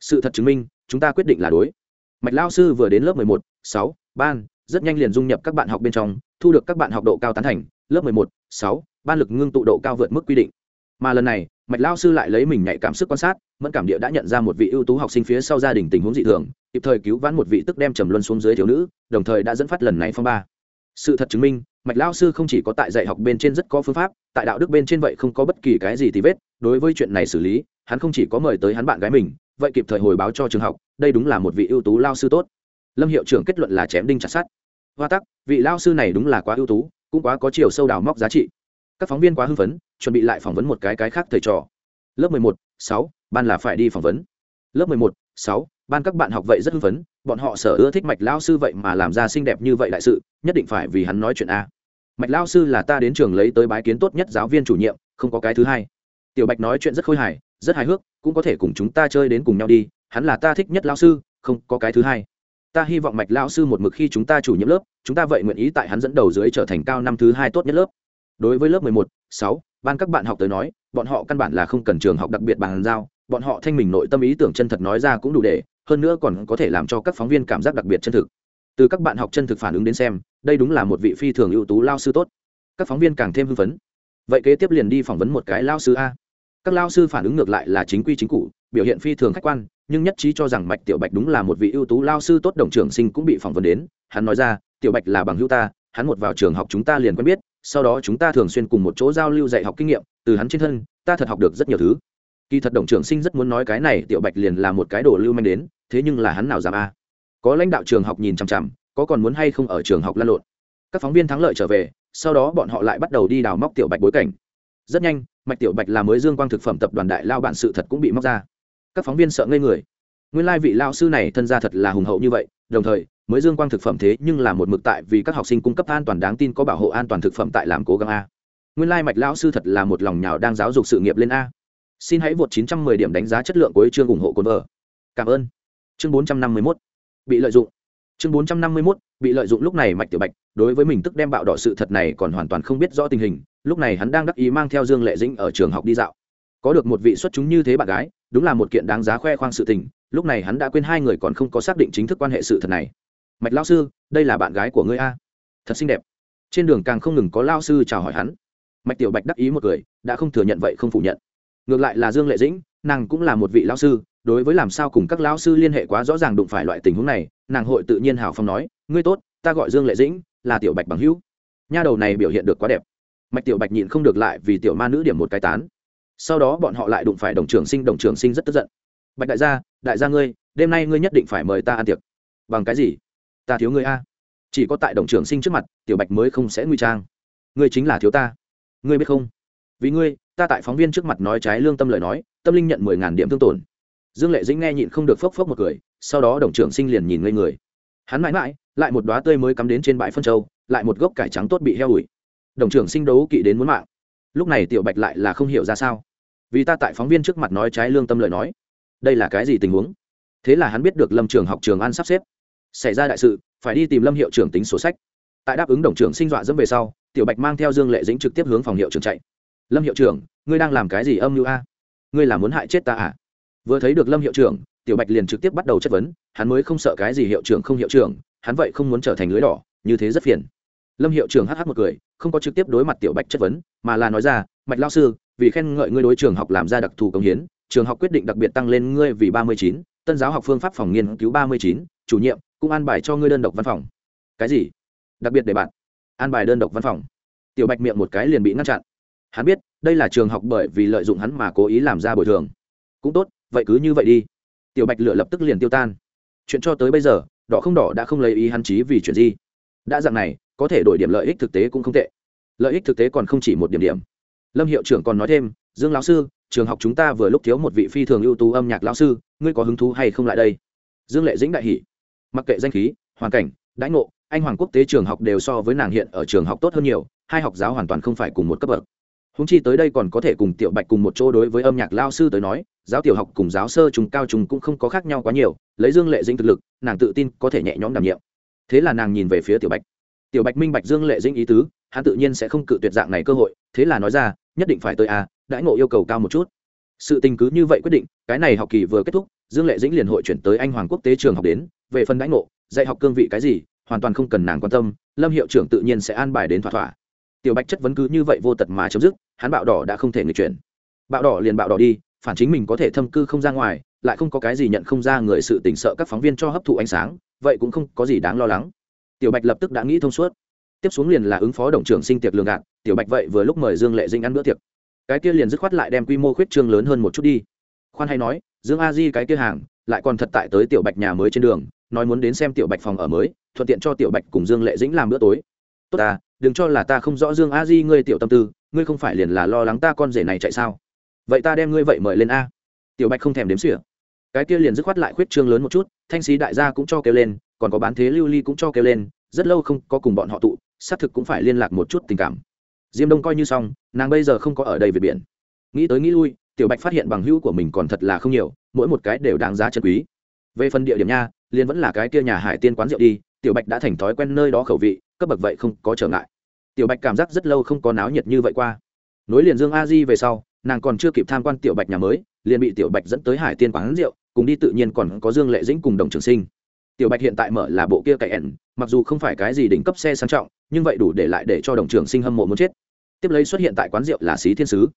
Sự thật chứng minh, chúng ta quyết định là đối mạch lao sư vừa đến lớp mười một, sáu, ban, rất nhanh liền dung nhập các bạn học bên trong, thu được các bạn học độ cao tán thành. Lớp mười một, sáu, ban lực ngưng tụ độ cao vượt mức quy định. Mà lần này, mạch lao sư lại lấy mình nhạy cảm sức quan sát, mẫn cảm địa đã nhận ra một vị ưu tú học sinh phía sau gia đình tình huống dị thường, kịp thời cứu vãn một vị tức đem trầm luân xuống dưới thiếu nữ, đồng thời đã dẫn phát lần này phong ba. Sự thật chứng minh, mạch lao sư không chỉ có tại dạy học bên trên rất có phương pháp, tại đạo đức bên trên vậy không có bất kỳ cái gì thì vết, đối với chuyện này xử lý, hắn không chỉ có mời tới hắn bạn gái mình vậy kịp thời hồi báo cho trường học, đây đúng là một vị ưu tú lao sư tốt. Lâm hiệu trưởng kết luận là chém đinh chặt sát hoa tắc, vị lao sư này đúng là quá ưu tú, cũng quá có chiều sâu đào móc giá trị. Các phóng viên quá hưng phấn, chuẩn bị lại phỏng vấn một cái cái khác thầy trò. Lớp mười một, sáu, ban là phải đi phỏng vấn. Lớp mười một, sáu, ban các bạn học vậy rất hưng phấn, bọn họ sở ưa thích mạch lao sư vậy mà làm ra xinh đẹp như vậy đại sự, nhất định phải vì hắn nói chuyện a. Mạch lao sư là ta đến trường lấy tới bái kiến tốt nhất giáo viên chủ nhiệm, không có cái thứ hai. Tiểu bạch nói chuyện rất khôi hài rất hài hước, cũng có thể cùng chúng ta chơi đến cùng nhau đi, hắn là ta thích nhất lao sư, không có cái thứ hai. Ta hy vọng mạch lao sư một mực khi chúng ta chủ nhiệm lớp, chúng ta vậy nguyện ý tại hắn dẫn đầu dưới trở thành cao năm thứ hai tốt nhất lớp. Đối với lớp mười một, sáu, ban các bạn học tới nói, bọn họ căn bản là không cần trường học đặc biệt bàn giao, bọn họ thanh mình nội tâm ý tưởng chân thật nói ra cũng đủ để, hơn nữa còn có thể làm cho các phóng viên cảm giác đặc biệt chân thực. Từ các bạn học chân thực phản ứng đến xem, đây đúng là một vị phi thường ưu tú lao sư tốt. Các phóng viên càng thêm hưng phấn. Vậy kế tiếp liền đi phỏng vấn một cái lao sư a các lao sư phản ứng ngược lại là chính quy chính cụ, biểu hiện phi thường khách quan, nhưng nhất trí cho rằng mạch tiểu bạch đúng là một vị ưu tú lao sư tốt đồng trưởng sinh cũng bị phỏng vấn đến. Hắn nói ra, tiểu bạch là bằng hữu ta, hắn một vào trường học chúng ta liền quen biết, sau đó chúng ta thường xuyên cùng một chỗ giao lưu dạy học kinh nghiệm, từ hắn trên thân, ta thật học được rất nhiều thứ. Kỳ thật đồng trưởng sinh rất muốn nói cái này, tiểu bạch liền là một cái đồ lưu manh đến, thế nhưng là hắn nào dám a? Có lãnh đạo trường học nhìn chằm chằm, có còn muốn hay không ở trường học lăn lộn? Các phóng viên thắng lợi trở về, sau đó bọn họ lại bắt đầu đi đào móc tiểu bạch bối cảnh rất nhanh, mạch tiểu bạch là mới dương quang thực phẩm tập đoàn đại lao bản sự thật cũng bị móc ra. Các phóng viên sợ ngây người. Nguyên lai vị lao sư này thân ra thật là hùng hậu như vậy, đồng thời, mới dương quang thực phẩm thế nhưng là một mực tại vì các học sinh cung cấp an toàn đáng tin có bảo hộ an toàn thực phẩm tại làm cố gắng a. Nguyên lai mạch lao sư thật là một lòng nhào đang giáo dục sự nghiệp lên a. Xin hãy vượt 910 điểm đánh giá chất lượng của chương ủng hộ cồn vợ cảm ơn. Chương 451 bị lợi dụng. Chương 451 bị lợi dụng lúc này mạch tiểu bạch đối với mình tức đem bạo đỏ sự thật này còn hoàn toàn không biết rõ tình hình, lúc này hắn đang đắc ý mang theo dương lệ dĩnh ở trường học đi dạo. Có được một vị xuất chúng như thế bạn gái, đúng là một kiện đáng giá khoe khoang sự tình, lúc này hắn đã quên hai người còn không có xác định chính thức quan hệ sự thật này. Mạch lao sư, đây là bạn gái của ngươi a. Thật xinh đẹp. Trên đường càng không ngừng có lao sư chào hỏi hắn. Mạch tiểu bạch đắc ý một người đã không thừa nhận vậy không phủ nhận. Ngược lại là dương lệ dĩnh, nàng cũng là một vị lao sư, đối với làm sao cùng các lao sư liên hệ quá rõ ràng đụng phải loại tình huống này, nàng hội tự nhiên hào phong nói, ngươi tốt, ta gọi dương lệ dĩnh là tiểu bạch bằng hữu. Nha đầu này biểu hiện được quá đẹp. Mạch tiểu bạch nhịn không được lại vì tiểu ma nữ điểm một cái tán. Sau đó bọn họ lại đụng phải đồng trưởng sinh, đồng trưởng sinh rất tức giận. Bạch đại gia đại gia ngươi, đêm nay ngươi nhất định phải mời ta ăn tiệc. Bằng cái gì? Ta thiếu ngươi a. Chỉ có tại đồng trưởng sinh trước mặt, tiểu bạch mới không sẽ nguy trang. Ngươi chính là thiếu ta. Ngươi biết không? Vì ngươi, ta tại phóng viên trước mặt nói trái lương tâm lời nói, tâm linh nhận mười ngàn điểm thương tổn. Dương lệ dĩnh nghe nhịn không được phốc phốc một cười, sau đó đồng trưởng sinh liền nhìn ngây người. Hắn mãi mãi lại một đoá tươi mới cắm đến trên bãi phân châu, lại một gốc cải trắng tốt bị heo ủi. Đồng trưởng sinh đấu kỵ đến muốn mạng. Lúc này tiểu bạch lại là không hiểu ra sao. Vì ta tại phóng viên trước mặt nói trái lương tâm lời nói. Đây là cái gì tình huống? Thế là hắn biết được lâm trường học trường an sắp xếp. Xảy ra đại sự, phải đi tìm lâm hiệu trưởng tính sổ sách. Tại đáp ứng đồng trưởng sinh dọa dẫm về sau, tiểu bạch mang theo dương lệ dĩnh trực tiếp hướng phòng hiệu trưởng chạy. Lâm hiệu trưởng, ngươi đang làm cái gì âm mưu a? Ngươi là muốn hại chết ta à? Vừa thấy được lâm hiệu trưởng, tiểu bạch liền trực tiếp bắt đầu chất vấn, hắn mới không sợ cái gì hiệu trưởng không hiệu trưởng hắn vậy không muốn trở thành lưới đỏ, như thế rất phiền. Lâm hiệu trưởng hh một cười, không có trực tiếp đối mặt tiểu bạch chất vấn, mà là nói ra, mạch lao sư, vì khen ngợi ngươi đối trường học làm ra đặc thù công hiến, trường học quyết định đặc biệt tăng lên ngươi vì ba mươi chín, tân giáo học phương pháp phòng nghiên cứu ba mươi chín, chủ nhiệm cũng an bài cho ngươi đơn độc văn phòng. Cái gì? Đặc biệt để bạn? An bài đơn độc văn phòng. Tiểu bạch miệng một cái liền bị ngăn chặn. Hắn biết, đây là trường học bởi vì lợi dụng hắn mà cố ý làm ra bồi thường. Cũng tốt, vậy cứ như vậy đi. Tiểu bạch lựa lập tức liền tiêu tan. Chuyện cho tới bây giờ đỏ không đỏ đã không lấy ý hắn trí vì chuyện gì. Đã dạng này, có thể đổi điểm lợi ích thực tế cũng không tệ. Lợi ích thực tế còn không chỉ một điểm điểm. Lâm hiệu trưởng còn nói thêm, dương lão sư, trường học chúng ta vừa lúc thiếu một vị phi thường ưu tú âm nhạc lão sư, ngươi có hứng thú hay không lại đây? Dương lệ dĩnh đại hỷ mặc kệ danh khí, hoàn cảnh, đãi ngộ, anh hoàng quốc tế trường học đều so với nàng hiện ở trường học tốt hơn nhiều, hai học giáo hoàn toàn không phải cùng một cấp bậc húng chi tới đây còn có thể cùng tiểu bạch cùng một chỗ đối với âm nhạc lao sư tới nói giáo tiểu học cùng giáo sơ trùng cao trùng cũng không có khác nhau quá nhiều lấy dương lệ dĩnh thực lực nàng tự tin có thể nhẹ nhõm đảm nhiệm. Thế là nàng nhìn về phía tiểu bạch. Tiểu bạch minh bạch dương lệ dĩnh ý tứ hắn tự nhiên sẽ không cự tuyệt dạng này cơ hội thế là nói ra nhất định phải tới a à, đãi ngộ yêu cầu cao một chút. Sự tình cứ như vậy quyết định cái này học kỳ vừa kết thúc dương lệ dĩnh liền hội chuyển tới anh hoàng quốc tế trường học đến về phần đãi ngộ dạy học cương vị cái gì hoàn toàn không cần nàng quan tâm lâm hiệu trưởng tự nhiên sẽ an bài đến thỏa thỏa tiểu bạch chất vấn cứ như vậy vô tật mà chấm dứt, hắn bạo đỏ đã không thể người chuyển. Bạo đỏ liền bạo đỏ đi, phản chính mình có thể thâm cư không ra ngoài, lại không có cái gì nhận không ra người sự tỉnh sợ các phóng viên cho hấp thụ ánh sáng, vậy cũng không có gì đáng lo lắng. Tiểu bạch lập tức đã nghĩ thông suốt. Tiếp xuống liền là ứng phó đồng trưởng sinh tiệc lường gạt, tiểu bạch vậy vừa lúc mời dương lệ dinh ăn bữa tiệc. Cái kia liền dứt khoát lại đem quy mô khuyết trương lớn hơn một chút đi. Khoan hay nói, dương a di cái kia hàng, lại còn thật tại tới tiểu bạch nhà mới trên đường, nói muốn đến xem tiểu bạch phòng ở mới, thuận tiện cho tiểu bạch cùng dương lệ dĩnh làm bữa tối. Tốt à đừng cho là ta không rõ dương a di ngươi tiểu tâm tư, ngươi không phải liền là lo lắng ta con rể này chạy sao? Vậy ta đem ngươi vậy mời lên a. Tiểu bạch không thèm đếm xỉa. Cái kia liền dứt khoát lại khuyết trương lớn một chút, thanh sĩ đại gia cũng cho kêu lên, còn có bán thế lưu ly cũng cho kêu lên, rất lâu không có cùng bọn họ tụ, xác thực cũng phải liên lạc một chút tình cảm. Diêm đông coi như xong, nàng bây giờ không có ở đây về biển. Nghĩ tới nghĩ lui, tiểu bạch phát hiện bằng hữu của mình còn thật là không nhiều, mỗi một cái đều đáng giá chân quý. Về phần địa điểm nha, liền vẫn là cái kia nhà hải tiên quán rượu đi, tiểu bạch đã thành thói quen nơi đó khẩu vị, cấp bậc vậy không có trở ngại tiểu bạch cảm giác rất lâu không có náo nhiệt như vậy qua. Nối liền dương a di về sau, nàng còn chưa kịp tham quan tiểu bạch nhà mới, liền bị tiểu bạch dẫn tới hải tiên quán rượu, cùng đi tự nhiên còn có dương lệ dĩnh cùng đồng trường sinh. Tiểu bạch hiện tại mở là bộ kia cậy ẩn, mặc dù không phải cái gì đỉnh cấp xe sang trọng, nhưng vậy đủ để lại để cho đồng trường sinh hâm mộ muốn chết. Tiếp lấy xuất hiện tại quán rượu là xí thiên sứ.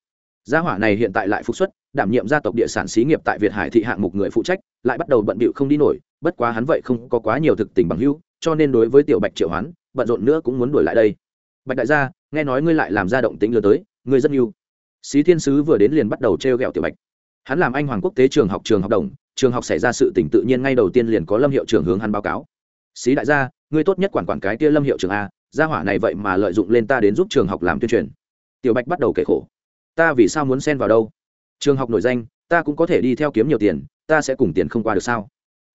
Gia hỏa này hiện tại lại phục xuất, đảm nhiệm gia tộc địa sản xí nghiệp tại việt hải thị hạng mục người phụ trách, lại bắt đầu bận bịu không đi nổi, bất quá hắn vậy không có quá nhiều thực tình bằng hữu, cho nên đối với tiểu bạch triệu hoán, bận rộn nữa cũng muốn đuổi lại đây bạch đại gia, nghe nói ngươi lại làm ra động tính lừa tới, ngươi rất yêu xí thiên sứ vừa đến liền bắt đầu t r tiểu bạch. Hắn làm anh hoàng quốc tế trường học trường học đồng, trường học xảy ra sự tỉnh tự nhiên ngay đầu tiên liền có lâm hiệu trưởng hướng hắn báo cáo. Xí đại gia, ngươi tốt nhất quản quản cái tia lâm hiệu trưởng a, gia hỏa này vậy mà lợi dụng lên ta đến giúp trường học làm tuyên truyền. Tiểu bạch bắt đầu kể khổ. Ta vì sao muốn xen vào đâu? Trường học nổi danh, ta cũng có thể đi theo kiếm nhiều tiền, ta sẽ cùng tiền không qua được sao?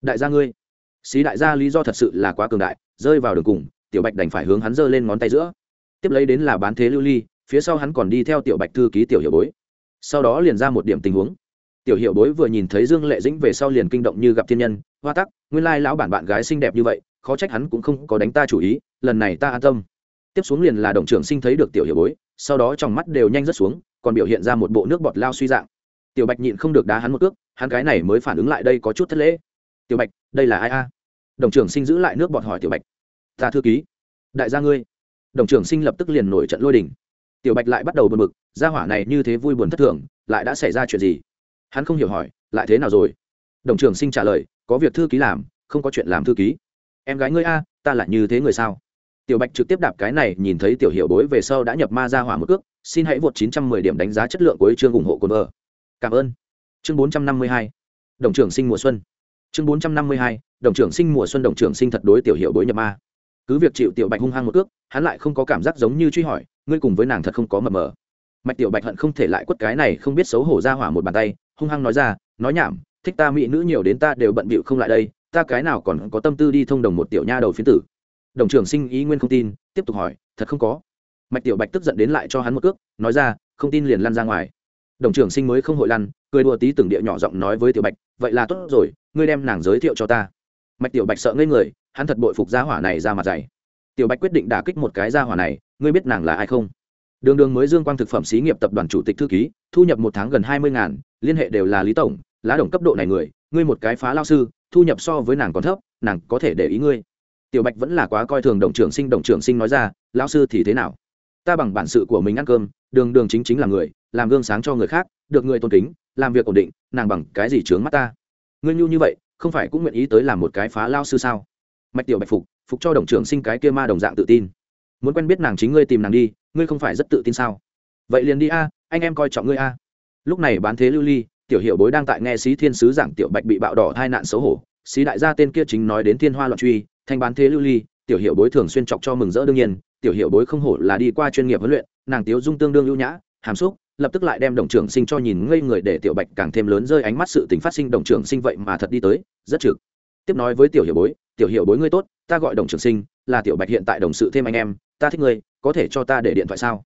Đại gia ngươi. Xí đại gia lý do thật sự là quá cường đại, rơi vào đường cùng, tiểu bạch đành phải hướng hắn giơ lên ngón tay giữa tiếp lấy đến là bán thế lưu ly phía sau hắn còn đi theo tiểu bạch thư ký tiểu hiệu bối. Sau đó liền ra một điểm tình huống. Tiểu hiệu bối vừa nhìn thấy dương lệ dĩnh về sau liền kinh động như gặp thiên nhân hoa tắc nguyên lai lão bản bạn gái xinh đẹp như vậy khó trách hắn cũng không có đánh ta chủ ý lần này ta an tâm. Tiếp xuống liền là đồng trưởng sinh thấy được tiểu hiệu bối sau đó trong mắt đều nhanh rất xuống còn biểu hiện ra một bộ nước bọt lao suy dạng. Tiểu bạch nhịn không được đá hắn một ước, hắn cái này mới phản ứng lại đây có chút thất lễ. Tiểu bạch đây là ai a? Đồng trưởng sinh giữ lại nước bọt hỏi tiểu bạch. Ta thư ký. Đại gia ngươi đồng trưởng sinh lập tức liền nổi trận lôi đình. Tiểu bạch lại bắt đầu bật mực gia hỏa này như thế vui buồn thất thường, lại đã xảy ra chuyện gì? Hắn không hiểu hỏi, lại thế nào rồi? Đồng trưởng sinh trả lời, có việc thư ký làm, không có chuyện làm thư ký. Em gái ngươi a, ta lại như thế người sao? Tiểu bạch trực tiếp đạp cái này, nhìn thấy tiểu hiệu bối về sau đã nhập ma ra hỏa một cước, xin hãy vượt 910 điểm đánh giá chất lượng của chương ủng hộ cồn vợ. Cảm ơn. Chương 452 đồng trưởng sinh mùa xuân. Chương 452 đồng trưởng sinh mùa xuân, đồng trưởng sinh thật đối tiểu hiệu bối nhập ma cứ việc chịu tiểu bạch hung hăng một cước, hắn lại không có cảm giác giống như truy hỏi, ngươi cùng với nàng thật không có mập mờ. Mạch tiểu bạch hận không thể lại quất cái này không biết xấu hổ ra hỏa một bàn tay, hung hăng nói ra, nói nhảm, thích ta mỹ nữ nhiều đến ta đều bận bịu không lại đây, ta cái nào còn có tâm tư đi thông đồng một tiểu nha đầu phiến tử. Đồng trưởng sinh ý nguyên không tin, tiếp tục hỏi, thật không có? Mạch tiểu bạch tức giận đến lại cho hắn một cước, nói ra, không tin liền lăn ra ngoài. Đồng trưởng sinh mới không hội lăn, cười đùa tí từng địa nhỏ giọng nói với tiểu bạch, vậy là tốt rồi, ngươi đem nàng giới thiệu cho ta. Mạch tiểu bạch sợ ngây người hắn thật bội phục gia hỏa này ra mặt dày. Tiểu bạch quyết định đả kích một cái gia hỏa này, ngươi biết nàng là ai không? Đường đường mới dương quang thực phẩm xí nghiệp tập đoàn chủ tịch thư ký, thu nhập một tháng gần hai mươi ngàn, liên hệ đều là lý tổng, lá đồng cấp độ này người, ngươi một cái phá lao sư, thu nhập so với nàng còn thấp, nàng có thể để ý ngươi. Tiểu bạch vẫn là quá coi thường đồng trưởng sinh, đồng trưởng sinh nói ra lao sư thì thế nào? Ta bằng bản sự của mình ăn cơm, đường đường chính chính là người, làm gương sáng cho người khác, được người tôn kính, làm việc ổn định, nàng bằng cái gì chướng mắt ta? Ngươi nhu như vậy, không phải cũng nguyện ý tới làm một cái phá lao sư sao? Mạch tiểu bạch phục phục cho đồng trưởng sinh cái kia ma đồng dạng tự tin. Muốn quen biết nàng chính ngươi tìm nàng đi, ngươi không phải rất tự tin sao? Vậy liền đi a, anh em coi trọng ngươi a. Lúc này bán thế lưu ly, tiểu hiệu bối đang tại nghe sĩ thiên sứ giảng tiểu bạch bị bạo đỏ hai nạn xấu hổ. Sĩ đại gia tên kia chính nói đến thiên hoa loạn truy, thanh bán thế lưu ly, tiểu hiệu bối thường xuyên chọc cho mừng rỡ đương nhiên, tiểu hiệu bối không hổ là đi qua chuyên nghiệp huấn luyện, nàng tiếu dung tương đương ưu nhã, hàm xúc, lập tức lại đem đồng trưởng sinh cho nhìn ngây người để tiểu bạch càng thêm lớn rơi ánh mắt sự tình phát sinh đồng trưởng sinh vậy mà thật đi tới, rất trực tiếp nói với tiểu hiệu bối, tiểu hiệu bối ngươi tốt, ta gọi đồng trưởng sinh, là tiểu bạch hiện tại đồng sự thêm anh em, ta thích ngươi, có thể cho ta để điện thoại sao?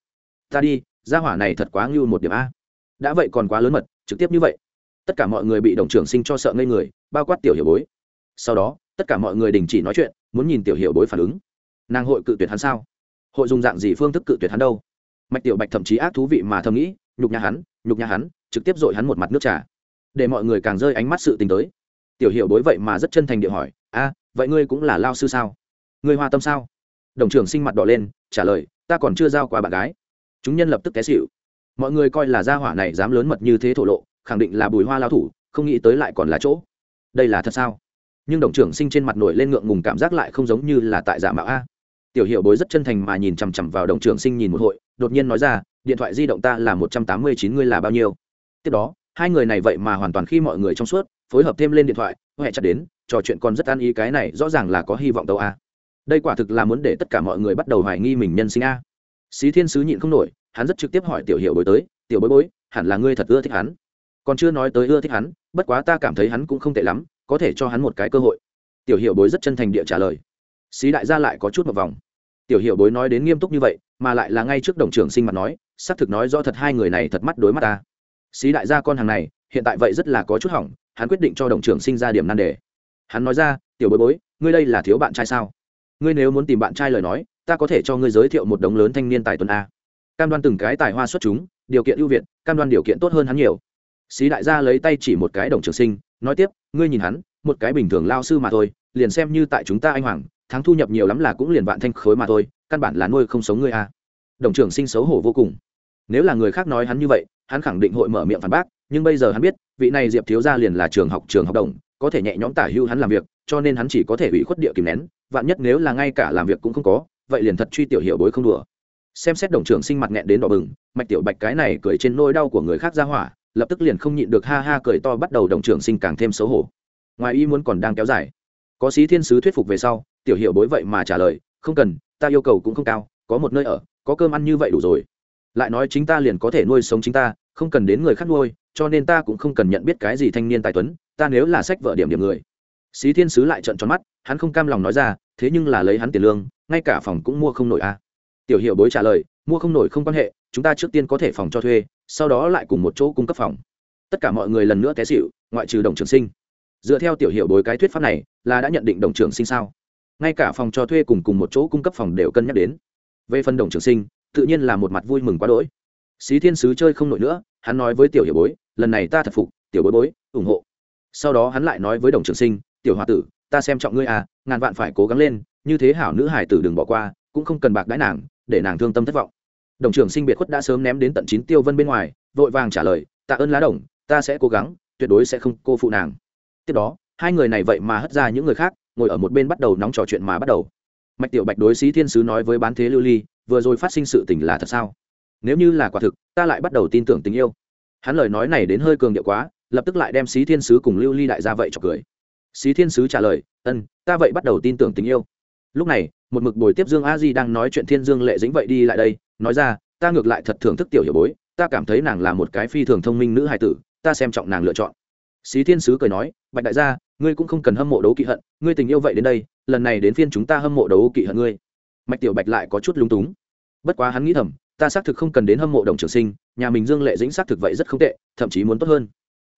Ta đi, gia hỏa này thật quá ngưu một điểm a. Đã vậy còn quá lớn mật, trực tiếp như vậy. Tất cả mọi người bị đồng trưởng sinh cho sợ ngây người, bao quát tiểu hiệu bối. Sau đó, tất cả mọi người đình chỉ nói chuyện, muốn nhìn tiểu hiệu bối phản ứng. Nàng hội cự tuyệt hắn sao? Hội dùng dạng gì phương thức cự tuyệt hắn đâu? Mạch tiểu bạch thậm chí ác thú vị mà thầm nghĩ, nhục nhà hắn, nhục nhà hắn, trực tiếp dội hắn một mặt nước trà. Để mọi người càng rơi ánh mắt sự tình tới tiểu hiệu đối vậy mà rất chân thành địa hỏi, a, vậy ngươi cũng là lao sư sao? Ngươi hoa tâm sao? Đồng trưởng sinh mặt đỏ lên, trả lời, ta còn chưa giao quà bạn gái. Chúng nhân lập tức té xịu mọi người coi là gia hỏa này dám lớn mật như thế thổ lộ, khẳng định là bùi hoa lao thủ, không nghĩ tới lại còn là chỗ. Đây là thật sao? Nhưng đồng trưởng sinh trên mặt nổi lên ngượng ngùng cảm giác lại không giống như là tại giả mạo a. Tiểu hiệu bối rất chân thành mà nhìn chằm chằm vào đồng trưởng sinh nhìn một hội, đột nhiên nói ra, điện thoại di động ta là một trăm tám mươi chín, ngươi là bao nhiêu? Tiếp đó, hai người này vậy mà hoàn toàn khi mọi người trong suốt phối hợp thêm lên điện thoại huệ chặt đến, trò chuyện còn rất an ý, cái này rõ ràng là có hy vọng đâu a đây quả thực là muốn để tất cả mọi người bắt đầu hoài nghi mình nhân sinh a xí thiên sứ nhịn không nổi, hắn rất trực tiếp hỏi tiểu hiệu bối tới, tiểu bối bối, hẳn là ngươi thật ưa thích hắn? Còn chưa nói tới ưa thích hắn, bất quá ta cảm thấy hắn cũng không tệ lắm, có thể cho hắn một cái cơ hội. Tiểu hiệu bối rất chân thành địa trả lời. Xí đại gia lại có chút một vòng. Tiểu hiệu bối nói đến nghiêm túc như vậy, mà lại là ngay trước đồng trưởng sinh mặt nói, xác thực nói do thật hai người này thật mắt đối mắt ta. Xí đại gia con hàng này, hiện tại vậy rất là có chút hỏng hắn quyết định cho đồng trưởng sinh ra điểm nan đề. Hắn nói ra, tiểu bối bối, ngươi đây là thiếu bạn trai sao? Ngươi nếu muốn tìm bạn trai lời nói, ta có thể cho ngươi giới thiệu một đống lớn thanh niên tài tuần a. Cam đoan từng cái tài hoa xuất chúng, điều kiện ưu việt, cam đoan điều kiện tốt hơn hắn nhiều. Xí đại gia lấy tay chỉ một cái đồng trường sinh, nói tiếp, ngươi nhìn hắn, một cái bình thường lao sư mà thôi, liền xem như tại chúng ta anh hoàng tháng thu nhập nhiều lắm là cũng liền vạn thanh khối mà thôi, căn bản là nuôi không sống ngươi a. Đồng trưởng sinh xấu hổ vô cùng. Nếu là người khác nói hắn như vậy, hắn khẳng định hội mở miệng phản bác nhưng bây giờ hắn biết, vị này diệp thiếu gia liền là trường học trường học đồng, có thể nhẹ nhõm tả hưu hắn làm việc, cho nên hắn chỉ có thể ủy khuất địa kìm nén, vạn nhất nếu là ngay cả làm việc cũng không có, vậy liền thật truy tiểu hiệu bối không đùa. Xem xét đồng trưởng sinh mặt nghẹn đến đỏ bừng, mạch tiểu bạch cái này cười trên nôi đau của người khác ra hỏa, lập tức liền không nhịn được ha ha cười to bắt đầu đồng trưởng sinh càng thêm xấu hổ. Ngoài ý muốn còn đang kéo dài. Có sĩ thiên sứ thuyết phục về sau, tiểu hiệu bối vậy mà trả lời, không cần, ta yêu cầu cũng không cao, có một nơi ở, có cơm ăn như vậy đủ rồi. Lại nói chính ta liền có thể nuôi sống chính ta, không cần đến người khác nuôi cho nên ta cũng không cần nhận biết cái gì thanh niên tài tuấn, ta nếu là sách vợ điểm điểm người. Xí thiên sứ lại trợn tròn mắt, hắn không cam lòng nói ra, thế nhưng là lấy hắn tiền lương, ngay cả phòng cũng mua không nổi a à. tiểu hiệu bối trả lời, mua không nổi không quan hệ, chúng ta trước tiên có thể phòng cho thuê, sau đó lại cùng một chỗ cung cấp phòng. Tất cả mọi người lần nữa té xịu ngoại trừ đồng trường sinh. Dựa theo tiểu hiệu bối cái thuyết pháp này, là đã nhận định đồng trường sinh sao? Ngay cả phòng cho thuê cùng cùng một chỗ cung cấp phòng đều cân nhắc đến. Về phần đồng trường sinh, tự nhiên là một mặt vui mừng quá đỗi. Xí thiên sứ chơi không nổi nữa, hắn nói với tiểu hiệu bối lần này ta thật phục, tiểu bối bối, ủng hộ. Sau đó hắn lại nói với đồng trường sinh, tiểu h tử, ta xem trọng ngươi à ngàn vạn phải cố gắng lên, như thế hảo nữ hải tử đừng bỏ qua, cũng không cần bạc đãi nàng, để nàng thương tâm thất vọng. Đồng trưởng sinh biệt khuất đã sớm ném đến tận chín tiêu vân bên ngoài, vội vàng trả lời, tạ ơn lá đồng, ta sẽ cố gắng, tuyệt đối sẽ không cô phụ nàng. Tiếp đó, hai người này vậy mà hất ra những người khác, ngồi ở một bên bắt đầu nóng trò chuyện mà bắt đầu. Mạch tiểu bạch đối xí thiên sứ nói với bán thế lưu ly, vừa rồi phát sinh sự tình là thật sao? Nếu như là quả thực, ta lại bắt đầu tin tưởng tình yêu hắn lời nói này đến hơi cường điệu quá, lập tức lại đem xí thiên sứ cùng lưu ly đại gia vậy cho cười. Xí thiên sứ trả lời, ân, ta vậy bắt đầu tin tưởng tình yêu. Lúc này, một mực bồi tiếp dương a di đang nói chuyện thiên dương lệ dĩnh vậy đi lại đây, nói ra, ta ngược lại thật thưởng thức tiểu hiểu bối, ta cảm thấy nàng là một cái phi thường thông minh nữ hài tử, ta xem trọng nàng lựa chọn. Xí thiên sứ cười nói, bạch đại gia, ngươi cũng không cần hâm mộ đấu kỵ hận, ngươi tình yêu vậy đến đây, lần này đến phiên chúng ta hâm mộ đấu kỵ hận ngươi. Mạch tiểu bạch lại có chút lung túng. Bất quá hắn nghĩ thầm ta xác thực không cần đến hâm mộ đồng trường sinh, nhà mình dương lệ dĩnh xác thực vậy rất không tệ, thậm chí muốn tốt hơn.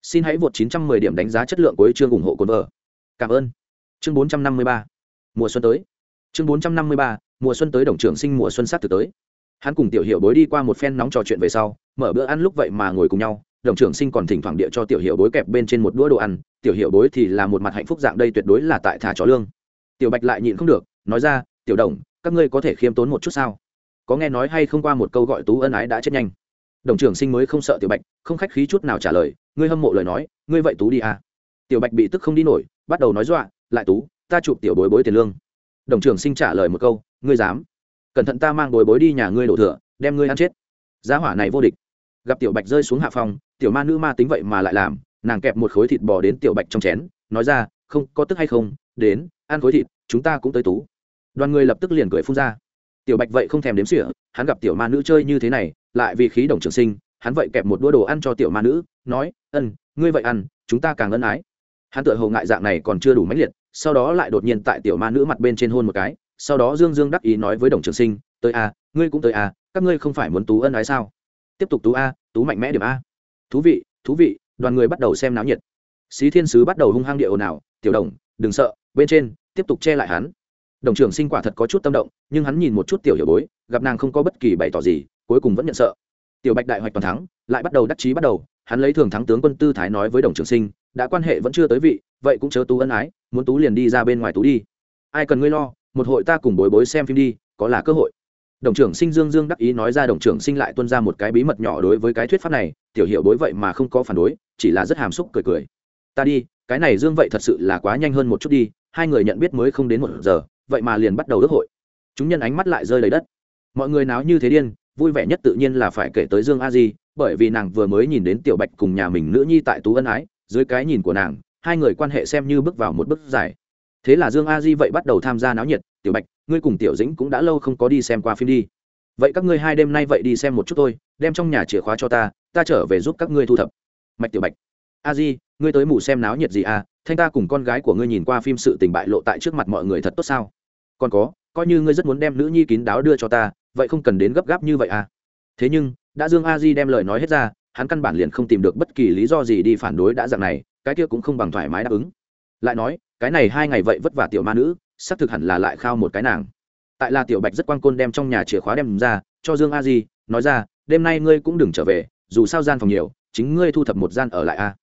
Xin hãy vượt 910 điểm đánh giá chất lượng của chương ủng hộ cồn vợ. Cảm ơn. Chương 453 mùa xuân tới. Chương 453 mùa xuân tới đồng trưởng sinh mùa xuân sát thực tới. Hắn cùng tiểu hiệu bối đi qua một phen nóng trò chuyện về sau, mở bữa ăn lúc vậy mà ngồi cùng nhau, đồng trưởng sinh còn thỉnh thoảng địa cho tiểu hiệu bối kẹp bên trên một đũa đồ ăn, tiểu hiệu bối thì là một mặt hạnh phúc dạng đây tuyệt đối là tại thả chó lương. Tiểu bạch lại nhịn không được, nói ra, tiểu đồng, các ngươi có thể khiêm tốn một chút sao? Có nghe nói hay không qua một câu gọi tú ân ái đã chết nhanh. Đồng trưởng sinh mới không sợ tiểu bạch, không khách khí chút nào trả lời, ngươi hâm mộ lời nói, ngươi vậy tú đi à. Tiểu bạch bị tức không đi nổi, bắt đầu nói dọa, lại tú, ta chụp tiểu bối bối tiền lương. Đồng trưởng sinh trả lời một câu, ngươi dám. Cẩn thận ta mang bồi bối đi nhà ngươi đổ thừa, đem ngươi ăn chết. Giá hỏa này vô địch. Gặp tiểu bạch rơi xuống hạ phòng, tiểu ma nữ ma tính vậy mà lại làm, nàng kẹp một khối thịt bò đến tiểu bạch trong chén, nói ra, không, có tức hay không? Đến, ăn khối thịt, chúng ta cũng tới tú. Đoàn người lập tức liền cười phun ra tiểu bạch vậy không thèm đếm xỉa, hắn gặp tiểu ma nữ chơi như thế này, lại vì khí đồng trường sinh, hắn vậy kẹp một đũa đồ ăn cho tiểu ma nữ, nói, ân, ngươi vậy ăn, chúng ta càng ân ái. Hắn tự hầu ngại dạng này còn chưa đủ mãnh liệt, sau đó lại đột nhiên tại tiểu ma nữ mặt bên trên hôn một cái, sau đó dương dương đắc ý nói với đồng trường sinh, tới a, ngươi cũng tới a, các ngươi không phải muốn tú ân ái sao? Tiếp tục tú a, tú mạnh mẽ điểm a. Thú vị thú vị, đoàn người bắt đầu xem náo nhiệt. Xí thiên sứ bắt đầu hung hăng địa ồn ào, tiểu đồng, đừng sợ, bên trên, tiếp tục che lại hắn đồng trưởng sinh quả thật có chút tâm động, nhưng hắn nhìn một chút tiểu hiểu bối, gặp nàng không có bất kỳ bày tỏ gì, cuối cùng vẫn nhận sợ. Tiểu bạch đại hoạch toàn thắng, lại bắt đầu đắc chí bắt đầu, hắn lấy thường thắng tướng quân tư thái nói với đồng trưởng sinh, đã quan hệ vẫn chưa tới vị, vậy cũng chớ tú ân ái, muốn tú liền đi ra bên ngoài tú đi. Ai cần ngươi lo, một hội ta cùng bối bối xem phim đi, có là cơ hội. Đồng trưởng sinh dương dương đắc ý nói ra, đồng trưởng sinh lại tuân ra một cái bí mật nhỏ đối với cái thuyết pháp này, tiểu hiệu bối vậy mà không có phản đối, chỉ là rất hàm xúc cười cười. Ta đi, cái này dương vậy thật sự là quá nhanh hơn một chút đi, hai người nhận biết mới không đến một giờ vậy mà liền bắt đầu ước hội. Chúng nhân ánh mắt lại rơi lấy đất. Mọi người náo như thế điên, vui vẻ nhất tự nhiên là phải kể tới dương a di, bởi vì nàng vừa mới nhìn đến tiểu bạch cùng nhà mình nữ nhi tại tú ân ái, dưới cái nhìn của nàng, hai người quan hệ xem như bước vào một bước dài. Thế là dương a di vậy bắt đầu tham gia náo nhiệt, tiểu bạch, ngươi cùng tiểu dĩnh cũng đã lâu không có đi xem qua phim đi. Vậy các ngươi hai đêm nay vậy đi xem một chút thôi, đem trong nhà chìa khóa cho ta ta trở về giúp các ngươi thu thập. Mạch tiểu bạch. A di, ngươi tới mù xem náo nhiệt gì à? Thanh ta cùng con gái của ngươi nhìn qua phim sự tình bại lộ tại trước mặt mọi người thật tốt sao? Còn có, coi như ngươi rất muốn đem nữ nhi kín đáo đưa cho ta, vậy không cần đến gấp gáp như vậy à? Thế nhưng, đã dương a di đem lời nói hết ra, hắn căn bản liền không tìm được bất kỳ lý do gì đi phản đối đã dạng này, cái kia cũng không bằng thoải mái đáp ứng. Lại nói, cái này hai ngày vậy vất vả tiểu ma nữ, xác thực hẳn là lại khao một cái nàng. Tại là tiểu bạch rất quan côn đem trong nhà chìa khóa đem ra, cho dương a di, nói ra, đêm nay ngươi cũng đừng trở về, dù sao gian phòng nhiều, chính ngươi thu thập một gian ở lại a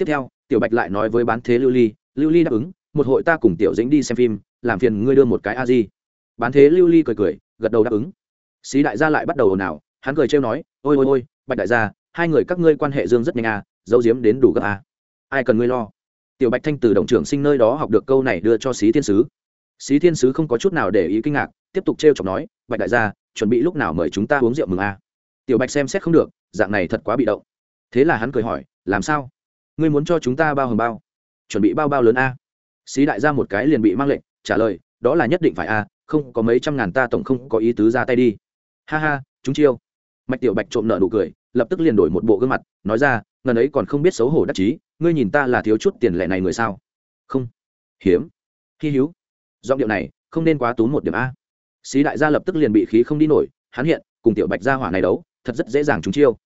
tiếp theo tiểu bạch lại nói với bán thế lưu ly lưu ly đáp ứng, một hội ta cùng tiểu dĩnh đi xem phim, làm phiền ngươi đưa một cái a di. Bán thế lưu ly cười cười, gật đầu đáp ứng. Xí đại gia lại bắt đầu ồn ào, hắn cười trêu nói, ôi ôi ôi, bạch đại gia, hai người các ngươi quan hệ dương rất nhanh à dấu diếm đến đủ gấp à. Ai cần ngươi lo? Tiểu bạch thanh từ đồng trưởng sinh nơi đó học được câu này đưa cho xí thiên sứ. Xí thiên sứ không có chút nào để ý kinh ngạc, tiếp tục t r e o chọc nói, bạch đại gia, chuẩn bị lúc nào mời chúng ta uống rượu mừng à? Tiểu bạch xem xét không được, dạng này thật quá bị động. Thế là hắn cười hỏi, làm sao? Ngươi muốn cho chúng ta bao hồng bao? Chuẩn bị bao bao lớn a? Xí đại gia một cái liền bị mang lệnh, trả lời, đó là nhất định phải a, không có mấy trăm ngàn ta tổng không có ý tứ ra tay đi. Ha ha, chúng chiêu. Mạch tiểu bạch trộm nợ nụ cười, lập tức liền đổi một bộ gương mặt, nói ra, ngần ấy còn không biết xấu hổ đắc chí, ngươi nhìn ta là thiếu chút tiền lệ này người sao? Không. Hiếm. Hy hữu. Giọng điệu này, không nên quá túm một điểm a. Xí đại gia lập tức liền bị khí không đi nổi, hắn hiện, cùng tiểu bạch gia hỏa này đấu, thật rất dễ dàng chúng chiêu.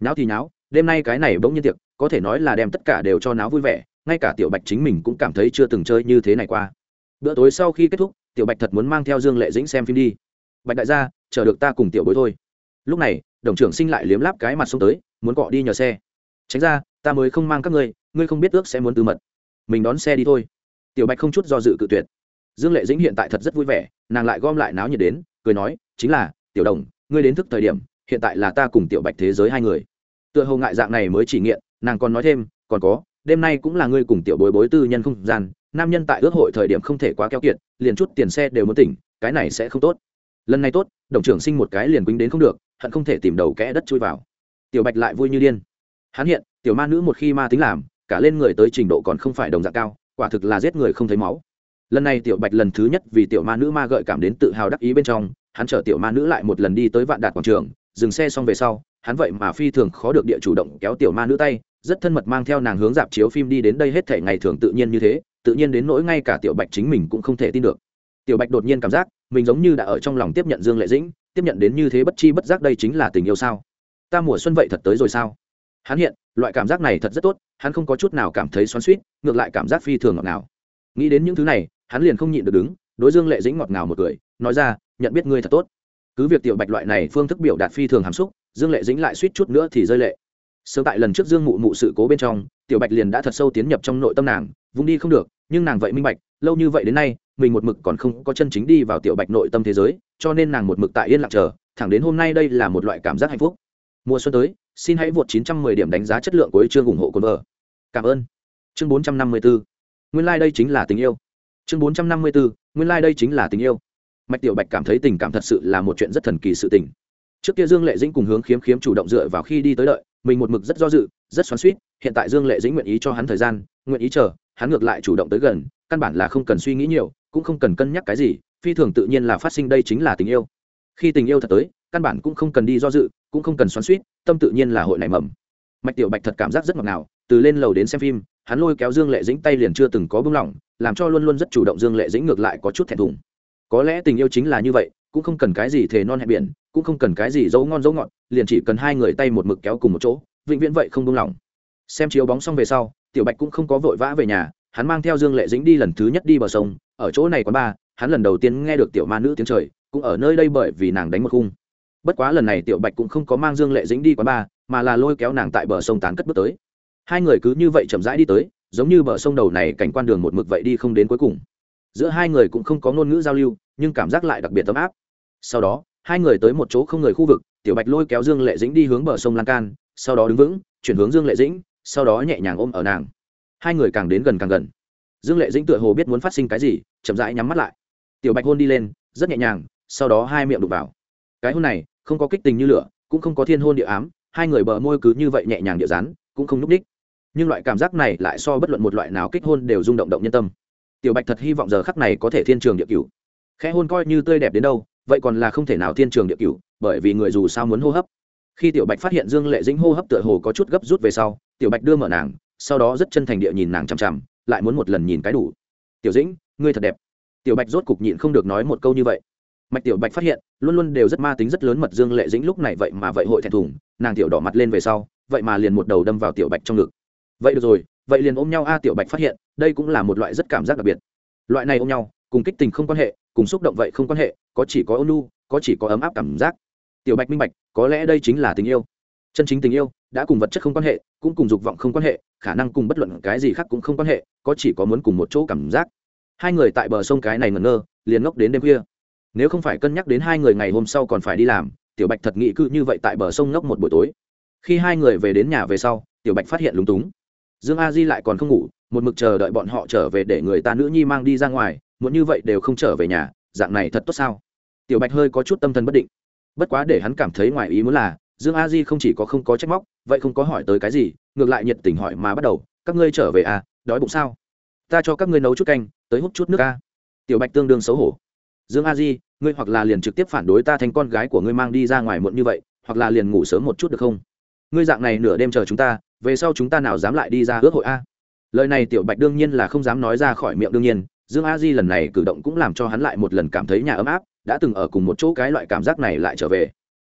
Nháo thì nháo, đêm nay cái này bỗng nhiên tiệc có thể nói là đem tất cả đều cho náo vui vẻ, ngay cả tiểu bạch chính mình cũng cảm thấy chưa từng chơi như thế này qua. Bữa tối sau khi kết thúc, tiểu bạch thật muốn mang theo dương lệ dĩnh xem phim đi. Bạch đại gia, chờ được ta cùng tiểu bối thôi. Lúc này, đồng trưởng sinh lại liếm láp cái mặt xông tới, muốn cọ đi nhờ xe. Tránh ra, ta mới không mang các ngươi ngươi không biết ước sẽ muốn tư mật. Mình đón xe đi thôi. Tiểu bạch không chút do dự cự tuyệt. Dương lệ dĩnh hiện tại thật rất vui vẻ, nàng lại gom lại náo nhiệt đến, cười nói, chính là, tiểu đồng, ngươi đến thức thời điểm, hiện tại là ta cùng tiểu bạch thế giới hai người. Tựa hồ ngại dạng này mới chỉ nghiện nàng còn nói thêm, còn có, đêm nay cũng là ngươi cùng tiểu bối bối tư nhân không gian, nam nhân tại ước hội thời điểm không thể quá keo kiệt, liền chút tiền xe đều muốn tỉnh, cái này sẽ không tốt. Lần này tốt, đồng trưởng sinh một cái liền quýnh đến không được, hận không thể tìm đầu kẽ đất chui vào. Tiểu bạch lại vui như điên. Hắn hiện, tiểu ma nữ một khi ma tính làm, cả lên người tới trình độ còn không phải đồng dạng cao, quả thực là giết người không thấy máu. Lần này tiểu bạch lần thứ nhất vì tiểu ma nữ ma gợi cảm đến tự hào đắc ý bên trong, hắn chở tiểu ma nữ lại một lần đi tới vạn đạt quảng trường, dừng xe xong về sau, hắn vậy mà phi thường khó được địa chủ động kéo tiểu ma nữ tay rất thân mật mang theo nàng hướng dạp chiếu phim đi đến đây hết thể ngày thường tự nhiên như thế, tự nhiên đến nỗi ngay cả tiểu bạch chính mình cũng không thể tin được. Tiểu bạch đột nhiên cảm giác, mình giống như đã ở trong lòng tiếp nhận dương lệ dĩnh, tiếp nhận đến như thế bất chi bất giác đây chính là tình yêu sao? Ta mùa xuân vậy thật tới rồi sao? Hắn hiện, loại cảm giác này thật rất tốt, hắn không có chút nào cảm thấy xoắn suýt ngược lại cảm giác phi thường ngọt ngào. Nghĩ đến những thứ này, hắn liền không nhịn được đứng, đối dương lệ dĩnh ngọt ngào một cười, nói ra, nhận biết ngươi thật tốt. Cứ việc tiểu bạch loại này phương thức biểu đạt phi thường hàm xúc, dương lệ dĩnh lại suýt chút nữa thì rơi lệ sớm tại lần trước dương mụ mụ sự cố bên trong, tiểu bạch liền đã thật sâu tiến nhập trong nội tâm nàng, vung đi không được, nhưng nàng vậy minh bạch, lâu như vậy đến nay, mình một mực còn không có chân chính đi vào tiểu bạch nội tâm thế giới, cho nên nàng một mực tại yên lặng chờ, thẳng đến hôm nay đây là một loại cảm giác hạnh phúc. Mùa xuân tới, xin hãy vượt 910 điểm đánh giá chất lượng của chương ủng hộ cồn vợ. Cảm ơn. Chương 454 nguyên lai like đây chính là tình yêu. Chương 454 nguyên lai like đây chính là tình yêu. Mạch tiểu bạch cảm thấy tình cảm thật sự là một chuyện rất thần kỳ sự tình. Trước kia dương lệ dĩnh cùng hướng khiếm khiếm chủ động dựa vào khi đi tới đợi mình một mực rất do dự, rất xoắn suýt hiện tại dương lệ dĩnh nguyện ý cho hắn thời gian, nguyện ý chờ, hắn ngược lại chủ động tới gần, căn bản là không cần suy nghĩ nhiều, cũng không cần cân nhắc cái gì, phi thường tự nhiên là phát sinh đây chính là tình yêu. Khi tình yêu thật tới, căn bản cũng không cần đi do dự, cũng không cần xoắn suýt tâm tự nhiên là hội nảy mầm. Mạch tiểu bạch thật cảm giác rất ngọt ngào, từ lên lầu đến xem phim, hắn lôi kéo dương lệ dĩnh tay liền chưa từng có bưng lỏng, làm cho luôn luôn rất chủ động dương lệ dĩnh ngược lại có chút thẹn thùng. Có lẽ tình yêu chính là như vậy cũng không cần cái gì thề non hẹn biển, cũng không cần cái gì dấu ngon dấu ngọt, liền chỉ cần hai người tay một mực kéo cùng một chỗ, vĩnh viễn vậy không buông lỏng. Xem chiếu bóng xong về sau, tiểu bạch cũng không có vội vã về nhà, hắn mang theo dương lệ dĩnh đi lần thứ nhất đi bờ sông, ở chỗ này quán ba, hắn lần đầu tiên nghe được tiểu ma nữ tiếng trời, cũng ở nơi đây bởi vì nàng đánh một khung. Bất quá lần này tiểu bạch cũng không có mang dương lệ dĩnh đi quán ba, mà là lôi kéo nàng tại bờ sông tán cất bước tới. Hai người cứ như vậy chậm rãi đi tới, giống như bờ sông đầu này cảnh quan đường một mực vậy đi không đến cuối cùng. Giữa hai người cũng không có ngôn ngữ giao lưu, nhưng cảm giác lại đặc biệt ấm áp sau đó, hai người tới một chỗ không người khu vực, tiểu bạch lôi kéo dương lệ dĩnh đi hướng bờ sông lan can, sau đó đứng vững, chuyển hướng dương lệ dĩnh, sau đó nhẹ nhàng ôm ở nàng. Hai người càng đến gần càng gần. Dương lệ dĩnh tựa hồ biết muốn phát sinh cái gì, chậm rãi nhắm mắt lại. Tiểu bạch hôn đi lên, rất nhẹ nhàng, sau đó hai miệng đục vào. Cái hôn này, không có kích tình như lửa, cũng không có thiên hôn địa ám, hai người bờ môi cứ như vậy nhẹ nhàng địa rán cũng không n ú c ních nhưng loại cảm giác này lại so bất luận một loại nào kích hôn đều rung động động nhân tâm. Tiểu bạch thật hy vọng giờ khắc này có thể thiên trường địa cửu. Khẽ hôn coi như tươi đẹp đến đâu vậy còn là không thể nào thiên trường địa cửu, bởi vì người dù sao muốn hô hấp. Khi tiểu bạch phát hiện dương lệ dĩnh hô hấp tựa hồ có chút gấp rút về sau, tiểu bạch đưa mở nàng, sau đó rất chân thành địa nhìn nàng chằm chằm, lại muốn một lần nhìn cái đủ. Tiểu dĩnh, ngươi thật đẹp. Tiểu bạch rốt cục nhịn không được nói một câu như vậy. Mạch tiểu bạch phát hiện, luôn luôn đều rất ma tính rất lớn mật dương lệ dĩnh lúc này vậy mà vậy hội thẹn thùng, nàng tiểu đỏ mặt lên về sau, vậy mà liền một đầu đâm vào tiểu bạch trong ngực. Vậy được rồi, vậy liền ôm nhau a. Tiểu bạch phát hiện, đây cũng là một loại rất cảm giác đặc biệt. Loại này ôm nhau, cùng kích tình không quan hệ cùng xúc động vậy không quan hệ, có chỉ có ôn lu có chỉ có ấm áp cảm giác. Tiểu bạch minh bạch, có lẽ đây chính là tình yêu. Chân chính tình yêu, đã cùng vật chất không quan hệ, cũng cùng dục vọng không quan hệ, khả năng cùng bất luận cái gì khác cũng không quan hệ, có chỉ có muốn cùng một chỗ cảm giác. Hai người tại bờ sông cái này ngẩn ngơ, liền ngốc đến đêm khuya. Nếu không phải cân nhắc đến hai người ngày hôm sau còn phải đi làm, tiểu bạch thật nghĩ cư như vậy tại bờ sông ngốc một buổi tối. Khi hai người về đến nhà về sau, tiểu bạch phát hiện lúng túng. Dương a di lại còn không ngủ, một mực chờ đợi bọn họ trở về để người ta nữ nhi mang đi ra ngoài muốn như vậy đều không trở về nhà, dạng này thật tốt sao? Tiểu bạch hơi có chút tâm thần bất định. Bất quá để hắn cảm thấy ngoài ý muốn là, dương a di không chỉ có không có trách móc, vậy không có hỏi tới cái gì, ngược lại nhiệt tình hỏi mà bắt đầu, các ngươi trở về à đói bụng sao? Ta cho các ngươi nấu chút canh, tới hút chút nước a tiểu bạch tương đương xấu hổ. Dương a di, ngươi hoặc là liền trực tiếp phản đối ta thành con gái của ngươi mang đi ra ngoài muộn như vậy, hoặc là liền ngủ sớm một chút được không? Ngươi dạng này nửa đêm chờ chúng ta, về sau chúng ta nào dám lại đi ra ước hội a? Lời này tiểu bạch đương nhiên là không dám nói ra khỏi miệng đương nhiên dương a di lần này cử động cũng làm cho hắn lại một lần cảm thấy nhà ấm áp, đã từng ở cùng một chỗ cái loại cảm giác này lại trở về.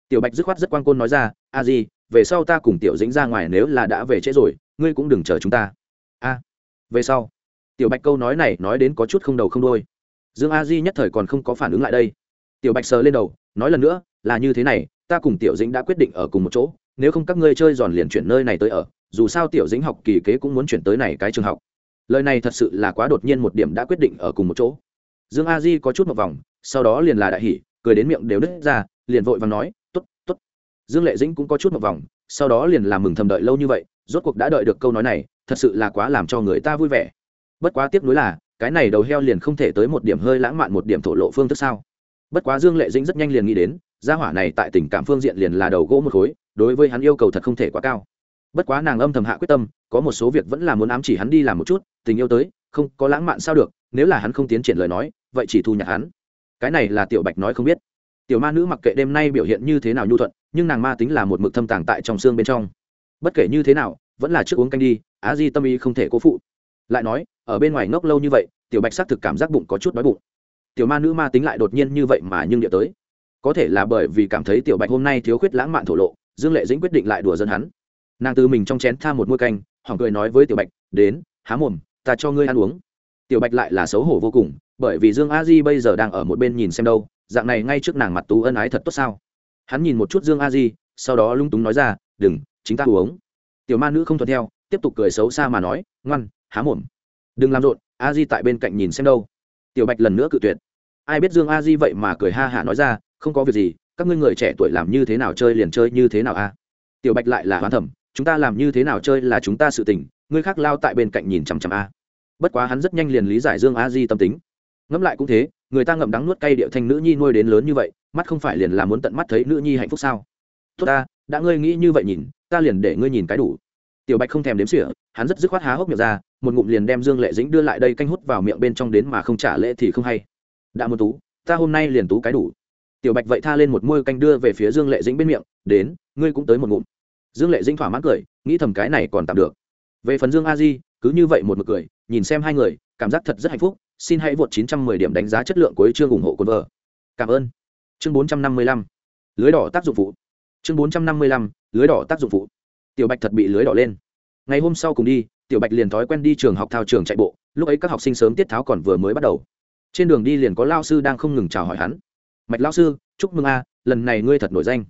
Tiểu bạch dứt khoát rất quan côn nói ra, a di, về sau ta cùng tiểu dĩnh ra ngoài nếu là đã về trễ rồi, ngươi cũng đừng chờ chúng ta. A, về sau? Tiểu bạch câu nói này nói đến có chút không đầu không đôi dương a di nhất thời còn không có phản ứng lại đây. Tiểu bạch sờ lên đầu, nói lần nữa, là như thế này, ta cùng tiểu dĩnh đã quyết định ở cùng một chỗ, nếu không các ngươi chơi giòn liền chuyển nơi này tới ở, dù sao tiểu dĩnh học kỳ kế cũng muốn chuyển tới này cái trường học lời này thật sự là quá đột nhiên một điểm đã quyết định ở cùng một chỗ. Dương a di có chút một vòng, sau đó liền là đại hỉ, cười đến miệng đều nứt ra, liền vội và nói t ố t t ố t dương lệ dĩnh cũng có chút một vòng, sau đó liền làm mừng thầm đợi lâu như vậy, rốt cuộc đã đợi được câu nói này, thật sự là quá làm cho người ta vui vẻ. Bất quá tiếc nuối là, cái này đầu heo liền không thể tới một điểm hơi lãng mạn một điểm thổ lộ phương thức sao? Bất quá dương lệ dĩnh rất nhanh liền nghĩ đến, gia hỏa này tại tình cảm phương diện liền là đầu gỗ một khối, đối với hắn yêu cầu thật không thể quá cao bất quá nàng âm thầm hạ quyết tâm, có một số việc vẫn là muốn ám chỉ hắn đi làm một chút, tình yêu tới, không, có lãng mạn sao được, nếu là hắn không tiến triển lời nói, vậy chỉ thu nhặt hắn. Cái này là tiểu bạch nói không biết. Tiểu ma nữ mặc kệ đêm nay biểu hiện như thế nào nhu thuận, nhưng nàng ma tính là một mực thâm tàng tại trong xương bên trong. Bất kể như thế nào, vẫn là trước uống canh đi, á di tâm ý không thể cố phụ. Lại nói, ở bên ngoài ngốc lâu như vậy, tiểu bạch xác thực cảm giác bụng có chút đói bụng. Tiểu ma nữ ma tính lại đột nhiên như vậy mà nhưng địa tới. Có thể là bởi vì cảm thấy tiểu bạch hôm nay thiếu khuyết lãng mạn thổ lộ, dương lệ dĩnh quyết định lại đùa dân hắn nàng từ mình trong chén tha một môi canh, hỏng cười nói với tiểu bạch, đến, há mồm, ta cho ngươi ăn uống. Tiểu bạch lại là xấu hổ vô cùng, bởi vì dương a di bây giờ đang ở một bên nhìn xem đâu, dạng này ngay trước nàng mặt tú ân ái thật tốt sao? Hắn nhìn một chút dương a di, sau đó lung túng nói ra, đừng, chính ta uống. Tiểu ma nữ không thuận theo, tiếp tục cười xấu xa mà nói, ngoan, há mồm. Đừng làm rộn, a di tại bên cạnh nhìn xem đâu. Tiểu bạch lần nữa cự tuyệt. Ai biết dương a di vậy mà cười ha hả nói ra, không có việc gì, các ngươi người trẻ tuổi làm như thế nào chơi liền chơi như thế nào a? Tiểu bạch lại là hoán thẩm chúng ta làm như thế nào chơi là chúng ta sự tình người khác lao tại bên cạnh nhìn chằm chằm a. Bất quá hắn rất nhanh liền lý giải dương a di tâm tính. Ngẫm lại cũng thế, người ta ngậm đắng nuốt cay điệu thanh nữ nhi nuôi đến lớn như vậy, mắt không phải liền là muốn tận mắt thấy nữ nhi hạnh phúc sao? Tốt ta, đã ngươi nghĩ như vậy nhìn, ta liền để ngươi nhìn cái đủ. Tiểu bạch không thèm đếm xỉa, hắn rất dứt khoát há hốc miệng ra, một ngụm liền đem dương lệ dĩnh đưa lại đây canh hút vào miệng bên trong đến mà không trả lễ thì không hay. Đã một tú, ta hôm nay liền tú cái đủ. Tiểu bạch vậy tha lên một môi canh đưa về phía dương lệ dĩnh bên miệng, đến, ngươi cũng tới một ngụm dương lệ dĩnh thỏa mãn cười, nghĩ thầm cái này còn tạm được. Về phần dương a di, cứ như vậy một mực cười, nhìn xem hai người, cảm giác thật rất hạnh phúc, xin hãy vượt 910 điểm đánh giá chất lượng của chương ủng hộ quân vợ cảm ơn. Chương 455 lưới đỏ tác dụng phụ. Chương 455 lưới đỏ tác dụng phụ. Tiểu bạch thật bị lưới đỏ lên. Ngày hôm sau cùng đi, tiểu bạch liền thói quen đi trường học thao trường chạy bộ, lúc ấy các học sinh sớm tiết tháo còn vừa mới bắt đầu. Trên đường đi liền có lao sư đang không ngừng chào hỏi hắn. Mạch lao sư, chúc mừng a, lần này ngươi thật nổi danh.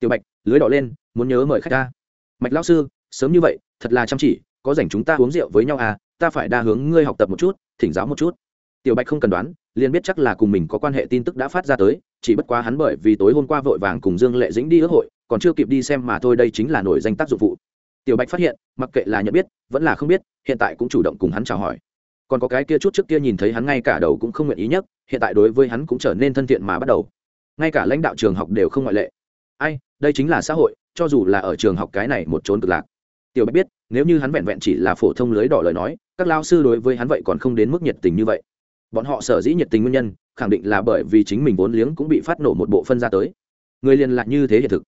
Tiểu bạch, lưới đỏ lên muốn nhớ mời khách ta. Mạch lão sư, sớm như vậy, thật là chăm chỉ, có rảnh chúng ta uống rượu với nhau à ta phải đa hướng ngươi học tập một chút, thỉnh giáo một chút. Tiểu bạch không cần đoán, liền biết chắc là cùng mình có quan hệ tin tức đã phát ra tới, chỉ bất quá hắn bởi vì tối hôm qua vội vàng cùng dương lệ dĩnh đi ước hội, còn chưa kịp đi xem mà thôi đây chính là nổi danh tác dụng phụ. Tiểu bạch phát hiện, mặc kệ là nhận biết, vẫn là không biết, hiện tại cũng chủ động cùng hắn chào hỏi. Còn có cái kia chút trước kia nhìn thấy hắn ngay cả đầu cũng không nguyện ý nhất hiện tại đối với hắn cũng trở nên thân thiện mà bắt đầu. Ngay cả lãnh đạo trường học đều không ngoại lệ. Ai, đây chính là xã hội cho dù là ở trường học cái này một trốn cực lạc. Tiểu bạch biết, nếu như hắn vẹn vẹn chỉ là phổ thông lưới đỏ lời nói, các lao sư đối với hắn vậy còn không đến mức nhiệt tình như vậy. Bọn họ sở dĩ nhiệt tình nguyên nhân, khẳng định là bởi vì chính mình vốn liếng cũng bị phát nổ một bộ phân ra tới. Người liền lạc như thế hiện thực.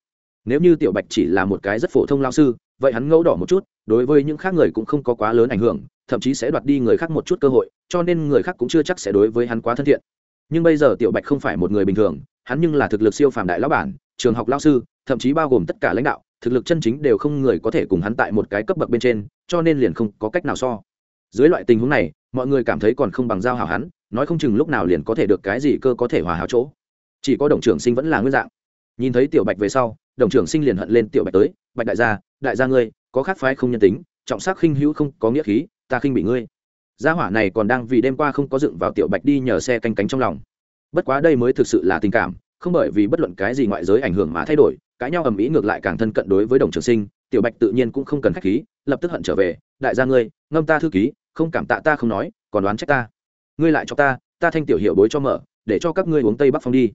Nếu như tiểu bạch chỉ là một cái rất phổ thông lao sư, vậy hắn ngẫu đỏ một chút, đối với những khác người cũng không có quá lớn ảnh hưởng, thậm chí sẽ đoạt đi người khác một chút cơ hội, cho nên người khác cũng chưa chắc sẽ đối với hắn quá thân thiện. Nhưng bây giờ tiểu bạch không phải một người bình thường, hắn nhưng là thực lực siêu phàm đại lão bản trường học lao sư, thậm chí bao gồm tất cả lãnh đạo, thực lực chân chính đều không người có thể cùng hắn tại một cái cấp bậc bên trên, cho nên liền không có cách nào so. Dưới loại tình huống này, mọi người cảm thấy còn không bằng giao hảo hắn, nói không chừng lúc nào liền có thể được cái gì cơ có thể hòa hảo chỗ. Chỉ có đồng trưởng sinh vẫn là nguyên dạng. Nhìn thấy tiểu bạch về sau, đồng trưởng sinh liền hận lên tiểu bạch tới, bạch đại gia đại gia ngươi, có khác phái không nhân tính, trọng sắc khinh hữu không có nghĩa khí, ta khinh bị ngươi. Gia hỏa này còn đang vì đêm qua không có dựng vào tiểu bạch đi nhờ xe canh cánh trong lòng. Bất quá đây mới thực sự là tình cảm không bởi vì bất luận cái gì ngoại giới ảnh hưởng mà thay đổi, cãi nhau ầm ĩ ngược lại càng thân cận đối với đồng trường sinh, tiểu bạch tự nhiên cũng không cần khách khí, lập tức hận trở về, đại gia ngươi, ngâm ta thư ký, không cảm tạ ta không nói, còn đoán trách ta. Ngươi lại cho ta ta thanh tiểu hiệu bối cho mở, để cho các ngươi uống tây bắc phong đi.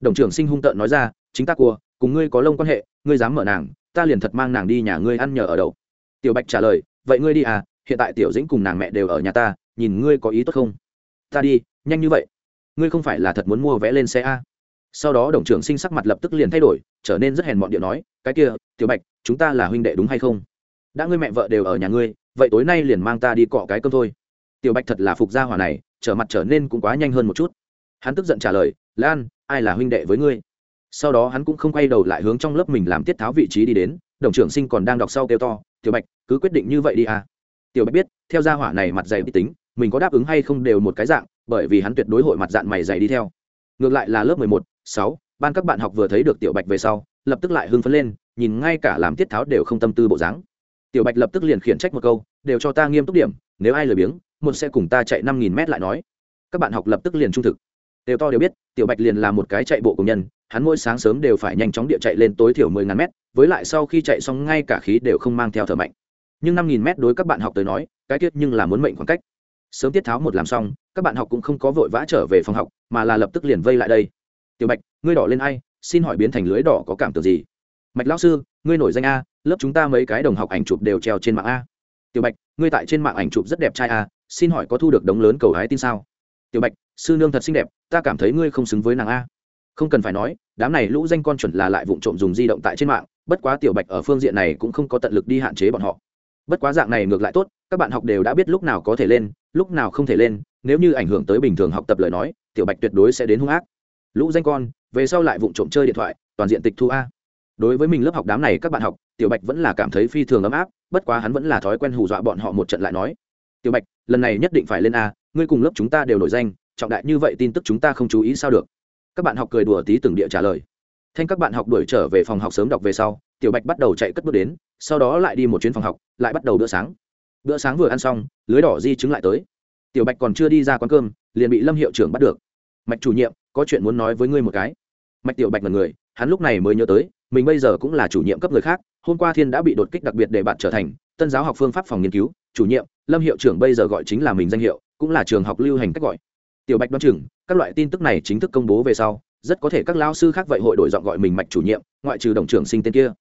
Đồng trưởng sinh hung tợn nói ra, chính ta cua, cùng ngươi có lông quan hệ, ngươi dám mở nàng, ta liền thật mang nàng đi nhà ngươi ăn nhờ ở đậu. Tiểu bạch trả lời, vậy ngươi đi à hiện tại tiểu dĩnh cùng nàng mẹ đều ở nhà ta, nhìn ngươi có ý tốt không? Ta đi, nhanh như vậy. Ngươi không phải là thật muốn mua vé lên xe a sau đó đồng trưởng sinh sắc mặt lập tức liền thay đổi, trở nên rất hèn mọn điệu nói, cái kia, tiểu bạch, chúng ta là huynh đệ đúng hay không? Đã ngươi mẹ vợ đều ở nhà ngươi, vậy tối nay liền mang ta đi cọ cái cơm thôi. Tiểu bạch thật là phục gia hỏa này, trở mặt trở nên cũng quá nhanh hơn một chút. Hắn tức giận trả lời, lan, ai là huynh đệ với ngươi? Sau đó hắn cũng không quay đầu lại hướng trong lớp mình làm tiết tháo vị trí đi đến, đồng trưởng sinh còn đang đọc sau kêu to, tiểu bạch, cứ quyết định như vậy đi à. Tiểu bạch biết, theo gia hỏa này mặt dày biết tính, mình có đáp ứng hay không đều một cái dạng, bởi vì hắn tuyệt đối hội mặt dạng mày dày đi theo. Ngược lại là lớp mười một sáu, ban các bạn học vừa thấy được tiểu bạch về sau, lập tức lại hưng phấn lên, nhìn ngay cả làm tiết tháo đều không tâm tư bộ dáng. Tiểu bạch lập tức liền khiển trách một câu, đều cho ta nghiêm túc điểm, nếu ai lười biếng một sẽ cùng ta chạy năm nghìn mét lại nói. Các bạn học lập tức liền trung thực. Đều to đều biết, tiểu bạch liền là một cái chạy bộ của nhân, hắn mỗi sáng sớm đều phải nhanh chóng địa chạy lên tối thiểu mười ngàn mét, với lại sau khi chạy xong ngay cả khí đều không mang theo thở mạnh. Nhưng năm nghìn mét đối các bạn học tới nói, cái tiết nhưng là muốn mệnh khoảng cách. Sớm tiết tháo một làm xong, các bạn học cũng không có vội vã trở về phòng học, mà là lập tức liền vây lại đây tiểu bạch, ngươi đỏ lên ai? Xin hỏi biến thành lưới đỏ có cảm tưởng gì? Mạch lão sư, ngươi nổi danh a, lớp chúng ta mấy cái đồng học ảnh chụp đều treo trên mạng a. Tiểu bạch, ngươi tại trên mạng ảnh chụp rất đẹp trai a, xin hỏi có thu được đống lớn cầu hái tin sao? Tiểu bạch, sư nương thật xinh đẹp, ta cảm thấy ngươi không xứng với nàng a. Không cần phải nói, đám này lũ danh con chuẩn là lại vụ trộm dùng di động tại trên mạng, bất quá tiểu bạch ở phương diện này cũng không có tận lực đi hạn chế bọn họ. Bất quá dạng này ngược lại tốt, các bạn học đều đã biết lúc nào có thể lên, lúc nào không thể lên, nếu như ảnh hưởng tới bình thường học tập lời nói, tiểu bạch tuyệt đối sẽ đến hung ác lũ danh con, về sau lại vụ trộm chơi điện thoại, toàn diện tịch thu a. Đối với mình lớp học đám này các bạn học, tiểu bạch vẫn là cảm thấy phi thường ấm áp, bất quá hắn vẫn là thói quen hù dọa bọn họ một trận lại nói. Tiểu bạch, lần này nhất định phải lên a, ngươi cùng lớp chúng ta đều nổi danh, trọng đại như vậy tin tức chúng ta không chú ý sao được? Các bạn học cười đùa tí từng địa trả lời. Thanh các bạn học đuổi trở về phòng học sớm đọc về sau, tiểu bạch bắt đầu chạy cất bước đến, sau đó lại đi một chuyến phòng học, lại bắt đầu bữa sáng. Bữa sáng vừa ăn xong, lưới đỏ di chứng lại tới. Tiểu bạch còn chưa đi ra quán cơm, liền bị lâm hiệu trưởng bắt được mạch chủ nhiệm, có chuyện muốn nói với ngươi một cái. Mạch tiểu bạch là người, hắn lúc này mới nhớ tới, mình bây giờ cũng là chủ nhiệm cấp người khác, hôm qua thiên đã bị đột kích đặc biệt để bạn trở thành tân giáo học phương pháp phòng nghiên cứu, chủ nhiệm, lâm hiệu trưởng bây giờ gọi chính là mình danh hiệu, cũng là trường học lưu hành cách gọi. Tiểu bạch đoán chừng, các loại tin tức này chính thức công bố về sau, rất có thể các lao sư khác vậy hội đổi giọng gọi mình mạch chủ nhiệm, ngoại trừ đồng trưởng sinh tên kia.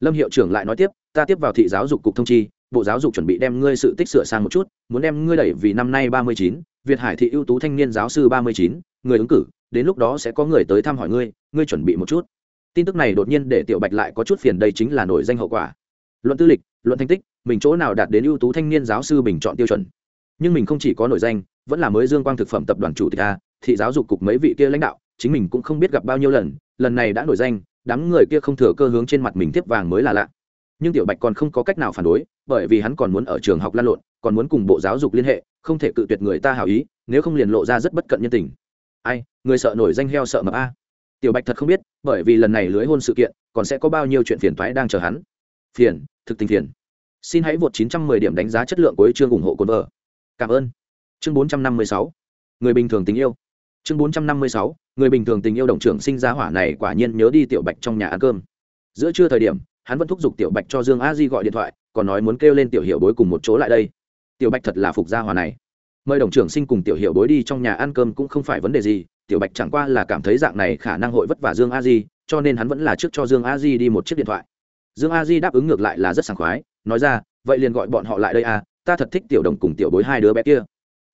Lâm hiệu trưởng lại nói tiếp, ta tiếp vào thị giáo dục cục thông chi, bộ giáo dục chuẩn bị đem ngươi sự tích sửa sang một chút, muốn đem ngươi đẩy vì năm nay ba mươi chín việt hải thị ưu tú thanh niên giáo sư ba mươi chín, người ứng cử, đến lúc đó sẽ có người tới thăm hỏi ngươi ngươi chuẩn bị một chút. Tin tức này đột nhiên để tiểu bạch lại có chút phiền đây chính là nổi danh hậu quả. Luận tư lịch, luận thành tích, mình chỗ nào đạt đến ưu tú thanh niên giáo sư bình chọn tiêu chuẩn. Nhưng mình không chỉ có nổi danh, vẫn là mới dương quang thực phẩm tập đoàn chủ tịch a, thị giáo dục cục mấy vị kia lãnh đạo, chính mình cũng không biết gặp bao nhiêu lần lần này đã nổi danh, đám người kia không thừa cơ hướng trên mặt mình tiếp vàng mới là lạ nhưng tiểu bạch còn không có cách nào phản đối, bởi vì hắn còn muốn ở trường học lan lộn, còn muốn cùng bộ giáo dục liên hệ, không thể cự tuyệt người ta hào ý, nếu không liền lộ ra rất bất cận nhân tình. Ai, người sợ nổi danh heo sợ mập a. Tiểu bạch thật không biết, bởi vì lần này lưới hôn sự kiện, còn sẽ có bao nhiêu chuyện phiền toái đang chờ hắn. Phiền, thực tình phiền. Xin hãy vượt 910 điểm đánh giá chất lượng của chương ủng hộ cồn vợ cảm ơn. Chương 456 người bình thường tình yêu. Chương 456 người bình thường tình yêu đồng trưởng sinh ra hỏa này quả nhiên nhớ đi tiểu bạch trong nhà ăn cơm. Giữa trưa thời điểm hắn vẫn thúc giục tiểu bạch cho dương a di gọi điện thoại, còn nói muốn kêu lên tiểu hiệu bối cùng một chỗ lại đây. Tiểu bạch thật là phục gia hỏa này. Mời đồng trưởng sinh cùng tiểu hiệu bối đi trong nhà ăn cơm cũng không phải vấn đề gì, tiểu bạch chẳng qua là cảm thấy dạng này khả năng hội vất vả dương a di, cho nên hắn vẫn là trước cho dương a di đi một chiếc điện thoại. Dương a di đáp ứng ngược lại là rất sảng khoái, nói ra, vậy liền gọi bọn họ lại đây à ta thật thích tiểu đồng cùng tiểu bối hai đứa bé kia.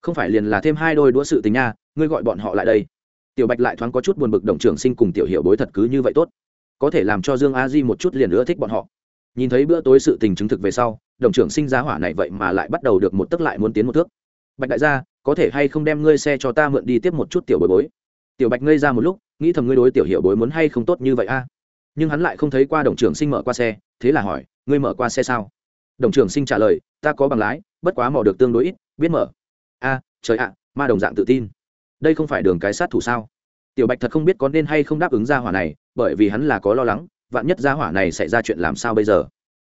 Không phải liền là thêm hai đôi đũa sự tình nha, ngươi gọi bọn họ lại đây. Tiểu bạch lại thoáng có chút buồn bực đồng trưởng sinh cùng tiểu hiệu bối thật cứ như vậy tốt có thể làm cho dương a di một chút liền nữa thích bọn họ. Nhìn thấy bữa tối sự tình chứng thực về sau, đồng trưởng sinh giá hỏa này vậy mà lại bắt đầu được một tức lại muốn tiến một thước. Bạch đại gia, có thể hay không đem ngươi xe cho ta mượn đi tiếp một chút tiểu bối bối? Tiểu bạch ngây ra một lúc, nghĩ thầm ngươi đối tiểu hiệu bối muốn hay không tốt như vậy a. Nhưng hắn lại không thấy qua đồng trưởng sinh mở qua xe, thế là hỏi, ngươi mở qua xe sao? Đồng trưởng sinh trả lời, ta có bằng lái, bất quá mò được tương đối ít, biết mở. A, trời ạ, ma đồng dạng tự tin. Đây không phải đường cái sát thủ sao? Tiểu bạch thật không biết có nên hay không đáp ứng gia hỏa này, bởi vì hắn là có lo lắng, vạn nhất gia hỏa này xảy ra chuyện làm sao bây giờ?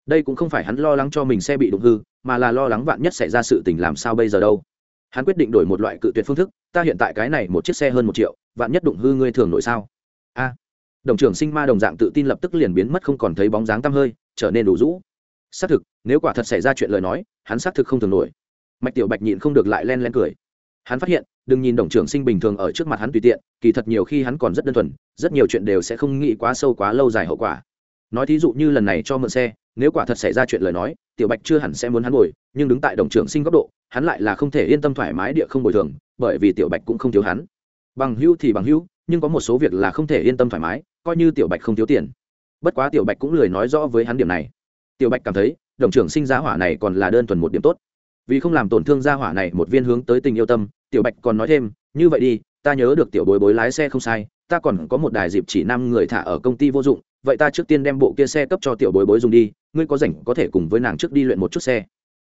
Đây cũng không phải hắn lo lắng cho mình xe bị đụng hư, mà là lo lắng vạn nhất xảy ra sự tình làm sao bây giờ đâu. Hắn quyết định đổi một loại cự tuyệt phương thức, ta hiện tại cái này một chiếc xe hơn một triệu, vạn nhất đụng hư ngươi thường nổi sao? A. Đồng trưởng sinh ma đồng dạng tự tin lập tức liền biến mất không còn thấy bóng dáng tăm hơi, trở nên đủ rũ. Xác thực, nếu quả thật xảy ra chuyện lời nói, hắn xác thực không thường nổi. Mạch tiểu bạch nhịn không được lại len len cười hắn phát hiện, đừng nhìn đồng trưởng sinh bình thường ở trước mặt hắn tùy tiện, kỳ thật nhiều khi hắn còn rất đơn thuần, rất nhiều chuyện đều sẽ không nghĩ quá sâu quá lâu dài hậu quả. Nói thí dụ như lần này cho mượn xe, nếu quả thật xảy ra chuyện lời nói, tiểu bạch chưa hẳn sẽ muốn hắn bồi nhưng đứng tại đồng trưởng sinh góc độ, hắn lại là không thể yên tâm thoải mái địa không bồi thường, bởi vì tiểu bạch cũng không thiếu hắn. Bằng hữu thì bằng hữu, nhưng có một số việc là không thể yên tâm thoải mái, coi như tiểu bạch không thiếu tiền. Bất quá tiểu bạch cũng lười nói rõ với hắn điểm này. Tiểu bạch cảm thấy, đồng trưởng sinh giá hỏa này còn là đơn thuần một điểm tốt. Vì không làm tổn thương gia hỏa này một viên hướng tới tình yêu tâm tiểu bạch còn nói thêm, như vậy đi, ta nhớ được tiểu bối bối lái xe không sai, ta còn có một đài dịp chỉ năm người thả ở công ty vô dụng, vậy ta trước tiên đem bộ kia xe cấp cho tiểu bối bối dùng đi, ngươi có rảnh có thể cùng với nàng trước đi luyện một chút xe.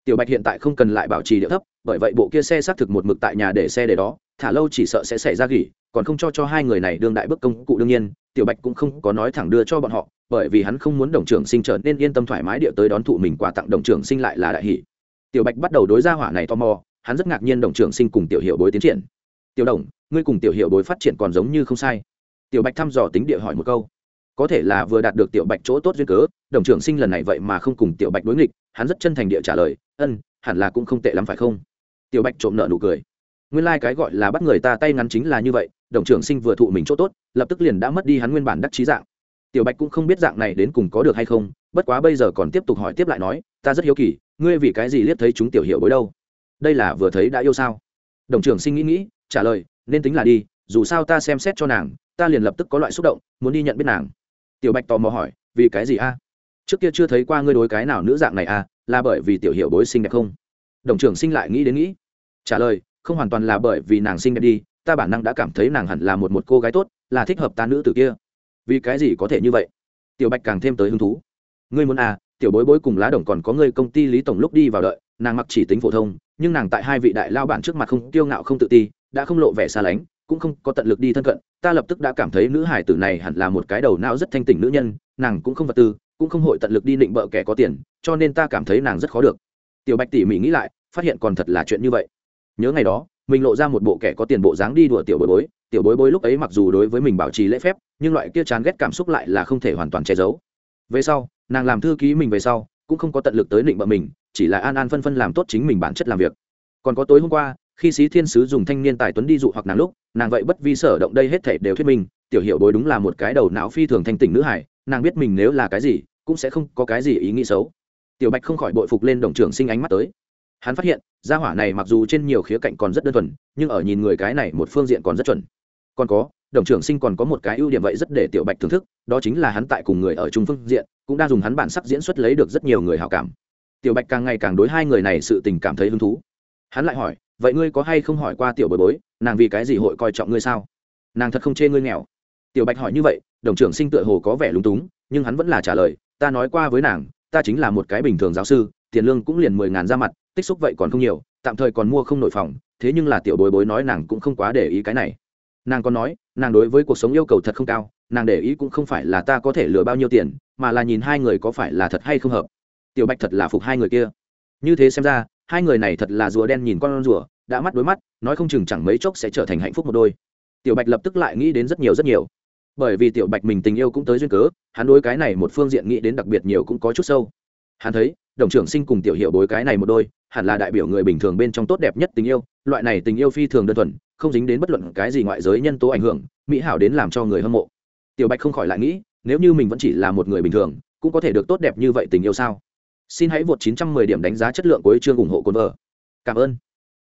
Tiểu bạch hiện tại không cần lại bảo trì địa thấp, bởi vậy bộ kia xe xác thực một mực tại nhà để xe để đó, thả lâu chỉ sợ sẽ xảy ra gỉ, còn không cho cho hai người này đương đại bức công cụ đương nhiên, tiểu bạch cũng không có nói thẳng đưa cho bọn họ, bởi vì hắn không muốn đồng trưởng sinh trở nên yên tâm thoải mái địa tới đón thụ mình quà tặng đồng trưởng sinh lại là đại hỷ tiểu bạch bắt đầu đối ra hỏa này tò mò hắn rất ngạc nhiên đồng trưởng sinh cùng tiểu hiệu bối tiến triển. Tiểu đồng, ngươi cùng tiểu hiệu bối phát triển còn giống như không sai. Tiểu bạch thăm dò tính địa hỏi một câu. Có thể là vừa đạt được tiểu bạch chỗ tốt duyên cớ, đồng trưởng sinh lần này vậy mà không cùng tiểu bạch đối nghịch. Hắn rất chân thành địa trả lời. Ân hẳn là cũng không tệ lắm phải không? Tiểu bạch trộm nợ nụ cười. Nguyên lai、like、cái gọi là bắt người ta tay ngắn chính là như vậy, đồng trưởng sinh vừa thụ mình chỗ tốt, lập tức liền đã mất đi hắn nguyên bản đắc trí dạng. Tiểu bạch cũng không biết dạng này đến cùng có được hay không, bất quá bây giờ còn tiếp tục hỏi tiếp lại nói, ta rất hiếu kỳ, ngươi vì cái gì liếc thấy chúng tiểu hiệu bối đâu? Đây là vừa thấy đã yêu sao? Đồng trưởng sinh nghĩ nghĩ, trả lời, nên tính là đi, dù sao ta xem xét cho nàng, ta liền lập tức có loại xúc động, muốn đi nhận biết nàng. Tiểu bạch tò mò hỏi, vì cái gì a? Trước kia chưa thấy qua ngươi đối cái nào nữ dạng này a, là bởi vì tiểu hiệu bối sinh đẹp không? Đồng trưởng sinh lại nghĩ đến nghĩ. Trả lời, không hoàn toàn là bởi vì nàng sinh đẹp đi, ta bản năng đã cảm thấy nàng hẳn là một một cô gái tốt, là thích hợp ta nữ tử kia. Vì cái gì có thể như vậy? Tiểu bạch càng thêm tới hứng thú. Ngươi muốn à tiểu bối bối cùng lá đồng còn có người công ty lý tổng lúc đi vào đợi, nàng mặc chỉ tính phổ thông, nhưng nàng tại hai vị đại lao bản trước mặt không kiêu ngạo không tự ti, đã không lộ vẻ xa lánh, cũng không có tận lực đi thân cận, ta lập tức đã cảm thấy nữ hải tử này hẳn là một cái đầu não rất thanh tỉnh nữ nhân, nàng cũng không vật tư, cũng không hội tận lực đi định bợ kẻ có tiền, cho nên ta cảm thấy nàng rất khó được. Tiểu bạch tỉ mỉ nghĩ lại, phát hiện còn thật là chuyện như vậy. Nhớ ngày đó, mình lộ ra một bộ kẻ có tiền bộ dáng đi đùa tiểu bối bối, tiểu bối bối lúc ấy mặc dù đối với mình bảo trì lễ phép, nhưng loại kia chán ghét cảm xúc lại là không thể hoàn toàn che giấu về sau, nàng làm thư ký mình về sau, cũng không có tận lực tới định bợ mình, chỉ là an an phân phân làm tốt chính mình bản chất làm việc. Còn có tối hôm qua, khi sĩ thiên sứ dùng thanh niên tài tuấn đi dụ hoặc nàng lúc, nàng vậy bất vi sở động đây hết thể đều thuyết minh, tiểu hiệu bối đúng là một cái đầu não phi thường thanh tỉnh nữ hải, nàng biết mình nếu là cái gì, cũng sẽ không có cái gì ý nghĩ xấu. Tiểu bạch không khỏi bội phục lên đồng trưởng sinh ánh mắt tới. Hắn phát hiện, gia hỏa này mặc dù trên nhiều khía cạnh còn rất đơn thuần, nhưng ở nhìn người cái này một phương diện còn rất chuẩn. Còn có đồng trưởng sinh còn có một cái ưu điểm vậy rất để tiểu bạch thưởng thức, đó chính là hắn tại cùng người ở trung phương diện, cũng đang dùng hắn bản sắc diễn xuất lấy được rất nhiều người hào cảm. Tiểu bạch càng ngày càng đối hai người này sự tình cảm thấy hứng thú. Hắn lại hỏi, vậy ngươi có hay không hỏi qua tiểu bối bối, nàng vì cái gì hội coi trọng ngươi sao? Nàng thật không chê ngươi nghèo. Tiểu bạch hỏi như vậy, đồng trưởng sinh tựa hồ có vẻ lúng túng, nhưng hắn vẫn là trả lời, ta nói qua với nàng, ta chính là một cái bình thường giáo sư, tiền lương cũng liền mười ngàn ra mặt, tích xúc vậy còn không nhiều, tạm thời còn mua không nội phòng, thế nhưng là tiểu bối bối nói nàng cũng không quá để ý cái này nàng còn nói, nàng đối với cuộc sống yêu cầu thật không cao, nàng để ý cũng không phải là ta có thể lừa bao nhiêu tiền, mà là nhìn hai người có phải là thật hay không hợp. Tiểu bạch thật là phục hai người kia. Như thế xem ra, hai người này thật là rùa đen nhìn con rùa, đã mắt đối mắt, nói không chừng chẳng mấy chốc sẽ trở thành hạnh phúc một đôi. Tiểu bạch lập tức lại nghĩ đến rất nhiều rất nhiều. Bởi vì tiểu bạch mình tình yêu cũng tới duyên cớ, hắn đối cái này một phương diện nghĩ đến đặc biệt nhiều cũng có chút sâu. Hắn thấy, đồng trưởng sinh cùng tiểu hiệu bối cái này một đôi, hẳn là đại biểu người bình thường bên trong tốt đẹp nhất tình yêu, loại này tình yêu phi thường đơn thuần không dính đến bất luận cái gì ngoại giới nhân tố ảnh hưởng, mỹ hảo đến làm cho người hâm mộ. Tiểu bạch không khỏi lại nghĩ, nếu như mình vẫn chỉ là một người bình thường, cũng có thể được tốt đẹp như vậy tình yêu sao? Xin hãy vượt 910 điểm đánh giá chất lượng của chương ủng hộ cồn vợ. Cảm ơn.